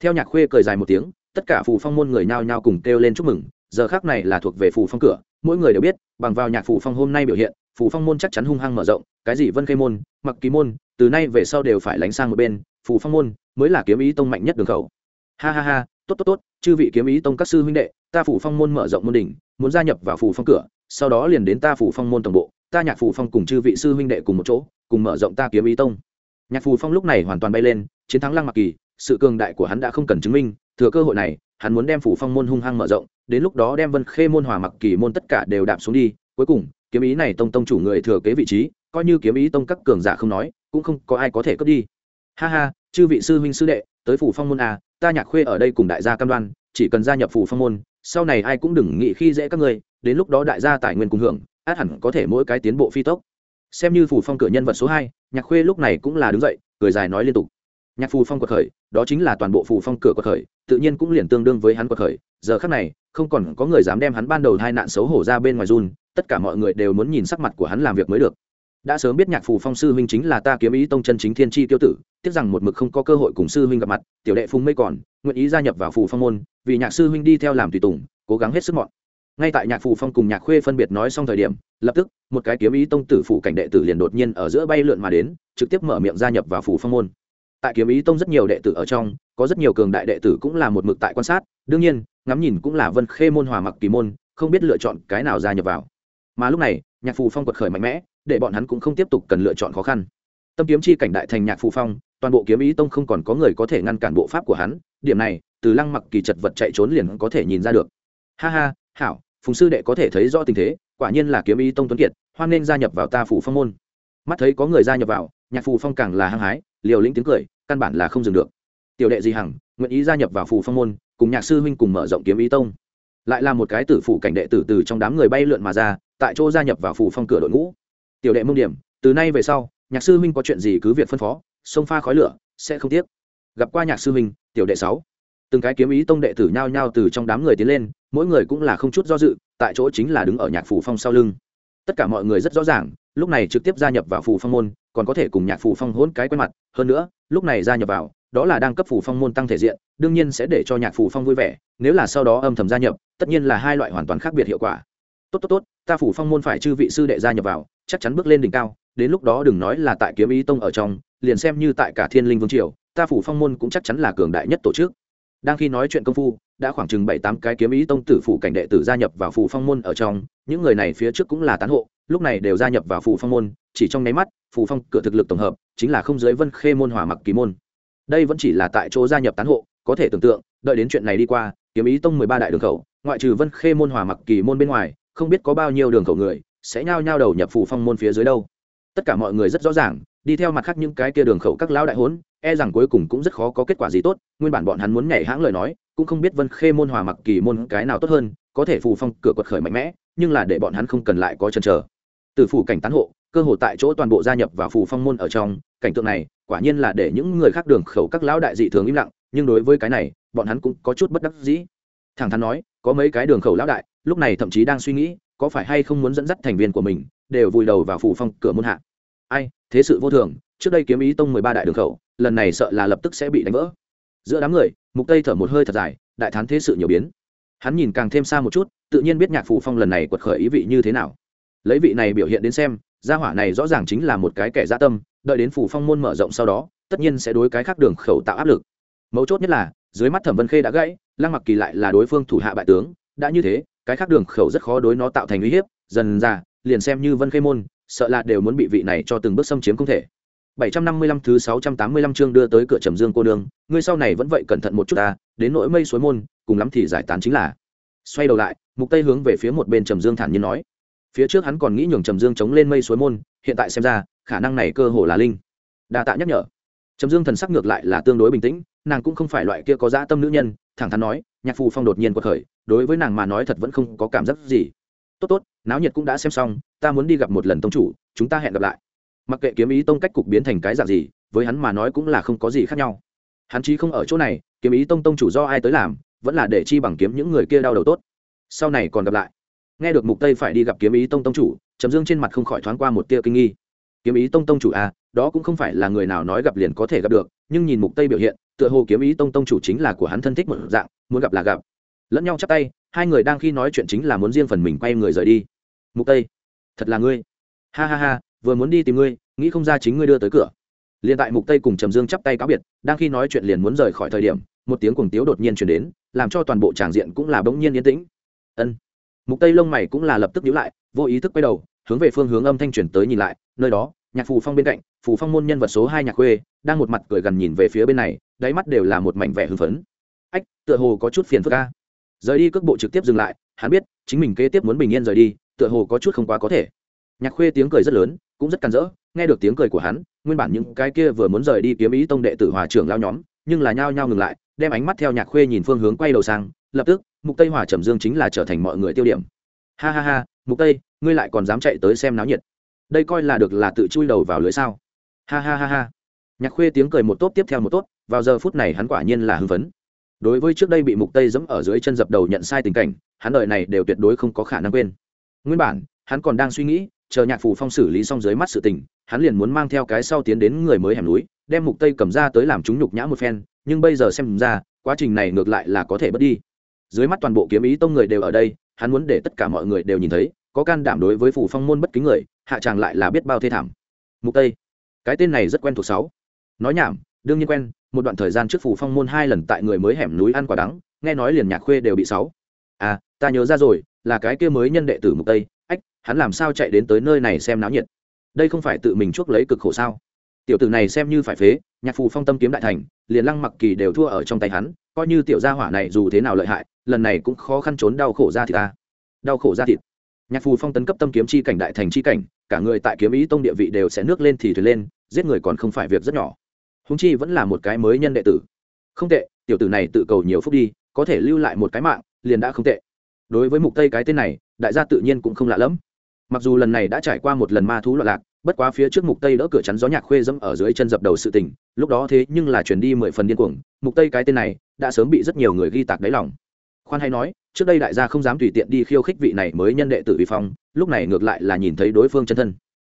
Theo nhạc khuê cười dài một tiếng tất cả phù phong môn người nhao nhao cùng kêu lên chúc mừng giờ khác này là thuộc về phù phong cửa mỗi người đều biết bằng vào nhạc phù phong hôm nay biểu hiện phù phong môn chắc chắn hung hăng mở rộng cái gì vân khê môn mặc ký môn từ nay về sau đều phải lánh sang một bên Phù phong môn mới là kiếm ý tông mạnh nhất đường khẩu ha ha ha tốt tốt tốt chư vị kiếm ý tông các sư huynh đệ ta phủ phong môn mở rộng môn đỉnh muốn gia nhập vào phủ phong cửa sau đó liền đến ta phủ phong môn tổng bộ ta nhạc phủ phong cùng chư vị sư huynh đệ cùng một chỗ cùng mở rộng ta kiếm ý tông nhạc phủ phong lúc này hoàn toàn bay lên chiến thắng lăng mặc kỳ sự cường đại của hắn đã không cần chứng minh thừa cơ hội này, hắn muốn đem phủ phong môn hung hăng mở rộng, đến lúc đó đem vân khê môn hòa mặc kỳ môn tất cả đều đạp xuống đi. Cuối cùng, kiếm ý này tông tông chủ người thừa kế vị trí, coi như kiếm ý tông các cường giả không nói, cũng không có ai có thể cướp đi. Ha ha, chư vị sư huynh sư đệ, tới phủ phong môn à ta nhạc khuê ở đây cùng đại gia cam đoan, chỉ cần gia nhập phủ phong môn, sau này ai cũng đừng nghĩ khi dễ các ngươi, đến lúc đó đại gia tài nguyên cùng hưởng, át hẳn có thể mỗi cái tiến bộ phi tốc. Xem như phủ phong cửa nhân vật số hai, nhạc khuê lúc này cũng là đứng dậy, cười dài nói liên tục nhạc phù phong quật khởi, đó chính là toàn bộ phù phong cửa quật khởi, tự nhiên cũng liền tương đương với hắn quật khởi. Giờ khác này, không còn có người dám đem hắn ban đầu hai nạn xấu hổ ra bên ngoài run, tất cả mọi người đều muốn nhìn sắc mặt của hắn làm việc mới được. Đã sớm biết nhạc phù phong sư huynh chính là ta kiếm ý tông chân chính thiên tri tiêu tử, tiếc rằng một mực không có cơ hội cùng sư huynh gặp mặt, tiểu đệ phùng mây còn, nguyện ý gia nhập vào phù phong môn, vì nhạc sư huynh đi theo làm tùy tùng, cố gắng hết sức mọn ngay tại nhạc phù phong cùng nhạc khuê phân biệt nói xong thời điểm, lập tức, một cái kiếm ý tông tử phủ cảnh đệ tử liền đột nhiên ở giữa bay lượn mà đến, trực tiếp mở miệng gia nhập vào phù phong môn tại kiếm ý tông rất nhiều đệ tử ở trong, có rất nhiều cường đại đệ tử cũng là một mực tại quan sát. Đương nhiên, ngắm nhìn cũng là vân khê môn, hòa mặc kỳ môn, không biết lựa chọn cái nào gia nhập vào. Mà lúc này, nhạc phù phong quật khởi mạnh mẽ, để bọn hắn cũng không tiếp tục cần lựa chọn khó khăn. Tâm kiếm chi cảnh đại thành nhạc phù phong, toàn bộ kiếm ý tông không còn có người có thể ngăn cản bộ pháp của hắn. Điểm này, từ lăng mặc kỳ chật vật chạy trốn liền có thể nhìn ra được. Ha ha, hảo, phùng sư đệ có thể thấy rõ tình thế, quả nhiên là kiếm ý tông tuấn kiệt, hoan nên gia nhập vào ta phủ phong môn. Mắt thấy có người gia nhập vào, nhạc phù phong càng là hăng hái, liều lĩnh tiếng cười căn bản là không dừng được. Tiểu đệ di hằng, nguyện ý gia nhập vào phù phong môn, cùng nhạc sư huynh cùng mở rộng kiếm ý tông. Lại là một cái tử phủ cảnh đệ tử từ trong đám người bay lượn mà ra, tại chỗ gia nhập vào phù phong cửa đội ngũ. Tiểu đệ mông điểm, từ nay về sau, nhạc sư huynh có chuyện gì cứ việc phân phó, sông pha khói lửa, sẽ không tiếc. Gặp qua nhạc sư huynh, tiểu đệ sáu. Từng cái kiếm ý tông đệ tử nhao nhao từ trong đám người tiến lên, mỗi người cũng là không chút do dự, tại chỗ chính là đứng ở nhạc phủ phong sau lưng tất cả mọi người rất rõ ràng, lúc này trực tiếp gia nhập vào phủ phong môn, còn có thể cùng nhạc phủ phong hôn cái quen mặt. Hơn nữa, lúc này gia nhập vào, đó là đang cấp phủ phong môn tăng thể diện, đương nhiên sẽ để cho nhạc phủ phong vui vẻ, nếu là sau đó âm thầm gia nhập, tất nhiên là hai loại hoàn toàn khác biệt hiệu quả. Tốt tốt tốt, ta phủ phong môn phải chư vị sư đệ gia nhập vào, chắc chắn bước lên đỉnh cao, đến lúc đó đừng nói là tại kiếm ý tông ở trong, liền xem như tại cả thiên linh vương triều, ta phủ phong môn cũng chắc chắn là cường đại nhất tổ chức. Đang khi nói chuyện công phu đã khoảng chừng bảy tám cái kiếm ý tông tử phủ cảnh đệ tử gia nhập vào phủ phong môn ở trong, những người này phía trước cũng là tán hộ, lúc này đều gia nhập vào phủ phong môn, chỉ trong nháy mắt phủ phong cửa thực lực tổng hợp chính là không dưới vân khê môn hỏa mặc kỳ môn. Đây vẫn chỉ là tại chỗ gia nhập tán hộ, có thể tưởng tượng, đợi đến chuyện này đi qua, kiếm ý tông mười ba đại đường khẩu, ngoại trừ vân khê môn hỏa mặc kỳ môn bên ngoài, không biết có bao nhiêu đường khẩu người sẽ nhao nhao đầu nhập phủ phong môn phía dưới đâu. Tất cả mọi người rất rõ ràng, đi theo mặt khác những cái kia đường khẩu các lão đại hốn e rằng cuối cùng cũng rất khó có kết quả gì tốt, nguyên bản bọn hắn muốn nhảy hãng lời nói cũng không biết vân khê môn hòa mặc kỳ môn cái nào tốt hơn, có thể phù phong cửa quật khởi mạnh mẽ, nhưng là để bọn hắn không cần lại có chần chờ. Từ phủ cảnh tán hộ, cơ hội tại chỗ toàn bộ gia nhập vào phù phong môn ở trong, cảnh tượng này, quả nhiên là để những người khác đường khẩu các lão đại dị thường im lặng, nhưng đối với cái này, bọn hắn cũng có chút bất đắc dĩ. Thẳng thắn nói, có mấy cái đường khẩu lão đại, lúc này thậm chí đang suy nghĩ, có phải hay không muốn dẫn dắt thành viên của mình, đều vùi đầu vào phủ phong cửa môn hạ. Ai, thế sự vô thường, trước đây kiếm ý tông mười ba đại đường khẩu, lần này sợ là lập tức sẽ bị đánh vỡ giữa đám người, mục tây thở một hơi thật dài, đại thán thế sự nhiều biến. Hắn nhìn càng thêm xa một chút, tự nhiên biết nhạc phù phong lần này quật khởi ý vị như thế nào. Lấy vị này biểu hiện đến xem, gia hỏa này rõ ràng chính là một cái kẻ gia tâm, đợi đến phủ phong môn mở rộng sau đó, tất nhiên sẽ đối cái khác đường khẩu tạo áp lực. Mấu chốt nhất là, dưới mắt thẩm vân khê đã gãy, lăng mặc kỳ lại là đối phương thủ hạ bại tướng, đã như thế, cái khác đường khẩu rất khó đối nó tạo thành uy hiếp, dần ra, liền xem như vân khê môn, sợ là đều muốn bị vị này cho từng bước xâm chiếm không thể. 755 thứ 685 chương đưa tới cửa Trầm Dương cô nương, ngươi sau này vẫn vậy cẩn thận một chút ta, đến nỗi mây suối môn, cùng lắm thì giải tán chính là. Xoay đầu lại, Mục Tây hướng về phía một bên Trầm Dương thản nhiên nói. Phía trước hắn còn nghĩ nhường Trầm Dương chống lên mây suối môn, hiện tại xem ra, khả năng này cơ hồ là linh. Đa tạ nhắc nhở. Trầm Dương thần sắc ngược lại là tương đối bình tĩnh, nàng cũng không phải loại kia có dã tâm nữ nhân, thẳng thắn nói, Nhạc Phù Phong đột nhiên quật khởi, đối với nàng mà nói thật vẫn không có cảm giác gì. Tốt tốt, náo nhiệt cũng đã xem xong, ta muốn đi gặp một lần tông chủ, chúng ta hẹn gặp lại mặc kệ kiếm ý tông cách cục biến thành cái dạng gì, với hắn mà nói cũng là không có gì khác nhau. Hắn chí không ở chỗ này, kiếm ý tông tông chủ do ai tới làm, vẫn là để chi bằng kiếm những người kia đau đầu tốt. Sau này còn gặp lại. Nghe được mục tây phải đi gặp kiếm ý tông tông chủ, trầm dương trên mặt không khỏi thoáng qua một tia kinh nghi. Kiếm ý tông tông chủ à đó cũng không phải là người nào nói gặp liền có thể gặp được, nhưng nhìn mục tây biểu hiện, tựa hồ kiếm ý tông tông chủ chính là của hắn thân thích một dạng, muốn gặp là gặp. Lẫn nhau chắp tay, hai người đang khi nói chuyện chính là muốn riêng phần mình quay người rời đi. Mục tây, thật là ngươi. Ha ha ha vừa muốn đi tìm ngươi, nghĩ không ra chính ngươi đưa tới cửa. Liền tại mục tây cùng trầm dương chắp tay cáo biệt, đang khi nói chuyện liền muốn rời khỏi thời điểm, một tiếng cuồng tiếu đột nhiên chuyển đến, làm cho toàn bộ tràng diện cũng là bỗng nhiên yên tĩnh. Ân. Mục tây lông mày cũng là lập tức nhíu lại, vô ý thức quay đầu, hướng về phương hướng âm thanh chuyển tới nhìn lại, nơi đó, nhạc phù phong bên cạnh, phù phong môn nhân vật số hai nhạc khuê, đang một mặt cười gần nhìn về phía bên này, đáy mắt đều là một mảnh vẻ hưng phấn. Ách, tựa hồ có chút phiền phức ca rời đi cước bộ trực tiếp dừng lại, hắn biết, chính mình kế tiếp muốn bình yên rời đi, tựa hồ có chút không quá có thể. Nhạc khuê tiếng cười rất lớn cũng rất càn rỡ, nghe được tiếng cười của hắn, nguyên bản những cái kia vừa muốn rời đi kiếm ý tông đệ tử hòa trưởng lao nhóm, nhưng là nhao nhao ngừng lại, đem ánh mắt theo nhạc khuê nhìn phương hướng quay đầu sang, lập tức, mục tây hòa trầm dương chính là trở thành mọi người tiêu điểm. Ha ha ha, mục tây, ngươi lại còn dám chạy tới xem náo nhiệt. Đây coi là được là tự chui đầu vào lưới sao? Ha ha ha ha. Nhạc khuê tiếng cười một tốt tiếp theo một tốt, vào giờ phút này hắn quả nhiên là hưng phấn. Đối với trước đây bị mục tây dẫm ở dưới chân dập đầu nhận sai tình cảnh, hắn đợi này đều tuyệt đối không có khả năng quên. Nguyên bản, hắn còn đang suy nghĩ chờ nhạc phù phong xử lý xong dưới mắt sự tình, hắn liền muốn mang theo cái sau tiến đến người mới hẻm núi, đem mục tây cầm ra tới làm chúng nhục nhã một phen, nhưng bây giờ xem ra, quá trình này ngược lại là có thể bớt đi. Dưới mắt toàn bộ kiếm ý tông người đều ở đây, hắn muốn để tất cả mọi người đều nhìn thấy, có can đảm đối với phủ phong môn bất kính người, hạ tràng lại là biết bao thê thảm. Mục tây, cái tên này rất quen thuộc sáu. Nói nhảm, đương nhiên quen, một đoạn thời gian trước phủ phong môn hai lần tại người mới hẻm núi ăn quả đắng, nghe nói liền nhạc khuê đều bị sáu. À ta nhớ ra rồi, là cái kia mới nhân đệ tử mục tây hắn làm sao chạy đến tới nơi này xem náo nhiệt? Đây không phải tự mình chuốc lấy cực khổ sao? Tiểu tử này xem như phải phế, nhạc phù phong tâm kiếm đại thành, liền lăng mặc kỳ đều thua ở trong tay hắn, coi như tiểu gia hỏa này dù thế nào lợi hại, lần này cũng khó khăn trốn đau khổ ra thịt ta. Đau khổ ra thịt. Nhạc phù phong tấn cấp tâm kiếm chi cảnh đại thành chi cảnh, cả người tại kiếm ý tông địa vị đều sẽ nước lên thì thuyền lên, giết người còn không phải việc rất nhỏ. Húng chi vẫn là một cái mới nhân đệ tử. Không tệ, tiểu tử này tự cầu nhiều phút đi, có thể lưu lại một cái mạng, liền đã không tệ. Đối với mục tây cái tên này, đại gia tự nhiên cũng không lạ lẫm mặc dù lần này đã trải qua một lần ma thú loạn lạc, bất quá phía trước mục tây đỡ cửa chắn gió nhạc khuê dẫm ở dưới chân dập đầu sự tình, lúc đó thế nhưng là chuyển đi mười phần điên cuồng, mục tây cái tên này đã sớm bị rất nhiều người ghi tạc đáy lòng. Khoan hay nói, trước đây đại gia không dám tùy tiện đi khiêu khích vị này mới nhân đệ tử vi phong, lúc này ngược lại là nhìn thấy đối phương chân thân.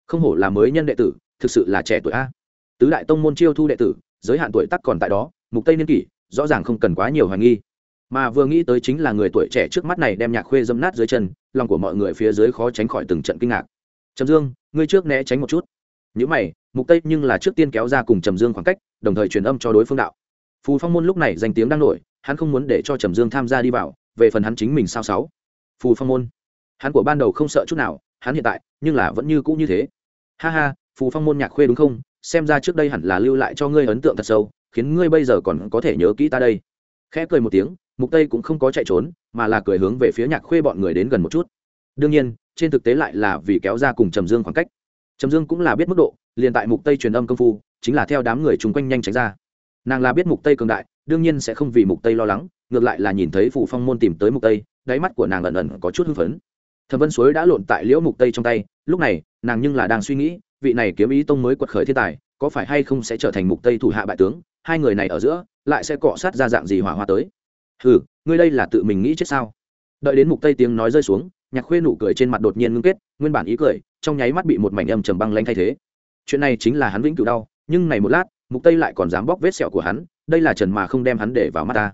Không hổ là mới nhân đệ tử, thực sự là trẻ tuổi a. Tứ đại tông môn chiêu thu đệ tử, giới hạn tuổi tắc còn tại đó, mục tây niên kỷ, rõ ràng không cần quá nhiều hoài nghi mà vừa nghĩ tới chính là người tuổi trẻ trước mắt này đem nhạc khuê dâm nát dưới chân, lòng của mọi người phía dưới khó tránh khỏi từng trận kinh ngạc. Trầm dương, ngươi trước né tránh một chút. Những mày, mục tây nhưng là trước tiên kéo ra cùng trầm dương khoảng cách, đồng thời truyền âm cho đối phương đạo. Phù phong môn lúc này danh tiếng đang nổi, hắn không muốn để cho trầm dương tham gia đi vào, về phần hắn chính mình sao sáu. Phù phong môn. Hắn của ban đầu không sợ chút nào, hắn hiện tại, nhưng là vẫn như cũ như thế. Ha ha, phù phong môn nhạc khuê đúng không? Xem ra trước đây hẳn là lưu lại cho ngươi ấn tượng thật sâu, khiến ngươi bây giờ còn có thể nhớ kỹ ta đây. Khẽ cười một tiếng mục tây cũng không có chạy trốn, mà là cười hướng về phía nhạc khuê bọn người đến gần một chút. Đương nhiên, trên thực tế lại là vì kéo ra cùng trầm dương khoảng cách. Trầm dương cũng là biết mức độ, liền tại mục tây truyền âm công phu, chính là theo đám người chung quanh nhanh tránh ra. Nàng là biết mục tây cường đại, đương nhiên sẽ không vì mục tây lo lắng, ngược lại là nhìn thấy phủ phong môn tìm tới mục tây, đáy mắt của nàng ẩn ẩn có chút hưng phấn. Thẩm vân suối đã lộn tại liễu mục tây trong tay, lúc này, nàng nhưng là đang suy nghĩ, vị này kiếm ý tông mới quật khởi thiên tài, có phải hay không sẽ trở thành mục tây thủ hạ bại tướng, hai người này ở giữa, lại sẽ cọ sát ra dạng gì hỏa hoa tới ừ ngươi đây là tự mình nghĩ chết sao? Đợi đến mục tây tiếng nói rơi xuống, nhạc khuê nụ cười trên mặt đột nhiên ngưng kết, nguyên bản ý cười, trong nháy mắt bị một mảnh âm trầm băng lanh thay thế. Chuyện này chính là hắn vĩnh cửu đau, nhưng này một lát, mục tây lại còn dám bóc vết sẹo của hắn, đây là trần mà không đem hắn để vào mắt ta.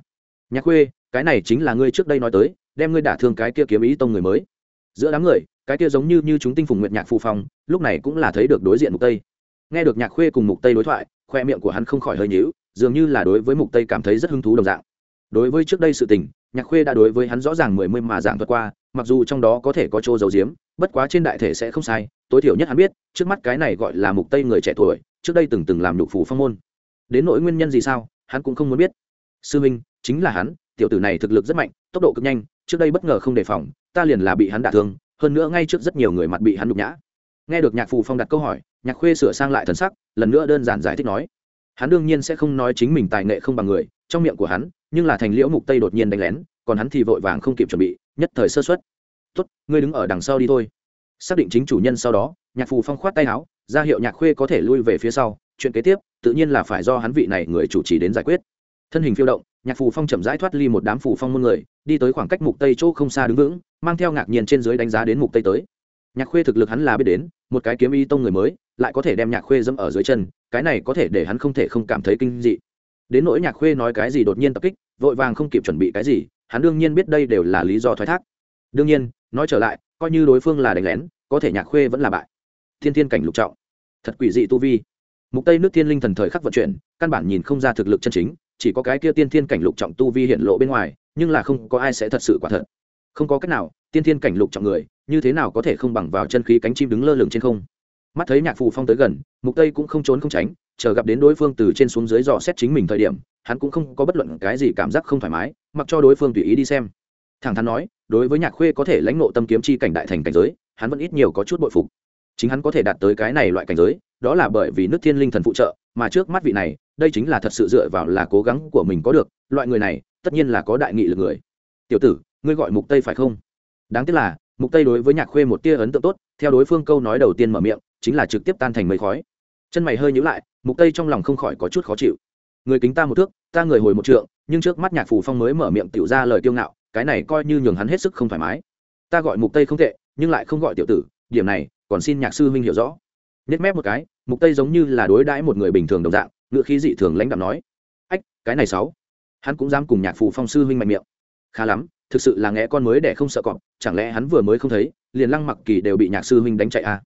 Nhạc khuê, cái này chính là ngươi trước đây nói tới, đem ngươi đả thương cái kia kiếm ý tông người mới. Giữa đám người, cái kia giống như như chúng tinh phùng nguyệt nhạc phù phong, lúc này cũng là thấy được đối diện mục tây. Nghe được nhạc khuê cùng mục tây đối thoại, khoe miệng của hắn không khỏi hơi nhíu, dường như là đối với mục tây cảm thấy rất hứng thú đồng dạng đối với trước đây sự tình, nhạc khuê đã đối với hắn rõ ràng mười mươi mà giảng thuật qua, mặc dù trong đó có thể có chỗ dầu diếm bất quá trên đại thể sẽ không sai, tối thiểu nhất hắn biết, trước mắt cái này gọi là mục tây người trẻ tuổi, trước đây từng từng làm nhục phủ phong môn. Đến nỗi nguyên nhân gì sao, hắn cũng không muốn biết. Sư minh, chính là hắn, tiểu tử này thực lực rất mạnh, tốc độ cực nhanh, trước đây bất ngờ không đề phòng, ta liền là bị hắn đả thương, hơn nữa ngay trước rất nhiều người mặt bị hắn nhục nhã. Nghe được nhạc phù phong đặt câu hỏi, nhạc khuê sửa sang lại thần sắc, lần nữa đơn giản giải thích nói, hắn đương nhiên sẽ không nói chính mình tài nghệ không bằng người, trong miệng của hắn nhưng là thành liễu mục tây đột nhiên đánh lén, còn hắn thì vội vàng không kịp chuẩn bị, nhất thời sơ xuất tốt, ngươi đứng ở đằng sau đi thôi. Xác định chính chủ nhân sau đó, nhạc phù phong khoát tay áo, ra hiệu nhạc khuê có thể lui về phía sau, chuyện kế tiếp, tự nhiên là phải do hắn vị này người chủ trì đến giải quyết. Thân hình phiêu động, nhạc phù phong chậm rãi thoát ly một đám phù phong muôn người, đi tới khoảng cách mục tây chỗ không xa đứng vững, mang theo ngạc nhiên trên dưới đánh giá đến mục tây tới. Nhạc khuê thực lực hắn là biết đến, một cái kiếm y tông người mới, lại có thể đem nhạc khuê dẫm ở dưới chân, cái này có thể để hắn không thể không cảm thấy kinh dị đến nỗi nhạc khuê nói cái gì đột nhiên tập kích, vội vàng không kịp chuẩn bị cái gì, hắn đương nhiên biết đây đều là lý do thoái thác. Đương nhiên, nói trở lại, coi như đối phương là đánh lén, có thể nhạc khuê vẫn là bại. Thiên thiên cảnh lục trọng. Thật quỷ dị tu vi. Mục tây nước thiên linh thần thời khắc vận chuyển, căn bản nhìn không ra thực lực chân chính, chỉ có cái kia tiên thiên cảnh lục trọng tu vi hiện lộ bên ngoài, nhưng là không có ai sẽ thật sự quả thật. Không có cách nào, tiên thiên cảnh lục trọng người, như thế nào có thể không bằng vào chân khí cánh chim đứng lơ lửng trên không. Mắt thấy nhạc phù phong tới gần, mục tây cũng không trốn không tránh chờ gặp đến đối phương từ trên xuống dưới dò xét chính mình thời điểm, hắn cũng không có bất luận cái gì cảm giác không thoải mái, mặc cho đối phương tùy ý đi xem. Thẳng thắn nói, đối với nhạc khuê có thể lãnh nộ tâm kiếm chi cảnh đại thành cảnh giới, hắn vẫn ít nhiều có chút bội phục. Chính hắn có thể đạt tới cái này loại cảnh giới, đó là bởi vì nước thiên linh thần phụ trợ, mà trước mắt vị này, đây chính là thật sự dựa vào là cố gắng của mình có được, loại người này, tất nhiên là có đại nghị lực người. Tiểu tử, ngươi gọi mục tây phải không? Đáng tiếc là, mục tây đối với nhạc khuê một tia ấn tượng tốt, theo đối phương câu nói đầu tiên mở miệng, chính là trực tiếp tan thành mây khói chân mày hơi nhíu lại, mục tây trong lòng không khỏi có chút khó chịu. Người kính ta một thước, ta người hồi một trượng, nhưng trước mắt nhạc phù phong mới mở miệng tiểu ra lời kiêu ngạo, cái này coi như nhường hắn hết sức không thoải mái. Ta gọi mục tây không tệ, nhưng lại không gọi tiểu tử, điểm này, còn xin nhạc sư huynh hiểu rõ. Nhét mép một cái, mục tây giống như là đối đãi một người bình thường đồng dạng ngựa khí dị thường lãnh đạm nói. Ách, cái này sáu. Hắn cũng dám cùng nhạc phù phong sư huynh mạnh miệng. Khá lắm, thực sự là nghe con mới để không sợ cọp, chẳng lẽ hắn vừa mới không thấy, liền lăng mặc kỳ đều bị nhạc sư huynh đánh chạy à?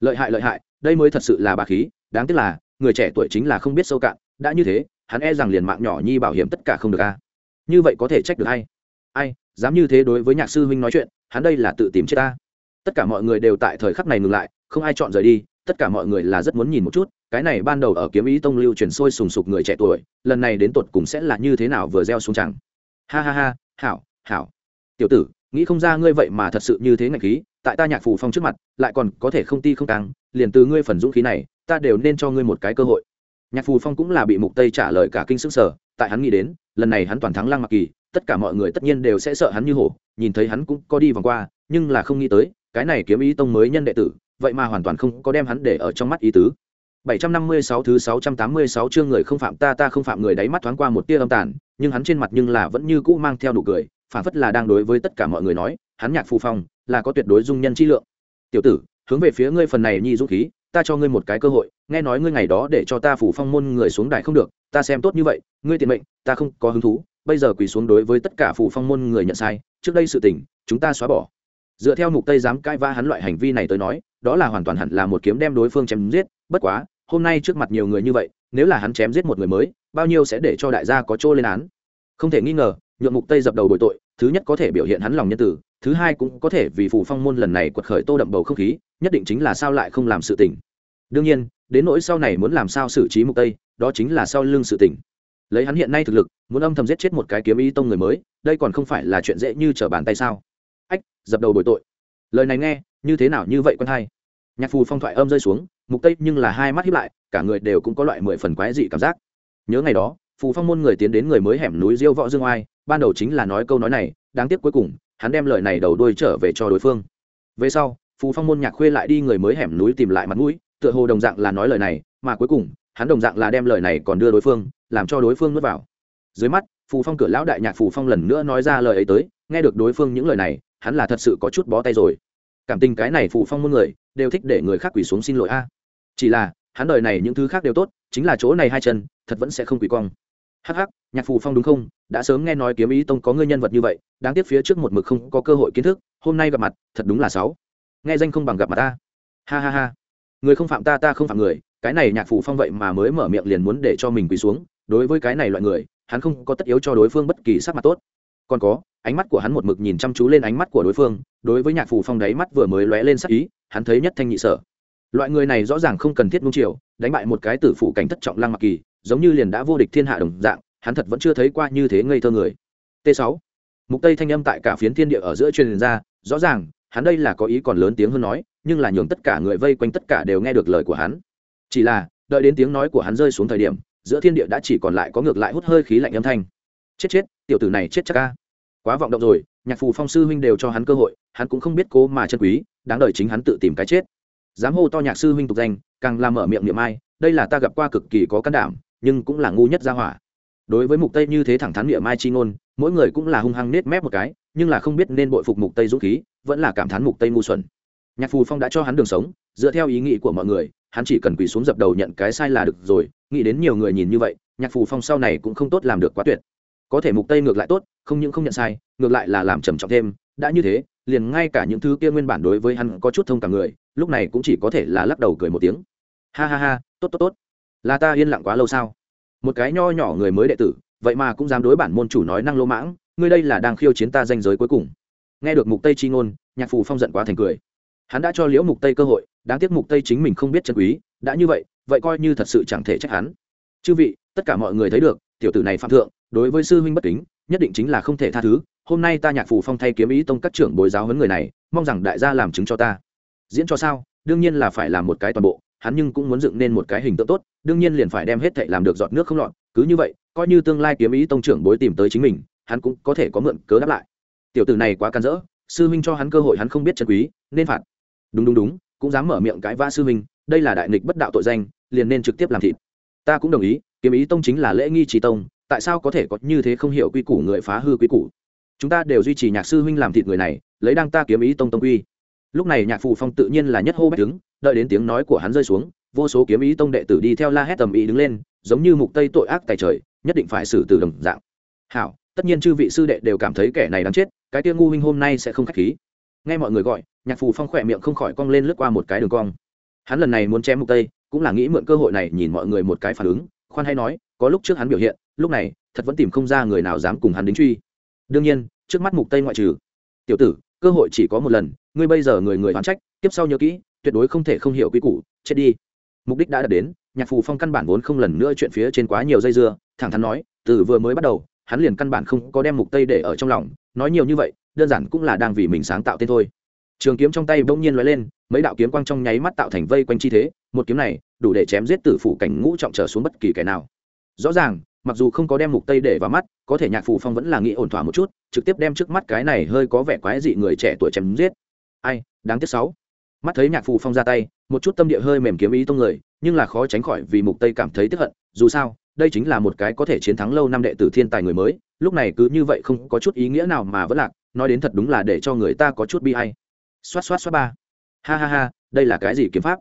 Lợi hại lợi hại, đây mới thật sự là bà khí đáng tiếc là, người trẻ tuổi chính là không biết sâu cạn, đã như thế, hắn e rằng liền mạng nhỏ nhi bảo hiểm tất cả không được a. Như vậy có thể trách được hay ai, dám như thế đối với nhạc sư huynh nói chuyện, hắn đây là tự tìm chết ta. Tất cả mọi người đều tại thời khắc này ngừng lại, không ai chọn rời đi, tất cả mọi người là rất muốn nhìn một chút, cái này ban đầu ở kiếm ý tông lưu truyền sôi sùng sục người trẻ tuổi, lần này đến tột cùng sẽ là như thế nào vừa gieo xuống chẳng. Ha ha ha, hảo hảo. Tiểu tử, nghĩ không ra ngươi vậy mà thật sự như thế ngạch khí, tại ta nhạc phù phong trước mặt, lại còn có thể không ti không tăng liền từ ngươi phần dũng khí này ta đều nên cho ngươi một cái cơ hội nhạc phù phong cũng là bị mục tây trả lời cả kinh sức sở tại hắn nghĩ đến lần này hắn toàn thắng lăng mặc kỳ tất cả mọi người tất nhiên đều sẽ sợ hắn như hổ nhìn thấy hắn cũng có đi vòng qua nhưng là không nghĩ tới cái này kiếm ý tông mới nhân đệ tử vậy mà hoàn toàn không có đem hắn để ở trong mắt ý tứ 756 thứ 686 chương người không phạm ta ta không phạm người đáy mắt thoáng qua một tia âm tàn, nhưng hắn trên mặt nhưng là vẫn như cũ mang theo nụ cười, phản phất là đang đối với tất cả mọi người nói, hắn nhạc phù phong là có tuyệt đối dung nhân chi lượng. Tiểu tử, hướng về phía ngươi phần này nhi dũng khí, ta cho ngươi một cái cơ hội, nghe nói ngươi ngày đó để cho ta phủ phong môn người xuống đài không được, ta xem tốt như vậy, ngươi tiền mệnh, ta không có hứng thú, bây giờ quỳ xuống đối với tất cả phủ phong môn người nhận sai, trước đây sự tình, chúng ta xóa bỏ. Dựa theo mục tây dám cãi vã hắn loại hành vi này tới nói, đó là hoàn toàn hẳn là một kiếm đem đối phương chém giết, bất quá, hôm nay trước mặt nhiều người như vậy nếu là hắn chém giết một người mới bao nhiêu sẽ để cho đại gia có chỗ lên án không thể nghi ngờ nhượng mục tây dập đầu bội tội thứ nhất có thể biểu hiện hắn lòng nhân tử thứ hai cũng có thể vì phủ phong môn lần này quật khởi tô đậm bầu không khí, nhất định chính là sao lại không làm sự tình. Đương nhiên, đến nỗi sau này muốn làm sao xử trí mục tây, đó chính là sau lưng sự tình. Lấy hắn hiện nay thực lực, muốn âm thầm giết chết một cái kiếm y tông người mới, đây còn không phải là chuyện dễ như trở bàn tay sao? Ách, dập đầu bồi tội. Lời này nghe, như thế nào như vậy quân hai? Nhạc phù phong thoại âm rơi xuống, mục tây nhưng là hai mắt hiếp lại, cả người đều cũng có loại mười phần quái dị cảm giác. Nhớ ngày đó, phù phong môn người tiến đến người mới hẻm núi diêu võ dương oai, ban đầu chính là nói câu nói này, đáng tiếc cuối cùng hắn đem lời này đầu đuôi trở về cho đối phương. Về sau, phù phong môn nhạc khuê lại đi người mới hẻm núi tìm lại mặt mũi, tựa hồ đồng dạng là nói lời này, mà cuối cùng, hắn đồng dạng là đem lời này còn đưa đối phương, làm cho đối phương nuốt vào. Dưới mắt, phù phong cửa lão đại nhạc phù phong lần nữa nói ra lời ấy tới, nghe được đối phương những lời này, hắn là thật sự có chút bó tay rồi. Cảm tình cái này phù phong môn người, đều thích để người khác quỳ xuống xin lỗi a. Chỉ là, hắn đời này những thứ khác đều tốt, chính là chỗ này hai chân, thật vẫn sẽ không quỳ cong. Hắc hắc, nhạc phù phong đúng không? Đã sớm nghe nói kiếm ý tông có ngươi nhân vật như vậy, đáng tiếc phía trước một mực không có cơ hội kiến thức, hôm nay gặp mặt, thật đúng là sáu. Nghe danh không bằng gặp mặt ta. Ha ha ha. Người không phạm ta ta không phạm người, cái này nhạc phủ phong vậy mà mới mở miệng liền muốn để cho mình quỳ xuống, đối với cái này loại người, hắn không có tất yếu cho đối phương bất kỳ sắc mặt tốt. Còn có, ánh mắt của hắn một mực nhìn chăm chú lên ánh mắt của đối phương, đối với nhạc phủ phong đáy mắt vừa mới lóe lên sắc ý, hắn thấy nhất thanh nhị sở. Loại người này rõ ràng không cần thiết nung chiều, đánh bại một cái tử phụ cảnh thất trọng lăng mặc kỳ, giống như liền đã vô địch thiên hạ đồng dạng hắn thật vẫn chưa thấy qua như thế ngây thơ người. T 6 mục tây thanh âm tại cả phiến thiên địa ở giữa truyền ra, rõ ràng, hắn đây là có ý còn lớn tiếng hơn nói, nhưng là nhường tất cả người vây quanh tất cả đều nghe được lời của hắn. Chỉ là, đợi đến tiếng nói của hắn rơi xuống thời điểm, giữa thiên địa đã chỉ còn lại có ngược lại hút hơi khí lạnh âm thanh. Chết chết, tiểu tử này chết chắc ca quá vọng động rồi, nhạc phù phong sư huynh đều cho hắn cơ hội, hắn cũng không biết cố mà chân quý, đáng đời chính hắn tự tìm cái chết. Dám hô to nhạc sư huynh tục danh, càng làm mở miệng niệm ai, đây là ta gặp qua cực kỳ có can đảm, nhưng cũng là ngu nhất ra hỏa đối với mục tây như thế thẳng thắn miệng mai chi ngôn, mỗi người cũng là hung hăng nết mép một cái, nhưng là không biết nên bội phục mục tây dũng khí, vẫn là cảm thán mục tây ngu xuẩn. Nhạc phù phong đã cho hắn đường sống, dựa theo ý nghĩ của mọi người, hắn chỉ cần quỳ xuống dập đầu nhận cái sai là được rồi, nghĩ đến nhiều người nhìn như vậy, nhạc phù phong sau này cũng không tốt làm được quá tuyệt. Có thể mục tây ngược lại tốt, không những không nhận sai, ngược lại là làm trầm trọng thêm, đã như thế, liền ngay cả những thứ kia nguyên bản đối với hắn có chút thông cả người, lúc này cũng chỉ có thể là lắc đầu cười một tiếng. Ha ha ha, tốt tốt tốt. Là ta yên lặng quá lâu sao? Một cái nho nhỏ người mới đệ tử, vậy mà cũng dám đối bản môn chủ nói năng lô mãng, ngươi đây là đang khiêu chiến ta danh giới cuối cùng. Nghe được mục tây chi ngôn, nhạc phù phong giận quá thành cười. Hắn đã cho liễu mục tây cơ hội, đáng tiếc mục tây chính mình không biết chân quý, đã như vậy vậy coi như thật sự chẳng thể trách hắn. Chư vị, tất cả mọi người thấy được, tiểu tử này phạm thượng, đối với sư huynh bất kính, nhất định chính là không thể tha thứ. Hôm nay ta nhạc phù phong thay kiếm ý tông các trưởng bồi giáo huấn người này, mong rằng đại gia làm chứng cho ta. Diễn cho sao? Đương nhiên là phải làm một cái toàn bộ hắn nhưng cũng muốn dựng nên một cái hình tượng tốt, đương nhiên liền phải đem hết thệ làm được giọt nước không lọt, cứ như vậy, coi như tương lai kiếm ý tông trưởng bối tìm tới chính mình, hắn cũng có thể có mượn cớ đáp lại. Tiểu tử này quá can dỡ, sư huynh cho hắn cơ hội hắn không biết trân quý, nên phạt. Đúng đúng đúng, cũng dám mở miệng cãi vã sư huynh, đây là đại nghịch bất đạo tội danh, liền nên trực tiếp làm thịt. Ta cũng đồng ý, kiếm ý tông chính là lễ nghi trí tông, tại sao có thể có như thế không hiểu quy củ người phá hư quy củ? Chúng ta đều duy trì nhạc sư huynh làm thịt người này, lấy đăng ta kiếm ý tông tông quy lúc này nhạc phù phong tự nhiên là nhất hô bách đứng, đợi đến tiếng nói của hắn rơi xuống, vô số kiếm ý tông đệ tử đi theo la hét tầm ý đứng lên, giống như mục tây tội ác tài trời, nhất định phải xử tử đồng dạng. Hảo, tất nhiên chư vị sư đệ đều cảm thấy kẻ này đáng chết, cái tiêu ngu huynh hôm nay sẽ không khách khí. Nghe mọi người gọi, nhạc phù phong khỏe miệng không khỏi cong lên lướt qua một cái đường cong. Hắn lần này muốn chém mục tây, cũng là nghĩ mượn cơ hội này nhìn mọi người một cái phản ứng, khoan hay nói, có lúc trước hắn biểu hiện, lúc này, thật vẫn tìm không ra người nào dám cùng hắn đính truy. Đương nhiên, trước mắt mục tây ngoại trừ. Tiểu tử, cơ hội chỉ có một lần ngươi bây giờ người người oán trách tiếp sau nhớ kỹ, tuyệt đối không thể không hiểu quy củ, chết đi. Mục đích đã đạt đến, nhạc phù phong căn bản vốn không lần nữa chuyện phía trên quá nhiều dây dưa, thẳng thắn nói, từ vừa mới bắt đầu, hắn liền căn bản không có đem mục tây để ở trong lòng, nói nhiều như vậy, đơn giản cũng là đang vì mình sáng tạo tên thôi. Trường kiếm trong tay bỗng nhiên lóe lên, mấy đạo kiếm quang trong nháy mắt tạo thành vây quanh chi thế, một kiếm này, đủ để chém giết tử phủ cảnh ngũ trọng trở xuống bất kỳ kẻ nào. Rõ ràng, mặc dù không có đem mục tây để vào mắt, có thể nhạc phù phong vẫn là nghĩ ổn thỏa một chút, trực tiếp đem trước mắt cái này hơi có vẻ quái dị người trẻ tuổi chém giết ai, đáng tiếc sáu. Mắt thấy nhạc phù phong ra tay, một chút tâm địa hơi mềm kiếm ý tông người, nhưng là khó tránh khỏi vì mục tây cảm thấy tức hận, dù sao, đây chính là một cái có thể chiến thắng lâu năm đệ tử thiên tài người mới, lúc này cứ như vậy không có chút ý nghĩa nào mà vẫn lạc, nói đến thật đúng là để cho người ta có chút bi hay xoát xoát xoát ba. Ha ha ha, đây là cái gì kiếm pháp?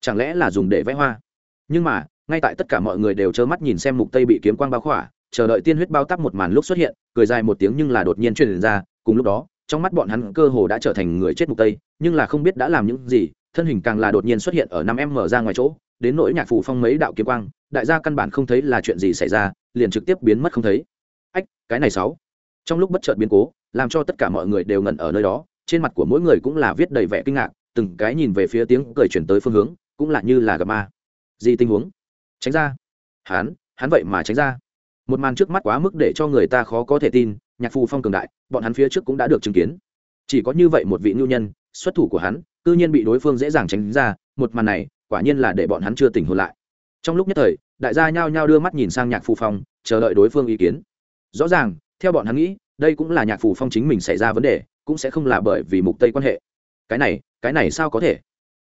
Chẳng lẽ là dùng để vẽ hoa? Nhưng mà, ngay tại tất cả mọi người đều trơ mắt nhìn xem mục tây bị kiếm quang bao khỏa, chờ đợi tiên huyết bao tắp một màn lúc xuất hiện, cười dài một tiếng nhưng là đột nhiên truyền ra, cùng lúc đó trong mắt bọn hắn cơ hồ đã trở thành người chết mục tây, nhưng là không biết đã làm những gì, thân hình càng là đột nhiên xuất hiện ở năm em mở ra ngoài chỗ, đến nỗi nhạc phủ phong mấy đạo kiếm quang, đại gia căn bản không thấy là chuyện gì xảy ra, liền trực tiếp biến mất không thấy. Ách, cái này sáu. Trong lúc bất chợt biến cố, làm cho tất cả mọi người đều ngẩn ở nơi đó, trên mặt của mỗi người cũng là viết đầy vẻ kinh ngạc, từng cái nhìn về phía tiếng cười chuyển tới phương hướng, cũng là như là gặp ma. Gì tình huống? Tránh ra. Hắn hắn vậy mà tránh ra. Một màn trước mắt quá mức để cho người ta khó có thể tin nhạc phù phong cường đại, bọn hắn phía trước cũng đã được chứng kiến. Chỉ có như vậy một vị nhu nhân, xuất thủ của hắn, cư nhiên bị đối phương dễ dàng tránh ra, một màn này, quả nhiên là để bọn hắn chưa tỉnh hồn lại. Trong lúc nhất thời, đại gia nhao nhao đưa mắt nhìn sang nhạc phù phong, chờ đợi đối phương ý kiến. Rõ ràng, theo bọn hắn nghĩ, đây cũng là nhạc phù phong chính mình xảy ra vấn đề, cũng sẽ không là bởi vì mục tây quan hệ. Cái này cái này sao có thể?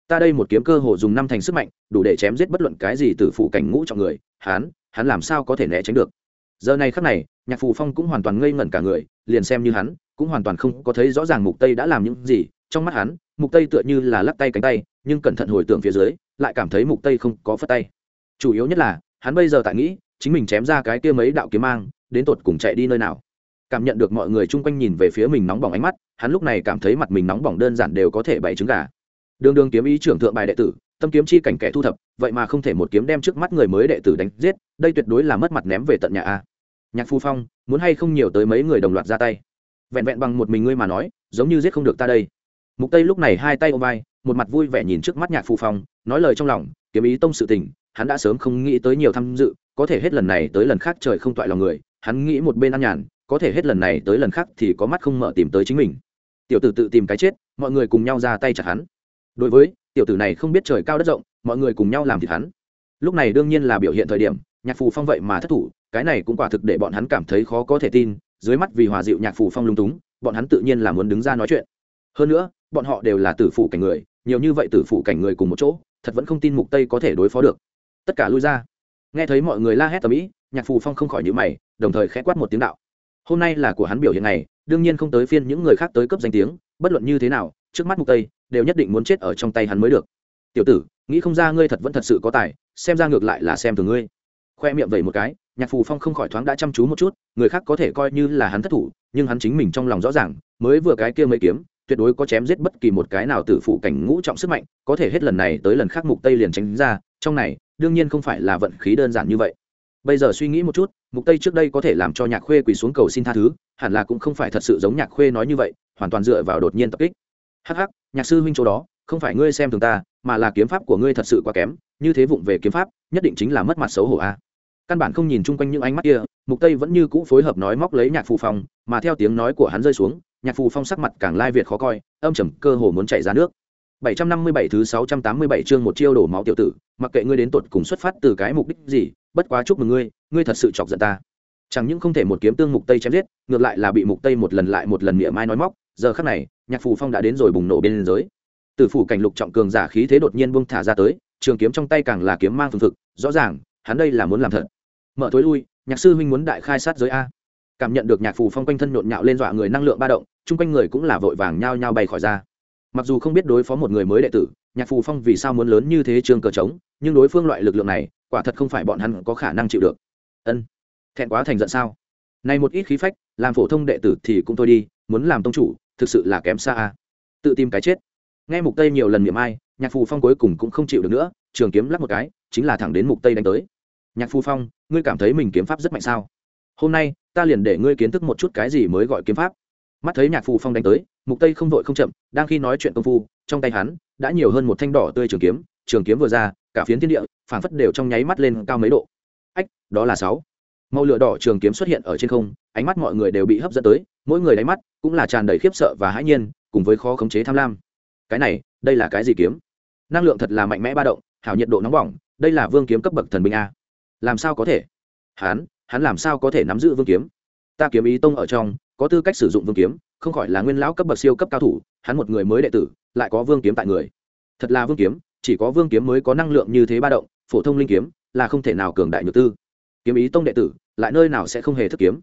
Ta đây một kiếm cơ hồ dùng năm thành sức mạnh, đủ để chém giết bất luận cái gì từ phụ cảnh ngũ trọng người, hắn hắn làm sao có thể né tránh được? Giờ này khắc này nhạc phù phong cũng hoàn toàn ngây ngẩn cả người, liền xem như hắn, cũng hoàn toàn không có thấy rõ ràng mục tây đã làm những gì. Trong mắt hắn, mục tây tựa như là lắc tay cánh tay, nhưng cẩn thận hồi tưởng phía dưới, lại cảm thấy mục tây không có phất tay. Chủ yếu nhất là, hắn bây giờ tại nghĩ, chính mình chém ra cái kia mấy đạo kiếm mang, đến tột cùng chạy đi nơi nào. Cảm nhận được mọi người chung quanh nhìn về phía mình nóng bỏng ánh mắt, hắn lúc này cảm thấy mặt mình nóng bỏng đơn giản đều có thể bày trứng gà. Đường đường kiếm ý trưởng thượng bài đệ tử, tâm kiếm chi cảnh kẻ thu thập, vậy mà không thể một kiếm đem trước mắt người mới đệ tử đánh giết, đây tuyệt đối là mất mặt ném về tận nhà a nhạc phu phong, muốn hay không nhiều tới mấy người đồng loạt ra tay. Vẹn vẹn bằng một mình ngươi mà nói, giống như giết không được ta đây. Mục tây lúc này hai tay ôm vai, một mặt vui vẻ nhìn trước mắt nhạc phu phong, nói lời trong lòng, kiếm ý tông sự tình, hắn đã sớm không nghĩ tới nhiều tham dự, có thể hết lần này tới lần khác trời không toại lòng người, hắn nghĩ một bên ăn nhàn, có thể hết lần này tới lần khác thì có mắt không mở tìm tới chính mình. Tiểu tử tự tìm cái chết, mọi người cùng nhau ra tay chặt hắn. Đối với, tiểu tử này không biết trời cao đất rộng, mọi người cùng nhau làm thịt hắn. Lúc này đương nhiên là biểu hiện thời điểm, nhạc phù phong vậy mà thất thủ cái này cũng quả thực để bọn hắn cảm thấy khó có thể tin, dưới mắt vì hòa dịu nhạc phù phong lung túng, bọn hắn tự nhiên là muốn đứng ra nói chuyện. Hơn nữa, bọn họ đều là tử phụ cảnh người, nhiều như vậy tử phụ cảnh người cùng một chỗ, thật vẫn không tin mục tây có thể đối phó được. Tất cả lui ra. Nghe thấy mọi người la hét tầm ĩ, nhạc phù phong không khỏi nhíu mày, đồng thời khẽ quát một tiếng đạo. Hôm nay là của hắn biểu hiện này, đương nhiên không tới phiên những người khác tới cấp danh tiếng, bất luận như thế nào, trước mắt mục tây đều nhất định muốn chết ở trong tay hắn mới được. Tiểu tử, nghĩ không ra ngươi thật vẫn thật sự có tài, xem ra ngược lại là xem thường ngươi khoe miệng vẩy một cái, nhạc phù phong không khỏi thoáng đã chăm chú một chút, người khác có thể coi như là hắn thất thủ, nhưng hắn chính mình trong lòng rõ ràng, mới vừa cái kia mới kiếm, tuyệt đối có chém giết bất kỳ một cái nào từ phụ cảnh ngũ trọng sức mạnh, có thể hết lần này tới lần khác mục tây liền tránh ra, trong này, đương nhiên không phải là vận khí đơn giản như vậy. Bây giờ suy nghĩ một chút, mục tây trước đây có thể làm cho nhạc khuê quỳ xuống cầu xin tha thứ, hẳn là cũng không phải thật sự giống nhạc khuê nói như vậy, hoàn toàn dựa vào đột nhiên tập kích. Hắc hắc, nhạc sư huynh chỗ đó, không phải ngươi xem thường ta, mà là kiếm pháp của ngươi thật sự quá kém, như thế vụng về kiếm pháp, nhất định chính là mất mặt xấu hổ a căn bản không nhìn chung quanh những ánh mắt kia mục tây vẫn như cũ phối hợp nói móc lấy nhạc phù phong mà theo tiếng nói của hắn rơi xuống nhạc phù phong sắc mặt càng lai việt khó coi âm trầm cơ hồ muốn chảy ra nước 757 thứ 687 chương một chiêu đổ máu tiểu tử, mặc kệ ngươi đến tột cùng xuất phát từ cái mục đích gì, bất quá chúc mừng ngươi, ngươi thật sự chọc giận ta. Chẳng những không thể một kiếm tương mục tây chém giết, ngược lại là bị mục tây một lần lại một lần miệng mai nói móc, giờ khắc này, nhạc phù phong đã đến rồi bùng nổ bên giới. Từ phủ cảnh lục trọng cường giả khí thế đột nhiên buông thả ra tới, trường kiếm trong tay càng là kiếm mang phương thực, rõ ràng, hắn đây là muốn làm thật. Mở tối lui, nhạc sư huynh muốn đại khai sát giới a. Cảm nhận được nhạc phù phong quanh thân nhộn nhạo lên dọa người năng lượng ba động, chung quanh người cũng là vội vàng nhao nhao bay khỏi ra. Mặc dù không biết đối phó một người mới đệ tử nhạc phù phong vì sao muốn lớn như thế trường cờ trống nhưng đối phương loại lực lượng này quả thật không phải bọn hắn có khả năng chịu được. Ân thẹn quá thành giận sao? Này một ít khí phách làm phổ thông đệ tử thì cũng thôi đi muốn làm tông chủ thực sự là kém xa a. Tự tìm cái chết. Nghe mục tây nhiều lần miệng ai nhạc phù phong cuối cùng cũng không chịu được nữa trường kiếm lắp một cái chính là thẳng đến mục tây đánh tới nhạc Phu phong, ngươi cảm thấy mình kiếm pháp rất mạnh sao? Hôm nay, ta liền để ngươi kiến thức một chút cái gì mới gọi kiếm pháp. Mắt thấy nhạc Phu phong đánh tới, mục tây không vội không chậm, đang khi nói chuyện công phu, trong tay hắn đã nhiều hơn một thanh đỏ tươi trường kiếm trường kiếm vừa ra, cả phiến thiên địa, phảng phất đều trong nháy mắt lên cao mấy độ. Ách, đó là sáu. Màu lửa đỏ trường kiếm xuất hiện ở trên không, ánh mắt mọi người đều bị hấp dẫn tới, mỗi người đáy mắt cũng là tràn đầy khiếp sợ và hãi nhiên, cùng với khó khống chế tham lam. Cái này, đây là cái gì kiếm? Năng lượng thật là mạnh mẽ ba động, hảo nhiệt độ nóng bỏng, đây là vương kiếm cấp bậc thần binh a làm sao có thể? Hắn hắn làm sao có thể nắm giữ vương kiếm? Ta kiếm ý tông ở trong, có tư cách sử dụng vương kiếm, không khỏi là nguyên lão cấp bậc siêu cấp cao thủ, hắn một người mới đệ tử, lại có vương kiếm tại người. Thật là vương kiếm, chỉ có vương kiếm mới có năng lượng như thế ba động, phổ thông linh kiếm, là không thể nào cường đại nhược tư. Kiếm ý tông đệ tử, lại nơi nào sẽ không hề thức kiếm?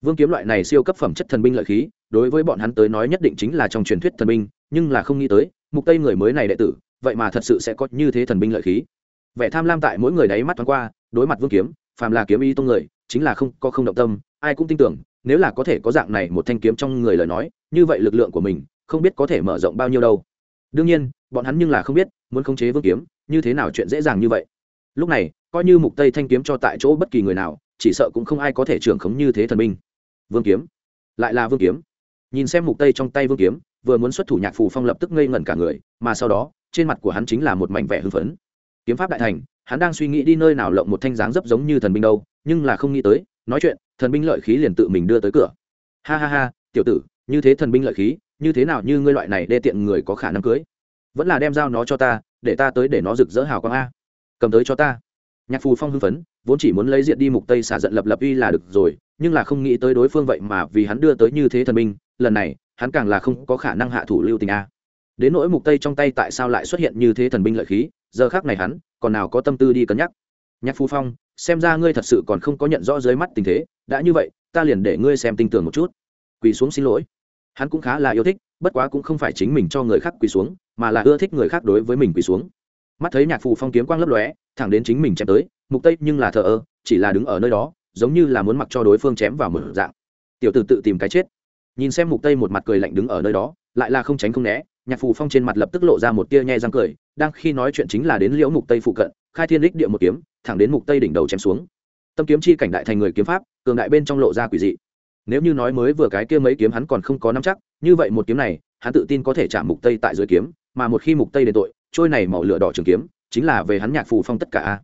Vương kiếm loại này siêu cấp phẩm chất thần binh lợi khí, đối với bọn hắn tới nói nhất định chính là trong truyền thuyết thần binh, nhưng là không nghĩ tới, mục tây người mới này đệ tử, vậy mà thật sự sẽ có như thế thần binh lợi khí vẻ tham lam tại mỗi người đáy mắt thoáng qua, đối mặt vương kiếm, phàm là kiếm y tông người, chính là không có không động tâm, ai cũng tin tưởng, nếu là có thể có dạng này một thanh kiếm trong người lời nói, như vậy lực lượng của mình, không biết có thể mở rộng bao nhiêu đâu. Đương nhiên, bọn hắn nhưng là không biết, muốn khống chế vương kiếm, như thế nào chuyện dễ dàng như vậy. Lúc này, coi như mục tây thanh kiếm cho tại chỗ bất kỳ người nào, chỉ sợ cũng không ai có thể trưởng khống như thế thần binh vương kiếm, lại là vương kiếm. Nhìn xem mục tây trong tay vương kiếm, vừa muốn xuất thủ nhạc phù phong lập tức ngây ngẩn cả người, mà sau đó, trên mặt của hắn chính là một mảnh vẻ hưng phấn kiếm pháp đại thành, hắn đang suy nghĩ đi nơi nào lộng một thanh dáng dấp giống như thần binh đâu, nhưng là không nghĩ tới, nói chuyện, thần binh lợi khí liền tự mình đưa tới cửa. Ha ha ha, tiểu tử, như thế thần binh lợi khí, như thế nào như ngươi loại này đê tiện người có khả năng cưới? Vẫn là đem giao nó cho ta, để ta tới để nó rực rỡ hào quang a. Cầm tới cho ta. Nhạc phù phong hưng phấn, vốn chỉ muốn lấy diện đi mục tây xả giận lập lập uy là được rồi, nhưng là không nghĩ tới đối phương vậy mà vì hắn đưa tới như thế thần binh, lần này, hắn càng là không có khả năng hạ thủ lưu tình a. Đến nỗi mục tây trong tay tại sao lại xuất hiện như thế thần binh lợi khí giờ khác này hắn, còn nào có tâm tư đi cân nhắc. Nhạc phù phong, xem ra ngươi thật sự còn không có nhận rõ dưới mắt tình thế, đã như vậy, ta liền để ngươi xem tinh tường một chút. Quỳ xuống xin lỗi. Hắn cũng khá là yêu thích, bất quá cũng không phải chính mình cho người khác quỳ xuống, mà là ưa thích người khác đối với mình quỳ xuống. Mắt thấy nhạc phù phong kiếm quang lấp lóe, thẳng đến chính mình chém tới, mục tây nhưng là thờ ơ, chỉ là đứng ở nơi đó, giống như là muốn mặc cho đối phương chém vào mở dạng. Tiểu tử tự tìm cái chết. Nhìn xem mục tây một mặt cười lạnh đứng ở nơi đó, lại là không tránh không né nhạc phù phong trên mặt lập tức lộ ra một tia nhe răng cười, đang khi nói chuyện chính là đến liễu mục tây phụ cận, khai thiên đích địa một kiếm, thẳng đến mục tây đỉnh đầu chém xuống. Tâm kiếm chi cảnh đại thành người kiếm pháp, cường đại bên trong lộ ra quỷ dị. Nếu như nói mới vừa cái kia mấy kiếm hắn còn không có nắm chắc, như vậy một kiếm này, hắn tự tin có thể chạm mục tây tại dưới kiếm, mà một khi mục tây đền tội, trôi này màu lửa đỏ trường kiếm, chính là về hắn nhạc phù phong tất cả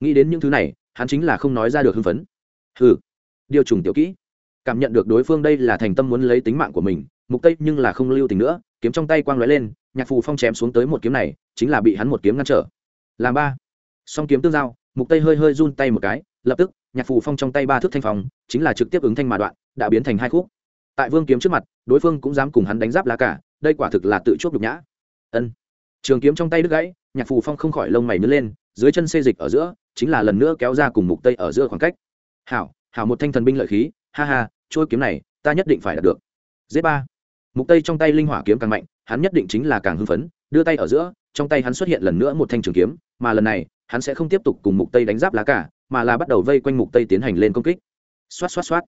nghĩ đến những thứ này, hắn chính là không nói ra được hưng phấn. Hừ, điều trùng tiểu kỹ. Cảm nhận được đối phương đây là thành tâm muốn lấy tính mạng của mình mục tây nhưng là không lưu tình nữa, kiếm trong tay quang lóe lên, nhạc phù phong chém xuống tới một kiếm này, chính là bị hắn một kiếm ngăn trở. Làm ba. Song kiếm tương giao, mục tây hơi hơi run tay một cái, lập tức, nhạc phù phong trong tay ba thước thanh phòng chính là trực tiếp ứng thanh mà đoạn, đã biến thành hai khúc. Tại vương kiếm trước mặt, đối phương cũng dám cùng hắn đánh giáp lá cả, đây quả thực là tự chuốc nhục nhã. Ân. Trường kiếm trong tay đứt gãy, nhạc phù phong không khỏi lông mày nứt lên, dưới chân xê dịch ở giữa, chính là lần nữa kéo ra cùng mục tây ở giữa khoảng cách. Hảo hảo một thanh thần binh lợi khí, ha ha trôi kiếm này, ta nhất định phải đạt được. Giết ba mục tây trong tay linh hỏa kiếm càng mạnh, hắn nhất định chính là càng hưng phấn, đưa tay ở giữa, trong tay hắn xuất hiện lần nữa một thanh trường kiếm, mà lần này, hắn sẽ không tiếp tục cùng mục tây đánh giáp lá cả, mà là bắt đầu vây quanh mục tây tiến hành lên công kích. Xoát xoát xoát.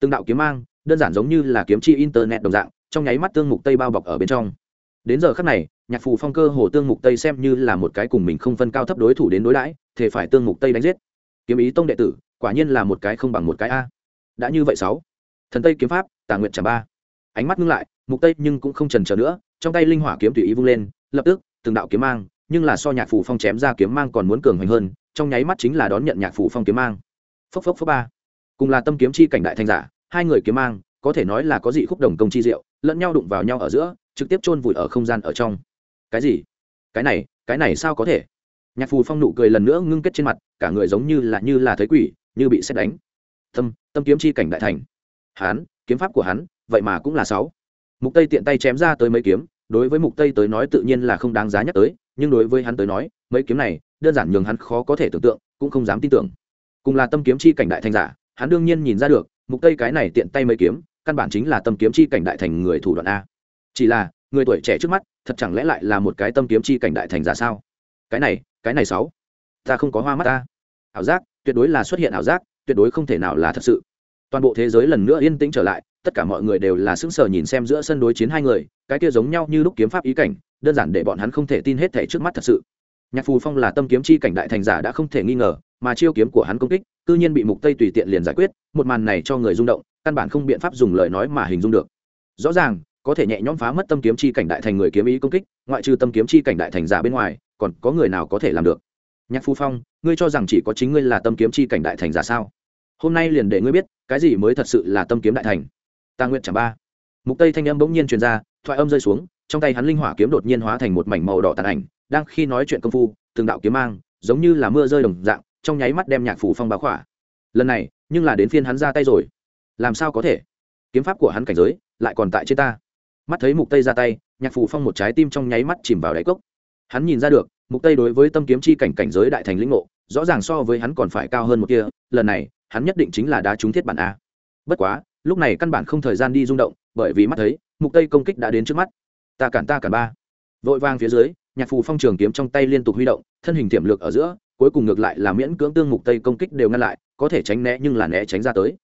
Từng đạo kiếm mang, đơn giản giống như là kiếm chi internet đồng dạng, trong nháy mắt tương mục tây bao bọc ở bên trong. Đến giờ khắc này, nhạc phù phong cơ hồ tương mục tây xem như là một cái cùng mình không phân cao thấp đối thủ đến đối đãi thể phải tương mục tây đánh giết. Kiếm ý tông đệ tử, quả nhiên là một cái không bằng một cái a. Đã như vậy sáu. Thần tây kiếm pháp, tà nguyện trả ba. Ánh mắt ngưng lại mục tây nhưng cũng không trần chờ nữa, trong tay linh hỏa kiếm tùy ý vung lên, lập tức, từng đạo kiếm mang, nhưng là so nhạc phủ phong chém ra kiếm mang còn muốn cường hoành hơn, trong nháy mắt chính là đón nhận nhạc phủ phong kiếm mang. Phốc phốc phốc ba. Cùng là tâm kiếm chi cảnh đại thanh giả, hai người kiếm mang, có thể nói là có dị khúc đồng công chi diệu, lẫn nhau đụng vào nhau ở giữa, trực tiếp chôn vùi ở không gian ở trong. Cái gì? Cái này cái này sao có thể? Nhạc phù phong nụ cười lần nữa ngưng kết trên mặt, cả người giống như là như là thấy quỷ, như bị xét đánh. Tâm tâm kiếm chi cảnh đại thành. Hán, kiếm pháp của hắn, vậy mà cũng là sáu mục tây tiện tay chém ra tới mấy kiếm, đối với mục tây tới nói tự nhiên là không đáng giá nhắc tới, nhưng đối với hắn tới nói, mấy kiếm này, đơn giản nhường hắn khó có thể tưởng tượng, cũng không dám tin tưởng. Cùng là tâm kiếm chi cảnh đại thành giả, hắn đương nhiên nhìn ra được, mục tây cái này tiện tay mấy kiếm, căn bản chính là tâm kiếm chi cảnh đại thành người thủ đoạn a. Chỉ là, người tuổi trẻ trước mắt, thật chẳng lẽ lại là một cái tâm kiếm chi cảnh đại thành giả sao? Cái này cái này sáu, ta không có hoa mắt ta. Ảo giác, tuyệt đối là xuất hiện ảo giác, tuyệt đối không thể nào là thật sự. Toàn bộ thế giới lần nữa yên tĩnh trở lại tất cả mọi người đều là sững sờ nhìn xem giữa sân đối chiến hai người, cái kia giống nhau như lúc kiếm pháp ý cảnh, đơn giản để bọn hắn không thể tin hết thể trước mắt thật sự. Nhạc phù phong là tâm kiếm chi cảnh đại thành giả đã không thể nghi ngờ, mà chiêu kiếm của hắn công kích tự nhiên bị mục tây tùy tiện liền giải quyết, một màn này cho người rung động, căn bản không biện pháp dùng lời nói mà hình dung được. Rõ ràng, có thể nhẹ nhõm phá mất tâm kiếm chi cảnh đại thành người kiếm ý công kích, ngoại trừ tâm kiếm chi cảnh đại thành giả bên ngoài, còn có người nào có thể làm được? Nhạc phu phong, ngươi cho rằng chỉ có chính ngươi là tâm kiếm chi cảnh đại thành giả sao? Hôm nay liền để ngươi biết, cái gì mới thật sự là tâm kiếm đại thành? Ta nguyện chẳng ba. Mục tây thanh âm bỗng nhiên truyền ra, thoại âm rơi xuống, trong tay hắn linh hỏa kiếm đột nhiên hóa thành một mảnh màu đỏ tàn ảnh, đang khi nói chuyện công phu, từng đạo kiếm mang, giống như là mưa rơi đồng dạng, trong nháy mắt đem nhạc phủ phong bá khỏa. Lần này, nhưng là đến phiên hắn ra tay rồi. Làm sao có thể? Kiếm pháp của hắn cảnh giới, lại còn tại trên ta. Mắt thấy mục tây ra tay, nhạc phủ phong một trái tim trong nháy mắt chìm vào đáy cốc. Hắn nhìn ra được, mục tây đối với tâm kiếm chi cảnh cảnh giới đại thành lĩnh ngộ, rõ ràng so với hắn còn phải cao hơn một kia lần này, hắn nhất định chính là đá trúng thiết bản a. Bất quá lúc này căn bản không thời gian đi rung động, bởi vì mắt thấy, mục tây công kích đã đến trước mắt. Ta cản ta cản ba. Vội vang phía dưới, nhạc phù phong trường kiếm trong tay liên tục huy động, thân hình tiềm lực ở giữa, cuối cùng ngược lại là miễn cưỡng tương mục tây công kích đều ngăn lại, có thể tránh né nhưng là né tránh ra tới.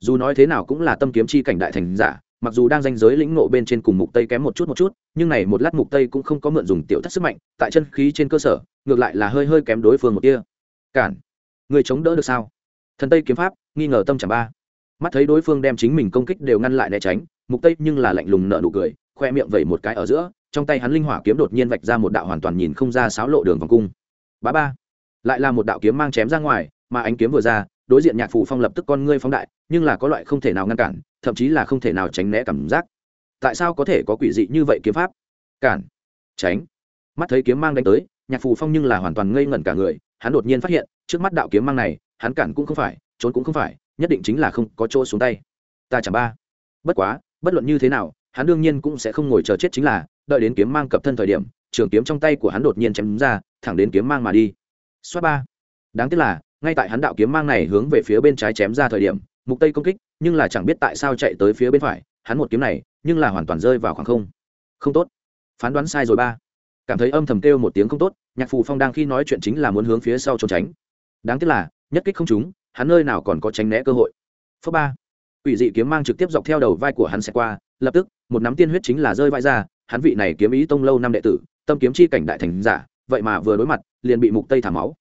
Dù nói thế nào cũng là tâm kiếm chi cảnh đại thành giả, mặc dù đang danh giới lĩnh ngộ bên trên cùng mục tây kém một chút một chút, nhưng này một lát mục tây cũng không có mượn dùng tiểu thất sức mạnh, tại chân khí trên cơ sở, ngược lại là hơi hơi kém đối phương một kia. Cản, người chống đỡ được sao? Thần tây kiếm pháp, nghi ngờ tâm chẳng ba mắt thấy đối phương đem chính mình công kích đều ngăn lại né tránh, mục tây nhưng là lạnh lùng nợ nụ cười, khoe miệng vẩy một cái ở giữa, trong tay hắn linh hỏa kiếm đột nhiên vạch ra một đạo hoàn toàn nhìn không ra sáo lộ đường vòng cung. Bá ba. Lại là một đạo kiếm mang chém ra ngoài, mà ánh kiếm vừa ra, đối diện nhạc phủ phong lập tức con ngươi phóng đại, nhưng là có loại không thể nào ngăn cản, thậm chí là không thể nào tránh né cảm giác. Tại sao có thể có quỷ dị như vậy kiếm pháp? Cản. Tránh. Mắt thấy kiếm mang đánh tới, nhạc phù phong nhưng là hoàn toàn ngây ngẩn cả người, hắn đột nhiên phát hiện, trước mắt đạo kiếm mang này, hắn cản cũng không phải, trốn cũng không phải nhất định chính là không có chỗ xuống tay. Ta chẳng ba. Bất quá, bất luận như thế nào, hắn đương nhiên cũng sẽ không ngồi chờ chết chính là, đợi đến kiếm mang cập thân thời điểm, trường kiếm trong tay của hắn đột nhiên chém ra, thẳng đến kiếm mang mà đi. Xoát ba. Đáng tiếc là, ngay tại hắn đạo kiếm mang này hướng về phía bên trái chém ra thời điểm, mục tây công kích, nhưng là chẳng biết tại sao chạy tới phía bên phải, hắn một kiếm này, nhưng là hoàn toàn rơi vào khoảng không. Không tốt. Phán đoán sai rồi ba. Cảm thấy âm thầm kêu một tiếng không tốt, nhạc phù phong đang khi nói chuyện chính là muốn hướng phía sau trốn tránh. Đáng tiếc là, nhất kích không trúng hắn nơi nào còn có tránh né cơ hội. Phước ba. Ủy dị kiếm mang trực tiếp dọc theo đầu vai của hắn sẽ qua, lập tức, một nắm tiên huyết chính là rơi vai ra, hắn vị này kiếm ý tông lâu năm đệ tử, tâm kiếm chi cảnh đại thành giả, vậy mà vừa đối mặt, liền bị mục tây thả máu.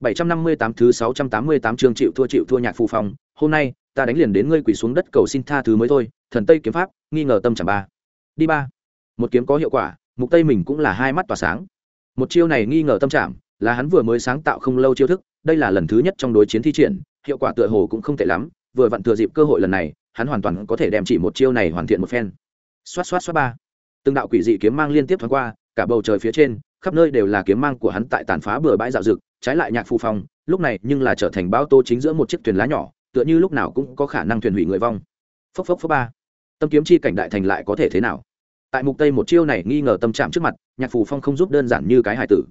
758 thứ 688 chương chịu thua chịu thua nhạc phù phong, hôm nay, ta đánh liền đến ngươi quỳ xuống đất cầu xin tha thứ mới thôi, thần tây kiếm pháp, nghi ngờ tâm chẳng ba. Đi ba. Một kiếm có hiệu quả, mục tây mình cũng là hai mắt tỏa sáng. Một chiêu này nghi ngờ tâm trạng là hắn vừa mới sáng tạo không lâu chiêu thức, đây là lần thứ nhất trong đối chiến thi triển hiệu quả tựa hồ cũng không tệ lắm, vừa vặn thừa dịp cơ hội lần này, hắn hoàn toàn có thể đem chỉ một chiêu này hoàn thiện một phen. Xoát xoát xoát ba. Từng đạo quỷ dị kiếm mang liên tiếp thoáng qua, cả bầu trời phía trên, khắp nơi đều là kiếm mang của hắn tại tàn phá bừa bãi dạo dực trái lại nhạc phù phong, lúc này nhưng là trở thành bao tô chính giữa một chiếc thuyền lá nhỏ, tựa như lúc nào cũng có khả năng thuyền hủy người vong. Phốc phốc phốc ba. Tâm kiếm chi cảnh đại thành lại có thể thế nào? Tại mục tây một chiêu này nghi ngờ tâm trạng trước mặt, nhạc phù phong không giúp đơn giản như cái hải tử.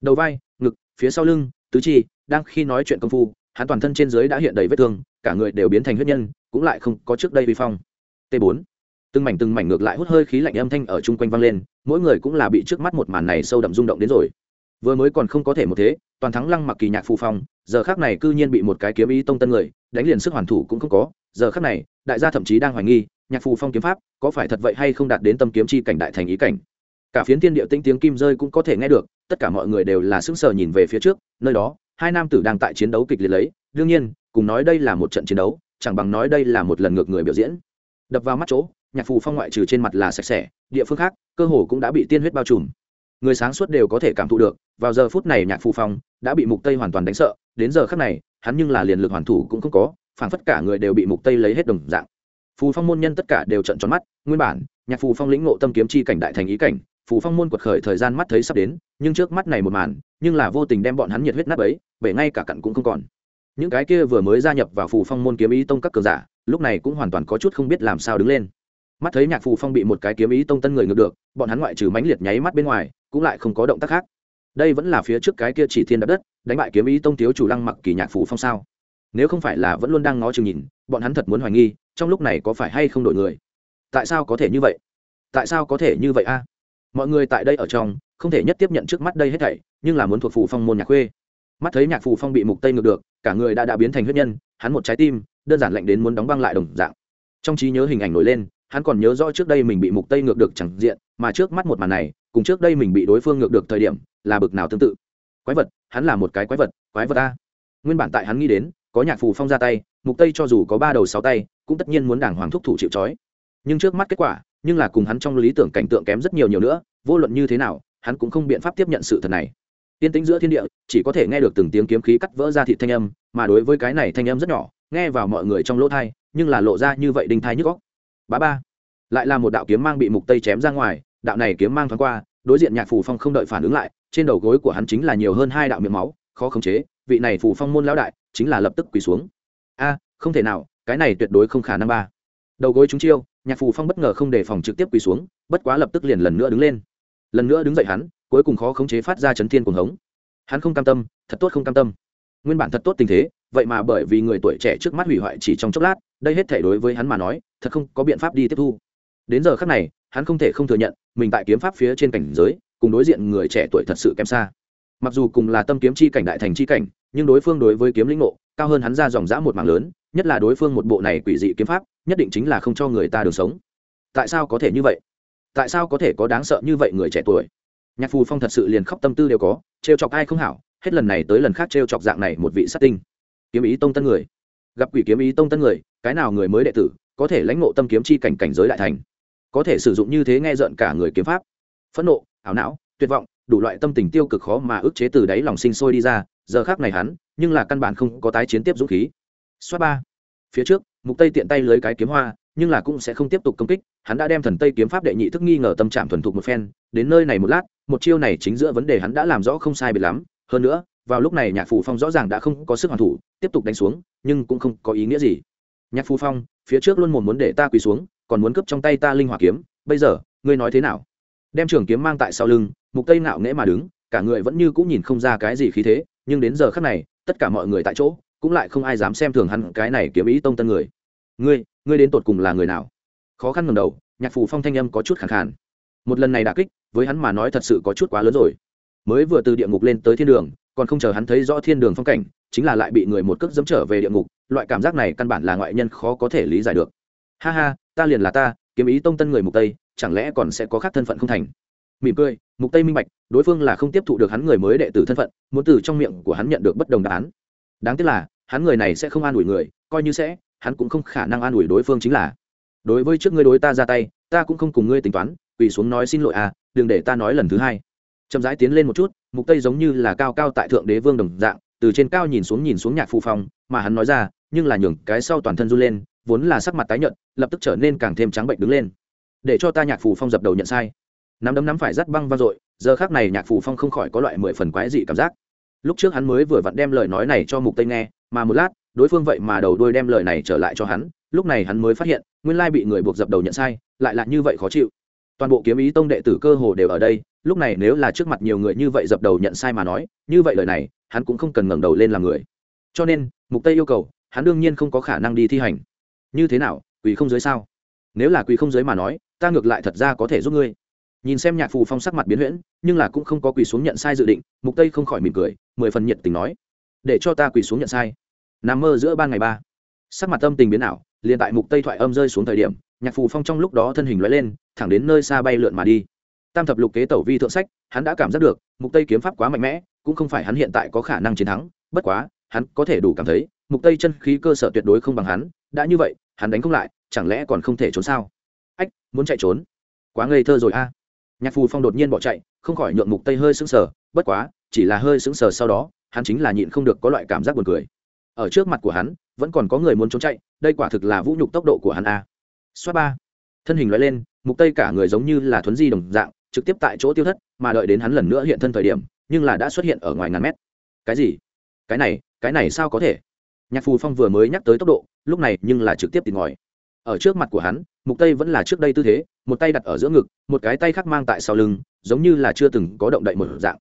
Đầu vai, ngực, phía sau lưng, tứ chi, đang khi nói chuyện công phu hắn toàn thân trên dưới đã hiện đầy vết thương, cả người đều biến thành huyết nhân, cũng lại không có trước đây vi phong. T 4 từng mảnh từng mảnh ngược lại hút hơi khí lạnh âm thanh ở chung quanh vang lên, mỗi người cũng là bị trước mắt một màn này sâu đậm rung động đến rồi. Vừa mới còn không có thể một thế, toàn thắng lăng mặc kỳ nhạc phù phong, giờ khác này cư nhiên bị một cái kiếm ý tông tân người, đánh liền sức hoàn thủ cũng không có, giờ khác này, đại gia thậm chí đang hoài nghi, nhạc phù phong kiếm pháp có phải thật vậy hay không đạt đến tâm kiếm chi cảnh đại thành ý cảnh. Cả phiến thiên địa tinh tiếng kim rơi cũng có thể nghe được, tất cả mọi người đều là sững sờ nhìn về phía trước, nơi đó hai nam tử đang tại chiến đấu kịch liệt lấy, đương nhiên, cùng nói đây là một trận chiến đấu, chẳng bằng nói đây là một lần ngược người biểu diễn. Đập vào mắt chỗ, nhạc phù phong ngoại trừ trên mặt là sạch sẽ, địa phương khác, cơ hồ cũng đã bị tiên huyết bao trùm. Người sáng suốt đều có thể cảm thụ được, vào giờ phút này nhạc phù phong đã bị mục tây hoàn toàn đánh sợ, đến giờ khắc này, hắn nhưng là liền lực hoàn thủ cũng không có, phảng phất cả người đều bị mục tây lấy hết đồng dạng. Phù phong môn nhân tất cả đều trận tròn mắt, nguyên bản, nhạc phù phong lĩnh ngộ tâm kiếm chi cảnh đại thành ý cảnh, phù phong môn quật khởi thời gian mắt thấy sắp đến, nhưng trước mắt này một màn, nhưng là vô tình đem bọn hắn nhiệt huyết nát ấy bể ngay cả cặn cũng không còn. Những cái kia vừa mới gia nhập vào phù phong môn kiếm ý tông các cường giả, lúc này cũng hoàn toàn có chút không biết làm sao đứng lên. Mắt thấy nhạc phù phong bị một cái kiếm ý tông tân người ngược được, bọn hắn ngoại trừ mãnh liệt nháy mắt bên ngoài, cũng lại không có động tác khác. Đây vẫn là phía trước cái kia chỉ thiên đập đất, đánh bại kiếm ý tông thiếu chủ lăng mặc kỳ nhạc phù phong sao? Nếu không phải là vẫn luôn đang ngó chừng nhìn, bọn hắn thật muốn hoài nghi, trong lúc này có phải hay không đổi người? Tại sao có thể như vậy? Tại sao có thể như vậy a? Mọi người tại đây ở trong, không thể nhất tiếp nhận trước mắt đây hết thảy, nhưng là muốn thuộc phù phong môn nhạc khuê mắt thấy nhạc phù phong bị mục tây ngược được, cả người đã đã biến thành huyết nhân, hắn một trái tim, đơn giản lạnh đến muốn đóng băng lại đồng dạng. Trong trí nhớ hình ảnh nổi lên, hắn còn nhớ rõ trước đây mình bị mục tây ngược được chẳng diện, mà trước mắt một màn này, cùng trước đây mình bị đối phương ngược được thời điểm, là bực nào tương tự. Quái vật, hắn là một cái quái vật quái vật a. Nguyên bản tại hắn nghĩ đến, có nhạc phù phong ra tay, mục tây cho dù có ba đầu sáu tay, cũng tất nhiên muốn đảng hoàng thúc thủ chịu trói. Nhưng trước mắt kết quả, nhưng là cùng hắn trong lý tưởng cảnh tượng kém rất nhiều nhiều nữa, vô luận như thế nào, hắn cũng không biện pháp tiếp nhận sự thật này tiên tĩnh giữa thiên địa, chỉ có thể nghe được từng tiếng kiếm khí cắt vỡ ra thịt thanh âm, mà đối với cái này thanh âm rất nhỏ, nghe vào mọi người trong lỗ thai, nhưng là lộ ra như vậy đinh thai nhức góc bá ba, lại là một đạo kiếm mang bị mục tây chém ra ngoài, đạo này kiếm mang thoáng qua, đối diện nhạc phù phong không đợi phản ứng lại, trên đầu gối của hắn chính là nhiều hơn hai đạo miệng máu, khó khống chế, vị này phù phong môn lão đại chính là lập tức quỳ xuống. A, không thể nào, cái này tuyệt đối không khả năng ba. Đầu gối chúng chiêu, nhạc phù phong bất ngờ không đề phòng trực tiếp quỳ xuống, bất quá lập tức liền lần nữa đứng lên. Lần nữa đứng dậy hắn cuối cùng khó khống chế phát ra chấn thiên cuồng hống. Hắn không cam tâm, thật tốt không cam tâm. Nguyên bản thật tốt tình thế, vậy mà bởi vì người tuổi trẻ trước mắt hủy hoại chỉ trong chốc lát, đây hết thể đối với hắn mà nói, thật không có biện pháp đi tiếp thu. Đến giờ khác này, hắn không thể không thừa nhận, mình tại kiếm pháp phía trên cảnh giới, cùng đối diện người trẻ tuổi thật sự kém xa. Mặc dù cùng là tâm kiếm chi cảnh đại thành chi cảnh, nhưng đối phương đối với kiếm lĩnh ngộ, cao hơn hắn ra dòng dã một mảng lớn, nhất là đối phương một bộ này quỷ dị kiếm pháp, nhất định chính là không cho người ta đường sống. Tại sao có thể như vậy? Tại sao có thể có đáng sợ như vậy người trẻ tuổi? Nhạc phù phong thật sự liền khóc tâm tư đều có, trêu chọc ai không hảo, hết lần này tới lần khác trêu chọc dạng này một vị sát tinh. Kiếm ý tông tân người. Gặp quỷ kiếm ý tông tân người, cái nào người mới đệ tử có thể lãnh ngộ tâm kiếm chi cảnh cảnh giới đại thành? Có thể sử dụng như thế nghe rợn cả người kiếm pháp. Phẫn nộ, ảo não, tuyệt vọng, đủ loại tâm tình tiêu cực khó mà ức chế từ đáy lòng sinh sôi đi ra, giờ khác này hắn, nhưng là căn bản không có tái chiến tiếp dũng khí. Xoát ba. Phía trước, mục tây tiện tay lưới cái kiếm hoa nhưng là cũng sẽ không tiếp tục công kích, hắn đã đem thần tây kiếm pháp đệ nhị thức nghi ngờ tâm trạng thuần thục một phen, đến nơi này một lát, một chiêu này chính giữa vấn đề hắn đã làm rõ không sai biệt lắm, hơn nữa, vào lúc này nhạc phủ phong rõ ràng đã không có sức hoàn thủ, tiếp tục đánh xuống, nhưng cũng không có ý nghĩa gì. Nhạc phù phong, phía trước luôn một muốn để ta quỳ xuống, còn muốn cướp trong tay ta linh hỏa kiếm, bây giờ, ngươi nói thế nào? Đem trường kiếm mang tại sau lưng, mục tây ngạo nghễ mà đứng, cả người vẫn như cũng nhìn không ra cái gì khí thế, nhưng đến giờ khắc này, tất cả mọi người tại chỗ, cũng lại không ai dám xem thường hắn cái này kiếm ý tông tân người. Ngươi ngươi đến tột cùng là người nào? Khó khăn ngầm đầu, nhạc phù phong thanh âm có chút khẳng khàn. Một lần này đà kích, với hắn mà nói thật sự có chút quá lớn rồi. Mới vừa từ địa ngục lên tới thiên đường, còn không chờ hắn thấy rõ thiên đường phong cảnh, chính là lại bị người một cước dẫm trở về địa ngục, loại cảm giác này căn bản là ngoại nhân khó có thể lý giải được. Ha ha, ta liền là ta, kiếm ý tông tân người mục tây, chẳng lẽ còn sẽ có khác thân phận không thành? Mỉm cười, mục tây minh bạch, đối phương là không tiếp thụ được hắn người mới đệ tử thân phận, muốn từ trong miệng của hắn nhận được bất đồng đáp án. Đáng tiếc là, hắn người này sẽ không an ủi người, coi như sẽ hắn cũng không khả năng an ủi đối phương chính là, đối với trước ngươi đối ta ra tay, ta cũng không cùng ngươi tính toán, quỳ xuống nói xin lỗi à đừng để ta nói lần thứ hai. Chậm rãi tiến lên một chút, mục tây giống như là cao cao tại thượng đế vương đồng dạng, từ trên cao nhìn xuống nhìn xuống nhạc phù phong, mà hắn nói ra, nhưng là nhường cái sau toàn thân run lên, vốn là sắc mặt tái nhợt, lập tức trở nên càng thêm trắng bệnh đứng lên. Để cho ta nhạc phù phong dập đầu nhận sai. Nắm đấm nắm phải rắt băng vang dội, giờ khác này nhạc phù phong không khỏi có loại mười phần quái dị cảm giác. Lúc trước hắn mới vừa vặn đem lời nói này cho mục tây nghe, mà một lát đối phương vậy mà đầu đuôi đem lời này trở lại cho hắn, lúc này hắn mới phát hiện, nguyên lai bị người buộc dập đầu nhận sai, lại là như vậy khó chịu. Toàn bộ kiếm ý tông đệ tử cơ hồ đều ở đây, lúc này nếu là trước mặt nhiều người như vậy dập đầu nhận sai mà nói, như vậy lời này, hắn cũng không cần ngẩng đầu lên làm người. Cho nên, mục tây yêu cầu, hắn đương nhiên không có khả năng đi thi hành. Như thế nào, quỳ không giới sao? Nếu là quỳ không giới mà nói, ta ngược lại thật ra có thể giúp ngươi. Nhìn xem nhạc phù phong sắc mặt biến huyễn, nhưng là cũng không có quỳ xuống nhận sai dự định, mục tây không khỏi mỉm cười, mười phần nhiệt tình nói, để cho ta quỳ xuống nhận sai nằm mơ giữa ban ngày ba. Sắc mặt âm tình biến ảo, liền tại mục tây thoại âm rơi xuống thời điểm, nhạc phù phong trong lúc đó thân hình lóe lên, thẳng đến nơi xa bay lượn mà đi. Tam thập lục kế tẩu vi thượng sách, hắn đã cảm giác được, mục tây kiếm pháp quá mạnh mẽ, cũng không phải hắn hiện tại có khả năng chiến thắng, bất quá, hắn có thể đủ cảm thấy, mục tây chân khí cơ sở tuyệt đối không bằng hắn, đã như vậy, hắn đánh không lại, chẳng lẽ còn không thể trốn sao? Ách, muốn chạy trốn? Quá ngây thơ rồi a. Nhạc phù phong đột nhiên bỏ chạy, không khỏi nhượng mục tây hơi sững sờ, bất quá, chỉ là hơi sững sờ sau đó, hắn chính là nhịn không được có loại cảm giác buồn cười ở trước mặt của hắn, vẫn còn có người muốn trốn chạy, đây quả thực là vũ nhục tốc độ của hắn a. Xoát ba. Thân hình loại lên, mục tây cả người giống như là thuấn di đồng dạng, trực tiếp tại chỗ tiêu thất, mà đợi đến hắn lần nữa hiện thân thời điểm, nhưng là đã xuất hiện ở ngoài ngàn mét. Cái gì? Cái này cái này sao có thể? Nhạc phù phong vừa mới nhắc tới tốc độ, lúc này nhưng là trực tiếp tìm ngòi. Ở trước mặt của hắn, mục tây vẫn là trước đây tư thế, một tay đặt ở giữa ngực, một cái tay khác mang tại sau lưng, giống như là chưa từng có động đậy một dạng.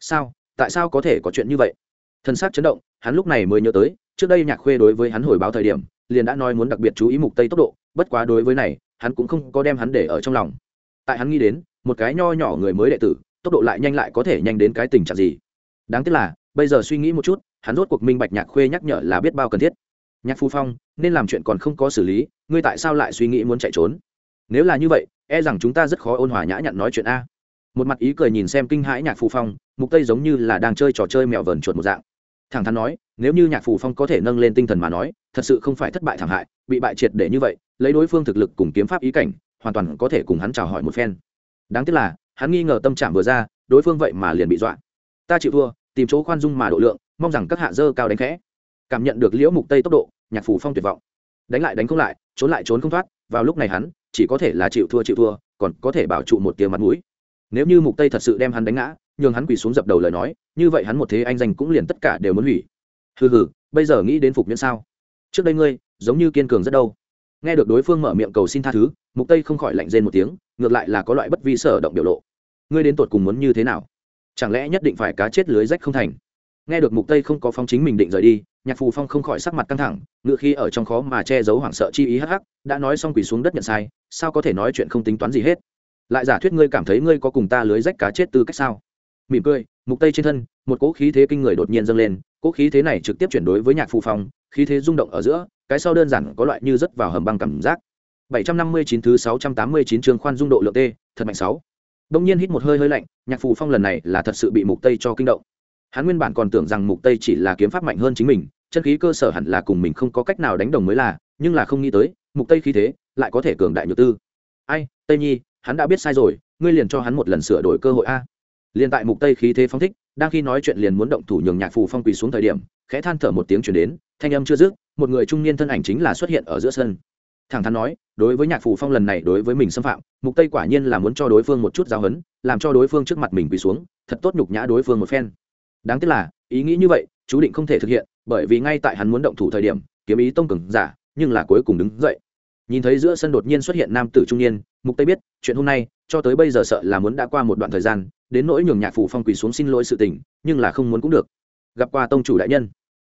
Sao? Tại sao có thể có chuyện như vậy? Thân xác chấn động, hắn lúc này mới nhớ tới, trước đây nhạc khuê đối với hắn hồi báo thời điểm, liền đã nói muốn đặc biệt chú ý mục tây tốc độ, bất quá đối với này, hắn cũng không có đem hắn để ở trong lòng. Tại hắn nghĩ đến, một cái nho nhỏ người mới đệ tử, tốc độ lại nhanh lại có thể nhanh đến cái tình trạng gì. Đáng tiếc là, bây giờ suy nghĩ một chút, hắn rốt cuộc minh bạch nhạc khuê nhắc nhở là biết bao cần thiết. Nhạc phu phong, nên làm chuyện còn không có xử lý, ngươi tại sao lại suy nghĩ muốn chạy trốn? Nếu là như vậy e rằng chúng ta rất khó ôn hòa nhã nhặn nói chuyện a một mặt ý cười nhìn xem kinh hãi nhạc phù phong, mục tây giống như là đang chơi trò chơi mèo vờn chuột một dạng. Thẳng thắn nói, nếu như nhạc phù phong có thể nâng lên tinh thần mà nói, thật sự không phải thất bại thảm hại, bị bại triệt để như vậy, lấy đối phương thực lực cùng kiếm pháp ý cảnh, hoàn toàn có thể cùng hắn chào hỏi một phen. Đáng tiếc là, hắn nghi ngờ tâm trạng vừa ra, đối phương vậy mà liền bị dọa. Ta chịu thua, tìm chỗ khoan dung mà độ lượng, mong rằng các hạ dơ cao đánh khẽ. Cảm nhận được liễu mục tây tốc độ, nhạc phủ phong tuyệt vọng. Đánh lại đánh không lại, trốn lại trốn không thoát, vào lúc này hắn, chỉ có thể là chịu thua chịu thua, còn có thể bảo trụ một tiếng mặt mũi nếu như mục tây thật sự đem hắn đánh ngã, nhường hắn quỳ xuống dập đầu lời nói, như vậy hắn một thế anh danh cũng liền tất cả đều muốn hủy. Hừ hừ, bây giờ nghĩ đến phục miễn sao? Trước đây ngươi, giống như kiên cường rất đâu. Nghe được đối phương mở miệng cầu xin tha thứ, mục tây không khỏi lạnh rên một tiếng, ngược lại là có loại bất vi sở động biểu lộ. Ngươi đến tột cùng muốn như thế nào? Chẳng lẽ nhất định phải cá chết lưới rách không thành? Nghe được mục tây không có phong chính mình định rời đi, nhạc phù phong không khỏi sắc mặt căng thẳng, ngựa khi ở trong khó mà che giấu hoảng sợ chi ý hắc hắc, đã nói xong quỳ xuống đất nhận sai, sao có thể nói chuyện không tính toán gì hết? Lại giả thuyết ngươi cảm thấy ngươi có cùng ta lưới rách cá chết tư cách sao? Mỉm cười mục tây trên thân một cỗ khí thế kinh người đột nhiên dâng lên cỗ khí thế này trực tiếp chuyển đối với nhạc phù phong khí thế rung động ở giữa cái sau đơn giản có loại như rất vào hầm băng cảm giác. 759 thứ 689 trường khoan dung độ lượng t, thật mạnh sáu. Đông nhiên hít một hơi hơi lạnh nhạc phù phong lần này là thật sự bị mục tây cho kinh động. Hắn nguyên bản còn tưởng rằng mục tây chỉ là kiếm pháp mạnh hơn chính mình chân khí cơ sở hẳn là cùng mình không có cách nào đánh đồng mới là nhưng là không nghĩ tới mục tây khí thế lại có thể cường đại nhược tư. Ai tây nhi hắn đã biết sai rồi, ngươi liền cho hắn một lần sửa đổi cơ hội a. Liền tại mục tây khí thế phong thích, đang khi nói chuyện liền muốn động thủ nhường nhạc phù phong quỳ xuống thời điểm, khẽ than thở một tiếng chuyển đến, thanh âm chưa dứt, một người trung niên thân ảnh chính là xuất hiện ở giữa sân. Thẳng thắn nói, đối với nhạc phù phong lần này đối với mình xâm phạm, mục tây quả nhiên là muốn cho đối phương một chút giáo hấn làm cho đối phương trước mặt mình quỳ xuống, thật tốt nhục nhã đối phương một phen. Đáng tiếc là, ý nghĩ như vậy, chú định không thể thực hiện, bởi vì ngay tại hắn muốn động thủ thời điểm, kiếm ý tông cường giả, nhưng là cuối cùng đứng dậy nhìn thấy giữa sân đột nhiên xuất hiện nam tử trung niên, mục tây biết, chuyện hôm nay, cho tới bây giờ sợ là muốn đã qua một đoạn thời gian, đến nỗi nhường nhạc phủ phong quỳ xuống xin lỗi sự tình, nhưng là không muốn cũng được. Gặp qua tông chủ đại nhân.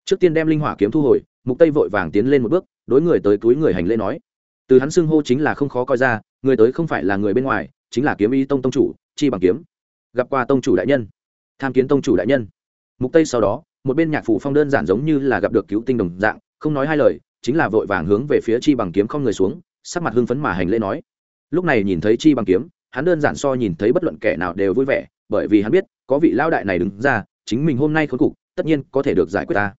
Trước tiên đem linh hỏa kiếm thu hồi, mục tây vội vàng tiến lên một bước, đối người tới túi người hành lễ nói. Từ hắn xưng hô chính là không khó coi ra, người tới không phải là người bên ngoài, chính là kiếm y tông tông chủ, chi bằng kiếm. Gặp qua tông chủ đại nhân. Tham kiến tông chủ đại nhân. Mục tây sau đó, một bên nhạc phủ phong đơn giản giống như là gặp được cứu tinh đồng dạng, không nói hai lời chính là vội vàng hướng về phía chi bằng kiếm không người xuống, sắc mặt hưng phấn mà hành lễ nói. Lúc này nhìn thấy chi bằng kiếm, hắn đơn giản so nhìn thấy bất luận kẻ nào đều vui vẻ, bởi vì hắn biết, có vị lao đại này đứng ra, chính mình hôm nay khốn cục, tất nhiên có thể được giải quyết ta.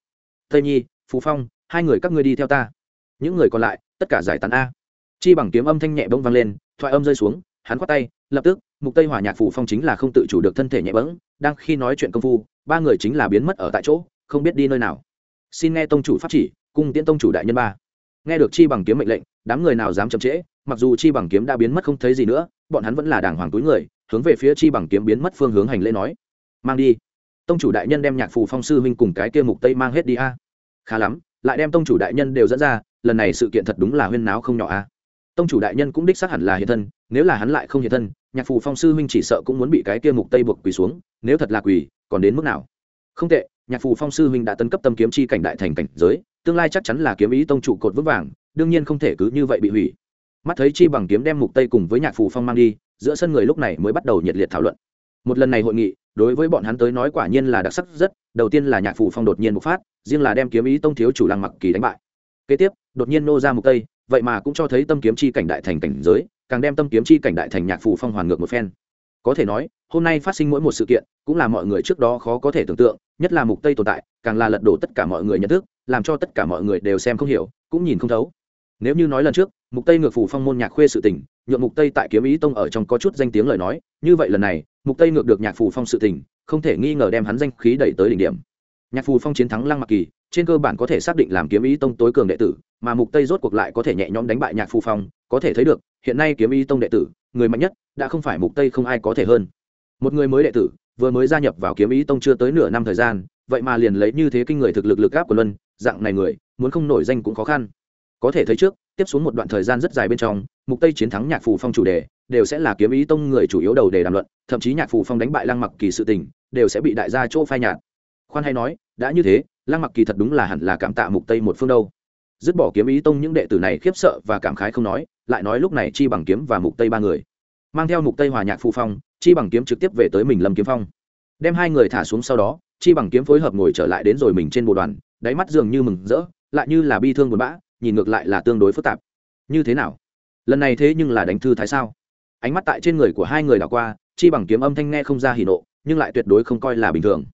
Tây nhi phú phong, hai người các ngươi đi theo ta. Những người còn lại, tất cả giải tán a. Chi bằng kiếm âm thanh nhẹ bông vang lên, thoại âm rơi xuống, hắn khoát tay, lập tức, mục tây hỏa nhạc phủ phong chính là không tự chủ được thân thể nhẹ bẫng, đang khi nói chuyện công phu, ba người chính là biến mất ở tại chỗ, không biết đi nơi nào. Xin nghe tông chủ pháp chỉ cung tiễn tông chủ đại nhân ba. Nghe được chi bằng kiếm mệnh lệnh, đám người nào dám chậm trễ, mặc dù chi bằng kiếm đã biến mất không thấy gì nữa, bọn hắn vẫn là đàng hoàng túi người, hướng về phía chi bằng kiếm biến mất phương hướng hành lễ nói. Mang đi. Tông chủ đại nhân đem nhạc phù phong sư huynh cùng cái kia mục tây mang hết đi a. Khá lắm, lại đem tông chủ đại nhân đều dẫn ra, lần này sự kiện thật đúng là huyên náo không nhỏ a. Tông chủ đại nhân cũng đích xác hẳn là hiện thân, nếu là hắn lại không hiện thân, nhạc phù phong sư huynh chỉ sợ cũng muốn bị cái kia mục tây buộc quỳ xuống, nếu thật là quỳ, còn đến mức nào? Không tệ, nhạc phù phong sư huynh đã tấn cấp tâm kiếm chi cảnh đại thành cảnh giới tương lai chắc chắn là kiếm ý tông trụ cột vững vàng, đương nhiên không thể cứ như vậy bị hủy. Mắt thấy chi bằng kiếm đem mục tây cùng với nhạc phù phong mang đi, giữa sân người lúc này mới bắt đầu nhiệt liệt thảo luận. Một lần này hội nghị, đối với bọn hắn tới nói quả nhiên là đặc sắc rất, đầu tiên là nhạc phù phong đột nhiên bộc phát, riêng là đem kiếm ý tông thiếu chủ lăng mặc kỳ đánh bại. Kế tiếp, đột nhiên nô ra mục tây, vậy mà cũng cho thấy tâm kiếm chi cảnh đại thành cảnh giới, càng đem tâm kiếm chi cảnh đại thành nhạc phù phong hoàn ngược một phen. Có thể nói, hôm nay phát sinh mỗi một sự kiện, cũng là mọi người trước đó khó có thể tưởng tượng, nhất là mục tây tồn tại, càng là lật đổ tất cả mọi người nhận thức làm cho tất cả mọi người đều xem không hiểu, cũng nhìn không thấu. Nếu như nói lần trước, mục tây ngược phủ phong môn nhạc khuê sự tình, nhượng mục tây tại kiếm ý tông ở trong có chút danh tiếng lời nói, như vậy lần này, mục tây ngược được nhạc phủ phong sự tình, không thể nghi ngờ đem hắn danh khí đẩy tới đỉnh điểm. Nhạc phủ phong chiến thắng lăng mặc kỳ, trên cơ bản có thể xác định làm kiếm ý tông tối cường đệ tử, mà mục tây rốt cuộc lại có thể nhẹ nhõm đánh bại nhạc phủ phong, có thể thấy được, hiện nay kiếm ý tông đệ tử, người mạnh nhất, đã không phải mục tây không ai có thể hơn. Một người mới đệ tử, vừa mới gia nhập vào kiếm ý tông chưa tới nửa năm thời gian, vậy mà liền lấy như thế kinh người thực lực lực áp của luân dạng này người, muốn không nổi danh cũng khó khăn. Có thể thấy trước, tiếp xuống một đoạn thời gian rất dài bên trong, mục tây chiến thắng nhạc phù phong chủ đề, đều sẽ là kiếm ý tông người chủ yếu đầu để đàm luận, thậm chí nhạc phù phong đánh bại lăng mặc kỳ sự tình, đều sẽ bị đại gia chỗ phai nhạt. Khoan hay nói, đã như thế, lăng mặc kỳ thật đúng là hẳn là cảm tạ mục tây một phương đâu. Dứt bỏ kiếm ý tông những đệ tử này khiếp sợ và cảm khái không nói, lại nói lúc này chi bằng kiếm và mục tây ba người. Mang theo mục tây hòa nhạc phù phong, chi bằng kiếm trực tiếp về tới mình lâm kiếm phong. Đem hai người thả xuống sau đó, chi bằng kiếm phối hợp ngồi trở lại đến rồi mình trên bộ đoàn đáy mắt dường như mừng rỡ, lại như là bi thương buồn bã, nhìn ngược lại là tương đối phức tạp. Như thế nào? Lần này thế nhưng là đánh thư thái sao? Ánh mắt tại trên người của hai người đảo qua, chi bằng kiếm âm thanh nghe không ra hỉ nộ, nhưng lại tuyệt đối không coi là bình thường.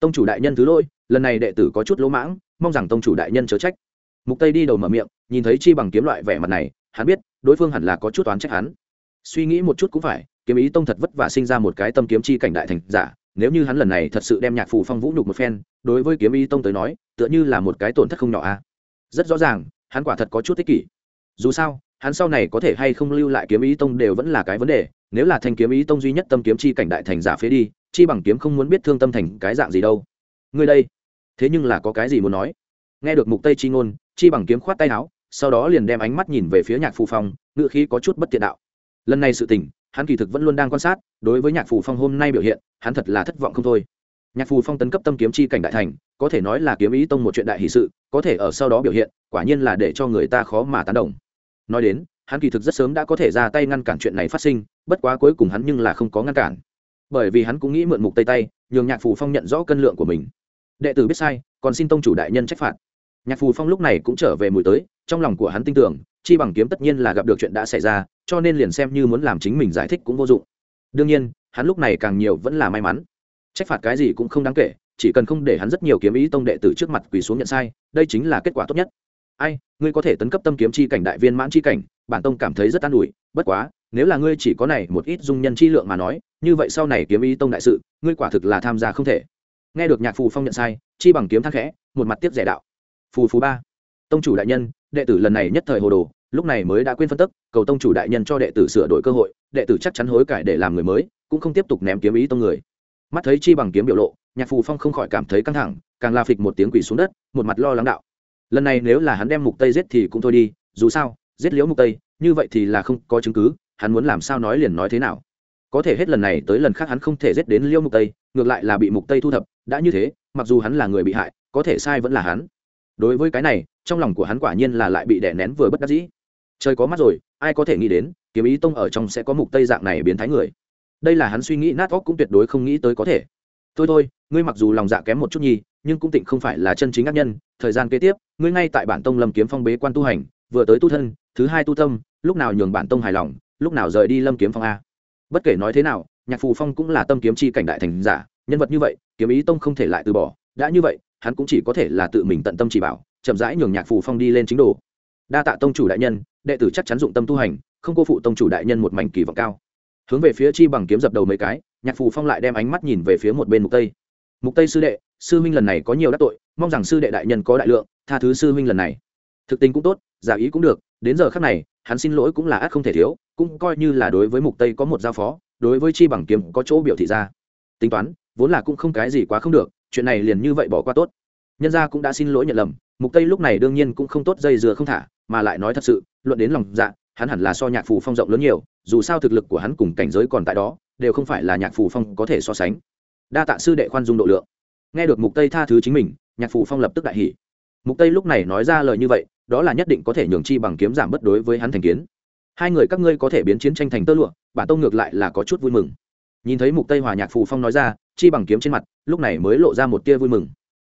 Tông chủ đại nhân thứ lỗi, lần này đệ tử có chút lỗ mãng, mong rằng tông chủ đại nhân chớ trách. Mục tây đi đầu mở miệng, nhìn thấy chi bằng kiếm loại vẻ mặt này, hắn biết, đối phương hẳn là có chút toán trách hắn. Suy nghĩ một chút cũng phải, kiếm ý tông thật vất vả sinh ra một cái tâm kiếm chi cảnh đại thành giả nếu như hắn lần này thật sự đem nhạc phù phong vũ nhục một phen, đối với kiếm y tông tới nói, tựa như là một cái tổn thất không nhỏ a rất rõ ràng, hắn quả thật có chút tích kỷ. Dù sao, hắn sau này có thể hay không lưu lại kiếm ý tông đều vẫn là cái vấn đề, nếu là thanh kiếm ý tông duy nhất tâm kiếm chi cảnh đại thành giả phế đi, chi bằng kiếm không muốn biết thương tâm thành cái dạng gì đâu. Ngươi đây, thế nhưng là có cái gì muốn nói? Nghe được mục tây chi ngôn, chi bằng kiếm khoát tay áo, sau đó liền đem ánh mắt nhìn về phía nhạc phù phong ngựa khí có chút bất tiện đạo. Lần này sự tình hắn kỳ thực vẫn luôn đang quan sát, đối với nhạc phù phong hôm nay biểu hiện, hắn thật là thất vọng không thôi. Nhạc phù phong tấn cấp tâm kiếm chi cảnh đại thành, có thể nói là kiếm ý tông một chuyện đại hỷ sự, có thể ở sau đó biểu hiện, quả nhiên là để cho người ta khó mà tán đồng. Nói đến, hắn kỳ thực rất sớm đã có thể ra tay ngăn cản chuyện này phát sinh, bất quá cuối cùng hắn nhưng là không có ngăn cản. Bởi vì hắn cũng nghĩ mượn mục tây tay, nhường nhạc phù phong nhận rõ cân lượng của mình. Đệ tử biết sai, còn xin tông chủ đại nhân trách phạt. Nhạc phù phong lúc này cũng trở về mùi tới, trong lòng của hắn tin tưởng, chi bằng kiếm tất nhiên là gặp được chuyện đã xảy ra cho nên liền xem như muốn làm chính mình giải thích cũng vô dụng. Đương nhiên, hắn lúc này càng nhiều vẫn là may mắn. Trách phạt cái gì cũng không đáng kể, chỉ cần không để hắn rất nhiều kiếm ý tông đệ tử trước mặt quỳ xuống nhận sai, đây chính là kết quả tốt nhất. Ai, ngươi có thể tấn cấp tâm kiếm chi cảnh đại viên mãn chi cảnh, bản tông cảm thấy rất an ủi, bất quá, nếu là ngươi chỉ có này một ít dung nhân chi lượng mà nói, như vậy sau này kiếm ý tông đại sự, ngươi quả thực là tham gia không thể. Nghe được nhạc phù phong nhận sai, chi bằng kiếm thang khẽ, một mặt tiếp rẻ đạo. Phù phú ba, tông chủ đại nhân, đệ tử lần này nhất thời hồ đồ lúc này mới đã quên phân tức, cầu tông chủ đại nhân cho đệ tử sửa đổi cơ hội, đệ tử chắc chắn hối cải để làm người mới, cũng không tiếp tục ném kiếm ý tông người. Mắt thấy chi bằng kiếm biểu lộ, nhạc phù phong không khỏi cảm thấy căng thẳng, càng la phịch một tiếng quỷ xuống đất, một mặt lo lắng đạo. Lần này nếu là hắn đem mục tây giết thì cũng thôi đi, dù sao, giết liễu mục tây, như vậy thì là không có chứng cứ, hắn muốn làm sao nói liền nói thế nào. Có thể hết lần này tới lần khác hắn không thể giết đến liễu mục tây, ngược lại là bị mục tây thu thập, đã như thế, mặc dù hắn là người bị hại, có thể sai vẫn là hắn. Đối với cái này, trong lòng của hắn quả nhiên là lại bị đè nén vừa bất đắc dĩ trời có mắt rồi, ai có thể nghĩ đến, kiếm ý tông ở trong sẽ có mục tây dạng này biến thái người. Đây là hắn suy nghĩ, nát óc cũng tuyệt đối không nghĩ tới có thể. Thôi thôi, ngươi mặc dù lòng dạ kém một chút nhi nhưng cũng tịnh không phải là chân chính ác nhân. Thời gian kế tiếp, ngươi ngay tại bản tông lâm kiếm phong bế quan tu hành, vừa tới tu thân, thứ hai tu tâm, lúc nào nhường bản tông hài lòng, lúc nào rời đi lâm kiếm phong a. Bất kể nói thế nào, nhạc phù phong cũng là tâm kiếm chi cảnh đại thành giả, nhân vật như vậy, kiếm ý tông không thể lại từ bỏ. Đã như vậy, hắn cũng chỉ có thể là tự mình tận tâm chỉ bảo, chậm rãi nhường nhạc phù phong đi lên chính đồ đa tạ tông chủ đại nhân, đệ tử chắc chắn dụng tâm tu hành, không cô phụ tông chủ đại nhân một mảnh kỳ vọng cao. Hướng về phía chi bằng kiếm dập đầu mấy cái, nhạc phù phong lại đem ánh mắt nhìn về phía một bên mục tây. Mục tây sư đệ, sư huynh lần này có nhiều đắc tội, mong rằng sư đệ đại nhân có đại lượng, tha thứ sư huynh lần này. Thực tình cũng tốt, giả ý cũng được, đến giờ khắc này, hắn xin lỗi cũng là ác không thể thiếu, cũng coi như là đối với mục tây có một giao phó, đối với chi bằng kiếm có chỗ biểu thị ra. Tính toán, vốn là cũng không cái gì quá không được, chuyện này liền như vậy bỏ qua tốt. Nhân gia cũng đã xin lỗi nhận lầm mục tây lúc này đương nhiên cũng không tốt dây dừa không thả, mà lại nói thật sự, luận đến lòng dạ hắn hẳn là so nhạc phù phong rộng lớn nhiều, dù sao thực lực của hắn cùng cảnh giới còn tại đó, đều không phải là nhạc phù phong có thể so sánh. Đa tạ sư đệ khoan dung độ lượng. Nghe được mục tây tha thứ chính mình, nhạc phù phong lập tức đại hỉ. Mục tây lúc này nói ra lời như vậy, đó là nhất định có thể nhường chi bằng kiếm giảm bất đối với hắn thành kiến. Hai người các ngươi có thể biến chiến tranh thành tơ lụa, bản tông ngược lại là có chút vui mừng. Nhìn thấy mục tây hòa nhạc phù phong nói ra, chi bằng kiếm trên mặt, lúc này mới lộ ra một tia vui mừng.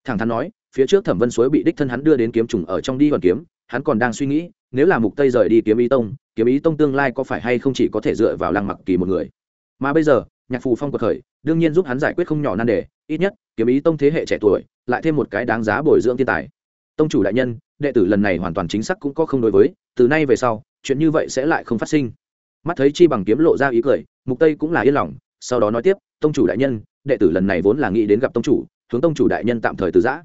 Thẳng thắn nói phía trước thẩm vân suối bị đích thân hắn đưa đến kiếm trùng ở trong đi hoàn kiếm, hắn còn đang suy nghĩ, nếu là mục tây rời đi kiếm ý tông, kiếm ý tông tương lai có phải hay không chỉ có thể dựa vào lăng mặc kỳ một người? Mà bây giờ, nhạc phù phong cuộc khởi, đương nhiên giúp hắn giải quyết không nhỏ nan đề, ít nhất, kiếm ý tông thế hệ trẻ tuổi, lại thêm một cái đáng giá bồi dưỡng thiên tài. Tông chủ đại nhân, đệ tử lần này hoàn toàn chính xác cũng có không đối với, từ nay về sau, chuyện như vậy sẽ lại không phát sinh. Mắt thấy chi bằng kiếm lộ ra ý cười, mục tây cũng là yên lòng, sau đó nói tiếp, tông chủ đại nhân, đệ tử lần này vốn là nghĩ đến gặp tông chủ, hướng tông chủ đại nhân tạm thời từ giã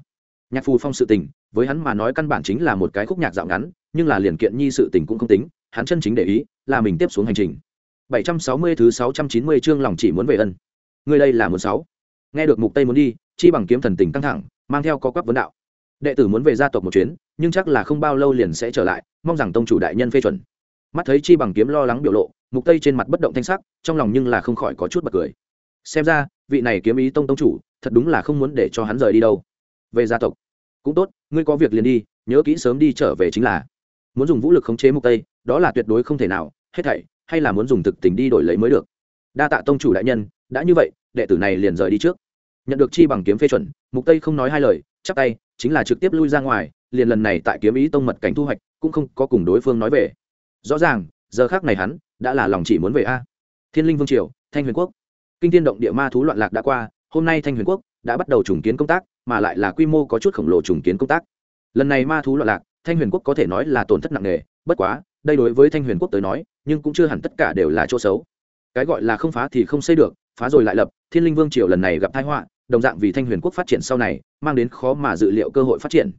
nhạc phù phong sự tình, với hắn mà nói căn bản chính là một cái khúc nhạc dạo ngắn, nhưng là liền kiện nhi sự tình cũng không tính, hắn chân chính để ý là mình tiếp xuống hành trình. 760 thứ 690 chương lòng chỉ muốn về ân. Người đây là muốn sáu. Nghe được mục tây muốn đi, chi bằng kiếm thần tình căng thẳng, mang theo có quắc vấn đạo. Đệ tử muốn về gia tộc một chuyến, nhưng chắc là không bao lâu liền sẽ trở lại, mong rằng tông chủ đại nhân phê chuẩn. Mắt thấy chi bằng kiếm lo lắng biểu lộ, mục tây trên mặt bất động thanh sắc, trong lòng nhưng là không khỏi có chút bật cười. Xem ra, vị này kiếm ý tông tông chủ, thật đúng là không muốn để cho hắn rời đi đâu về gia tộc. Cũng tốt, ngươi có việc liền đi, nhớ kỹ sớm đi trở về chính là. Muốn dùng vũ lực khống chế mục tây, đó là tuyệt đối không thể nào, hết thảy, hay là muốn dùng thực tình đi đổi lấy mới được. Đa tạ tông chủ đại nhân, đã như vậy, đệ tử này liền rời đi trước. Nhận được chi bằng kiếm phê chuẩn, mục tây không nói hai lời, chắp tay, chính là trực tiếp lui ra ngoài, liền lần này tại kiếm ý tông mật cảnh thu hoạch, cũng không có cùng đối phương nói về. Rõ ràng, giờ khác này hắn, đã là lòng chỉ muốn về a. Thiên linh vương triều, thanh huyền quốc. Kinh tiên động địa ma thú loạn lạc đã qua, hôm nay thanh huyền quốc đã bắt đầu trùng kiến công tác, mà lại là quy mô có chút khổng lồ trùng kiến công tác. Lần này ma thú loạn lạc, thanh huyền quốc có thể nói là tổn thất nặng nề, bất quá, đây đối với thanh huyền quốc tới nói, nhưng cũng chưa hẳn tất cả đều là chỗ xấu. Cái gọi là không phá thì không xây được, phá rồi lại lập, thiên linh vương triều lần này gặp thái họa, đồng dạng vì thanh huyền quốc phát triển sau này, mang đến khó mà dự liệu cơ hội phát triển.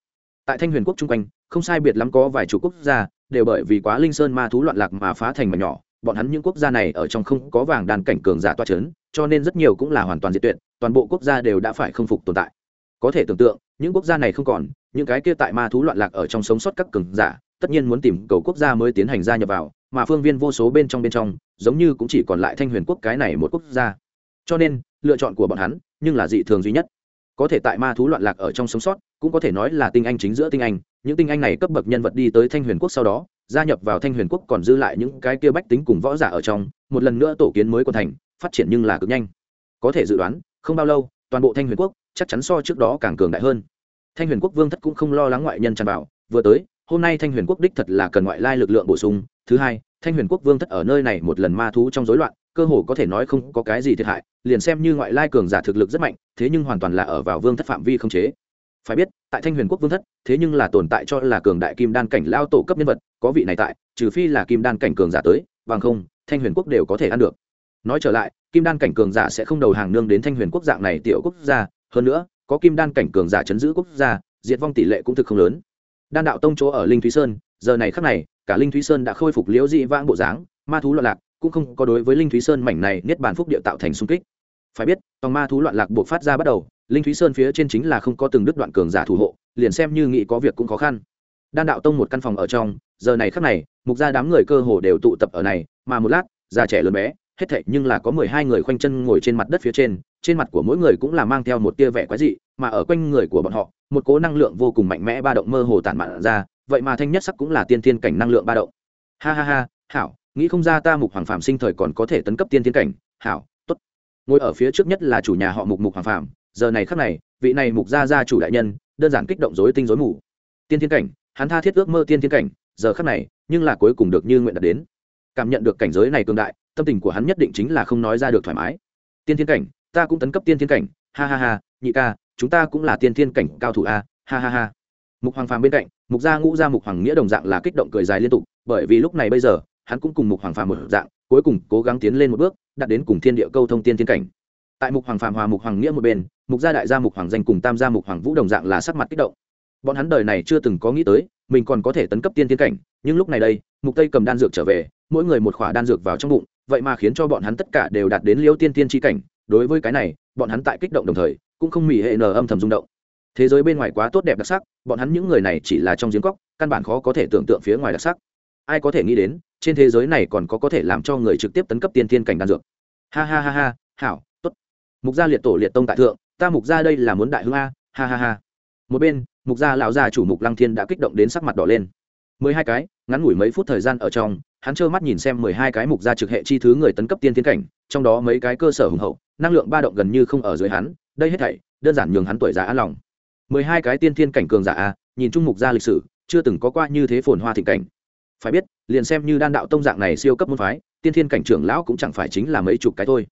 Tại thanh huyền quốc chung quanh, không sai biệt lắm có vài chủ quốc gia, đều bởi vì quá linh sơn ma thú loạn lạc mà phá thành mà nhỏ, bọn hắn những quốc gia này ở trong không có vàng đàn cảnh cường giả toa c h ấ n cho nên rất nhiều cũng là hoàn toàn diệt tuyệt toàn bộ quốc gia đều đã phải không phục tồn tại. Có thể tưởng tượng, những quốc gia này không còn, những cái kia tại ma thú loạn lạc ở trong sống sót các cường giả, tất nhiên muốn tìm cầu quốc gia mới tiến hành gia nhập vào, mà phương viên vô số bên trong bên trong, giống như cũng chỉ còn lại thanh huyền quốc cái này một quốc gia. Cho nên, lựa chọn của bọn hắn, nhưng là dị thường duy nhất. Có thể tại ma thú loạn lạc ở trong sống sót, cũng có thể nói là tinh anh chính giữa tinh anh, những tinh anh này cấp bậc nhân vật đi tới thanh huyền quốc sau đó, gia nhập vào thanh huyền quốc còn dư lại những cái kia bách tính cùng võ giả ở trong, một lần nữa tổ kiến mới của thành, phát triển nhưng là cực nhanh. Có thể dự đoán không bao lâu, toàn bộ thanh huyền quốc chắc chắn so trước đó càng cường đại hơn. Thanh huyền quốc vương thất cũng không lo lắng ngoại nhân tràn vào, vừa tới, hôm nay thanh huyền quốc đích thật là cần ngoại lai lực lượng bổ sung. Thứ hai, thanh huyền quốc vương thất ở nơi này một lần ma thú trong rối loạn, cơ hồ có thể nói không có cái gì thiệt hại, liền xem như ngoại lai cường giả thực lực rất mạnh, thế nhưng hoàn toàn là ở vào vương thất phạm vi không chế. Phải biết, tại thanh huyền quốc vương thất, thế nhưng là tồn tại cho là cường đại kim đan cảnh lao tổ cấp nhân vật, có vị này tại, trừ phi là kim đan cảnh cường giả tới, bằng không, thanh huyền quốc đều có thể ăn được. Nói trở lại kim đan cảnh cường giả sẽ không đầu hàng nương đến thanh huyền quốc dạng này tiểu quốc gia. Hơn nữa, có kim đan cảnh cường giả chấn giữ quốc gia, diệt vong tỷ lệ cũng thực không lớn. Đan đạo tông chỗ ở linh thúy sơn, giờ này khắc này, cả linh thúy sơn đã khôi phục liễu dị vãng bộ dáng, ma thú loạn lạc, cũng không có đối với linh thúy sơn mảnh này niết bàn phúc địa tạo thành xung kích. Phải biết, tòng ma thú loạn lạc buộc phát ra bắt đầu, linh thúy sơn phía trên chính là không có từng đứt đoạn cường giả thủ hộ, liền xem như nghĩ có việc cũng khó khăn. Đan đạo tông một căn phòng ở trong, giờ này khắc này, mục gia đám người cơ hồ đều tụ tập ở này, mà một lát, già trẻ lớn bé hết thệ nhưng là có mười hai người khoanh chân ngồi trên mặt đất phía trên trên mặt của mỗi người cũng là mang theo một tia vẻ quái dị mà ở quanh người của bọn họ một cố năng lượng vô cùng mạnh mẽ ba động mơ hồ tản mạn ra vậy mà thanh nhất sắc cũng là tiên thiên cảnh năng lượng ba động. Ha ha ha hảo nghĩ không ra ta mục hoàng phàm sinh thời còn có thể tấn cấp tiên thiên cảnh. Hảo t ố t ngồi ở phía trước nhất là chủ nhà họ mục mục hoàng phàm, giờ này khắc này vị này mục gia gia chủ đại nhân đơn giản kích động dối tinh dối mù. Tiên thiên cảnh hắn tha thiết ước mơ tiên thiên cảnh giờ khắc này nhưng là cuối cùng được như nguyện đạt đến. Cảm nhận được cảnh giới này cường đại tâm tình của hắn nhất định chính là không nói ra được thoải mái. Tiên thiên cảnh, ta cũng tấn cấp tiên thiên cảnh. Ha ha ha, nhị ca, chúng ta cũng là tiên thiên cảnh cao thủ a. Ha ha ha. Mục hoàng phàm bên cạnh, mục gia ngũ gia mục hoàng nghĩa đồng dạng là kích động cười dài liên tục, bởi vì lúc này bây giờ, hắn cũng cùng mục hoàng phàm một dạng, cuối cùng cố gắng tiến lên một bước, đạt đến cùng thiên địa câu thông tiên thiên cảnh. Tại mục hoàng phàm hòa mục hoàng nghĩa một bên, mục gia đại gia mục hoàng danh cùng tam gia mục hoàng vũ đồng dạng là sắc mặt kích động. Bọn hắn đời này chưa từng có nghĩ tới, mình còn có thể tấn cấp tiên thiên cảnh, nhưng lúc này đây, mục tây cầm đan dược trở về, mỗi người một khỏa đan dược vào trong bụng vậy mà khiến cho bọn hắn tất cả đều đạt đến liêu tiên tiên tri cảnh. Đối với cái này, bọn hắn tại kích động đồng thời, cũng không mỉ hệ nở âm thầm rung động. Thế giới bên ngoài quá tốt đẹp đặc sắc, bọn hắn những người này chỉ là trong giếng cóc căn bản khó có thể tưởng tượng phía ngoài đặc sắc. Ai có thể nghĩ đến, trên thế giới này còn có có thể làm cho người trực tiếp tấn cấp tiên tiên cảnh đan dược. Ha ha ha ha, hảo, tốt. Mục gia liệt tổ liệt tông tại thượng, ta mục gia đây là muốn đại hương a, ha ha ha. Một bên, mục gia lão gia chủ mục lăng thiên đã kích động đến sắc mặt đỏ lên. Mười hai cái, ngắn ngủi mấy phút thời gian ở trong hắn trơ mắt nhìn xem mười hai cái mục gia trực hệ chi thứ người tấn cấp tiên tiến cảnh, trong đó mấy cái cơ sở hùng hậu, năng lượng ba động gần như không ở dưới hắn, đây hết thảy, đơn giản nhường hắn tuổi già an lòng. Mười hai cái tiên thiên cảnh cường giả a, nhìn chung mục gia lịch sử, chưa từng có qua như thế phồn hoa thịnh cảnh. Phải biết, liền xem như đan đạo tông dạng này siêu cấp môn phái, tiên thiên cảnh trưởng lão cũng chẳng phải chính là mấy chục cái thôi.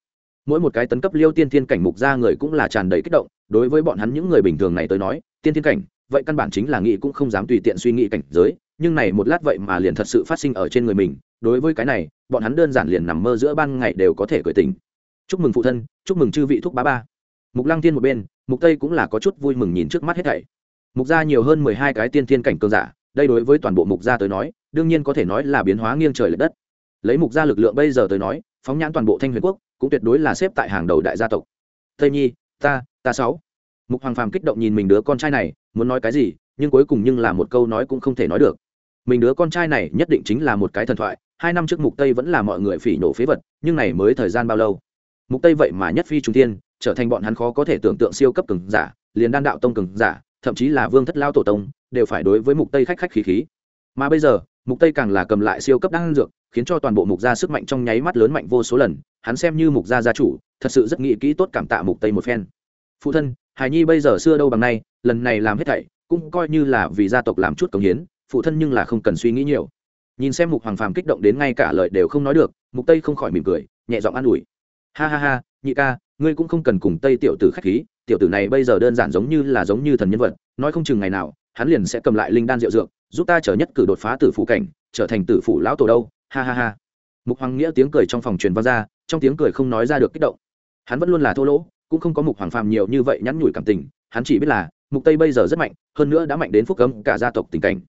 Mỗi một cái tấn cấp liêu tiên thiên cảnh mục gia người cũng là tràn đầy kích động, đối với bọn hắn những người bình thường này tới nói, tiên thiên cảnh, vậy căn bản chính là nghĩ cũng không dám tùy tiện suy nghĩ cảnh giới nhưng này một lát vậy mà liền thật sự phát sinh ở trên người mình, đối với cái này, bọn hắn đơn giản liền nằm mơ giữa ban ngày đều có thể cười tình chúc mừng phụ thân, chúc mừng chư vị thúc bá ba. Mục lăng thiên một bên, mục tây cũng là có chút vui mừng nhìn trước mắt hết thảy. Mục gia nhiều hơn 12 cái tiên thiên cảnh cường giả, đây đối với toàn bộ mục gia tới nói, đương nhiên có thể nói là biến hóa nghiêng trời lệch đất. Lấy mục gia lực lượng bây giờ tới nói, phóng nhãn toàn bộ thanh huyền quốc, cũng tuyệt đối là xếp tại hàng đầu đại gia tộc. Tây nhi, ta ta sáu. Mục hoàng phàm kích động nhìn mình đứa con trai này, muốn nói cái gì, nhưng cuối cùng nhưng là một câu nói cũng không thể nói được mình đứa con trai này nhất định chính là một cái thần thoại, hai năm trước mục tây vẫn là mọi người phỉ nổ phế vật, nhưng này mới thời gian bao lâu? Mục tây vậy mà nhất phi trung tiên trở thành bọn hắn khó có thể tưởng tượng siêu cấp cường giả, liền đan đạo tông cường giả, thậm chí là vương thất lao tổ tông, đều phải đối với mục tây khách khách khí khí. Mà bây giờ, mục tây càng là cầm lại siêu cấp đan dược, khiến cho toàn bộ mục gia sức mạnh trong nháy mắt lớn mạnh vô số lần, hắn xem như mục gia gia chủ, thật sự rất nghĩ kỹ tốt cảm tạ mục tây một phen. Phụ thân, hải nhi bây giờ xưa đâu bằng nay, lần này làm hết thảy, cũng coi như là vì gia tộc làm chút công hiến phụ thân nhưng là không cần suy nghĩ nhiều. Nhìn xem mục hoàng phàm kích động đến ngay cả lời đều không nói được, mục tây không khỏi mỉm cười, nhẹ giọng an ủi. Ha ha ha, nhị ca, ngươi cũng không cần cùng tây tiểu tử khách khí, tiểu tử này bây giờ đơn giản giống như là giống như thần nhân vật, nói không chừng ngày nào, hắn liền sẽ cầm lại linh đan rượu dược, giúp ta trở nhất cử đột phá tử phủ cảnh, trở thành tử phủ lão tổ đâu. Ha ha ha. Mục hoàng nghĩa tiếng cười trong phòng truyền vang ra, trong tiếng cười không nói ra được kích động. Hắn vẫn luôn là thô lỗ, cũng không có mục hoàng phàm nhiều như vậy nhắn nhủi cảm tình, hắn chỉ biết là mục tây bây giờ rất mạnh, hơn nữa đã mạnh đến phúc cấm cả gia tộc tình cảnh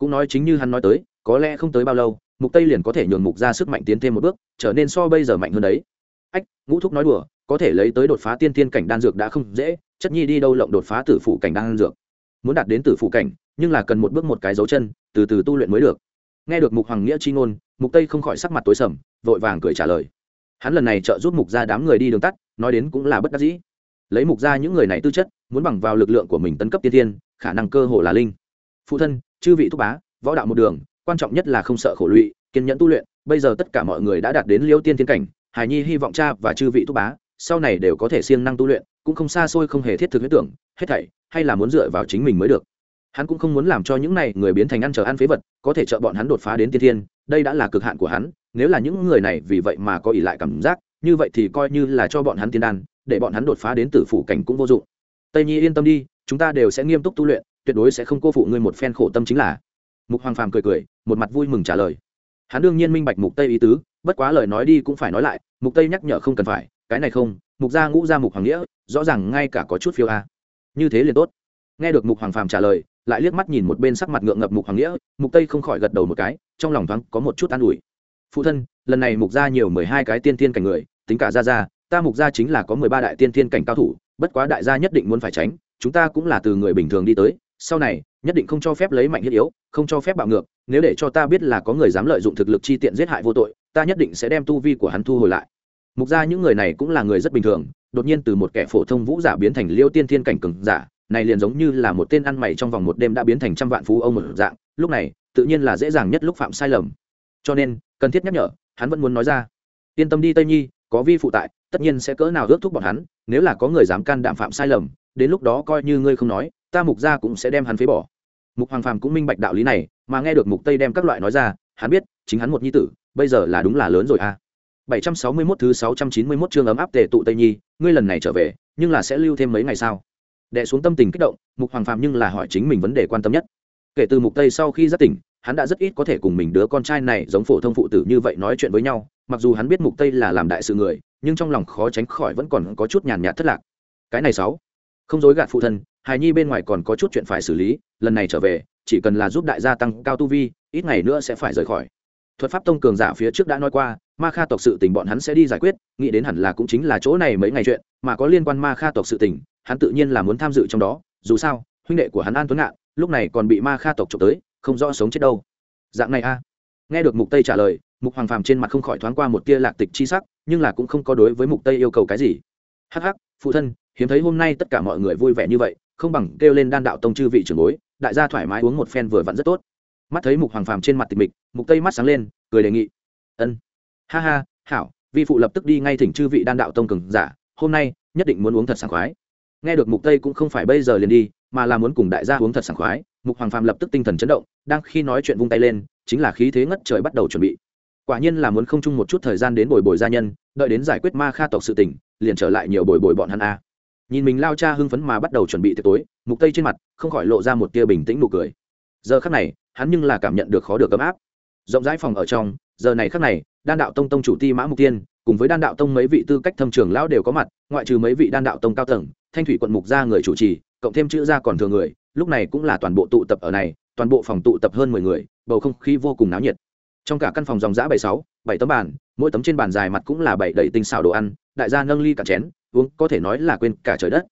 cũng nói chính như hắn nói tới, có lẽ không tới bao lâu, mục tây liền có thể nhường mục ra sức mạnh tiến thêm một bước, trở nên so bây giờ mạnh hơn đấy. Ách, ngũ thúc nói đùa, có thể lấy tới đột phá tiên tiên cảnh đan dược đã không dễ, chất nhi đi đâu lộng đột phá tử phụ cảnh đan dược. Muốn đạt đến tử phụ cảnh, nhưng là cần một bước một cái dấu chân, từ từ tu luyện mới được. Nghe được mục hoàng nghĩa chi ngôn, mục tây không khỏi sắc mặt tối sầm, vội vàng cười trả lời. Hắn lần này trợ giúp mục ra đám người đi đường tắt, nói đến cũng là bất đắc dĩ. Lấy mục ra những người này tư chất, muốn bằng vào lực lượng của mình tấn cấp tiên tiên khả năng cơ hồ là linh. Phụ thân chư vị thúc bá, võ đạo một đường, quan trọng nhất là không sợ khổ lụy, kiên nhẫn tu luyện. Bây giờ tất cả mọi người đã đạt đến liêu tiên thiên cảnh, hải nhi hy vọng cha và chư vị thúc bá sau này đều có thể siêng năng tu luyện, cũng không xa xôi không hề thiết thực huyết tưởng, hết thảy, hay là muốn dựa vào chính mình mới được. Hắn cũng không muốn làm cho những này người biến thành ăn chờ ăn phế vật, có thể trợ bọn hắn đột phá đến tiên thiên, đây đã là cực hạn của hắn, nếu là những người này vì vậy mà có ỷ lại cảm giác, như vậy thì coi như là cho bọn hắn tiên đan, để bọn hắn đột phá đến tử phủ cảnh cũng vô dụng. Tây nhi yên tâm đi, chúng ta đều sẽ nghiêm túc tu luyện tuyệt đối sẽ không cô phụ ngươi một phen khổ tâm chính là. Mục hoàng phàm cười cười, một mặt vui mừng trả lời. Hắn đương nhiên minh bạch mục tây ý tứ, bất quá lời nói đi cũng phải nói lại, mục tây nhắc nhở không cần phải, cái này không, mục gia ngũ gia mục hoàng nghĩa, rõ ràng ngay cả có chút phiêu a. Như thế liền tốt. Nghe được mục hoàng phàm trả lời, lại liếc mắt nhìn một bên sắc mặt ngượng ngập mục hoàng nghĩa, mục tây không khỏi gật đầu một cái, trong lòng thoáng có một chút an ủi. Phụ thân, lần này mục gia nhiều mười hai cái tiên thiên cảnh người, tính cả gia gia, ta mục gia chính là có mười ba đại tiên thiên cảnh cao thủ, bất quá đại gia nhất định muốn phải tránh, chúng ta cũng là từ người bình thường đi tới sau này, nhất định không cho phép lấy mạnh thiết yếu, không cho phép bạo ngược, nếu để cho ta biết là có người dám lợi dụng thực lực chi tiện giết hại vô tội, ta nhất định sẽ đem tu vi của hắn thu hồi lại. Mục ra những người này cũng là người rất bình thường, đột nhiên từ một kẻ phổ thông vũ giả biến thành liêu tiên thiên cảnh cừng giả, này liền giống như là một tên ăn mày trong vòng một đêm đã biến thành trăm vạn phú ông một dạng, lúc này, tự nhiên là dễ dàng nhất lúc phạm sai lầm. Cho nên, cần thiết nhắc nhở, hắn vẫn muốn nói ra. Yên tâm đi tây nhi, có vi phụ tại, tất nhiên sẽ cỡ nào ước thúc bọn hắn, nếu là có người dám can đảm phạm sai lầm, đến lúc đó coi như ngươi không nói ta mục gia cũng sẽ đem hắn phế bỏ. Mục hoàng phàm cũng minh bạch đạo lý này, mà nghe được mục tây đem các loại nói ra, hắn biết, chính hắn một nhi tử, bây giờ là đúng là lớn rồi a. À. 761 thứ 691 chương ấm áp tề tụ tây nhi, ngươi lần này trở về, nhưng là sẽ lưu thêm mấy ngày sao? Đệ xuống tâm tình kích động, mục hoàng phàm nhưng là hỏi chính mình vấn đề quan tâm nhất. Kể từ mục tây sau khi rất tỉnh, hắn đã rất ít có thể cùng mình đứa con trai này giống phổ thông phụ tử như vậy nói chuyện với nhau, mặc dù hắn biết mục tây là làm đại sự người, nhưng trong lòng khó tránh khỏi vẫn còn có chút nhàn nhạt thất lạc. Cái này sáu, không dối gạt phụ thân hài nhi bên ngoài còn có chút chuyện phải xử lý, lần này trở về, chỉ cần là giúp đại gia tăng cao tu vi, ít ngày nữa sẽ phải rời khỏi. Thuật pháp tông cường giả phía trước đã nói qua, ma kha tộc sự tình bọn hắn sẽ đi giải quyết, nghĩ đến hẳn là cũng chính là chỗ này mấy ngày chuyện, mà có liên quan ma kha tộc sự tình, hắn tự nhiên là muốn tham dự trong đó, dù sao, huynh đệ của hắn an tuấn ngạn, lúc này còn bị ma kha tộc trộm tới, không rõ sống chết đâu. Dạng này a. Nghe được mục tây trả lời, mục hoàng phàm trên mặt không khỏi thoáng qua một tia lạc tịch chi sắc, nhưng là cũng không có đối với mục tây yêu cầu cái gì. Hắc hắc, phụ thân, hiếm thấy hôm nay tất cả mọi người vui vẻ như vậy không bằng kêu lên đan đạo tông chư vị trưởng bối, đại gia thoải mái uống một phen vừa vặn rất tốt. Mắt thấy mục hoàng phàm trên mặt tịch mịch, mục tây mắt sáng lên, cười đề nghị. Ân, ha ha, hảo, vi phụ lập tức đi ngay thỉnh chư vị đan đạo tông cường giả, hôm nay nhất định muốn uống thật sảng khoái. Nghe được mục tây cũng không phải bây giờ liền đi, mà là muốn cùng đại gia uống thật sảng khoái, mục hoàng phàm lập tức tinh thần chấn động, đang khi nói chuyện vung tay lên, chính là khí thế ngất trời bắt đầu chuẩn bị. Quả nhiên là muốn không chung một chút thời gian đến bồi bồi gia nhân, đợi đến giải quyết ma kha tộc sự tình, liền trở lại nhiều bồi bồi bọn hắn a nhìn mình lao cha hưng phấn mà bắt đầu chuẩn bị tiệc tối, mục tây trên mặt không khỏi lộ ra một tia bình tĩnh nụ cười. Giờ khắc này, hắn nhưng là cảm nhận được khó được ấm áp. Rộng rãi phòng ở trong, giờ này khắc này, đan đạo tông tông chủ ti mã mục tiên, cùng với đan đạo tông mấy vị tư cách thâm trường lão đều có mặt, ngoại trừ mấy vị đan đạo tông cao tầng, thanh thủy quận mục gia người chủ trì, cộng thêm chữ gia còn thừa người, lúc này cũng là toàn bộ tụ tập ở này, toàn bộ phòng tụ tập hơn mười người, bầu không khí vô cùng náo nhiệt. Trong cả căn phòng dòng giã bảy sáu, bảy tấm bàn, mỗi tấm trên bàn dài mặt cũng là bảy đầy tinh xào đồ ăn, đại gia nâng ly cả chén uống, có thể nói là quên cả trời đất.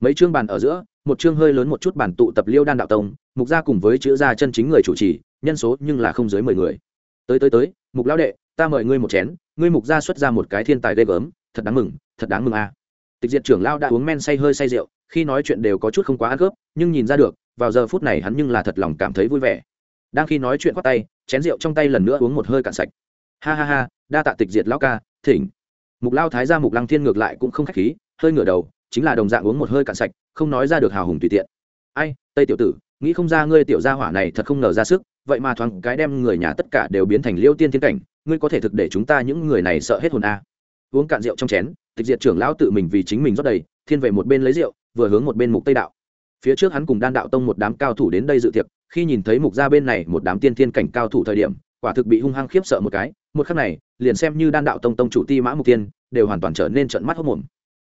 Mấy chương bàn ở giữa, một chương hơi lớn một chút bàn tụ tập liêu đan đạo tông, mục gia cùng với chữ gia chân chính người chủ trì, nhân số nhưng là không dưới mười người. Tới tới tới, mục lão đệ, ta mời ngươi một chén, ngươi mục gia xuất ra một cái thiên tài ghê gớm, thật đáng mừng, thật đáng mừng a. À. tịch diệt trưởng lao đã uống men say hơi say rượu, khi nói chuyện đều có chút không quá ăn cướp nhưng nhìn ra được, vào giờ phút này hắn nhưng là thật lòng cảm thấy vui vẻ. Đang khi nói chuyện khoác tay, chén rượu trong tay lần nữa uống một hơi cạn sạch. Ha ha ha, đa tạ tịch diệt lão ca, thỉnh mục lao thái ra mục lăng thiên ngược lại cũng không khách khí, hơi ngửa đầu, chính là đồng dạng uống một hơi cạn sạch, không nói ra được hào hùng tùy tiện. Ai, tây tiểu tử, nghĩ không ra ngươi tiểu gia hỏa này thật không ngờ ra sức, vậy mà thoáng cái đem người nhà tất cả đều biến thành liêu tiên thiên cảnh, ngươi có thể thực để chúng ta những người này sợ hết hồn a. À. uống cạn rượu trong chén, tịch diệt trưởng lão tự mình vì chính mình rót đầy, thiên về một bên lấy rượu, vừa hướng một bên mục tây đạo. Phía trước hắn cùng đan đạo tông một đám cao thủ đến đây dự tiệc, khi nhìn thấy mục gia bên này một đám tiên thiên cảnh cao thủ thời điểm, quả thực bị hung hăng khiếp sợ một cái một khắc này, liền xem như đan đạo tông tông chủ ti mã mục tiên đều hoàn toàn trở nên trận mắt hốc mồm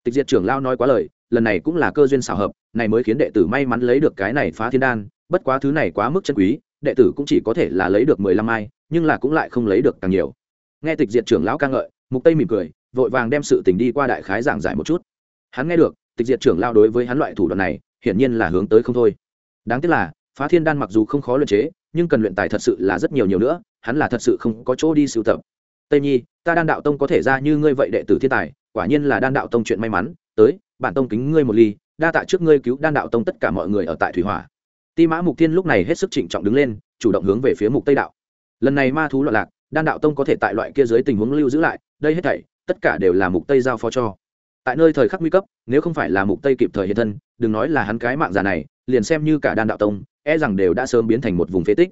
tịch diệt trưởng lao nói quá lời, lần này cũng là cơ duyên xảo hợp, này mới khiến đệ tử may mắn lấy được cái này phá thiên đan, bất quá thứ này quá mức chân quý, đệ tử cũng chỉ có thể là lấy được mười lăm mai, nhưng là cũng lại không lấy được càng nhiều. Nghe tịch diệt trưởng lão ca ngợi, mục tây mỉm cười, vội vàng đem sự tình đi qua đại khái giảng giải một chút. Hắn nghe được, tịch diệt trưởng lao đối với hắn loại thủ đoạn này, hiển nhiên là hướng tới không thôi. Đáng tiếc là, phá thiên đan mặc dù không khó luyện chế, nhưng cần luyện tài thật sự là rất nhiều nhiều nữa hắn là thật sự không có chỗ đi sưu tập. Tây nhi, ta đan đạo tông có thể ra như ngươi vậy đệ tử thiên tài, quả nhiên là đan đạo tông chuyện may mắn. Tới bản tông kính ngươi một ly, đa tạ trước ngươi cứu đan đạo tông tất cả mọi người ở tại thủy hỏa. Ti mã mục thiên lúc này hết sức trịnh trọng đứng lên, chủ động hướng về phía mục tây đạo. Lần này ma thú loạn lạc, đan đạo tông có thể tại loại kia dưới tình huống lưu giữ lại, đây hết thảy, tất cả đều là mục tây giao phó cho. Tại nơi thời khắc nguy cấp, nếu không phải là mục tây kịp thời hiện thân, đừng nói là hắn cái mạng già này, liền xem như cả đan đạo tông e rằng đều đã sớm biến thành một vùng phế tích.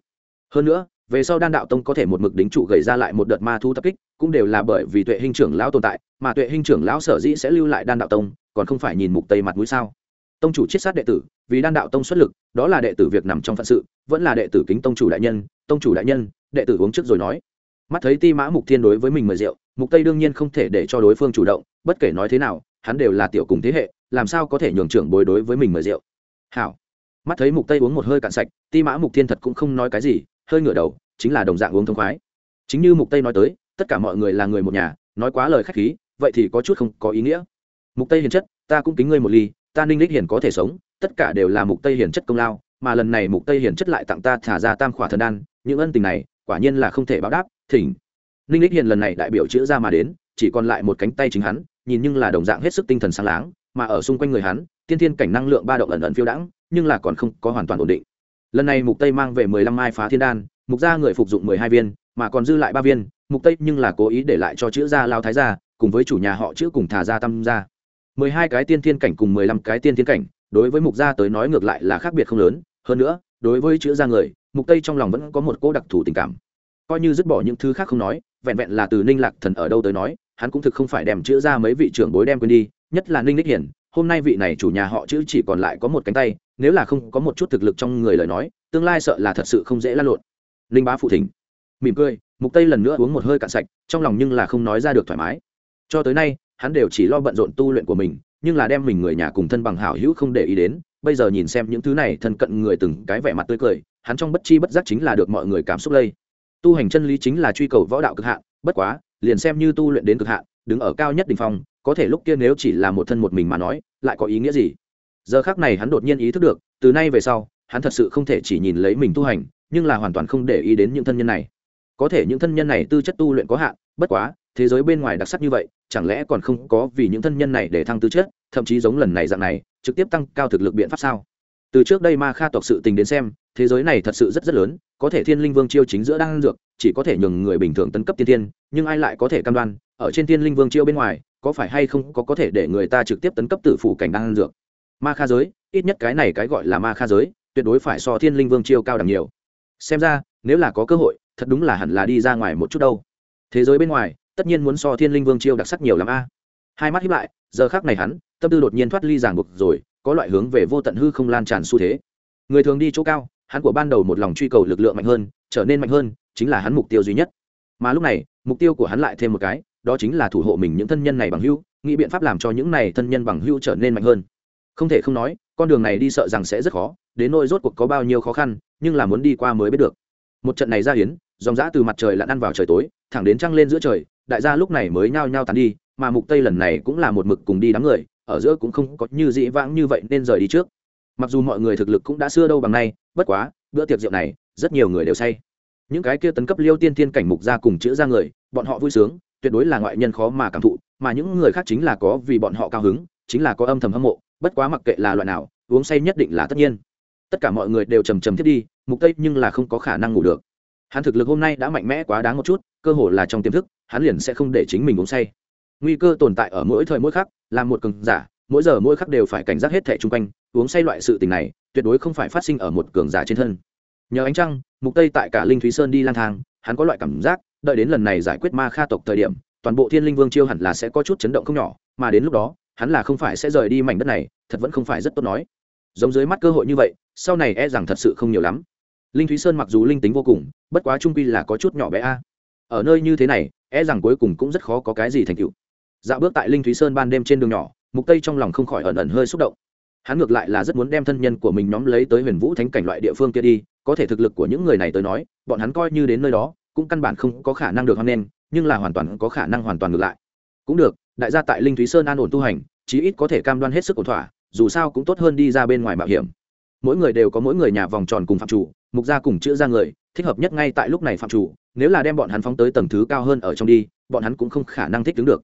Hơn nữa về sau đan đạo tông có thể một mực đính trụ gầy ra lại một đợt ma thu tập kích, cũng đều là bởi vì tuệ hình trưởng lão tồn tại, mà tuệ hình trưởng lão sở dĩ sẽ lưu lại đan đạo tông, còn không phải nhìn mục tây mặt mũi sao? Tông chủ chiết sát đệ tử, vì đan đạo tông xuất lực, đó là đệ tử việc nằm trong phận sự, vẫn là đệ tử kính tông chủ đại nhân, tông chủ đại nhân, đệ tử uống trước rồi nói. Mắt thấy ti mã mục thiên đối với mình mời rượu, mục tây đương nhiên không thể để cho đối phương chủ động, bất kể nói thế nào, hắn đều là tiểu cùng thế hệ, làm sao có thể nhường trưởng bối đối với mình mời rượu? Hảo. Mắt thấy mục tây uống một hơi cạn sạch, ti mã mục thiên thật cũng không nói cái gì hơi ngửa đầu, chính là đồng dạng uống thông khoái. Chính như mục tây nói tới, tất cả mọi người là người một nhà, nói quá lời khách khí, vậy thì có chút không có ý nghĩa. Mục tây hiền chất, ta cũng kính ngươi một ly, ta ninh đích hiền có thể sống, tất cả đều là mục tây hiền chất công lao, mà lần này mục tây hiền chất lại tặng ta thả ra tam khỏa thần đan, những ân tình này, quả nhiên là không thể báo đáp, thỉnh. Ninh đích hiền lần này đại biểu chữa ra mà đến, chỉ còn lại một cánh tay chính hắn, nhìn nhưng là đồng dạng hết sức tinh thần sáng láng, mà ở xung quanh người hắn, tiên thiên cảnh năng lượng ba động ẩn ẩn phiêu đãng, nhưng là còn không có hoàn toàn ổn định lần này mục tây mang về 15 mai phá thiên đan, mục gia người phục dụng 12 viên, mà còn dư lại ba viên. Mục tây nhưng là cố ý để lại cho chữ gia lao thái gia, cùng với chủ nhà họ chữ cùng thả gia tâm gia. 12 cái tiên thiên cảnh cùng 15 cái tiên thiên cảnh, đối với mục gia tới nói ngược lại là khác biệt không lớn. Hơn nữa, đối với chữ gia người, mục tây trong lòng vẫn có một cố đặc thù tình cảm. Coi như dứt bỏ những thứ khác không nói, vẹn vẹn là từ ninh lạc thần ở đâu tới nói, hắn cũng thực không phải đem chữ ra mấy vị trưởng bối đem quên đi, nhất là ninh đích hiển. Hôm nay vị này chủ nhà họ chữ chỉ còn lại có một cánh tay nếu là không có một chút thực lực trong người lời nói, tương lai sợ là thật sự không dễ lan lộn. Ninh bá phụ thỉnh. Mỉm cười, mục tây lần nữa uống một hơi cạn sạch, trong lòng nhưng là không nói ra được thoải mái. Cho tới nay, hắn đều chỉ lo bận rộn tu luyện của mình, nhưng là đem mình người nhà cùng thân bằng hảo hữu không để ý đến, bây giờ nhìn xem những thứ này thân cận người từng cái vẻ mặt tươi cười, hắn trong bất chi bất giác chính là được mọi người cảm xúc lây. Tu hành chân lý chính là truy cầu võ đạo cực hạn, bất quá, liền xem như tu luyện đến cực hạn, đứng ở cao nhất đ ỉ n h phong, có thể lúc kia nếu chỉ là một thân một mình mà nói, lại có ý nghĩa gì? Giờ khác này hắn đột nhiên ý thức được, từ nay về sau, hắn thật sự không thể chỉ nhìn lấy mình tu hành, nhưng là hoàn toàn không để ý đến những thân nhân này. Có thể những thân nhân này tư chất tu luyện có hạn, bất quá, thế giới bên ngoài đặc sắc như vậy, chẳng lẽ còn không có vì những thân nhân này để thăng tư chất, thậm chí giống lần này dạng này, trực tiếp tăng cao thực lực biện pháp sao? Từ trước đây ma kha tộc sự tình đến xem, thế giới này thật sự rất rất lớn, có thể thiên linh vương chiêu chính giữa đang dược, chỉ có thể nhường người bình thường tấn cấp tiên tiên nhưng ai lại có thể cam đoan, ở trên thiên linh vương chiêu bên ngoài, có phải hay không có có thể để người ta trực tiếp tấn cấp tử phủ cảnh đang dược? Ma kha giới ít nhất cái này cái gọi là ma kha giới tuyệt đối phải so thiên linh vương chiêu cao đẳng nhiều. Xem ra nếu là có cơ hội thật đúng là hẳn là đi ra ngoài một chút đâu. Thế giới bên ngoài tất nhiên muốn so thiên linh vương chiêu đặc sắc nhiều l a. Hai mắt hiếp lại giờ khác này hắn tâm tư đột nhiên thoát ly ràng buộc rồi có loại hướng về vô tận hư không lan tràn xu thế. Người thường đi chỗ cao hắn của ban đầu một lòng truy cầu lực lượng mạnh hơn trở nên mạnh hơn chính là hắn mục tiêu duy nhất. Mà lúc này mục tiêu của hắn lại thêm một cái đó chính là thủ hộ mình những thân nhân này bằng hưu, nghĩ biện pháp làm cho những này thân nhân bằng hưu trở nên mạnh hơn không thể không nói, con đường này đi sợ rằng sẽ rất khó, đến nỗi rốt cuộc có bao nhiêu khó khăn, nhưng là muốn đi qua mới biết được. Một trận này ra hiến, dòng dã từ mặt trời lặn ăn vào trời tối, thẳng đến trăng lên giữa trời, đại gia lúc này mới nhao nhao tán đi, mà mục tây lần này cũng là một mực cùng đi đám người, ở giữa cũng không có như dĩ vãng như vậy nên rời đi trước. Mặc dù mọi người thực lực cũng đã xưa đâu bằng nay, bất quá, bữa tiệc rượu này, rất nhiều người đều say. Những cái kia tấn cấp liêu tiên tiên cảnh mục ra cùng chữa ra người, bọn họ vui sướng, tuyệt đối là ngoại nhân khó mà cảm thụ, mà những người khác chính là có vì bọn họ cao hứng, chính là có âm thầm hâm mộ bất quá mặc kệ là loại nào, uống say nhất định là tất nhiên. Tất cả mọi người đều trầm trầm thiết đi, mục tây nhưng là không có khả năng ngủ được. Hắn thực lực hôm nay đã mạnh mẽ quá đáng một chút, cơ hồ là trong tiềm thức, hắn liền sẽ không để chính mình uống say. Nguy cơ tồn tại ở mỗi thời mỗi khắc làm một cường giả, mỗi giờ mỗi khắc đều phải cảnh giác hết thẻ chung quanh, uống say loại sự tình này, tuyệt đối không phải phát sinh ở một cường giả trên thân. Nhờ ánh trăng, mục tây tại cả linh thúy sơn đi lang thang, hắn có loại cảm giác, đợi đến lần này giải quyết ma kha tộc thời điểm, toàn bộ thiên linh vương chiêu hẳn là sẽ có chút chấn động không nhỏ, mà đến lúc đó hắn là không phải sẽ rời đi mảnh đất này, thật vẫn không phải rất tốt nói. Giống dưới mắt cơ hội như vậy, sau này e rằng thật sự không nhiều lắm. Linh thúy sơn mặc dù linh tính vô cùng, bất quá trung quy là có chút nhỏ bé a. Ở nơi như thế này e rằng cuối cùng cũng rất khó có cái gì thành tựu. Dạo bước tại linh thúy sơn ban đêm trên đường nhỏ, mục tây trong lòng không khỏi ẩn ẩn hơi xúc động. Hắn ngược lại là rất muốn đem thân nhân của mình nhóm lấy tới huyền vũ thánh cảnh loại địa phương kia đi, có thể thực lực của những người này tới nói, bọn hắn coi như đến nơi đó, cũng căn bản không có khả năng được hoan nghênh, nhưng là hoàn toàn có khả năng hoàn toàn ngược lại. Cũng được đại gia tại linh thúy sơn an ổn tu hành, chí ít có thể cam đoan hết sức ổn thỏa, dù sao cũng tốt hơn đi ra bên ngoài mạo hiểm. Mỗi người đều có mỗi người nhà vòng tròn cùng phạm chủ, mục gia cùng chữa ra người, thích hợp nhất ngay tại lúc này phạm chủ, nếu là đem bọn hắn phóng tới tầng thứ cao hơn ở trong đi, bọn hắn cũng không khả năng thích đứng được.